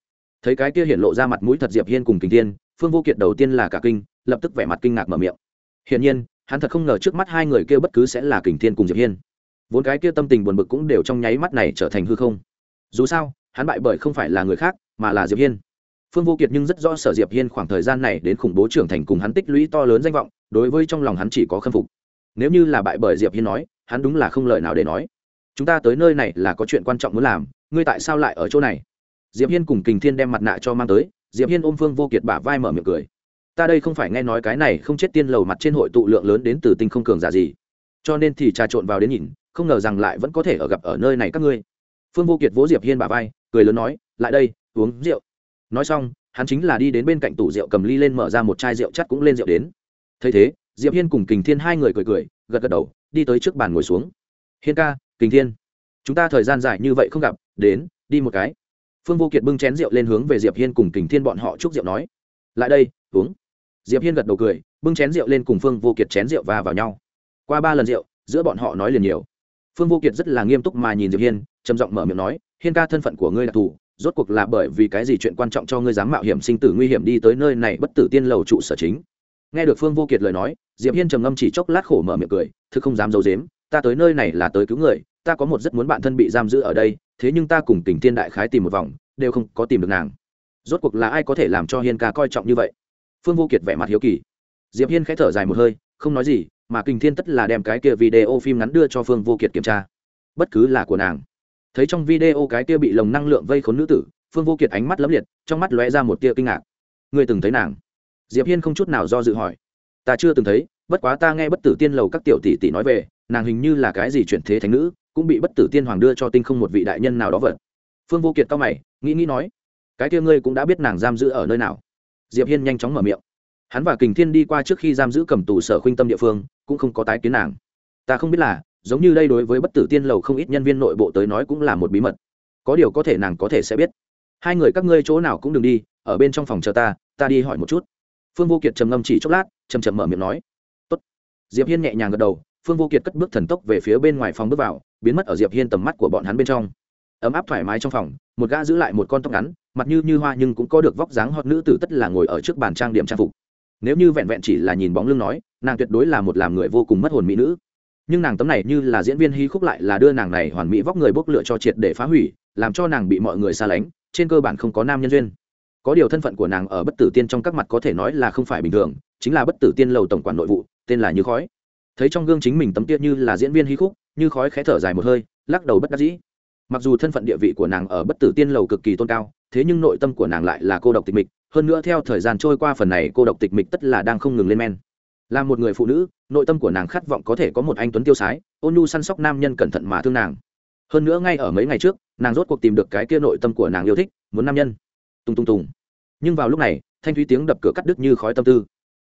Thấy cái kia hiện lộ ra mặt mũi thật diệp hiên cùng kình thiên, phương vô kiệt đầu tiên là cả kinh, lập tức vẻ mặt kinh ngạc mở miệng. Hiển nhiên, hắn thật không ngờ trước mắt hai người kia bất cứ sẽ là kình thiên cùng diệp hiên. Vốn cái kia tâm tình buồn bực cũng đều trong nháy mắt này trở thành hư không. Dù sao, hắn bại bởi không phải là người khác, mà là diệp hiên. Phương vô kiệt nhưng rất rõ sở diệp hiên khoảng thời gian này đến khủng bố trưởng thành cùng hắn tích lũy to lớn danh vọng, đối với trong lòng hắn chỉ có khâm phục. Nếu như là bại bởi diệp hiên nói, hắn đúng là không lời nào để nói. Chúng ta tới nơi này là có chuyện quan trọng muốn làm ngươi tại sao lại ở chỗ này? Diệp hiên cùng kình thiên đem mặt nạ cho mang tới, diệp hiên ôm phương vô kiệt bả vai mở miệng cười. Ta đây không phải nghe nói cái này không chết tiên lầu mặt trên hội tụ lượng lớn đến từ tinh không cường giả gì. Cho nên thì trà trộn vào đến nhìn, không ngờ rằng lại vẫn có thể ở gặp ở nơi này các ngươi. Phương vô kiệt vỗ diệp hiên bả vai, cười lớn nói, lại đây, uống rượu. Nói xong, hắn chính là đi đến bên cạnh tủ rượu cầm ly lên mở ra một chai rượu chắt cũng lên rượu đến. Thấy thế, diệp hiên cùng kình thiên hai người cười cười, gật gật đầu, đi tới trước bàn ngồi xuống. Hiên ca, kình thiên chúng ta thời gian dài như vậy không gặp, đến, đi một cái. Phương vô kiệt bưng chén rượu lên hướng về diệp hiên cùng kình thiên bọn họ chúc rượu nói. Lại đây, uống. Diệp hiên gật đầu cười, bưng chén rượu lên cùng phương vô kiệt chén rượu và vào nhau. Qua ba lần rượu, giữa bọn họ nói liền nhiều. Phương vô kiệt rất là nghiêm túc mà nhìn diệp hiên, trầm giọng mở miệng nói, hiên ca thân phận của ngươi đặc thù rốt cuộc là bởi vì cái gì chuyện quan trọng cho ngươi dám mạo hiểm sinh tử nguy hiểm đi tới nơi này bất tử tiên lầu trụ sở chính? Nghe được phương vô kiệt lời nói, diệp hiên trầm ngâm chỉ chốc lát khổ mở miệng cười thứ không dám giấu dếm ta tới nơi này là tới cứu người ta có một rất muốn bạn thân bị giam giữ ở đây, thế nhưng ta cùng tình Thiên đại khái tìm một vòng, đều không có tìm được nàng. Rốt cuộc là ai có thể làm cho hiên ca coi trọng như vậy? Phương vô kiệt vẻ mặt hiếu kỳ. Diệp hiên khẽ thở dài một hơi, không nói gì, mà kinh thiên tất là đem cái kia video phim ngắn đưa cho phương vô kiệt kiểm tra. Bất cứ là của nàng. Thấy trong video cái kia bị lồng năng lượng vây khốn nữ tử, phương vô kiệt ánh mắt lấm liệt, trong mắt lóe ra một tia kinh ngạc. Người từng thấy nàng? Diệp hiên không chút nào do dự hỏi. Ta chưa từng thấy, bất quá ta nghe bất tử tiên lầu các tiểu tỷ tỷ nói về, nàng hình như là cái gì chuyển thế thánh nữ cũng bị bất tử tiên hoàng đưa cho tinh không một vị đại nhân nào đó vật. Phương vô kiệt cao mày, nghĩ nghĩ nói, cái kia ngươi cũng đã biết nàng giam giữ ở nơi nào? Diệp hiên nhanh chóng mở miệng, hắn và kình thiên đi qua trước khi giam giữ cầm tù sở khuynh tâm địa phương, cũng không có tái kiến nàng. Ta không biết là, giống như đây đối với bất tử tiên lầu không ít nhân viên nội bộ tới nói cũng là một bí mật. Có điều có thể nàng có thể sẽ biết. Hai người các ngươi chỗ nào cũng đừng đi, ở bên trong phòng chờ ta ta đi hỏi một chút. Phương vô kiệt trầm ngâm chỉ chốc lát chầm chậm mở miệng nói, Tốt. diệp hiên nhẹ nhàng gật đầu, phương vô kiệt cất bước thần tốc về phía bên ngoài phòng bước vào biến mất ở diệp hiên tầm mắt của bọn hắn bên trong. Ấm áp thoải mái trong phòng, một gã giữ lại một con tóc ngắn, mặt như như hoa nhưng cũng có được vóc dáng hot nữ tử tất là ngồi ở trước bàn trang điểm trang phục. Nếu như vẹn vẹn chỉ là nhìn bóng lưng nói, nàng tuyệt đối là một làm người vô cùng mất hồn mỹ nữ. Nhưng nàng tấm này như là diễn viên hí khúc lại là đưa nàng này hoàn mỹ vóc người bốc lựa cho triệt để phá hủy, làm cho nàng bị mọi người xa lánh, trên cơ bản không có nam nhân duyên. Có điều thân phận của nàng ở bất tử tiên trong các mặt có thể nói là không phải bình thường, chính là bất tử tiên lầu tổng quản nội vụ, tên là như khói. Thấy trong gương chính mình tấm tiết như là diễn viên hí khúc như khói khẽ thở dài một hơi, lắc đầu bất đắc dĩ. Mặc dù thân phận địa vị của nàng ở bất tử tiên lầu cực kỳ tôn cao, thế nhưng nội tâm của nàng lại là cô độc tịch mịch, hơn nữa theo thời gian trôi qua phần này cô độc tịch mịch tất là đang không ngừng lên men. Là một người phụ nữ, nội tâm của nàng khát vọng có thể có một anh tuấn tiêu sái, ôn nhu săn sóc nam nhân cẩn thận mà thương nàng. Hơn nữa ngay ở mấy ngày trước, nàng rốt cuộc tìm được cái kia nội tâm của nàng yêu thích, muốn nam nhân. Tung tung tùng. Nhưng vào lúc này, thanh thúy tiếng đập cửa cắt đứt như khói tâm tư.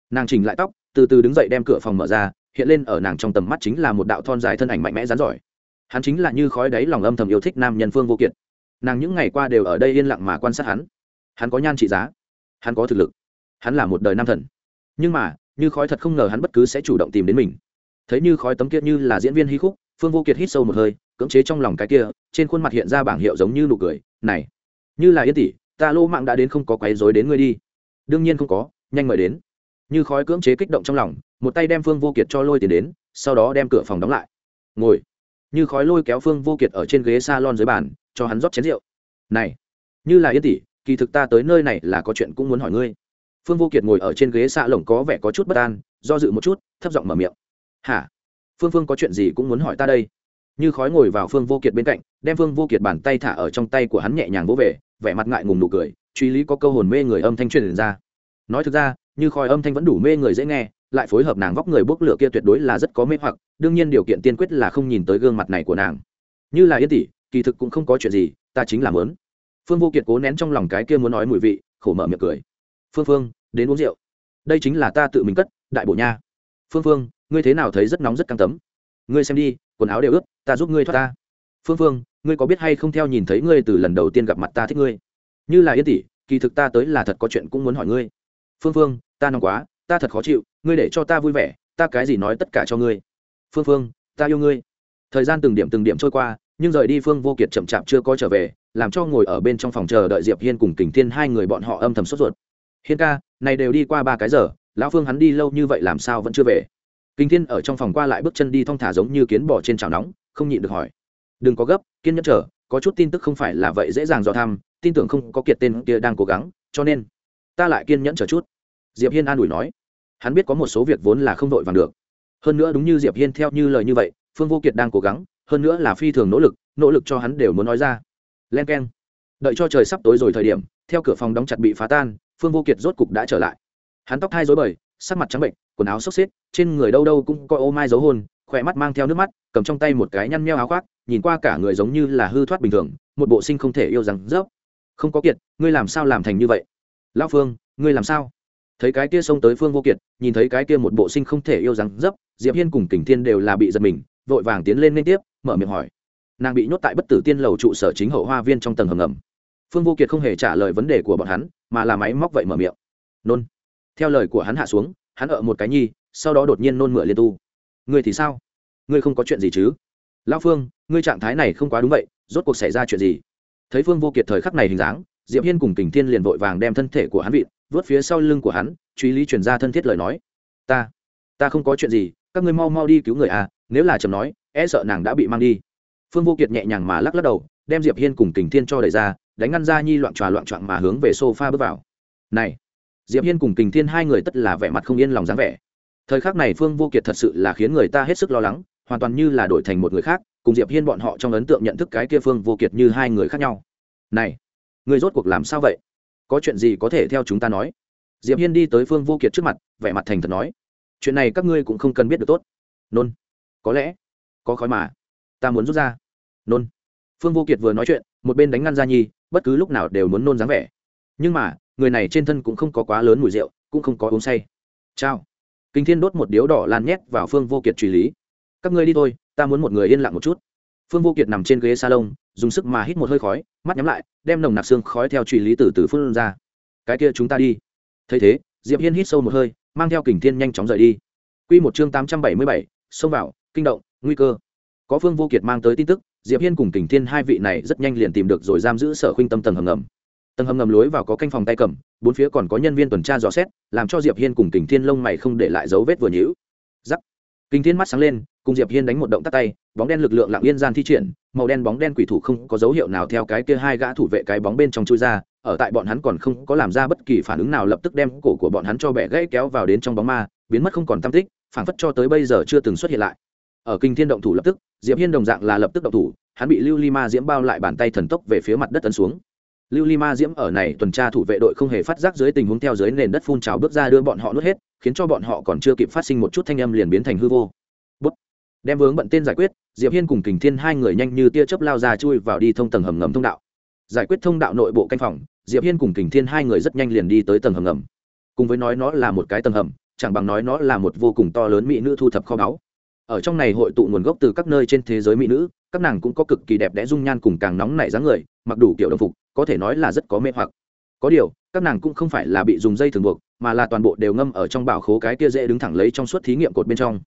Nàng chỉnh lại tóc, từ từ đứng dậy đem cửa phòng mở ra hiện lên ở nàng trong tầm mắt chính là một đạo thon dài thân ảnh mạnh mẽ rắn giỏi. Hắn chính là như khói đáy lòng âm thầm yêu thích nam nhân phương vô kiệt. Nàng những ngày qua đều ở đây yên lặng mà quan sát hắn. Hắn có nhan trị giá, hắn có thực lực, hắn là một đời nam thần. Nhưng mà, như khói thật không ngờ hắn bất cứ sẽ chủ động tìm đến mình. Thấy như khói tấm kia như là diễn viên hí khúc, phương vô kiệt hít sâu một hơi, cưỡng chế trong lòng cái kia, trên khuôn mặt hiện ra bảng hiệu giống như nụ cười, này, như là yên tỷ, ta lô mạng đã đến không có quấy rối đến ngươi đi. Đương nhiên không có, nhanh mời đến như khói cưỡng chế kích động trong lòng, một tay đem phương vô kiệt cho lôi tiền đến, sau đó đem cửa phòng đóng lại. Ngồi. Như khói lôi kéo phương vô kiệt ở trên ghế s a lon dưới bàn, cho hắn rót chén rượu. Này, như là yên tỷ, kỳ thực ta tới nơi này là có chuyện cũng muốn hỏi ngươi. Phương vô kiệt ngồi ở trên ghế xạ lồng có vẻ có chút bất an, do dự một chút, thấp giọng mở miệng. Hả? Phương phương có chuyện gì cũng muốn hỏi ta đây. Như khói ngồi vào phương vô kiệt bên cạnh, đem phương vô kiệt bàn tay thả ở trong tay của hắn nhẹ nhàng vỗ về, vẻ mặt ngại ngùng nụ cười, truy lý có câu hồn mê người âm thanh truyền ra nói thực ra, như khói âm thanh vẫn đủ mê người dễ nghe, lại phối hợp nàng vóc người bốc lửa kia tuyệt đối là rất có mê hoặc, đương nhiên điều kiện tiên quyết là không nhìn tới gương mặt này của nàng. Như là yên tỷ, kỳ thực cũng không có chuyện gì, ta chính là mớn phương vô kiệt cố nén trong lòng cái kia muốn nói mùi vị, khổ mở miệng cười. Phương phương, đến uống rượu. Đây chính là ta tự mình cất, đại bộ nha. Phương phương, ngươi thế nào thấy rất nóng rất căng tấm? Ngươi xem đi, quần áo đều ướt, ta giúp ngươi thoát ta. Phương phương, ngươi có biết hay không theo nhìn thấy ngươi từ lần đầu tiên gặp mặt ta thích ngươi? Như là yên tỷ, kỳ thực ta tới là thật có chuyện cũng muốn hỏi ngươi phương phương, ta nóng quá, ta thật khó chịu, ngươi để cho ta vui vẻ, ta cái gì nói tất cả cho ngươi. Phương phương, ta yêu ngươi. Thời gian từng điểm từng điểm trôi qua, nhưng rời đi phương vô kiệt chậm chạp chưa có trở về, làm cho ngồi ở bên trong phòng chờ đợi diệp hiên cùng kình thiên hai người bọn họ âm thầm sốt ruột. Hiên ca, này đều đi qua ba cái giờ, lão phương hắn đi lâu như vậy làm sao vẫn chưa về? Kình thiên ở trong phòng qua lại bước chân đi thong thả giống như kiến bỏ trên chảo nóng, không nhịn được hỏi. Đừng có gấp, kiên nhẫn chờ, có chút tin tức không phải là vậy dễ dàng dò tham tin tưởng không có kiệt tên kia đang cố gắng, cho nên ta lại kiên nhẫn chờ chút. Diệp hiên an ủi nói. Hắn biết có một số việc vốn là không vội vàng được. Hơn nữa đúng như diệp hiên theo như lời như vậy, phương vô kiệt đang cố gắng, hơn nữa là phi thường nỗ lực nỗ lực cho hắn đều muốn nói ra. Len k e n đợi cho trời sắp tối rồi thời điểm, theo cửa phòng đóng chặt bị phá tan, phương vô kiệt rốt cục đã trở lại. Hắn tóc hai dối bời, sắc mặt trắng bệnh, quần áo xốc xếp, trên người đâu đâu cũng coi ô mai dấu hôn, khỏe mắt mang theo nước mắt, cầm trong tay một cái nhăn meo áo khoác, nhìn qua cả người giống như là hư thoát bình thường, một bộ sinh không thể yêu rằng rớp không có kiệt, ngươi làm sao làm thành như vậy? Lao phương, ngươi làm sao? Thấy cái kia xông tới phương vô kiệt, nhìn thấy cái kia một bộ sinh không thể yêu rằng dấp, diệp hiên cùng kình thiên đều là bị giật mình, vội vàng tiến lên liên tiếp, mở miệng hỏi. Nàng bị nhốt tại bất tử tiên lầu trụ sở chính hậu hoa viên trong tầng hầm ngầm. Phương vô kiệt không hề trả lời vấn đề của bọn hắn, mà là máy móc vậy mở miệng. Nôn. Theo lời của hắn hạ xuống, hắn ở một cái nhi, sau đó đột nhiên nôn mửa liên tu. Ngươi thì sao? Ngươi không có chuyện gì chứ? Lao phương, ngươi trạng thái này không quá đúng vậy, rốt cuộc xảy ra chuyện gì? Thấy phương vô kiệt thời khắc này hình dáng diệp hiên cùng kình thiên liền vội vàng đem thân thể của hắn vịn, vớt phía sau lưng của hắn, truy lý truyền ra thân thiết lời nói. Ta ta không có chuyện gì, các ngươi mau mau đi cứu người à nếu là chầm nói e sợ nàng đã bị mang đi. Phương vô kiệt nhẹ nhàng mà lắc lắc đầu, đem diệp hiên cùng kình thiên cho đẩy ra, đánh ngăn ra nhi loạn tròa loạn trọn mà hướng về sofa bước vào. Này. Diệp hiên cùng kình thiên hai người tất là vẻ mặt không yên lòng dáng vẻ. Thời khắc này phương vô kiệt thật sự là khiến người ta hết sức lo lắng, hoàn toàn như là đổi thành một người khác, cùng diệp hiên bọn họ trong ấn tượng nhận thức cái kia phương vô kiệt như hai người khác nhau. Này người rốt cuộc làm sao vậy? Có chuyện gì có thể theo chúng ta nói? Diệp hiên đi tới phương vô kiệt trước mặt, vẻ mặt thành thật nói, chuyện này các ngươi cũng không cần biết được tốt. Nôn, có lẽ có khói mà, ta muốn rút ra. Nôn. Phương vô kiệt vừa nói chuyện, một bên đánh ngăn gia nhi, bất cứ lúc nào đều muốn nôn dáng vẻ. Nhưng mà, người này trên thân cũng không có quá lớn mùi rượu, cũng không có uống say. Chao kinh thiên đốt một điếu đỏ lan nhét vào phương vô kiệt truy lý. Các ngươi đi thôi, ta muốn một người yên lặng một chút. Phương vô kiệt nằm trên ghế salon dùng sức mà hít một hơi khói mắt nhắm lại đem nồng nặc xương khói theo truy lý từ từ phun ra. Cái kia chúng ta đi. Thấy thế diệp hiên hít sâu một hơi mang theo kình thiên nhanh chóng rời đi. Quy một chương tám trăm bảy mươi bảy, xông vào kinh động nguy cơ. Có phương vô kiệt mang tới tin tức diệp hiên cùng kình thiên hai vị này rất nhanh liền tìm được rồi giam giữ sở khuynh tâm tầng hầm ngầm. Tầng hầm ngầm lối vào có canh phòng tay cầm bốn phía còn có nhân viên tuần tra dò xét làm cho diệp hiên cùng kình thiên lông mày không để lại dấu vết vừa nhũ giắc. Kình thiên mắt sáng lên cùng diệp hiên đánh một động tác tay bóng đen lực lượng lặng yên gian thi triển, màu đen bóng đen quỷ thủ không có dấu hiệu nào theo cái kia hai gã thủ vệ cái bóng bên trong chui ra, ở tại bọn hắn còn không có làm ra bất kỳ phản ứng nào lập tức đem cổ của bọn hắn cho bẻ gãy kéo vào đến trong bóng ma, biến mất không còn tâm tích phản phất cho tới bây giờ chưa từng xuất hiện lại. Ở kinh thiên động thủ lập tức, diệp hiên đồng dạng là lập tức động thủ, hắn bị lưu ly ma diễm bao lại bàn tay thần tốc về phía mặt đất tấn xuống. Lưu ly ma diễm ở này tuần tra thủ vệ đội không hề phát giác dưới tình huống theo dưới nền đất phun trào bước ra đưa bọn họ nuốt hết, khiến cho bọn họ còn chưa kịp phát sinh một chút thanh âm liền biến thành hư vô đem vướng bận tên giải quyết, diệp hiên cùng kình thiên hai người nhanh như tia chớp lao ra chui vào đi thông tầng hầm ngầm thông đạo. Giải quyết thông đạo nội bộ canh phòng, diệp hiên cùng kình thiên hai người rất nhanh liền đi tới tầng hầm ngầm. Cùng với nói nó là một cái tầng hầm, chẳng bằng nói nó là một vô cùng to lớn mỹ nữ thu thập kho báu. Ở trong này hội tụ nguồn gốc từ các nơi trên thế giới mỹ nữ, các nàng cũng có cực kỳ đẹp đẽ dung nhan cùng càng nóng nảy dáng người, mặc đủ kiểu đồng phục, có thể nói là rất có mê hoặc. Có điều, các nàng cũng không phải là bị dùng dây thường buộc, mà là toàn bộ đều ngâm ở trong bảo khố cái kia dễ đứng thẳng lấy trong suốt thí nghiệm cột bên trong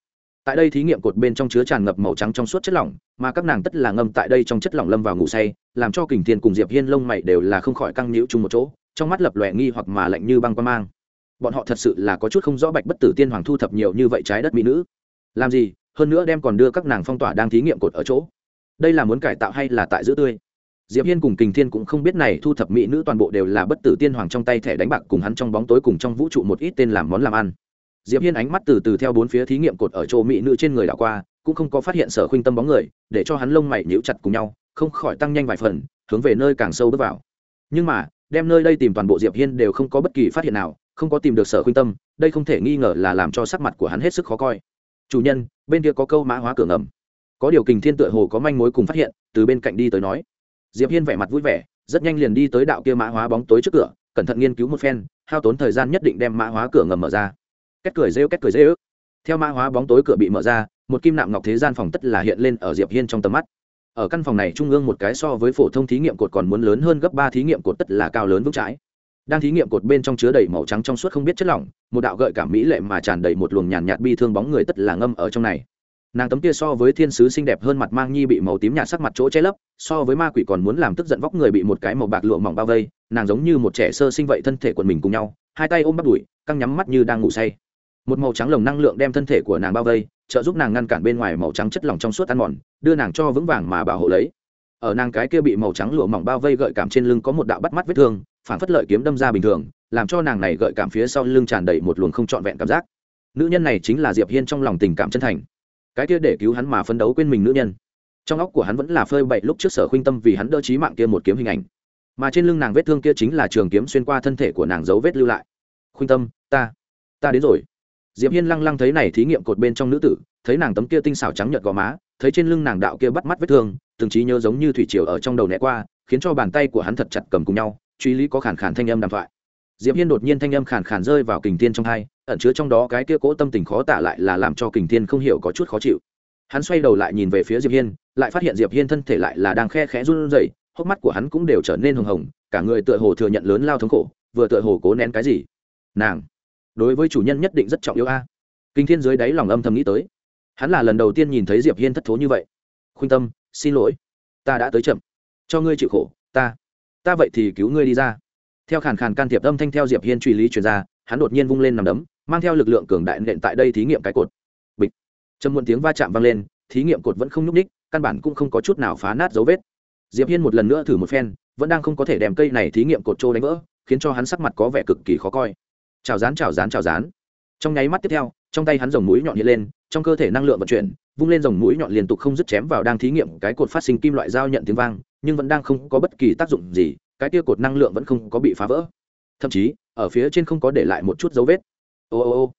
tại đây thí nghiệm cột bên trong chứa tràn ngập màu trắng trong suốt chất lỏng, mà các nàng tất là ngâm tại đây trong chất lỏng lâm vào ngủ say, làm cho kình thiên cùng diệp hiên lông mày đều là không khỏi căng nhiễu chung một chỗ, trong mắt lập lòe nghi hoặc mà lạnh như băng qua mang. Bọn họ thật sự là có chút không rõ bạch bất tử tiên hoàng thu thập nhiều như vậy trái đất mỹ nữ. Làm gì, hơn nữa đem còn đưa các nàng phong tỏa đang thí nghiệm cột ở chỗ. Đây là muốn cải tạo hay là tại giữ tươi? Diệp hiên cùng kình thiên cũng không biết này thu thập mỹ nữ toàn bộ đều là bất tử tiên hoàng trong tay thẻ đánh bạc cùng hắn trong bóng tối cùng trong vũ trụ một ít tên làm món làm ăn diệp hiên ánh mắt từ từ theo bốn phía thí nghiệm cột ở chỗ mỹ nữ trên người đảo qua, cũng không có phát hiện sở khuynh tâm bóng người, để cho hắn lông mày nhíu chặt cùng nhau, không khỏi tăng nhanh vài phần, hướng về nơi càng sâu bước vào. Nhưng mà, đem nơi đây tìm toàn bộ diệp hiên đều không có bất kỳ phát hiện nào, không có tìm được sở khuynh tâm, đây không thể nghi ngờ là làm cho sắc mặt của hắn hết sức khó coi. Chủ nhân, bên kia có câu mã hóa cửa ngầm. Có điều kình thiên tựa hồ có manh mối cùng phát hiện, từ bên cạnh đi tới nói. Diệp hiên vẻ mặt vui vẻ, rất nhanh liền đi tới đạo kia mã hóa bóng tối trước cửa, cẩn thận nghiên cứu một phen, hao tốn thời gian nhất định đem mã hóa cửa ngầm mở ra két cười rêu, két cười rêu. Theo mã hóa bóng tối cửa bị mở ra, một kim nạm ngọc thế gian phòng tất là hiện lên ở diệp hiên trong tầm mắt. Ở căn phòng này trung ương một cái so với phổ thông thí nghiệm cột còn muốn lớn hơn gấp ba thí nghiệm cột tất là cao lớn vững chãi. Đang thí nghiệm cột bên trong chứa đầy màu trắng trong suốt không biết chất lỏng, một đạo gợi cảm mỹ lệ mà tràn đầy một luồng nhàn nhạt bi thương bóng người tất là ngâm ở trong này. Nàng tấm kia so với thiên sứ xinh đẹp hơn mặt mang nhi bị màu tím nhạt sắc mặt chỗ che lấp, so với ma quỷ còn muốn làm tức giận vóc người bị một cái màu bạc lụa mỏng bao vây, nàng giống như một trẻ sơ sinh vậy thân thể quần mình cùng nhau, hai tay ôm bắt đùi, căng nhắm mắt như đang ngủ say một màu trắng lồng năng lượng đem thân thể của nàng bao vây, trợ giúp nàng ngăn cản bên ngoài màu trắng chất lỏng trong suốt ăn mòn, đưa nàng cho vững vàng mà bảo hộ lấy. Ở nàng cái kia bị màu trắng lụa mỏng bao vây gợi cảm trên lưng có một đạo bắt mắt vết thương, phản phất lợi kiếm đâm ra bình thường, làm cho nàng này gợi cảm phía sau lưng tràn đầy một luồng không trọn vẹn cảm giác. Nữ nhân này chính là diệp hiên trong lòng tình cảm chân thành. Cái kia để cứu hắn mà phấn đấu quên mình nữ nhân. Trong óc của hắn vẫn là phơi bậy lúc trước sở khuynh tâm vì hắn đỡ trí mạng kia một kiếm hình ảnh. Mà trên lưng nàng vết thương kia chính là trường kiếm xuyên qua thân thể của nàng dấu vết lưu lại. Khuynh tâm, ta ta đến rồi diệp hiên lăng lăng thấy này thí nghiệm cột bên trong nữ tử, thấy nàng tấm kia tinh xảo trắng nhợt gò má, thấy trên lưng nàng đạo kia bắt mắt vết thương, từng trí nhớ giống như thủy triều ở trong đầu né qua, khiến cho bàn tay của hắn thật chặt cầm cùng nhau, truy lý có khản khản thanh âm đàm thoại. Diệp hiên đột nhiên thanh âm khàn khàn rơi vào kình thiên trong hai, ẩn chứa trong đó cái kia cố tâm tình khó tả lại là làm cho kình thiên không hiểu có chút khó chịu. Hắn xoay đầu lại nhìn về phía diệp hiên, lại phát hiện diệp hiên thân thể lại là đang khe khẽ run rẩy, hốc mắt của hắn cũng đều trở nên hồng hồng, cả người tựa hồ thừa nhận lớn lao thống khổ, vừa tựa hồ cố nén cái gì. Nàng đối với chủ nhân nhất định rất trọng yếu a. Kinh thiên dưới đáy lòng âm thầm nghĩ tới. Hắn là lần đầu tiên nhìn thấy diệp hiên thất thố như vậy. Khuyên tâm, xin lỗi. Ta đã tới chậm. Cho ngươi chịu khổ, ta. Ta vậy thì cứu ngươi đi ra. Theo khàn khàn can thiệp âm thanh theo diệp hiên truy lý truyền ra, hắn đột nhiên vung lên nằm đấm, mang theo lực lượng cường đại nện tại đây thí nghiệm cái cột. Bịch. Trầm muộn tiếng va chạm vang lên, thí nghiệm cột vẫn không nhúc ních căn bản cũng không có chút nào phá nát dấu vết. Diệp hiên một lần nữa thử một phen, vẫn đang không có thể đem cây này thí nghiệm cột trô đánh vỡ, khiến cho hắn sắc mặt có vẻ cực kỳ khó coi chào rán chào rán chào rán. Trong nháy mắt tiếp theo, trong tay hắn dòng mũi nhọn hiện lên, trong cơ thể năng lượng vận chuyển, vung lên dòng mũi nhọn liên tục không dứt chém vào đang thí nghiệm cái cột phát sinh kim loại dao nhận tiếng vang, nhưng vẫn đang không có bất kỳ tác dụng gì, cái kia cột năng lượng vẫn không có bị phá vỡ. Thậm chí, ở phía trên không có để lại một chút dấu vết. Ô ô ô.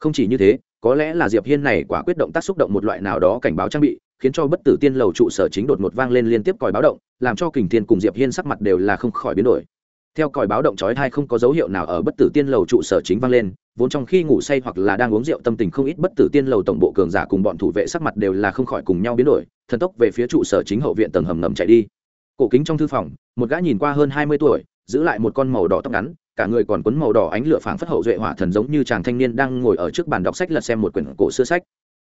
Không chỉ như thế, có lẽ là diệp hiên này quả quyết động tác xúc động một loại nào đó cảnh báo trang bị, khiến cho bất tử tiên lầu trụ sở chính đột ngột vang lên liên tiếp còi báo động, làm cho kình thiên cùng diệp hiên sắc mặt đều là không khỏi biến đổi theo còi báo động chói tai không có dấu hiệu nào ở bất tử tiên lầu trụ sở chính vang lên, vốn trong khi ngủ say hoặc là đang uống rượu tâm tình không ít bất tử tiên lầu tổng bộ cường giả cùng bọn thủ vệ sắc mặt đều là không khỏi cùng nhau biến đổi, thần tốc về phía trụ sở chính hậu viện tầng hầm ngầm chạy đi. Cổ kính trong thư phòng, một gã nhìn qua hơn hai mươi tuổi, giữ lại một con màu đỏ tóc ngắn, cả người còn quấn màu đỏ ánh lửa phảng phất hậu duệ hỏa thần giống như chàng thanh niên đang ngồi ở trước bàn đọc sách lật xem một quyển cổ xưa sách.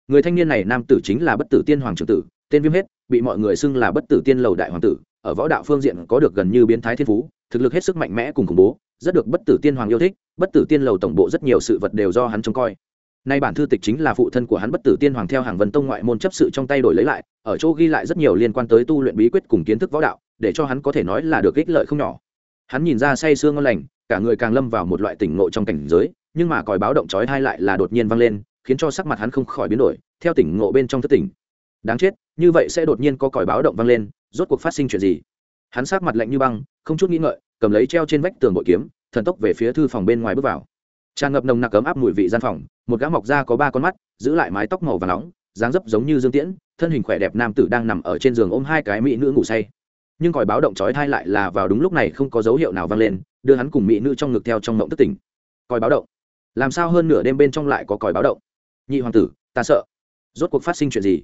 Người thanh niên này nam tử chính là bất tử tiên hoàng trưởng tử, tên viêm hết, bị mọi người xưng là bất tử tiên lầu đại hoàng tử, ở võ đạo phương diện có được gần như biến thái thiên phú thực lực hết sức mạnh mẽ cùng khủng bố, rất được bất tử tiên hoàng yêu thích, bất tử tiên lầu tổng bộ rất nhiều sự vật đều do hắn trông coi. Nay bản thư tịch chính là phụ thân của hắn bất tử tiên hoàng theo hàng vân tông ngoại môn chấp sự trong tay đổi lấy lại, ở chỗ ghi lại rất nhiều liên quan tới tu luyện bí quyết cùng kiến thức võ đạo, để cho hắn có thể nói là được ích lợi không nhỏ. Hắn nhìn ra say sương ngon lành, cả người càng lâm vào một loại tỉnh ngộ trong cảnh giới, nhưng mà còi báo động chói hai lại là đột nhiên vang lên, khiến cho sắc mặt hắn không khỏi biến đổi, theo tỉnh ngộ bên trong thất tỉnh. Đáng chết, như vậy sẽ đột nhiên có còi báo động vang lên, rốt cuộc phát sinh chuyện gì? Hắn sát mặt lạnh như băng, không chút nghĩ ngợi, cầm lấy treo trên vách tường bội kiếm, thần tốc về phía thư phòng bên ngoài bước vào. Tràn ngập nồng nặc cấm áp mùi vị gian phòng, một gã mọc da có ba con mắt, giữ lại mái tóc màu và nóng, dáng dấp giống như dương tiễn, thân hình khỏe đẹp nam tử đang nằm ở trên giường ôm hai cái mỹ nữ ngủ say. Nhưng còi báo động chói thai lại là vào đúng lúc này không có dấu hiệu nào vang lên, đưa hắn cùng mỹ nữ trong ngực theo trong mộng tức tỉnh. Còi báo động. Làm sao hơn nửa đêm bên trong lại có còi báo động? Nhị hoàng tử, ta sợ. Rốt cuộc phát sinh chuyện gì?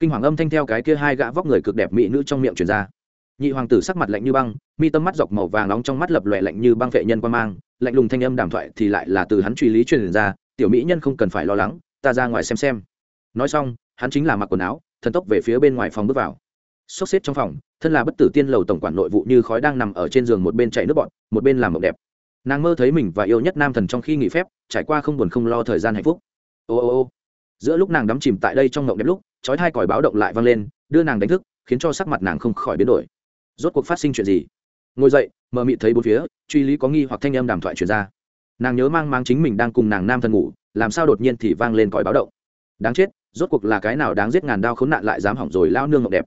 Kinh hoàng âm thanh theo cái kia hai gã vóc người cực đẹp mỹ nữ trong miệng truyền ra nhị hoàng tử sắc mặt lạnh như băng, mi tâm mắt dọc màu vàng nóng trong mắt lập lòe lạnh như băng vệ nhân quan mang, lạnh lùng thanh âm đàm thoại thì lại là từ hắn truy lý truyền ra, tiểu mỹ nhân không cần phải lo lắng, ta ra ngoài xem xem. Nói xong, hắn chính là mặc quần áo, thần tốc về phía bên ngoài phòng bước vào. Sốc xếp trong phòng, thân là bất tử tiên lầu tổng quản nội vụ như khói đang nằm ở trên giường một bên chạy nước bọn, một bên làm mộng đẹp. Nàng mơ thấy mình và yêu nhất nam thần trong khi nghỉ phép, trải qua không buồn không lo thời gian hạnh phúc. Ô ô ô. Giữa lúc nàng đắm chìm tại đây trong mộng đẹp lúc, chói hai còi báo động lại vang lên, đưa nàng đánh thức, khiến cho sắc mặt nàng không khỏi biến đổi rốt cuộc phát sinh chuyện gì? Ngồi dậy, mờ mị thấy bốn phía, truy lý có nghi hoặc thanh âm đàm thoại truyền ra. Nàng nhớ mang mang chính mình đang cùng nàng nam thần ngủ, làm sao đột nhiên thì vang lên còi báo động. Đáng chết, rốt cuộc là cái nào đáng giết ngàn đao khốn nạn lại dám hỏng rồi lao nương ngọc đẹp.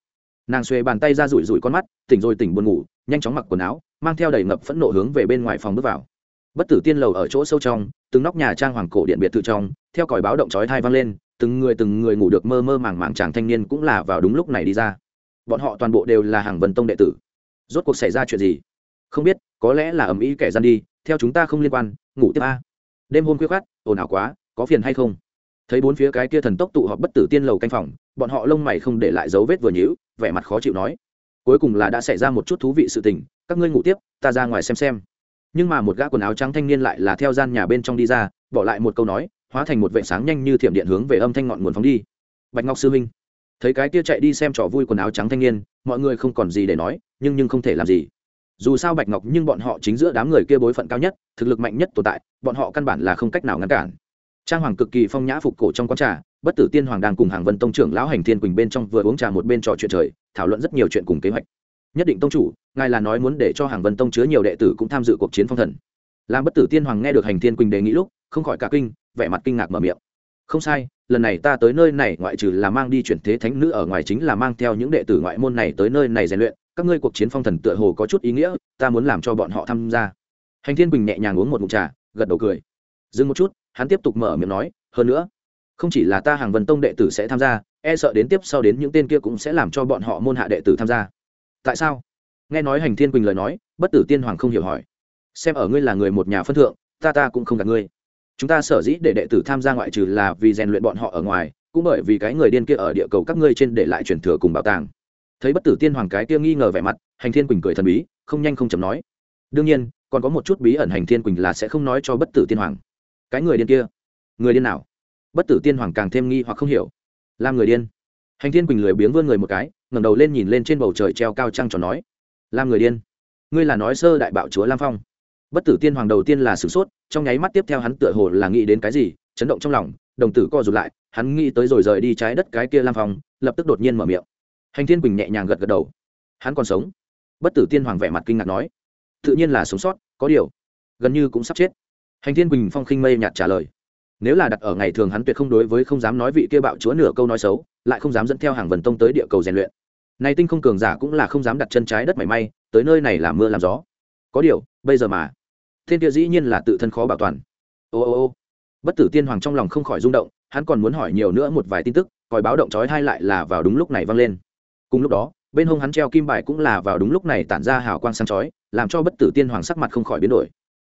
Nàng xuề bàn tay ra rủi rủi con mắt, tỉnh rồi tỉnh buồn ngủ, nhanh chóng mặc quần áo, mang theo đầy ngập phẫn nộ hướng về bên ngoài phòng bước vào. Bất tử tiên lầu ở chỗ sâu trong, từng nóc nhà trang hoàng cổ điện biệt thự trong, theo còi báo động chói thai vang lên, từng người từng người ngủ được mơ mơ màng màng chàng thanh niên cũng là vào đúng lúc này đi ra bọn họ toàn bộ đều là hàng vân tông đệ tử. Rốt cuộc xảy ra chuyện gì? Không biết, có lẽ là ầm ĩ kẻ gian đi, theo chúng ta không liên quan, ngủ tiếp a. Đêm hôm khuya khoát ồn ào quá, có phiền hay không? Thấy bốn phía cái kia thần tốc tụ họp bất tử tiên lầu canh phòng, bọn họ lông mày không để lại dấu vết vừa nhữ vẻ mặt khó chịu nói. Cuối cùng là đã xảy ra một chút thú vị sự tình, các ngươi ngủ tiếp, ta ra ngoài xem xem. Nhưng mà một gã quần áo trắng thanh niên lại là theo gian nhà bên trong đi ra, bỏ lại một câu nói, hóa thành một vệ sáng nhanh như thiểm điện hướng về âm thanh ngọn nguồn phóng đi. Bạch ngọc sư huynh thấy cái kia chạy đi xem trò vui quần áo trắng thanh niên, mọi người không còn gì để nói, nhưng nhưng không thể làm gì. Dù sao bạch ngọc nhưng bọn họ chính giữa đám người kia bối phận cao nhất, thực lực mạnh nhất tồn tại, bọn họ căn bản là không cách nào ngăn cản. Trang hoàng cực kỳ phong nhã phục cổ trong quán trà, bất tử tiên hoàng đang cùng hàng vân tông trưởng lão hành thiên quỳnh bên trong vừa uống trà một bên trò chuyện trời, thảo luận rất nhiều chuyện cùng kế hoạch. Nhất định tông chủ, ngài là nói muốn để cho hàng vân tông chứa nhiều đệ tử cũng tham dự cuộc chiến phong thần. Làm bất tử tiên hoàng nghe được hành thiên quỳnh đề nghị lúc, không khỏi cả kinh, vẻ mặt kinh ngạc mở miệng không sai, lần này ta tới nơi này ngoại trừ là mang đi chuyển thế thánh nữ ở ngoài chính là mang theo những đệ tử ngoại môn này tới nơi này rèn luyện. Các ngươi cuộc chiến phong thần tựa hồ có chút ý nghĩa, ta muốn làm cho bọn họ tham gia. Hành thiên Bình nhẹ nhàng uống một mụt trà, gật đầu cười. Dừng một chút, hắn tiếp tục mở miệng nói, hơn nữa, không chỉ là ta hàng vân tông đệ tử sẽ tham gia e sợ đến tiếp sau đến những tên kia cũng sẽ làm cho bọn họ môn hạ đệ tử tham gia. Tại sao? Nghe nói hành thiên quỳnh lời nói, bất tử tiên hoàng không hiểu hỏi. Xem ở ngươi là người một nhà phân thượng, ta ta cũng không gạt ngươi chúng ta sở dĩ để đệ tử tham gia ngoại trừ là vì rèn luyện bọn họ ở ngoài, cũng bởi vì cái người điên kia ở địa cầu các ngươi trên để lại truyền thừa cùng bảo tàng. Thấy bất tử tiên hoàng cái kia nghi ngờ vẻ mặt, hành thiên quỳnh cười thần bí, không nhanh không chầm nói. Đương nhiên, còn có một chút bí ẩn hành thiên quỳnh là sẽ không nói cho bất tử tiên hoàng. Cái người điên kia, người điên nào? Bất tử tiên hoàng càng thêm nghi hoặc không hiểu. Làm người điên. Hành thiên quỳnh lười biếng vươn người một cái, ngẩng đầu lên nhìn lên trên bầu trời treo cao trăng tròn nói. Làm người điên. Ngươi là nói sơ đại bạo chúa lam phong. Bất tử tiên hoàng đầu tiên là sửng sốt trong nháy mắt tiếp theo hắn tựa hồ là nghĩ đến cái gì, chấn động trong lòng, đồng tử co rụt lại, hắn nghĩ tới rồi rời đi trái đất cái kia lam phong, lập tức đột nhiên mở miệng. Hành thiên quỳnh nhẹ nhàng gật gật đầu. Hắn còn sống? Bất tử tiên hoàng vẻ mặt kinh ngạc nói. Tự nhiên là sống sót, có điều, gần như cũng sắp chết. Hành thiên quỳnh phong khinh mây nhạt trả lời. Nếu là đặt ở ngày thường hắn tuyệt không đối với không dám nói vị kia bạo chúa nửa câu nói xấu, lại không dám dẫn theo hàng vần tông tới địa cầu rèn luyện. Nay tinh không cường giả cũng là không dám đặt chân trái đất mảy may, tới nơi này làm mưa làm gió. Có điều, bây giờ mà thiên kia dĩ nhiên là tự thân khó bảo toàn. Ô ô ô. Bất tử tiên hoàng trong lòng không khỏi rung động, hắn còn muốn hỏi nhiều nữa một vài tin tức, còi báo động trói thai lại là vào đúng lúc này vang lên. Cùng lúc đó, bên hông hắn treo kim bài cũng là vào đúng lúc này tản ra hào quang sáng chói, làm cho bất tử tiên hoàng sắc mặt không khỏi biến đổi.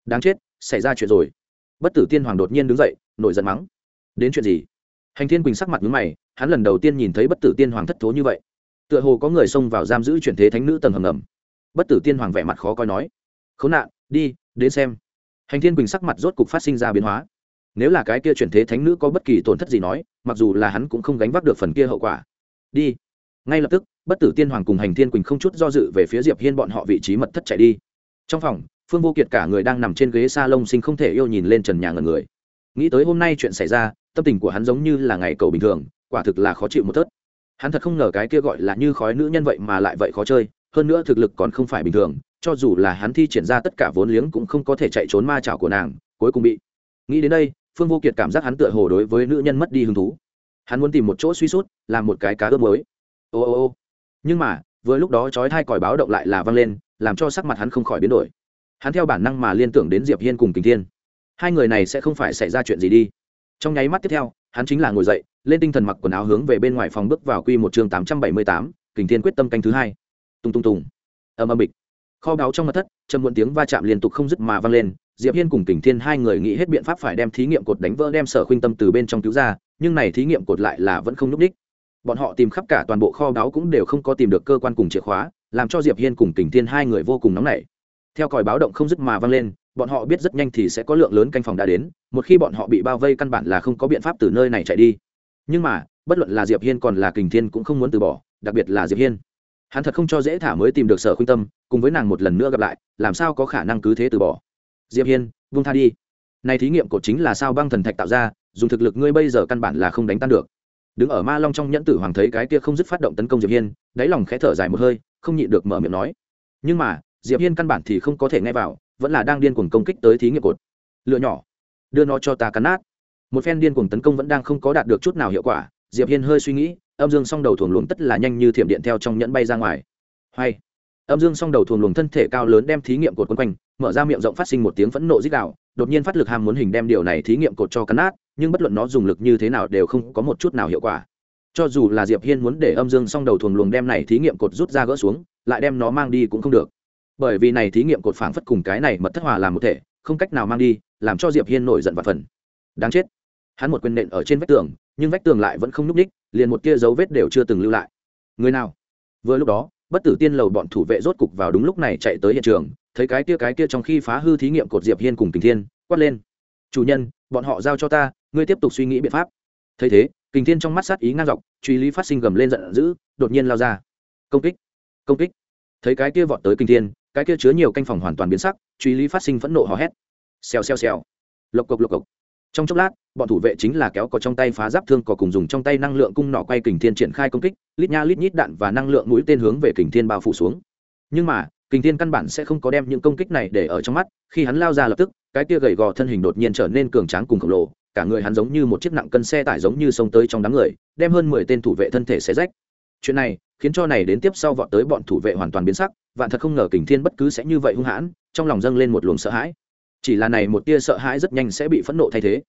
Đáng chết, xảy ra chuyện rồi. Bất tử tiên hoàng đột nhiên đứng dậy, nổi giận mắng. Đến chuyện gì? Hành thiên quỳnh sắc mặt nhướng mày, hắn lần đầu tiên nhìn thấy bất tử tiên hoàng thất thố như vậy. Tựa hồ có người xông vào giam giữ chuyển thế thánh nữ tầng hầm ngầm. Bất tử tiên hoàng vẻ mặt khó coi nói, khốn nạn, đi đến xem. Hành thiên quỳnh sắc mặt rốt cục phát sinh ra biến hóa. Nếu là cái kia chuyển thế thánh nữ có bất kỳ tổn thất gì nói, mặc dù là hắn cũng không gánh vác được phần kia hậu quả. Đi. Ngay lập tức, bất tử tiên hoàng cùng hành thiên quỳnh không chút do dự về phía diệp hiên bọn họ vị trí mật thất chạy đi. Trong phòng, phương vô kiệt cả người đang nằm trên ghế s a lông sinh không thể yêu nhìn lên trần nhà ngần người. Nghĩ tới hôm nay chuyện xảy ra, tâm tình của hắn giống như là ngày cầu bình thường, quả thực là khó chịu một tớt. Hắn thật không ngờ cái kia gọi là như khói nữ nhân vậy mà lại vậy khó chơi hơn nữa thực lực còn không phải bình thường, cho dù là hắn thi triển ra tất cả vốn liếng cũng không có thể chạy trốn ma trào của nàng, cuối cùng bị. Nghĩ đến đây, phương vô kiệt cảm giác hắn tựa hồ đối với nữ nhân mất đi hứng thú. Hắn muốn tìm một chỗ suy sút, làm một cái cá ướp mới ô ô ô. Nhưng mà, vừa lúc đó chói thai còi báo động lại là vang lên, làm cho sắc mặt hắn không khỏi biến đổi. Hắn theo bản năng mà liên tưởng đến diệp hiên cùng kính thiên. Hai người này sẽ không phải xảy ra chuyện gì đi. Trong nháy mắt tiếp theo, hắn chính là ngồi dậy, lên tinh thần mặc quần áo hướng về bên ngoài phòng bước vào quy một chương tám trăm bảy mươi tám, kình thiên quyết tâm canh thứ hai tung tung tùng ầm ầm bịch. Kho báu trong mặt thất, trầm muộn tiếng va chạm liên tục không dứt mà vang lên, diệp hiên cùng kình thiên hai người nghĩ hết biện pháp phải đem thí nghiệm cột đánh vỡ đem sở khuynh tâm từ bên trong cứu ra, nhưng này thí nghiệm cột lại là vẫn không núp đích bọn họ tìm khắp cả toàn bộ kho báu cũng đều không có tìm được cơ quan cùng chìa khóa, làm cho diệp hiên cùng kình thiên hai người vô cùng nóng nảy. Theo còi báo động không dứt mà vang lên, bọn họ biết rất nhanh thì sẽ có lượng lớn canh phòng đã đến, một khi bọn họ bị bao vây căn bản là không có biện pháp từ nơi này chạy đi. Nhưng mà, bất luận là diệp hiên còn là kình thiên cũng không muốn từ bỏ, đặc biệt là diệp hiên hắn thật không cho dễ thả mới tìm được sở khuynh tâm, cùng với nàng một lần nữa gặp lại, làm sao có khả năng cứ thế từ bỏ? Diệp hiên vung tha đi. Này thí nghiệm cột chính là sao băng thần thạch tạo ra, dùng thực lực ngươi bây giờ căn bản là không đánh tan được. Đứng ở ma long trong nhẫn tử hoàng thấy cái kia không dứt phát động tấn công diệp hiên, đáy lòng khẽ thở dài một hơi, không nhịn được mở miệng nói. Nhưng mà, diệp hiên căn bản thì không có thể nghe vào, vẫn là đang điên cuồng công kích tới thí nghiệm cột. Lựa nhỏ, đưa nó cho ta cắn nát. Một phen điên cuồng tấn công vẫn đang không có đạt được chút nào hiệu quả, diệp hiên hơi suy nghĩ âm dương song đầu thuồng luồng tất là nhanh như thiểm điện theo trong nhẫn bay ra ngoài. Hay. Âm dương song đầu thuồng luồng thân thể cao lớn đem thí nghiệm cột quấn quanh, mở ra miệng rộng phát sinh một tiếng phẫn nộ dích đạo đột nhiên phát lực ham muốn hình đem điều này thí nghiệm cột cho cắn nát, nhưng bất luận nó dùng lực như thế nào đều không có một chút nào hiệu quả. Cho dù là diệp hiên muốn để âm dương song đầu thuồng luồng đem này thí nghiệm cột rút ra gỡ xuống, lại đem nó mang đi cũng không được. Bởi vì này thí nghiệm cột phảng phất cùng cái này mật thất hòa làm một thể, không cách nào mang đi, làm cho diệp hiên nổi giận và phần đáng chết. Hắn một quyền nện ở trên vách tường nhưng vách tường lại vẫn không nhúc ních liền một tia dấu vết đều chưa từng lưu lại. Người nào? Vừa lúc đó, bất tử tiên lầu bọn thủ vệ rốt cục vào đúng lúc này chạy tới hiện trường, thấy cái kia cái kia trong khi phá hư thí nghiệm cột diệp hiên cùng kình thiên, quát lên. Chủ nhân, bọn họ giao cho ta, ngươi tiếp tục suy nghĩ biện pháp. Thấy thế, kình thiên trong mắt sát ý ngang dọc, truy lý phát sinh gầm lên giận dữ, đột nhiên lao ra. Công kích công kích. Thấy cái kia vọt tới kình thiên, cái kia chứa nhiều canh phòng hoàn toàn biến sắc, truy lý phát sinh phẫn nộ hò hét. Xèo xèo xèo. Lộc cộc lộc cộc trong chốc lát, bọn thủ vệ chính là kéo có trong tay phá giáp thương có cùng dùng trong tay năng lượng cung nọ quay kình thiên triển khai công kích, lít nha lít nhít đạn và năng lượng mũi tên hướng về kình thiên bao phủ xuống. Nhưng mà, kình thiên căn bản sẽ không có đem những công kích này để ở trong mắt, khi hắn lao ra lập tức, cái kia gầy gò thân hình đột nhiên trở nên cường tráng cùng khổng lồ, cả người hắn giống như một chiếc nặng cân xe tải giống như sông tới trong đám người, đem hơn mười tên thủ vệ thân thể xé rách. Chuyện này, khiến cho này đến tiếp sau vọt tới bọn thủ vệ hoàn toàn biến sắc, vạn thật không ngờ kình thiên bất cứ sẽ như vậy hung hãn, trong lòng dâng lên một luồng sợ hãi chỉ là này một tia sợ hãi rất nhanh sẽ bị phẫn nộ thay thế.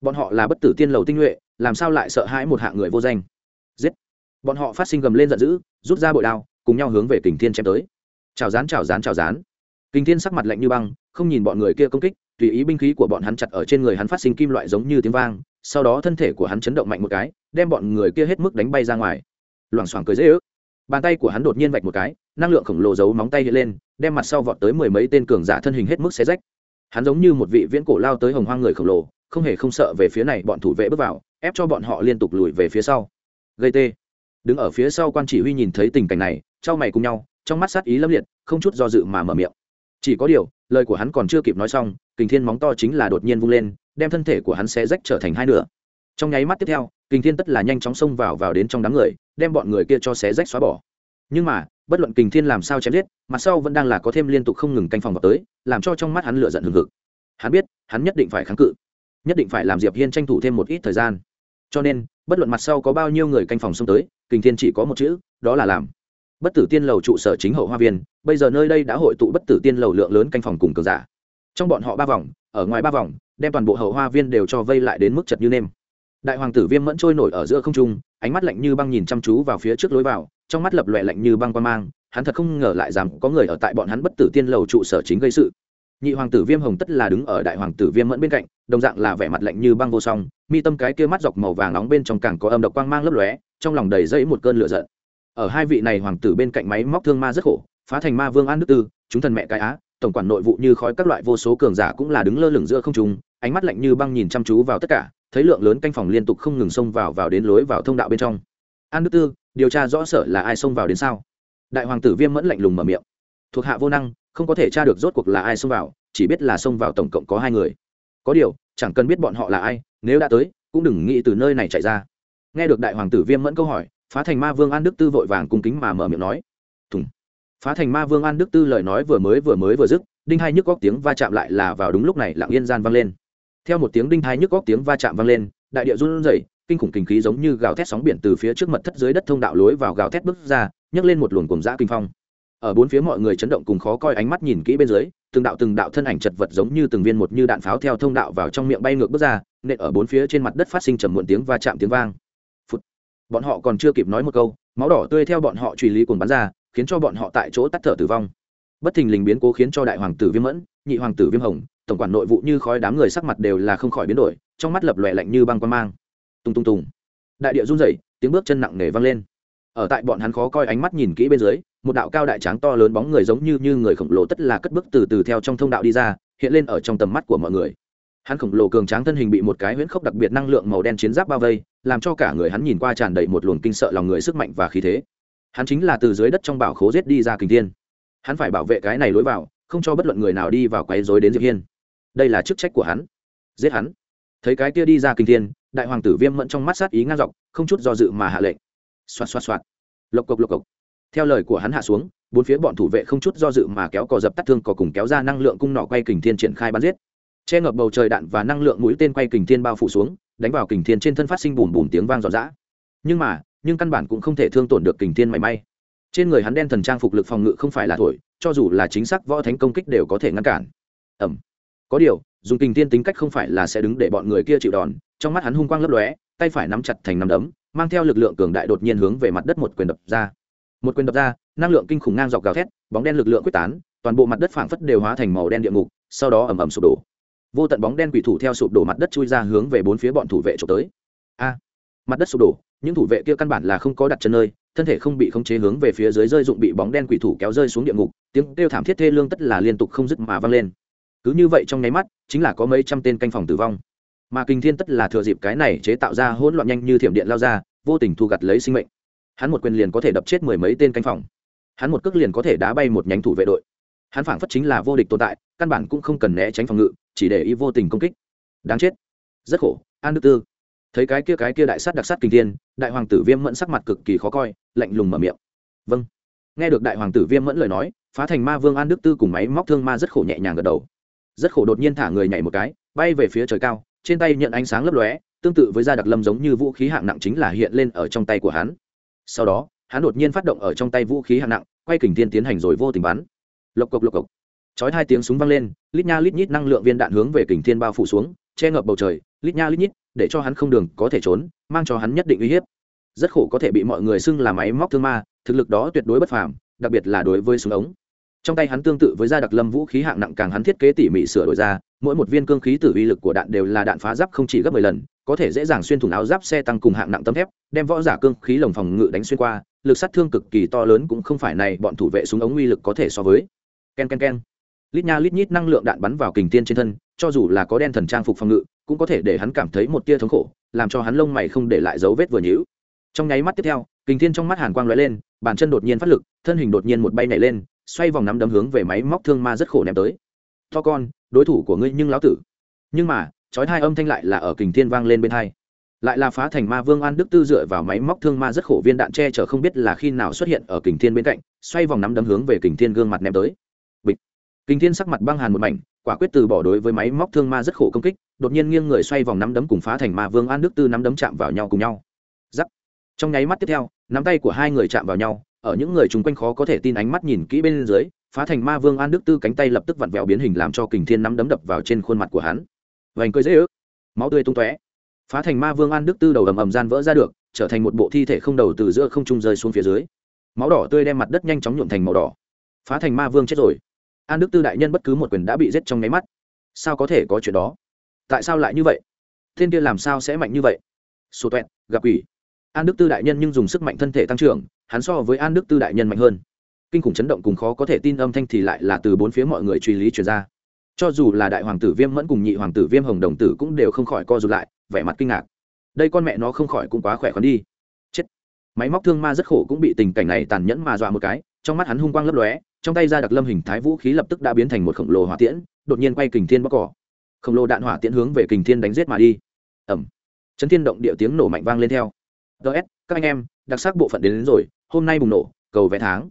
Bọn họ là bất tử tiên lầu tinh nhuệ, làm sao lại sợ hãi một hạng người vô danh? Giết! Bọn họ phát sinh gầm lên giận dữ, rút ra bội đao, cùng nhau hướng về kình thiên chém tới. Chào rán chào rán chào rán. Kình thiên sắc mặt lạnh như băng, không nhìn bọn người kia công kích, tùy ý binh khí của bọn hắn chặt ở trên người hắn phát sinh kim loại giống như tiếng vang, sau đó thân thể của hắn chấn động mạnh một cái, đem bọn người kia hết mức đánh bay ra ngoài. Loảng xoảng cười dễ ước. Bàn tay của hắn đột nhiên vạch một cái, năng lượng khổng lồ giấu móng tay hiện lên, đem mặt sau vọt tới mười mấy tên cường giả thân hình hết mức xé rách hắn giống như một vị viễn cổ lao tới hồng hoang người khổng lồ, không hề không sợ về phía này bọn thủ vệ bước vào, ép cho bọn họ liên tục lùi về phía sau. Gây tê. Đứng ở phía sau quan chỉ huy nhìn thấy tình cảnh này trao mày cùng nhau, trong mắt sát ý lâm liệt, không chút do dự mà mở miệng. Chỉ có điều, lời của hắn còn chưa kịp nói xong, kình thiên móng to chính là đột nhiên vung lên, đem thân thể của hắn sẽ rách trở thành hai nửa. Trong nháy mắt tiếp theo, kình thiên tất là nhanh chóng xông vào vào đến trong đám người, đem bọn người kia cho xé rách xóa bỏ. Nhưng mà bất luận kình thiên làm sao chém giết, mặt sau vẫn đang là có thêm liên tục không ngừng canh phòng vào tới, làm cho trong mắt hắn lửa giận hừng hực. Hắn biết, hắn nhất định phải kháng cự, nhất định phải làm diệp hiên tranh thủ thêm một ít thời gian. Cho nên, bất luận mặt sau có bao nhiêu người canh phòng xông tới, kình thiên chỉ có một chữ, đó là làm. Bất tử tiên lầu trụ sở chính hậu hoa viên, bây giờ nơi đây đã hội tụ bất tử tiên lầu lượng lớn canh phòng cùng cường giả. Trong bọn họ ba vòng, ở ngoài ba vòng, đem toàn bộ hậu hoa viên đều cho vây lại đến mức chật như nêm. Đại hoàng tử viêm mẫn trôi nổi ở giữa không trung, ánh mắt lạnh như băng nhìn chăm chú vào phía trước lối vào trong mắt lập lòe lạnh như băng quan mang, hắn thật không ngờ lại rằng có người ở tại bọn hắn bất tử tiên lầu trụ sở chính gây sự. Nhị hoàng tử viêm hồng tất là đứng ở đại hoàng tử viêm mẫn bên cạnh, đồng dạng là vẻ mặt lạnh như băng vô song, mi tâm cái kia mắt dọc màu vàng nóng bên trong càng có âm độc quang mang lấp lóe, trong lòng đầy dẫy một cơn lửa giận. Ở hai vị này hoàng tử bên cạnh máy móc thương ma rất khổ, phá thành ma vương an đức tư, chúng thần mẹ cái á, tổng quản nội vụ như khói các loại vô số cường giả cũng là đứng lơ lửng giữa không trung, ánh mắt lạnh như băng nhìn chăm chú vào tất cả, thấy lượng lớn canh phòng liên tục không ngừng xông vào vào đến lối vào thông đạo bên trong. An đức tư điều tra rõ sở là ai xông vào đến sao? Đại hoàng tử viêm mẫn lạnh lùng mở miệng. Thuộc hạ vô năng, không có thể tra được rốt cuộc là ai xông vào, chỉ biết là xông vào tổng cộng có hai người. Có điều, chẳng cần biết bọn họ là ai, nếu đã tới, cũng đừng nghĩ từ nơi này chạy ra. Nghe được đại hoàng tử viêm mẫn câu hỏi, phá thành ma vương an đức tư vội vàng cung kính mà mở miệng nói. Thùng. Phá thành ma vương an đức tư lời nói vừa mới vừa mới vừa dứt, đinh hai nhức góc tiếng va chạm lại là vào đúng lúc này lặng yên gian vang lên. Theo một tiếng đinh hai nhức góc tiếng va chạm vang lên, đại địa run rẩy kinh khủng kinh khí giống như gào thét sóng biển từ phía trước mật thất dưới đất thông đạo lối vào gào thét bước ra, nhấc lên một luồng cùng dã kinh phong. Ở bốn phía mọi người chấn động cùng khó coi ánh mắt nhìn kỹ bên dưới, từng đạo từng đạo thân ảnh chật vật giống như từng viên một như đạn pháo theo thông đạo vào trong miệng bay ngược bước ra, nện ở bốn phía trên mặt đất phát sinh trầm muộn tiếng và chạm tiếng vang. Phụt. bọn họ còn chưa kịp nói một câu, máu đỏ tươi theo bọn họ truy lý cùng bắn ra, khiến cho bọn họ tại chỗ tắt thở tử vong. Bất thình lình biến cố khiến cho đại hoàng tử viêm mẫn, nhị hoàng tử viêm hồng, tổng quản nội vụ như khói đám người sắc mặt đều là không khỏi biến đổi, trong mắt lập lòe lạnh như băng quan mang tung tung tung. Đại địa run rẩy, tiếng bước chân nặng nề vang lên. Ở tại bọn hắn khó coi ánh mắt nhìn kỹ bên dưới, một đạo cao đại tráng to lớn bóng người giống như như người khổng lồ tất là cất bước từ từ theo trong thông đạo đi ra, hiện lên ở trong tầm mắt của mọi người. Hắn khổng lồ cường tráng thân hình bị một cái huyễn khốc đặc biệt năng lượng màu đen chiến giáp bao vây, làm cho cả người hắn nhìn qua tràn đầy một luồng kinh sợ lòng người sức mạnh và khí thế. Hắn chính là từ dưới đất trong bảo khố giết đi ra kình thiên. Hắn phải bảo vệ cái này lối vào, không cho bất luận người nào đi vào quấy rối đến diệp hiên. Đây là chức trách của hắn. Giết hắn. Thấy cái kia đi ra kình thiên đại hoàng tử viêm mẫn trong mắt sát ý ngang dọc, không chút do dự mà hạ lệnh. Xoạt xoạt xoạt. Lộc cộc lộc cộc. Theo lời của hắn hạ xuống, bốn phía bọn thủ vệ không chút do dự mà kéo cò dập tắt thương cò cùng kéo ra năng lượng cung nỏ quay kình thiên triển khai bắn giết. Che ngập bầu trời đạn và năng lượng mũi tên quay kình thiên bao phủ xuống, đánh vào kình thiên trên thân phát sinh bùm bùm tiếng vang giòn giã nhưng mà, nhưng căn bản cũng không thể thương tổn được kình thiên mảy may. Trên người hắn đen thần trang phục lực phòng ngự không phải là thổi, cho dù là chính xác võ thánh công kích đều có thể ngăn cản. Ẩm có điều, dùng kình thiên tính cách không phải là sẽ đứng để bọn người kia chịu đòn trong mắt hắn hung quang lấp lóe, tay phải nắm chặt thành nắm đấm, mang theo lực lượng cường đại đột nhiên hướng về mặt đất một quyền đập ra. Một quyền đập ra, năng lượng kinh khủng ngang dọc gào thét, bóng đen lực lượng quyết tán, toàn bộ mặt đất phảng phất đều hóa thành màu đen địa ngục, sau đó ầm ầm sụp đổ. Vô tận bóng đen quỷ thủ theo sụp đổ mặt đất chui ra hướng về bốn phía bọn thủ vệ trộm tới. A! Mặt đất sụp đổ, những thủ vệ kia căn bản là không có đặt chân nơi, thân thể không bị khống chế hướng về phía dưới rơi dụng bị bóng đen quỷ thủ kéo rơi xuống địa ngục, tiếng kêu thảm thiết thê lương tất là liên tục không dứt mà vang lên. Cứ như vậy trong nháy mắt, chính là có mấy trăm tên canh phòng tử vong mà kinh thiên tất là thừa dịp cái này chế tạo ra hỗn loạn nhanh như thiểm điện lao ra, vô tình thu gặt lấy sinh mệnh. Hắn một quyền liền có thể đập chết mười mấy tên canh phòng. Hắn một cước liền có thể đá bay một nhánh thủ vệ đội. Hắn phảng phất chính là vô địch tồn tại, căn bản cũng không cần né tránh phòng ngự, chỉ để ý vô tình công kích. Đáng chết. Rất khổ. An đức tư. Thấy cái kia cái kia đại sát đặc sát kinh thiên, đại hoàng tử viêm mẫn sắc mặt cực kỳ khó coi, lạnh lùng mở miệng. Vâng. Nghe được đại hoàng tử viêm mẫn lời nói, phá thành ma vương an đức tư cùng máy móc thương ma rất khổ nhẹ nhàng gật đầu. Rất khổ đột nhiên thả người nhảy một cái, bay về phía trời cao trên tay nhận ánh sáng lấp lóe, tương tự với da đặc lâm giống như vũ khí hạng nặng chính là hiện lên ở trong tay của hắn. Sau đó, hắn đột nhiên phát động ở trong tay vũ khí hạng nặng, quay kình thiên tiến hành rồi vô tình bắn. Lộc cộc lộc cộc. Chói hai tiếng súng vang lên, lít nha lít nhít năng lượng viên đạn hướng về kình thiên bao phủ xuống, che ngập bầu trời, lít nha lít nhít, để cho hắn không đường có thể trốn, mang cho hắn nhất định uy hiếp. Rất khổ có thể bị mọi người xưng là máy móc thương ma, thực lực đó tuyệt đối bất phàm, đặc biệt là đối với súng ống. Trong tay hắn tương tự với gia đặc lâm vũ khí hạng nặng càng hắn thiết kế tỉ mỉ sửa đổi ra mỗi một viên cương khí tử uy lực của đạn đều là đạn phá giáp không chỉ gấp mười lần, có thể dễ dàng xuyên thủng áo giáp xe tăng cùng hạng nặng tấm thép, đem võ giả cương khí lồng phòng ngự đánh xuyên qua, lực sát thương cực kỳ to lớn cũng không phải này bọn thủ vệ súng ống uy lực có thể so với. Ken ken ken. Lít nha lít nhít năng lượng đạn bắn vào kình tiên trên thân, cho dù là có đen thần trang phục phòng ngự, cũng có thể để hắn cảm thấy một tia thống khổ, làm cho hắn lông mày không để lại dấu vết vừa nhũ. trong nháy mắt tiếp theo, kình thiên trong mắt hàn quang lóe lên, bàn chân đột nhiên phát lực, thân hình đột nhiên một bay nhảy lên, xoay vòng nắm đấm hướng về máy móc thương ma rất khổ ném tới to con, đối thủ của ngươi nhưng lão tử. Nhưng mà, chói hai âm thanh lại là ở kình thiên vang lên bên hai. Lại là phá thành ma vương an đức tư dựa vào máy móc thương ma rất khổ viên đạn che chở không biết là khi nào xuất hiện ở kình thiên bên cạnh, xoay vòng nắm đấm hướng về kình thiên gương mặt ném tới. Bịch. Kình thiên sắc mặt băng hàn một mảnh, quả quyết từ bỏ đối với máy móc thương ma rất khổ công kích, đột nhiên nghiêng người xoay vòng nắm đấm cùng phá thành ma vương an đức tư nắm đấm chạm vào nhau cùng nhau. Giắc trong nháy mắt tiếp theo, nắm tay của hai người chạm vào nhau, ở những người chung quanh khó có thể tin ánh mắt nhìn kỹ bên dưới phá thành ma vương an đức tư cánh tay lập tức vặn vẹo biến hình làm cho kình thiên nắm đấm đập vào trên khuôn mặt của hắn. Vành cười dễ ức máu tươi tung tóe. Phá thành ma vương an đức tư đầu ầm ầm gian vỡ ra được, trở thành một bộ thi thể không đầu từ giữa không trung rơi xuống phía dưới. Máu đỏ tươi đem mặt đất nhanh chóng nhuộm thành màu đỏ. Phá thành ma vương chết rồi. An đức tư đại nhân bất cứ một quyền đã bị giết trong nháy mắt. Sao có thể có chuyện đó? Tại sao lại như vậy? Thiên kia làm sao sẽ mạnh như vậy? Sổ toẹn gặp quỷ. An đức tư đại nhân nhưng dùng sức mạnh thân thể tăng trưởng, hắn so với an đức tư đại nhân mạnh hơn kinh khủng chấn động cùng khó có thể tin âm thanh thì lại là từ bốn phía mọi người truy lý truyền ra. Cho dù là đại hoàng tử viêm mẫn cùng nhị hoàng tử viêm hồng đồng tử cũng đều không khỏi co rụt lại vẻ mặt kinh ngạc. Đây con mẹ nó không khỏi cũng quá khỏe khoắn đi. Chết. Máy móc thương ma rất khổ cũng bị tình cảnh này tàn nhẫn mà dọa một cái trong mắt hắn hung quang lấp lóe trong tay ra đặc lâm hình thái vũ khí lập tức đã biến thành một khổng lồ hỏa tiễn đột nhiên quay kình thiên bóc cỏ. Khổng lồ đạn hỏa tiễn hướng về kình thiên đánh giết mà đi. Ẩm chấn thiên động địa tiếng nổ mạnh vang lên theo. Ts các anh em đặc sắc bộ phận đến, đến rồi hôm nay bùng nổ cầu vé tháng.